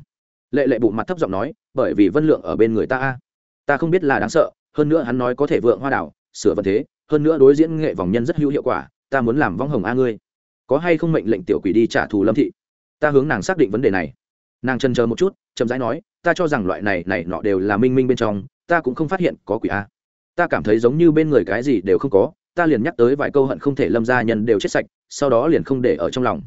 Lệ lệ bụng mặt thấp giọng nói, bởi vì vân lượng ở bên người ta a. Ta không biết là đáng sợ, hơn nữa hắn nói có thể vượng hoa đảo, sửa vật thế, hơn nữa đối diễn nghệ vòng nhân rất hữu hiệu quả, ta muốn làm vong hồng a ngươi có hay không mệnh lệnh tiểu quỷ đi trả thù lâm thị? Ta hướng nàng xác định vấn đề này. Nàng chân chờ một chút, chậm rãi nói, ta cho rằng loại này này nọ đều là minh minh bên trong, ta cũng không phát hiện có quỷ a. Ta cảm thấy giống như bên người cái gì đều không có, ta liền nhắc tới vài câu hận không thể lâm gia nhân đều chết sạch, sau đó liền không để ở trong lòng.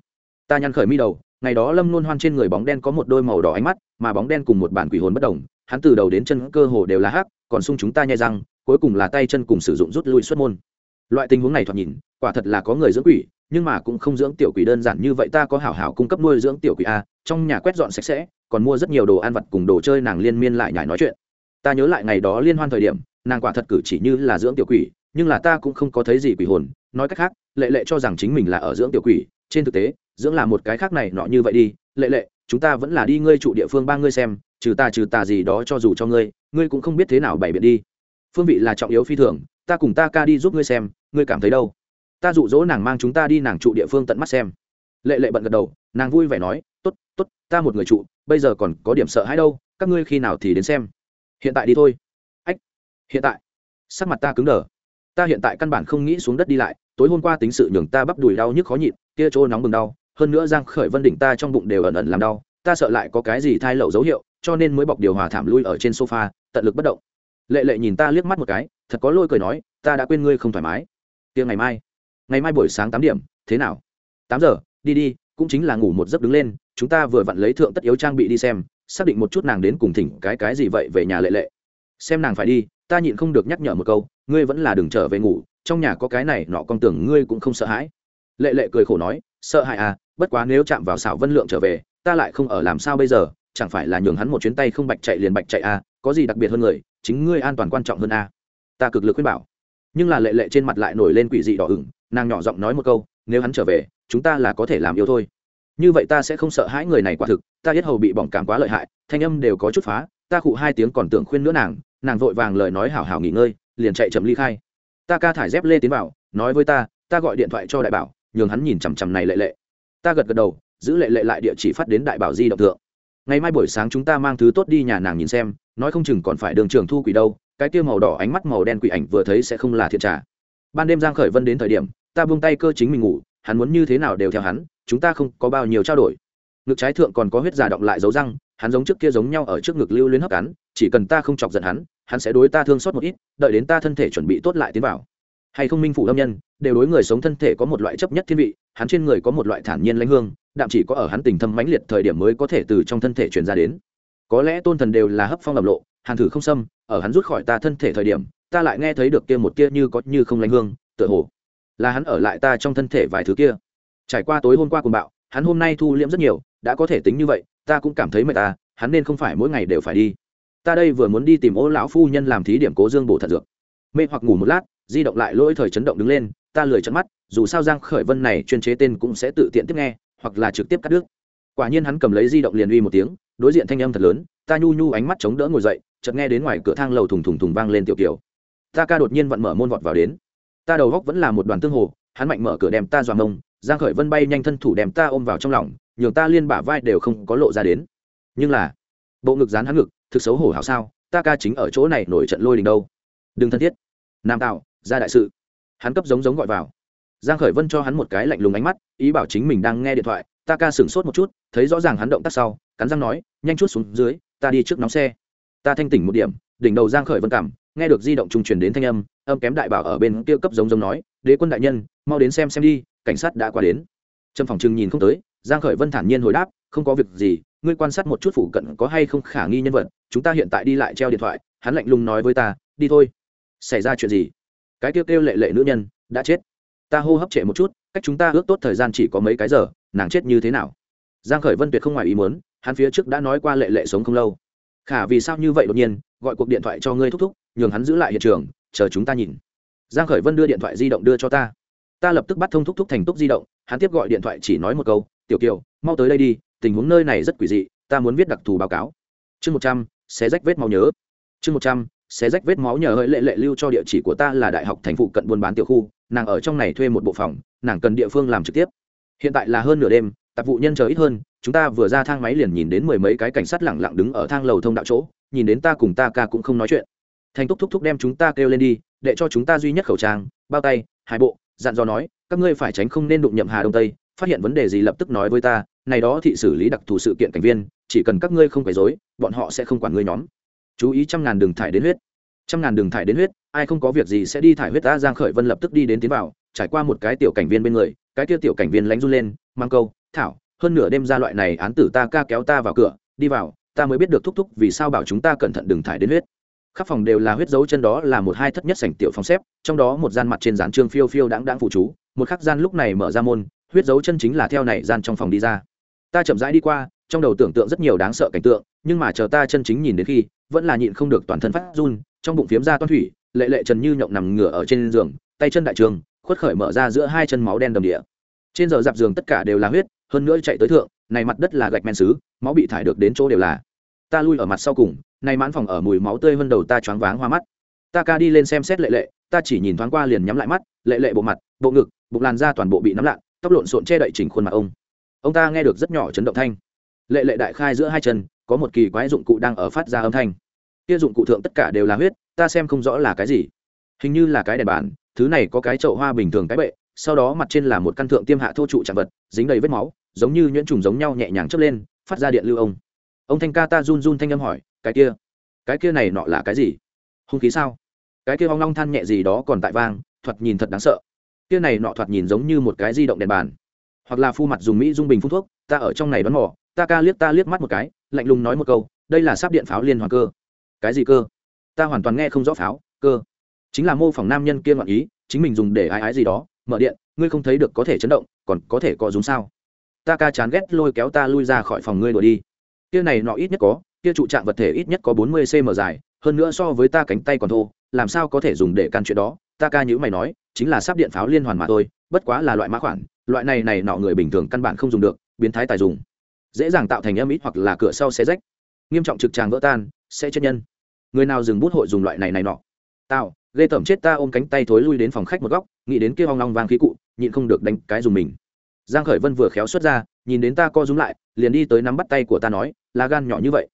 Ta nhăn khởi mi đầu, ngày đó lâm luôn hoan trên người bóng đen có một đôi màu đỏ ánh mắt, mà bóng đen cùng một bản quỷ hồn bất đồng, hắn từ đầu đến chân cơ hồ đều là hắc, còn sung chúng ta nhai răng, cuối cùng là tay chân cùng sử dụng rút lui xuất môn loại tình huống này thoạt nhìn, quả thật là có người dưỡng quỷ, nhưng mà cũng không dưỡng tiểu quỷ đơn giản như vậy, ta có hảo hảo cung cấp nuôi dưỡng tiểu quỷ a, trong nhà quét dọn sạch sẽ, còn mua rất nhiều đồ ăn vặt cùng đồ chơi nàng liên miên lại nhải nói chuyện. Ta nhớ lại ngày đó liên hoan thời điểm, nàng quả thật cử chỉ như là dưỡng tiểu quỷ, nhưng là ta cũng không có thấy gì quỷ hồn, nói cách khác, lệ lệ cho rằng chính mình là ở dưỡng tiểu quỷ, trên thực tế, dưỡng là một cái khác này nọ như vậy đi. Lệ lệ, chúng ta vẫn là đi ngươi trụ địa phương ba ngươi xem, trừ ta trừ ta gì đó cho dù cho ngươi ngươi cũng không biết thế nào bày biện đi. Phương vị là trọng yếu phi thường ta cùng ta ca đi giúp ngươi xem, ngươi cảm thấy đâu? Ta dụ dỗ nàng mang chúng ta đi nàng trụ địa phương tận mắt xem. Lệ lệ bận gật đầu, nàng vui vẻ nói t ố t t ố t ta một người trụ, bây giờ còn có điểm sợ hãi đâu, các ngươi khi nào thì đến xem? Hiện tại đi thôi. Ách, hiện tại? Sắc mặt ta cứng đờ. Ta hiện tại căn bản không nghĩ xuống đất đi lại, tối hôm qua tính sự nhường ta bắp đùi đau nhức khó nhịn, kia chỗ nóng bừng đau, hơn nữa giang khởi vân đỉnh ta trong bụng đều ẩn ẩn làm đau, ta sợ lại có cái gì thai lậu dấu hiệu, cho nên mới bọc điều hòa thảm lui ở trên sofa, tận lực bất động lệ lệ nhìn ta liếc mắt một cái, thật có lôi cười nói, ta đã quên ngươi không thoải mái. Kia ngày mai ngày mai buổi sáng tám điểm, thế nào? Tám giờ, đi đi, cũng chính là ngủ một giấc đứng lên, chúng ta vừa vặn lấy thượng tất yếu trang bị đi xem, xác định một chút nàng đến cùng thỉnh cái cái gì vậy về nhà lệ lệ. Xem nàng phải đi, ta nhịn không được nhắc nhở một câu, ngươi vẫn là đừng trở về ngủ, trong nhà có cái này nọ con tưởng ngươi cũng không sợ hãi. Lệ lệ cười khổ nói, sợ hãi à bất quá nếu chạm vào xảo vân lượng trở về, ta lại không ở làm sao bây giờ, chẳng phải là nhường hắn một chuyến tay không bạch chạy liền bạch chạy à có gì đặc biệt hơn người chính ngươi an toàn quan trọng hơn à ta cực lực khuyên bảo. Nhưng là lệ lệ trên mặt lại nổi lên quỷ dị đỏ ửng, nàng nhỏ giọng nói một câu, nếu hắn trở về, chúng ta là có thể làm yêu thôi. Như vậy ta sẽ không sợ hãi người này quả thực, ta biết hầu bị bỏng cảm quá lợi hại, thanh âm đều có chút phá, ta khụ hai tiếng còn tưởng khuyên nữa nàng nàng vội vàng lời nói hảo hảo nghỉ ngơi, liền chạy chậm ly khai. Ta ca thải dép lê tiến vào, nói với ta ta gọi điện thoại cho đại bảo, nhường hắn nhìn chằm chằm này lệ lệ. Ta gật gật đầu, giữ lệ lệ lại địa chỉ phát đến đại bảo di động thượng. Ngày mai buổi sáng chúng ta mang thứ tốt đi nhà nàng nhìn xem nói không chừng còn phải đường trường thu quỷ đâu, cái kia màu đỏ ánh mắt màu đen quỷ ảnh vừa thấy sẽ không là thiện trả. Ban đêm giang khởi vân đến thời điểm, ta buông tay cơ chính mình ngủ, hắn muốn như thế nào đều theo hắn, chúng ta không có bao nhiêu trao đổi. Ngực trái thượng còn có huyết già động lại dấu răng, hắn giống trước kia giống nhau ở trước ngực lưu luyến hấp cắn, chỉ cần ta không chọc giận hắn hắn sẽ đối ta thương xót một ít, đợi đến ta thân thể chuẩn bị tốt lại tiến vào. Hay không minh phủ âm nhân, đều đối người sống thân thể có một loại chấp nhất thiên vị, hắn trên người có một loại thản nhiên lãnh hương, đạm chỉ có ở hắn tình thâm mãnh liệt thời điểm mới có thể từ trong thân thể truyền ra đến có lẽ tôn thần đều là hấp phong lầm lộ, hàn thử không xâm, ở hắn rút khỏi ta thân thể thời điểm, ta lại nghe thấy được kia một kia như có như không lánh hương, tựa hồ là hắn ở lại ta trong thân thể vài thứ kia. Trải qua tối hôm qua cùng bạo, hắn hôm nay thu liễm rất nhiều, đã có thể tính như vậy, ta cũng cảm thấy mệt ta hắn nên không phải mỗi ngày đều phải đi. Ta đây vừa muốn đi tìm ô lão phu nhân làm thí điểm cố dương bổ thật dược. Mê hoặc ngủ một lát, di động lại lỗi thời chấn động đứng lên, ta lười chấn mắt, dù sao giang khởi vân này chuyên chế tên cũng sẽ tự tiện tiếp nghe, hoặc là trực tiếp cắt đứt. Quả nhiên hắn cầm lấy di động liền uy một tiếng đối diện thanh âm thật lớn, ta nhu nhu ánh mắt chống đỡ ngồi dậy, chợt nghe đến ngoài cửa thang lầu thùng thùng thùng vang lên tiểu kiều ta ca đột nhiên vặn mở môn vọt vào đến. Ta đầu góc vẫn là một đoàn tương hồ, hắn mạnh mở cửa đem ta dọa mông, giang khởi vân bay nhanh thân thủ đem ta ôm vào trong lòng, nhường ta liên bả vai đều không có lộ ra đến. Nhưng là, bộ ngực dán hắn ngực, thực xấu hổ hảo sao, ta ca chính ở chỗ này nổi trận lôi đình đâu. Đừng thân thiết. Nam tạo ra đại sự. Hắn cấp giống giống gọi vào. Giang khởi vân cho hắn một cái lạnh lùng ánh mắt, ý bảo chính mình đang nghe điện thoại ta ca sửng sốt một chút, thấy rõ ràng hắn động tác sau, cắn răng nói, nhanh chút xuống dưới, ta đi trước nóng xe. Ta thanh tỉnh một điểm, đỉnh đầu giang khởi vân cảm, nghe được di động trung truyền đến thanh âm âm kém đại bảo ở bên kia cấp giống giống nói, đế quân đại nhân, mau đến xem xem đi, cảnh sát đã qua đến. Trâm phòng trừng nhìn không tới, giang khởi vân thản nhiên hồi đáp, không có việc gì, ngươi quan sát một chút phủ cận có hay không khả nghi nhân vật, chúng ta hiện tại đi lại treo điện thoại, hắn lạnh lùng nói với ta, đi thôi. Xảy ra chuyện gì? Cái kêu kêu lệ lệ nữ nhân, đã chết ta hô hấp trệ một chút, cách chúng ta ước tốt thời gian chỉ có mấy cái giờ, nàng chết như thế nào? Giang khởi vân tuyệt không ngoài ý muốn, hắn phía trước đã nói qua lệ lệ sống không lâu. Khả vì sao như vậy đột nhiên, gọi cuộc điện thoại cho ngươi thúc thúc, nhường hắn giữ lại hiện trường, chờ chúng ta nhìn. Giang khởi vân đưa điện thoại di động đưa cho ta. Ta lập tức bắt thông thúc thúc thành túc di động, hắn tiếp gọi điện thoại chỉ nói một câu, tiểu kiều, mau tới đây đi, tình huống nơi này rất quỷ dị, ta muốn viết đặc thù báo cáo. Chương một trăm, xé rách vết máu nhớ. Chương một trăm xé rách vết máu nhờ hơi lệ lệ lưu cho địa chỉ của ta là đại học thành phụ cận buôn bán tiểu khu, nàng ở trong này thuê một bộ phòng, nàng cần địa phương làm trực tiếp. Hiện tại là hơn nửa đêm, tạp vụ nhân chờ ít hơn, chúng ta vừa ra thang máy liền nhìn đến mười mấy cái cảnh sát lẳng lặng đứng ở thang lầu thông đạo chỗ, nhìn đến ta cùng ta ca cũng không nói chuyện. Thành túc thúc thúc đem chúng ta kêu lên đi, để cho chúng ta duy nhất khẩu trang, bao tay, hai bộ, dặn dò nói, các ngươi phải tránh không nên đụng nhậm hà đông tây, phát hiện vấn đề gì lập tức nói với ta, này đó thị xử lý đặc thù sự kiện cảnh viên, chỉ cần các ngươi không quấy rối, bọn họ sẽ không quản ngươi nhóm chú ý trăm ngàn đường thải đến huyết. Trăm ngàn đường thải đến huyết, ai không có việc gì sẽ đi thải huyết. Ta giang khởi vân lập tức đi đến tiến vào, trải qua một cái tiểu cảnh viên bên người, cái kia tiểu cảnh viên lánh run lên, mang câu, thảo, hơn nửa đêm ra loại này án tử ta ca kéo ta vào cửa, đi vào, ta mới biết được thúc thúc vì sao bảo chúng ta cẩn thận đừng thải đến huyết. Khắp phòng đều là huyết dấu chân đó là một hai thất nhất sảnh tiểu phòng xếp, trong đó một gian mặt trên dán trương phiêu phiêu đãng đãng phụ chú, một khắc gian lúc này mở ra môn, huyết dấu chân chính là theo này gian trong phòng đi ra. Ta chậm rãi đi qua, trong đầu tưởng tượng rất nhiều đáng sợ cảnh tượng, nhưng mà chờ ta chân chính nhìn đến khi vẫn là nhịn không được toàn thân phát run, trong bụng phiếm ra toan thủy, lệ lệ trần như nhộng nằm ngửa ở trên giường, tay chân đại trường, khuất khởi mở ra giữa hai chân máu đen đầm địa. Trên giờ dạp giường tất cả đều là huyết, hơn nữa chạy tới thượng, này mặt đất là gạch men xứ, máu bị thải được đến chỗ đều là. Ta lui ở mặt sau cùng, này mãn phòng ở mùi máu tươi hơn đầu ta choáng váng hoa mắt. Ta ca đi lên xem xét lệ lệ, ta chỉ nhìn thoáng qua liền nhắm lại mắt, lệ lệ bộ mặt, bộ ngực, bụng làn da toàn bộ bị nắm lạn, tóc lộn xộn che đậy chỉnh khuôn mặt ông. Ông ta nghe được rất nhỏ chấn động thanh. Lệ lệ đại khai giữa hai chân có một kỳ quái dụng cụ đang ở phát ra âm thanh. Kia dụng cụ thượng tất cả đều là huyết, ta xem không rõ là cái gì. Hình như là cái đèn bàn, thứ này có cái chậu hoa bình thường cái bệ, sau đó mặt trên là một căn thượng tiêm hạ thô trụ trạng vật, dính đầy vết máu, giống như nhuyễn trùng giống nhau nhẹ nhàng chớp lên, phát ra điện lưu ông. Ông thanh ca ta run run thanh âm hỏi, cái kia cái kia này nọ là cái gì? Hung khí sao? Cái kia hoang long than nhẹ gì đó còn tại vang, thoạt nhìn thật đáng sợ. Kia này nọ thoạt nhìn giống như một cái di động đèn bàn. Hoặc là phu mặt dùng mỹ dung bình phun thuốc, ta ở trong này đoán mò, ta ca liếc ta liếc mắt một cái lạnh lùng nói một câu, đây là sắp điện pháo liên hoàn cơ. Cái gì cơ? Ta hoàn toàn nghe không rõ pháo, cơ. Chính là mô phỏng nam nhân kia ngoạn ý, chính mình dùng để ai ái gì đó, mở điện, ngươi không thấy được có thể chấn động, còn có thể có dùng sao? Ta ca chán ghét lôi kéo ta lui ra khỏi phòng ngươi đuổi đi. Kia này nọ ít nhất có, kia trụ trạng vật thể ít nhất có bốn mươi cm dài, hơn nữa so với ta cánh tay còn thô, làm sao có thể dùng để can chuyện đó? Ta ca nhữ mày nói, chính là sắp điện pháo liên hoàn mà thôi, bất quá là loại mã khoản, loại này này nọ người bình thường căn bản không dùng được, biến thái tài dùng dễ dàng tạo thành âm ít hoặc là cửa sau xe rách. Nghiêm trọng trực tràng vỡ tan, sẽ chết nhân. Người nào dừng bút hội dùng loại này này nọ. Tạo ghê tởm chết ta ôm cánh tay thối lui đến phòng khách một góc, nghĩ đến kia hoang long vang khí cụ, nhịn không được đánh cái dùng mình. Giang khởi vân vừa khéo xuất ra, nhìn đến ta co rúm lại, liền đi tới nắm bắt tay của ta nói là gan nhỏ như vậy,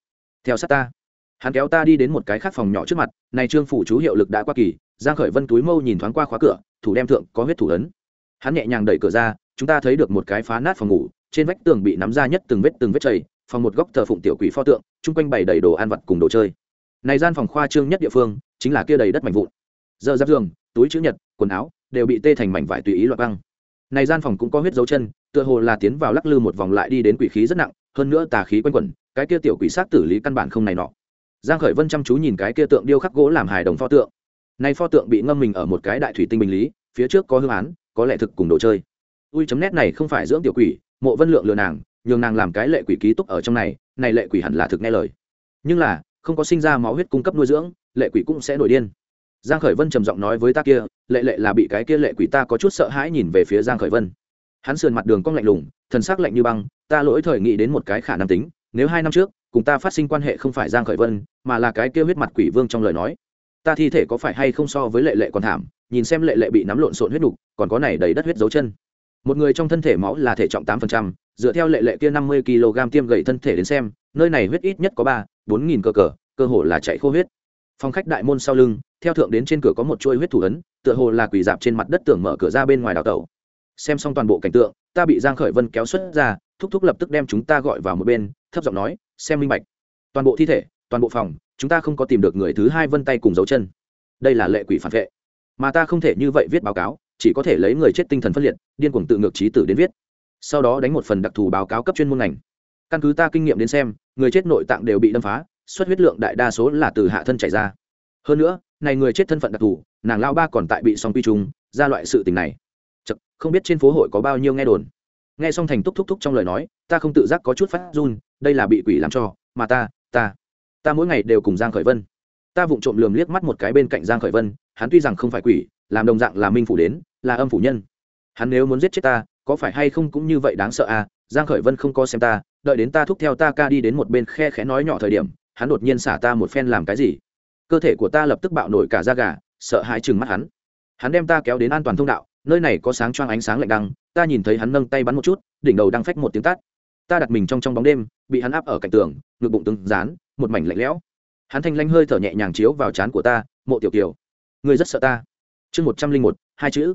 theo sát ta. Hắn kéo ta đi đến một cái khác phòng nhỏ trước mặt, này trương phủ chú hiệu lực đã qua kỳ, giang khởi vân túi mâu nhìn thoáng qua khóa cửa, thủ đem thượng có huyết thủ ấn. Hắn nhẹ nhàng đẩy cửa ra, chúng ta thấy được một cái phá nát phòng ngủ trên vách tường bị nắm ra nhất từng vết từng vết chảy phòng một góc thờ phụng tiểu quỷ pho tượng, chung quanh bày đầy đồ ăn vặt cùng đồ chơi. Này gian phòng khoa trương nhất địa phương, chính là kia đầy đất mảnh vụn. Giờ giáp giường, túi chữ nhật, quần áo, đều bị tê thành mảnh vải tùy ý loạt băng. Này gian phòng cũng có huyết dấu chân, tựa hồ là tiến vào lắc lư một vòng lại đi đến quỷ khí rất nặng, hơn nữa tà khí quanh quẩn, cái kia tiểu quỷ sát tử lý căn bản không này nọ. Giang khởi vân chăm chú nhìn cái kia tượng điêu khắc gỗ làm hài đồng pho tượng. Này pho tượng bị ngâm mình ở một cái đại thủy tinh bình lý, phía trước có hương án, có lẽ thực cùng đồ chơi. Ui chấm nét này không phải dưỡng tiểu quỷ mộ vân lượng lừa nàng nhường nàng làm cái lệ quỷ ký túc ở trong này này lệ quỷ hẳn là thực nghe lời. Nhưng là không có sinh ra máu huyết cung cấp nuôi dưỡng lệ quỷ cũng sẽ nổi điên. Giang khởi vân trầm giọng nói với ta kia lệ lệ là bị cái kia lệ quỷ ta có chút sợ hãi nhìn về phía giang khởi vân. Hắn sườn mặt đường cong lạnh lùng thần sắc lạnh như băng ta lỗi thời nghĩ đến một cái khả năng tính nếu hai năm trước cùng ta phát sinh quan hệ không phải giang khởi vân mà là cái kia huyết mặt quỷ vương trong lời nói. Ta thi thể có phải hay không so với lệ lệ còn thảm nhìn xem lệ lệ bị nắm lộn xộn huyết đủ, còn có này đầy đất huyết dấu chân một người trong thân thể máu là thể trọng tám phần trăm, dựa theo lệ lệ kia năm mươi kg tiêm gậy thân thể đến xem, nơi này huyết ít nhất có ba bốn nghìn cơ cờ, cơ hồ là chạy khô huyết. Phòng khách đại môn sau lưng, theo thượng đến trên cửa có một chuôi huyết thủ ấn, tựa hồ là quỷ dạp trên mặt đất tưởng mở cửa ra bên ngoài đào tẩu. Xem xong toàn bộ cảnh tượng, ta bị giang khởi vân kéo xuất ra, thúc thúc lập tức đem chúng ta gọi vào một bên, thấp giọng nói, xem minh bạch. Toàn bộ thi thể, toàn bộ phòng, chúng ta không có tìm được người thứ hai vân tay cùng dấu chân. Đây là lệ quỷ phản vệ. Mà ta không thể như vậy viết báo cáo chỉ có thể lấy người chết tinh thần phân liệt điên cuồng tự ngược trí tử đến viết. Sau đó đánh một phần đặc thù báo cáo cấp chuyên môn ngành. Căn cứ ta kinh nghiệm đến xem người chết nội tạng đều bị đâm phá xuất huyết lượng đại đa số là từ hạ thân chảy ra. Hơn nữa này người chết thân phận đặc thù nàng lao ba còn tại bị song quy trùng ra loại sự tình này. Chật, không biết trên phố hội có bao nhiêu nghe đồn. Nghe xong thành túc thúc thúc trong lời nói ta không tự giác có chút phát run đây là bị quỷ làm cho mà ta ta ta mỗi ngày đều cùng giang khởi vân. Ta vụng trộm lườm liếc mắt một cái bên cạnh giang khởi vân hắn tuy rằng không phải quỷ làm đồng dạng là minh phủ đến, là âm phủ nhân. Hắn nếu muốn giết chết ta, có phải hay không cũng như vậy đáng sợ à? Giang khởi vân không có xem ta, đợi đến ta thúc theo ta ca đi đến một bên khe khẽ nói nhỏ thời điểm, hắn đột nhiên xả ta một phen làm cái gì? Cơ thể của ta lập tức bạo nổi cả da gà, sợ hãi chừng mắt hắn. Hắn đem ta kéo đến an toàn thông đạo, nơi này có sáng choang ánh sáng lạnh đăng, ta nhìn thấy hắn nâng tay bắn một chút, đỉnh đầu đang phách một tiếng tát. ta đặt mình trong trong bóng đêm, bị hắn áp ở cạnh tường, ngực bụng từng dán một mảnh lạnh lẽo. Hắn thanh lanh hơi thở nhẹ nhàng chiếu vào trán của ta, mộ tiểu kiều, ngươi rất sợ ta chương một trăm linh một, hai chữ.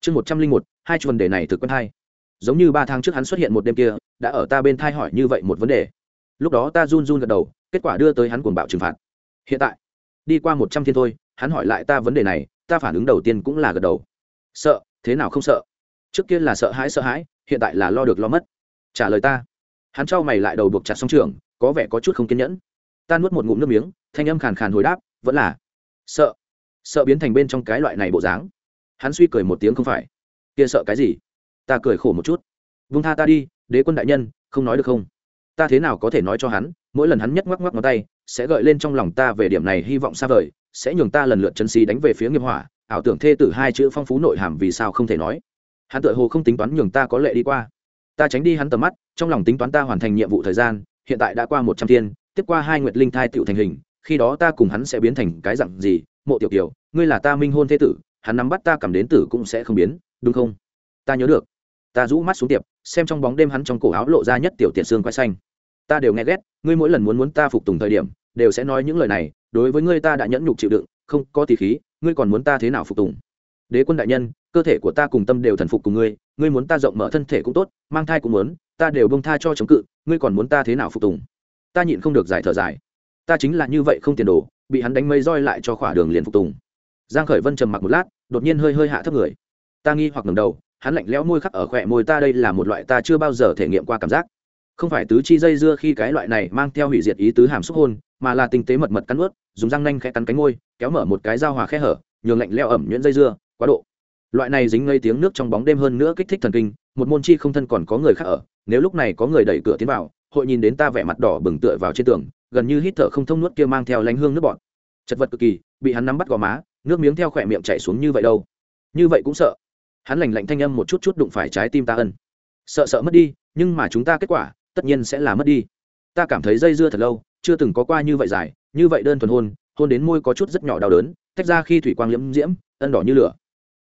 Chương một trăm linh một, hai chuẩn đề này thực quân hai. Giống như ba tháng trước hắn xuất hiện một đêm kia, đã ở ta bên thai hỏi như vậy một vấn đề. Lúc đó ta run run gật đầu, kết quả đưa tới hắn cuồng bạo trừng phạt. Hiện tại, đi qua một trăm thiên thôi, hắn hỏi lại ta vấn đề này, ta phản ứng đầu tiên cũng là gật đầu. Sợ, thế nào không sợ? Trước kia là sợ hãi sợ hãi, hiện tại là lo được lo mất. Trả lời ta. Hắn trao mày lại đầu buộc chặt song trường, có vẻ có chút không kiên nhẫn. Ta nuốt một ngụm nước miếng, thanh âm khàn khàn hồi đáp, vẫn là, sợ sợ biến thành bên trong cái loại này bộ dáng. Hắn suy cười một tiếng không phải. Kia sợ cái gì? Ta cười khổ một chút. Vung tha ta đi, đế quân đại nhân, không nói được không? Ta thế nào có thể nói cho hắn, mỗi lần hắn nhất ngoắc ngoắc ngón tay, sẽ gợi lên trong lòng ta về điểm này hy vọng xa vời, sẽ nhường ta lần lượt chân xí đánh về phía nghiệp hỏa, ảo tưởng thê tử hai chữ phong phú nội hàm vì sao không thể nói. Hắn tự hồ không tính toán nhường ta có lệ đi qua. Ta tránh đi hắn tầm mắt, trong lòng tính toán ta hoàn thành nhiệm vụ thời gian, hiện tại đã qua một trăm thiên, tiếp qua hai nguyệt linh thai tựu thành hình, khi đó ta cùng hắn sẽ biến thành cái dặn gì, mộ tiểu kiều ngươi là ta minh hôn thế tử, hắn nắm bắt ta cầm đến tử cũng sẽ không biến, đúng không? Ta nhớ được. Ta rũ mắt xuống tiệp, xem trong bóng đêm hắn trong cổ áo lộ ra nhất tiểu tiện xương quay xanh. Ta đều nghe ghét, ngươi mỗi lần muốn muốn ta phục tùng thời điểm, đều sẽ nói những lời này, đối với ngươi ta đã nhẫn nhục chịu đựng, không có tỷ khí, ngươi còn muốn ta thế nào phục tùng? Đế quân đại nhân, cơ thể của ta cùng tâm đều thần phục cùng ngươi ngươi muốn ta rộng mở thân thể cũng tốt, mang thai cũng muốn, ta đều bông tha cho chống cự, ngươi còn muốn ta thế nào phục tùng? Ta nhịn không được giải thở dài. Ta chính là như vậy không tiền đồ, bị hắn đánh mây roi lại cho khỏa đường liền phục tùng giang khởi vân trầm mặc một lát, đột nhiên hơi hơi hạ thấp người. Ta nghi hoặc ngẩng đầu, hắn lạnh lẽo môi khắc ở khỏe môi ta đây là một loại ta chưa bao giờ thể nghiệm qua cảm giác. Không phải tứ chi dây dưa khi cái loại này mang theo hủy diệt ý tứ hàm xúc hôn, mà là tinh tế mật mật cắn ướt dùng răng nanh khẽ cắn cánh môi, kéo mở một cái dao hòa khe hở, nhường lạnh leo ẩm nhuyễn dây dưa, quá độ. Loại này dính ngây tiếng nước trong bóng đêm hơn nữa kích thích thần kinh, một môn chi không thân còn có người khác ở, nếu lúc này có người đẩy cửa tiến vào, hội nhìn đến ta vẻ mặt đỏ bừng tựa vào trên tường, gần như hít thở không thông nuốt kia mang theo lánh hương nước bọt. Chật vật cực kỳ, bị hắn nắm bắt gò má nước miếng theo khỏe miệng chảy xuống như vậy đâu. Như vậy cũng sợ. Hắn lành lạnh thanh âm một chút chút đụng phải trái tim ta ân. Sợ sợ mất đi, nhưng mà chúng ta kết quả, tất nhiên sẽ là mất đi. Ta cảm thấy dây dưa thật lâu, chưa từng có qua như vậy dài, như vậy đơn thuần hôn hôn đến môi có chút rất nhỏ đau đớn, tách ra khi thủy quang liễm diễm, ân đỏ như lửa.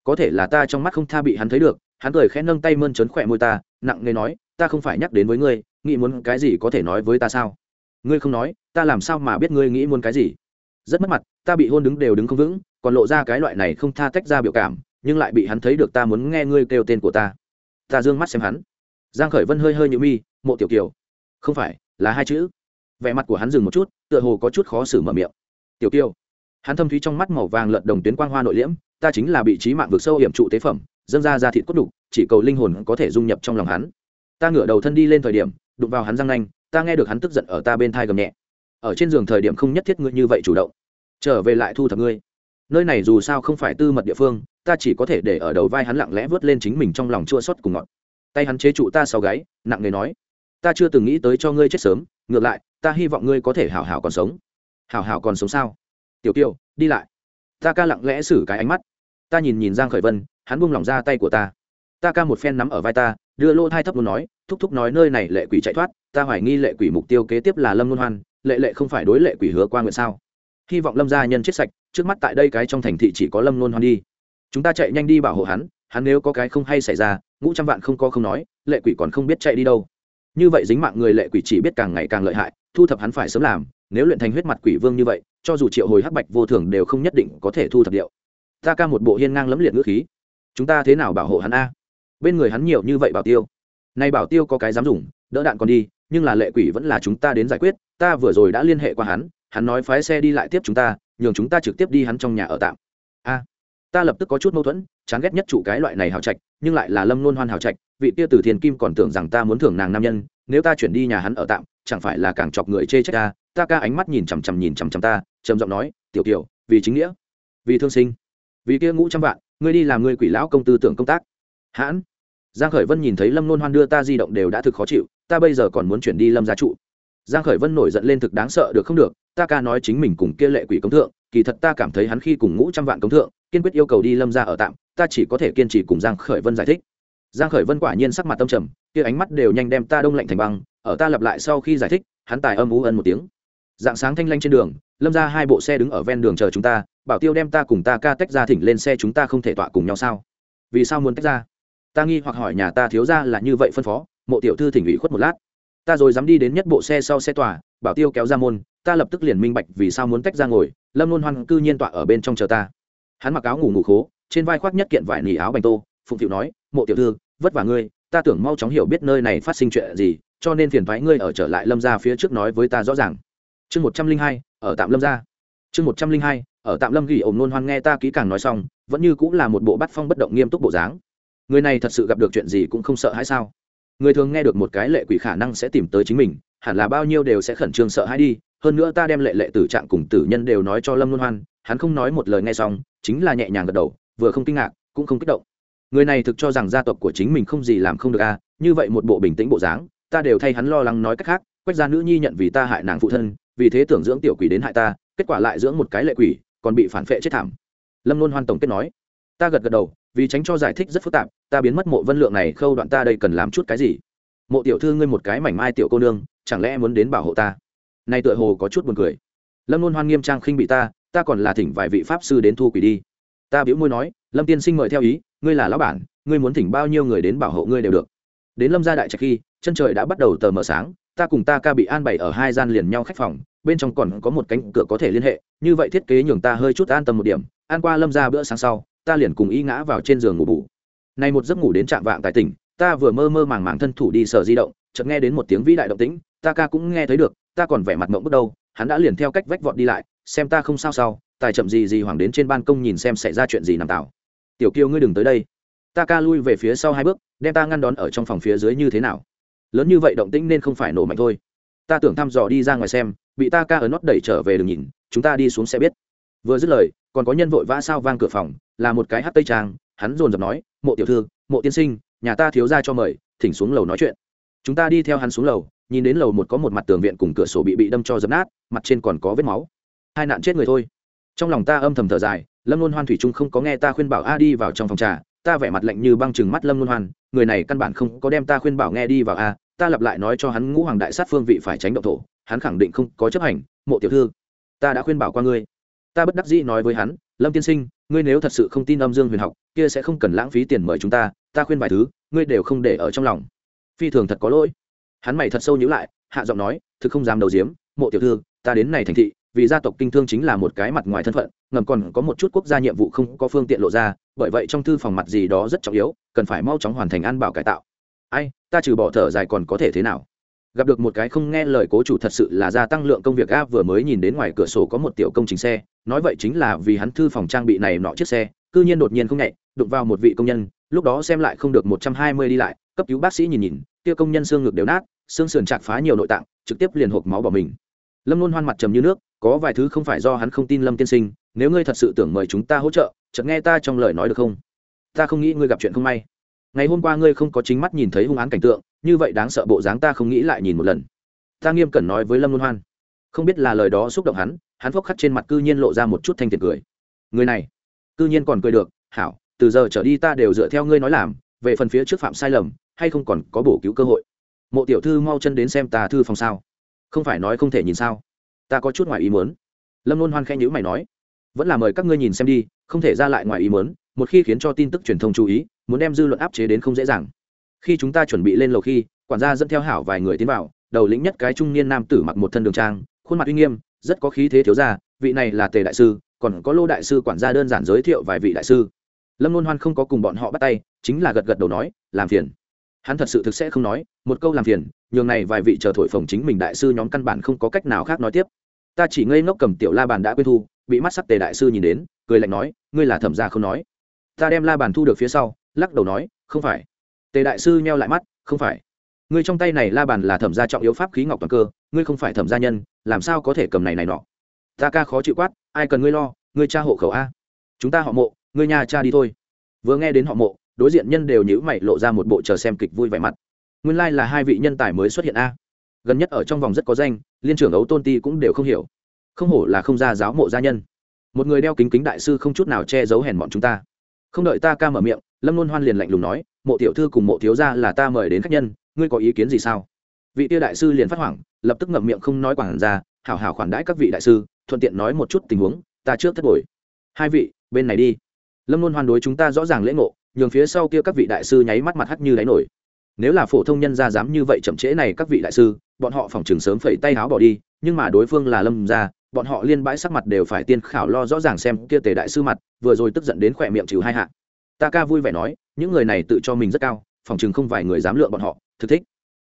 Có thể là ta trong mắt không tha bị hắn thấy được, hắn cười khẽ nâng tay mơn trớn khỏe môi ta, nặng nề nói, ta không phải nhắc đến với ngươi, nghĩ muốn cái gì có thể nói với ta sao? Ngươi không nói, ta làm sao mà biết ngươi nghĩ muốn cái gì? Rất mất mặt, ta bị hôn đứng đều đứng không vững còn lộ ra cái loại này không tha tách ra biểu cảm, nhưng lại bị hắn thấy được ta muốn nghe ngươi kêu tên của ta. Ta d ư ơ n g mắt xem hắn. Giang khởi vân hơi hơi nhũ mi, mộ tiểu kiều. Không phải, là hai chữ. Vẻ mặt của hắn dừng một chút, tựa hồ có chút khó xử mở miệng. Tiểu kiều. Hắn thâm thúy trong mắt màu vàng lợn đồng tuyến quang hoa nội liễm, ta chính là bị trí mạng vực sâu hiểm trụ tế phẩm, dâng ra ra thịt cốt đục, chỉ cầu linh hồn có thể dung nhập trong lòng hắn. Ta ngửa đầu thân đi lên thời điểm, đụng vào hắn răng nanh, ta nghe được hắn tức giận ở ta bên thai gầm nhẹ. Ở trên giường thời điểm không nhất thiết ngươi như vậy chủ động. Trở về lại thu thập ngươi nơi này dù sao không phải tư mật địa phương, ta chỉ có thể để ở đầu vai hắn lặng lẽ vớt lên chính mình trong lòng chua xót cùng ngọt. Tay hắn chế trụ ta sau gáy, nặng nề nói, ta chưa từng nghĩ tới cho ngươi chết sớm, ngược lại, ta hy vọng ngươi có thể hảo hảo còn sống. Hảo hảo còn sống sao? Tiểu kiều, đi lại. Ta ca lặng lẽ xử cái ánh mắt. Ta nhìn nhìn giang khởi vân, hắn buông lỏng ra tay của ta. Ta ca một phen nắm ở vai ta, đưa lô thai thấp luôn nói, thúc thúc nói nơi này lệ quỷ chạy thoát, ta hoài nghi lệ quỷ mục tiêu kế tiếp là lâm luân hoan, lệ lệ không phải đối lệ quỷ hứa qua nguyện sao? Hy vọng lâm gia nhân chết sạch, trước mắt tại đây cái trong thành thị chỉ có lâm nôn hoan đi. Chúng ta chạy nhanh đi bảo hộ hắn hắn nếu có cái không hay xảy ra, ngũ trăm vạn không có không nói, lệ quỷ còn không biết chạy đi đâu. Như vậy dính mạng người lệ quỷ chỉ biết càng ngày càng lợi hại, thu thập hắn phải sớm làm, nếu luyện thành huyết mặt quỷ vương như vậy, cho dù triệu hồi hắc bạch vô thường đều không nhất định có thể thu thập điệu. Ta ca một bộ hiên ngang lẫm liệt ngữ khí. Chúng ta thế nào bảo hộ hắn a? Bên người hắn nhiều như vậy bảo tiêu. Nay bảo tiêu có cái dám dùng, đỡ đạn còn đi, nhưng là lệ quỷ vẫn là chúng ta đến giải quyết, ta vừa rồi đã liên hệ qua hắn hắn nói phái xe đi lại tiếp chúng ta, nhường chúng ta trực tiếp đi hắn trong nhà ở tạm. A, ta lập tức có chút mâu thuẫn, chán ghét nhất chủ cái loại này hào trạch, nhưng lại là lâm luôn hoan hào trạch, vị tia từ thiền kim còn tưởng rằng ta muốn thưởng nàng nam nhân, nếu ta chuyển đi nhà hắn ở tạm, chẳng phải là càng chọc người chê trách ta? Ta ca ánh mắt nhìn chằm chằm nhìn chằm chằm ta, trầm giọng nói, tiểu tiểu vì chính nghĩa, vì thương sinh, vì kia ngũ trăm vạn, ngươi đi làm ngươi quỷ lão công tư tưởng công tác. Hãn, giang khởi vân nhìn thấy lâm nôn hoan đưa ta di động đều đã thực khó chịu, ta bây giờ còn muốn chuyển đi lâm gia trụ. Giang khởi vân nổi giận lên thực đáng sợ, được không được ta ca nói chính mình cùng kia lệ quỷ công thượng, kỳ thật ta cảm thấy hắn khi cùng ngũ trăm vạn công thượng, kiên quyết yêu cầu đi lâm gia ở tạm, ta chỉ có thể kiên trì cùng giang khởi vân giải thích. Giang khởi vân quả nhiên sắc mặt tâm trầm, kia ánh mắt đều nhanh đem ta đông lạnh thành băng, ở ta lặp lại sau khi giải thích, hắn tài âm ú ân một tiếng. Dạng sáng thanh lanh trên đường, lâm ra hai bộ xe đứng ở ven đường chờ chúng ta, bảo tiêu đem ta cùng ta ca tách ra thỉnh lên xe chúng ta không thể tọa cùng nhau sao? Vì sao muốn tách ra? Ta nghi hoặc hỏi nhà ta thiếu ra là như vậy phân phó, mộ tiểu thư thỉnh ủy khuất một lát. Ta rồi dám đi đến nhất bộ xe sau xe tòa, bảo tiêu kéo ra môn ta lập tức liền minh bạch vì sao muốn tách ra ngồi, lâm luôn hoan cư nhiên tọa ở bên trong chờ ta. Hắn mặc áo ngủ ngủ khố, trên vai khoác nhất kiện vải nỉ áo bành tô, phụng thiệu nói, mộ tiểu thư, vất vả ngươi, ta tưởng mau chóng hiểu biết nơi này phát sinh chuyện gì, cho nên phiền thoái ngươi ở trở lại lâm ra phía trước nói với ta rõ ràng. Chương một trăm linh hai, ở tạm lâm ra chương một trăm linh hai, ở tạm lâm ghi ổn nôn hoan nghe ta kỹ càng nói xong, vẫn như cũng là một bộ bắt phong bất động nghiêm túc bộ dáng. Người này thật sự gặp được chuyện gì cũng không sợ hãi sao? Người thường nghe được một cái lệ quỷ khả năng sẽ tìm tới chính mình, hẳn là bao nhiêu đều sẽ khẩn trương sợ hãi đi hơn nữa ta đem lệ lệ tử trạng cùng tử nhân đều nói cho lâm luân hoan, hắn không nói một lời nghe xong, chính là nhẹ nhàng gật đầu, vừa không kinh ngạc, cũng không kích động. Người này thực cho rằng gia tộc của chính mình không gì làm không được a như vậy một bộ bình tĩnh bộ dáng, ta đều thay hắn lo lắng nói cách khác, quách gia nữ nhi nhận vì ta hại nàng phụ thân, vì thế tưởng dưỡng tiểu quỷ đến hại ta, kết quả lại dưỡng một cái lệ quỷ, còn bị phản phệ chết thảm. Lâm luân hoan tổng kết nói, ta gật gật đầu, vì tránh cho giải thích rất phức tạp, ta biến mất mộ vân lượng này khâu đoạn ta đây cần làm chút cái gì? Mộ tiểu thư ngươi một cái mảnh mai tiểu cô nương, chẳng lẽ muốn đến bảo hộ ta? Nay tựa hồ có chút buồn cười. Lâm luôn hoan nghiêm trang khinh bị ta ta còn là thỉnh vài vị pháp sư đến thu quỷ đi. Ta biểu môi nói, lâm tiên sinh mời theo ý, ngươi là lão bản, ngươi muốn thỉnh bao nhiêu người đến bảo hộ ngươi đều được. Đến lâm gia đại trạch khi, chân trời đã bắt đầu tờ mờ sáng, ta cùng ta ca bị an bày ở hai gian liền nhau khách phòng, bên trong còn có một cánh cửa có thể liên hệ, như vậy thiết kế nhường ta hơi chút an tâm một điểm an qua lâm ra bữa sáng sau, ta liền cùng y ngã vào trên giường ngủ bù. Nay một giấc ngủ đến trạm vạng tại tỉnh, ta vừa mơ mơ màng màng thân thủ đi sở di động, chợt nghe đến một tiếng vĩ đại động tĩnh, ta ca cũng nghe thấy được ta còn vẻ mặt mộng bước đâu, hắn đã liền theo cách vách vọt đi lại, xem ta không sao sao, tài chậm gì gì hoàng đến trên ban công nhìn xem xảy ra chuyện gì nằm tạo tiểu kiêu ngươi đừng tới đây. Ta ca lui về phía sau hai bước, đem ta ngăn đón ở trong phòng phía dưới như thế nào? Lớn như vậy động tĩnh nên không phải nổ mạnh thôi. Ta tưởng thăm dò đi ra ngoài xem, bị ta ca ở nót đẩy trở về đường nhìn, chúng ta đi xuống sẽ biết. Vừa dứt lời, còn có nhân vội vã sao vang cửa phòng, là một cái hát tây trang, hắn dồn dập nói, mộ tiểu thư, mộ tiên sinh, nhà ta thiếu ra cho mời, thỉnh xuống lầu nói chuyện. Chúng ta đi theo hắn xuống lầu nhìn đến lầu một có một mặt tường viện cùng cửa sổ bị bị đâm cho dập nát, mặt trên còn có vết máu. Hai nạn chết người thôi. Trong lòng ta âm thầm thở dài, lâm luân hoan thủy trung không có nghe ta khuyên bảo a đi vào trong phòng trà, ta vẻ mặt lạnh như băng chừng mắt lâm luân hoan, người này căn bản không có đem ta khuyên bảo nghe đi vào a, ta lặp lại nói cho hắn ngũ hoàng đại sát phương vị phải tránh động thổ, hắn khẳng định không có chấp hành, mộ tiểu thư, ta đã khuyên bảo qua ngươi. Ta bất đắc dĩ nói với hắn, lâm tiên sinh, ngươi nếu thật sự không tin âm dương huyền học, kia sẽ không cần lãng phí tiền mời chúng ta ta khuyên vài thứ, ngươi đều không để ở trong lòng. Phi thường thật có lỗi hắn mày thật sâu nhữ lại, hạ giọng nói, thực không dám đầu diếm, mộ tiểu thư, ta đến này thành thị, vì gia tộc kinh thương chính là một cái mặt ngoài thân phận, ngầm còn có một chút quốc gia nhiệm vụ không có phương tiện lộ ra, bởi vậy trong thư phòng mặt gì đó rất trọng yếu, cần phải mau chóng hoàn thành an bảo cải tạo. Ai, ta trừ bỏ thở dài còn có thể thế nào? Gặp được một cái không nghe lời cố chủ thật sự là gia tăng lượng công việc a vừa mới nhìn đến ngoài cửa sổ có một tiểu công trình xe, nói vậy chính là vì hắn thư phòng trang bị này nọ chiếc xe, cư nhiên đột nhiên không nhẹ, đụng vào một vị công nhân, lúc đó xem lại không được một trăm hai mươi đi lại, cấp cứu bác sĩ nhìn nhìn kia công nhân xương ngực đều nát, xương sườn chạc phá nhiều nội tạng, trực tiếp liền hộp máu bỏ mình. Lâm luôn hoan mặt trầm như nước, có vài thứ không phải do hắn không tin lâm tiên sinh, nếu ngươi thật sự tưởng mời chúng ta hỗ trợ, chợt nghe ta trong lời nói được không? Ta không nghĩ ngươi gặp chuyện không may. Ngày hôm qua ngươi không có chính mắt nhìn thấy hung án cảnh tượng, như vậy đáng sợ bộ dáng ta không nghĩ lại nhìn một lần. Ta nghiêm cẩn nói với lâm luân hoan. Không biết là lời đó xúc động hắn hắn phốc khắc trên mặt cư nhiên lộ ra một chút thanh tiền cười. Người này, cư nhiên còn cười được, hảo, từ giờ trở đi ta đều dựa theo ngươi nói làm, về phần phía trước phạm sai lầm hay không còn có bổ cứu cơ hội? Mộ tiểu thư mau chân đến xem ta thư phòng sao. Không phải nói không thể nhìn sao? Ta có chút ngoài ý muốn. Lâm luôn hoan khen nhữ mày nói, vẫn là mời các ngươi nhìn xem đi, không thể ra lại ngoài ý muốn, một khi khiến cho tin tức truyền thông chú ý, muốn đem dư luận áp chế đến không dễ dàng. Khi chúng ta chuẩn bị lên lầu khi, quản gia dẫn theo hảo vài người tiến vào, đầu lĩnh nhất cái trung niên nam tử mặc một thân đường trang, khuôn mặt uy nghiêm, rất có khí thế thiếu gia, vị này là tề đại sư, còn có lô đại sư quản gia đơn giản giới thiệu vài vị đại sư. Lâm luôn hoan không có cùng bọn họ bắt tay, chính là gật gật đầu nói, làm phiền hắn thật sự thực sẽ không nói, một câu làm phiền, nhường này vài vị chờ thổi phồng chính mình đại sư nhóm căn bản không có cách nào khác nói tiếp. Ta chỉ ngây ngốc cầm tiểu la bàn đã quên thu, bị mắt sắc tề đại sư nhìn đến, cười lạnh nói, ngươi là thẩm gia không nói. Ta đem la bàn thu được phía sau, lắc đầu nói, không phải. Tề đại sư nheo lại mắt, không phải. Ngươi trong tay này la bàn là thẩm gia trọng yếu pháp khí ngọc toàn cơ, ngươi không phải thẩm gia nhân, làm sao có thể cầm này này nọ? Ta ca khó chịu quát, ai cần ngươi lo, ngươi cha hộ khẩu a. Chúng ta họ mộ, ngươi nhà cha đi thôi. Vừa nghe đến họ mộ đối diện nhân đều nhữ mày lộ ra một bộ chờ xem kịch vui vẻ mặt. Nguyên lai là hai vị nhân tài mới xuất hiện a. Gần nhất ở trong vòng rất có danh, liên trưởng ấu tôn ti cũng đều không hiểu. Không hổ là không ra giáo mộ gia nhân. Một người đeo kính kính đại sư không chút nào che giấu hèn bọn chúng ta. Không đợi ta ca mở miệng, lâm luôn hoan liền lạnh lùng nói, mộ tiểu thư cùng mộ thiếu gia là ta mời đến khách nhân, ngươi có ý kiến gì sao? Vị tiêu đại sư liền phát hoảng, lập tức ngậm miệng không nói quản ra, hảo hảo khoản đãi các vị đại sư, thuận tiện nói một chút tình huống, ta trước thất bồi. Hai vị, bên này đi. Lâm luôn hoan đối chúng ta rõ ràng lễ ngộ nhường phía sau kia các vị đại sư nháy mắt mặt hắt như đáy nổi. Nếu là phổ thông nhân gia dám như vậy chậm trễ này các vị đại sư, bọn họ phòng trường sớm phẩy tay háo bỏ đi, nhưng mà đối phương là lâm gia, bọn họ liên bãi sắc mặt đều phải tiên khảo lo rõ ràng xem kia tề đại sư mặt, vừa rồi tức giận đến khỏe miệng trừ hai hạ. Ta ca vui vẻ nói, những người này tự cho mình rất cao, phòng chừng không vài người dám lượng bọn họ, thực thích.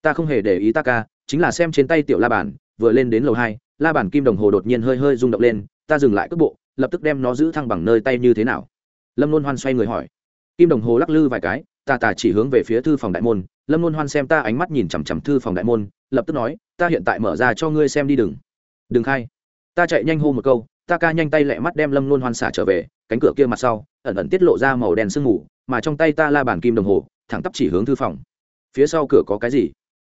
Ta không hề để ý ta ca, chính là xem trên tay tiểu la bàn, vừa lên đến lầu hai, la bàn kim đồng hồ đột nhiên hơi hơi rung động lên, ta dừng lại cước bộ, lập tức đem nó giữ thăng bằng nơi tay như thế nào. Lâm luôn hoan xoay người hỏi kim đồng hồ lắc lư vài cái, ta tà chỉ hướng về phía thư phòng đại môn, lâm luôn hoan xem ta ánh mắt nhìn chằm chằm thư phòng đại môn, lập tức nói, ta hiện tại mở ra cho ngươi xem đi đừng. Đừng khai. Ta chạy nhanh hô một câu, ta ca nhanh tay lẹ mắt đem lâm luôn hoan xả trở về, cánh cửa kia mặt sau, ẩn ẩn tiết lộ ra màu đen sương mù, mà trong tay ta la bàn kim đồng hồ, thẳng tắp chỉ hướng thư phòng. Phía sau cửa có cái gì?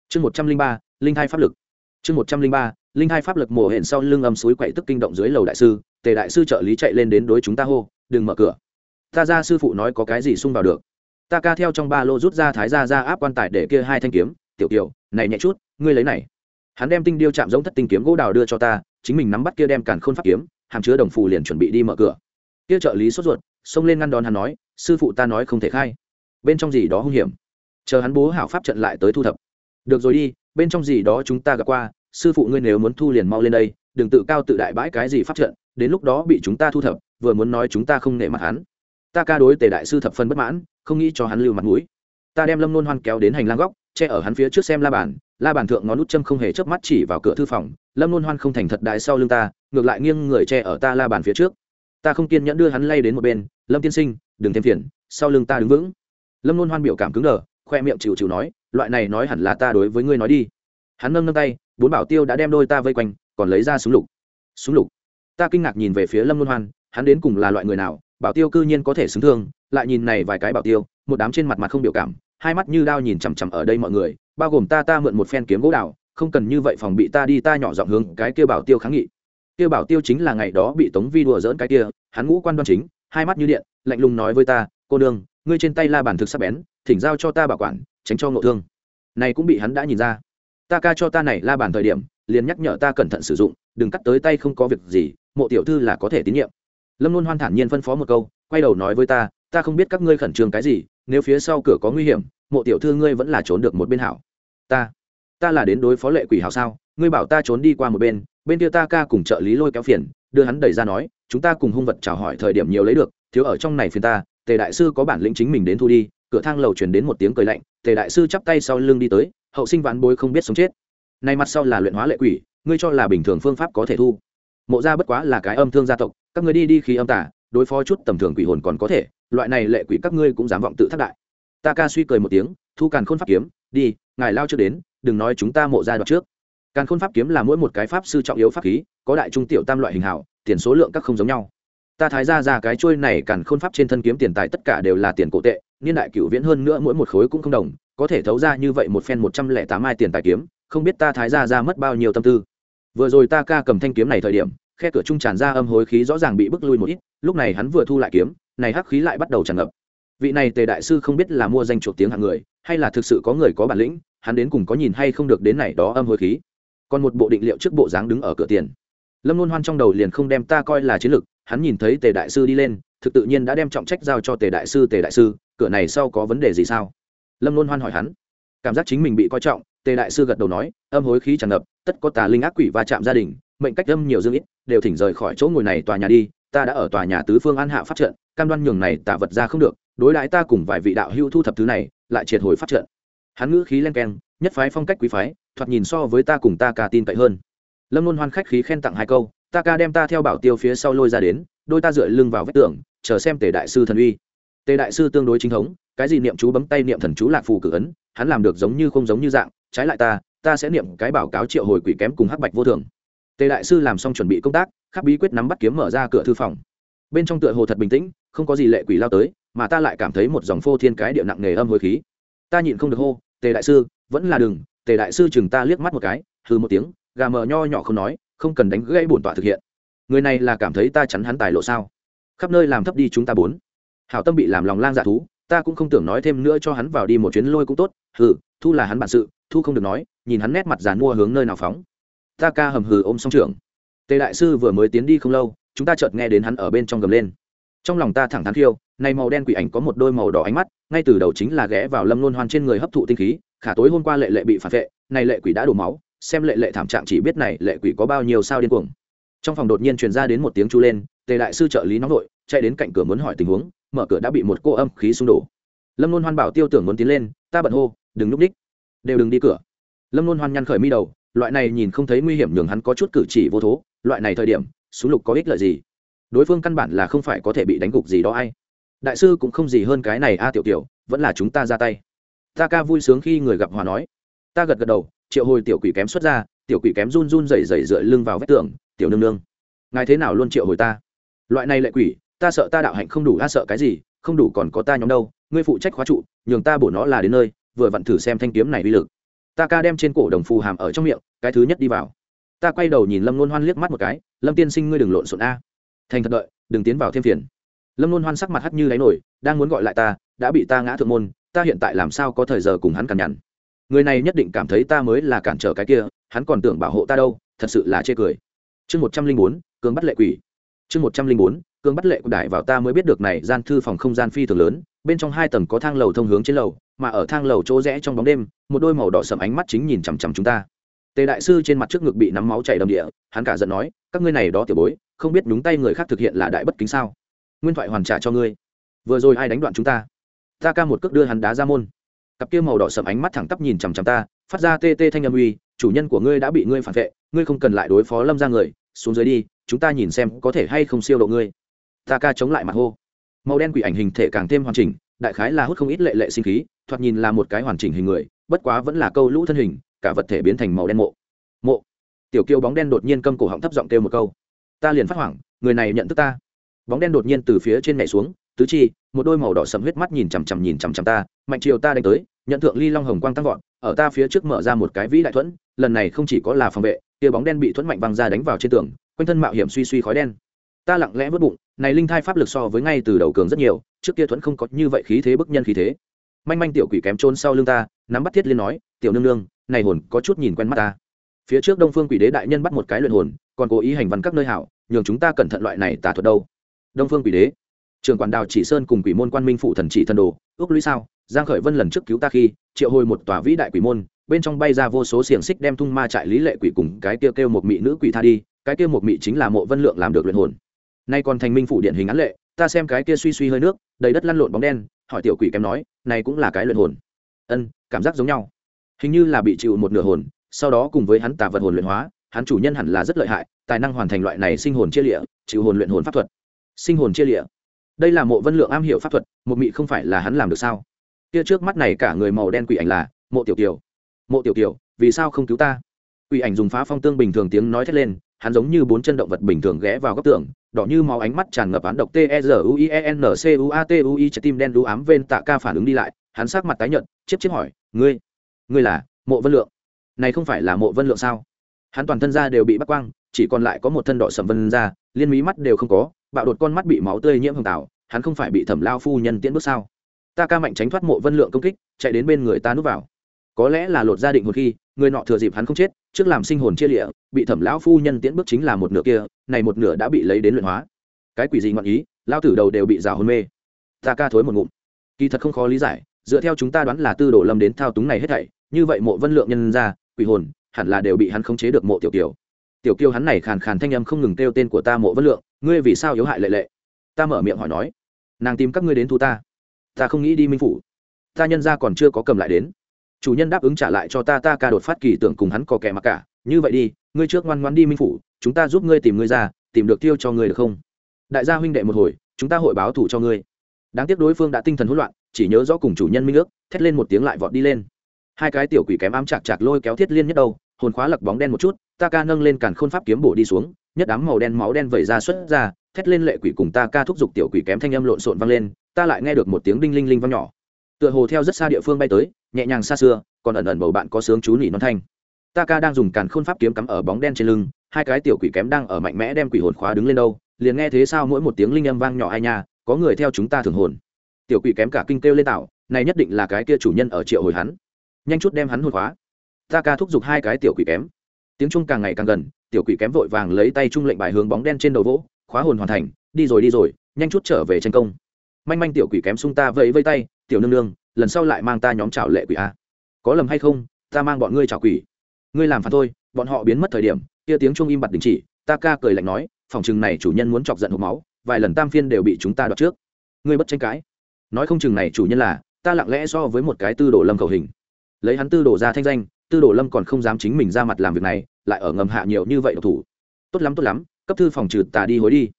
Chương một trăm linh ba, linh hai pháp lực. Chương một trăm linh ba, linh hai pháp lực mổ hển sau lưng âm suối quậy tức kinh động dưới lầu đại sư, tề đại sư trợ lý chạy lên đến đối chúng ta hô, đừng mở cửa ta ra sư phụ nói có cái gì xung vào được. Ta ca theo trong ba lô rút ra thái ra ra áp quan tài để kia hai thanh kiếm. Tiểu tiểu này nhẹ chút, ngươi lấy này. Hắn đem tinh điêu chạm giống thất tinh kiếm gỗ đào đưa cho ta, chính mình nắm bắt kia đem càn khôn pháp kiếm, hàm chứa đồng phù liền chuẩn bị đi mở cửa. Kia trợ lý sốt ruột, xông lên ngăn đón hắn nói, sư phụ ta nói không thể khai. Bên trong gì đó hung hiểm. Chờ hắn bố hảo pháp trận lại tới thu thập. Được rồi đi, bên trong gì đó chúng ta gặp qua, sư phụ ngươi nếu muốn thu liền mau lên đây, đừng tự cao tự đại bãi cái gì pháp trận, đến lúc đó bị chúng ta thu thập, vừa muốn nói chúng ta không nể mặt hắn ta ca đối tề đại sư thập phân bất mãn, không nghĩ cho hắn lưu mặt mũi. Ta đem lâm nôn hoan kéo đến hành lang góc, che ở hắn phía trước xem la bàn la bàn thượng ngón nút châm không hề chớp mắt chỉ vào cửa thư phòng, lâm nôn hoan không thành thật đại sau lưng ta, ngược lại nghiêng người che ở ta la bàn phía trước. Ta không kiên nhẫn đưa hắn lay đến một bên, lâm tiên sinh, đừng thêm phiền, sau lưng ta đứng vững. Lâm nôn hoan biểu cảm cứng đờ, khoe miệng chịu chịu nói, loại này nói hẳn là ta đối với ngươi nói đi. Hắn nâng nâng tay, bốn bảo tiêu đã đem đôi ta vây quanh, còn lấy ra súng lục. Súng lục. Ta kinh ngạc nhìn về phía lâm nôn hoan, hắn đến cùng là loại người nào bảo tiêu cư nhiên có thể xứng thương, lại nhìn này vài cái bảo tiêu, một đám trên mặt mặt không biểu cảm, hai mắt như đao nhìn chằm chằm ở đây mọi người, bao gồm ta ta mượn một phen kiếm gỗ đào, không cần như vậy phòng bị ta đi ta nhỏ giọng hướng cái kia bảo tiêu kháng nghị. Kia bảo tiêu chính là ngày đó bị tống vi đùa dỡn cái kia, hắn ngũ quan đoan chính, hai mắt như điện, lạnh lùng nói với ta, cô đương ngươi trên tay la bàn thực sắc bén, thỉnh giao cho ta bảo quản, tránh cho ngộ thương. Này cũng bị hắn đã nhìn ra. Ta ca cho ta này la bàn thời điểm, liền nhắc nhở ta cẩn thận sử dụng, đừng cắt tới tay không có việc gì, mộ tiểu thư là có thể tín nhiệm lâm luôn hoan thản nhiên phân phó một câu, quay đầu nói với ta ta không biết các ngươi khẩn trương cái gì, nếu phía sau cửa có nguy hiểm, mộ tiểu thư ngươi vẫn là trốn được một bên hảo. Ta ta là đến đối phó lệ quỷ hảo sao, ngươi bảo ta trốn đi qua một bên bên kia ta ca cùng trợ lý lôi kéo phiền, đưa hắn đẩy ra nói, chúng ta cùng hung vật chào hỏi thời điểm nhiều lấy được, thiếu ở trong này phiền ta, tề đại sư có bản lĩnh chính mình đến thu đi, cửa thang lầu truyền đến một tiếng cười lạnh, tề đại sư chắp tay sau lưng đi tới, hậu sinh vạn bối không biết sống chết. Nay mặt sau là luyện hóa lệ quỷ, ngươi cho là bình thường phương pháp có thể thu. Mộ gia bất quá là cái âm thương gia tộc các ngươi đi đi khi âm tả, đối phó chút tầm thường quỷ hồn còn có thể, loại này lệ quỷ các ngươi cũng dám vọng tự thác đại. Ta ca suy cười một tiếng, thu càn khôn pháp kiếm, đi, ngài lao trước đến, đừng nói chúng ta mộ gia đoạt trước. Càn khôn pháp kiếm là mỗi một cái pháp sư trọng yếu pháp khí, có đại trung tiểu tam loại hình hảo, tiền số lượng các không giống nhau. Ta thái ra ra cái chuôi này càn khôn pháp trên thân kiếm tiền tài tất cả đều là tiền cổ tệ, niên đại cựu viễn hơn nữa mỗi một khối cũng không đồng, có thể thấu ra như vậy một phen một trăm lẻ tám mai tiền tài kiếm, không biết ta thái ra ra mất bao nhiêu tâm tư. Vừa rồi ta ca cầm thanh kiếm này thời điểm khe cửa trung tràn ra âm hối khí rõ ràng bị bức lui một ít, lúc này hắn vừa thu lại kiếm, này hắc khí lại bắt đầu tràn ngập. Vị này tề đại sư không biết là mua danh chuộc tiếng hạng người, hay là thực sự có người có bản lĩnh, hắn đến cùng có nhìn hay không được đến này đó âm hối khí. Còn một bộ định liệu trước bộ dáng đứng ở cửa tiền. Lâm luôn hoan trong đầu liền không đem ta coi là chiến lược hắn nhìn thấy tề đại sư đi lên, thực tự nhiên đã đem trọng trách giao cho tề đại sư, tề đại sư, cửa này sau có vấn đề gì sao? Lâm luôn hoan hỏi hắn. Cảm giác chính mình bị coi trọng, tề đại sư gật đầu nói, âm hối khí tràn ngập, tất có tà linh ác quỷ va chạm gia đình, mệnh cách âm nhiều dương ít đều thỉnh rời khỏi chỗ ngồi này tòa nhà đi, ta đã ở tòa nhà tứ phương an hạ phát trận, cam đoan nhường này tạ vật ra không được, đối đãi ta cùng vài vị đạo hưu thu thập thứ này, lại triệt hồi phát trận. Hắn ngữ khí len keng, nhất phái phong cách quý phái, thoạt nhìn so với ta cùng ta ca tin cậy hơn. Lâm luôn hoan khách khí khen tặng hai câu, ta ca đem ta theo bảo tiêu phía sau lôi ra đến, đôi ta dựa lưng vào vách tường, chờ xem tề đại sư thần uy. Tề đại sư tương đối chính thống, cái gì niệm chú bấm tay niệm thần chú lạc phù cử ấn, hắn làm được giống như không giống như dạng, trái lại ta ta sẽ niệm cái bảo cáo triệu hồi quỷ kém cùng hắc bạch vô thường tề đại sư làm xong chuẩn bị công tác khắc bí quyết nắm bắt kiếm mở ra cửa thư phòng. Bên trong tựa hồ thật bình tĩnh, không có gì lệ quỷ lao tới, mà ta lại cảm thấy một dòng phô thiên cái điệu nặng nề âm hồi khí. Ta nhịn không được hô, tề đại sư, vẫn là đừng, tề đại sư chừng ta liếc mắt một cái, hừ một tiếng, gà mờ nho nhỏ không nói, không cần đánh gãy bổn tọa thực hiện. Người này là cảm thấy ta chắn hắn tài lộ sao? Khắp nơi làm thấp đi chúng ta bốn. Hảo tâm bị làm lòng lang dạ thú, ta cũng không tưởng nói thêm nữa cho hắn vào đi một chuyến lôi cũng tốt. Hừ, thu là hắn bản sự, thu không được nói, nhìn hắn nét mặt giàn mua hướng nơi nào phóng ta ca hầm hừ ôm song trưởng. Tề đại sư vừa mới tiến đi không lâu, chúng ta chợt nghe đến hắn ở bên trong gầm lên. Trong lòng ta thẳng thắn khiêu, này màu đen quỷ ảnh có một đôi màu đỏ ánh mắt, ngay từ đầu chính là ghé vào lâm nôn hoan trên người hấp thụ tinh khí, khả tối hôm qua lệ lệ bị phản vệ, này lệ quỷ đã đổ máu, xem lệ lệ thảm trạng chỉ biết này lệ quỷ có bao nhiêu sao điên cuồng. Trong phòng đột nhiên truyền ra đến một tiếng chu lên, tề đại sư trợ lý nóng vội, chạy đến cạnh cửa muốn hỏi tình huống, mở cửa đã bị một cô âm khí xung đổ. Lâm luôn hoan bảo tiêu tưởng muốn tiến lên, ta bận hô, đừng núp đích đều đừng đi cửa. Lâm luôn hoan nhăn khởi mi đầu loại này nhìn không thấy nguy hiểm nhường hắn có chút cử chỉ vô thố, loại này thời điểm, súng lục có ích lợi gì? Đối phương căn bản là không phải có thể bị đánh gục gì đó ai. Đại sư cũng không gì hơn cái này a tiểu tiểu vẫn là chúng ta ra tay. Ta ca vui sướng khi người gặp hòa nói. Ta gật gật đầu, triệu hồi tiểu quỷ kém xuất ra, tiểu quỷ kém run run rẩy rẩy dựa lưng vào vách tường, tiểu nương nương, ngài thế nào luôn triệu hồi ta? Loại này lệ quỷ, ta sợ ta đạo hạnh không đủ a sợ cái gì, không đủ còn có ta nhóm đâu, ngươi phụ trách khóa trụ, nhường ta bổ nó là đến nơi, vừa vặn thử xem thanh kiếm này uy lực ta ca đem trên cổ đồng phù hàm ở trong miệng, cái thứ nhất đi vào. Ta quay đầu nhìn lâm nôn hoan liếc mắt một cái, lâm tiên sinh ngươi đừng lộn xộn a. Thành thật đợi, đừng tiến vào thêm phiền. Lâm nôn hoan sắc mặt hắt như đáy nổi, đang muốn gọi lại ta, đã bị ta ngã thượng môn, ta hiện tại làm sao có thời giờ cùng hắn cằn nhằn? Người này nhất định cảm thấy ta mới là cản trở cái kia, hắn còn tưởng bảo hộ ta đâu, thật sự là chê cười. Chương một trăm linh bốn, cường bắt lệ quỷ. Chương một trăm linh bốn, cường bắt lệ quỷ đại vào ta mới biết được này gian thư phòng không gian phi thường lớn, bên trong hai tầng có thang lầu thông hướng trên lầu mà ở thang lầu chỗ rẽ trong bóng đêm, một đôi màu đỏ sầm ánh mắt chính nhìn chằm chằm chúng ta. Tề đại sư trên mặt trước ngực bị nắm máu chảy đầm địa, hắn cả giận nói, các ngươi này đó tiểu bối, không biết đúng tay người khác thực hiện là đại bất kính sao? Nguyên thoại hoàn trả cho ngươi. Vừa rồi ai đánh đoạn chúng ta? Ta ca một cước đưa hắn đá ra môn. Cặp kia màu đỏ sầm ánh mắt thẳng tắp nhìn chằm chằm ta, phát ra tê tê thanh âm uy, chủ nhân của ngươi đã bị ngươi phản vệ, ngươi không cần lại đối phó lâm ra người, xuống dưới đi, chúng ta nhìn xem có thể hay không siêu độ ngươi. Ta ca chống lại mặt hô. Màu đen quỷ ảnh hình thể càng thêm hoàn chỉnh đại khái là hút không ít lệ lệ sinh khí, thoạt nhìn là một cái hoàn chỉnh hình người, bất quá vẫn là câu lũ thân hình, cả vật thể biến thành màu đen mộ. Mộ. Tiểu kiêu bóng đen đột nhiên câm cổ họng thấp giọng kêu một câu. Ta liền phát hoảng, người này nhận thức ta. Bóng đen đột nhiên từ phía trên nhảy xuống, tứ chi, một đôi màu đỏ sầm huyết mắt nhìn chằm chằm nhìn chằm chằm ta, mạnh chiều ta đánh tới, nhận thượng ly long hồng quang tăng vọt, ở ta phía trước mở ra một cái vĩ đại thuẫn, lần này không chỉ có là phòng vệ, kia bóng đen bị thuẫn mạnh văng ra đánh vào trên tường, quanh thân mạo hiểm suy suy khói đen. Ta lặng lẽ vớt bụng, này linh thai pháp lực so với ngay từ đầu cường rất nhiều trước kia thuẫn không có như vậy khí thế bức nhân khí thế. Manh manh tiểu quỷ kém trốn sau lưng ta, nắm bắt thiết liên nói, tiểu nương nương, này hồn có chút nhìn quen mắt ta. Phía trước đông phương quỷ đế đại nhân bắt một cái luyện hồn, còn cố ý hành văn các nơi hảo, nhường chúng ta cẩn thận loại này tà thuật đâu. Đông phương quỷ đế, trường quản đào chỉ sơn cùng quỷ môn quan minh phụ thần chỉ thần đồ, ước lũy sao? Giang khởi vân lần trước cứu ta khi, triệu hồi một tòa vĩ đại quỷ môn, bên trong bay ra vô số xiềng xích đem tung ma trại lý lệ quỷ cùng cái kia kêu một mỹ nữ quỷ tha đi, cái kia một mỹ chính là mộ vân lượng làm được luyện hồn. Nay còn thành minh phụ điện hình án lệ ta xem cái kia suy suy hơi nước, đầy đất lăn lộn bóng đen, hỏi tiểu quỷ kém nói, này cũng là cái luyện hồn. Ân, cảm giác giống nhau. Hình như là bị chịu một nửa hồn, sau đó cùng với hắn tà vật hồn luyện hóa, hắn chủ nhân hẳn là rất lợi hại, tài năng hoàn thành loại này sinh hồn chia lịa, chịu hồn luyện hồn pháp thuật. Sinh hồn chia lịa. Đây là mộ vân lượng am hiểu pháp thuật, một mị không phải là hắn làm được sao? Kia trước mắt này cả người màu đen quỷ ảnh là mộ tiểu kiều. Mộ tiểu kiều, vì sao không cứu ta? Quỷ ảnh dùng phá phong tương bình thường tiếng nói thét lên, hắn giống như bốn chân động vật bình thường ghé vào góc tường đỏ như máu ánh mắt tràn ngập án độc t e Z u i e n c u a t u i, trái tim đen đu ám ven tạ ca phản ứng đi lại, hắn sát mặt tái nhợt, chiếc chiếc hỏi, ngươi ngươi là mộ vân lượng? Này không phải là mộ vân lượng sao? Hắn toàn thân da đều bị bắt quang, chỉ còn lại có một thân đỏ sầm vân da, liên mí mắt đều không có, bạo đột con mắt bị máu tươi nhiễm hồng tảo, hắn không phải bị thẩm lao phu nhân tiễn bước sao? Ta ca mạnh tránh thoát mộ vân lượng công kích, chạy đến bên người ta núp vào. Có lẽ là lột gia định một khi người nọ thừa dịp hắn không chết, trước làm sinh hồn chia lịa, bị thẩm lão phu nhân tiễn bước chính là một nửa kia, này một nửa đã bị lấy đến luyện hóa. Cái quỷ gì ngọn ý lao tử đầu đều bị rào hôn mê. Ta ca thối một ngụm. Kỳ thật không khó lý giải, dựa theo chúng ta đoán là tư đồ lâm đến thao túng này hết thảy, như vậy mộ vân lượng nhân ra, quỷ hồn, hẳn là đều bị hắn khống chế được mộ tiểu kiều. Tiểu kiều hắn này khàn khàn thanh âm không ngừng kêu tên của ta mộ vân lượng, ngươi vì sao yếu hại lệ lệ? Ta mở miệng hỏi nói. Nàng tìm các ngươi đến thu ta. Ta không nghĩ đi minh phủ. Ta nhân ra còn chưa có cầm lại đến chủ nhân đáp ứng trả lại cho ta ta ca đột phát kỳ tưởng cùng hắn có kẻ mặc cả. Như vậy đi, ngươi trước ngoan ngoan đi minh phủ, chúng ta giúp ngươi tìm ngươi ra, tìm được tiêu cho ngươi được không? Đại gia huynh đệ một hồi, chúng ta hội báo thủ cho ngươi. Đáng tiếc đối phương đã tinh thần hỗn loạn, chỉ nhớ rõ cùng chủ nhân minh ước, thét lên một tiếng lại vọt đi lên. Hai cái tiểu quỷ kém ám chạc chạc lôi kéo thiết liên nhất đầu, hồn khóa lật bóng đen một chút, ta ca nâng lên càn khôn pháp kiếm bổ đi xuống, nhất đám màu đen máu đen vẩy ra xuất ra, thét lên lệ quỷ cùng ta ca thúc giục tiểu quỷ kém thanh âm lộn xộn vang lên, ta lại nghe được một tiếng đinh linh linh vang nhỏ. Tựa hồ theo rất xa địa phương bay tới nhẹ nhàng xa xưa, còn ẩn ẩn bầu bạn có sướng chú nỉ non thanh. Ta ca đang dùng càn khôn pháp kiếm cắm ở bóng đen trên lưng, hai cái tiểu quỷ kém đang ở mạnh mẽ đem quỷ hồn khóa đứng lên đâu, liền nghe thế sao mỗi một tiếng linh âm vang nhỏ ai nha, có người theo chúng ta thường hồn. Tiểu quỷ kém cả kinh kêu lên tạo, này nhất định là cái kia chủ nhân ở triệu hồi hắn. Nhanh chút đem hắn hồn khóa. Ta ca thúc giục hai cái tiểu quỷ kém. Tiếng trung càng ngày càng gần, tiểu quỷ kém vội vàng lấy tay trung lệnh bài hướng bóng đen trên đầu vỗ, khóa hồn hoàn thành, đi rồi đi rồi, nhanh chút trở về tranh công. Manh manh tiểu quỷ kém xung ta vẫy vây tay tiểu nương nương, lần sau lại mang ta nhóm trào lệ quỷ a. Có lầm hay không, ta mang bọn ngươi trào quỷ. Ngươi làm phản thôi, bọn họ biến mất thời điểm, kia tiếng trung im bặt đình chỉ, ta ca cười lạnh nói, phòng chừng này chủ nhân muốn chọc giận hộp máu, vài lần tam phiên đều bị chúng ta đoạt trước. Ngươi bất tranh cãi. Nói không chừng này chủ nhân là, ta lặng lẽ so với một cái tư đồ lâm khẩu hình. Lấy hắn tư đồ ra thanh danh, tư đồ lâm còn không dám chính mình ra mặt làm việc này, lại ở ngầm hạ nhiều như vậy độc thủ. Tốt lắm tốt lắm, cấp thư phòng trừ tà đi hối đi.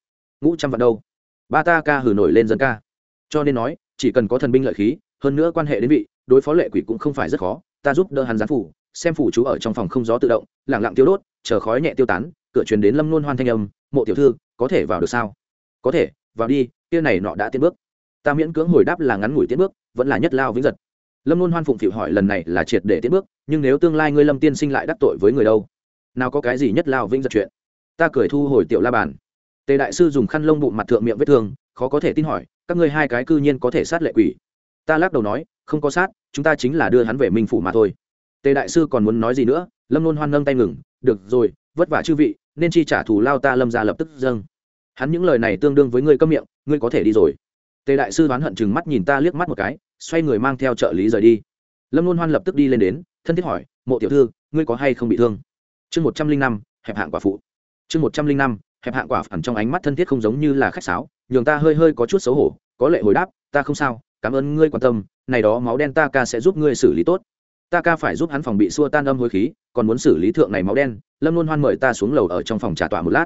Ngũ trăm vạn đâu. Ba ta ca hử nổi lên dân ca. Cho nên nói chỉ cần có thần binh lợi khí, hơn nữa quan hệ đến vị, đối phó lệ quỷ cũng không phải rất khó, ta giúp đỡ hắn gián phủ, xem phủ chú ở trong phòng không gió tự động lẳng lặng tiêu đốt, chờ khói nhẹ tiêu tán, cửa truyền đến lâm luôn hoan thanh âm, mộ tiểu thư, có thể vào được sao? Có thể, vào đi, kia này nọ đã tiến bước. Ta miễn cưỡng hồi đáp là ngắn ngủi tiến bước, vẫn là nhất lao vĩnh giật. Lâm luôn hoan phụng phịu hỏi lần này là triệt để tiến bước, nhưng nếu tương lai ngươi lâm tiên sinh lại đắc tội với người đâu? Nào có cái gì nhất lao vĩnh giật chuyện? Ta cười thu hồi tiểu la bàn. Tề đại sư dùng khăn lông bụng mặt thượng miệng vết thương khó có thể tin hỏi, các ngươi hai cái cư nhiên có thể sát lệ quỷ. Ta lắc đầu nói, không có sát, chúng ta chính là đưa hắn về minh phủ mà thôi. Tề đại sư còn muốn nói gì nữa? Lâm luôn hoan nâng tay ngừng, được rồi, vất vả chư vị, nên chi trả thù lao ta lâm ra lập tức dâng. Hắn những lời này tương đương với ngươi câm miệng, ngươi có thể đi rồi. Tề đại sư đoán hận chừng mắt nhìn ta liếc mắt một cái, xoay người mang theo trợ lý rời đi. Lâm luôn hoan lập tức đi lên đến, thân thiết hỏi, mộ tiểu thư, ngươi có hay không bị thương? Chương một trăm linh năm, hẹp hạng quả phụ. Chương một trăm linh năm, hẹp hạng quả phản trong ánh mắt thân thiết không giống như là khách sáo nhường ta hơi hơi có chút xấu hổ, có lệ hồi đáp, ta không sao, cảm ơn ngươi quan tâm, này đó máu đen ta ca sẽ giúp ngươi xử lý tốt. Ta ca phải giúp hắn phòng bị xua tan âm hối khí, còn muốn xử lý thượng này máu đen, lâm luôn hoan mời ta xuống lầu ở trong phòng trà tọa một lát.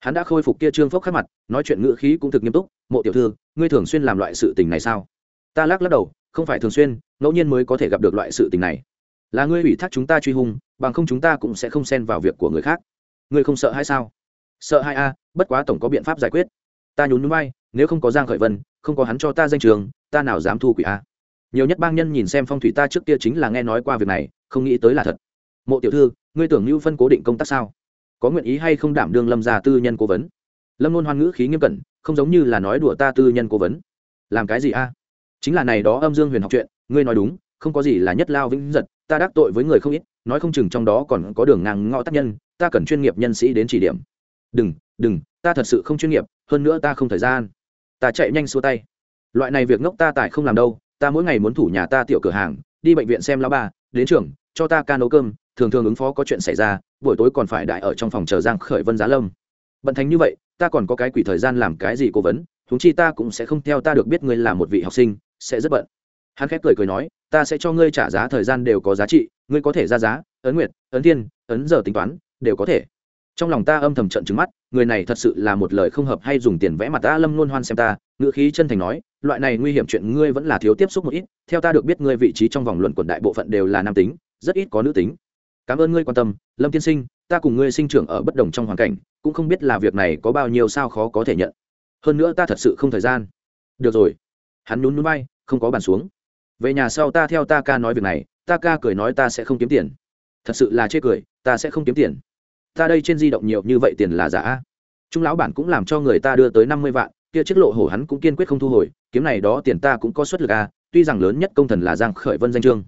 Hắn đã khôi phục kia trương phốc khắc mặt, nói chuyện ngữ khí cũng thực nghiêm túc, mộ tiểu thư, ngươi thường xuyên làm loại sự tình này sao? Ta lắc lắc đầu, không phải thường xuyên, ngẫu nhiên mới có thể gặp được loại sự tình này. Là ngươi ủy thác chúng ta truy hung, bằng không chúng ta cũng sẽ không xen vào việc của người khác. Ngươi không sợ hay sao? Sợ hai a à, bất quá tổng có biện pháp giải quyết ta nhún núi bay, nếu không có giang khởi vân, không có hắn cho ta danh trường, ta nào dám thu quỷ a? Nhiều nhất bang nhân nhìn xem phong thủy ta trước kia chính là nghe nói qua việc này, không nghĩ tới là thật. Mộ tiểu thư, ngươi tưởng Lưu phân cố định công tác sao? Có nguyện ý hay không đảm đương lâm gia tư nhân cố vấn? Lâm luôn hoan ngữ khí nghiêm cẩn, không giống như là nói đùa ta tư nhân cố vấn. Làm cái gì a? Chính là này đó âm dương huyền học chuyện, ngươi nói đúng, không có gì là nhất lao vĩnh giật, ta đắc tội với người không ít, nói không chừng trong đó còn có đường ngang ngõ tác nhân, ta cần chuyên nghiệp nhân sĩ đến chỉ điểm. Đừng đừng ta thật sự không chuyên nghiệp, hơn nữa ta không thời gian. Ta chạy nhanh xua tay. Loại này việc ngốc ta tại không làm đâu, ta mỗi ngày muốn thủ nhà ta tiểu cửa hàng, đi bệnh viện xem lão ba đến trường, cho ta ca nấu cơm, thường thường ứng phó có chuyện xảy ra, buổi tối còn phải đại ở trong phòng chờ giang khởi vân giá lâm. Bận thành như vậy, ta còn có cái quỷ thời gian làm cái gì cố vấn chúng chi ta cũng sẽ không theo ta được biết ngươi là một vị học sinh, sẽ rất bận. Hắn khép cười cười nói, ta sẽ cho ngươi trả giá, thời gian đều có giá trị, ngươi có thể ra giá, ấn nguyệt, ấn thiên, ấn giờ tính toán, đều có thể. Trong lòng ta âm thầm trận trứng mắt người này thật sự là một lời không hợp hay dùng tiền vẽ mặt ta lâm luôn hoan xem ta ngựa khí chân thành nói, loại này nguy hiểm chuyện ngươi vẫn là thiếu tiếp xúc một ít, theo ta được biết ngươi vị trí trong vòng luận quần đại bộ phận đều là nam tính, rất ít có nữ tính. Cảm ơn ngươi quan tâm, lâm tiên sinh, ta cùng ngươi sinh trưởng ở bất đồng trong hoàn cảnh, cũng không biết là việc này có bao nhiêu sao khó có thể nhận. Hơn nữa ta thật sự không thời gian. Được rồi. Hắn nhún núi bay không có bàn xuống. Về nhà sau ta theo ta ca nói việc này, ta ca cười nói ta sẽ không kiếm tiền. Thật sự là chê cười, ta sẽ không kiếm tiền ta đây trên di động nhiều như vậy tiền là giả? Trung lão bản cũng làm cho người ta đưa tới năm mươi vạn, kia chiếc lộ hổ hắn cũng kiên quyết không thu hồi, kiếm này đó tiền ta cũng có suất lực a tuy rằng lớn nhất công thần là giang khởi vân danh trương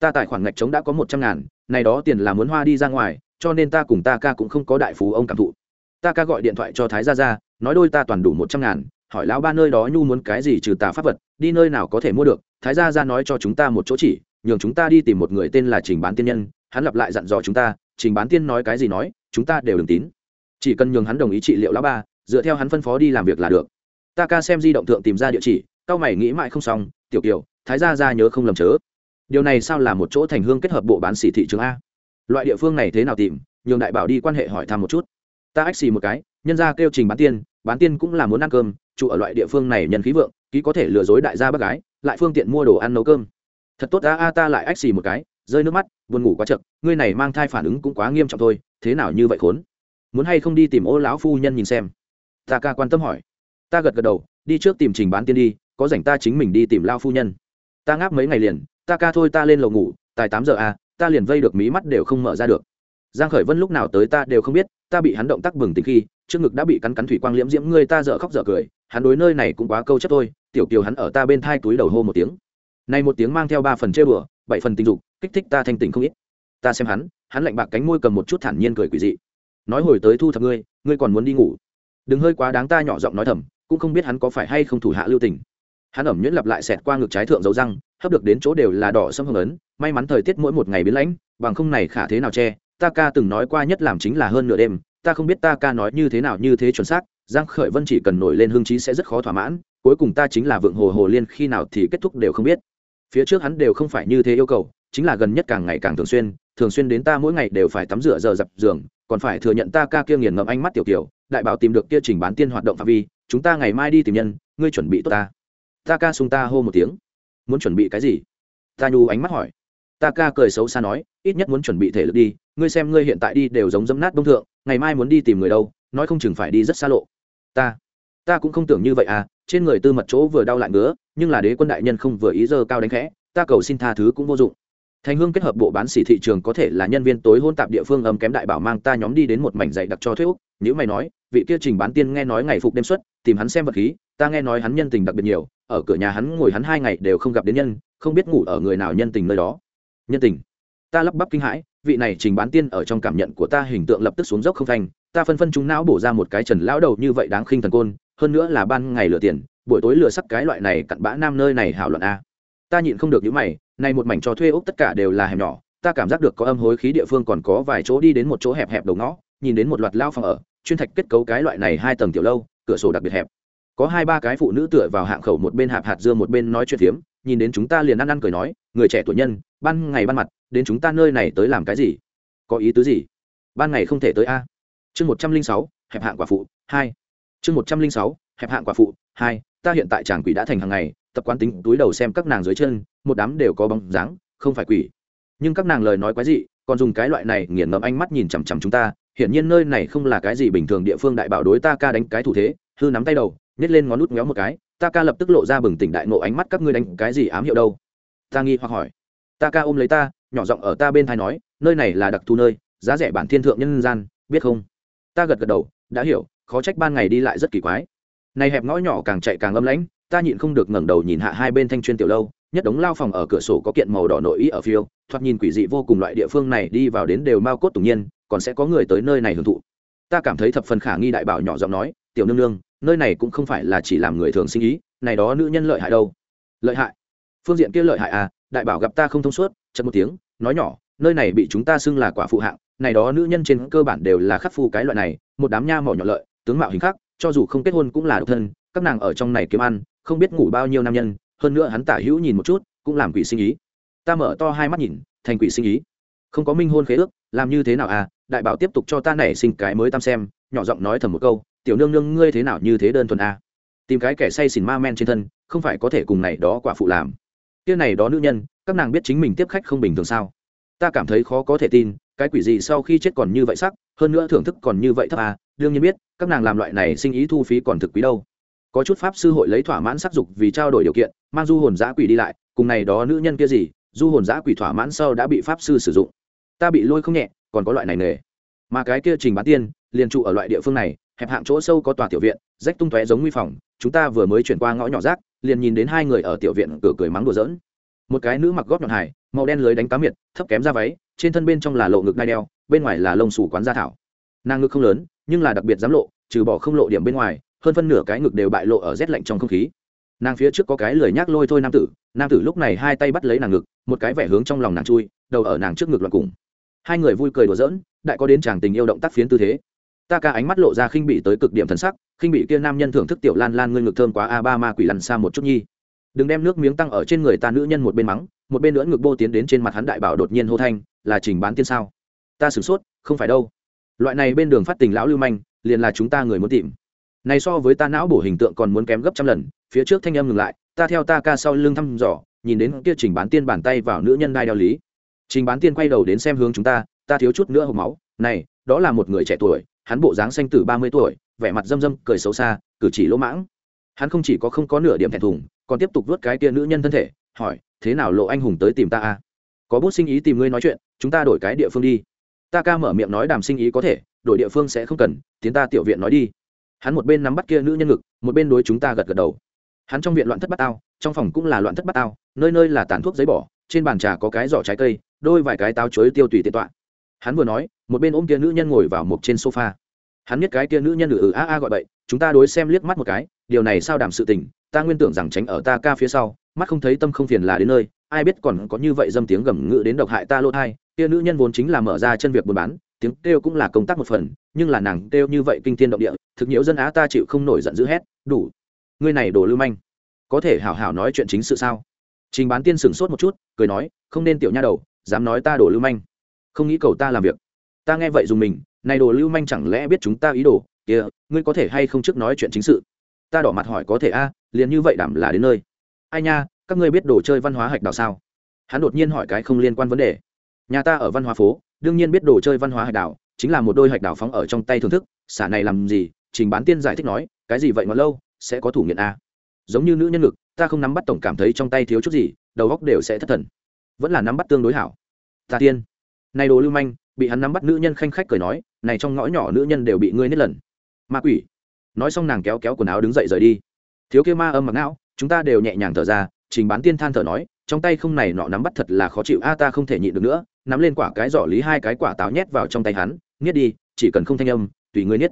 ta tài khoản ngạch trống đã có một trăm ngàn, này đó tiền là muốn hoa đi ra ngoài, cho nên ta cùng ta ca cũng không có đại phú ông cảm thụ. Ta ca gọi điện thoại cho thái gia gia, nói đôi ta toàn đủ một trăm ngàn, hỏi lão ba nơi đó nhu muốn cái gì trừ tà pháp vật, đi nơi nào có thể mua được. Thái gia gia nói cho chúng ta một chỗ chỉ, nhường chúng ta đi tìm một người tên là trình bán tiên nhân, hắn lặp lại dặn dò chúng ta, trình bán tiên nói cái gì nói chúng ta đều đừng tín. Chỉ cần nhường hắn đồng ý trị liệu lão ba, dựa theo hắn phân phó đi làm việc là được. Ta ca xem di động thượng tìm ra địa chỉ, cao mày nghĩ mãi không xong, tiểu kiều, thái gia gia nhớ không lầm chớ. Điều này sao là một chỗ thành hương kết hợp bộ bán xỉ thị trường a? Loại địa phương này thế nào tìm? Nhường đại bảo đi quan hệ hỏi thăm một chút. Ta ách xì một cái, nhân ra kêu trình bán tiên bán tiên cũng là muốn ăn cơm, trụ ở loại địa phương này nhân khí vượng, ký có thể lừa dối đại gia bác gái, lại phương tiện mua đồ ăn nấu cơm. Thật tốt ta a, ta lại ách xì một cái, rơi nước mắt, buồn ngủ quá chậm ngươi này mang thai phản ứng cũng quá nghiêm trọng thôi thế nào như vậy khốn? Muốn hay không đi tìm ô lão phu nhân nhìn xem? Ta ca quan tâm hỏi. Ta gật gật đầu, đi trước tìm trình bán tiên đi, có rảnh ta chính mình đi tìm lao phu nhân. Ta ngáp mấy ngày liền, ta ca thôi ta lên lầu ngủ, tài tám giờ à ta liền vây được mí mắt đều không mở ra được. Giang khởi vân lúc nào tới ta đều không biết, ta bị hắn động tác bừng tỉnh khi, trước ngực đã bị cắn cắn thủy quang liễm diễm ngươi ta dở khóc dở cười, hắn đối nơi này cũng quá câu chấp thôi, tiểu kiều hắn ở ta bên thai túi đầu hô một tiếng. Nay một tiếng mang theo ba phần chơi bừa, bảy phần tình dục, kích thích ta thanh tỉnh không ít. Ta xem hắn hắn lạnh bạc cánh môi cầm một chút thản nhiên cười quỷ dị. Nói hồi tới thu thập ngươi ngươi còn muốn đi ngủ. Đừng hơi quá đáng ta nhỏ giọng nói thầm, cũng không biết hắn có phải hay không thủ hạ lưu tình. Hắn ẩm nhuyễn lặp lại xẹt qua ngực trái thượng dấu răng, hấp được đến chỗ đều là đỏ sâm hồng ấn, may mắn thời tiết mỗi một ngày biến lãnh, bằng không này khả thế nào che, ta ca từng nói qua nhất làm chính là hơn nửa đêm, ta không biết ta ca nói như thế nào như thế chuẩn xác, giang khởi vân chỉ cần nổi lên hương trí sẽ rất khó thỏa mãn, cuối cùng ta chính là vượng hồ hồ liên khi nào thì kết thúc đều không biết. Phía trước hắn đều không phải như thế yêu cầu chính là gần nhất càng ngày càng thường xuyên thường xuyên đến ta mỗi ngày đều phải tắm rửa giờ dập giường, còn phải thừa nhận ta ca kia nghiền ngẫm ánh mắt tiểu kiểu, đại bảo tìm được kia trình bán tiên hoạt động phạm vi, chúng ta ngày mai đi tìm nhân, ngươi chuẩn bị tốt ta. Ta ca sung ta hô một tiếng. Muốn chuẩn bị cái gì? Ta nhu ánh mắt hỏi. Ta ca cười xấu xa nói, ít nhất muốn chuẩn bị thể lực đi, ngươi xem ngươi hiện tại đi đều giống dấm nát bông thượng, ngày mai muốn đi tìm người đâu, nói không chừng phải đi rất xa lộ. Ta ta cũng không tưởng như vậy à trên người tư mật chỗ vừa đau lại ngứa, nhưng là đế quân đại nhân không vừa ý dơ cao đánh khẽ, ta cầu xin tha thứ cũng vô dụng thành hương kết hợp bộ bán xỉ thị trường có thể là nhân viên tối hôn tạp địa phương âm kém đại bảo mang ta nhóm đi đến một mảnh dày đặc cho thuế úc. Nếu mày nói, vị kia trình bán tiên nghe nói ngày phục đêm xuất, tìm hắn xem vật khí, ta nghe nói hắn nhân tình đặc biệt nhiều, ở cửa nhà hắn ngồi hắn hai ngày đều không gặp đến nhân, không biết ngủ ở người nào nhân tình nơi đó. Nhân tình. Ta lắp bắp kinh hãi, vị này trình bán tiên ở trong cảm nhận của ta hình tượng lập tức xuống dốc không thành, ta phân phân chúng não bổ ra một cái trần lão đầu như vậy đáng khinh thần côn, hơn nữa là ban ngày lừa tiền, buổi tối lừa sắc cái loại này cặn bã nam nơi này hảo luận a ta nhịn không được những mày, này một mảnh cho thuê ốc tất cả đều là hẻm nhỏ, ta cảm giác được có âm hối khí địa phương còn có vài chỗ đi đến một chỗ hẹp hẹp đầu ngõ, nhìn đến một loạt lao phòng ở, chuyên thạch kết cấu cái loại này hai tầng tiểu lâu, cửa sổ đặc biệt hẹp. Có hai ba cái phụ nữ tựa vào hạng khẩu một bên hạp hạt dưa một bên nói chuyện phiếm, nhìn đến chúng ta liền ăn ăn cười nói, người trẻ tuổi nhân, ban ngày ban mặt, đến chúng ta nơi này tới làm cái gì? Có ý tứ gì? Ban ngày không thể tới a. Chương một trăm linh sáu, hẹp hạng quả phụ, hai. Chương một trăm linh sáu, hẹp hạng quả phụ, hai ta hiện tại chàng quỷ đã thành hàng ngày, tập quán tính túi đầu xem các nàng dưới chân, một đám đều có bóng dáng, không phải quỷ. Nhưng các nàng lời nói quái dị, còn dùng cái loại này nghiền ngẫm ánh mắt nhìn chằm chằm chúng ta, hiển nhiên nơi này không là cái gì bình thường địa phương đại bảo đối ta ca đánh cái thủ thế, hư nắm tay đầu, nhét lên ngón nút méo một cái, ta ca lập tức lộ ra bừng tỉnh đại nộ ánh mắt các ngươi đánh cái gì ám hiệu đâu. Ta nghi hoặc hỏi. Ta ca ôm lấy ta, nhỏ giọng ở ta bên thai nói, nơi này là đặc thù nơi, giá rẻ bản thiên thượng nhân gian, biết không? Ta gật gật đầu, đã hiểu, khó trách ban ngày đi lại rất kỳ quái này hẹp ngõ nhỏ càng chạy càng âm lãnh, ta nhịn không được ngẩng đầu nhìn hạ hai bên thanh chuyên tiểu lâu, nhất đống lao phòng ở cửa sổ có kiện màu đỏ nội ý ở phiêu, thoạt nhìn quỷ dị vô cùng loại địa phương này đi vào đến đều mau cốt tủng nhiên, còn sẽ có người tới nơi này hưởng thụ. Ta cảm thấy thập phần khả nghi đại bảo nhỏ giọng nói, tiểu nương nương, nơi này cũng không phải là chỉ làm người thường sinh ý, này đó nữ nhân lợi hại đâu? Lợi hại? Phương diện kia lợi hại à đại bảo gặp ta không thông suốt chật một tiếng, nói nhỏ, nơi này bị chúng ta xưng là quả phụ hạng, này đó nữ nhân trên cơ bản đều là khắc phu cái loại này, một đám nha mỏ nhỏ lợi, tướng mạo hình khác cho dù không kết hôn cũng là độc thân, các nàng ở trong này kiếm ăn, không biết ngủ bao nhiêu nam nhân, hơn nữa hắn tả hữu nhìn một chút, cũng làm quỷ sinh ý. Ta mở to hai mắt nhìn, thành quỷ sinh ý. Không có minh hôn khế ước, làm như thế nào à? Đại bảo tiếp tục cho ta nảy sinh cái mới tam xem, nhỏ giọng nói thầm một câu, tiểu nương nương ngươi thế nào như thế đơn thuần à? Tìm cái kẻ say xỉn ma men trên thân, không phải có thể cùng này đó quả phụ làm. Kia này đó nữ nhân, các nàng biết chính mình tiếp khách không bình thường sao? Ta cảm thấy khó có thể tin, cái quỷ gì sau khi chết còn như vậy sắc, hơn nữa thưởng thức còn như vậy thấp à? Đương nhiên biết, các nàng làm loại này sinh ý thu phí còn thực quý đâu. Có chút pháp sư hội lấy thỏa mãn sắc dục vì trao đổi điều kiện, mang du hồn giã quỷ đi lại, cùng này đó nữ nhân kia gì, du hồn giã quỷ thỏa mãn sau đã bị pháp sư sử dụng. Ta bị lôi không nhẹ, còn có loại này nề mà cái kia trình bán tiên, liền trụ ở loại địa phương này, hẹp hạng chỗ sâu có tòa tiểu viện, rách tung tóe giống nguy phòng, chúng ta vừa mới chuyển qua ngõ nhỏ rác, liền nhìn đến hai người ở tiểu viện cửa cười mắng đùa giỡn. Một cái nữ mặc góp nhọn hải màu đen lưới đánh cá miệt, thấp kém ra váy, trên thân bên trong là lộ ngực đai đeo, bên ngoài là lông xù quán gia thảo. Nàng ngực không lớn nhưng là đặc biệt dám lộ, trừ bỏ không lộ điểm bên ngoài, hơn phân nửa cái ngực đều bại lộ ở rét lạnh trong không khí. Nàng phía trước có cái lười nhác lôi thôi nam tử nam tử lúc này hai tay bắt lấy nàng ngực, một cái vẻ hướng trong lòng nàng chui, đầu ở nàng trước ngực loạn cùng. Hai người vui cười đùa giỡn, đại có đến chàng tình yêu động tác phiến tư thế. Ta ca ánh mắt lộ ra khinh bị tới cực điểm thần sắc, khinh bị kia nam nhân thưởng thức tiểu lan lan ngươi ngực thơm quá a, ba ma quỷ lăn xa một chút nhi. Đừng đem nước miếng tăng ở trên người ta nữ nhân một bên mắng, một bên nữa ngực bô tiến đến trên mặt hắn đại bảo đột nhiên hô thanh, là trình bán tiên sao? Ta sửng sốt, không phải đâu loại này bên đường phát tình lão lưu manh, liền là chúng ta người muốn tìm. Này so với ta não bổ hình tượng còn muốn kém gấp trăm lần, phía trước thanh âm ngừng lại, ta theo ta ca sau lưng thăm dò, nhìn đến kia trình bán tiên bàn tay vào nữ nhân đai đeo lý. Trình bán tiên quay đầu đến xem hướng chúng ta ta thiếu chút nữa hộp máu, này, đó là một người trẻ tuổi, hắn bộ dáng xanh từ ba mươi tuổi, vẻ mặt dâm dâm, cười xấu xa, cử chỉ lỗ mãng. Hắn không chỉ có không có nửa điểm thẹn thùng, còn tiếp tục vớt cái kia nữ nhân thân thể, hỏi, thế nào lộ anh hùng tới tìm ta a à? có bút sinh ý tìm ngươi nói chuyện, chúng ta đổi cái địa phương đi ta ca mở miệng nói đàm sinh ý có thể, đổi địa phương sẽ không cần, tiến ta tiểu viện nói đi. Hắn một bên nắm bắt kia nữ nhân ngực, một bên đối chúng ta gật gật đầu. Hắn trong viện loạn thất bát ao trong phòng cũng là loạn thất bát ao nơi nơi là tàn thuốc giấy bỏ, trên bàn trà có cái giỏ trái cây, đôi vài cái táo chuối tiêu tùy tiện tọa. Hắn vừa nói, một bên ôm kia nữ nhân ngồi vào một trên sofa. Hắn biết cái kia nữ nhân ừ ừ a a gọi bậy, chúng ta đối xem liếc mắt một cái, điều này sao đảm sự tình, ta nguyên tưởng rằng tránh ở ta ca phía sau, mắt không thấy tâm không phiền là đến nơi, ai biết còn có như vậy dâm tiếng gầm ngự đến độc hại ta lỗ thai kia nữ nhân vốn chính là mở ra chân việc buôn bán, tiếng kêu cũng là công tác một phần, nhưng là nàng kêu như vậy kinh thiên động địa, thực nhiễu dân á ta chịu không nổi giận dữ hét, đủ, ngươi này đồ lưu manh, có thể hảo hảo nói chuyện chính sự sao? Trình bán tiên sửng sốt một chút, cười nói, không nên tiểu nha đầu, dám nói ta đồ lưu manh. Không nghĩ cầu ta làm việc. Ta nghe vậy dùng mình, này đồ lưu manh chẳng lẽ biết chúng ta ý đồ? Kia, ngươi có thể hay không trước nói chuyện chính sự? Ta đỏ mặt hỏi, có thể a, liền như vậy đảm là đến nơi. Ai nha, các ngươi biết đồ chơi văn hóa hạch đào sao? Hắn đột nhiên hỏi cái không liên quan vấn đề nhà ta ở văn hóa phố đương nhiên biết đồ chơi văn hóa hạch đảo, chính là một đôi hạch đảo phóng ở trong tay thưởng thức xả này làm gì? Trình bán tiên giải thích nói cái gì vậy mà lâu sẽ có thủ nghiện a giống như nữ nhân lực ta không nắm bắt tổng cảm thấy trong tay thiếu chút gì đầu góc đều sẽ thất thần. Vẫn là nắm bắt tương đối hảo. Ta tiên. Này đồ lưu manh bị hắn nắm bắt nữ nhân khanh khách cười nói này trong ngõ nhỏ nữ nhân đều bị ngươi nết lần. Ma quỷ. Nói xong nàng kéo kéo quần áo đứng dậy rời đi. Thiếu kia ma âm mặc não chúng ta đều nhẹ nhàng thở ra trình bán tiên than thở nói trong tay không này nọ nắm bắt thật là khó chịu a ta không thể nhịn được nữa nắm lên quả cái giỏ lý hai cái quả táo nhét vào trong tay hắn, nghiết đi, chỉ cần không thanh âm, tùy ngươi niết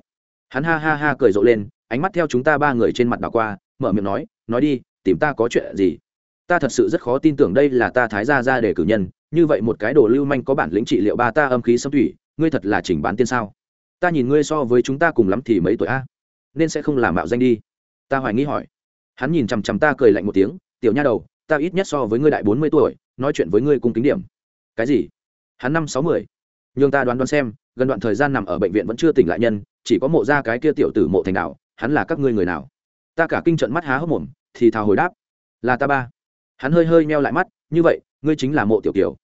hắn ha ha ha cười rộ lên, ánh mắt theo chúng ta ba người trên mặt đảo qua, mở miệng nói nói đi, tìm ta có chuyện gì? Ta thật sự rất khó tin tưởng đây là ta thái gia ra để cử nhân, như vậy một cái đồ lưu manh có bản lĩnh trị liệu ba ta âm khí xâm thủy, ngươi thật là chỉnh bán tiên sao? Ta nhìn ngươi so với chúng ta cùng lắm thì mấy tuổi a? Nên sẽ không làm mạo danh đi. Ta hoài nghi hỏi. Hắn nhìn chằm chằm ta cười lạnh một tiếng, tiểu nha đầu, ta ít nhất so với ngươi đại bốn mươi tuổi, nói chuyện với ngươi cùng kính điểm. Cái gì? Hắn năm sáu mươi nhường ta đoán đoán xem, gần đoạn thời gian nằm ở bệnh viện vẫn chưa tỉnh lại nhân, chỉ có mộ ra cái kia tiểu tử mộ thành đạo, hắn là các ngươi người nào? Ta cả kinh trận mắt há hốc mồm, thì thào hồi đáp, là ta ba. Hắn hơi hơi meo lại mắt, như vậy, ngươi chính là mộ tiểu kiều.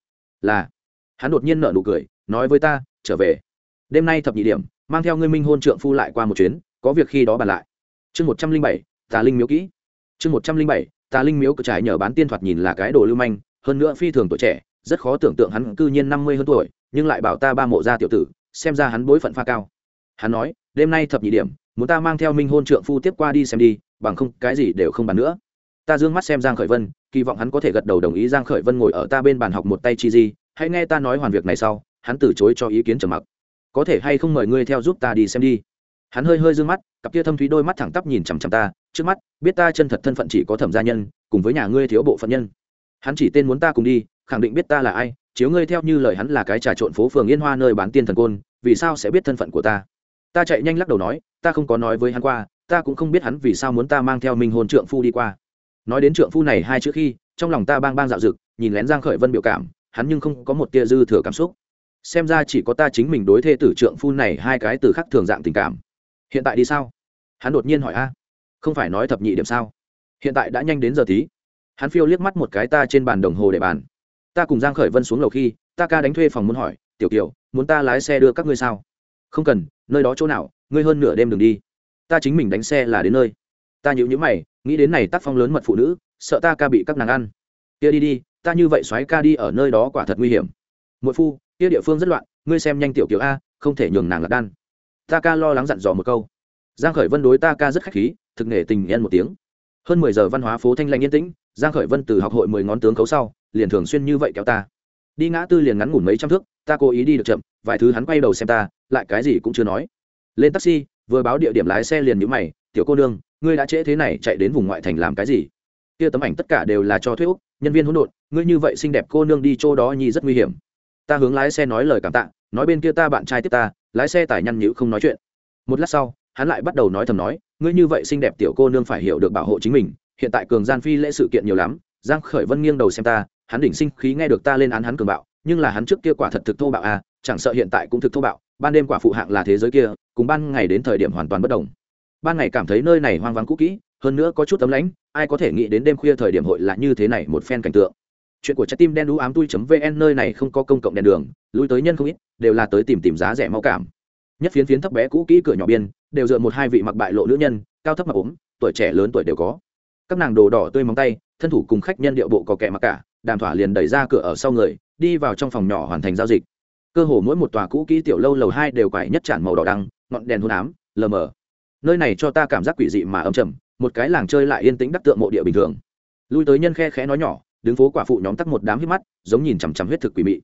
Là. Hắn đột nhiên nở nụ cười, nói với ta, trở về. Đêm nay thập nhị điểm, mang theo ngươi minh hôn trượng phu lại qua một chuyến, có việc khi đó bàn lại. Chương một trăm linh bảy, tà linh miếu kỹ. Chương một trăm linh bảy, tà linh miếu cự trải nhờ bán tiên thoạt nhìn là cái đồ lưu manh, hơn nữa phi thường tuổi trẻ rất khó tưởng tượng hắn cư nhiên năm mươi hơn tuổi, nhưng lại bảo ta ba mộ gia tiểu tử, xem ra hắn bối phận pha cao. Hắn nói, đêm nay thập nhị điểm, muốn ta mang theo minh hôn trượng phu tiếp qua đi xem đi, bằng không cái gì đều không bàn nữa. Ta d ư ơ n g mắt xem giang khởi vân, kỳ vọng hắn có thể gật đầu đồng ý giang khởi vân ngồi ở ta bên bàn học một tay chi di, hãy nghe ta nói hoàn việc này sau, hắn từ chối cho ý kiến trầm mặc. Có thể hay không mời ngươi theo giúp ta đi xem đi. Hắn hơi hơi d ư ơ n g mắt, cặp kia thâm thúy đôi mắt thẳng tắp nhìn chằm chằm ta, trước mắt, biết ta chân thật thân phận chỉ có thẩm gia nhân, cùng với nhà ngươi thiếu bộ phận nhân. Hắn chỉ tên muốn ta cùng đi khẳng định biết ta là ai, chiếu ngươi theo như lời hắn là cái trà trộn phố phường yên hoa nơi bán tiên thần côn, vì sao sẽ biết thân phận của ta? Ta chạy nhanh lắc đầu nói, ta không có nói với hắn qua, ta cũng không biết hắn vì sao muốn ta mang theo minh hồn trượng phu đi qua. Nói đến trượng phu này hai chữ khi, trong lòng ta bang bang dạo dực, nhìn lén giang khởi vân biểu cảm, hắn nhưng không có một tia dư thừa cảm xúc. Xem ra chỉ có ta chính mình đối thê tử trượng phu này hai cái từ khắc thường dạng tình cảm. Hiện tại đi sao? Hắn đột nhiên hỏi a. Không phải nói thập nhị điểm sao? Hiện tại đã nhanh đến giờ tí. Hắn phiêu liếc mắt một cái ta trên bàn đồng hồ để bàn ta cùng giang khởi vân xuống lầu khi, ta ca đánh thuê phòng muốn hỏi, tiểu kiều, muốn ta lái xe đưa các ngươi sao? Không cần, nơi đó chỗ nào, ngươi hơn nửa đêm đừng đi. Ta chính mình đánh xe là đến nơi. Ta nhíu nhíu mày, nghĩ đến này tác phong lớn mật phụ nữ, sợ ta ca bị các nàng ăn. Kia đi đi, ta như vậy xoáy ca đi ở nơi đó quả thật nguy hiểm. Muội phu, kia địa phương rất loạn, ngươi xem nhanh tiểu tiểu a, không thể nhường nàng lạc đan. Ta ca lo lắng dặn dò một câu. Giang khởi vân đối ta ca rất khách khí, thực nghệ tình nhân một tiếng. Hơn mười giờ văn hóa phố thanh lanh yên tĩnh giang khởi vân từ học hội mười ngón tướng cấu sau, liền thường xuyên như vậy kéo ta. Đi ngã tư liền ngắn ngủn mấy trăm thước, ta cố ý đi được chậm, vài thứ hắn quay đầu xem ta, lại cái gì cũng chưa nói. Lên taxi, vừa báo địa điểm lái xe liền nhíu mày, tiểu cô nương, ngươi đã trễ thế này, chạy đến vùng ngoại thành làm cái gì? Kia tấm ảnh tất cả đều là cho thuê úc, nhân viên hỗn độn, ngươi như vậy xinh đẹp cô nương đi chỗ đó nhi rất nguy hiểm. Ta hướng lái xe nói lời cảm tạ, nói bên kia ta bạn trai tiếp ta, lái xe tải nhăn nhữ không nói chuyện. Một lát sau, hắn lại bắt đầu nói thầm nói, ngươi như vậy xinh đẹp tiểu cô nương phải hiểu được bảo hộ chính mình hiện tại cường gian phi lễ sự kiện nhiều lắm, giang khởi vân nghiêng đầu xem ta, hắn đỉnh sinh khí nghe được ta lên án hắn cường bạo, nhưng là hắn trước kia quả thật thực thô bạo à chẳng sợ hiện tại cũng thực thô bạo, ban đêm quả phụ hạng là thế giới kia, cùng ban ngày đến thời điểm hoàn toàn bất đồng. Ban ngày cảm thấy nơi này hoang vắng cũ kỹ, hơn nữa có chút tấm lãnh, ai có thể nghĩ đến đêm khuya thời điểm hội là như thế này một phen cảnh tượng. Chuyện của trái tim đen đủ ám tui vn nơi này không có công cộng đèn đường, lui tới nhân không ít, đều là tới tìm tìm giá rẻ mau cảm. Nhất phiến phiến thấp bé cũ kỹ cửa nhỏ biên, đều dựa một hai vị mặc bại lộ nữ nhân, cao thấp mặc ốm, tuổi trẻ lớn tuổi đều có các nàng đồ đỏ tươi móng tay, thân thủ cùng khách nhân điệu bộ có kẻ mặc cả, đàm thỏa liền đẩy ra cửa ở sau người, đi vào trong phòng nhỏ hoàn thành giao dịch. Cơ hồ mỗi một tòa cũ kỹ tiểu lâu lầu hai đều quải nhất tràn màu đỏ đăng, ngọn đèn hôn ám, lờ mờ. Nơi này cho ta cảm giác quỷ dị mà âm trầm, một cái làng chơi lại yên tĩnh đắc tượng mộ địa bình thường. Lui tới nhân khe khẽ nói nhỏ, đứng phố quả phụ nhóm tắc một đám hít mắt, giống nhìn chằm chằm huyết thực quỷ mị.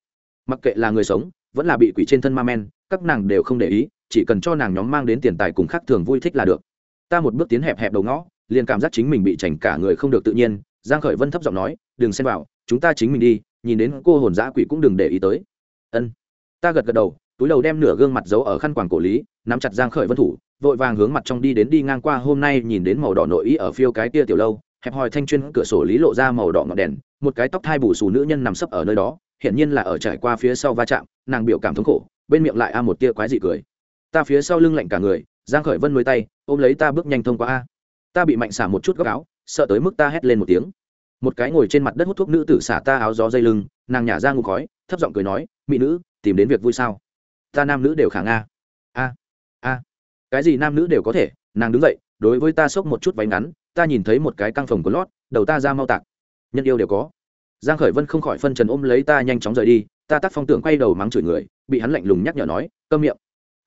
Mặc kệ là người sống, vẫn là bị quỷ trên thân ma men, các nàng đều không để ý, chỉ cần cho nàng nhóm mang đến tiền tài cùng khác thường vui thích là được. Ta một bước tiến hẹp hẹp đầu ngõ liền cảm giác chính mình bị chảnh cả người không được tự nhiên, giang khởi vân thấp giọng nói, đừng xen vào, chúng ta chính mình đi, nhìn đến cô hồn dã quỷ cũng đừng để ý tới. Ân. Ta gật gật đầu, túi đầu đem nửa gương mặt giấu ở khăn quàng cổ lý, nắm chặt giang khởi vân thủ, vội vàng hướng mặt trong đi đến đi ngang qua hôm nay nhìn đến màu đỏ nội ý ở phiêu cái tia tiểu lâu, hẹp hòi thanh chuyên cửa sổ lý lộ ra màu đỏ ngọn đèn, một cái tóc thai bù xù nữ nhân nằm sấp ở nơi đó, hiển nhiên là ở trải qua phía sau va chạm, nàng biểu cảm thống khổ, bên miệng lại a một tia quái dị cười. Ta phía sau lưng lạnh cả người, giang khởi vân nuôi tay, ôm lấy ta bước nhanh thông qua a ta bị mạnh xả một chút góc áo, sợ tới mức ta hét lên một tiếng. Một cái ngồi trên mặt đất hút thuốc nữ tử xả ta áo gió dây lưng, nàng nhả ra ngủ khói, thấp giọng cười nói, mỹ nữ, tìm đến việc vui sao? Ta nam nữ đều khả nga. A a, cái gì nam nữ đều có thể, nàng đứng dậy, đối với ta xốc một chút váy ngắn, ta nhìn thấy một cái căng phòng của lót, đầu ta ra mau tạc. Nhân yêu đều có. Giang khởi vân không khỏi phân trần ôm lấy ta nhanh chóng rời đi, ta tắt phong tưởng quay đầu mắng chửi người, bị hắn lạnh lùng nhắc nhở nói, câm miệng.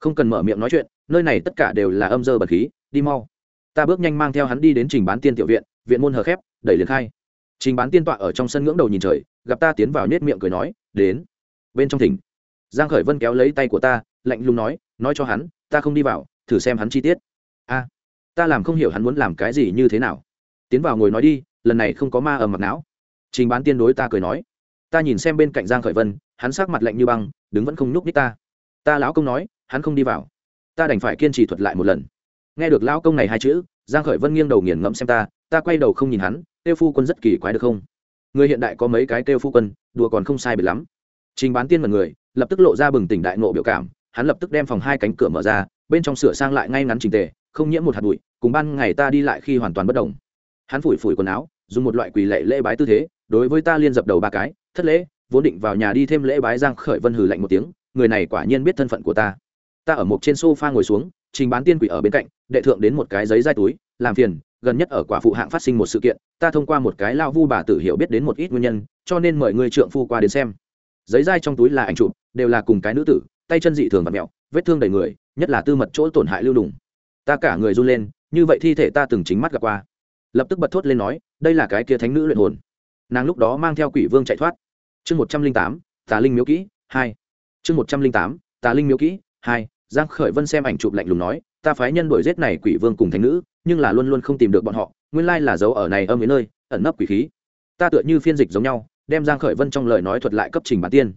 Không cần mở miệng nói chuyện, nơi này tất cả đều là âm dơ bẩn khí, đi mau ta bước nhanh mang theo hắn đi đến trình bán tiên tiểu viện viện môn hờ khép, đẩy liền khai. Trình bán tiên tọa ở trong sân ngưỡng đầu nhìn trời, gặp ta tiến vào nết miệng cười nói, đến. Bên trong thỉnh. Giang khởi vân kéo lấy tay của ta, lạnh lùng nói nói cho hắn, ta không đi vào, thử xem hắn chi tiết. A, ta làm không hiểu hắn muốn làm cái gì như thế nào. Tiến vào ngồi nói đi, lần này không có ma ầm mặt não. Trình bán tiên đối ta cười nói. Ta nhìn xem bên cạnh giang khởi vân, hắn sắc mặt lạnh như băng, đứng vẫn không nhúc nhích ta. Ta lão công nói, hắn không đi vào. Ta đành phải kiên trì thuật lại một lần nghe được lão công này hai chữ, giang khởi vân nghiêng đầu nghiền ngẫm xem ta ta quay đầu không nhìn hắn, tiêu phu quân rất kỳ quái được không? Người hiện đại có mấy cái tiêu phu quân, đùa còn không sai biệt lắm. Trình bán tiên mật người, lập tức lộ ra bừng tỉnh đại nộ biểu cảm, hắn lập tức đem phòng hai cánh cửa mở ra, bên trong sửa sang lại ngay ngắn chỉnh tề, không nhiễm một hạt bụi, cùng ban ngày ta đi lại khi hoàn toàn bất động hắn phủi phủi quần áo, dùng một loại quỳ lệ lễ bái tư thế, đối với ta liên dập đầu ba cái, thất lễ, vốn định vào nhà đi thêm lễ bái giang khởi vân hừ lạnh một tiếng, người này quả nhiên biết thân phận của ta. Ta ở một trên sofa ngồi xuống trình bán tiên quỷ ở bên cạnh, đệ thượng đến một cái giấy dai túi, làm phiền, gần nhất ở quả phụ hạng phát sinh một sự kiện, ta thông qua một cái lao vu bà tử hiểu biết đến một ít nguyên nhân, cho nên mời người trượng phu qua đến xem. Giấy dai trong túi là ảnh chụp, đều là cùng cái nữ tử, tay chân dị thường và mẹo, vết thương đầy người, nhất là tư mật chỗ tổn hại lưu lùng. ta cả người run lên, như vậy thi thể ta từng chính mắt gặp qua. Lập tức bật thốt lên nói, đây là cái kia thánh nữ luyện hồn. Nàng lúc đó mang theo quỷ vương chạy thoát. Chương một trăm linh tám, tà linh miếu kỹ, hai. Chương một trăm linh tám, tà linh miếu kỹ, hai giang khởi vân xem ảnh chụp lạnh lùng nói, ta phái nhân đuổi giết này quỷ vương cùng thánh nữ, nhưng là luôn luôn không tìm được bọn họ, nguyên lai là giấu ở này âm đến nơi, ẩn nấp quỷ khí. Ta tựa như phiên dịch giống nhau, đem giang khởi vân trong lời nói thuật lại cấp trình bán tiên.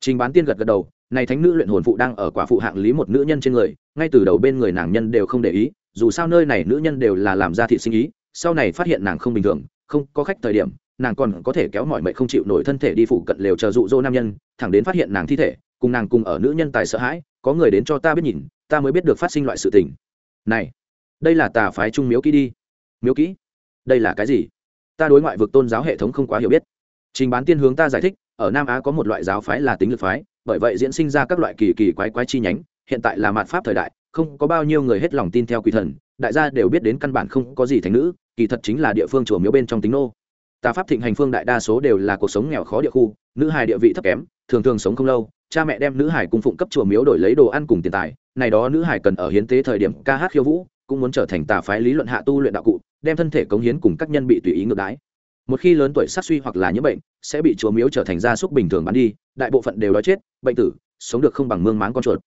Trình bán tiên gật gật đầu, này thánh nữ luyện hồn phụ đang ở quả phụ hạng lý một nữ nhân trên người, ngay từ đầu bên người nàng nhân đều không để ý, dù sao nơi này nữ nhân đều là làm ra thị sinh ý, sau này phát hiện nàng không bình thường, không có khách thời điểm, nàng còn có thể kéo mọi mệnh không chịu nổi thân thể đi phụ cận lều chờ dụ dỗ nam nhân, thẳng đến phát hiện nàng thi thể, cùng nàng cùng ở nữ nhân tài sợ hãi có người đến cho ta biết nhìn, ta mới biết được phát sinh loại sự tình. Này, đây là tà phái trung miếu kỹ đi. Miếu kỹ? Đây là cái gì? Ta đối ngoại vực tôn giáo hệ thống không quá hiểu biết. Trình bán tiên hướng ta giải thích, ở nam á có một loại giáo phái là tính lực phái, bởi vậy diễn sinh ra các loại kỳ kỳ quái quái chi nhánh, hiện tại là mạt pháp thời đại, không có bao nhiêu người hết lòng tin theo quỷ thần, đại gia đều biết đến căn bản không có gì thành nữ, kỳ thật chính là địa phương chùa miếu bên trong tính nô. Tà pháp thịnh hành phương đại đa số đều là cuộc sống nghèo khó địa khu, nữ hài địa vị thấp kém, thường thường sống không lâu cha mẹ đem nữ hải cung phụng cấp chùa miếu đổi lấy đồ ăn cùng tiền tài, này đó nữ hải cần ở hiến tế thời điểm ca hát khiêu vũ, cũng muốn trở thành tà phái lý luận hạ tu luyện đạo cụ, đem thân thể cống hiến cùng các nhân bị tùy ý ngược đái một khi lớn tuổi sát suy hoặc là nhiễm bệnh, sẽ bị chùa miếu trở thành gia súc bình thường bán đi, đại bộ phận đều đói chết, bệnh tử, sống được không bằng mương máng con chuột.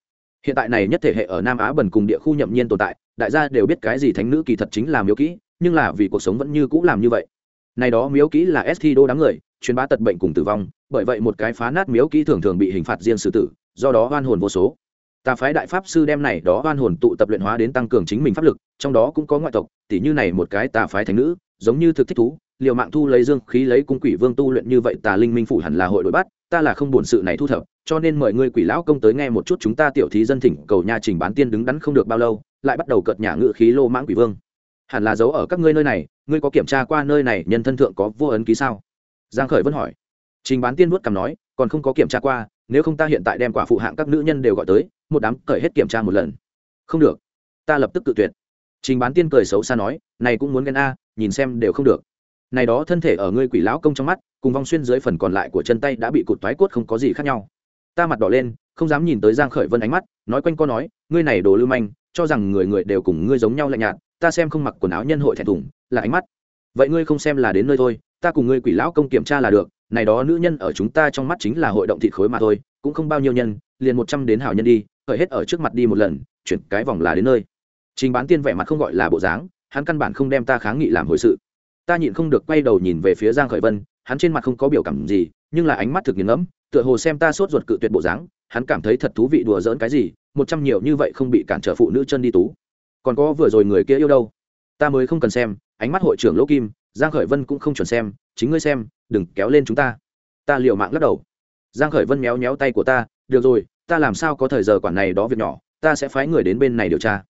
Hiện tại này nhất thể hệ ở nam á bần cùng địa khu nhậm nhiên tồn tại, đại gia đều biết cái gì thánh nữ kỳ thật chính là miếu kỹ, nhưng là vì cuộc sống vẫn như cũ làm như vậy. Này đó miếu kỹ là st đô đám người, truyền bá tật bệnh cùng tử vong bởi vậy một cái phá nát miếu kỹ thường thường bị hình phạt riêng xử tử, do đó oan hồn vô số. Tà phái đại pháp sư đem này đó oan hồn tụ tập luyện hóa đến tăng cường chính mình pháp lực, trong đó cũng có ngoại tộc, tỉ như này một cái tà phái thánh nữ, giống như thực thích thú, liều mạng thu lấy dương khí lấy cung quỷ vương tu luyện như vậy tà linh minh phủ hẳn là hội đội bắt, ta là không buồn sự này thu thập, cho nên mời ngươi quỷ lão công tới nghe một chút chúng ta tiểu thí dân thỉnh cầu nha trình bán tiên đứng đắn không được bao lâu, lại bắt đầu cợt nhả ngự khí lô mãng quỷ vương. Hẳn là giấu ở các ngươi nơi này, ngươi có kiểm tra qua nơi này nhân thân thượng có vô ấn ký sao? Giang khởi vẫn hỏi trình bán tiên vuốt cằm nói, còn không có kiểm tra qua, nếu không ta hiện tại đem quả phụ hạng các nữ nhân đều gọi tới, một đám cởi hết kiểm tra một lần. Không được. Ta lập tức tự tuyệt. Trình bán tiên cười xấu xa nói, này cũng muốn ghen a, nhìn xem đều không được. Này đó thân thể ở ngươi quỷ lão công trong mắt, cùng vong xuyên dưới phần còn lại của chân tay đã bị cụt toái cốt không có gì khác nhau. Ta mặt đỏ lên, không dám nhìn tới giang khởi vân ánh mắt, nói quanh co nói, ngươi này đồ lưu manh, cho rằng người người đều cùng ngươi giống nhau lạnh nhạt, ta xem không mặc quần áo nhân hội thẹn thùng, là ánh mắt. Vậy ngươi không xem là đến nơi thôi, ta cùng ngươi quỷ lão công kiểm tra là được này đó nữ nhân ở chúng ta trong mắt chính là hội động thịt khối mà thôi, cũng không bao nhiêu nhân, liền một trăm đến hảo nhân đi, khởi hết ở trước mặt đi một lần, chuyển cái vòng là đến nơi. Trình bán tiên vẻ mặt không gọi là bộ dáng, hắn căn bản không đem ta kháng nghị làm hồi sự. Ta nhịn không được quay đầu nhìn về phía giang khởi vân, hắn trên mặt không có biểu cảm gì, nhưng là ánh mắt thực nghiền ngẫm, tựa hồ xem ta sốt ruột cự tuyệt bộ dáng, hắn cảm thấy thật thú vị đùa giỡn cái gì, một trăm nhiều như vậy không bị cản trở phụ nữ chân đi tú. Còn có vừa rồi người kia yêu đâu? Ta mới không cần xem, ánh mắt hội trưởng lỗ kim, giang khởi vân cũng không chuẩn xem, chính ngươi xem đừng kéo lên chúng ta. Ta liều mạng lắc đầu. Giang khởi vân méo méo tay của ta, được rồi, ta làm sao có thời giờ quản này đó việc nhỏ, ta sẽ phái người đến bên này điều tra.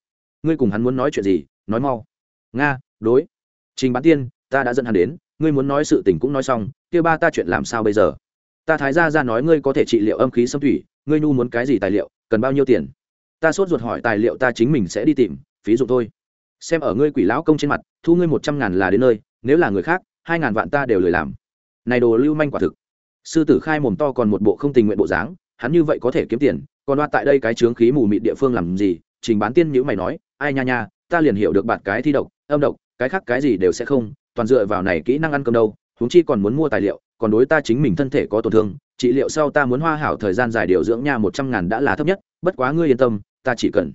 Ngươi cùng hắn muốn nói chuyện gì, nói mau. Nga, đối. Trình bán tiên, ta đã dẫn hắn đến, ngươi muốn nói sự tình cũng nói xong, kia ba ta chuyện làm sao bây giờ? Ta thái ra ra nói ngươi có thể trị liệu âm khí xâm thủy, ngươi nhu muốn cái gì tài liệu, cần bao nhiêu tiền? Ta sốt ruột hỏi tài liệu ta chính mình sẽ đi tìm, phí dụ thôi. Xem ở ngươi quỷ lão công trên mặt, thu ngươi một trăm ngàn là đến nơi, nếu là người khác, hai ngàn vạn ta đều lười làm này đồ lưu manh quả thực. Sư tử khai mồm to còn một bộ không tình nguyện bộ dáng, hắn như vậy có thể kiếm tiền, còn đoạt tại đây cái trướng khí mù mịt địa phương làm gì? Trình bán tiên nhữ mày nói, ai nha nha, ta liền hiểu được bạt cái thi độc, âm độc, cái khác cái gì đều sẽ không, toàn dựa vào này kỹ năng ăn cơm đâu, huống chi còn muốn mua tài liệu, còn đối ta chính mình thân thể có tổn thương, trị liệu sau ta muốn hoa hảo thời gian dài điều dưỡng nha một trăm ngàn đã là thấp nhất, bất quá ngươi yên tâm, ta chỉ cần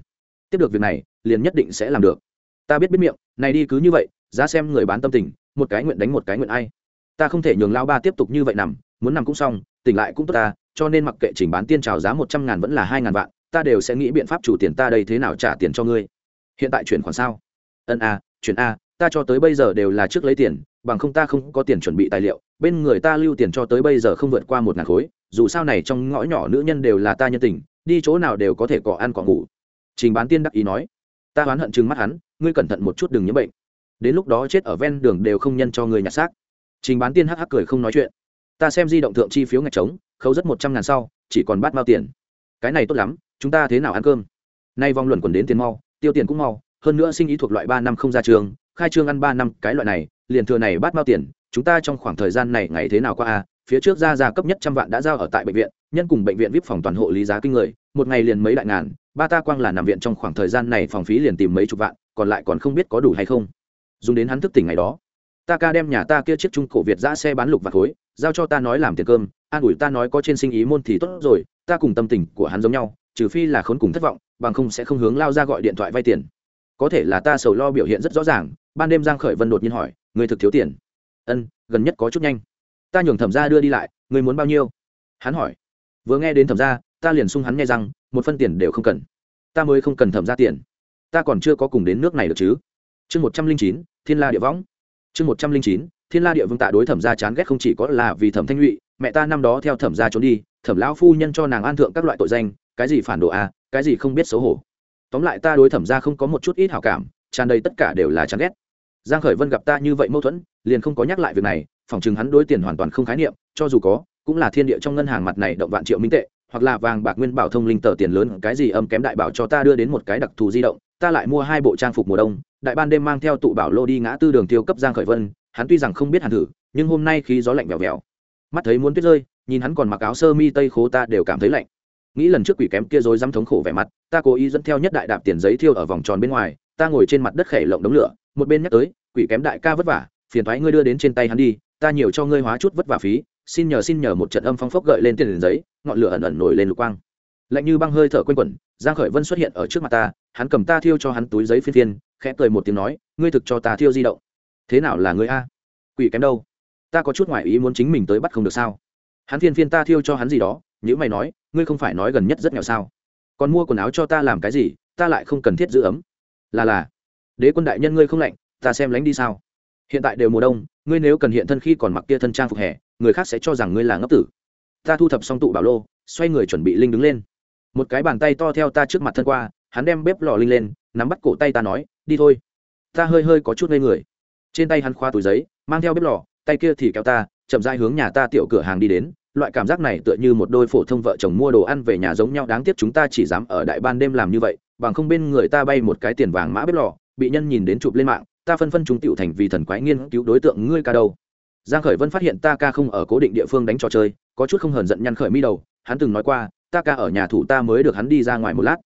tiếp được việc này, liền nhất định sẽ làm được. Ta biết biết miệng, này đi cứ như vậy ra xem người bán tâm tình, một cái nguyện đánh một cái nguyện ai ta không thể nhường lao ba tiếp tục như vậy nằm, muốn nằm cũng xong, tỉnh lại cũng tốt ta, cho nên mặc kệ trình bán tiên trào giá một trăm ngàn vẫn là hai ngàn vạn, ta đều sẽ nghĩ biện pháp chủ tiền ta đây thế nào trả tiền cho ngươi. Hiện tại chuyển khoản sao? Ân a, chuyển a, ta cho tới bây giờ đều là trước lấy tiền, bằng không ta không có tiền chuẩn bị tài liệu, bên người ta lưu tiền cho tới bây giờ không vượt qua một ngàn khối, dù sao này trong ngõ nhỏ nữ nhân đều là ta nhân tình, đi chỗ nào đều có thể cọ ăn cọ ngủ. Trình bán tiên đắc ý nói, ta oán hận chừng mắt hắn, ngươi cẩn thận một chút đừng nhiễm bệnh. Đến lúc đó chết ở ven đường đều không nhân cho người nhặt xác trình bán tiên hắc hắc cười không nói chuyện. Ta xem di động thượng chi phiếu ngạch trống, khấu rất một trăm ngàn sau, chỉ còn bát mao tiền. Cái này tốt lắm, chúng ta thế nào ăn cơm? Nay vòng luẩn quẩn đến tiền mau, tiêu tiền cũng mau, hơn nữa sinh ý thuộc loại ba năm không ra trường, khai trương ăn ba năm, cái loại này, liền thừa này bát mao tiền, chúng ta trong khoảng thời gian này ngày thế nào qua a? Phía trước ra ra cấp nhất trăm vạn đã giao ở tại bệnh viện, nhân cùng bệnh viện vip phòng toàn hộ lý giá kinh người, một ngày liền mấy đại ngàn, ba ta quang là nằm viện trong khoảng thời gian này phòng phí liền tìm mấy chục vạn, còn lại còn không biết có đủ hay không. Dùng đến hắn thức tỉnh ngày đó ta ca đem nhà ta kia chiếc trung cổ việt ra xe bán lục và khối, giao cho ta nói làm tiền cơm, an ủi ta nói có trên sinh ý môn thì tốt rồi, ta cùng tâm tình của hắn giống nhau, trừ phi là khốn cùng thất vọng, bằng không sẽ không hướng lao ra gọi điện thoại vay tiền. Có thể là ta sầu lo biểu hiện rất rõ ràng, ban đêm giang khởi vân đột nhiên hỏi người thực thiếu tiền? Ân, gần nhất có chút nhanh. Ta nhường thẩm ra đưa đi lại người muốn bao nhiêu? Hắn hỏi. Vừa nghe đến thẩm ra ta liền sung hắn nghe rằng, một phân tiền đều không cần. Ta mới không cần thẩm ra tiền. Ta còn chưa có cùng đến nước này được chứ. Chương một trăm linh chín, thiên la địa võng chương một trăm linh chín thiên la địa vương tạ đối thẩm gia chán ghét không chỉ có là vì thẩm thanh nhụy mẹ ta năm đó theo thẩm gia trốn đi thẩm lão phu nhân cho nàng an thượng các loại tội danh cái gì phản đồ a à, cái gì không biết xấu hổ. Tóm lại ta đối thẩm gia không có một chút ít hảo cảm tràn đầy tất cả đều là chán ghét. Giang khởi vân gặp ta như vậy mâu thuẫn liền không có nhắc lại việc này phỏng chừng hắn đối tiền hoàn toàn không khái niệm cho dù có cũng là thiên địa trong ngân hàng mặt này động vạn triệu minh tệ hoặc là vàng bạc nguyên bảo thông linh tờ tiền lớn cái gì âm kém đại bảo cho ta đưa đến một cái đặc thù di động ta lại mua hai bộ trang phục mùa đông đại ban đêm mang theo tụ bảo lô đi ngã tư đường tiêu cấp giang khởi vân, hắn tuy rằng không biết hàn thử nhưng hôm nay khi gió lạnh vèo vèo. Mắt thấy muốn tuyết rơi, nhìn hắn còn mặc áo sơ mi tây khố ta đều cảm thấy lạnh. Nghĩ lần trước quỷ kém kia rồi dám thống khổ vẻ mặt, ta cố ý dẫn theo nhất đại đạp tiền giấy thiêu ở vòng tròn bên ngoài, ta ngồi trên mặt đất khẩy lộng đống lửa, một bên nhắc tới, quỷ kém đại ca vất vả, phiền thoái ngươi đưa đến trên tay hắn đi, ta nhiều cho ngươi hóa chút vất vả phí, xin nhờ xin nhờ một trận âm phong phốc gợi lên tiền giấy, ngọn lửa ẩn ẩn nổi lên lục quang. Lạnh như băng hơi thở quanh quẩn, giang khởi vân xuất hiện ở trước mặt ta, hắn cầm ta thiêu cho hắn túi giấy phiên phiên khẽ cười một tiếng nói, ngươi thực cho ta thiêu di động. Thế nào là ngươi a? Quỷ kém đâu? Ta có chút ngoại ý muốn chính mình tới bắt không được sao? Hắn phiên phiên ta thiêu cho hắn gì đó, nhữ mày nói, ngươi không phải nói gần nhất rất nghèo sao? Còn mua quần áo cho ta làm cái gì, ta lại không cần thiết giữ ấm. Là là, đế quân đại nhân ngươi không lạnh, ta xem lánh đi sao? Hiện tại đều mùa đông, ngươi nếu cần hiện thân khi còn mặc kia thân trang phục hè, người khác sẽ cho rằng ngươi là ngốc tử. Ta thu thập xong tụ bảo lô, xoay người chuẩn bị linh đứng lên. Một cái bàn tay to theo ta trước mặt thân qua, hắn đem bếp lò linh lên nắm bắt cổ tay ta nói, đi thôi. Ta hơi hơi có chút ngây người. Trên tay hắn khoa túi giấy, mang theo bếp lò, tay kia thì kéo ta, chậm dai hướng nhà ta tiểu cửa hàng đi đến. Loại cảm giác này tựa như một đôi phổ thông vợ chồng mua đồ ăn về nhà giống nhau, đáng tiếc chúng ta chỉ dám ở đại ban đêm làm như vậy, bằng không bên người ta bay một cái tiền vàng mã bếp lò, bị nhân nhìn đến chụp lên mạng, ta phân phân chúng tiểu thành vì thần quái nghiên cứu đối tượng ngươi ca đâu. Giang khởi vân phát hiện ta ca không ở cố định địa phương đánh trò chơi, có chút không hờn giận nhăn khởi mi đầu, hắn từng nói qua, ta ca ở nhà thủ ta mới được hắn đi ra ngoài một lát.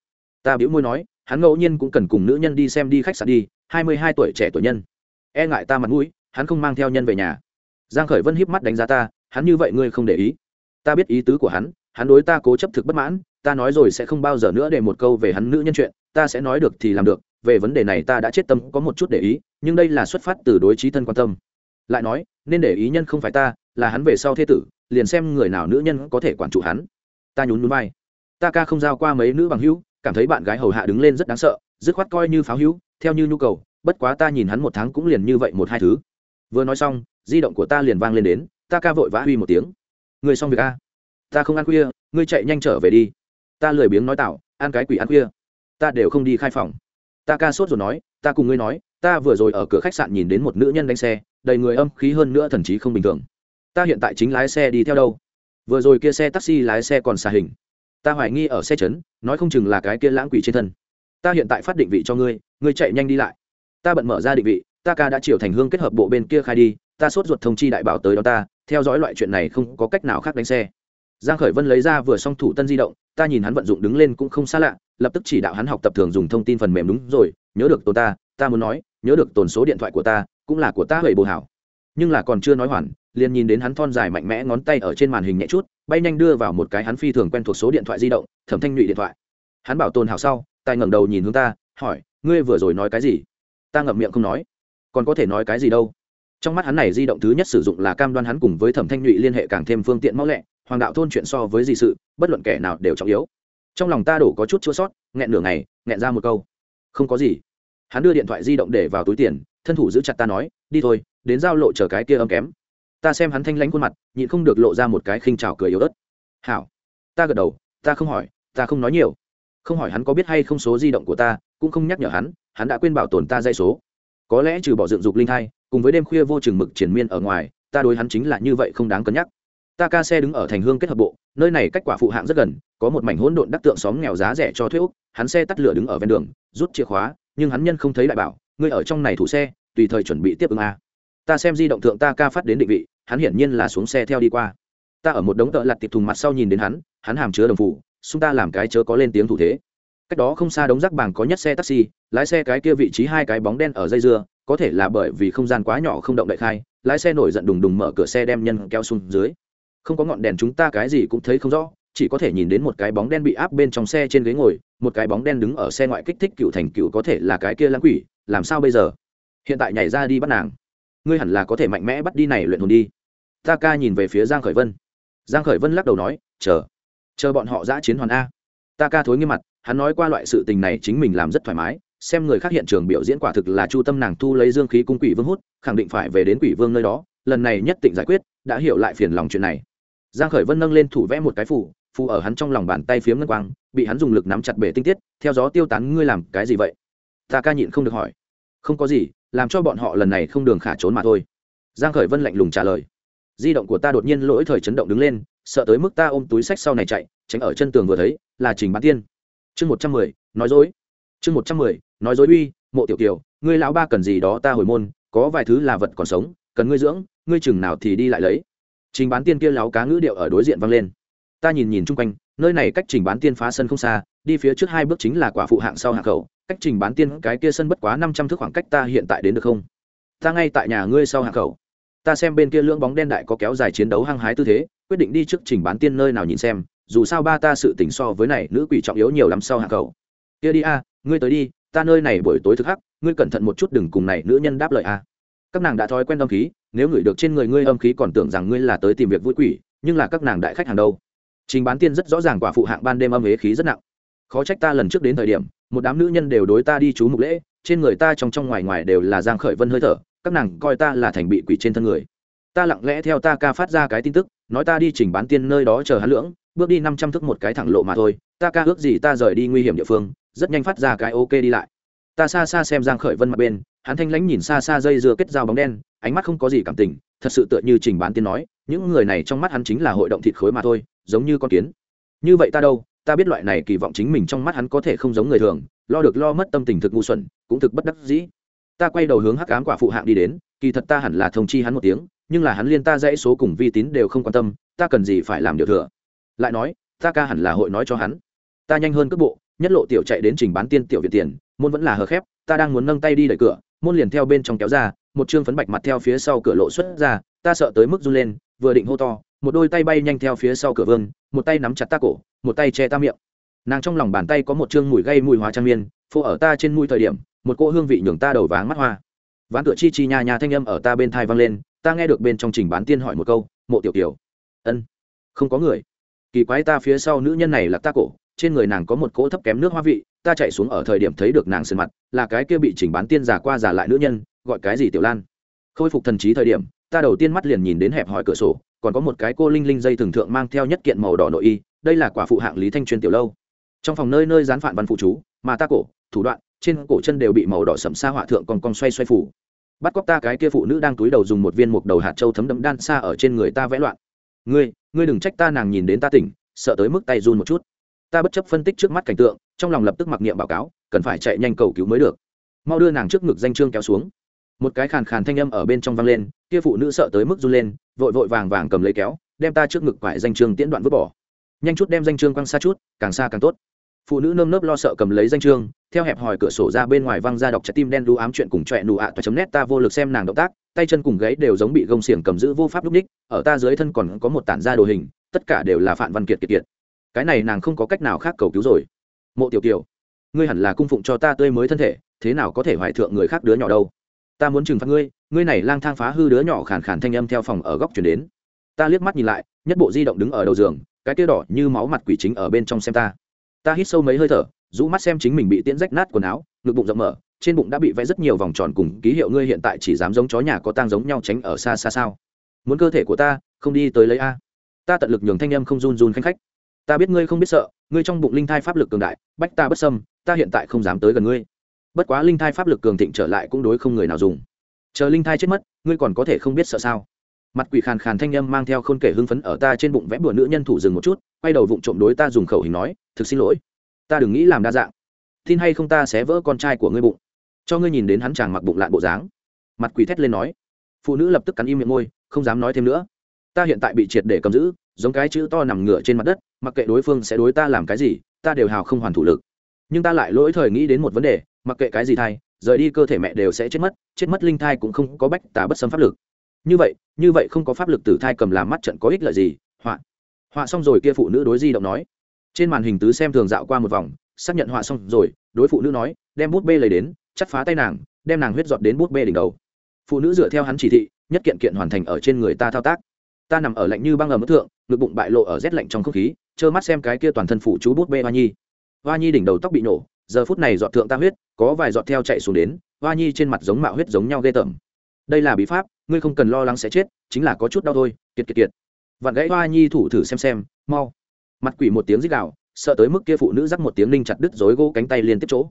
Ta bĩu môi nói hắn ngẫu nhiên cũng cần cùng nữ nhân đi xem đi khách sạn đi, hai mươi hai tuổi trẻ tuổi nhân. E ngại ta mặt mũi, hắn không mang theo nhân về nhà. Giang khởi vân híp mắt đánh giá ta, hắn như vậy ngươi không để ý. Ta biết ý tứ của hắn hắn đối ta cố chấp thực bất mãn, ta nói rồi sẽ không bao giờ nữa để một câu về hắn nữ nhân chuyện, ta sẽ nói được thì làm được, về vấn đề này ta đã chết tâm, có một chút để ý, nhưng đây là xuất phát từ đối trí thân quan tâm. Lại nói, nên để ý nhân không phải ta, là hắn về sau thế tử, liền xem người nào nữ nhân có thể quản trụ hắn. Ta nhún núi vai. Ta ca không giao qua mấy nữ bằng hữu cảm thấy bạn gái hầu hạ đứng lên rất đáng sợ, dứt khoát coi như pháo hữu, theo như nhu cầu, bất quá ta nhìn hắn một tháng cũng liền như vậy một hai thứ. Vừa nói xong, di động của ta liền vang lên đến, ta ca vội vã huy một tiếng. Người xong việc a? Ta không ăn khuya, ngươi chạy nhanh trở về đi. Ta lười biếng nói tạo ăn cái quỷ ăn khuya. Ta đều không đi khai phòng. Ta ca sốt rồi nói, ta cùng ngươi nói, ta vừa rồi ở cửa khách sạn nhìn đến một nữ nhân đánh xe, đầy người âm khí hơn nữa thần chí không bình thường. Ta hiện tại chính lái xe đi theo đâu? Vừa rồi kia xe taxi lái xe còn xà hình ta hoài nghi ở xe chấn nói không chừng là cái kia lãng quỷ trên thân. Ta hiện tại phát định vị cho ngươi ngươi chạy nhanh đi lại. Ta bận mở ra định vị, ta ca đã chiều thành hương kết hợp bộ bên kia khai đi, ta sốt ruột thông chi đại bảo tới đó ta, theo dõi loại chuyện này không có cách nào khác đánh xe. Giang khởi vân lấy ra vừa xong thủ tân di động, ta nhìn hắn vận dụng đứng lên cũng không xa lạ, lập tức chỉ đạo hắn học tập thường dùng thông tin phần mềm đúng rồi, nhớ được tồn ta ta muốn nói, nhớ được tồn số điện thoại của ta, cũng là của ta hủy bồ hảo. Nhưng là còn chưa nói hoàn liền nhìn đến hắn thon dài mạnh mẽ ngón tay ở trên màn hình nhẹ chút, bay nhanh đưa vào một cái hắn phi thường quen thuộc số điện thoại di động, thẩm thanh nhụy điện thoại. Hắn bảo tồn hảo sau, tài ngẩng đầu nhìn hướng ta, hỏi, ngươi vừa rồi nói cái gì? Ta ngậm miệng không nói. Còn có thể nói cái gì đâu? Trong mắt hắn này di động thứ nhất sử dụng là cam đoan hắn cùng với thẩm thanh nhụy liên hệ càng thêm phương tiện mau lẹ, hoàng đạo thôn chuyện so với gì sự, bất luận kẻ nào đều trọng yếu. Trong lòng ta đổ có chút chua sót, nghẹn nửa ngày, nghẹn ra một câu. Không có gì. Hắn đưa điện thoại di động để vào túi tiền, thân thủ giữ chặt ta nói, đi thôi, đến giao lộ chờ cái kia âm kém ta xem hắn thanh lãnh khuôn mặt, nhịn không được lộ ra một cái khinh trào cười yếu ớt. Hảo, ta gật đầu, ta không hỏi, ta không nói nhiều. Không hỏi hắn có biết hay không số di động của ta, cũng không nhắc nhở hắn hắn đã quên bảo tồn ta dây số. Có lẽ trừ bỏ dựng dục linh thai, cùng với đêm khuya vô chừng mực triển miên ở ngoài, ta đối hắn chính là như vậy không đáng cân nhắc. Ta ca xe đứng ở thành hương kết hợp bộ, nơi này cách quả phụ hạng rất gần, có một mảnh hỗn độn đắc tượng xóm nghèo giá rẻ cho thuê úc. Hắn xe tắt lửa đứng ở ven đường, rút chìa khóa, nhưng hắn nhân không thấy đại bảo, ngươi ở trong này thủ xe, tùy thời chuẩn bị tiếp ứng a. Ta xem di động thượng ta ca phát đến định vị hắn hiển nhiên là xuống xe theo đi qua. Ta ở một đống tợ lặt tiệp thùng mặt sau nhìn đến hắn hắn hàm chứa đồng phủ, xung ta làm cái chớ có lên tiếng thủ thế. Cách đó không xa đống rác bảng có nhất xe taxi, lái xe cái kia vị trí hai cái bóng đen ở dây dưa, có thể là bởi vì không gian quá nhỏ không động đại khai, lái xe nổi giận đùng đùng mở cửa xe đem nhân kéo xuống dưới. Không có ngọn đèn chúng ta cái gì cũng thấy không rõ, chỉ có thể nhìn đến một cái bóng đen bị áp bên trong xe trên ghế ngồi, một cái bóng đen đứng ở xe ngoại kích thích cựu thành cựu có thể là cái kia lãng quỷ, làm sao bây giờ? Hiện tại nhảy ra đi bắt nàng. Ngươi hẳn là có thể mạnh mẽ bắt đi này luyện hồn đi ta ca nhìn về phía giang khởi vân. Giang khởi vân lắc đầu nói, chờ chờ bọn họ giã chiến hoàn a. Ta ca thối nghiêm mặt, hắn nói qua loại sự tình này chính mình làm rất thoải mái, xem người khác hiện trường biểu diễn quả thực là chu tâm nàng thu lấy dương khí cung quỷ vương hút, khẳng định phải về đến quỷ vương nơi đó, lần này nhất định giải quyết, đã hiểu lại phiền lòng chuyện này. Giang khởi vân nâng lên thủ vẽ một cái phủ phù ở hắn trong lòng bàn tay phiếm ngân quang, bị hắn dùng lực nắm chặt bể tinh tiết, theo gió tiêu tán, ngươi làm cái gì vậy? Ta ca nhịn không được hỏi. Không có gì, làm cho bọn họ lần này không đường khả trốn mà thôi. Giang khởi vân lạnh lùng trả lời di động của ta đột nhiên lỗi thời chấn động đứng lên, sợ tới mức ta ôm túi sách sau này chạy, tránh ở chân tường vừa thấy, là trình bán tiên. Chương một trăm mười, nói dối. Chương một trăm mười, nói dối uy, mộ tiểu kiều, ngươi lão ba cần gì đó ta hồi môn, có vài thứ là vật còn sống, cần ngươi dưỡng, ngươi chừng nào thì đi lại lấy. Trình bán tiên kia láo cá ngữ điệu ở đối diện vang lên. Ta nhìn nhìn chung quanh, nơi này cách trình bán tiên phá sân không xa, đi phía trước hai bước chính là quả phụ hạng sau hạng khẩu cách trình bán tiên cái kia sân bất quá năm trăm thước khoảng cách ta hiện tại đến được không? Ta ngay tại nhà ngươi sau hạng khẩu ta xem bên kia lưỡng bóng đen đại có kéo dài chiến đấu hăng hái tư thế, quyết định đi trước trình bán tiên nơi nào nhìn xem, dù sao ba ta sự tình so với này nữ quỷ trọng yếu nhiều lắm sau hạng cầu. Kia đi a, ngươi tới đi, ta nơi này buổi tối thực hắc, ngươi cẩn thận một chút đừng cùng này nữ nhân đáp lời a. Các nàng đã thói quen âm khí, nếu ngửi được trên người ngươi âm khí còn tưởng rằng ngươi là tới tìm việc vui quỷ, nhưng là các nàng đại khách hàng đâu. Trình bán tiên rất rõ ràng quả phụ hạng ban đêm âm ế khí rất nặng. Khó trách ta lần trước đến thời điểm, một đám nữ nhân đều đối ta đi chú mục lễ, trên người ta trong trong ngoài ngoài đều là giang khởi vân hơi thở các nàng coi ta là thành bị quỷ trên thân người. Ta lặng lẽ theo ta ca phát ra cái tin tức, nói ta đi trình bán tiên nơi đó chờ hắn lưỡng, bước đi năm trăm thước một cái thẳng lộ mà thôi, ta ca ước gì ta rời đi nguy hiểm địa phương, rất nhanh phát ra cái ok đi lại. Ta xa xa xem giang khởi vân mặt bên, hắn thanh lãnh nhìn xa xa dây dưa kết dao bóng đen, ánh mắt không có gì cảm tình, thật sự tựa như trình bán tiên nói, những người này trong mắt hắn chính là hội động thịt khối mà thôi, giống như con kiến. Như vậy ta đâu, ta biết loại này kỳ vọng chính mình trong mắt hắn có thể không giống người thường, lo được lo mất tâm tình thực ngu xuẩn, cũng thực bất đắc dĩ ta quay đầu hướng hắc ám quả phụ hạng đi đến, kỳ thật ta hẳn là thông chi hắn một tiếng, nhưng là hắn liên ta dãy số cùng vi tín đều không quan tâm, ta cần gì phải làm điều thừa? Lại nói, ta ca hẳn là hội nói cho hắn. Ta nhanh hơn cước bộ, nhất lộ tiểu chạy đến trình bán tiên tiểu việt tiền, môn vẫn là hờ khép, ta đang muốn nâng tay đi đẩy cửa, môn liền theo bên trong kéo ra, một chương phấn bạch mặt theo phía sau cửa lộ xuất ra, ta sợ tới mức run lên, vừa định hô to, một đôi tay bay nhanh theo phía sau cửa vương, một tay nắm chặt ta cổ, một tay che ta miệng. Nàng trong lòng bàn tay có một chương mùi gây mùi hóa trang miên, phô ở ta trên mũi thời điểm một cỗ hương vị nhường ta đầu váng mắt hoa. Ván cửa chi chi nha nha thanh âm ở ta bên thai vang lên, ta nghe được bên trong trình bán tiên hỏi một câu, mộ tiểu tiểu ân, không có người. Kỳ quái ta phía sau nữ nhân này là ta cổ, trên người nàng có một cỗ thấp kém nước hoa vị, ta chạy xuống ở thời điểm thấy được nàng sườn mặt, là cái kia bị chỉnh bán tiên giả qua giả lại nữ nhân, gọi cái gì tiểu lan? Khôi phục thần trí thời điểm, ta đầu tiên mắt liền nhìn đến hẹp hỏi cửa sổ, còn có một cái cô linh linh dây thường thượng mang theo nhất kiện màu đỏ nội y, đây là quả phụ hạng lý thanh chuyên tiểu lâu. Trong phòng nơi nơi dán phản văn phụ chú, mà ta cổ, thủ đoạn trên cổ chân đều bị màu đỏ sậm xa họa thượng còn cong xoay xoay phủ. Bắt cóc ta cái kia phụ nữ đang túi đầu dùng một viên mục đầu hạt châu thấm đẫm đan xa ở trên người ta vẽ loạn. Ngươi ngươi đừng trách ta nàng nhìn đến ta tỉnh, sợ tới mức tay run một chút. Ta bất chấp phân tích trước mắt cảnh tượng, trong lòng lập tức mặc niệm báo cáo, cần phải chạy nhanh cầu cứu mới được. Mau đưa nàng trước ngực danh trương kéo xuống. Một cái khàn khàn thanh âm ở bên trong vang lên, kia phụ nữ sợ tới mức run lên, vội vội vàng vàng cầm lấy kéo, đem ta trước ngực quải danh trương tiễn đoạn vứt bỏ. Nhanh chút đem danh trương quăng xa chút, càng xa càng tốt. Phụ nữ nơm nớp lo sợ cầm lấy danh trương theo hẹp hòi cửa sổ ra bên ngoài văng ra đọc trái tim đen đu ám chuyện cùng trọe nụ ạ toa chấm nét ta vô lực xem nàng động tác, tay chân cùng gáy đều giống bị gông xiềng cầm giữ vô pháp lúc ních ở ta dưới thân còn có một tản da đồ hình, tất cả đều là phản văn kiệt kiệt kiệt. Cái này nàng không có cách nào khác cầu cứu rồi. Mộ tiểu kiều, ngươi hẳn là cung phụng cho ta tươi mới thân thể, thế nào có thể hoài thượng người khác đứa nhỏ đâu? Ta muốn trừng phạt ngươi ngươi này lang thang phá hư đứa nhỏ khàn khàn thanh âm theo phòng ở góc chuyển đến. Ta liếc mắt nhìn lại, nhất bộ di động đứng ở đầu giường, cái tia đỏ như máu mặt quỷ chính ở bên trong xem ta. Ta hít sâu mấy hơi thở rũ mắt xem chính mình bị tiễn rách nát quần áo, ngực bụng rộng mở, trên bụng đã bị vẽ rất nhiều vòng tròn cùng ký hiệu ngươi hiện tại chỉ dám giống chó nhà có tang giống nhau tránh ở xa xa sao. Muốn cơ thể của ta, không đi tới lấy a. Ta tận lực nhường thanh em không run run khanh khách. Ta biết ngươi không biết sợ, ngươi trong bụng linh thai pháp lực cường đại, bách ta bất sâm ta hiện tại không dám tới gần ngươi. Bất quá linh thai pháp lực cường thịnh trở lại cũng đối không người nào dùng. Chờ linh thai chết mất, ngươi còn có thể không biết sợ sao. Mặt quỷ khàn khàn thanh â m mang theo khôn kể hưng phấn ở ta trên bụng vẽ bừa nữ nhân thủ dừng một chút, quay đầu vụng trộm đối ta dùng khẩu hình nói, thực xin lỗi ta đừng nghĩ làm đa dạng. Tin hay không ta sẽ vỡ con trai của ngươi bụng. Cho ngươi nhìn đến hắn chàng mặc bụng lạn bộ dáng. Mặt quỷ thét lên nói. Phụ nữ lập tức cắn im miệng môi, không dám nói thêm nữa. Ta hiện tại bị triệt để cầm giữ, giống cái chữ to nằm ngửa trên mặt đất, mặc kệ đối phương sẽ đối ta làm cái gì, ta đều hào không hoàn thủ lực. Nhưng ta lại lỗi thời nghĩ đến một vấn đề, mặc kệ cái gì thai, rời đi cơ thể mẹ đều sẽ chết mất chết mất linh thai cũng không có bách tà bất xâm pháp lực. Như vậy như vậy không có pháp lực tử thai cầm làm mắt trận có ích lợi gì? Họa. Họa xong rồi kia phụ nữ đối di động nói trên màn hình tứ xem thường dạo qua một vòng, xác nhận họa xong rồi, đối phụ nữ nói, đem bút bê lấy đến, chắt phá tay nàng, đem nàng huyết giọt đến bút bê đỉnh đầu. Phụ nữ dựa theo hắn chỉ thị, nhất kiện kiện hoàn thành ở trên người ta thao tác. Ta nằm ở lạnh như băng ở mức thượng, ngực bụng bại lộ ở rét lạnh trong không khí, trơ mắt xem cái kia toàn thân phụ chú bút bê hoa nhi. Hoa nhi đỉnh đầu tóc bị nổ, giờ phút này dọn thượng ta huyết, có vài dọn theo chạy xuống đến, hoa nhi trên mặt giống mạo huyết giống nhau ghê tởm. Đây là bí pháp, ngươi không cần lo lắng sẽ chết, chính là có chút đau thôi, kiệt kiệt kiệt. Vặn gãy hoa nhi thủ thử xem xem, mau mặt quỷ một tiếng rít gào, sợ tới mức kia phụ nữ rắc một tiếng linh chặt đứt rối gỗ cánh tay liên tiếp chỗ.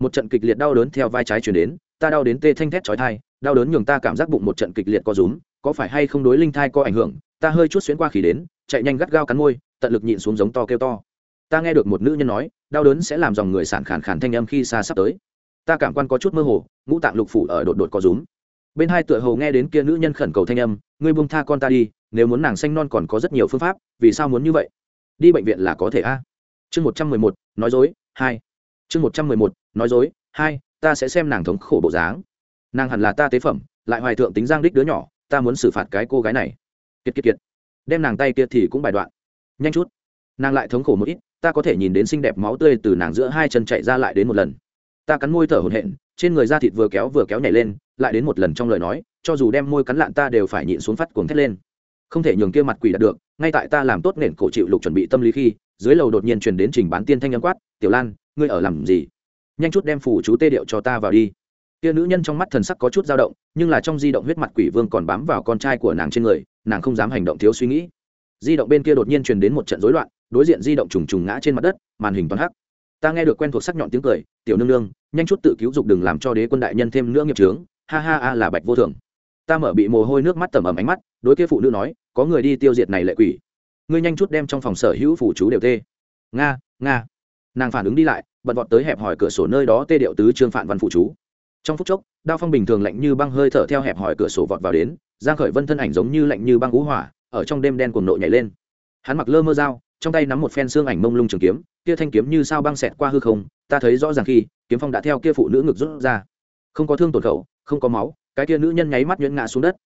Một trận kịch liệt đau đớn theo vai trái chuyển đến ta đau đến tê thanh thét chói thai đau đớn nhường ta cảm giác bụng một trận kịch liệt co rúm có phải hay không đối linh thai có ảnh hưởng? Ta hơi chút xuyến qua khí đến chạy nhanh gắt gao cắn môi tận lực nhịn xuống giống to kêu to. Ta nghe được một nữ nhân nói đau đớn sẽ làm dòng người sản khản khản thanh âm khi xa sắp tới. Ta cảm quan có chút mơ hồ ngũ tạng lục phủ ở đột đột có rúm. Bên hai tựa hồ nghe đến kia nữ nhân khẩn cầu thanh âm ngươi buông tha con ta đi nếu muốn nàng xanh non còn có rất nhiều phương pháp vì sao muốn như vậy? Đi bệnh viện là có thể a. Chương một trăm mười một, nói dối, hai. Chương một trăm mười một, nói dối, hai, ta sẽ xem nàng thống khổ bộ dáng. Nàng hẳn là ta tế phẩm, lại hoài thượng tính giang đích đứa nhỏ, ta muốn xử phạt cái cô gái này. Kiệt kiệt kiệt. Đem nàng tay kia thì cũng bài đoạn. Nhanh chút. Nàng lại thống khổ một ít, ta có thể nhìn đến xinh đẹp máu tươi từ nàng giữa hai chân chạy ra lại đến một lần. Ta cắn môi thở hổn hển, trên người da thịt vừa kéo vừa kéo nhảy lên, lại đến một lần trong lời nói, cho dù đem môi cắn lạn ta đều phải nhịn xuống phát cuồng thét lên. Không thể nhường kia mặt quỷ đạt được ngay tại ta làm tốt nền cổ chịu lục chuẩn bị tâm lý khi, dưới lầu đột nhiên truyền đến trình bán tiên thanh âm quát, tiểu lan, ngươi ở làm gì? Nhanh chút đem phủ chú tê điệu cho ta vào đi. Kia nữ nhân trong mắt thần sắc có chút dao động, nhưng là trong di động huyết mặt quỷ vương còn bám vào con trai của nàng trên người, nàng không dám hành động thiếu suy nghĩ. Di động bên kia đột nhiên truyền đến một trận rối loạn, đối diện di động trùng trùng ngã trên mặt đất, màn hình toàn hắc. Ta nghe được quen thuộc sắc nhọn tiếng cười, tiểu nương nương, nhanh chút tự cứu dục đừng làm cho đế quân đại nhân thêm nữa nghiệp trướng ha ha a là bạch vô thường. Ta mở bị mồ hôi nước mắt tầm ầm ánh mắt, đối kia phụ nữ nói có người đi tiêu diệt này lệ quỷ. Ngươi nhanh chút đem trong phòng sở hữu phủ chú đều tê. Nga nga. Nàng phản ứng đi lại, bật vọt tới hẹp hỏi cửa sổ nơi đó tê điệu tứ trương phản văn phụ chú. Trong phút chốc, đao phong bình thường lạnh như băng hơi thở theo hẹp hỏi cửa sổ vọt vào đến, giang khởi vân thân ảnh giống như lạnh như băng ú hỏa, ở trong đêm đen cuồng nộ nhảy lên. Hắn mặc lơ mơ dao, trong tay nắm một phen xương ảnh mông lung trường kiếm, kia thanh kiếm như sao băng xẹt qua hư không, ta thấy rõ ràng khi, kiếm phong đã theo kia phụ nữ ngực rút ra. Không có thương tổn khẩu, không có máu, cái kia nữ nhân nháy mắt nhuyễn ngã xuống đất.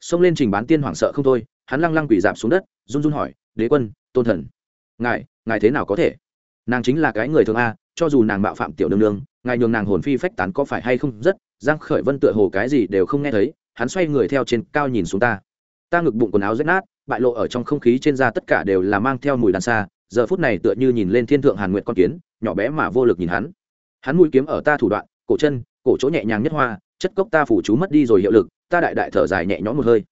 Xông lên trình bán tiên hoảng sợ không thôi hắn lăng lăng quỳ dạp xuống đất, run run hỏi, đế quân, tôn thần, ngài ngài thế nào có thể? Nàng chính là cái người thường a, cho dù nàng bạo phạm tiểu nương nương, ngài nhường nàng hồn phi phách tán có phải hay không rất? Giang khởi vân tựa hồ cái gì đều không nghe thấy, hắn xoay người theo trên cao nhìn xuống ta. Ta ngực bụng quần áo rách nát, bại lộ ở trong không khí trên da tất cả đều là mang theo mùi đàn xa, giờ phút này tựa như nhìn lên thiên thượng hàn nguyện con kiến, nhỏ bé mà vô lực nhìn hắn. Hắn mũi kiếm ở ta thủ đoạn, cổ chân, cổ chỗ nhẹ nhàng nhất hoa, chất cốc ta phủ chú mất đi rồi hiệu lực, ta đại đại thở dài nhẹ nhõm một hơi.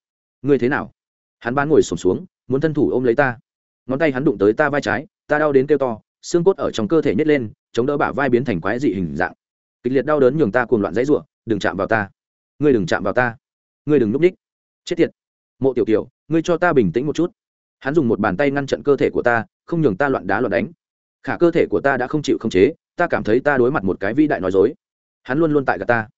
Ngươi thế nào? Hắn bán ngồi sổm xuống, muốn thân thủ ôm lấy ta. Ngón tay hắn đụng tới ta vai trái, ta đau đến kêu to, xương cốt ở trong cơ thể nhét lên, chống đỡ bả vai biến thành quái dị hình dạng. Kịch liệt đau đớn nhường ta cuồng loạn dãy ruộng đừng chạm vào ta. Ngươi đừng chạm vào ta. Ngươi đừng núp ních chết tiệt. Mộ tiểu tiểu ngươi cho ta bình tĩnh một chút. Hắn dùng một bàn tay ngăn chặn cơ thể của ta, không nhường ta loạn đá loạn đánh. Khả cơ thể của ta đã không chịu khống chế, ta cảm thấy ta đối mặt một cái vĩ đại nói dối. Hắn luôn luôn tại gà ta.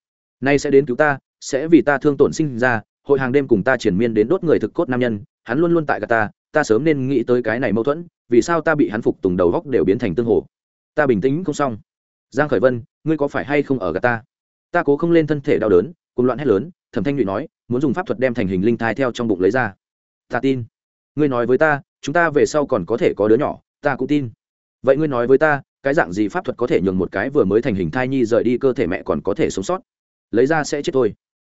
Nay sẽ đến cứu ta, sẽ vì ta thương tổn sinh ra hội hàng đêm cùng ta triển miên đến đốt người thực cốt nam nhân, hắn luôn luôn tại gà ta ta sớm nên nghĩ tới cái này mâu thuẫn, vì sao ta bị hắn phục tùng đầu góc đều biến thành tương hồ. Ta bình tĩnh không xong. Giang khởi vân, ngươi có phải hay không ở gà ta? Ta cố không lên thân thể đau đớn cùng loạn hét lớn, thẩm thanh nhụy nói, muốn dùng pháp thuật đem thành hình linh thai theo trong bụng lấy ra. Ta tin. Ngươi nói với ta, chúng ta về sau còn có thể có đứa nhỏ, ta cũng tin. Vậy ngươi nói với ta, cái dạng gì pháp thuật có thể nhường một cái vừa mới thành hình thai nhi rời đi cơ thể mẹ còn có thể sống sót? Lấy ra sẽ chết thôi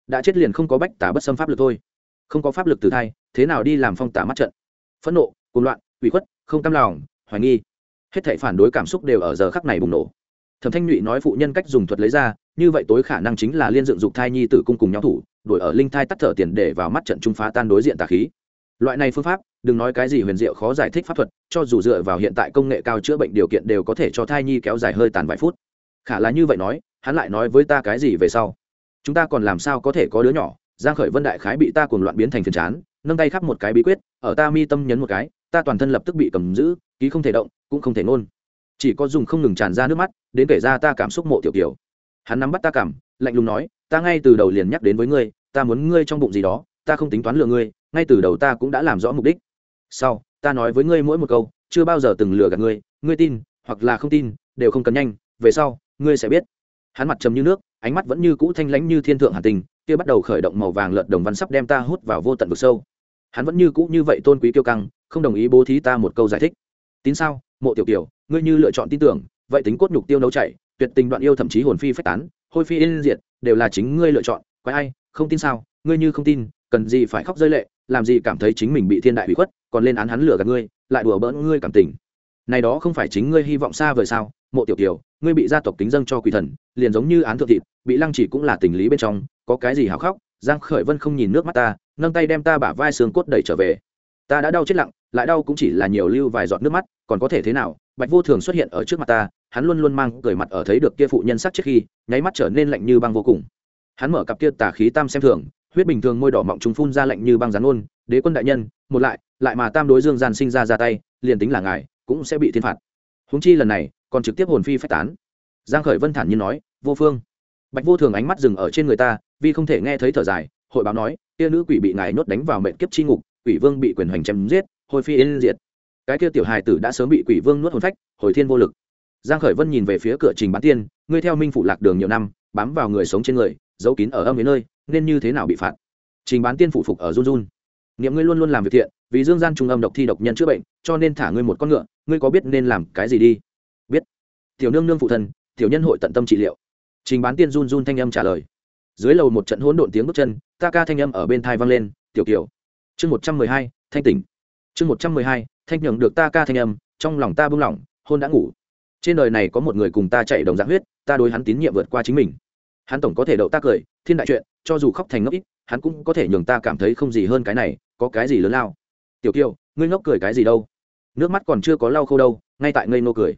đã chết liền không có bách tả bất xâm pháp lực thôi. Không có pháp lực từ thai, thế nào đi làm phong tả mắt trận? Phẫn nộ, cuồng loạn, ủy khuất, không cam lòng, hoài nghi. Hết thảy phản đối cảm xúc đều ở giờ khắc này bùng nổ. Thẩm thanh nhụy nói phụ nhân cách dùng thuật lấy ra, như vậy tối khả năng chính là liên dựng dục thai nhi tử cung cùng nhau thủ đổi ở linh thai tắt thở tiền để vào mắt trận trung phá tan đối diện tà khí. Loại này phương pháp, đừng nói cái gì huyền diệu khó giải thích pháp thuật, cho dù dựa vào hiện tại công nghệ cao chữa bệnh điều kiện đều có thể cho thai nhi kéo dài hơi tàn vài phút. Khả là như vậy nói, hắn lại nói với ta cái gì về sau? Chúng ta còn làm sao có thể có đứa nhỏ? Giang khởi vân đại khái bị ta cuồng loạn biến thành phiền chán, nâng tay khắp một cái bí quyết, ở ta mi tâm nhấn một cái, ta toàn thân lập tức bị cầm giữ, ký không thể động, cũng không thể nôn chỉ có dùng không ngừng tràn ra nước mắt, đến kể ra ta cảm xúc mộ tiểu tiểu hắn nắm bắt ta cảm, lạnh lùng nói, ta ngay từ đầu liền nhắc đến với ngươi, ta muốn ngươi trong bụng gì đó, ta không tính toán lừa ngươi, ngay từ đầu ta cũng đã làm rõ mục đích. Sau, ta nói với ngươi mỗi một câu, chưa bao giờ từng lừa gạt ngươi ngươi tin hoặc là không tin, đều không cần nhanh, về sau, ngươi sẽ biết. Hắn mặt trầm như nước ánh mắt vẫn như cũ thanh lãnh như thiên thượng hà tình kia bắt đầu khởi động màu vàng lợn đồng văn sắp đem ta hút vào vô tận vực sâu. Hắn vẫn như cũ như vậy tôn quý kiêu căng, không đồng ý bố thí ta một câu giải thích. Tín sao, mộ tiểu kiều, ngươi như lựa chọn tin tưởng, vậy tính cốt nhục tiêu nấu chảy, tuyệt tình đoạn yêu thậm chí hồn phi phách tán, hôi phi yên diệt, đều là chính ngươi lựa chọn, quái ai, không tin sao, ngươi như không tin, cần gì phải khóc rơi lệ, làm gì cảm thấy chính mình bị thiên đại bị khuất, còn lên án hắn lừa gạt ngươi, lại đùa bỡn ngươi cảm tình. Này đó không phải chính ngươi hy vọng xa vời sao, mộ tiểu kiều ngươi bị gia tộc kính dâng cho quỷ thần, liền giống như án thượng thịt, bị lăng chỉ cũng là tình lý bên trong, có cái gì hào khóc? Giang khởi vân không nhìn nước mắt ta, nâng tay đem ta bả vai xương cốt đẩy trở về. Ta đã đau chết lặng, lại đau cũng chỉ là nhiều lưu vài giọt nước mắt, còn có thể thế nào? Bạch vô thường xuất hiện ở trước mặt ta, hắn luôn luôn mang cười mặt ở thấy được kia phụ nhân sắc trước khi, nháy mắt trở nên lạnh như băng vô cùng. Hắn mở cặp kia tà khí tam xem thường, huyết bình thường môi đỏ mọng trùng phun ra lạnh như băng rắn ôn, đế quân đại nhân, một lại lại mà tam đối dương gian sinh ra ra tay, liền tính là ngài, cũng sẽ bị thiên phạt. Huống chi lần này còn trực tiếp hồn phi phách tán. Giang khởi vân thản nhiên nói, vô phương. Bạch vô thường ánh mắt dừng ở trên người ta, vì không thể nghe thấy thở dài, hội báo nói kia nữ quỷ bị ngài nhốt đánh vào mệnh kiếp chi ngục, quỷ vương bị quyền hành chém giết, hồi phi yên diệt. Cái kia tiểu hài tử đã sớm bị quỷ vương nuốt hồn phách, hồi thiên vô lực. Giang khởi vân nhìn về phía cửa trình bán tiên, ngươi theo minh phụ lạc đường nhiều năm, bám vào người sống trên người, giấu kín ở âm đến nơi, nên như thế nào bị phạt? Trình bán tiên phụ phục ở run run. Niệm ngươi luôn luôn làm việc thiện, vì dương gian trung âm độc thi độc nhân chữa bệnh, cho nên thả ngươi một con ngựa, ngươi có biết nên làm cái gì đi? Tiểu nương nương phụ thần tiểu nhân hội tận tâm trị liệu. Trình bán tiên run run thanh âm trả lời. Dưới lầu một trận hỗn độn tiếng bước chân, ta ca thanh âm ở bên thai vang lên, tiểu kiều. Chương một trăm mười hai, thanh tỉnh. Chương một trăm mười hai, thanh nhường được ta ca thanh âm, trong lòng ta buông lỏng, hôn đã ngủ. Trên đời này có một người cùng ta chạy đồng dạng huyết, ta đối hắn tín nhiệm vượt qua chính mình. Hắn tổng có thể đậu ta cười, thiên đại chuyện, cho dù khóc thành ngốc ít, hắn cũng có thể nhường ta cảm thấy không gì hơn cái này, có cái gì lớn lao. Tiểu kiều, ngươi ngốc cười cái gì đâu? Nước mắt còn chưa có lau khâu đâu, ngay tại ngây nô cười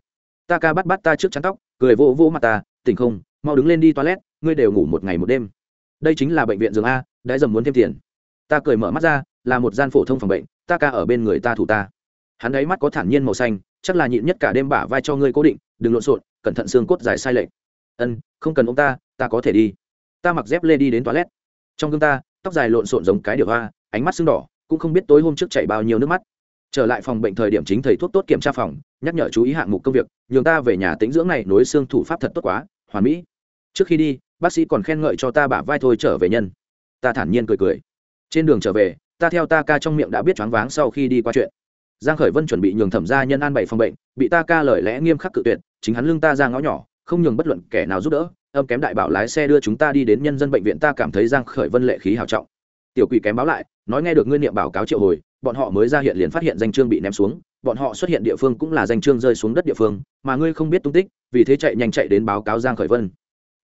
ta ca bắt bắt ta trước chắn tóc, cười vô vỗ mặt ta, tỉnh không, mau đứng lên đi toilet, ngươi đều ngủ một ngày một đêm. Đây chính là bệnh viện giường a, đã dầm muốn thêm tiền. Ta cười mở mắt ra, là một gian phổ thông phòng bệnh, ta ca ở bên người ta thủ ta. Hắn ấy mắt có thản nhiên màu xanh, chắc là nhịn nhất cả đêm bả vai cho ngươi cố định, đừng lộn xộn, cẩn thận xương cốt dài sai lệch. Ân, không cần ông ta ta có thể đi. Ta mặc dép lê đi đến toilet. Trong gương ta, tóc dài lộn xộn giống cái điều hoa ánh mắt sưng đỏ, cũng không biết tối hôm trước chảy bao nhiêu nước mắt trở lại phòng bệnh thời điểm chính thầy thuốc tốt kiểm tra phòng, nhắc nhở chú ý hạng mục công việc, nhường ta về nhà tĩnh dưỡng này nối xương thủ pháp thật tốt quá, hoàn mỹ. Trước khi đi, bác sĩ còn khen ngợi cho ta bả vai thôi trở về nhân. Ta thản nhiên cười cười. Trên đường trở về, ta theo ta ca trong miệng đã biết choáng váng sau khi đi qua chuyện. Giang khởi vân chuẩn bị nhường thẩm gia nhân an bảy phòng bệnh, bị ta ca lời lẽ nghiêm khắc cự tuyệt, chính hắn lưng ta ra ngõ nhỏ, không nhường bất luận kẻ nào giúp đỡ, âm kém đại bảo lái xe đưa chúng ta đi đến nhân dân bệnh viện, ta cảm thấy giang khởi vân lệ khí hào trọng. Tiểu quỷ kém báo lại, nói nghe được ngươi niệm báo cáo triệu hồi bọn họ mới ra hiện liền phát hiện danh trương bị ném xuống, bọn họ xuất hiện địa phương cũng là danh trương rơi xuống đất địa phương, mà ngươi không biết tung tích, vì thế chạy nhanh chạy đến báo cáo giang khởi vân.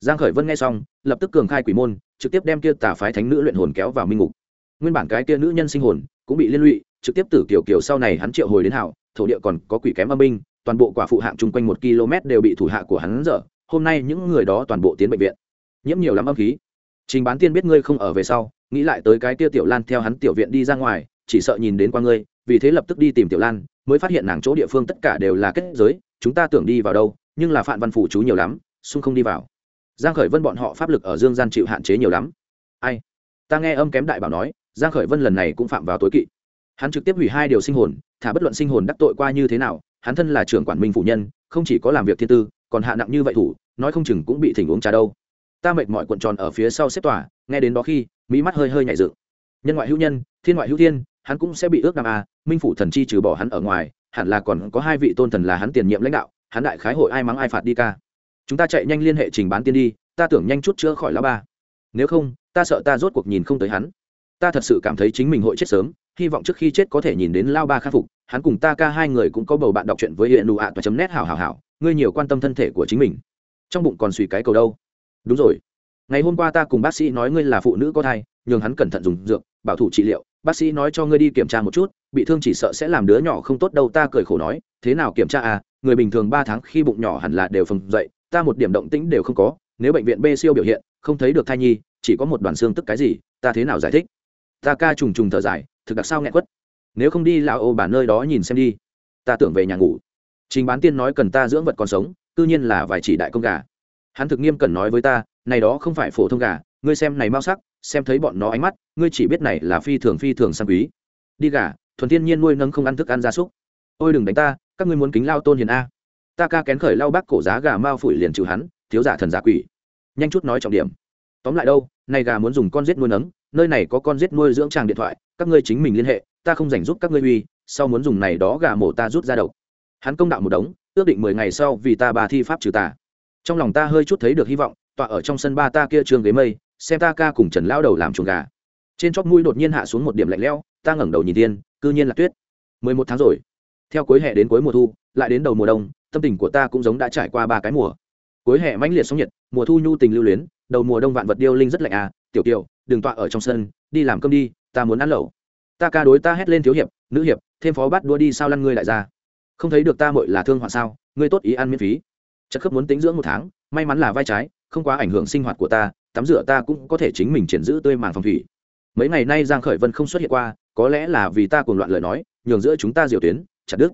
Giang khởi vân nghe xong, lập tức cường khai quỷ môn, trực tiếp đem kia tà phái thánh nữ luyện hồn kéo vào minh ngục. Nguyên bản cái kia nữ nhân sinh hồn cũng bị liên lụy, trực tiếp tử kiểu kiểu sau này hắn triệu hồi đến hảo, thổ địa còn có quỷ kém âm binh, toàn bộ quả phụ hạng chung quanh một km đều bị thủ hạ của hắn dở, hôm nay những người đó toàn bộ tiến bệnh viện. Nhiễm nhiều lắm âm khí. Trình bán tiên biết ngươi không ở về sau, nghĩ lại tới cái kia tiểu lan theo hắn tiểu viện đi ra ngoài chỉ sợ nhìn đến qua ngươi, vì thế lập tức đi tìm tiểu lan, mới phát hiện nàng chỗ địa phương tất cả đều là kết giới, chúng ta tưởng đi vào đâu, nhưng là phạm văn phủ chú nhiều lắm, xung không đi vào. Giang khởi vân bọn họ pháp lực ở dương gian chịu hạn chế nhiều lắm. Ai? Ta nghe âm kém đại bảo nói, giang khởi vân lần này cũng phạm vào tối kỵ. Hắn trực tiếp hủy hai điều sinh hồn, thả bất luận sinh hồn đắc tội qua như thế nào, hắn thân là trưởng quản minh phủ nhân, không chỉ có làm việc thiên tư, còn hạ nặng như vậy thủ, nói không chừng cũng bị thỉnh uống trà đâu. Ta mệt mỏi cuộn tròn ở phía sau xếp tòa, nghe đến đó khi mỹ mắt hơi hơi nhảy dựng. Nhân ngoại hữu nhân, thiên ngoại hữu thiên hắn cũng sẽ bị ước nam a, minh phủ thần chi trừ bỏ hắn ở ngoài, hẳn là còn có hai vị tôn thần là hắn tiền nhiệm lãnh đạo, hắn đại khái hội ai mắng ai phạt đi ca. Chúng ta chạy nhanh liên hệ trình bán tiên đi, ta tưởng nhanh chút chữa khỏi lá ba. Nếu không, ta sợ ta rốt cuộc nhìn không tới hắn. Ta thật sự cảm thấy chính mình hội chết sớm, hy vọng trước khi chết có thể nhìn đến lao ba khắc phục, hắn cùng ta ca hai người cũng có bầu bạn đọc chuyện với hiện nụ ạ và chấm nét hảo hảo hảo, ngươi nhiều quan tâm thân thể của chính mình. Trong bụng còn suy cái cầu đâu? Đúng rồi. Ngày hôm qua ta cùng bác sĩ nói ngươi là phụ nữ có thai, nhường hắn cẩn thận dùng dược bảo thủ trị liệu, bác sĩ nói cho ngươi đi kiểm tra một chút, bị thương chỉ sợ sẽ làm đứa nhỏ không tốt đâu, ta cười khổ nói, thế nào kiểm tra à người bình thường ba tháng khi bụng nhỏ hẳn là đều phồng dậy, ta một điểm động tĩnh đều không có, nếu bệnh viện b siêu biểu hiện, không thấy được thai nhi, chỉ có một đoàn xương tức cái gì, ta thế nào giải thích? Ta ca trùng trùng thở dài, thực đặc sao nghẹn quất. Nếu không đi lão ô bà nơi đó nhìn xem đi. Ta tưởng về nhà ngủ. Trình bán tiên nói cần ta dưỡng vật còn sống tự nhiên là vài chỉ đại công gà. Hắn thực nghiêm cần nói với ta, này đó không phải phổ thông gà, ngươi xem này mau sắc xem thấy bọn nó ánh mắt, ngươi chỉ biết này là phi thường phi thường sang quý. Đi gà, thuần thiên nhiên nuôi nâng không ăn thức ăn gia súc. Ôi đừng đánh ta, các ngươi muốn kính lao tôn hiền a. Ta ca kén khởi lao bác cổ giá gà mao phủi liền trừ hắn, thiếu giả thần giả quỷ. Nhanh chút nói trọng điểm. Tóm lại đâu này gà muốn dùng con giết nuôi nấng, nơi này có con giết nuôi dưỡng tràng điện thoại, các ngươi chính mình liên hệ, ta không dành giúp các ngươi uy, sau muốn dùng này đó gà mổ ta rút ra độc. Hắn công đạo một đống, ước định mười ngày sau vì ta bà thi pháp trừ tà. Trong lòng ta hơi chút thấy được hy vọng, tọa ở trong sân ba ta kia trường ghế mây xem ta ca cùng trần lao đầu làm chuồng gà. Trên chóp mũi đột nhiên hạ xuống một điểm lạnh leo ta ngẩng đầu nhìn tiên cư nhiên là tuyết. Mười một tháng rồi. Theo cuối hè đến cuối mùa thu, lại đến đầu mùa đông, tâm tình của ta cũng giống đã trải qua ba cái mùa. Cuối hè mãnh liệt sóng nhiệt, mùa thu nhu tình lưu luyến, đầu mùa đông vạn vật điêu linh rất lạnh à tiểu kiều, đừng tọa ở trong sân, đi làm cơm đi, ta muốn ăn lẩu. Ta ca đối ta hét lên thiếu hiệp, nữ hiệp, thêm phó bắt đua đi sao lăn ngươi lại ra? Không thấy được ta mội là thương hoạn sao, ngươi tốt ý ăn miễn phí. Chất khớp muốn tính dưỡng một tháng, may mắn là vai trái, không quá ảnh hưởng sinh hoạt của ta tắm rửa ta cũng có thể chính mình triển giữ tươi màng phòng thủy. Mấy ngày nay giang khởi vân không xuất hiện qua, có lẽ là vì ta cuồng loạn lời nói, nhường giữa chúng ta diệu tuyến, chặt đứt.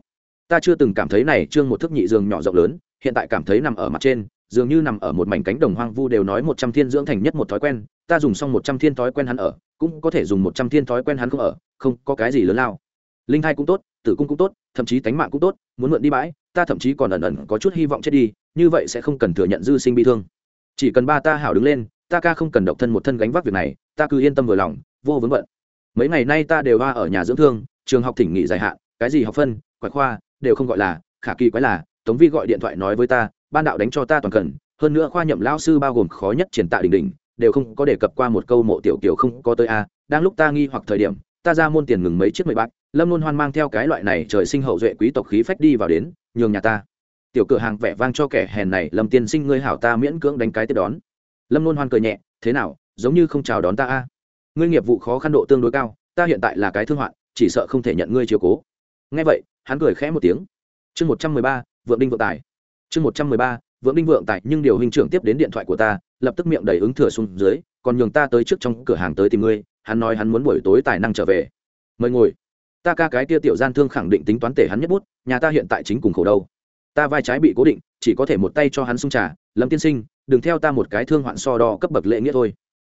Ta chưa từng cảm thấy này trương một thức nhị giường nhỏ rộng lớn, hiện tại cảm thấy nằm ở mặt trên, dường như nằm ở một mảnh cánh đồng hoang vu đều nói một trăm thiên dưỡng thành nhất một thói quen, ta dùng xong một trăm thiên thói quen hắn ở, cũng có thể dùng một trăm thiên thói quen hắn không ở, không có cái gì lớn lao. Linh thai cũng tốt, tử cung cũng tốt, thậm chí tánh mạng cũng tốt, muốn mượn đi bãi, ta thậm chí còn ẩn ẩn có chút hy vọng chết đi, như vậy sẽ không cần thừa nhận dư sinh bi thương. Chỉ cần ba ta hảo đứng lên ta ca không cần độc thân một thân gánh vác việc này, ta cứ yên tâm vừa lòng, vô vướng bận. Mấy ngày nay ta đều va ở nhà dưỡng thương, trường học thỉnh nghỉ dài hạn, cái gì học phân quái khoa, đều không gọi là, khả kỳ quái là, tống vi gọi điện thoại nói với ta, ban đạo đánh cho ta toàn cần, hơn nữa khoa nhậm lao sư bao gồm khó nhất triển tạ đình đình đều không có đề cập qua một câu mộ tiểu kiểu không có tới a, đang lúc ta nghi hoặc thời điểm, ta ra môn tiền ngừng mấy chiếc mười bát lâm luôn hoan mang theo cái loại này trời sinh hậu duệ quý tộc khí phách đi vào đến, nhường nhà ta. Tiểu cửa hàng vẻ vang cho kẻ hèn này, lâm tiên sinh ngươi hảo ta miễn cưỡng đánh cái tiếp đón lâm luôn hoan cười nhẹ, thế nào, giống như không chào đón ta a? Ngươi nghiệp vụ khó khăn độ tương đối cao, ta hiện tại là cái thương hoạn, chỉ sợ không thể nhận ngươi chiều cố. Nghe vậy, hắn cười khẽ một tiếng. Chương một trăm mười ba, vượng đinh vượng tài. Chương một trăm mười ba, vượng đinh vượng tài, nhưng điều hình trưởng tiếp đến điện thoại của ta, lập tức miệng đầy ứng thừa xuống dưới, còn nhường ta tới trước trong cửa hàng tới tìm ngươi, hắn nói hắn muốn buổi tối tài năng trở về. Mời ngồi. Ta ca cái tia tiểu gian thương khẳng định tính toán tể hắn nhất bút, nhà ta hiện tại chính cùng khổ đâu. Ta vai trái bị cố định, chỉ có thể một tay cho hắn xung trà, lâm tiên sinh đừng theo ta một cái thương hoạn so đo cấp bậc lệ nghĩa thôi.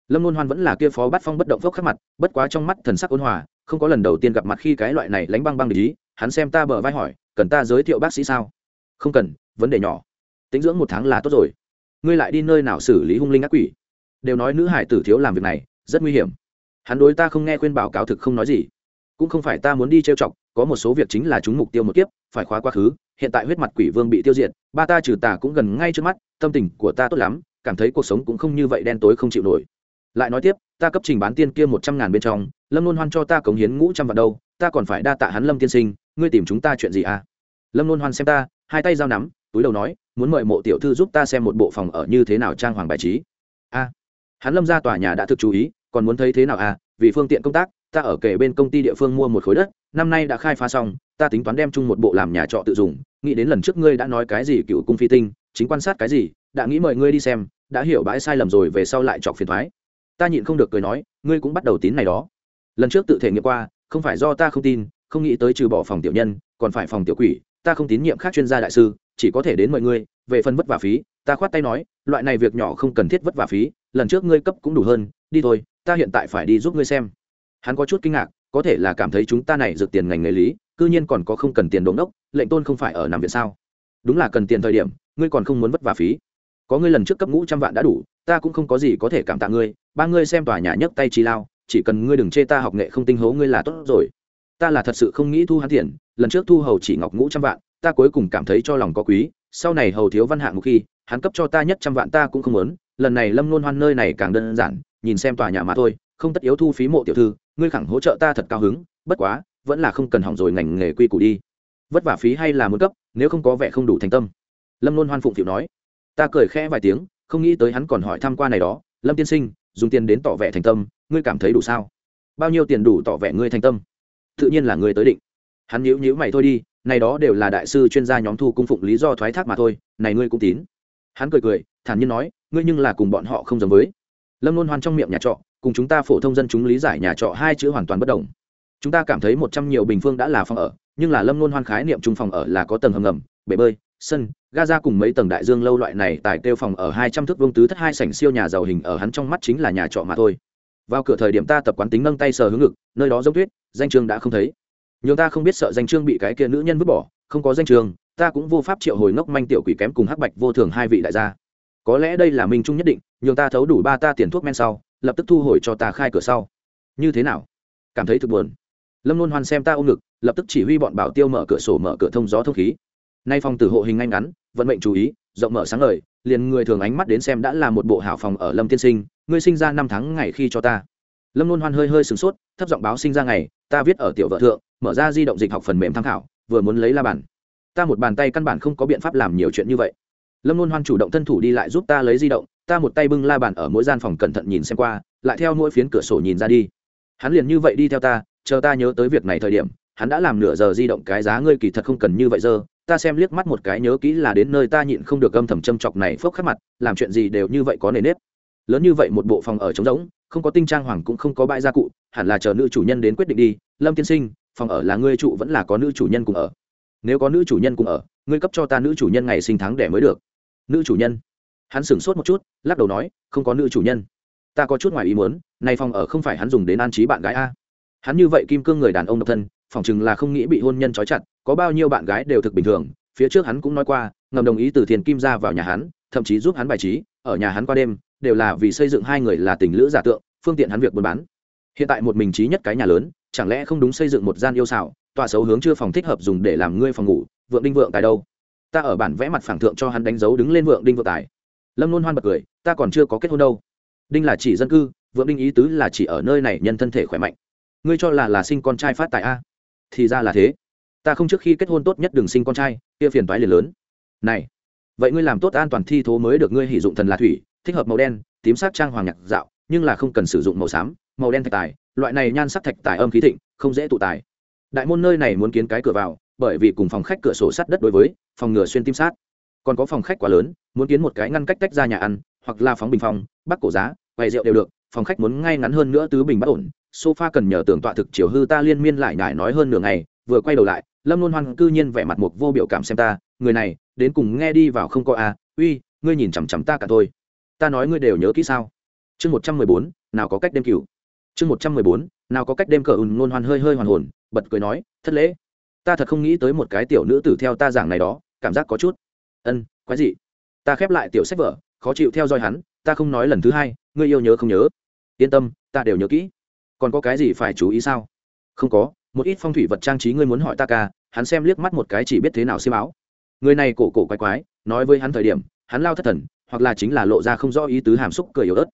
Lâm luôn hoan vẫn là kia phó bát phong bất động phốc khắc mặt, bất quá trong mắt thần sắc ôn hòa, không có lần đầu tiên gặp mặt khi cái loại này lánh băng băng để ý, hắn xem ta bờ vai hỏi, cần ta giới thiệu bác sĩ sao? Không cần, vấn đề nhỏ. Tính dưỡng một tháng là tốt rồi. Ngươi lại đi nơi nào xử lý hung linh ác quỷ? Đều nói nữ hải tử thiếu làm việc này, rất nguy hiểm. Hắn đối ta không nghe khuyên báo cáo thực không nói gì. Cũng không phải ta muốn đi trêu chọc, có một số việc chính là chúng mục tiêu một kiếp, phải khóa quá khứ hiện tại huyết mặt quỷ vương bị tiêu diệt, ba ta trừ tà cũng gần ngay trước mắt, tâm tình của ta tốt lắm, cảm thấy cuộc sống cũng không như vậy đen tối không chịu nổi. Lại nói tiếp, ta cấp trình bán tiên kia một trăm ngàn bên trong, lâm luôn hoan cho ta cống hiến ngũ trăm vạn đâu, ta còn phải đa tạ hắn lâm tiên sinh, ngươi tìm chúng ta chuyện gì à? Lâm luôn hoan xem ta, hai tay giao nắm, túi đầu nói, muốn mời mộ tiểu thư giúp ta xem một bộ phòng ở như thế nào trang hoàng bài trí. A hắn lâm ra tòa nhà đã thực chú ý, còn muốn thấy thế nào à? Vì phương tiện công tác ta ở kề bên công ty địa phương mua một khối đất, năm nay đã khai phá xong, ta tính toán đem chung một bộ làm nhà trọ tự dùng. Nghĩ đến lần trước ngươi đã nói cái gì, cựu cung phi tinh, chính quan sát cái gì, đã nghĩ mời ngươi đi xem, đã hiểu bãi sai lầm rồi, về sau lại chọc phiền thoái ta nhịn không được cười nói, ngươi cũng bắt đầu tín này đó. Lần trước tự thể nghiệm qua, không phải do ta không tin, không nghĩ tới trừ bỏ phòng tiểu nhân, còn phải phòng tiểu quỷ, ta không tín nhiệm khác chuyên gia đại sư, chỉ có thể đến mọi ngươi, về phần vất vả phí, ta khoát tay nói, loại này việc nhỏ không cần thiết vất vả phí, lần trước ngươi cấp cũng đủ hơn, đi thôi, ta hiện tại phải đi giúp ngươi xem hắn có chút kinh ngạc, có thể là cảm thấy chúng ta này dược tiền ngành nghề lý, cư nhiên còn có không cần tiền đống đốc, lệnh tôn không phải ở nằm viện sao? Đúng là cần tiền thời điểm, ngươi còn không muốn vất vả phí. Có ngươi lần trước cấp ngũ trăm vạn đã đủ, ta cũng không có gì có thể cảm tạ ngươi, ba ngươi xem tòa nhà nhấc tay chi lao, chỉ cần ngươi đừng chê ta học nghệ không tinh hố ngươi là tốt rồi. Ta là thật sự không nghĩ thu hắn tiền, lần trước thu hầu chỉ ngọc ngũ trăm vạn, ta cuối cùng cảm thấy cho lòng có quý, sau này hầu thiếu văn hạng một khi, hắn cấp cho ta nhất trăm vạn ta cũng không muốn, lần này lâm luôn hoan nơi này càng đơn giản, nhìn xem tòa nhà mà thôi, không tất yếu thu phí mộ tiểu thư ngươi khẳng hỗ trợ ta thật cao hứng, bất quá, vẫn là không cần hỏng rồi ngành nghề quy củ đi. Vất vả phí hay là muốn cấp, nếu không có vẻ không đủ thành tâm. Lâm luôn hoan phụng phịu nói. Ta cười khẽ vài tiếng, không nghĩ tới hắn còn hỏi tham quan này đó. Lâm tiên sinh, dùng tiền đến tỏ vẻ thành tâm, ngươi cảm thấy đủ sao? Bao nhiêu tiền đủ tỏ vẻ ngươi thành tâm? Tự nhiên là ngươi tới định. Hắn nhíu nhíu mày thôi đi, này đó đều là đại sư chuyên gia nhóm thu cung phụng lý do thoái thác mà thôi, này ngươi cũng tín. Hắn cười cười, thản nhiên nói, ngươi nhưng là cùng bọn họ không giống với. Lâm luôn hoan trong miệng nhà trọ cùng chúng ta phổ thông dân chúng lý giải nhà trọ hai chữ hoàn toàn bất đồng. Chúng ta cảm thấy một trăm nhiều bình phương đã là phòng ở, nhưng là lâm luôn hoan khái niệm chung phòng ở là có tầng hầm ngầm, bể bơi, sân, gaza cùng mấy tầng đại dương lâu loại này tại kêu phòng ở hai trăm thước vương tứ thất hai sảnh siêu nhà giàu hình ở hắn trong mắt chính là nhà trọ mà thôi. Vào cửa thời điểm ta tập quán tính nâng tay sờ hướng ngực, nơi đó giống tuyết, danh chương đã không thấy. Nhưng ta không biết sợ danh chương bị cái kia nữ nhân vứt bỏ, không có danh chương, ta cũng vô pháp triệu hồi ngốc manh tiểu quỷ kém cùng hắc bạch vô thường hai vị đại gia. Có lẽ đây là minh trung nhất định nhưng ta thấu đủ ba ta tiền thuốc men sau lập tức thu hồi cho ta khai cửa sau. Như thế nào? Cảm thấy thực buồn. Lâm luôn hoan xem ta ôm ngực, lập tức chỉ huy bọn bảo tiêu mở cửa sổ mở cửa thông gió thông khí. Nay phòng tử hộ hình ngay ngắn, vận mệnh chú ý, rộng mở sáng lời liền người thường ánh mắt đến xem đã là một bộ hảo phòng ở lâm tiên sinh, ngươi sinh ra năm tháng ngày khi cho ta. Lâm luôn hoan hơi hơi sửng sốt, thấp giọng báo sinh ra ngày, ta viết ở tiểu vợ thượng, mở ra di động dịch học phần mềm tham khảo, vừa muốn lấy la bàn. Ta một bàn tay căn bản không có biện pháp làm nhiều chuyện như vậy. Lâm luôn hoan chủ động thân thủ đi lại giúp ta lấy di động ta một tay bưng la bàn ở mỗi gian phòng cẩn thận nhìn xem qua, lại theo mỗi phiến cửa sổ nhìn ra đi. Hắn liền như vậy đi theo ta, chờ ta nhớ tới việc này thời điểm, hắn đã làm nửa giờ di động cái giá ngươi kỳ thật không cần như vậy giờ. ta xem liếc mắt một cái nhớ kỹ là đến nơi ta nhịn không được âm thầm châm chọc này phốc khắc mặt, làm chuyện gì đều như vậy có nề nếp. Lớn như vậy một bộ phòng ở trống rỗng, không có tinh trang hoàng cũng không có bãi gia cụ, hẳn là chờ nữ chủ nhân đến quyết định đi. Lâm tiên sinh, phòng ở là ngươi trụ vẫn là có nữ chủ nhân cùng ở? Nếu có nữ chủ nhân cùng ở, ngươi cấp cho ta nữ chủ nhân ngày sinh tháng đẻ mới được. Nữ chủ nhân hắn sửng sốt một chút, lắc đầu nói, không có nữ chủ nhân. Ta có chút ngoài ý muốn nay phòng ở không phải hắn dùng đến an trí bạn gái a. Hắn như vậy kim cương người đàn ông độc thân, phỏng chừng là không nghĩ bị hôn nhân trói chặt, có bao nhiêu bạn gái đều thực bình thường, phía trước hắn cũng nói qua, ngầm đồng ý từ thiền kim ra vào nhà hắn, thậm chí giúp hắn bài trí, ở nhà hắn qua đêm, đều là vì xây dựng hai người là tình lữ giả tượng, phương tiện hắn việc buôn bán. Hiện tại một mình trí nhất cái nhà lớn, chẳng lẽ không đúng xây dựng một gian yêu xảo tòa xấu hướng chưa phòng thích hợp dùng để làm ngươi phòng ngủ, vượng đinh vượng tài đâu? Ta ở bản vẽ mặt phẳng thượng cho hắn đánh dấu đứng lên vượng đinh vượng tài lâm luôn hoan bật cười, ta còn chưa có kết hôn đâu. Đinh là chỉ dân cư, vượng đinh ý tứ là chỉ ở nơi này nhân thân thể khỏe mạnh. Ngươi cho là là sinh con trai phát tài a? Thì ra là thế. Ta không trước khi kết hôn tốt nhất đừng sinh con trai, kia phiền toái liền lớn. Này, vậy ngươi làm tốt an toàn thi thố mới được ngươi hỉ dụng thần là thủy, thích hợp màu đen, tím sắc trang hoàng nhạc dạo, nhưng là không cần sử dụng màu xám, màu đen thạch tài, loại này nhan sắc thạch tài âm khí thịnh, không dễ tụ tài. Đại môn nơi này muốn kiến cái cửa vào, bởi vì cùng phòng khách cửa sổ sắt đất đối với, phòng ngừa xuyên tim sát còn có phòng khách quá lớn muốn kiến một cái ngăn cách tách ra nhà ăn hoặc là phóng bình phòng bắc cổ giá quầy rượu đều được phòng khách muốn ngay ngắn hơn nữa tứ bình bất ổn. Sofa cần nhờ tưởng tọa thực chiều hư ta liên miên lại nhải nói hơn nửa ngày vừa quay đầu lại lâm luôn hoan cư nhiên vẻ mặt một vô biểu cảm xem ta người này đến cùng nghe đi vào không có a à, uy ngươi nhìn chằm chằm ta cả thôi. Ta nói ngươi đều nhớ kỹ sao? Chương một trăm mười bốn nào có cách đêm cửu. Chương một trăm mười bốn nào có cách đêm cờ ùn ngôn hoan hơi hơi hoàn hồn bật cười nói thất lễ. Ta thật không nghĩ tới một cái tiểu nữ tử theo ta giảng này đó cảm giác có chút ân, quái gì ta khép lại tiểu sách vở, khó chịu theo dõi hắn, ta không nói lần thứ hai, ngươi yêu nhớ không nhớ. Yên tâm, ta đều nhớ kỹ. Còn có cái gì phải chú ý sao? Không có, một ít phong thủy vật trang trí ngươi muốn hỏi ta ca, hắn xem liếc mắt một cái chỉ biết thế nào xiêm áo người này cổ cổ quái quái, nói với hắn thời điểm, hắn lao thất thần, hoặc là chính là lộ ra không rõ ý tứ hàm xúc cười yếu ớt.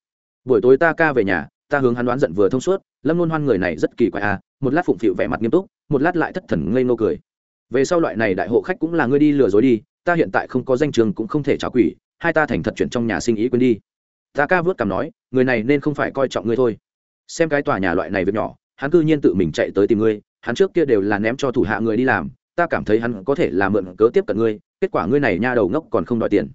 Buổi tối ta ca về nhà, ta hướng hắn đoán giận vừa thông suốt, lâm luôn hoan người này rất kỳ quái à một lát phụng phịu vẻ mặt nghiêm túc, một lát lại thất thần ngây nô cười. Về sau loại này đại hộ khách cũng là ngươi đi lừa dối đi ta hiện tại không có danh trường cũng không thể trả quỷ, hai ta thành thật chuyện trong nhà sinh ý quên đi. Ta ca vớt cảm nói, người này nên không phải coi trọng ngươi thôi. Xem cái tòa nhà loại này việc nhỏ, hắn cư nhiên tự mình chạy tới tìm ngươi, hắn trước kia đều là ném cho thủ hạ người đi làm, ta cảm thấy hắn có thể là mượn cớ tiếp cận ngươi, kết quả ngươi này nha đầu ngốc còn không đòi tiền.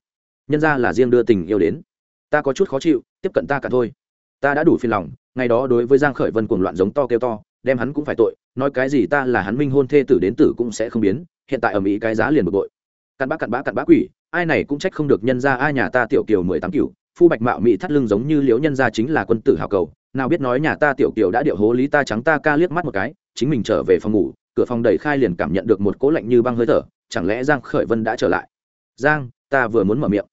Nhân ra là riêng đưa tình yêu đến. Ta có chút khó chịu, tiếp cận ta cả thôi. Ta đã đủ phiền lòng, ngày đó đối với giang khởi vân cuồng loạn giống to kêu to, đem hắn cũng phải tội, nói cái gì ta là hắn minh hôn thê tử đến tử cũng sẽ không biến, hiện tại ở mỹ cái giá liền bực bội cặn bã cặn bã cặn bã quỷ, ai này cũng trách không được nhân ra ai nhà ta tiểu kiều mười tám cựu phu bạch mạo mỹ thắt lưng giống như liễu nhân ra chính là quân tử hào cầu, nào biết nói nhà ta tiểu kiều đã điệu hố lý ta trắng ta ca liếc mắt một cái, chính mình trở về phòng ngủ, cửa phòng đẩy khai liền cảm nhận được một cỗ lạnh như băng hơi thở, chẳng lẽ giang khởi vân đã trở lại? Giang, ta vừa muốn mở miệng.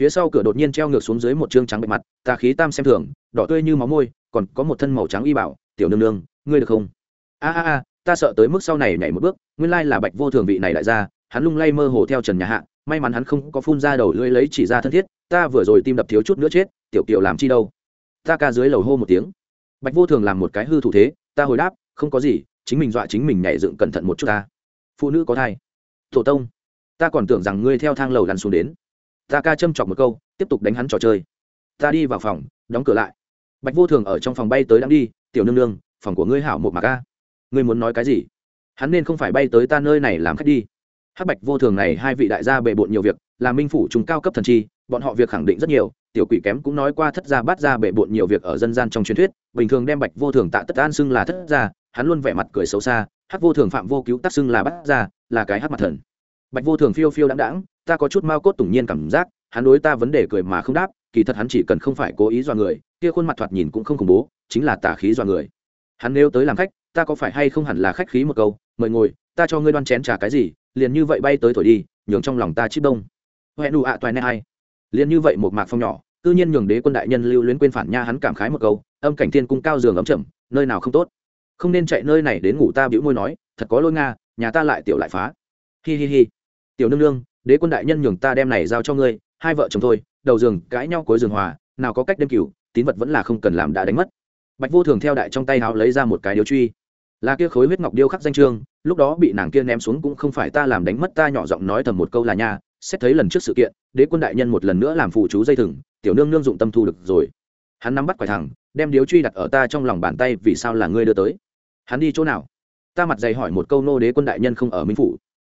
Phía sau cửa đột nhiên treo ngược xuống dưới một trương trắng bệ mặt, ta khí tam xem thường, đỏ tươi như máu môi, còn có một thân màu trắng y bảo, tiểu nương nương, ngươi được không? A a a, ta sợ tới mức sau này nhảy một bước, nguyên lai là bạch vô thường vị này lại ra hắn lung lay mơ hồ theo trần nhà hạ, may mắn hắn không có phun ra đầu lưỡi lấy chỉ ra thân thiết, ta vừa rồi tim đập thiếu chút nữa chết, tiểu kiều làm chi đâu? Ta ca dưới lầu hô một tiếng. Bạch vô thường làm một cái hư thủ thế, ta hồi đáp, không có gì, chính mình dọa chính mình nhảy dựng cẩn thận một chút ta. Phụ nữ có thai. Thổ tông, ta còn tưởng rằng ngươi theo thang lầu lăn xuống đến. Ta ca châm chọc một câu, tiếp tục đánh hắn trò chơi. Ta đi vào phòng, đóng cửa lại. Bạch vô thường ở trong phòng bay tới đang đi, tiểu nương nương, phòng của ngươi hảo một mà ca ngươi muốn nói cái gì? Hắn nên không phải bay tới ta nơi này làm khách đi hắc bạch vô thường này hai vị đại gia bề bộn nhiều việc là minh phủ chúng cao cấp thần chi bọn họ việc khẳng định rất nhiều tiểu quỷ kém cũng nói qua thất gia bắt gia bề bộn nhiều việc ở dân gian trong truyền thuyết bình thường đem bạch vô thường tạ tất an xưng là thất gia hắn luôn vẻ mặt cười xấu xa hắc vô thường phạm vô cứu tác xưng là bắt gia, là cái hắc mặt thần. Bạch vô thường phiêu phiêu đáng đáng ta có chút mao cốt tủng nhiên cảm giác hắn đối ta vấn đề cười mà không đáp kỳ thật hắn chỉ cần không phải cố ý dọa người kia khuôn mặt thoạt nhìn cũng không khủng bố chính là tà khí dọa người. Hắn nếu tới làm khách ta có phải hay không hẳn là khách khí một câu mời ngồi ta cho ngươi đoan chén trà cái gì liền như vậy bay tới thổi đi, nhường trong lòng ta chip đông. Huệ nụ ạ toài nè ai. Liền như vậy một mạc phong nhỏ, tự nhiên nhường đế quân đại nhân lưu luyến quên phản nha hắn cảm khái một câu, âm cảnh thiên cung cao giường ấm chậm, nơi nào không tốt. Không nên chạy nơi này đến ngủ ta bĩu môi nói, thật có lỗi nga, nhà ta lại tiểu lại phá. Hi hi hi. Tiểu nương nương, đế quân đại nhân nhường ta đem này giao cho ngươi, hai vợ chồng thôi, đầu giường, cãi nhau cuối giường hòa, nào có cách đêm cửu tín vật vẫn là không cần làm đã đánh mất. Bạch vô thường theo đại trong tay háo lấy ra một cái điếu truy là kia khối huyết ngọc điêu khắc danh trương, lúc đó bị nàng kia ném xuống cũng không phải ta làm đánh mất ta nhỏ giọng nói thầm một câu là nha, xét thấy lần trước sự kiện, đế quân đại nhân một lần nữa làm phụ chú dây thừng, tiểu nương nương dụng tâm thu được rồi. Hắn nắm bắt quải thẳng, đem điếu truy đặt ở ta trong lòng bàn tay, vì sao là ngươi đưa tới? Hắn đi chỗ nào? Ta mặt dày hỏi một câu nô đế quân đại nhân không ở minh phủ.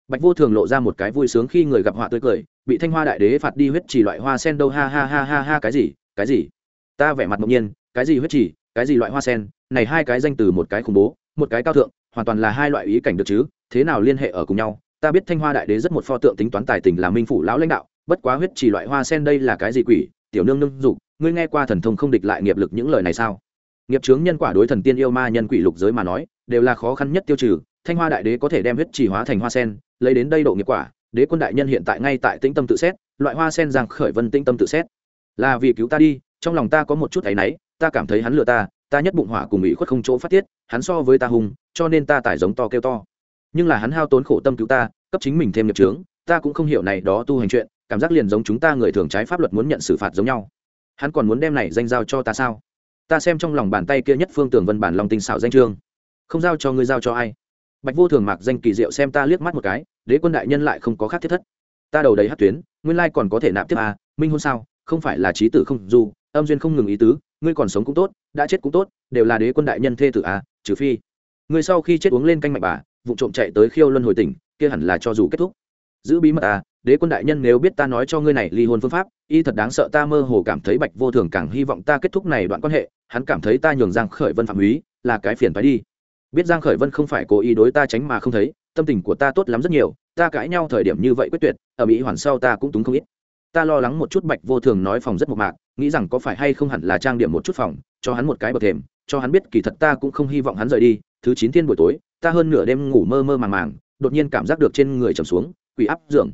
Bạch vô thường lộ ra một cái vui sướng khi người gặp họa tươi cười, bị thanh hoa đại đế phạt đi huyết chỉ loại hoa sen đâu ha ha ha ha ha cái gì cái gì? Ta vẻ mặt ngẫu nhiên, cái gì huyết chỉ cái gì loại hoa sen, này hai cái danh từ một cái khủng bố một cái cao thượng, hoàn toàn là hai loại ý cảnh được chứ, thế nào liên hệ ở cùng nhau? Ta biết thanh hoa đại đế rất một pho tượng tính toán tài tình là minh phủ lão lãnh đạo, bất quá huyết chỉ loại hoa sen đây là cái gì quỷ? Tiểu nương nương dục, ngươi nghe qua thần thông không địch lại nghiệp lực những lời này sao? Nghiệp chướng nhân quả đối thần tiên yêu ma nhân quỷ lục giới mà nói, đều là khó khăn nhất tiêu trừ, thanh hoa đại đế có thể đem huyết chỉ hóa thành hoa sen, lấy đến đây độ nghiệp quả, đế quân đại nhân hiện tại ngay tại tĩnh tâm tự xét, loại hoa sen giang khởi vân tĩnh tâm tự xét. Là vì cứu ta đi, trong lòng ta có một chút áy náy, ta cảm thấy hắn lừa ta ta nhất bụng hỏa cùng ủy khuất không chỗ phát tiết hắn so với ta hùng cho nên ta tải giống to kêu to. Nhưng là hắn hao tốn khổ tâm cứu ta cấp chính mình thêm nghiệp trướng ta cũng không hiểu này đó tu hành chuyện cảm giác liền giống chúng ta người thường trái pháp luật muốn nhận xử phạt giống nhau. Hắn còn muốn đem này danh giao cho ta sao? Ta xem trong lòng bàn tay kia nhất phương tường vân bản lòng tình xảo danh trương. Không giao cho ngươi giao cho ai? Bạch vô thường mặc danh kỳ diệu xem ta liếc mắt một cái đế quân đại nhân lại không có khác thiết thất. Ta đầu đầy hát tuyến nguyên lai còn có thể nạp tiếp à, minh hôn sao? Không phải là trí tử không dù âm duyên không ngừng ý tứ ngươi còn sống cũng tốt, đã chết cũng tốt, đều là đế quân đại nhân thê tử à trừ phi. Ngươi sau khi chết uống lên canh mạch bà, vụ trộm chạy tới khiêu luân hồi tỉnh, kia hẳn là cho dù kết thúc. Giữ bí mật à đế quân đại nhân nếu biết ta nói cho ngươi này ly hôn phương pháp, y thật đáng sợ ta mơ hồ cảm thấy bạch vô thường càng hy vọng ta kết thúc này đoạn quan hệ, hắn cảm thấy ta nhường giang khởi vân phạm húy là cái phiền phải đi. Biết giang khởi vân không phải cố ý đối ta tránh mà không thấy, tâm tình của ta tốt lắm rất nhiều, ta cãi nhau thời điểm như vậy quyết tuyệt, ở mỹ hoàn sau ta cũng túng không ít ta lo lắng một chút bạch vô thường nói phòng rất một mạc, nghĩ rằng có phải hay không hẳn là trang điểm một chút phòng, cho hắn một cái bậc thềm, cho hắn biết kỳ thật ta cũng không hy vọng hắn rời đi, thứ chín thiên buổi tối, ta hơn nửa đêm ngủ mơ mơ màng màng, đột nhiên cảm giác được trên người trầm xuống, quỷ áp dưỡng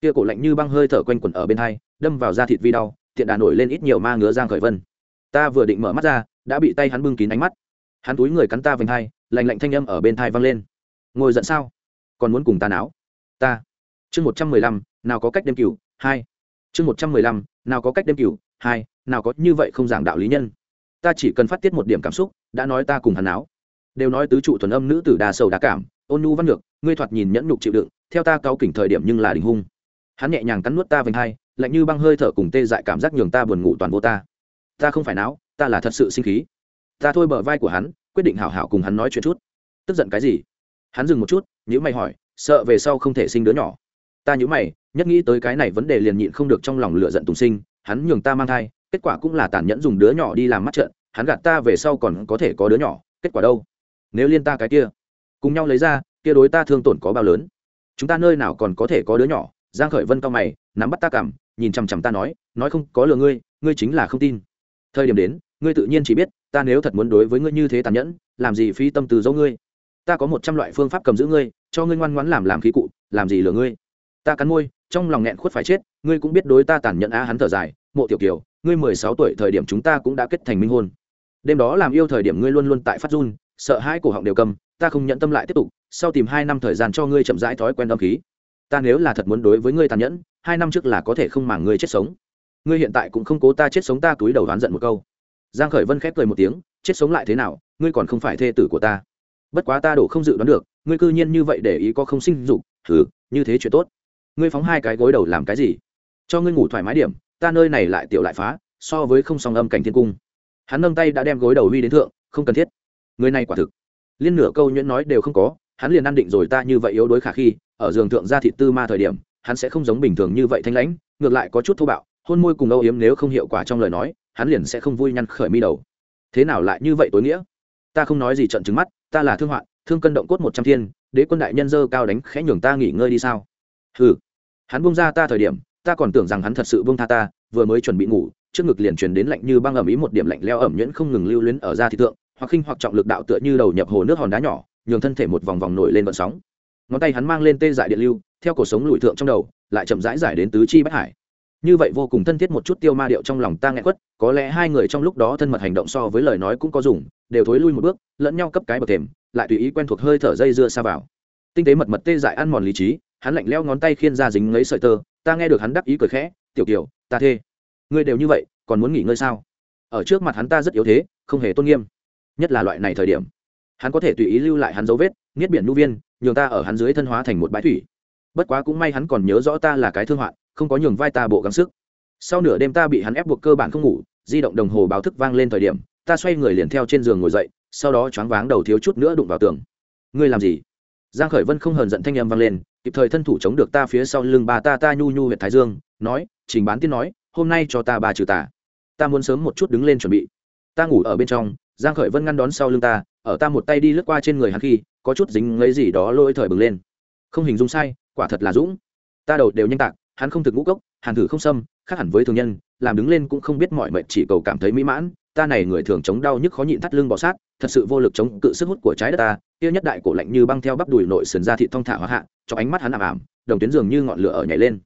kia cổ lạnh như băng hơi thở quanh quẩn ở bên hai, đâm vào da thịt vi đau, tiện đà nổi lên ít nhiều ma ngứa giang khởi vân. Ta vừa định mở mắt ra, đã bị tay hắn bưng kín ánh mắt. Hắn túi người cắn ta vành hai, lạnh lạnh thanh âm ở bên thai vang lên. Ngồi giận sao? Còn muốn cùng ta não? ta. Chương một trăm mười lăm, nào có cách đêm cửu hai chương một trăm mười lăm, nào có cách đêm cửu hai, nào có như vậy không giảng đạo lý nhân. Ta chỉ cần phát tiết một điểm cảm xúc, đã nói ta cùng hắn áo đều nói tứ trụ thuần âm nữ tử đa sầu đa cảm, ôn nhu văn ngược ngươi thoạt nhìn nhẫn nhục chịu đựng, theo ta cao kỉnh thời điểm nhưng là đình hung. Hắn nhẹ nhàng cắn nuốt ta vành hai, lạnh như băng hơi thở cùng tê dại cảm giác nhường ta buồn ngủ toàn vô ta. Ta không phải não ta là thật sự sinh khí. Ta thôi bờ vai của hắn, quyết định hảo hảo cùng hắn nói chuyện chút. Tức giận cái gì? Hắn dừng một chút nhữ mày hỏi, sợ về sau không thể sinh đứa nhỏ. Ta nhữ mày nhất nghĩ tới cái này vấn đề liền nhịn không được trong lòng lựa giận tùng sinh, hắn nhường ta mang thai, kết quả cũng là tàn nhẫn dùng đứa nhỏ đi làm mắt trận hắn gạt ta về sau còn có thể có đứa nhỏ, kết quả đâu? Nếu liên ta cái kia, cùng nhau lấy ra, kia đối ta thương tổn có bao lớn? Chúng ta nơi nào còn có thể có đứa nhỏ? Giang khởi vân cao mày, nắm bắt ta cảm nhìn chằm chằm ta nói nói không, có lừa ngươi ngươi chính là không tin. Thời điểm đến, ngươi tự nhiên chỉ biết, ta nếu thật muốn đối với ngươi như thế tàn nhẫn, làm gì phí tâm từ dấu ngươi? Ta có một trăm loại phương pháp cầm giữ ngươi, cho ngươi ngoan ngoãn làm làm khí cụ, làm gì lừa ngươi? Ta cắn môi, trong lòng nghẹn khuất phải chết, ngươi cũng biết đối ta tàn nhẫn á hắn thở dài, mộ tiểu kiều, ngươi mười sáu tuổi thời điểm chúng ta cũng đã kết thành minh hôn. Đêm đó làm yêu thời điểm ngươi luôn luôn tại phát run, sợ hai cổ họng đều cầm, ta không nhận tâm lại tiếp tục, sau tìm hai năm thời gian cho ngươi chậm rãi thói quen âm khí. Ta nếu là thật muốn đối với ngươi tàn nhẫn, hai năm trước là có thể không màng ngươi chết sống. Ngươi hiện tại cũng không cố ta chết sống, ta túi đầu đoán giận một câu. Giang khởi vân khép cười một tiếng, chết sống lại thế nào, ngươi còn không phải thê tử của ta. Bất quá ta đổ không dự đoán được, ngươi cư nhiên như vậy để ý có không sinh dục thử như thế chuyện tốt ngươi phóng hai cái gối đầu làm cái gì? Cho ngươi ngủ thoải mái điểm, ta nơi này lại tiểu lại phá, so với không song âm cảnh thiên cung. Hắn nâng tay đã đem gối đầu huy đến thượng, không cần thiết. Người này quả thực. Liên nửa câu nhuyễn nói đều không có, hắn liền ăn định rồi ta như vậy yếu đuối khả khi, ở giường thượng gia thị tư ma thời điểm, hắn sẽ không giống bình thường như vậy thanh lãnh, ngược lại có chút thô bạo, hôn môi cùng âu yếm nếu không hiệu quả trong lời nói, hắn liền sẽ không vui nhăn khởi mi đầu. Thế nào lại như vậy tối nghĩa? Ta không nói gì trận trứng mắt, ta là thương hoạn, thương cân động cốt một trăm thiên, đế quân đại nhân dơ cao đánh khẽ nhường ta nghỉ ngơi đi sao? Ừ hắn bung ra ta thời điểm, ta còn tưởng rằng hắn thật sự bung tha ta, vừa mới chuẩn bị ngủ, trước ngực liền truyền đến lạnh như băng ẩm ý một điểm lạnh leo ẩm nhuyễn không ngừng lưu luyến ở ra thị tượng hoặc khinh hoặc trọng lực đạo tựa như đầu nhập hồ nước hòn đá nhỏ, nhường thân thể một vòng vòng nổi lên vận sóng. Ngón tay hắn mang lên tê dại điện lưu, theo cổ sống lùi thượng trong đầu, lại chậm rãi giải đến tứ chi bách hải. Như vậy vô cùng thân thiết một chút tiêu ma điệu trong lòng ta nghe quất, có lẽ hai người trong lúc đó thân mật hành động so với lời nói cũng có dùng, đều thối lui một bước, lẫn nhau cấp cái bậc thềm, lại tùy ý quen thuộc hơi thở dây dưa xa vào. Tinh tế mật mật tê dại ăn mòn lý trí hắn lạnh leo ngón tay khiên ra dính lấy sợi tơ, ta nghe được hắn đắc ý cười khẽ, tiểu kiều, ta thê, ngươi đều như vậy, còn muốn nghỉ ngơi sao? Ở trước mặt hắn ta rất yếu thế, không hề tôn nghiêm, nhất là loại này thời điểm. Hắn có thể tùy ý lưu lại hắn dấu vết, nghiết biển nu viên, nhường ta ở hắn dưới thân hóa thành một bãi thủy. Bất quá cũng may hắn còn nhớ rõ ta là cái thương hoạn, không có nhường vai ta bộ gắng sức. Sau nửa đêm ta bị hắn ép buộc cơ bản không ngủ, di động đồng hồ báo thức vang lên thời điểm, ta xoay người liền theo trên giường ngồi dậy, sau đó choáng váng đầu thiếu chút nữa đụng vào tường. Ngươi làm gì? Giang khởi vân không hờn giận thanh âm vang lên kịp thời thân thủ chống được ta phía sau lưng bà ta ta nhu nhu huyện thái dương, nói, trình bán tiên nói, hôm nay cho ta bà trừ tà. Ta muốn sớm một chút đứng lên chuẩn bị. Ta ngủ ở bên trong, giang khởi vân ngăn đón sau lưng ta, ở ta một tay đi lướt qua trên người hắn khi, có chút dính lấy gì đó lôi thời bừng lên. Không hình dung sai, quả thật là dũng. Ta đầu đều nhanh tạc, hắn không thực ngũ cốc, hàn thử không xâm, khác hẳn với thường nhân, làm đứng lên cũng không biết mọi mệnh chỉ cầu cảm thấy mỹ mãn. Ta này người thường chống đau nhức khó nhịn thắt lưng bọ sát, thật sự vô lực chống cự sức hút của trái đất ta. Kia nhất đại cổ lạnh như băng theo bắp đùi nội sườn ra thị thong thả hóa hạ cho ánh mắt hắn ảm ảm, đồng tuyến dường như ngọn lửa ở nhảy lên.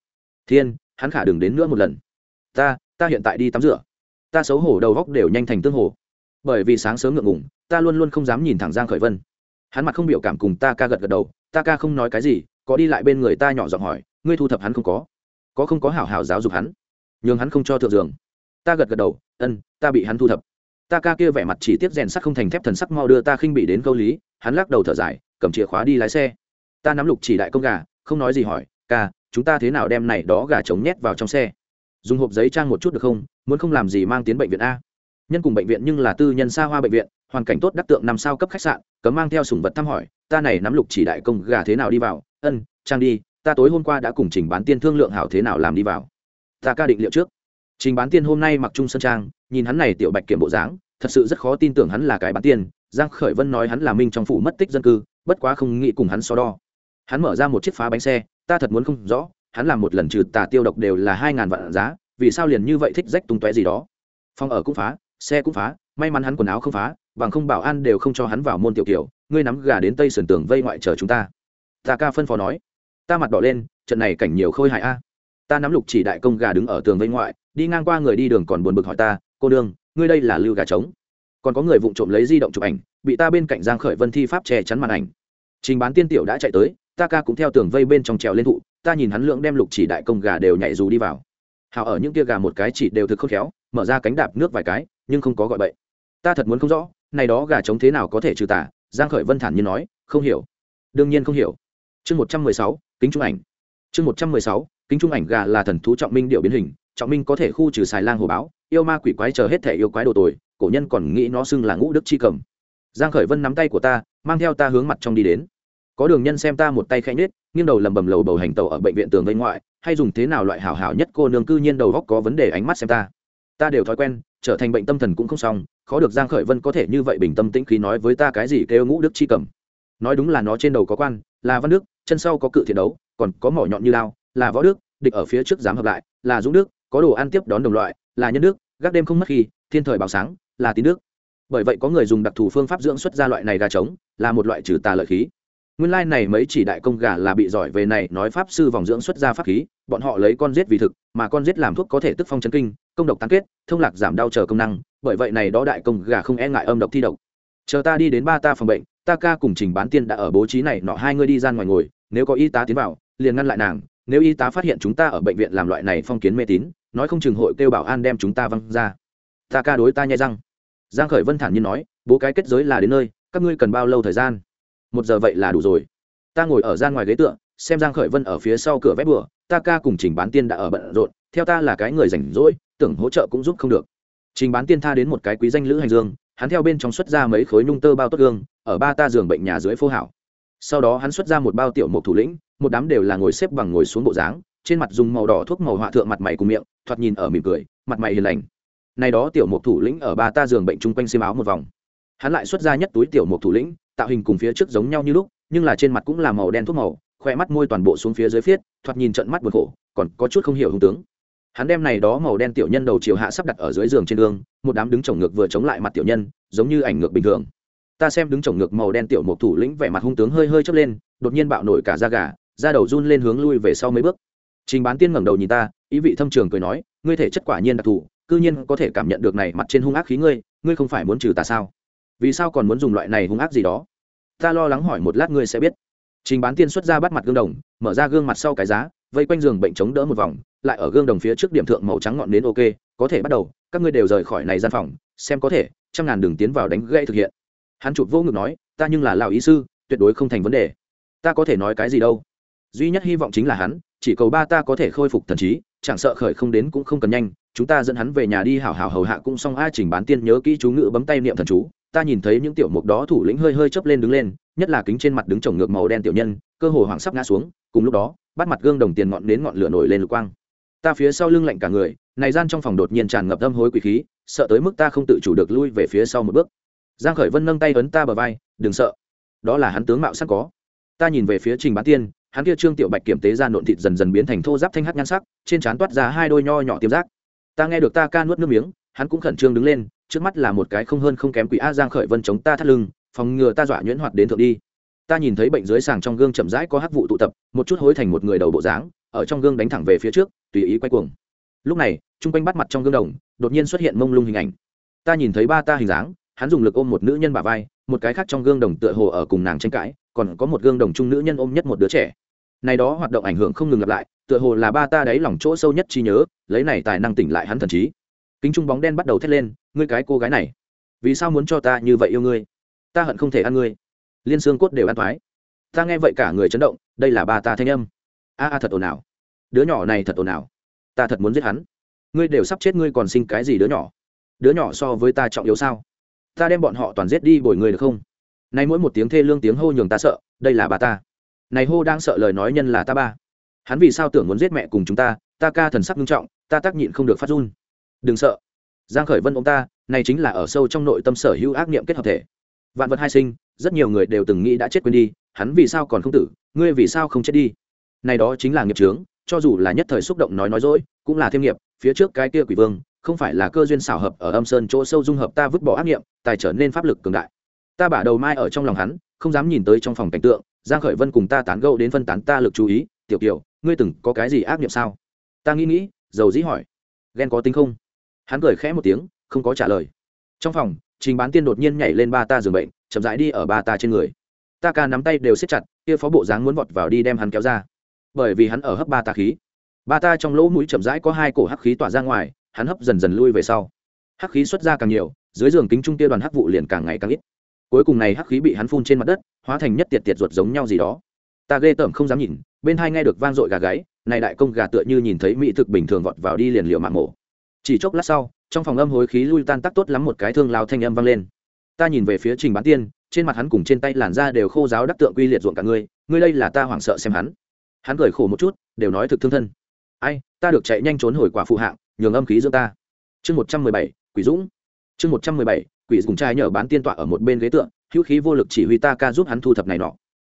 Thiên, hắn khả đừng đến nữa một lần. Ta ta hiện tại đi tắm rửa. Ta xấu hổ đầu góc đều nhanh thành tương hồ. Bởi vì sáng sớm ngượng ngùng, ta luôn luôn không dám nhìn thẳng giang khởi vân. Hắn mặt không biểu cảm cùng ta ca gật gật đầu, ta ca không nói cái gì, có đi lại bên người ta nhỏ giọng hỏi, ngươi thu thập hắn không có? Có không có hảo hảo giáo dục hắn? Nhưng hắn không cho thượng giường. Ta gật gật đầu, ân, ta bị hắn thu thập. Ta ca kia vẻ mặt chỉ tiếp rèn sắt không thành thép thần sắc mau đưa ta khinh bị đến câu lý, hắn lắc đầu thở dài, cầm chìa khóa đi lái xe ta nắm lục chỉ đại công gà, không nói gì hỏi, ca, chúng ta thế nào đem này đó gà trống nhét vào trong xe? Dùng hộp giấy trang một chút được không? Muốn không làm gì mang tiến bệnh viện a. Nhân cùng bệnh viện nhưng là tư nhân xa hoa bệnh viện, hoàn cảnh tốt đắc tượng năm sao cấp khách sạn, cấm mang theo sủng vật thăm hỏi, ta này nắm lục chỉ đại công gà thế nào đi vào? Ân, trang đi, ta tối hôm qua đã cùng trình bán tiên thương lượng hảo thế nào làm đi vào. Ta ca định liệu trước. Trình bán tiên hôm nay mặc trung sơn trang, nhìn hắn này tiểu bạch kiểm bộ dáng, thật sự rất khó tin tưởng hắn là cái bán tiên. Giang khởi vân nói hắn là minh trong phủ mất tích dân cư, bất quá không nghĩ cùng hắn so đo hắn mở ra một chiếc phá bánh xe, ta thật muốn không rõ, hắn làm một lần trừ tà tiêu độc đều là hai ngàn vạn giá, vì sao liền như vậy thích rách tung tóe gì đó? Phòng ở cũng phá, xe cũng phá, may mắn hắn quần áo không phá, bằng không bảo an đều không cho hắn vào môn tiểu kiểu, ngươi nắm gà đến tây sườn tường vây ngoại chờ chúng ta. Ta ca phân phó nói. Ta mặt đỏ lên, trận này cảnh nhiều khôi hại a. Ta nắm lục chỉ đại công gà đứng ở tường vây ngoại, đi ngang qua người đi đường còn buồn bực hỏi ta, cô đương ngươi đây là lưu gà trống? Còn có người vụng trộm lấy di động chụp ảnh, bị ta bên cạnh giang khởi vân thi pháp che chắn màn ảnh. Trình bán tiên tiểu đã chạy tới ta ca cũng theo tường vây bên trong trèo lên thụ, ta nhìn hắn lượng đem lục chỉ đại công gà đều nhảy dù đi vào. Hào ở những kia gà một cái chỉ đều thực khôn khéo, mở ra cánh đạp nước vài cái, nhưng không có gọi bậy. Ta thật muốn không rõ, này đó gà trống thế nào có thể trừ tả giang khởi vân thản nhiên nói, không hiểu. Đương nhiên không hiểu. Chương một trăm mười sáu, kính trung ảnh. Chương một trăm mười sáu, kính trung ảnh gà là thần thú trọng minh điệu biến hình, trọng minh có thể khu trừ xài lang hồ báo, yêu ma quỷ quái chờ hết thể yêu quái đồ tồi, cổ nhân còn nghĩ nó xưng là ngũ đức chi cầm. Giang khởi vân nắm tay của ta, mang theo ta hướng mặt trong đi đến có đường nhân xem ta một tay khẽ nết nghiêng đầu lầm bầm lầu bầu hành tàu ở bệnh viện tường vây ngoại, hay dùng thế nào loại hảo hảo nhất cô nương cư nhiên đầu góc có vấn đề ánh mắt xem ta. Ta đều thói quen, trở thành bệnh tâm thần cũng không xong, khó được giang khởi vân có thể như vậy bình tâm tĩnh khí nói với ta cái gì kêu ngũ đức chi cầm. Nói đúng là nó trên đầu có quan, là văn đức, chân sau có cự thiện đấu, còn có mỏ nhọn như lao là võ đức, địch ở phía trước dám hợp lại, là dũng đức, có đồ ăn tiếp đón đồng loại, là nhân đức, gác đêm không mất khi, thiên thời bảo sáng, là tín đức. Bởi vậy có người dùng đặc thù phương pháp dưỡng xuất ra loại này gà trống, là một loại trừ tà lợi khí nguyên lai này mấy chỉ đại công gà là bị giỏi về này, nói pháp sư vòng dưỡng xuất ra pháp khí, bọn họ lấy con giết vì thực, mà con giết làm thuốc có thể tức phong chấn kinh, công độc tăng kết, thông lạc giảm đau chờ công năng, bởi vậy này đó đại công gà không e ngại âm độc thi độc. Chờ ta đi đến ba ta phòng bệnh, ta ca cùng trình bán tiên đã ở bố trí này, nọ hai người đi ra ngoài ngồi, nếu có y tá tiến vào, liền ngăn lại nàng, nếu y tá phát hiện chúng ta ở bệnh viện làm loại này phong kiến mê tín, nói không chừng hội kêu bảo an đem chúng ta văng ra. Ta ca đối ta nhai răng. Giang khởi vân thản nhiên nói, bố cái kết giới là đến nơi, các ngươi cần bao lâu thời gian? Một giờ vậy là đủ rồi. Ta ngồi ở gian ngoài ghế tựa, xem giang khởi vân ở phía sau cửa vét bừa, ta ca cùng trình bán tiên đã ở bận rộn, theo ta là cái người rảnh rỗi, tưởng hỗ trợ cũng giúp không được. Trình bán tiên tha đến một cái quý danh lữ hành dương, hắn theo bên trong xuất ra mấy khối nhung tơ bao tốt gương, ở ba ta giường bệnh nhà dưới phố hảo. Sau đó hắn xuất ra một bao tiểu một thủ lĩnh, một đám đều là ngồi xếp bằng ngồi xuống bộ dáng, trên mặt dùng màu đỏ thuốc màu họa thượng mặt mày cùng miệng, thoạt nhìn ở mỉm cười, mặt mày hiền lành. Này đó tiểu một thủ lĩnh ở ba ta giường bệnh chung quanh xiêm áo một vòng hắn lại xuất ra nhất túi tiểu một thủ lĩnh, tạo hình cùng phía trước giống nhau như lúc, nhưng là trên mặt cũng là màu đen thuốc màu khoe mắt môi toàn bộ xuống phía dưới phiết, thoạt nhìn trận mắt buồn khổ, còn có chút không hiểu hung tướng. Hắn đem này đó màu đen tiểu nhân đầu chiều hạ sắp đặt ở dưới giường trên đường một đám đứng chồng ngược vừa chống lại mặt tiểu nhân, giống như ảnh ngược bình thường. Ta xem đứng chồng ngược màu đen tiểu một thủ lĩnh vẻ mặt hung tướng hơi hơi chớp lên, đột nhiên bạo nổi cả da gà, da đầu run lên hướng lui về sau mấy bước. Trình bán tiên ngẩng đầu nhìn ta, ý vị thâm trường cười nói, ngươi thể chất quả nhiên đặc thù, cư nhiên có thể cảm nhận được này mặt trên hung ác khí ngươi ngươi không phải muốn trừ ta sao? Vì sao còn muốn dùng loại này hung ác gì đó? Ta lo lắng hỏi một lát ngươi sẽ biết. Trình bán tiên xuất ra bắt mặt gương đồng, mở ra gương mặt sau cái giá, vây quanh giường bệnh chống đỡ một vòng, lại ở gương đồng phía trước điểm thượng màu trắng ngọn đến ok, có thể bắt đầu, các ngươi đều rời khỏi này gian phòng, xem có thể, trăm ngàn đường tiến vào đánh gãy thực hiện. Hắn chụp vô ngực nói, ta nhưng là lão ý sư, tuyệt đối không thành vấn đề. Ta có thể nói cái gì đâu? Duy nhất hy vọng chính là hắn, chỉ cầu ba ta có thể khôi phục thần trí, chẳng sợ khởi không đến cũng không cần nhanh, chúng ta dẫn hắn về nhà đi hảo hảo hầu hạ cũng xong. A trình bán tiên nhớ kỹ chú ngữ, bấm tay niệm thần chú ta nhìn thấy những tiểu mục đó thủ lĩnh hơi hơi chớp lên đứng lên, nhất là kính trên mặt đứng trồng ngược màu đen tiểu nhân, cơ hồ hoảng sắp ngã xuống, cùng lúc đó, bắt mặt gương đồng tiền ngọn đến ngọn lửa nổi lên lục quang. Ta phía sau lưng lạnh cả người, này gian trong phòng đột nhiên tràn ngập âm hối quỷ khí, sợ tới mức ta không tự chủ được lui về phía sau một bước. Giang khởi vân nâng tay ấn ta bờ vai, đừng sợ, đó là hắn tướng mạo sắc có. Ta nhìn về phía trình bán tiên, hắn kia trương tiểu bạch kiểm tế ra nộn thịt dần dần biến thành thô giáp thanh hắc nhan sắc, trên trán toát ra hai đôi nho nhỏ tiêm giác. Ta nghe được ta ca nuốt nước miếng, hắn cũng khẩn trương đứng lên trước mắt là một cái không hơn không kém quỷ a giang khởi vân chống ta thắt lưng, phòng ngừa ta dọa nhuyễn hoạt đến thượng đi. Ta nhìn thấy bệnh dưới sàng trong gương chậm rãi có hắc vụ tụ tập, một chút hối thành một người đầu bộ dáng, ở trong gương đánh thẳng về phía trước, tùy ý quay cuồng. Lúc này trung quanh bắt mặt trong gương đồng, đột nhiên xuất hiện mông lung hình ảnh. Ta nhìn thấy ba ta hình dáng, hắn dùng lực ôm một nữ nhân bả vai, một cái khác trong gương đồng tựa hồ ở cùng nàng tranh cãi, còn có một gương đồng trung nữ nhân ôm nhất một đứa trẻ. Này đó hoạt động ảnh hưởng không ngừng lặp lại, tựa hồ là ba ta đáy lòng chỗ sâu nhất trí nhớ, lấy này tài năng tỉnh lại hắn thần trí kính trung bóng đen bắt đầu thét lên, ngươi cái cô gái này, vì sao muốn cho ta như vậy yêu ngươi? Ta hận không thể ăn ngươi. Liên xương cốt đều ăn thoái. Ta nghe vậy cả người chấn động, đây là ba ta thanh âm. A a, thật ồn ào. Đứa nhỏ này thật ồn ào. Ta thật muốn giết hắn. Ngươi đều sắp chết ngươi còn sinh cái gì đứa nhỏ? Đứa nhỏ so với ta trọng yếu sao? Ta đem bọn họ toàn giết đi bồi người được không? Nay mỗi một tiếng thê lương tiếng hô nhường ta sợ, đây là bà ta. Này hô đang sợ lời nói nhân là ta ba. Hắn vì sao tưởng muốn giết mẹ cùng chúng ta? Ta ca thần sắc nghiêm trọng, ta tác nhịn không được phát run đừng sợ. Giang khởi vân ông ta này chính là ở sâu trong nội tâm sở hữu ác niệm kết hợp thể. Vạn vật hai sinh rất nhiều người đều từng nghĩ đã chết quên đi hắn vì sao còn không tử ngươi vì sao không chết đi? Này đó chính là nghiệp chướng cho dù là nhất thời xúc động nói nói dối cũng là thêm nghiệp phía trước cái kia quỷ vương không phải là cơ duyên xảo hợp ở âm sơn chỗ sâu dung hợp ta vứt bỏ ác niệm tài trở nên pháp lực cường đại. Ta bả đầu mai ở trong lòng hắn không dám nhìn tới trong phòng cảnh tượng giang khởi vân cùng ta tán gẫu đến phân tán ta lực chú ý tiểu tiểu, ngươi từng có cái gì ác niệm sao? Ta nghĩ nghĩ dầu dĩ hỏi ghen có tính không? Hắn cười khẽ một tiếng, không có trả lời. Trong phòng, trình bán tiên đột nhiên nhảy lên ba ta giường bệnh, chậm rãi đi ở ba ta trên người. Ta ca nắm tay đều siết chặt, kia phó bộ dáng muốn vọt vào đi đem hắn kéo ra. Bởi vì hắn ở hấp ba ta khí. Ba ta trong lỗ mũi chậm rãi có hai cổ hắc khí tỏa ra ngoài, hắn hấp dần dần lui về sau. Hắc khí xuất ra càng nhiều, dưới giường kính trung Tiêu đoàn hắc vụ liền càng ngày càng ít. Cuối cùng này hắc khí bị hắn phun trên mặt đất, hóa thành nhất tiệt tiệt ruột giống nhau gì đó. Ta ghê tởm không dám nhìn, bên hai nghe được vang dội gà gáy, này đại công gà tựa như nhìn thấy mỹ thực bình thường vọt vào đi liền liệu mạng mổ chỉ chốc lát sau, trong phòng âm hối khí lui tan tắc tốt lắm một cái thương lao thanh âm vang lên. Ta nhìn về phía trình bán tiên, trên mặt hắn cùng trên tay làn da đều khô giáo đắc tượng quy liệt ruộng cả ngươi ngươi đây là ta hoảng sợ xem hắn. Hắn cười khổ một chút, đều nói thực thương thân. Ai, ta được chạy nhanh trốn hồi quả phụ hạng, nhường âm khí giữa ta. Chương một trăm mười bảy, quỷ dũng. Chương một trăm mười bảy, quỷ dùng trai nhờ bán tiên tọa ở một bên ghế tượng hữu khí vô lực chỉ huy ta ca giúp hắn thu thập này nọ.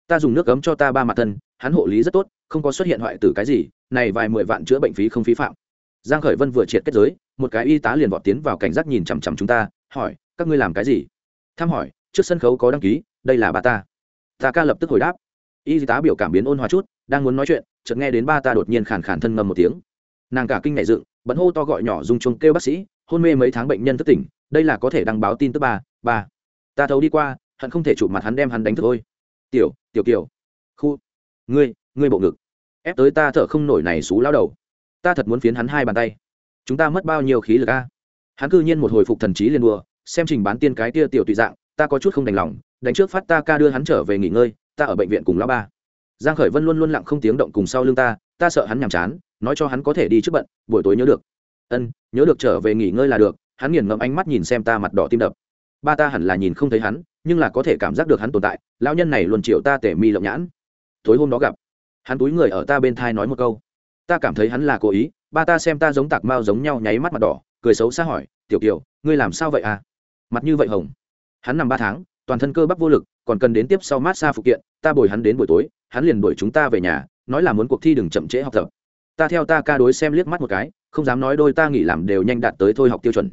Ta dùng nước cấm cho ta ba mặt thân, hắn hộ lý rất tốt, không có xuất hiện hoại tử cái gì, này vài mười vạn chữa bệnh phí không phí phạm giang khởi vân vừa triệt kết giới, một cái y tá liền vọt tiến vào cảnh giác nhìn chằm chằm chúng ta, hỏi, các ngươi làm cái gì? Thăm hỏi, trước sân khấu có đăng ký, đây là bà ta. Ta ca lập tức hồi đáp. Y tá biểu cảm biến ôn hòa chút, đang muốn nói chuyện, chợt nghe đến ba ta đột nhiên khàn khàn thân ngầm một tiếng. Nàng cả kinh ngại dựng bận hô to gọi nhỏ dùng chuông kêu bác sĩ, hôn mê mấy tháng bệnh nhân thức tỉnh, đây là có thể đăng báo tin tức ba ba. Ta thấu đi qua, hận không thể chụp mặt hắn đem hắn đánh thức thôi. Tiểu tiểu kiều. Khu, ngươi ngươi bộ ngực. Ép tới ta thở không nổi này xú lao đầu ta thật muốn phiến hắn hai bàn tay. Chúng ta mất bao nhiêu khí lực a? Hắn cư nhiên một hồi phục thần trí liền đùa, xem trình bán tiên cái tia tiểu tùy dạng, ta có chút không đành lòng, đánh trước phát ta ca đưa hắn trở về nghỉ ngơi, ta ở bệnh viện cùng lão ba. Giang khởi vân luôn luôn lặng không tiếng động cùng sau lưng ta ta sợ hắn nhàm chán, nói cho hắn có thể đi trước bận, buổi tối nhớ được. Ân, nhớ được trở về nghỉ ngơi là được, hắn nghiền ngẫm ánh mắt nhìn xem ta mặt đỏ tim đập. Ba ta hẳn là nhìn không thấy hắn, nhưng là có thể cảm giác được hắn tồn tại, lão nhân này luôn chịu ta tể mi lộng nhãn. Tối hôm đó gặp, hắn túi người ở ta bên thai nói một câu ta cảm thấy hắn là cố ý, ba ta xem ta giống tạc mao giống nhau nháy mắt mặt đỏ, cười xấu xa hỏi, tiểu kiều, ngươi làm sao vậy à? Mặt như vậy hồng. Hắn nằm ba tháng, toàn thân cơ bắp vô lực, còn cần đến tiếp sau mát xa phụ kiện, ta bồi hắn đến buổi tối, hắn liền đuổi chúng ta về nhà, nói là muốn cuộc thi đừng chậm trễ học tập. Ta theo ta ca đối xem liếc mắt một cái, không dám nói đôi ta nghỉ làm đều nhanh đạt tới thôi học tiêu chuẩn.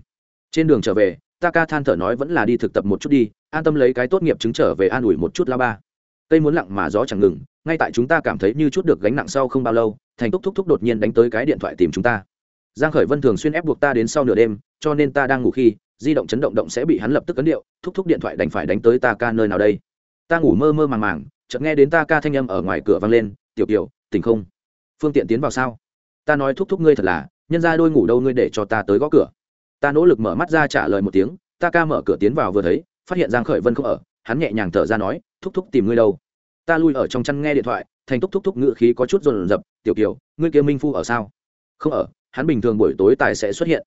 Trên đường trở về, ta ca than thở nói vẫn là đi thực tập một chút đi, an tâm lấy cái tốt nghiệp chứng trở về an ủi một chút la ba cây muốn lặng mà gió chẳng ngừng, ngay tại chúng ta cảm thấy như chút được gánh nặng sau không bao lâu, thành túc thúc thúc đột nhiên đánh tới cái điện thoại tìm chúng ta. Giang khởi vân thường xuyên ép buộc ta đến sau nửa đêm, cho nên ta đang ngủ khi, di động chấn động động sẽ bị hắn lập tức ấn điệu, thúc thúc điện thoại đành phải đánh tới ta ca nơi nào đây? Ta ngủ mơ mơ màng màng, chợt nghe đến ta ca thanh âm ở ngoài cửa vang lên, tiểu kiều, tỉnh không? Phương tiện tiến vào sao? Ta nói, thúc thúc ngươi thật là, nhân ra đôi ngủ đâu ngươi để cho ta tới gõ cửa. Ta nỗ lực mở mắt ra trả lời một tiếng, ta ca mở cửa tiến vào vừa thấy, phát hiện giang khởi vân không ở hắn nhẹ nhàng thở ra nói, thúc thúc tìm ngươi đâu? Ta lui ở trong chăn nghe điện thoại, thành thúc thúc thúc ngự khí có chút rồn rập, tiểu kiều, ngươi kia minh phu ở sao? Không ở, hắn bình thường buổi tối tài sẽ xuất hiện.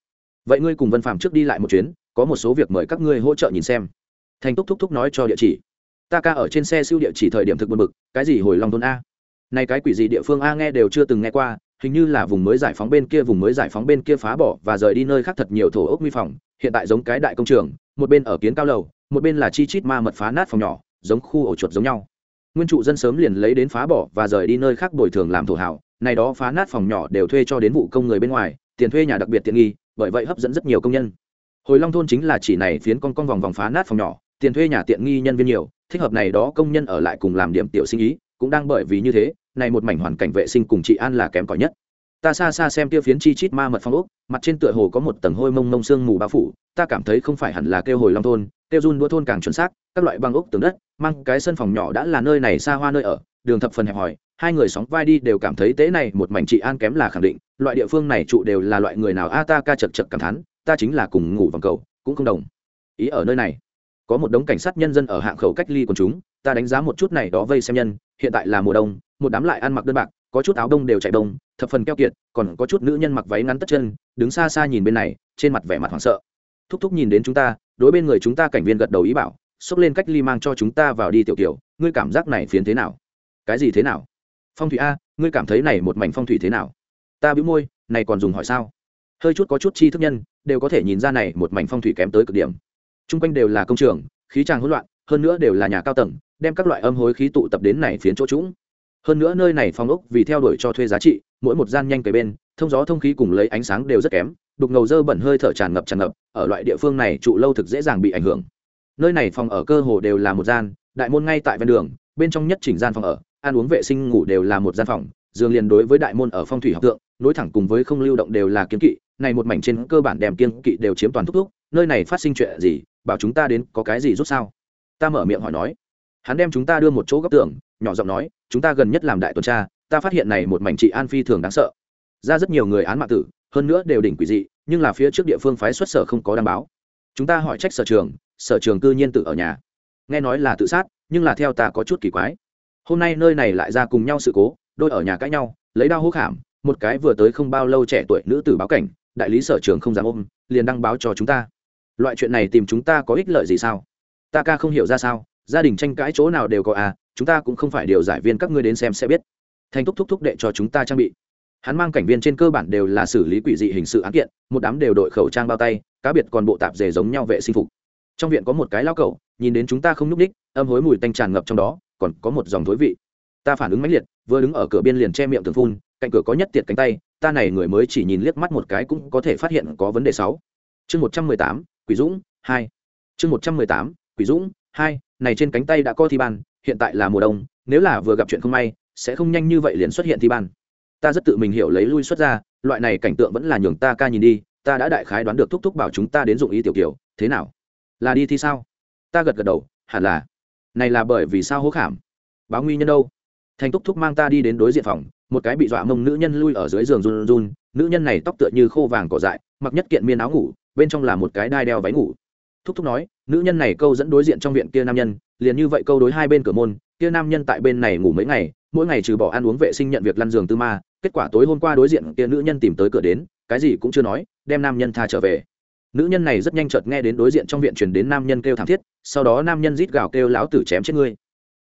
Vậy ngươi cùng vân phạm trước đi lại một chuyến, có một số việc mời các ngươi hỗ trợ nhìn xem. Thành thúc thúc thúc nói cho địa chỉ. Ta ca ở trên xe siêu địa chỉ thời điểm thực buồn bực, cái gì hồi long thôn a? Này cái quỷ gì địa phương a nghe đều chưa từng nghe qua, hình như là vùng mới giải phóng bên kia, vùng mới giải phóng bên kia phá bỏ và rời đi nơi khác thật nhiều thổ ốc mi phòng, hiện tại giống cái đại công trường, một bên ở kiến cao lầu một bên là chi chít ma mật phá nát phòng nhỏ, giống khu ổ chuột giống nhau. Nguyên trụ dân sớm liền lấy đến phá bỏ và rời đi nơi khác bồi thường làm thổ hảo này đó phá nát phòng nhỏ đều thuê cho đến vụ công người bên ngoài, tiền thuê nhà đặc biệt tiện nghi, bởi vậy hấp dẫn rất nhiều công nhân. Hồi long thôn chính là chỉ này phiến con con vòng vòng phá nát phòng nhỏ, tiền thuê nhà tiện nghi nhân viên nhiều, thích hợp này đó công nhân ở lại cùng làm điểm tiểu sinh ý, cũng đang bởi vì như thế, này một mảnh hoàn cảnh vệ sinh cùng trị an là kém cỏi nhất ta xa xa xem kia phiến chi chít ma mật phong ốc, mặt trên tựa hồ có một tầng hôi mông mông sương mù bao phủ, ta cảm thấy không phải hẳn là kêu hồi long thôn, kêu run đua thôn càng chuẩn xác, các loại băng ốc tường đất, mang cái sân phòng nhỏ đã là nơi này xa hoa nơi ở, đường thập phần hẹp hòi, hai người sóng vai đi đều cảm thấy tế này một mảnh trị an kém là khẳng định, loại địa phương này trụ đều là loại người nào a ta ca chật chật cảm thán, ta chính là cùng ngủ vòng cầu, cũng không đồng. Ý ở nơi này. Có một đống cảnh sát nhân dân ở hạng khẩu cách ly quần chúng, ta đánh giá một chút này đó vây xem nhân, hiện tại là mùa đông, một đám lại ăn mặc đơn bạc có chút áo đông đều chạy đông, thập phần keo kiệt, còn có chút nữ nhân mặc váy ngắn tất chân, đứng xa xa nhìn bên này, trên mặt vẻ mặt hoảng sợ. Thúc thúc nhìn đến chúng ta, đối bên người chúng ta cảnh viên gật đầu ý bảo, xốc lên cách ly mang cho chúng ta vào đi tiểu kiểu, ngươi cảm giác này phiến thế nào? Cái gì thế nào? Phong thủy a, ngươi cảm thấy này một mảnh phong thủy thế nào? Ta bĩu môi, này còn dùng hỏi sao? Hơi chút có chút chi thức nhân, đều có thể nhìn ra này một mảnh phong thủy kém tới cực điểm. T r u n g quanh đều là công trường, khí tràng hỗn loạn, hơn nữa đều là nhà cao tầng, đem các loại âm hối khí tụ tập đến này phiến chỗ trũng hơn nữa nơi này phong ốc vì theo đuổi cho thuê giá trị, mỗi một gian nhanh kề bên, thông gió thông khí cùng lấy ánh sáng đều rất kém, đục ngầu dơ bẩn hơi thở tràn ngập tràn ngập, ở loại địa phương này trụ lâu thực dễ dàng bị ảnh hưởng. Nơi này phòng ở cơ hồ đều là một gian, đại môn ngay tại ven đường, bên trong nhất chỉnh gian phòng ở, ăn uống vệ sinh ngủ đều là một gian phòng, giường liền đối với đại môn ở phong thủy học tượng nối thẳng cùng với không lưu động đều là kiếm kỵ, này một mảnh trên cơ bản đèm kiên kỵ đều chiếm toàn thúc thúc, nơi này phát sinh chuyện gì, bảo chúng ta đến có cái gì rút sao? Ta mở miệng hỏi nói. Hắn đem chúng ta đưa một chỗ góc tường, nhỏ giọng nói chúng ta gần nhất làm đại tuần tra, ta phát hiện này một mảnh trị an phi thường đáng sợ. Ra rất nhiều người án mạng tử, hơn nữa đều đỉnh quỷ dị, nhưng là phía trước địa phương phái xuất sở không có đảm báo. Chúng ta hỏi trách sở trường sở trường cư nhiên tự ở nhà. Nghe nói là tự sát, nhưng là theo ta có chút kỳ quái. Hôm nay nơi này lại ra cùng nhau sự cố, đôi ở nhà cãi nhau, lấy đao hô khảm một cái vừa tới không bao lâu trẻ tuổi nữ tử báo cảnh, đại lý sở trường không dám ôm, liền đăng báo cho chúng ta. Loại chuyện này tìm chúng ta có ích lợi gì sao? Ta ca không hiểu ra sao gia đình tranh cãi chỗ nào đều có à chúng ta cũng không phải điều giải viên, các ngươi đến xem sẽ biết. Thành thúc thúc thúc đệ cho chúng ta trang bị. Hắn mang cảnh viên trên cơ bản đều là xử lý quỷ dị hình sự án kiện, một đám đều đội khẩu trang bao tay, cá biệt còn bộ tạp dề giống nhau vệ sinh phục. Trong viện có một cái lao cẩu, nhìn đến chúng ta không nhúc ních âm hối mùi tanh tràn ngập trong đó, còn có một dòng thối vị. Ta phản ứng mãnh liệt, vừa đứng ở cửa biên liền che miệng thường phun, cạnh cửa có nhất tiệt cánh tay, ta này người mới chỉ nhìn liếc mắt một cái cũng có thể phát hiện có vấn đề sáu. Chương một trăm mười tám, quỷ dũng hai. Chương một trăm mười tám, quỷ dũng hai này trên cánh tay đã có thi ban, hiện tại là mùa đông, nếu là vừa gặp chuyện không may, sẽ không nhanh như vậy liền xuất hiện thi ban. Ta rất tự mình hiểu lấy lui xuất ra, loại này cảnh tượng vẫn là nhường ta ca nhìn đi, ta đã đại khái đoán được thúc thúc bảo chúng ta đến dụng ý tiểu kiểu, thế nào? Là đi thi sao? Ta gật gật đầu, hẳn là. Này là bởi vì sao hố khảm? Báo nguy nhân đâu? Thành thúc thúc mang ta đi đến đối diện phòng, một cái bị dọa mông nữ nhân lui ở dưới giường run run, nữ nhân này tóc tựa như khô vàng cỏ dại, mặc nhất kiện miên áo ngủ, bên trong là một cái đai đeo váy ngủ thúc thúc nói, nữ nhân này câu dẫn đối diện trong viện kia nam nhân, liền như vậy câu đối hai bên cửa môn, kia nam nhân tại bên này ngủ mấy ngày, mỗi ngày trừ bỏ ăn uống vệ sinh nhận việc lăn giường tư ma, kết quả tối hôm qua đối diện kia nữ nhân tìm tới cửa đến, cái gì cũng chưa nói, đem nam nhân tha trở về. Nữ nhân này rất nhanh chợt nghe đến đối diện trong viện truyền đến nam nhân kêu thảm thiết, sau đó nam nhân rít gào kêu lão tử chém chết ngươi.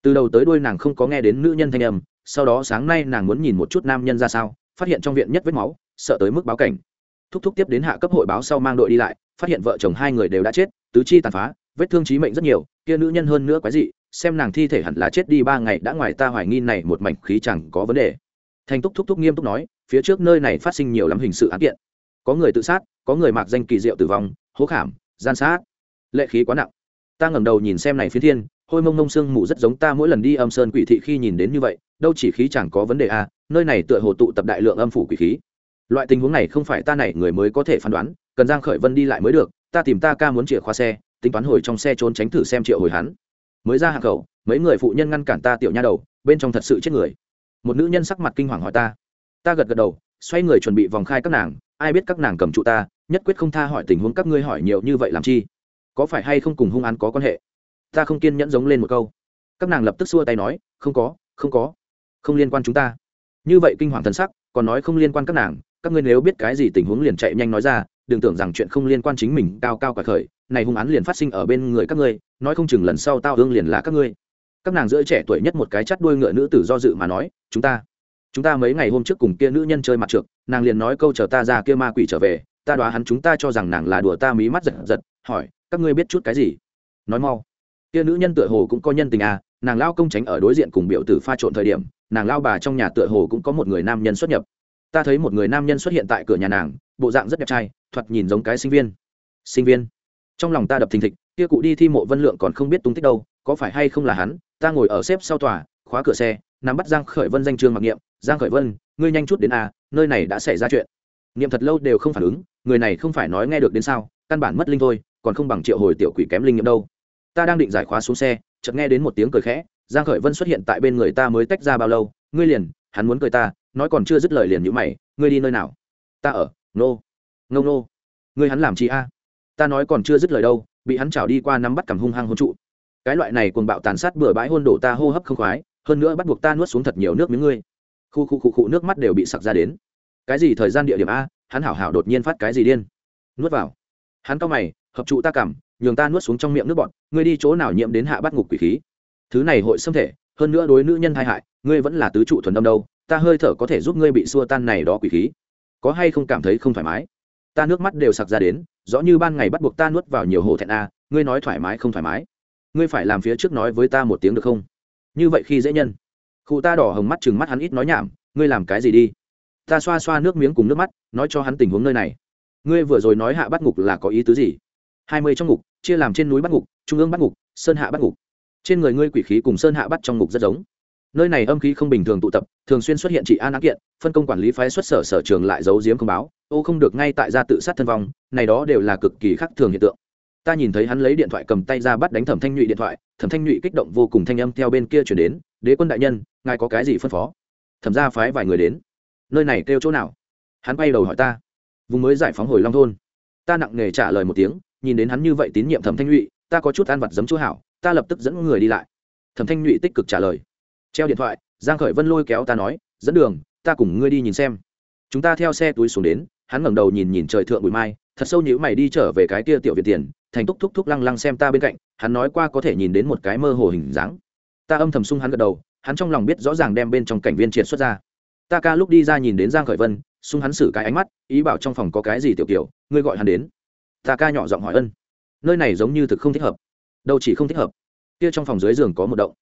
Từ đầu tới đuôi nàng không có nghe đến nữ nhân thanh âm, sau đó sáng nay nàng muốn nhìn một chút nam nhân ra sao, phát hiện trong viện nhất vết máu, sợ tới mức báo cảnh. Thúc thúc tiếp đến hạ cấp hội báo sau mang đội đi lại, phát hiện vợ chồng hai người đều đã chết tứ chi tàn phá vết thương trí mệnh rất nhiều kia nữ nhân hơn nữa quái dị xem nàng thi thể hẳn là chết đi ba ngày đã ngoài ta hoài nghi này một mảnh khí chẳng có vấn đề. Thành túc thúc thúc nghiêm túc nói phía trước nơi này phát sinh nhiều lắm hình sự án kiện. Có người tự sát có người mặc danh kỳ diệu tử vong hố khảm gian sát. Lệ khí quá nặng. Ta ngẩng đầu nhìn xem này phía thiên hôi mông mông sương mù rất giống ta mỗi lần đi âm sơn quỷ thị khi nhìn đến như vậy đâu chỉ khí chẳng có vấn đề a à, nơi này tựa hồ tụ tập đại lượng âm phủ quỷ khí. Loại tình huống này không phải ta này người mới có thể phán đoán cần giang khởi vân đi lại mới được ta tìm ta ca muốn chìa khóa xe, tính toán hồi trong xe trốn tránh thử xem triệu hồi hắn. Mới ra hàng khẩu, mấy người phụ nhân ngăn cản ta tiểu nha đầu, bên trong thật sự chết người. Một nữ nhân sắc mặt kinh hoàng hỏi ta. Ta gật gật đầu, xoay người chuẩn bị vòng khai các nàng, ai biết các nàng cầm trụ ta, nhất quyết không tha hỏi tình huống các ngươi hỏi nhiều như vậy làm chi? Có phải hay không cùng hung án có quan hệ? Ta không kiên nhẫn giống lên một câu. Các nàng lập tức xua tay nói, không có không có, không liên quan chúng ta. Như vậy kinh hoàng thần sắc, còn nói không liên quan các nàng, các ngươi nếu biết cái gì tình huống liền chạy nhanh nói ra đừng tưởng rằng chuyện không liên quan chính mình, cao cao quả khởi, này hung án liền phát sinh ở bên người các ngươi, nói không chừng lần sau tao hương liền là các ngươi. Các nàng giữa trẻ tuổi nhất một cái chắt đuôi ngựa nữ tử do dự mà nói, chúng ta chúng ta mấy ngày hôm trước cùng kia nữ nhân chơi mặt trượt, nàng liền nói câu chờ ta ra kia ma quỷ trở về, ta đoán hắn chúng ta cho rằng nàng là đùa ta mí mắt giật giật, hỏi, các ngươi biết chút cái gì? Nói mau. Kia nữ nhân tựa hồ cũng có nhân tình à nàng lao công tránh ở đối diện cùng biểu tử pha trộn thời điểm, nàng lao bà trong nhà tựa hồ cũng có một người nam nhân xuất nhập. Ta thấy một người nam nhân xuất hiện tại cửa nhà nàng bộ dạng rất đẹp trai, thoạt nhìn giống cái sinh viên. Sinh viên. Trong lòng ta đập thình thịch, kia cụ đi thi mộ vân lượng còn không biết tung tích đâu, có phải hay không là hắn? Ta ngồi ở xếp sau tòa, khóa cửa xe, nắm bắt giang khởi vân danh trường mặc niệm. Giang khởi vân, ngươi nhanh chút đến a nơi này đã xảy ra chuyện. Niệm thật lâu đều không phản ứng, người này không phải nói nghe được đến sao, căn bản mất linh thôi, còn không bằng triệu hồi tiểu quỷ kém linh nghiệm đâu. Ta đang định giải khóa xuống xe, chợt nghe đến một tiếng cười khẽ, giang khởi vân xuất hiện tại bên người ta mới tách ra bao lâu, ngươi liền, hắn muốn cười ta, nói còn chưa dứt lời liền như mày, ngươi đi nơi nào? Ta ở nô. Nô nô ngươi hắn làm chi a? Ta nói còn chưa dứt lời đâu, bị hắn chảo đi qua nắm bắt cầm hung hăng hôn trụ. Cái loại này cuồng bạo tàn sát bừa bãi hôn đổ ta hô hấp không khoái, hơn nữa bắt buộc ta nuốt xuống thật nhiều nước miếng ngươi. Khu khu khu khu nước mắt đều bị sặc ra đến. Cái gì thời gian địa điểm a? Hắn hảo hảo đột nhiên phát cái gì điên? Nuốt vào. Hắn cao mày, hợp trụ ta cảm, nhường ta nuốt xuống trong miệng nước bọt, ngươi đi chỗ nào nhiễm đến hạ bắt ngục quỷ khí? Thứ này hội xâm thể, hơn nữa đối nữ nhân tai hại, ngươi vẫn là tứ trụ thuần âm đâu, ta hơi thở có thể giúp ngươi bị xua tan này đó quỷ khí có hay không cảm thấy không thoải mái? Ta nước mắt đều sặc ra đến, rõ như ban ngày bắt buộc ta nuốt vào nhiều hồ thẹn a, ngươi nói thoải mái không thoải mái? Ngươi phải làm phía trước nói với ta một tiếng được không? Như vậy khi dễ nhân. Khu ta đỏ hồng mắt chừng mắt hắn ít nói nhảm, ngươi làm cái gì đi? Ta xoa xoa nước miếng cùng nước mắt, nói cho hắn tình huống nơi này. Ngươi vừa rồi nói hạ bắt ngục là có ý tứ gì? Hai mươi trong ngục, chia làm trên núi bắt ngục, trung ương bắt ngục, sơn hạ bắt ngục. Trên người ngươi quỷ khí cùng sơn hạ bắt trong ngục rất giống nơi này âm khí không bình thường tụ tập, thường xuyên xuất hiện trị an án kiện, phân công quản lý phái xuất sở sở trường lại giấu giếm không báo. Ô không được ngay tại gia tự sát thân vong, này đó đều là cực kỳ khắc thường hiện tượng. Ta nhìn thấy hắn lấy điện thoại cầm tay ra bắt đánh thẩm thanh nhụy điện thoại, thẩm thanh nhụy kích động vô cùng thanh âm theo bên kia chuyển đến, đế quân đại nhân, ngài có cái gì phân phó? Thẩm ra phái vài người đến. Nơi này kêu chỗ nào? Hắn bay đầu hỏi ta. Vùng mới giải phóng hồi long thôn. Ta nặng nề trả lời một tiếng, nhìn đến hắn như vậy tín nhiệm thẩm thanh nhụy, ta có chút ăn vặt giấm chỗ hảo, ta lập tức dẫn người đi lại. Thẩm thanh nhụy tích cực trả lời treo điện thoại, giang khởi vân lôi kéo ta nói, dẫn đường, ta cùng ngươi đi nhìn xem. Chúng ta theo xe túi xuống đến, hắn ngẩng đầu nhìn nhìn trời thượng bụi mai, thật sâu nhữ mày đi trở về cái kia tiểu việt tiền, thành túc thúc thúc lăng lăng xem ta bên cạnh, hắn nói qua có thể nhìn đến một cái mơ hồ hình dáng. Ta âm thầm sung hắn gật đầu, hắn trong lòng biết rõ ràng đem bên trong cảnh viên triệt xuất ra. Ta ca lúc đi ra nhìn đến giang khởi vân, sung hắn xử cái ánh mắt, ý bảo trong phòng có cái gì tiểu kiểu, ngươi gọi hắn đến. Ta ca nhỏ giọng hỏi ân. Nơi này giống như thực không thích hợp. Đâu chỉ không thích hợp. Kia trong phòng dưới giường có một động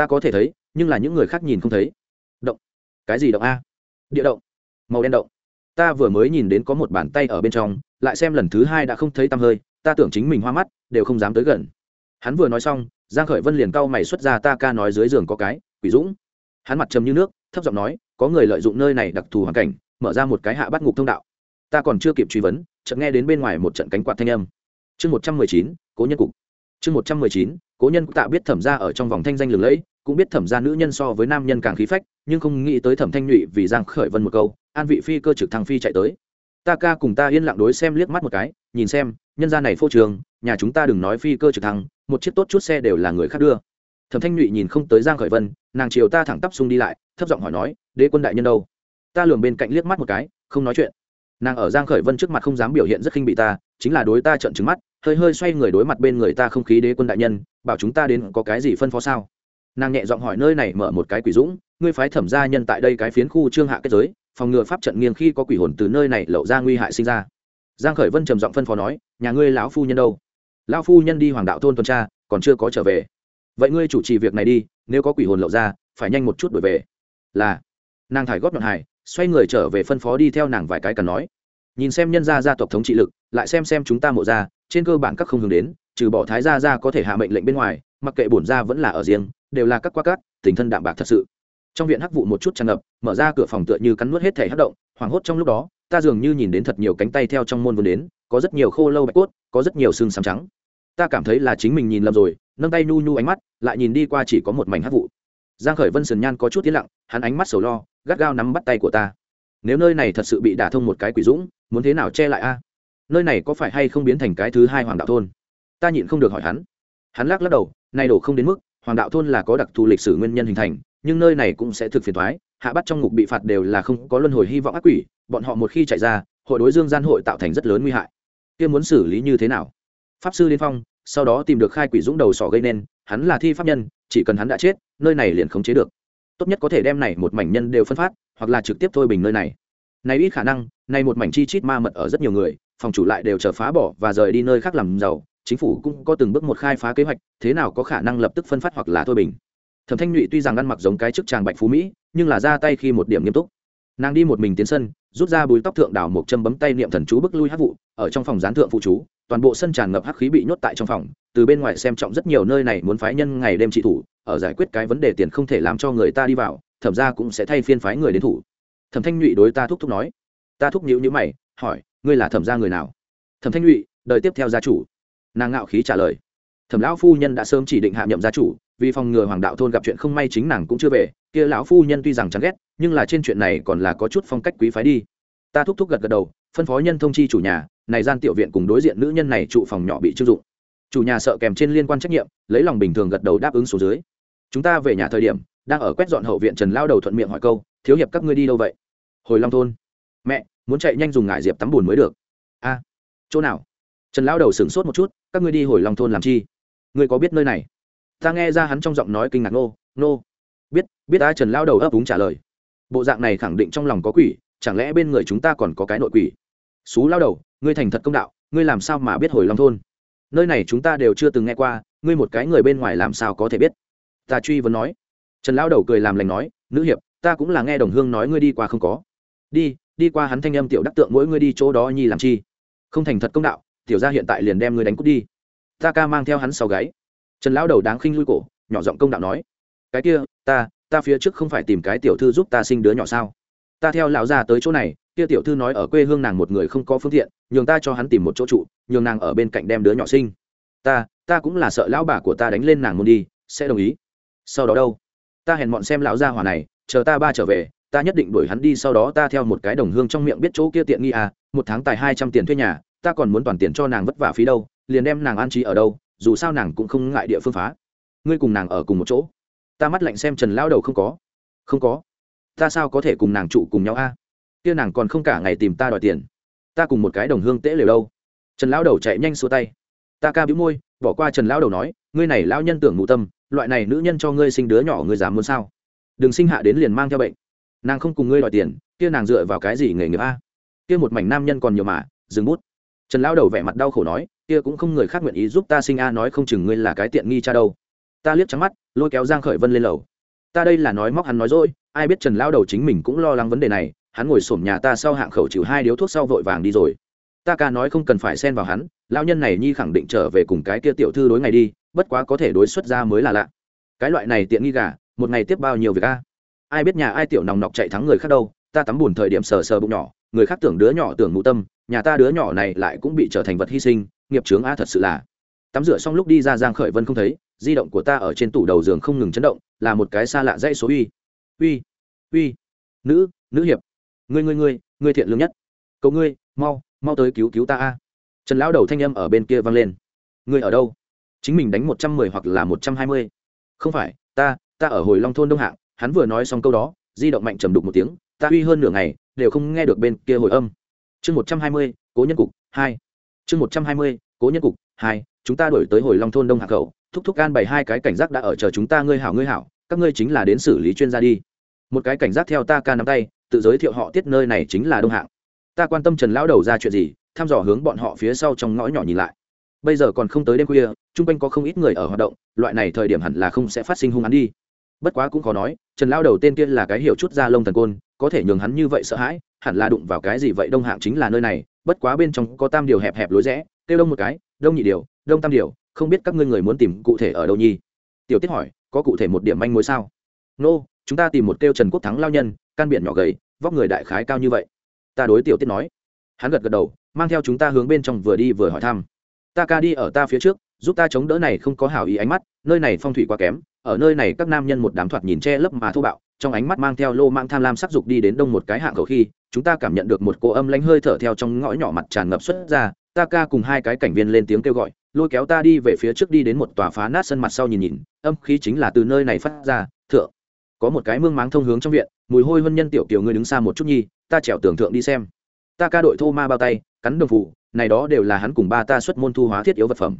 ta có thể thấy, nhưng là những người khác nhìn không thấy. Động. Cái gì động a? Địa động. Màu đen động. Ta vừa mới nhìn đến có một bàn tay ở bên trong, lại xem lần thứ hai đã không thấy tăm hơi, ta tưởng chính mình hoa mắt, đều không dám tới gần. Hắn vừa nói xong, giang khởi vân liền cau mày xuất ra ta ca nói dưới giường có cái, quỷ dũng. Hắn mặt trầm như nước, thấp giọng nói, có người lợi dụng nơi này đặc thù hoàn cảnh, mở ra một cái hạ bắt ngục thông đạo. Ta còn chưa kịp truy vấn, chợt nghe đến bên ngoài một trận cánh quạt thanh âm. Chương một trăm mười chín, cố nhân cục. Chương một trăm mười chín, cố nhân tạ biết thẩm ra ở trong vòng thanh danh lừng lẫy cũng biết thẩm gia nữ nhân so với nam nhân càng khí phách, nhưng không nghĩ tới thẩm thanh nhụy vì giang khởi vân một câu, an vị phi cơ trực thăng phi chạy tới. Ta ca cùng ta yên lặng đối xem liếc mắt một cái, nhìn xem, nhân gia này phô trường, nhà chúng ta đừng nói phi cơ trực thăng, một chiếc tốt chút xe đều là người khác đưa. Thẩm thanh nhụy nhìn không tới giang khởi vân, nàng chiều ta thẳng tắp xung đi lại, thấp giọng hỏi nói, đế quân đại nhân đâu? Ta lườm bên cạnh liếc mắt một cái, không nói chuyện. Nàng ở giang khởi vân trước mặt không dám biểu hiện rất khinh bị ta, chính là đối ta trợn trừng mắt, hơi hơi xoay người đối mặt bên người ta không khí đế quân đại nhân, bảo chúng ta đến có cái gì phân phó sao? Nàng nhẹ giọng hỏi nơi này mở một cái quỷ dũng ngươi phái thẩm gia nhân tại đây cái phiến khu trương hạ kết giới phòng ngừa pháp trận nghiêng khi có quỷ hồn từ nơi này lậu ra nguy hại sinh ra. Giang khởi vân trầm giọng phân phó nói nhà ngươi lão phu nhân đâu? Lão phu nhân đi hoàng đạo thôn tuần tra còn chưa có trở về. Vậy ngươi chủ trì việc này đi nếu có quỷ hồn lậu ra phải nhanh một chút đuổi về. Là. Nàng thải góp nhọn hải, xoay người trở về phân phó đi theo nàng vài cái cần nói. Nhìn xem nhân gia gia tộc thống trị lực lại xem xem chúng ta mộ gia trên cơ bản các không hướng đến trừ bỏ thái gia gia có thể hạ mệnh lệnh bên ngoài mặc kệ bổn gia vẫn là ở riêng đều là các qua cát tình thân đạm bạc thật sự. Trong viện hắc vụ một chút tràn ngập, mở ra cửa phòng tựa như cắn nuốt hết thể hắc động, hoảng hốt trong lúc đó, ta dường như nhìn đến thật nhiều cánh tay theo trong môn vươn đến, có rất nhiều khô lâu bạch cốt, có rất nhiều xương xám trắng. Ta cảm thấy là chính mình nhìn lầm rồi, nâng tay nhu nhu ánh mắt, lại nhìn đi qua chỉ có một mảnh hắc vụ. Giang khởi vân sườn nhan có chút tiến lặng, hắn ánh mắt sầu lo, gắt gao nắm bắt tay của ta. Nếu nơi này thật sự bị đả thông một cái quỷ dũng, muốn thế nào che lại a? À? Nơi này có phải hay không biến thành cái thứ hai hoàng đạo thôn? Ta nhịn không được hỏi hắn. Hắn lắc lắc đầu nay đổ không đến mức hoàng đạo thôn là có đặc thù lịch sử nguyên nhân hình thành, nhưng nơi này cũng sẽ thực phiền thoái hạ bắt trong ngục bị phạt đều là không có luân hồi hy vọng ác quỷ, bọn họ một khi chạy ra, hội đối dương gian hội tạo thành rất lớn nguy hại. Kia muốn xử lý như thế nào? Pháp sư liên phong, sau đó tìm được khai quỷ dũng đầu sỏ gây nên, hắn là thi pháp nhân, chỉ cần hắn đã chết, nơi này liền khống chế được. Tốt nhất có thể đem này một mảnh nhân đều phân phát, hoặc là trực tiếp thôi bình nơi này. Này ít khả năng, này một mảnh chi chít ma mật ở rất nhiều người, phòng chủ lại đều chờ phá bỏ và rời đi nơi khác làm giàu chính phủ cũng có từng bước một khai phá kế hoạch, thế nào có khả năng lập tức phân phát hoặc là thôi bình. Thẩm thanh nhụy tuy rằng ăn mặc giống cái chức tràng bạch phú mỹ, nhưng là ra tay khi một điểm nghiêm túc. Nàng đi một mình tiến sân, rút ra bùi tóc thượng đảo một châm bấm tay niệm thần chú bức lui hát vụ, ở trong phòng gián thượng phụ chú, toàn bộ sân tràn ngập hắc khí bị nhốt tại trong phòng, từ bên ngoài xem trọng rất nhiều nơi này muốn phái nhân ngày đêm trị thủ, ở giải quyết cái vấn đề tiền không thể làm cho người ta đi vào, thẩm ra cũng sẽ thay phiên phái người đến thủ. Thẩm thanh nhụy đối ta thúc thúc nói. Ta thúc nhữ nhữ mày, hỏi, ngươi là thẩm ra người nào? Thẩm thanh nhụy đợi tiếp theo gia chủ nàng ngạo khí trả lời. Thẩm lão phu nhân đã sớm chỉ định hạ nhậm gia chủ, vì phòng ngừa hoàng đạo thôn gặp chuyện không may chính nàng cũng chưa về, kia lão phu nhân tuy rằng chán ghét, nhưng là trên chuyện này còn là có chút phong cách quý phái đi. Ta thúc thúc gật gật đầu, phân phó nhân thông chi chủ nhà, này gian tiểu viện cùng đối diện nữ nhân này trụ phòng nhỏ bị chưng dụng. Chủ nhà sợ kèm trên liên quan trách nhiệm, lấy lòng bình thường gật đầu đáp ứng số dưới. Chúng ta về nhà thời điểm, đang ở quét dọn hậu viện trần lao đầu thuận miệng hỏi câu, thiếu hiệp các ngươi đi đâu vậy? Hồi long thôn. Mẹ, muốn chạy nhanh dùng ngải diệp tắm bùn mới được. A, chỗ nào? Trần lao đầu sửng sốt một chút, các ngươi đi hồi long thôn làm chi? Ngươi có biết nơi này? Ta nghe ra hắn trong giọng nói kinh ngạc nô nô. Biết biết ta trần lao đầu ấp úng trả lời. Bộ dạng này khẳng định trong lòng có quỷ, chẳng lẽ bên người chúng ta còn có cái nội quỷ? Xú lao đầu, ngươi thành thật công đạo, ngươi làm sao mà biết hồi long thôn? Nơi này chúng ta đều chưa từng nghe qua, ngươi một cái người bên ngoài làm sao có thể biết? Ta truy vấn nói. Trần lao đầu cười làm lành nói, nữ hiệp, ta cũng là nghe đồng hương nói ngươi đi qua không có. Đi đi qua hắn thanh âm tiểu đắc tượng mỗi ngươi đi chỗ đó nhi làm chi. Không thành thật công đạo tiểu ra hiện tại liền đem ngươi đánh cút đi. Ta ca mang theo hắn sau gáy. Trần lão đầu đáng khinh lui cổ, nhỏ giọng công đạo nói. Cái kia, ta ta phía trước không phải tìm cái tiểu thư giúp ta sinh đứa nhỏ sao? Ta theo lão ra tới chỗ này, kia tiểu thư nói ở quê hương nàng một người không có phương tiện, nhường ta cho hắn tìm một chỗ trụ, nhường nàng ở bên cạnh đem đứa nhỏ sinh. Ta ta cũng là sợ lão bà của ta đánh lên nàng muốn đi, sẽ đồng ý. Sau đó đâu? Ta hẹn bọn xem lão gia hỏa này, chờ ta ba trở về, ta nhất định đuổi hắn đi, sau đó ta theo một cái đồng hương trong miệng biết chỗ kia tiện nghi à một tháng tài hai trăm tiền thuê nhà ta còn muốn toàn tiền cho nàng vất vả phí đâu, liền đem nàng an trí ở đâu, dù sao nàng cũng không ngại địa phương phá. Ngươi cùng nàng ở cùng một chỗ. Ta mắt lạnh xem trần lao đầu không có. Không có. Ta sao có thể cùng nàng trụ cùng nhau a? Kia nàng còn không cả ngày tìm ta đòi tiền. Ta cùng một cái đồng hương tễ lều đâu. Trần lao đầu chạy nhanh xua tay. Ta ca bĩu môi, bỏ qua trần lão đầu nói, ngươi này lão nhân tưởng ngụ tâm, loại này nữ nhân cho ngươi sinh đứa nhỏ ngươi dám muốn sao? Đừng sinh hạ đến liền mang theo bệnh. Nàng không cùng ngươi đòi tiền, kia nàng dựa vào cái gì nghề nghiệp a? Kia một mảnh nam nhân còn nhiều mà, dừng bút trần lão đầu vẻ mặt đau khổ nói, kia cũng không người khác nguyện ý giúp ta sinh a, nói không chừng ngươi là cái tiện nghi cha đâu. Ta liếc trắng mắt, lôi kéo giang khởi vân lên lầu. Ta đây là nói móc hắn nói dối, ai biết trần lão đầu chính mình cũng lo lắng vấn đề này, hắn ngồi sổm nhà ta sau hạng khẩu chịu hai điếu thuốc sau vội vàng đi rồi. Ta ca nói không cần phải xen vào hắn, lão nhân này nhi khẳng định trở về cùng cái kia tiểu thư đối ngày đi, bất quá có thể đối xuất ra mới là lạ. Cái loại này tiện nghi gà, một ngày tiếp bao nhiêu việc a? Ai biết nhà ai tiểu nòng nọc chạy thắng người khác đâu, ta tắm buồn thời điểm sờ sờ bụng nhỏ, người khác tưởng đứa nhỏ tưởng mụ tâm nhà ta đứa nhỏ này lại cũng bị trở thành vật hy sinh, nghiệp chướng a thật sự là. Tắm rửa xong lúc đi ra giang khởi vân không thấy, di động của ta ở trên tủ đầu giường không ngừng chấn động, là một cái xa lạ dãy số uy. Uy uy. Nữ nữ hiệp. Ngươi ngươi ngươi ngươi thiện lương nhất. Cầu ngươi, mau mau tới cứu cứu ta a. Trần lão đầu thanh âm ở bên kia vang lên. Ngươi ở đâu? Chính mình đánh một trăm mười hoặc là một trăm hai mươi. Không phải, ta ta ở hồi long thôn đông hạng, hắn vừa nói xong câu đó, di động mạnh trầm đục một tiếng, ta uy hơn nửa ngày, đều không nghe được bên kia hồi âm chương một trăm hai mươi, cố nhân cục hai. Chương một trăm hai mươi, cố nhân cục hai, chúng ta đổi tới hồi long thôn đông hạ khẩu, thúc thúc can bày hai cái cảnh giác đã ở chờ chúng ta, ngươi hảo ngươi hảo, các ngươi chính là đến xử lý chuyên gia đi. Một cái cảnh giác theo ta ca nắm tay, tự giới thiệu họ tiết nơi này chính là đông hạng. Ta quan tâm trần lão đầu ra chuyện gì, thăm dò hướng bọn họ phía sau trong ngõ nhỏ nhìn lại. Bây giờ còn không tới đêm khuya, chung quanh có không ít người ở hoạt động, loại này thời điểm hẳn là không sẽ phát sinh hung án đi. Bất quá cũng khó nói, trần Lão đầu tên kia là cái hiểu chút ra lông thần côn, có thể nhường hắn như vậy sợ hãi hẳn là đụng vào cái gì vậy? Đông hạng chính là nơi này bất quá bên trong có tam điều hẹp hẹp lối rẽ kêu đông một cái đông nhị điều đông tam điều không biết các ngươi người muốn tìm cụ thể ở đâu nhi tiểu tiết hỏi có cụ thể một điểm manh mối sao? Nô、no, chúng ta tìm một kêu trần quốc thắng lao nhân căn biển nhỏ gầy vóc người đại khái cao như vậy. Ta đối tiểu tiết nói. Hắn gật gật đầu mang theo chúng ta hướng bên trong vừa đi vừa hỏi thăm. Ta ca đi ở ta phía trước giúp ta chống đỡ này không có hảo ý ánh mắt nơi này phong thủy quá kém ở nơi này các nam nhân một đám thoạt nhìn che lấp mà thô bạo trong ánh mắt mang theo lô mang tham lam sắc dục đi đến đông một cái hạng khẩu khi, chúng ta cảm nhận được một cô âm lánh hơi thở theo trong ngõ nhỏ mặt tràn ngập xuất ra, ta ca cùng hai cái cảnh viên lên tiếng kêu gọi, lôi kéo ta đi về phía trước đi đến một tòa phá nát sân mặt sau nhìn nhìn, âm khí chính là từ nơi này phát ra, thượng. Có một cái mương máng thông hướng trong viện, mùi hôi vân nhân tiểu kiều ngươi đứng xa một chút nhi, ta trèo tường thượng đi xem. Ta ca đội thô ma bao tay, cắn đồng phụ, này đó đều là hắn cùng ba ta xuất môn thu hóa thiết yếu vật phẩm.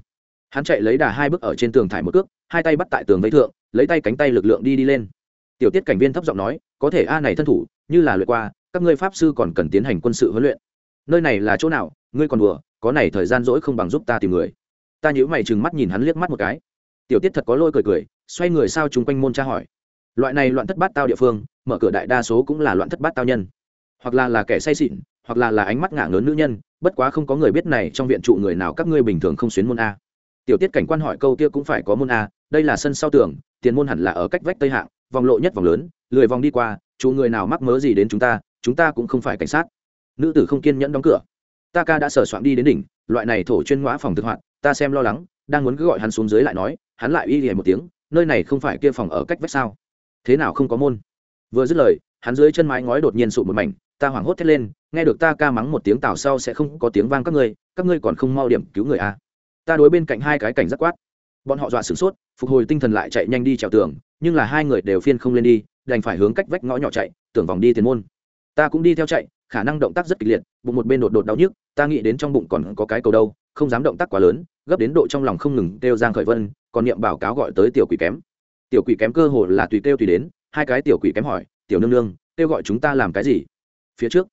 Hắn chạy lấy đà hai bước ở trên tường thải một cước, hai tay bắt tại tường vây thượng, lấy tay cánh tay lực lượng đi đi lên tiểu tiết cảnh viên thấp giọng nói, có thể a này thân thủ, như là luyện qua, các ngươi pháp sư còn cần tiến hành quân sự huấn luyện. Nơi này là chỗ nào, ngươi còn đùa, có này thời gian rỗi không bằng giúp ta tìm người. Ta nhíu mày chừng mắt nhìn hắn liếc mắt một cái. Tiểu tiết thật có lôi cười cười, xoay người sao chung quanh môn tra hỏi. Loại này loạn thất bát tao địa phương, mở cửa đại đa số cũng là loạn thất bát tao nhân. Hoặc là là kẻ say xịn hoặc là là ánh mắt ngả ngớn nữ nhân, bất quá không có người biết này trong viện trụ người nào các ngươi bình thường không xuyến môn a. Tiểu tiết cảnh quan hỏi câu kia cũng phải có môn a, đây là sân sau tường, tiền môn hẳn là ở cách vách tây hạng vòng lộ nhất vòng lớn, lười vòng đi qua chủ người nào mắc mớ gì đến chúng ta chúng ta cũng không phải cảnh sát. Nữ tử không kiên nhẫn đóng cửa. Ta ca đã sờ soạn đi đến đỉnh, loại này thổ chuyên ngõ phòng thực hoạn ta xem lo lắng, đang muốn cứ gọi hắn xuống dưới lại nói, hắn lại y hề một tiếng, nơi này không phải kia phòng ở cách vách sao? Thế nào không có môn? Vừa dứt lời, hắn dưới chân mái ngói đột nhiên sụt một mảnh, ta hoảng hốt thét lên, nghe được ta ca mắng một tiếng tào sau sẽ không có tiếng vang các ngươi các ngươi còn không mau điểm cứu người à. ta đối bên cạnh hai cái cảnh giác quát. Bọn họ dọa sửng sốt, phục hồi tinh thần lại chạy nhanh đi trèo tường nhưng là hai người đều phiên không lên đi, đành phải hướng cách vách ngõ nhỏ chạy, tưởng vòng đi tiền môn. Ta cũng đi theo chạy, khả năng động tác rất kịch liệt, bụng một bên đột đột đau nhức, ta nghĩ đến trong bụng còn có cái cầu đâu, không dám động tác quá lớn, gấp đến độ trong lòng không ngừng kêu giang khởi vân, còn niệm báo cáo gọi tới tiểu quỷ kém. Tiểu quỷ kém cơ hồ là tùy kêu tùy đến, hai cái tiểu quỷ kém hỏi, tiểu nương nương, kêu gọi chúng ta làm cái gì? Phía trước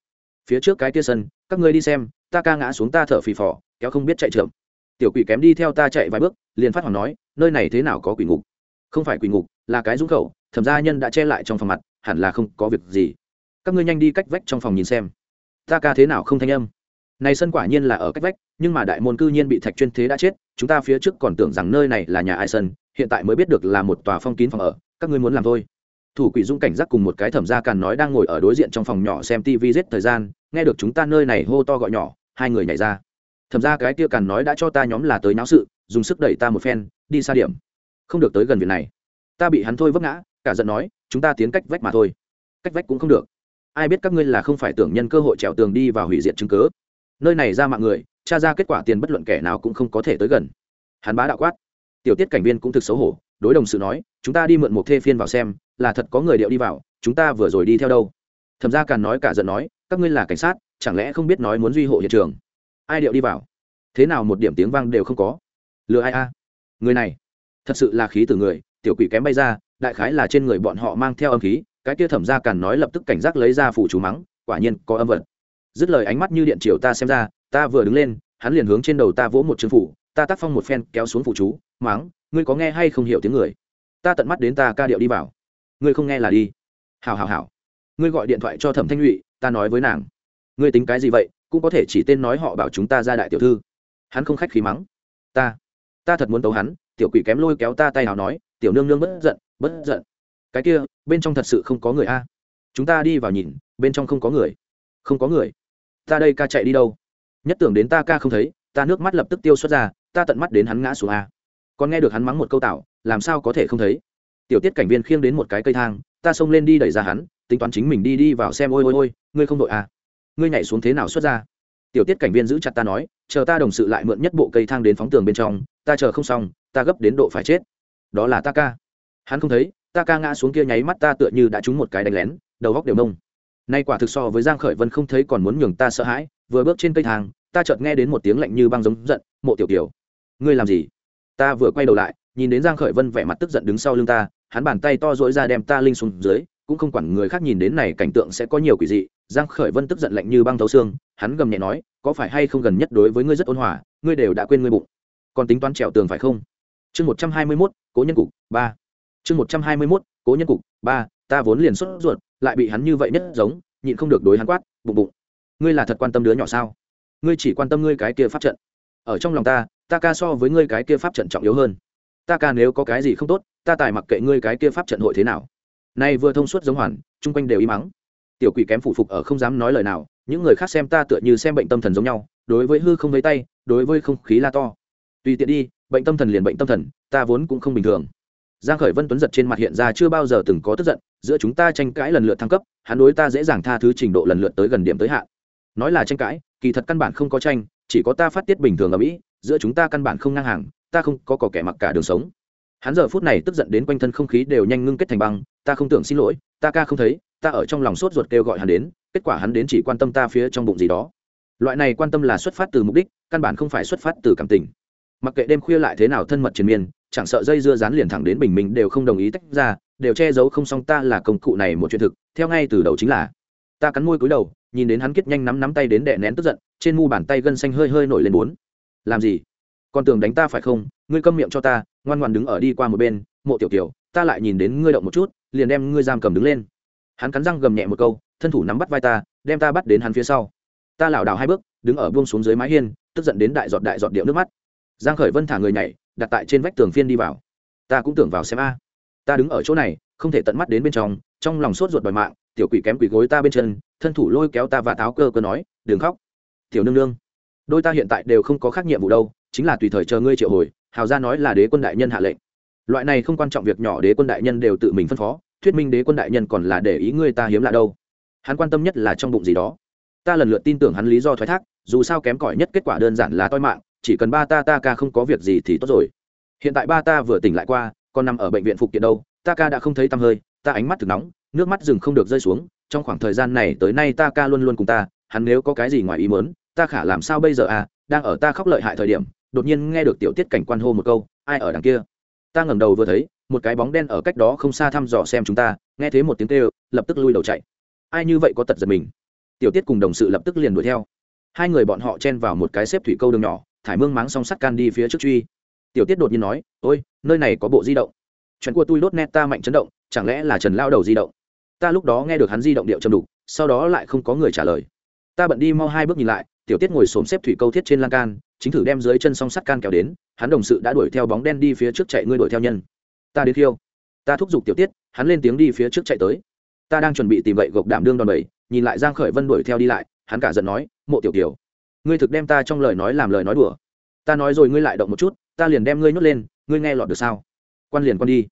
phía trước cái kia sân, các ngươi đi xem, ta ca ngã xuống ta thở phì phò, kéo không biết chạy chậm tiểu quỷ kém đi theo ta chạy vài bước, liền phát hoàng nói, nơi này thế nào có quỷ ngục? Không phải quỷ ngục là cái dũng khẩu, thẩm gia nhân đã che lại trong phòng mặt, hẳn là không có việc gì. Các ngươi nhanh đi cách vách trong phòng nhìn xem. Ta ca thế nào không thanh âm? Này sân quả nhiên là ở cách vách, nhưng mà đại môn cư nhiên bị thạch chuyên thế đã chết, chúng ta phía trước còn tưởng rằng nơi này là nhà ai sân, hiện tại mới biết được là một tòa phong kín phòng ở, các ngươi muốn làm thôi. Thủ quỷ dũng cảnh giác cùng một cái thẩm gia càn nói đang ngồi ở đối diện trong phòng nhỏ xem tv giết thời gian, nghe được chúng ta nơi này hô to gọi nhỏ, hai người nhảy ra. Thẩm ra cái kia càn nói đã cho ta nhóm là tới náo sự, dùng sức đẩy ta một phen, đi xa điểm. Không được tới gần việc này ta bị hắn thôi vấp ngã, cả giận nói, chúng ta tiến cách vách mà thôi. Cách vách cũng không được. Ai biết các ngươi là không phải tưởng nhân cơ hội trèo tường đi và hủy diệt chứng cớ nơi này ra mạng người, tra ra kết quả tiền bất luận kẻ nào cũng không có thể tới gần. Hắn bá đạo quát. Tiểu tiết cảnh viên cũng thực xấu hổ, đối đồng sự nói, chúng ta đi mượn một thê phiên vào xem, là thật có người điệu đi vào, chúng ta vừa rồi đi theo đâu? Thẩm ra càn nói cả giận nói, các ngươi là cảnh sát, chẳng lẽ không biết nói muốn duy hộ hiện trường? Ai điệu đi vào? Thế nào một điểm tiếng vang đều không có? Lừa ai a? Người này, thật sự là khí từ người tiểu quỷ kém bay ra, đại khái là trên người bọn họ mang theo âm khí, cái kia thẩm ra càn nói lập tức cảnh giác lấy ra phủ chú mắng, quả nhiên có âm vật. Dứt lời ánh mắt như điện chiều ta xem ra, ta vừa đứng lên, hắn liền hướng trên đầu ta vỗ một chưởng phủ, ta tác phong một phen kéo xuống phủ chú, mắng, ngươi có nghe hay không hiểu tiếng người? Ta tận mắt đến ta ca điệu đi vào. Ngươi không nghe là đi. Hào hào hào ngươi gọi điện thoại cho thẩm thanh nhụy, ta nói với nàng. Ngươi tính cái gì vậy, cũng có thể chỉ tên nói họ bảo chúng ta ra đại tiểu thư. Hắn không khách khí mắng. Ta ta thật muốn tấu hắn tiểu quỷ kém lôi kéo ta tay nào nói, tiểu nương nương bất giận bất giận. Cái kia, bên trong thật sự không có người a. Chúng ta đi vào nhìn, bên trong không có người. Không có người. Ta đây ca chạy đi đâu? Nhất tưởng đến ta ca không thấy, ta nước mắt lập tức tiêu xuất ra, ta tận mắt đến hắn ngã xuống a. Còn nghe được hắn mắng một câu tạo làm sao có thể không thấy? Tiểu tiết cảnh viên khiêng đến một cái cây thang, ta xông lên đi đẩy ra hắn, tính toán chính mình đi đi vào xem, ôi ôi ôi, ngươi không đội à? Ngươi nhảy xuống thế nào xuất ra? Tiểu tiết cảnh viên giữ chặt ta nói, chờ ta đồng sự lại mượn nhất bộ cây thang đến phóng tường bên trong ta chờ không xong, ta gấp đến độ phải chết. Đó là ta ca. Hắn không thấy, ta ca ngã xuống kia nháy mắt ta tựa như đã trúng một cái đánh lén, đầu góc đều nông nay quả thực so với giang khởi vân không thấy còn muốn nhường ta sợ hãi, vừa bước trên cây thang, ta chợt nghe đến một tiếng lạnh như băng giống giận, mộ tiểu tiểu ngươi làm gì? Ta vừa quay đầu lại, nhìn đến giang khởi vân vẻ mặt tức giận đứng sau lưng ta, hắn bàn tay to dỗi ra đem ta linh xuống dưới, cũng không quản người khác nhìn đến này cảnh tượng sẽ có nhiều quỷ dị. Giang khởi vân tức giận lạnh như băng thấu xương, hắn gầm nhẹ nói, có phải hay không gần nhất đối với ngươi rất ôn hòa, ngươi đều đã quên ngươi bụng còn tính toán trèo tường phải không? Chương một trăm hai mươi 121, cố nhân cục ba. Chương một trăm hai mươi 121, cố nhân cục ba ta vốn liền xuất ruột lại bị hắn như vậy nhất giống nhịn không được đối hắn quát bụng bụng. Ngươi là thật quan tâm đứa nhỏ sao? Ngươi chỉ quan tâm ngươi cái kia pháp trận. Ở trong lòng ta ta ca so với ngươi cái kia pháp trận trọng yếu hơn. Ta ca nếu có cái gì không tốt ta tài mặc kệ ngươi cái kia pháp trận hội thế nào. Nay vừa thông suốt giống hoàn chung quanh đều im mắng. Tiểu quỷ kém phụ phục ở không dám nói lời nào những người khác xem ta tựa như xem bệnh tâm thần giống nhau đối với hư không với tay đối với không khí la to tùy tiện đi, bệnh tâm thần liền bệnh tâm thần, ta vốn cũng không bình thường. Giang khởi vân tuấn giật trên mặt hiện ra chưa bao giờ từng có tức giận, giữa chúng ta tranh cãi lần lượt thăng cấp, hắn đối ta dễ dàng tha thứ trình độ lần lượt tới gần điểm tới hạn. Nói là tranh cãi, kỳ thật căn bản không có tranh, chỉ có ta phát tiết bình thường ở mỹ, giữa chúng ta căn bản không ngang hàng, ta không có cỏ kẻ mặc cả đường sống. Hắn giờ phút này tức giận đến quanh thân không khí đều nhanh ngưng kết thành băng, ta không tưởng xin lỗi, ta ca không thấy, ta ở trong lòng sốt ruột kêu gọi hắn đến, kết quả hắn đến chỉ quan tâm ta phía trong bụng gì đó. Loại này quan tâm là xuất phát từ mục đích, căn bản không phải xuất phát từ cảm tình mặc kệ đêm khuya lại thế nào thân mật triền miên chẳng sợ dây dưa dán liền thẳng đến bình minh đều không đồng ý tách ra đều che giấu không xong ta là công cụ này một chuyện thực theo ngay từ đầu chính là. Ta cắn môi cúi đầu nhìn đến hắn kết nhanh nắm nắm tay đến đè nén tức giận trên mu bàn tay gân xanh hơi hơi nổi lên bốn. Làm gì? Con tưởng đánh ta phải không? Ngươi câm miệng cho ta ngoan ngoan đứng ở đi qua một bên mộ tiểu tiểu, ta lại nhìn đến ngươi động một chút liền đem ngươi giam cầm đứng lên. Hắn cắn răng gầm nhẹ một câu thân thủ nắm bắt vai ta đem ta bắt đến hắn phía sau. Ta lảo đảo hai bước đứng ở buông xuống dưới mái hiên tức giận đến đại giọt đại giọt điệu nước mắt giang khởi vân thả người nhảy, đặt tại trên vách tường phiên đi vào. Ta cũng tưởng vào xem a. Ta đứng ở chỗ này, không thể tận mắt đến bên trong trong lòng sốt ruột đòi mạng, tiểu quỷ kém quỷ gối ta bên chân, thân thủ lôi kéo ta và táo cơ cơ nói, đừng khóc. Tiểu nương nương, đôi ta hiện tại đều không có khác nhiệm vụ đâu, chính là tùy thời chờ ngươi triệu hồi, hào gia nói là đế quân đại nhân hạ lệnh. Loại này không quan trọng việc nhỏ đế quân đại nhân đều tự mình phân phó, thuyết minh đế quân đại nhân còn là để ý ngươi ta hiếm lạ đâu. Hắn quan tâm nhất là trong bụng gì đó. Ta lần lượt tin tưởng hắn lý do thoái thác, dù sao kém cỏi nhất kết quả đơn giản là toi mạng chỉ cần ba ta ta ca không có việc gì thì tốt rồi. Hiện tại ba ta vừa tỉnh lại qua, còn nằm ở bệnh viện phục kiện đâu, ta ca đã không thấy tăm hơi, ta ánh mắt thực nóng, nước mắt rừng không được rơi xuống, trong khoảng thời gian này tới nay ta ca luôn luôn cùng ta, hắn nếu có cái gì ngoài ý mớn ta khả làm sao bây giờ à đang ở ta khóc lợi hại thời điểm, đột nhiên nghe được tiểu tiết cảnh quan hô một câu, ai ở đằng kia? Ta ngẩng đầu vừa thấy, một cái bóng đen ở cách đó không xa thăm dò xem chúng ta, nghe thấy một tiếng kêu, lập tức lui đầu chạy. Ai như vậy có tật giật mình? Tiểu tiết cùng đồng sự lập tức liền đuổi theo. Hai người bọn họ chen vào một cái xếp thủy câu đường nhỏ thải mương máng song sắt can đi phía trước truy. Tiểu tiết đột nhiên nói, ôi, nơi này có bộ di động. Chuyện của tôi đốt nét ta mạnh chấn động, chẳng lẽ là trần lao đầu di động? Ta lúc đó nghe được hắn di động điệu châm đục, sau đó lại không có người trả lời. Ta bận đi mau hai bước nhìn lại, tiểu tiết ngồi xổm xếp thủy câu thiết trên lan can, chính thử đem dưới chân song sắt can kéo đến, hắn đồng sự đã đuổi theo bóng đen đi phía trước chạy, ngươi đuổi theo nhân. Ta đến khiêu ta thúc giục tiểu tiết, hắn lên tiếng đi phía trước chạy tới. Ta đang chuẩn bị tìm vậy gộc đảm đương đòn bẩy, nhìn lại giang khởi vân đuổi theo đi lại, hắn cả giận nói, mộ tiểu tiểu ngươi thực đem ta trong lời nói làm lời nói đùa. Ta nói rồi ngươi lại động một chút, ta liền đem ngươi nhốt lên, ngươi nghe lọt được sao? Quan liền quan đi.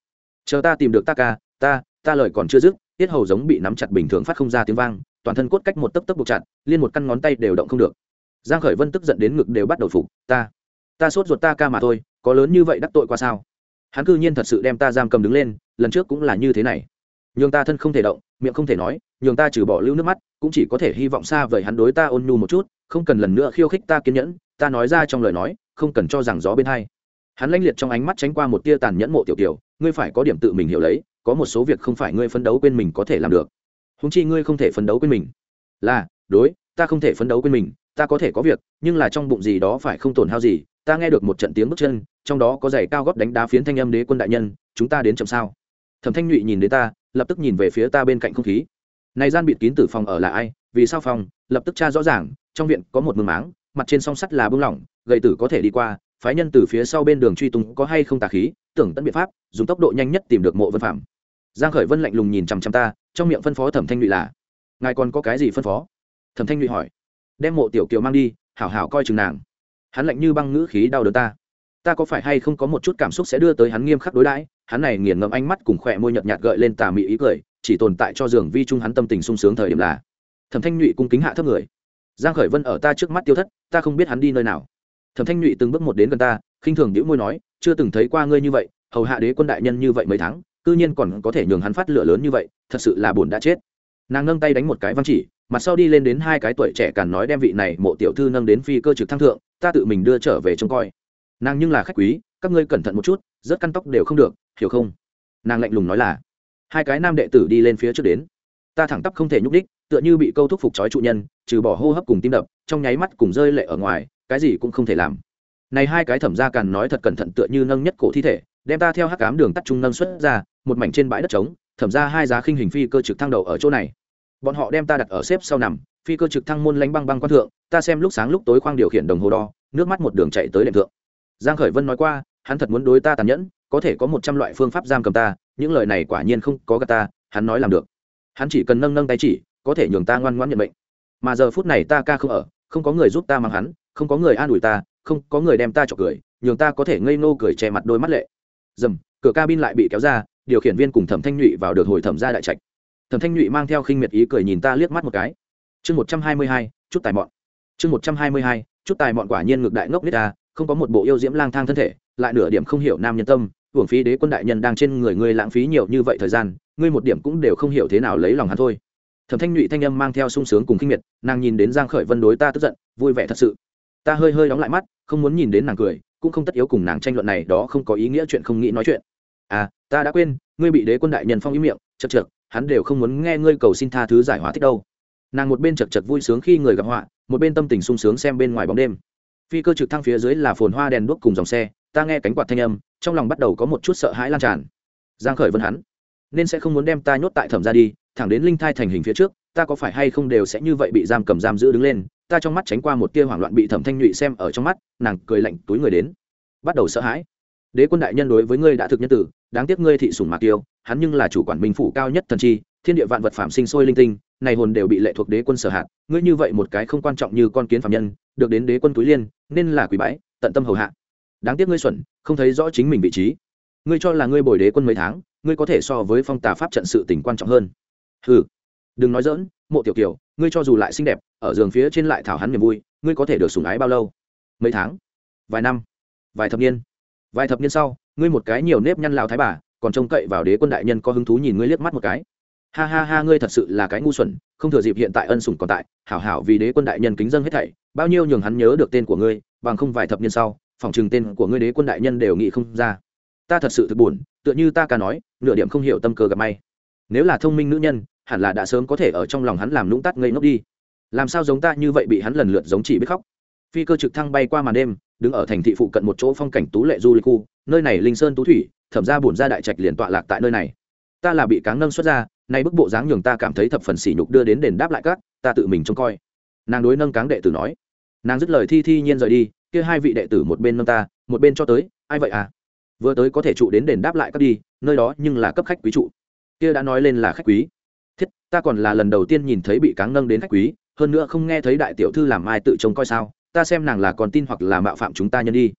Chờ ta tìm được ta ca, ta ta lời còn chưa dứt, tiết hầu giống bị nắm chặt bình thường phát không ra tiếng vang, toàn thân cốt cách một tấc tấc buộc chặt, liên một căn ngón tay đều động không được. Giang khởi vân tức giận đến ngực đều bắt đầu phục, ta ta sốt ruột ta ca mà thôi, có lớn như vậy đắc tội qua sao? Hắn cư nhiên thật sự đem ta giam cầm đứng lên, lần trước cũng là như thế này. Nhường ta thân không thể động, miệng không thể nói, nhường ta trừ bỏ lưu nước mắt, cũng chỉ có thể hy vọng xa vời hắn đối ta ôn nhu một chút không cần lần nữa khiêu khích ta kiên nhẫn, ta nói ra trong lời nói, không cần cho rằng gió bên hai. Hắn lanh liệt trong ánh mắt tránh qua một tia tàn nhẫn mộ tiểu kiều, ngươi phải có điểm tự mình hiểu lấy, có một số việc không phải ngươi phấn đấu quên mình có thể làm được. Húng chi ngươi không thể phấn đấu quên mình. Là, đối, ta không thể phấn đấu quên mình, ta có thể có việc, nhưng là trong bụng gì đó phải không tổn hao gì, ta nghe được một trận tiếng bước chân, trong đó có giày cao góp đánh đá phiến thanh âm đế quân đại nhân, chúng ta đến chậm sao? Thẩm thanh nhụy nhìn đến ta, lập tức nhìn về phía ta bên cạnh không khí. Này gian bịt kín tử phòng ở là ai, vì sao phòng, lập tức tra rõ ràng trong viện có một mương máng, mặt trên song sắt là bưng lỏng, gậy tử có thể đi qua, phái nhân từ phía sau bên đường truy tung có hay không tà khí, tưởng tận biện pháp, dùng tốc độ nhanh nhất tìm được mộ vân phạm. Giang khởi vân lạnh lùng nhìn chằm chằm ta, trong miệng phân phó thẩm thanh nhụy là, ngài còn có cái gì phân phó? Thẩm thanh nhụy hỏi. Đem mộ tiểu kiều mang đi, hảo hảo coi chừng nàng. Hắn lạnh như băng ngữ khí đau đớn ta. Ta có phải hay không có một chút cảm xúc sẽ đưa tới hắn nghiêm khắc đối đãi? Hắn này nghiền ngẫm ánh mắt cùng khỏe môi nhợt nhạt gợi lên tà mị ý cười, chỉ tồn tại cho giường vi trung hắn tâm tình sung sướng thời điểm là. Thẩm thanh nhụy cung kính hạ thấp người giang khởi vân ở ta trước mắt tiêu thất, ta không biết hắn đi nơi nào. Thẩm thanh nhụy từng bước một đến gần ta, khinh thường đĩu môi nói, chưa từng thấy qua ngươi như vậy, hầu hạ đế quân đại nhân như vậy mấy tháng, cư nhiên còn có thể nhường hắn phát lửa lớn như vậy, thật sự là buồn đã chết. Nàng nâng tay đánh một cái văn chỉ, mặt sau đi lên đến hai cái tuổi trẻ càn nói đem vị này mộ tiểu thư nâng đến phi cơ trực thăng thượng, ta tự mình đưa trở về trông coi. Nàng nhưng là khách quý, các ngươi cẩn thận một chút, rất căn tóc đều không được, hiểu không? Nàng lạnh lùng nói là, hai cái nam đệ tử đi lên phía trước đến, ta thẳng tắp không thể nhúc đích tựa như bị câu thúc phục trói trụ nhân, trừ bỏ hô hấp cùng tim đập, trong nháy mắt cùng rơi lệ ở ngoài, cái gì cũng không thể làm. Này hai cái thẩm gia càn nói thật cẩn thận tựa như nâng nhất cổ thi thể, đem ta theo hắc cám đường tắt trung nâng xuất ra, một mảnh trên bãi đất trống, thẩm ra hai giá khinh hình phi cơ trực thăng đầu ở chỗ này. Bọn họ đem ta đặt ở xếp sau nằm, phi cơ trực thăng môn lánh băng băng quan thượng, ta xem lúc sáng lúc tối khoang điều khiển đồng hồ đo, nước mắt một đường chạy tới đệm thượng. Giang khởi vân nói qua, hắn thật muốn đối ta tàn nhẫn, có thể có một trăm loại phương pháp giam cầm ta, những lời này quả nhiên không có gạt ta, hắn nói làm được. Hắn chỉ cần nâng nâng tay chỉ có thể nhường ta ngoan ngoãn nhận mệnh. Mà giờ phút này ta ca không ở, không có người giúp ta mang hắn, không có người an ủi ta, không có người đem ta chọc cười, nhường ta có thể ngây ngô cười che mặt đôi mắt lệ. Dầm, cửa cabin lại bị kéo ra, điều khiển viên cùng thẩm thanh nhụy vào được hồi thẩm ra đại trạch. Thẩm thanh nhụy mang theo khinh miệt ý cười nhìn ta liếc mắt một cái. Chương một trăm hai mươi hai, chút tài mọn. Chương một trăm hai mươi hai, chút tài mọn quả nhiên ngược đại ngốc nít ta, không có một bộ yêu diễm lang thang thân thể, lại nửa điểm không hiểu nam nhân tâm, hưởng phí đế quân đại nhân đang trên người ngươi lãng phí nhiều như vậy thời gian, ngươi một điểm cũng đều không hiểu thế nào lấy lòng hắn thôi thẩm thanh nhụy thanh âm mang theo sung sướng cùng kinh miệt, nàng nhìn đến giang khởi vân đối ta tức giận, vui vẻ thật sự. Ta hơi hơi đóng lại mắt, không muốn nhìn đến nàng cười, cũng không tất yếu cùng nàng tranh luận này, đó không có ý nghĩa chuyện không nghĩ nói chuyện. À ta đã quên, ngươi bị đế quân đại nhân phong ý miệng, chật chật hắn đều không muốn nghe ngươi cầu xin tha thứ giải hóa thích đâu. Nàng một bên chật chật vui sướng khi người gặp họa, một bên tâm tình sung sướng xem bên ngoài bóng đêm. Phi cơ trực thăng phía dưới là phồn hoa đèn đuốc cùng dòng xe, ta nghe cánh quạt thanh âm, trong lòng bắt đầu có một chút sợ hãi lan tràn. Giang khởi vân hắn, nên sẽ không muốn đem ta nhốt tại thẩm ra đi thẳng đến linh thai thành hình phía trước, ta có phải hay không đều sẽ như vậy bị giam cầm giam giữ đứng lên, ta trong mắt tránh qua một tia hoảng loạn bị thẩm thanh nhụy xem ở trong mắt, nàng cười lạnh túi người đến. Bắt đầu sợ hãi. Đế quân đại nhân đối với ngươi đã thực nhân tử, đáng tiếc ngươi thị sủng mạc tiêu, hắn nhưng là chủ quản minh phủ cao nhất thần chi, thiên địa vạn vật phạm sinh sôi linh tinh, này hồn đều bị lệ thuộc đế quân sở hạt, ngươi như vậy một cái không quan trọng như con kiến phạm nhân, được đến đế quân túi liên, nên là quỷ bái tận tâm hầu hạ. Đáng tiếc ngươi xuẩn, không thấy rõ chính mình vị trí. Ngươi cho là ngươi bồi đế quân mấy tháng, ngươi có thể so với phong tà pháp trận sự tình quan trọng hơn hừ. Đừng nói dỡn mộ tiểu kiều, ngươi cho dù lại xinh đẹp, ở giường phía trên lại thảo hắn niềm vui, ngươi có thể được sủng ái bao lâu? Mấy tháng? Vài năm? Vài thập niên? Vài thập niên sau, ngươi một cái nhiều nếp nhăn lao thái bà, còn trông cậy vào đế quân đại nhân có hứng thú nhìn ngươi liếc mắt một cái. Ha ha ha, ngươi thật sự là cái ngu xuẩn, không thừa dịp hiện tại ân sủng còn tại, hảo hảo vì đế quân đại nhân kính dân hết thảy, bao nhiêu nhường hắn nhớ được tên của ngươi, bằng không vài thập niên sau phòng trừng tên của ngươi đế quân đại nhân đều nghĩ không ra. Ta thật sự thực buồn, tựa như ta ca nói, nửa điểm không hiểu tâm cơ gặp may. Nếu là thông minh nữ nhân hẳn là đã sớm có thể ở trong lòng hắn làm lũng tắt ngây ngốc đi. Làm sao giống ta như vậy bị hắn lần lượt giống chỉ biết khóc? Phi cơ trực thăng bay qua màn đêm, đứng ở thành thị phụ cận một chỗ phong cảnh tú lệ du lịch khu, nơi này linh sơn tú thủy, thẩm ra bổn ra đại trạch liền tọa lạc tại nơi này. Ta là bị cáng nâng xuất ra, nay bức bộ dáng nhường ta cảm thấy thập phần sỉ nhục đưa đến đền đáp lại các, ta tự mình trông coi. Nàng đối nâng cáng đệ tử nói. Nàng dứt lời thi thi nhiên rời đi, kia hai vị đệ tử một bên nâng ta, một bên cho tới, ai vậy à? Vừa tới có thể trụ đến đền đáp lại các đi, nơi đó nhưng là cấp khách quý trụ. Kia đã nói lên là khách quý thiết, ta còn là lần đầu tiên nhìn thấy bị cáng nâng đến khách quý, hơn nữa không nghe thấy đại tiểu thư làm ai tự trông coi sao, ta xem nàng là còn tin hoặc là mạo phạm chúng ta nhân đi.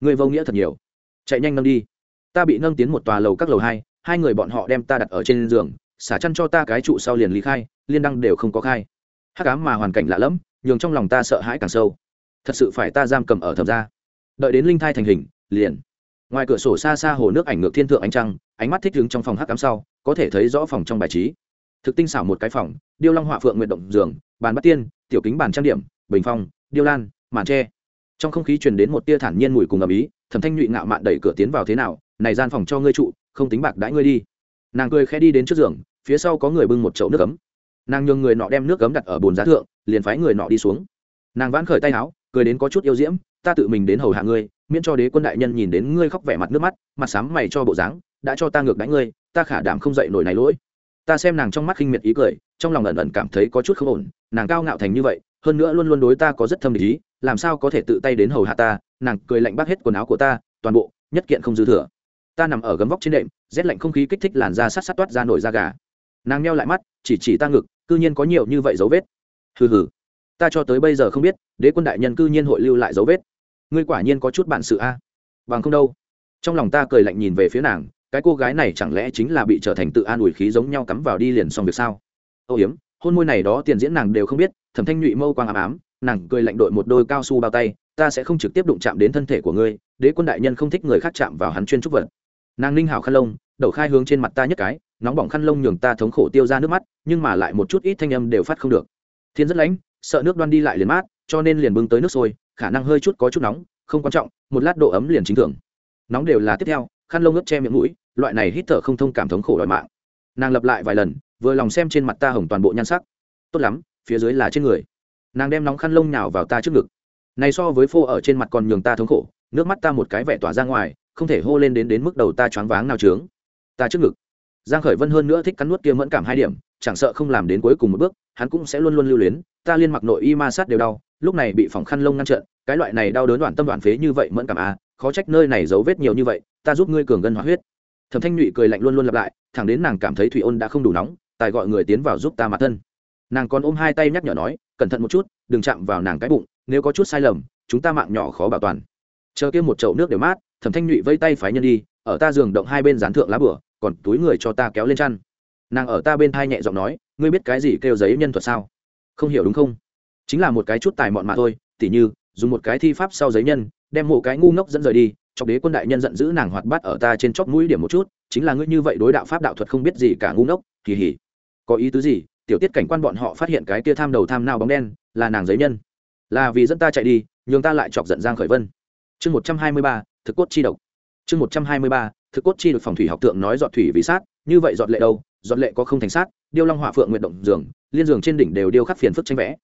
Người vô nghĩa thật nhiều. Chạy nhanh nâng đi. Ta bị nâng tiến một tòa lầu các lầu hai hai người bọn họ đem ta đặt ở trên giường, xả chăn cho ta cái trụ sau liền lý khai, liên đăng đều không có khai. Hắc ám mà hoàn cảnh lạ lẫm, nhường trong lòng ta sợ hãi càng sâu. Thật sự phải ta giam cầm ở thầm ra đợi đến linh thai thành hình, liền. Ngoài cửa sổ xa xa hồ nước ảnh ngược thiên thượng ánh trăng, ánh mắt thích đứng trong phòng hắc ám sau, có thể thấy rõ phòng trong bài trí thực tinh xảo một cái phòng, điêu long họa phượng nguyện động giường, bàn bát tiên, tiểu kính bàn trang điểm, bình phong, điêu lan, màn tre. Trong không khí truyền đến một tia thản nhiên mùi cùng ầm ĩ, thẩm thanh nhụy ngạo mạn đẩy cửa tiến vào thế nào, này gian phòng cho ngươi trụ, không tính bạc đãi ngươi đi. Nàng cười khẽ đi đến trước giường, phía sau có người bưng một chậu nước cấm nàng nhường người nọ đem nước cấm đặt ở bồn giá thượng, liền phái người nọ đi xuống. Nàng vãn khởi tay áo, cười đến có chút yêu diễm, ta tự mình đến hầu hạ ngươi, miễn cho đế quân đại nhân nhìn đến ngươi khóc vẻ mặt nước mắt, mặt sám mày cho bộ dáng, đã cho ta ngược đánh ngươi, ta khả đảm không dậy nổi này lỗi ta xem nàng trong mắt khinh miệt ý cười, trong lòng ẩn ẩn cảm thấy có chút không ổn, nàng cao ngạo thành như vậy, hơn nữa luôn luôn đối ta có rất thâm ý, làm sao có thể tự tay đến hầu hạ ta, nàng cười lạnh bác hết quần áo của ta, toàn bộ, nhất kiện không dư thừa. Ta nằm ở gấm vóc trên đệm, rét lạnh không khí kích thích làn da sát sát toát ra nổi da gà. Nàng neo lại mắt, chỉ chỉ ta ngực, cư nhiên có nhiều như vậy dấu vết. Hừ hừ. Ta cho tới bây giờ không biết, đế quân đại nhân cư nhiên hội lưu lại dấu vết. Ngươi quả nhiên có chút bạn sự a. Bằng không đâu. Trong lòng ta cười lạnh nhìn về phía nàng cái cô gái này chẳng lẽ chính là bị trở thành tự an ủi khí giống nhau cắm vào đi liền xong việc sao? Âu hiếm hôn môi này đó tiền diễn nàng đều không biết, thẩm thanh nhụy mâu quang ám ám, nàng cười lạnh đội một đôi cao su bao tay, ta sẽ không trực tiếp đụng chạm đến thân thể của ngươi, đế quân đại nhân không thích người khác chạm vào hắn chuyên trúc vật. Nàng ninh hào khăn lông, đầu khai hướng trên mặt ta nhất cái, nóng bỏng khăn lông nhường ta thống khổ tiêu ra nước mắt, nhưng mà lại một chút ít thanh âm đều phát không được. Thiên rất lạnh sợ nước đoan đi lại liền mát, cho nên liền bưng tới nước sôi, khả năng hơi chút có chút nóng, không quan trọng, một lát độ ấm liền chính thường nóng đều là tiếp theo, khăn lông ướp che miệng mũi loại này hít thở không thông cảm thống khổ đòi mạng. Nàng lặp lại vài lần, vừa lòng xem trên mặt ta hồng toàn bộ nhan sắc. Tốt lắm, phía dưới là trên người. Nàng đem nóng khăn lông nhào vào ta trước ngực. Này so với phô ở trên mặt còn nhường ta thống khổ, nước mắt ta một cái vẻ tỏa ra ngoài, không thể hô lên đến đến mức đầu ta choáng váng nào trướng. Ta trước ngực. Giang khởi vân hơn nữa thích cắn nuốt kia mẫn cảm hai điểm, chẳng sợ không làm đến cuối cùng một bước, hắn cũng sẽ luôn luôn lưu luyến, ta liên mặc nội y ma sát đều đau, lúc này bị phòng khăn lông ngăn trận cái loại này đau đớn đoạn tâm đoạn phế như vậy mẫn cảm à khó trách nơi này dấu vết nhiều như vậy, ta giúp ngươi cường gân hóa huyết thẩm thanh nhụy cười lạnh luôn luôn lặp lại, thẳng đến nàng cảm thấy thủy ôn đã không đủ nóng, tài gọi người tiến vào giúp ta mặt thân. Nàng còn ôm hai tay nhắc nhở nói, cẩn thận một chút, đừng chạm vào nàng cái bụng, nếu có chút sai lầm, chúng ta mạng nhỏ khó bảo toàn. Chờ kia một chậu nước đều mát, thẩm thanh nhụy vây tay phái nhân đi, ở ta giường động hai bên dán thượng lá bửa, còn túi người cho ta kéo lên chăn. Nàng ở ta bên thai nhẹ giọng nói, ngươi biết cái gì kêu giấy nhân thuật sao? Không hiểu đúng không? Chính là một cái chút tài mọn mà thôi, tỉ như, dùng một cái thi pháp sau giấy nhân, đem một cái ngu ngốc dẫn rời đi trong đế quân đại nhân giận dữ nàng hoạt bát ở ta trên chóp mũi điểm một chút, chính là ngươi như vậy đối đạo pháp đạo thuật không biết gì cả ngu ngốc, kỳ hỉ. Có ý tứ gì? Tiểu tiết cảnh quan bọn họ phát hiện cái kia tham đầu tham nào bóng đen, là nàng giấy nhân. Là vì dẫn ta chạy đi, nhường ta lại chọc giận giang khởi vân. Chương một trăm hai mươi ba, thực cốt chi độc. Chương một trăm hai mươi ba, thực cốt chi độc phòng thủy học tượng nói dọn thủy vì sát, như vậy dọn lệ đâu? Dọn lệ có không thành sát, điêu long hỏa phượng nguyện động giường liên giường trên đỉnh đều điêu khắc phiền phức tranh vẽ.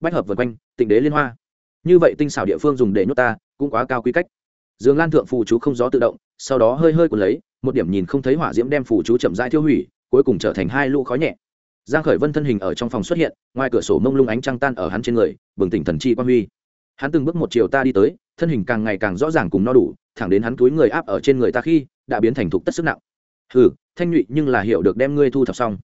Bách hợp vần quanh, tịnh đế liên hoa. Như vậy tinh xảo địa phương dùng để nhốt ta, cũng quá cao quy cách dương lan thượng phù chú không gió tự động, sau đó hơi hơi cuốn lấy, một điểm nhìn không thấy hỏa diễm đem phù chú chậm rãi thiêu hủy, cuối cùng trở thành hai lũ khói nhẹ. Giang khởi vân thân hình ở trong phòng xuất hiện, ngoài cửa sổ mông lung ánh trăng tan ở hắn trên người, bừng tỉnh thần chi quan huy. Hắn từng bước một chiều ta đi tới, thân hình càng ngày càng rõ ràng cùng no đủ, thẳng đến hắn túi người áp ở trên người ta khi, đã biến thành thục tất sức nặng. Hừ, thanh nhụy, nhưng là hiểu được đem ngươi thu thập xong.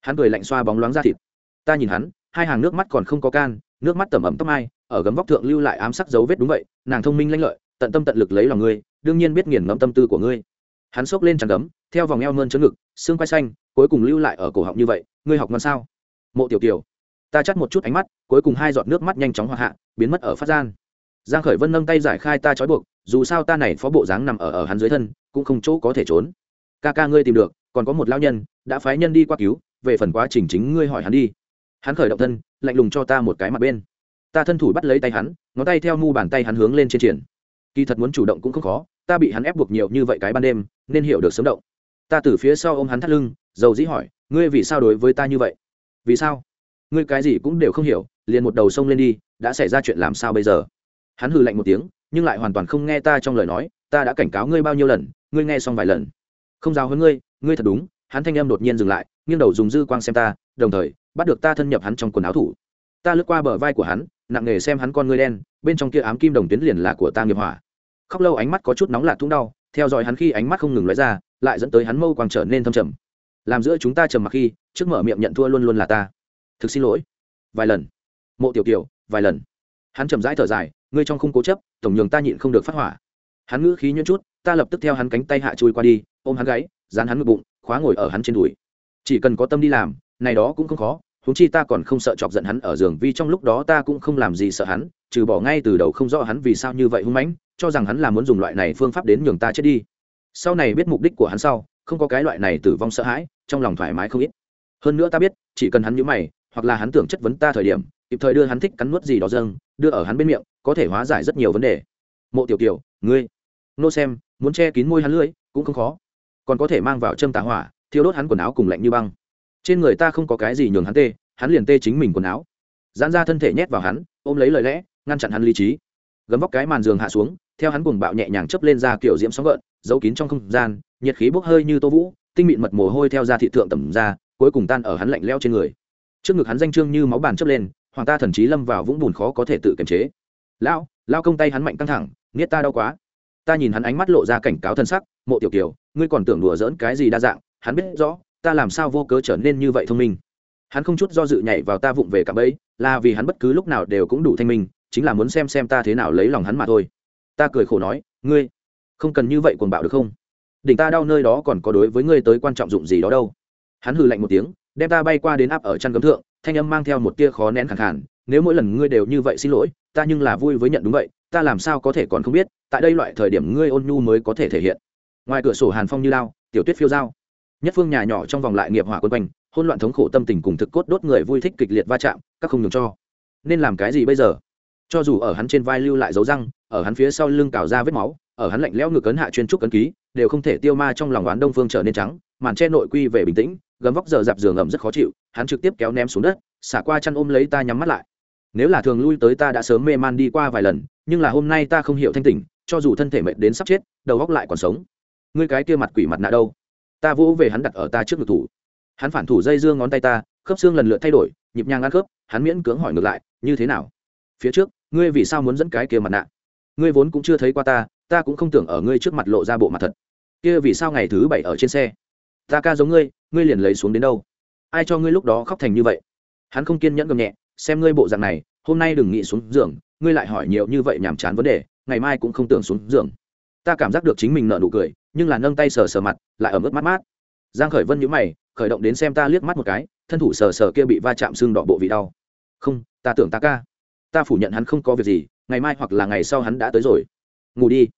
Hắn cười lạnh xoa bóng loáng ra thịt. Ta nhìn hắn, hai hàng nước mắt còn không có can, nước mắt tẩm ẩm tóc mai, ở gấm vóc thượng lưu lại ám sắc dấu vết đúng vậy, nàng thông minh lanh lợi tận tâm tận lực lấy lòng ngươi, đương nhiên biết nghiền ngẫm tâm tư của ngươi. Hắn xốc lên tràn gấm, theo vòng eo mơn chấn ngực, xương quai xanh, cuối cùng lưu lại ở cổ họng như vậy, ngươi học ngon sao? Mộ tiểu kiều, ta chắt một chút ánh mắt, cuối cùng hai giọt nước mắt nhanh chóng hoa hạ, biến mất ở phát gian. Giang khởi vân nâng tay giải khai ta trói buộc, dù sao ta này phó bộ dáng nằm ở ở hắn dưới thân, cũng không chỗ có thể trốn. Ca ca ngươi tìm được, còn có một lao nhân, đã phái nhân đi qua cứu, về phần quá trình chính ngươi hỏi hắn đi. Hắn khởi động thân, lạnh lùng cho ta một cái mặt bên. Ta thân thủ bắt lấy tay hắn, ngón tay theo mu bàn tay hắn hướng lên trên triển kỳ thật muốn chủ động cũng không khó, ta bị hắn ép buộc nhiều như vậy cái ban đêm, nên hiểu được sớm động. Ta từ phía sau ôm hắn thắt lưng, dầu dĩ hỏi, ngươi vì sao đối với ta như vậy? Vì sao? Ngươi cái gì cũng đều không hiểu, liền một đầu sông lên đi, đã xảy ra chuyện làm sao bây giờ? Hắn hừ lạnh một tiếng, nhưng lại hoàn toàn không nghe ta trong lời nói, ta đã cảnh cáo ngươi bao nhiêu lần, ngươi nghe xong vài lần. Không giáo hơn ngươi ngươi thật đúng. Hắn thanh âm đột nhiên dừng lại, nghiêng đầu dùng dư quang xem ta, đồng thời, bắt được ta thân nhập hắn trong quần áo thủ. Ta lướt qua bờ vai của hắn, nặng nề xem hắn con ngươi đen bên trong kia ám kim đồng tuyến liền là của ta nghiệp hỏa. Khóc lâu ánh mắt có chút nóng lạc thúng đau, theo dõi hắn khi ánh mắt không ngừng lóe ra, lại dẫn tới hắn mâu quang trở nên thâm trầm. Làm giữa chúng ta trầm mặc khi, trước mở miệng nhận thua luôn luôn là ta. Thực xin lỗi. Vài lần. Mộ tiểu kiều, vài lần. Hắn trầm rãi thở dài, ngươi trong không cố chấp, tổng nhường ta nhịn không được phát hỏa. Hắn ngữ khí nhuyễn chút, ta lập tức theo hắn cánh tay hạ chui qua đi, ôm hắn gáy, dán hắn ngực bụng, khóa ngồi ở hắn trên đùi. Chỉ cần có tâm đi làm, này đó cũng không khó huống chi ta còn không sợ chọc giận hắn ở giường, vì trong lúc đó ta cũng không làm gì sợ hắn, trừ bỏ ngay từ đầu không rõ hắn vì sao như vậy hung mãnh, cho rằng hắn là muốn dùng loại này phương pháp đến nhường ta chết đi. Sau này biết mục đích của hắn sau, không có cái loại này tử vong sợ hãi, trong lòng thoải mái không ít. Hơn nữa ta biết, chỉ cần hắn nhũ mày, hoặc là hắn tưởng chất vấn ta thời điểm, kịp thời đưa hắn thích cắn nuốt gì đó dâng, đưa ở hắn bên miệng, có thể hóa giải rất nhiều vấn đề. Mộ tiểu kiều, ngươi, nô xem, muốn che kín môi hắn lưỡi, cũng không khó. Còn có thể mang vào châm tà hỏa, thiêu đốt hắn quần áo cùng lạnh như băng trên người ta không có cái gì nhường hắn tê, hắn liền tê chính mình quần áo. Dán ra thân thể nhét vào hắn, ôm lấy lời lẽ, ngăn chặn hắn lý trí. Gấm vóc cái màn giường hạ xuống, theo hắn cuồng bạo nhẹ nhàng chấp lên ra kiểu diễm sóng gợn, giấu kín trong không gian, nhiệt khí bốc hơi như tô vũ, tinh mịn mật mồ hôi theo ra thị thượng tẩm ra, cuối cùng tan ở hắn lạnh leo trên người. Trước ngực hắn danh trương như máu bàn chấp lên, hoàng ta thần chí lâm vào vũng bùn khó có thể tự kiềm chế. Lao lao công tay hắn mạnh căng thẳng, nghiết ta đau quá. Ta nhìn hắn ánh mắt lộ ra cảnh cáo thân sắc, mộ tiểu kiều, ngươi còn tưởng đùa dỡn cái gì đa dạng, hắn biết rõ ta làm sao vô cớ trở nên như vậy thông minh? Hắn không chút do dự nhảy vào ta vụng về cả bẫy, là vì hắn bất cứ lúc nào đều cũng đủ thanh minh, chính là muốn xem xem ta thế nào lấy lòng hắn mà thôi. Ta cười khổ nói, ngươi không cần như vậy cuồng bạo được không? Đỉnh ta đau nơi đó còn có đối với ngươi tới quan trọng dụng gì đó đâu. Hắn hừ lạnh một tiếng, đem ta bay qua đến áp ở chăn cấm thượng, thanh âm mang theo một tia khó nén khẳng khản nếu mỗi lần ngươi đều như vậy xin lỗi, ta nhưng là vui với nhận đúng vậy, ta làm sao có thể còn không biết, tại đây loại thời điểm ngươi ôn nhu mới có thể thể hiện. Ngoài cửa sổ hàn phong như lao, tiểu tuyết phiêu dao nhất phương nhà nhỏ trong vòng lại nghiệp hỏa quân quanh hôn loạn thống khổ tâm tình cùng thực cốt đốt người vui thích kịch liệt va chạm, các không nhường cho. Nên làm cái gì bây giờ? Cho dù ở hắn trên vai lưu lại dấu răng, ở hắn phía sau lưng cào ra vết máu, ở hắn lạnh lẽo ngực cấn hạ chuyên trúc cấn ký, đều không thể tiêu ma trong lòng oán đông phương trở nên trắng, màn che nội quy về bình tĩnh, gấm vóc giờ dạp giường ẩm rất khó chịu, hắn trực tiếp kéo ném xuống đất, xả qua chăn ôm lấy ta nhắm mắt lại. Nếu là thường lui tới ta đã sớm mê man đi qua vài lần, nhưng là hôm nay ta không hiểu thanh tỉnh, cho dù thân thể mệt đến sắp chết, đầu góc lại còn sống. Ngươi cái kia mặt quỷ mặt nạ đâu? Ta vỗ về hắn đặt ở ta trước ngực thủ. Hắn phản thủ dây dương ngón tay ta, khớp xương lần lượt thay đổi, nhịp nhàng ăn khớp, hắn miễn cưỡng hỏi ngược lại, như thế nào? Phía trước, ngươi vì sao muốn dẫn cái kia mặt nạ? Ngươi vốn cũng chưa thấy qua ta ta cũng không tưởng ở ngươi trước mặt lộ ra bộ mặt thật. Kia vì sao ngày thứ bảy ở trên xe? Ta ca giống ngươi ngươi liền lấy xuống đến đâu? Ai cho ngươi lúc đó khóc thành như vậy? Hắn không kiên nhẫn gầm nhẹ, xem ngươi bộ dạng này, hôm nay đừng nghĩ xuống giường, ngươi lại hỏi nhiều như vậy nhàm chán vấn đề, ngày mai cũng không tưởng xuống giường. Ta cảm giác được chính mình nợ nụ cười nhưng là nâng tay sờ sờ mặt, lại ở mức mát mát. Giang khởi vân nhíu mày, khởi động đến xem ta liếc mắt một cái, thân thủ sờ sờ kia bị va chạm xương đỏ bộ vị đau. Không, ta tưởng ta ca. Ta phủ nhận hắn không có việc gì, ngày mai hoặc là ngày sau hắn đã tới rồi. Ngủ đi.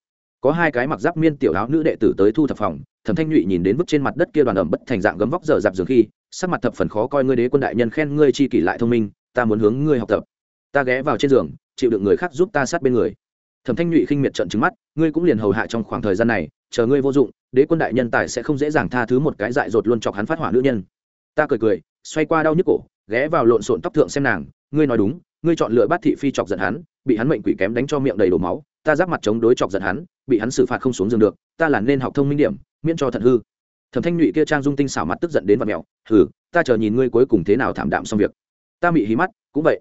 Có hai cái mặc giáp miên tiểu áo nữ đệ tử tới thu thập phòng, thẩm thanh nhụy nhìn đến vứt trên mặt đất kia đoàn ẩm bất thành dạng gấm vóc dở dạp giường khi, sắc mặt thập phần khó coi ngươi đế quân đại nhân khen ngươi chi kỷ lại thông minh, ta muốn hướng ngươi học tập. Ta ghé vào trên giường, chịu được người khác giúp ta sát bên người. Thẩm thanh nhụy khinh miệt trận trứng mắt, ngươi cũng liền hầu hạ trong khoảng thời gian này chờ ngươi vô dụng, đế quân đại nhân tài sẽ không dễ dàng tha thứ một cái dại dột luôn chọc hắn phát hỏa nữ nhân. Ta cười cười, xoay qua đau nhức cổ, ghé vào lộn xộn tóc thượng xem nàng, ngươi nói đúng, ngươi chọn lựa bát thị phi chọc giận hắn, bị hắn mệnh quỷ kém đánh cho miệng đầy đổ máu, ta giáp mặt chống đối chọc giận hắn, bị hắn xử phạt không xuống giường được, ta là nên học thông minh điểm, miễn cho thận hư. Thẩm thanh nhụy kia trang dung tinh xảo mặt tức giận đến vật mèo hừ, ta chờ nhìn ngươi cuối cùng thế nào thảm đạm xong việc. Ta bị hí mắt, cũng vậy.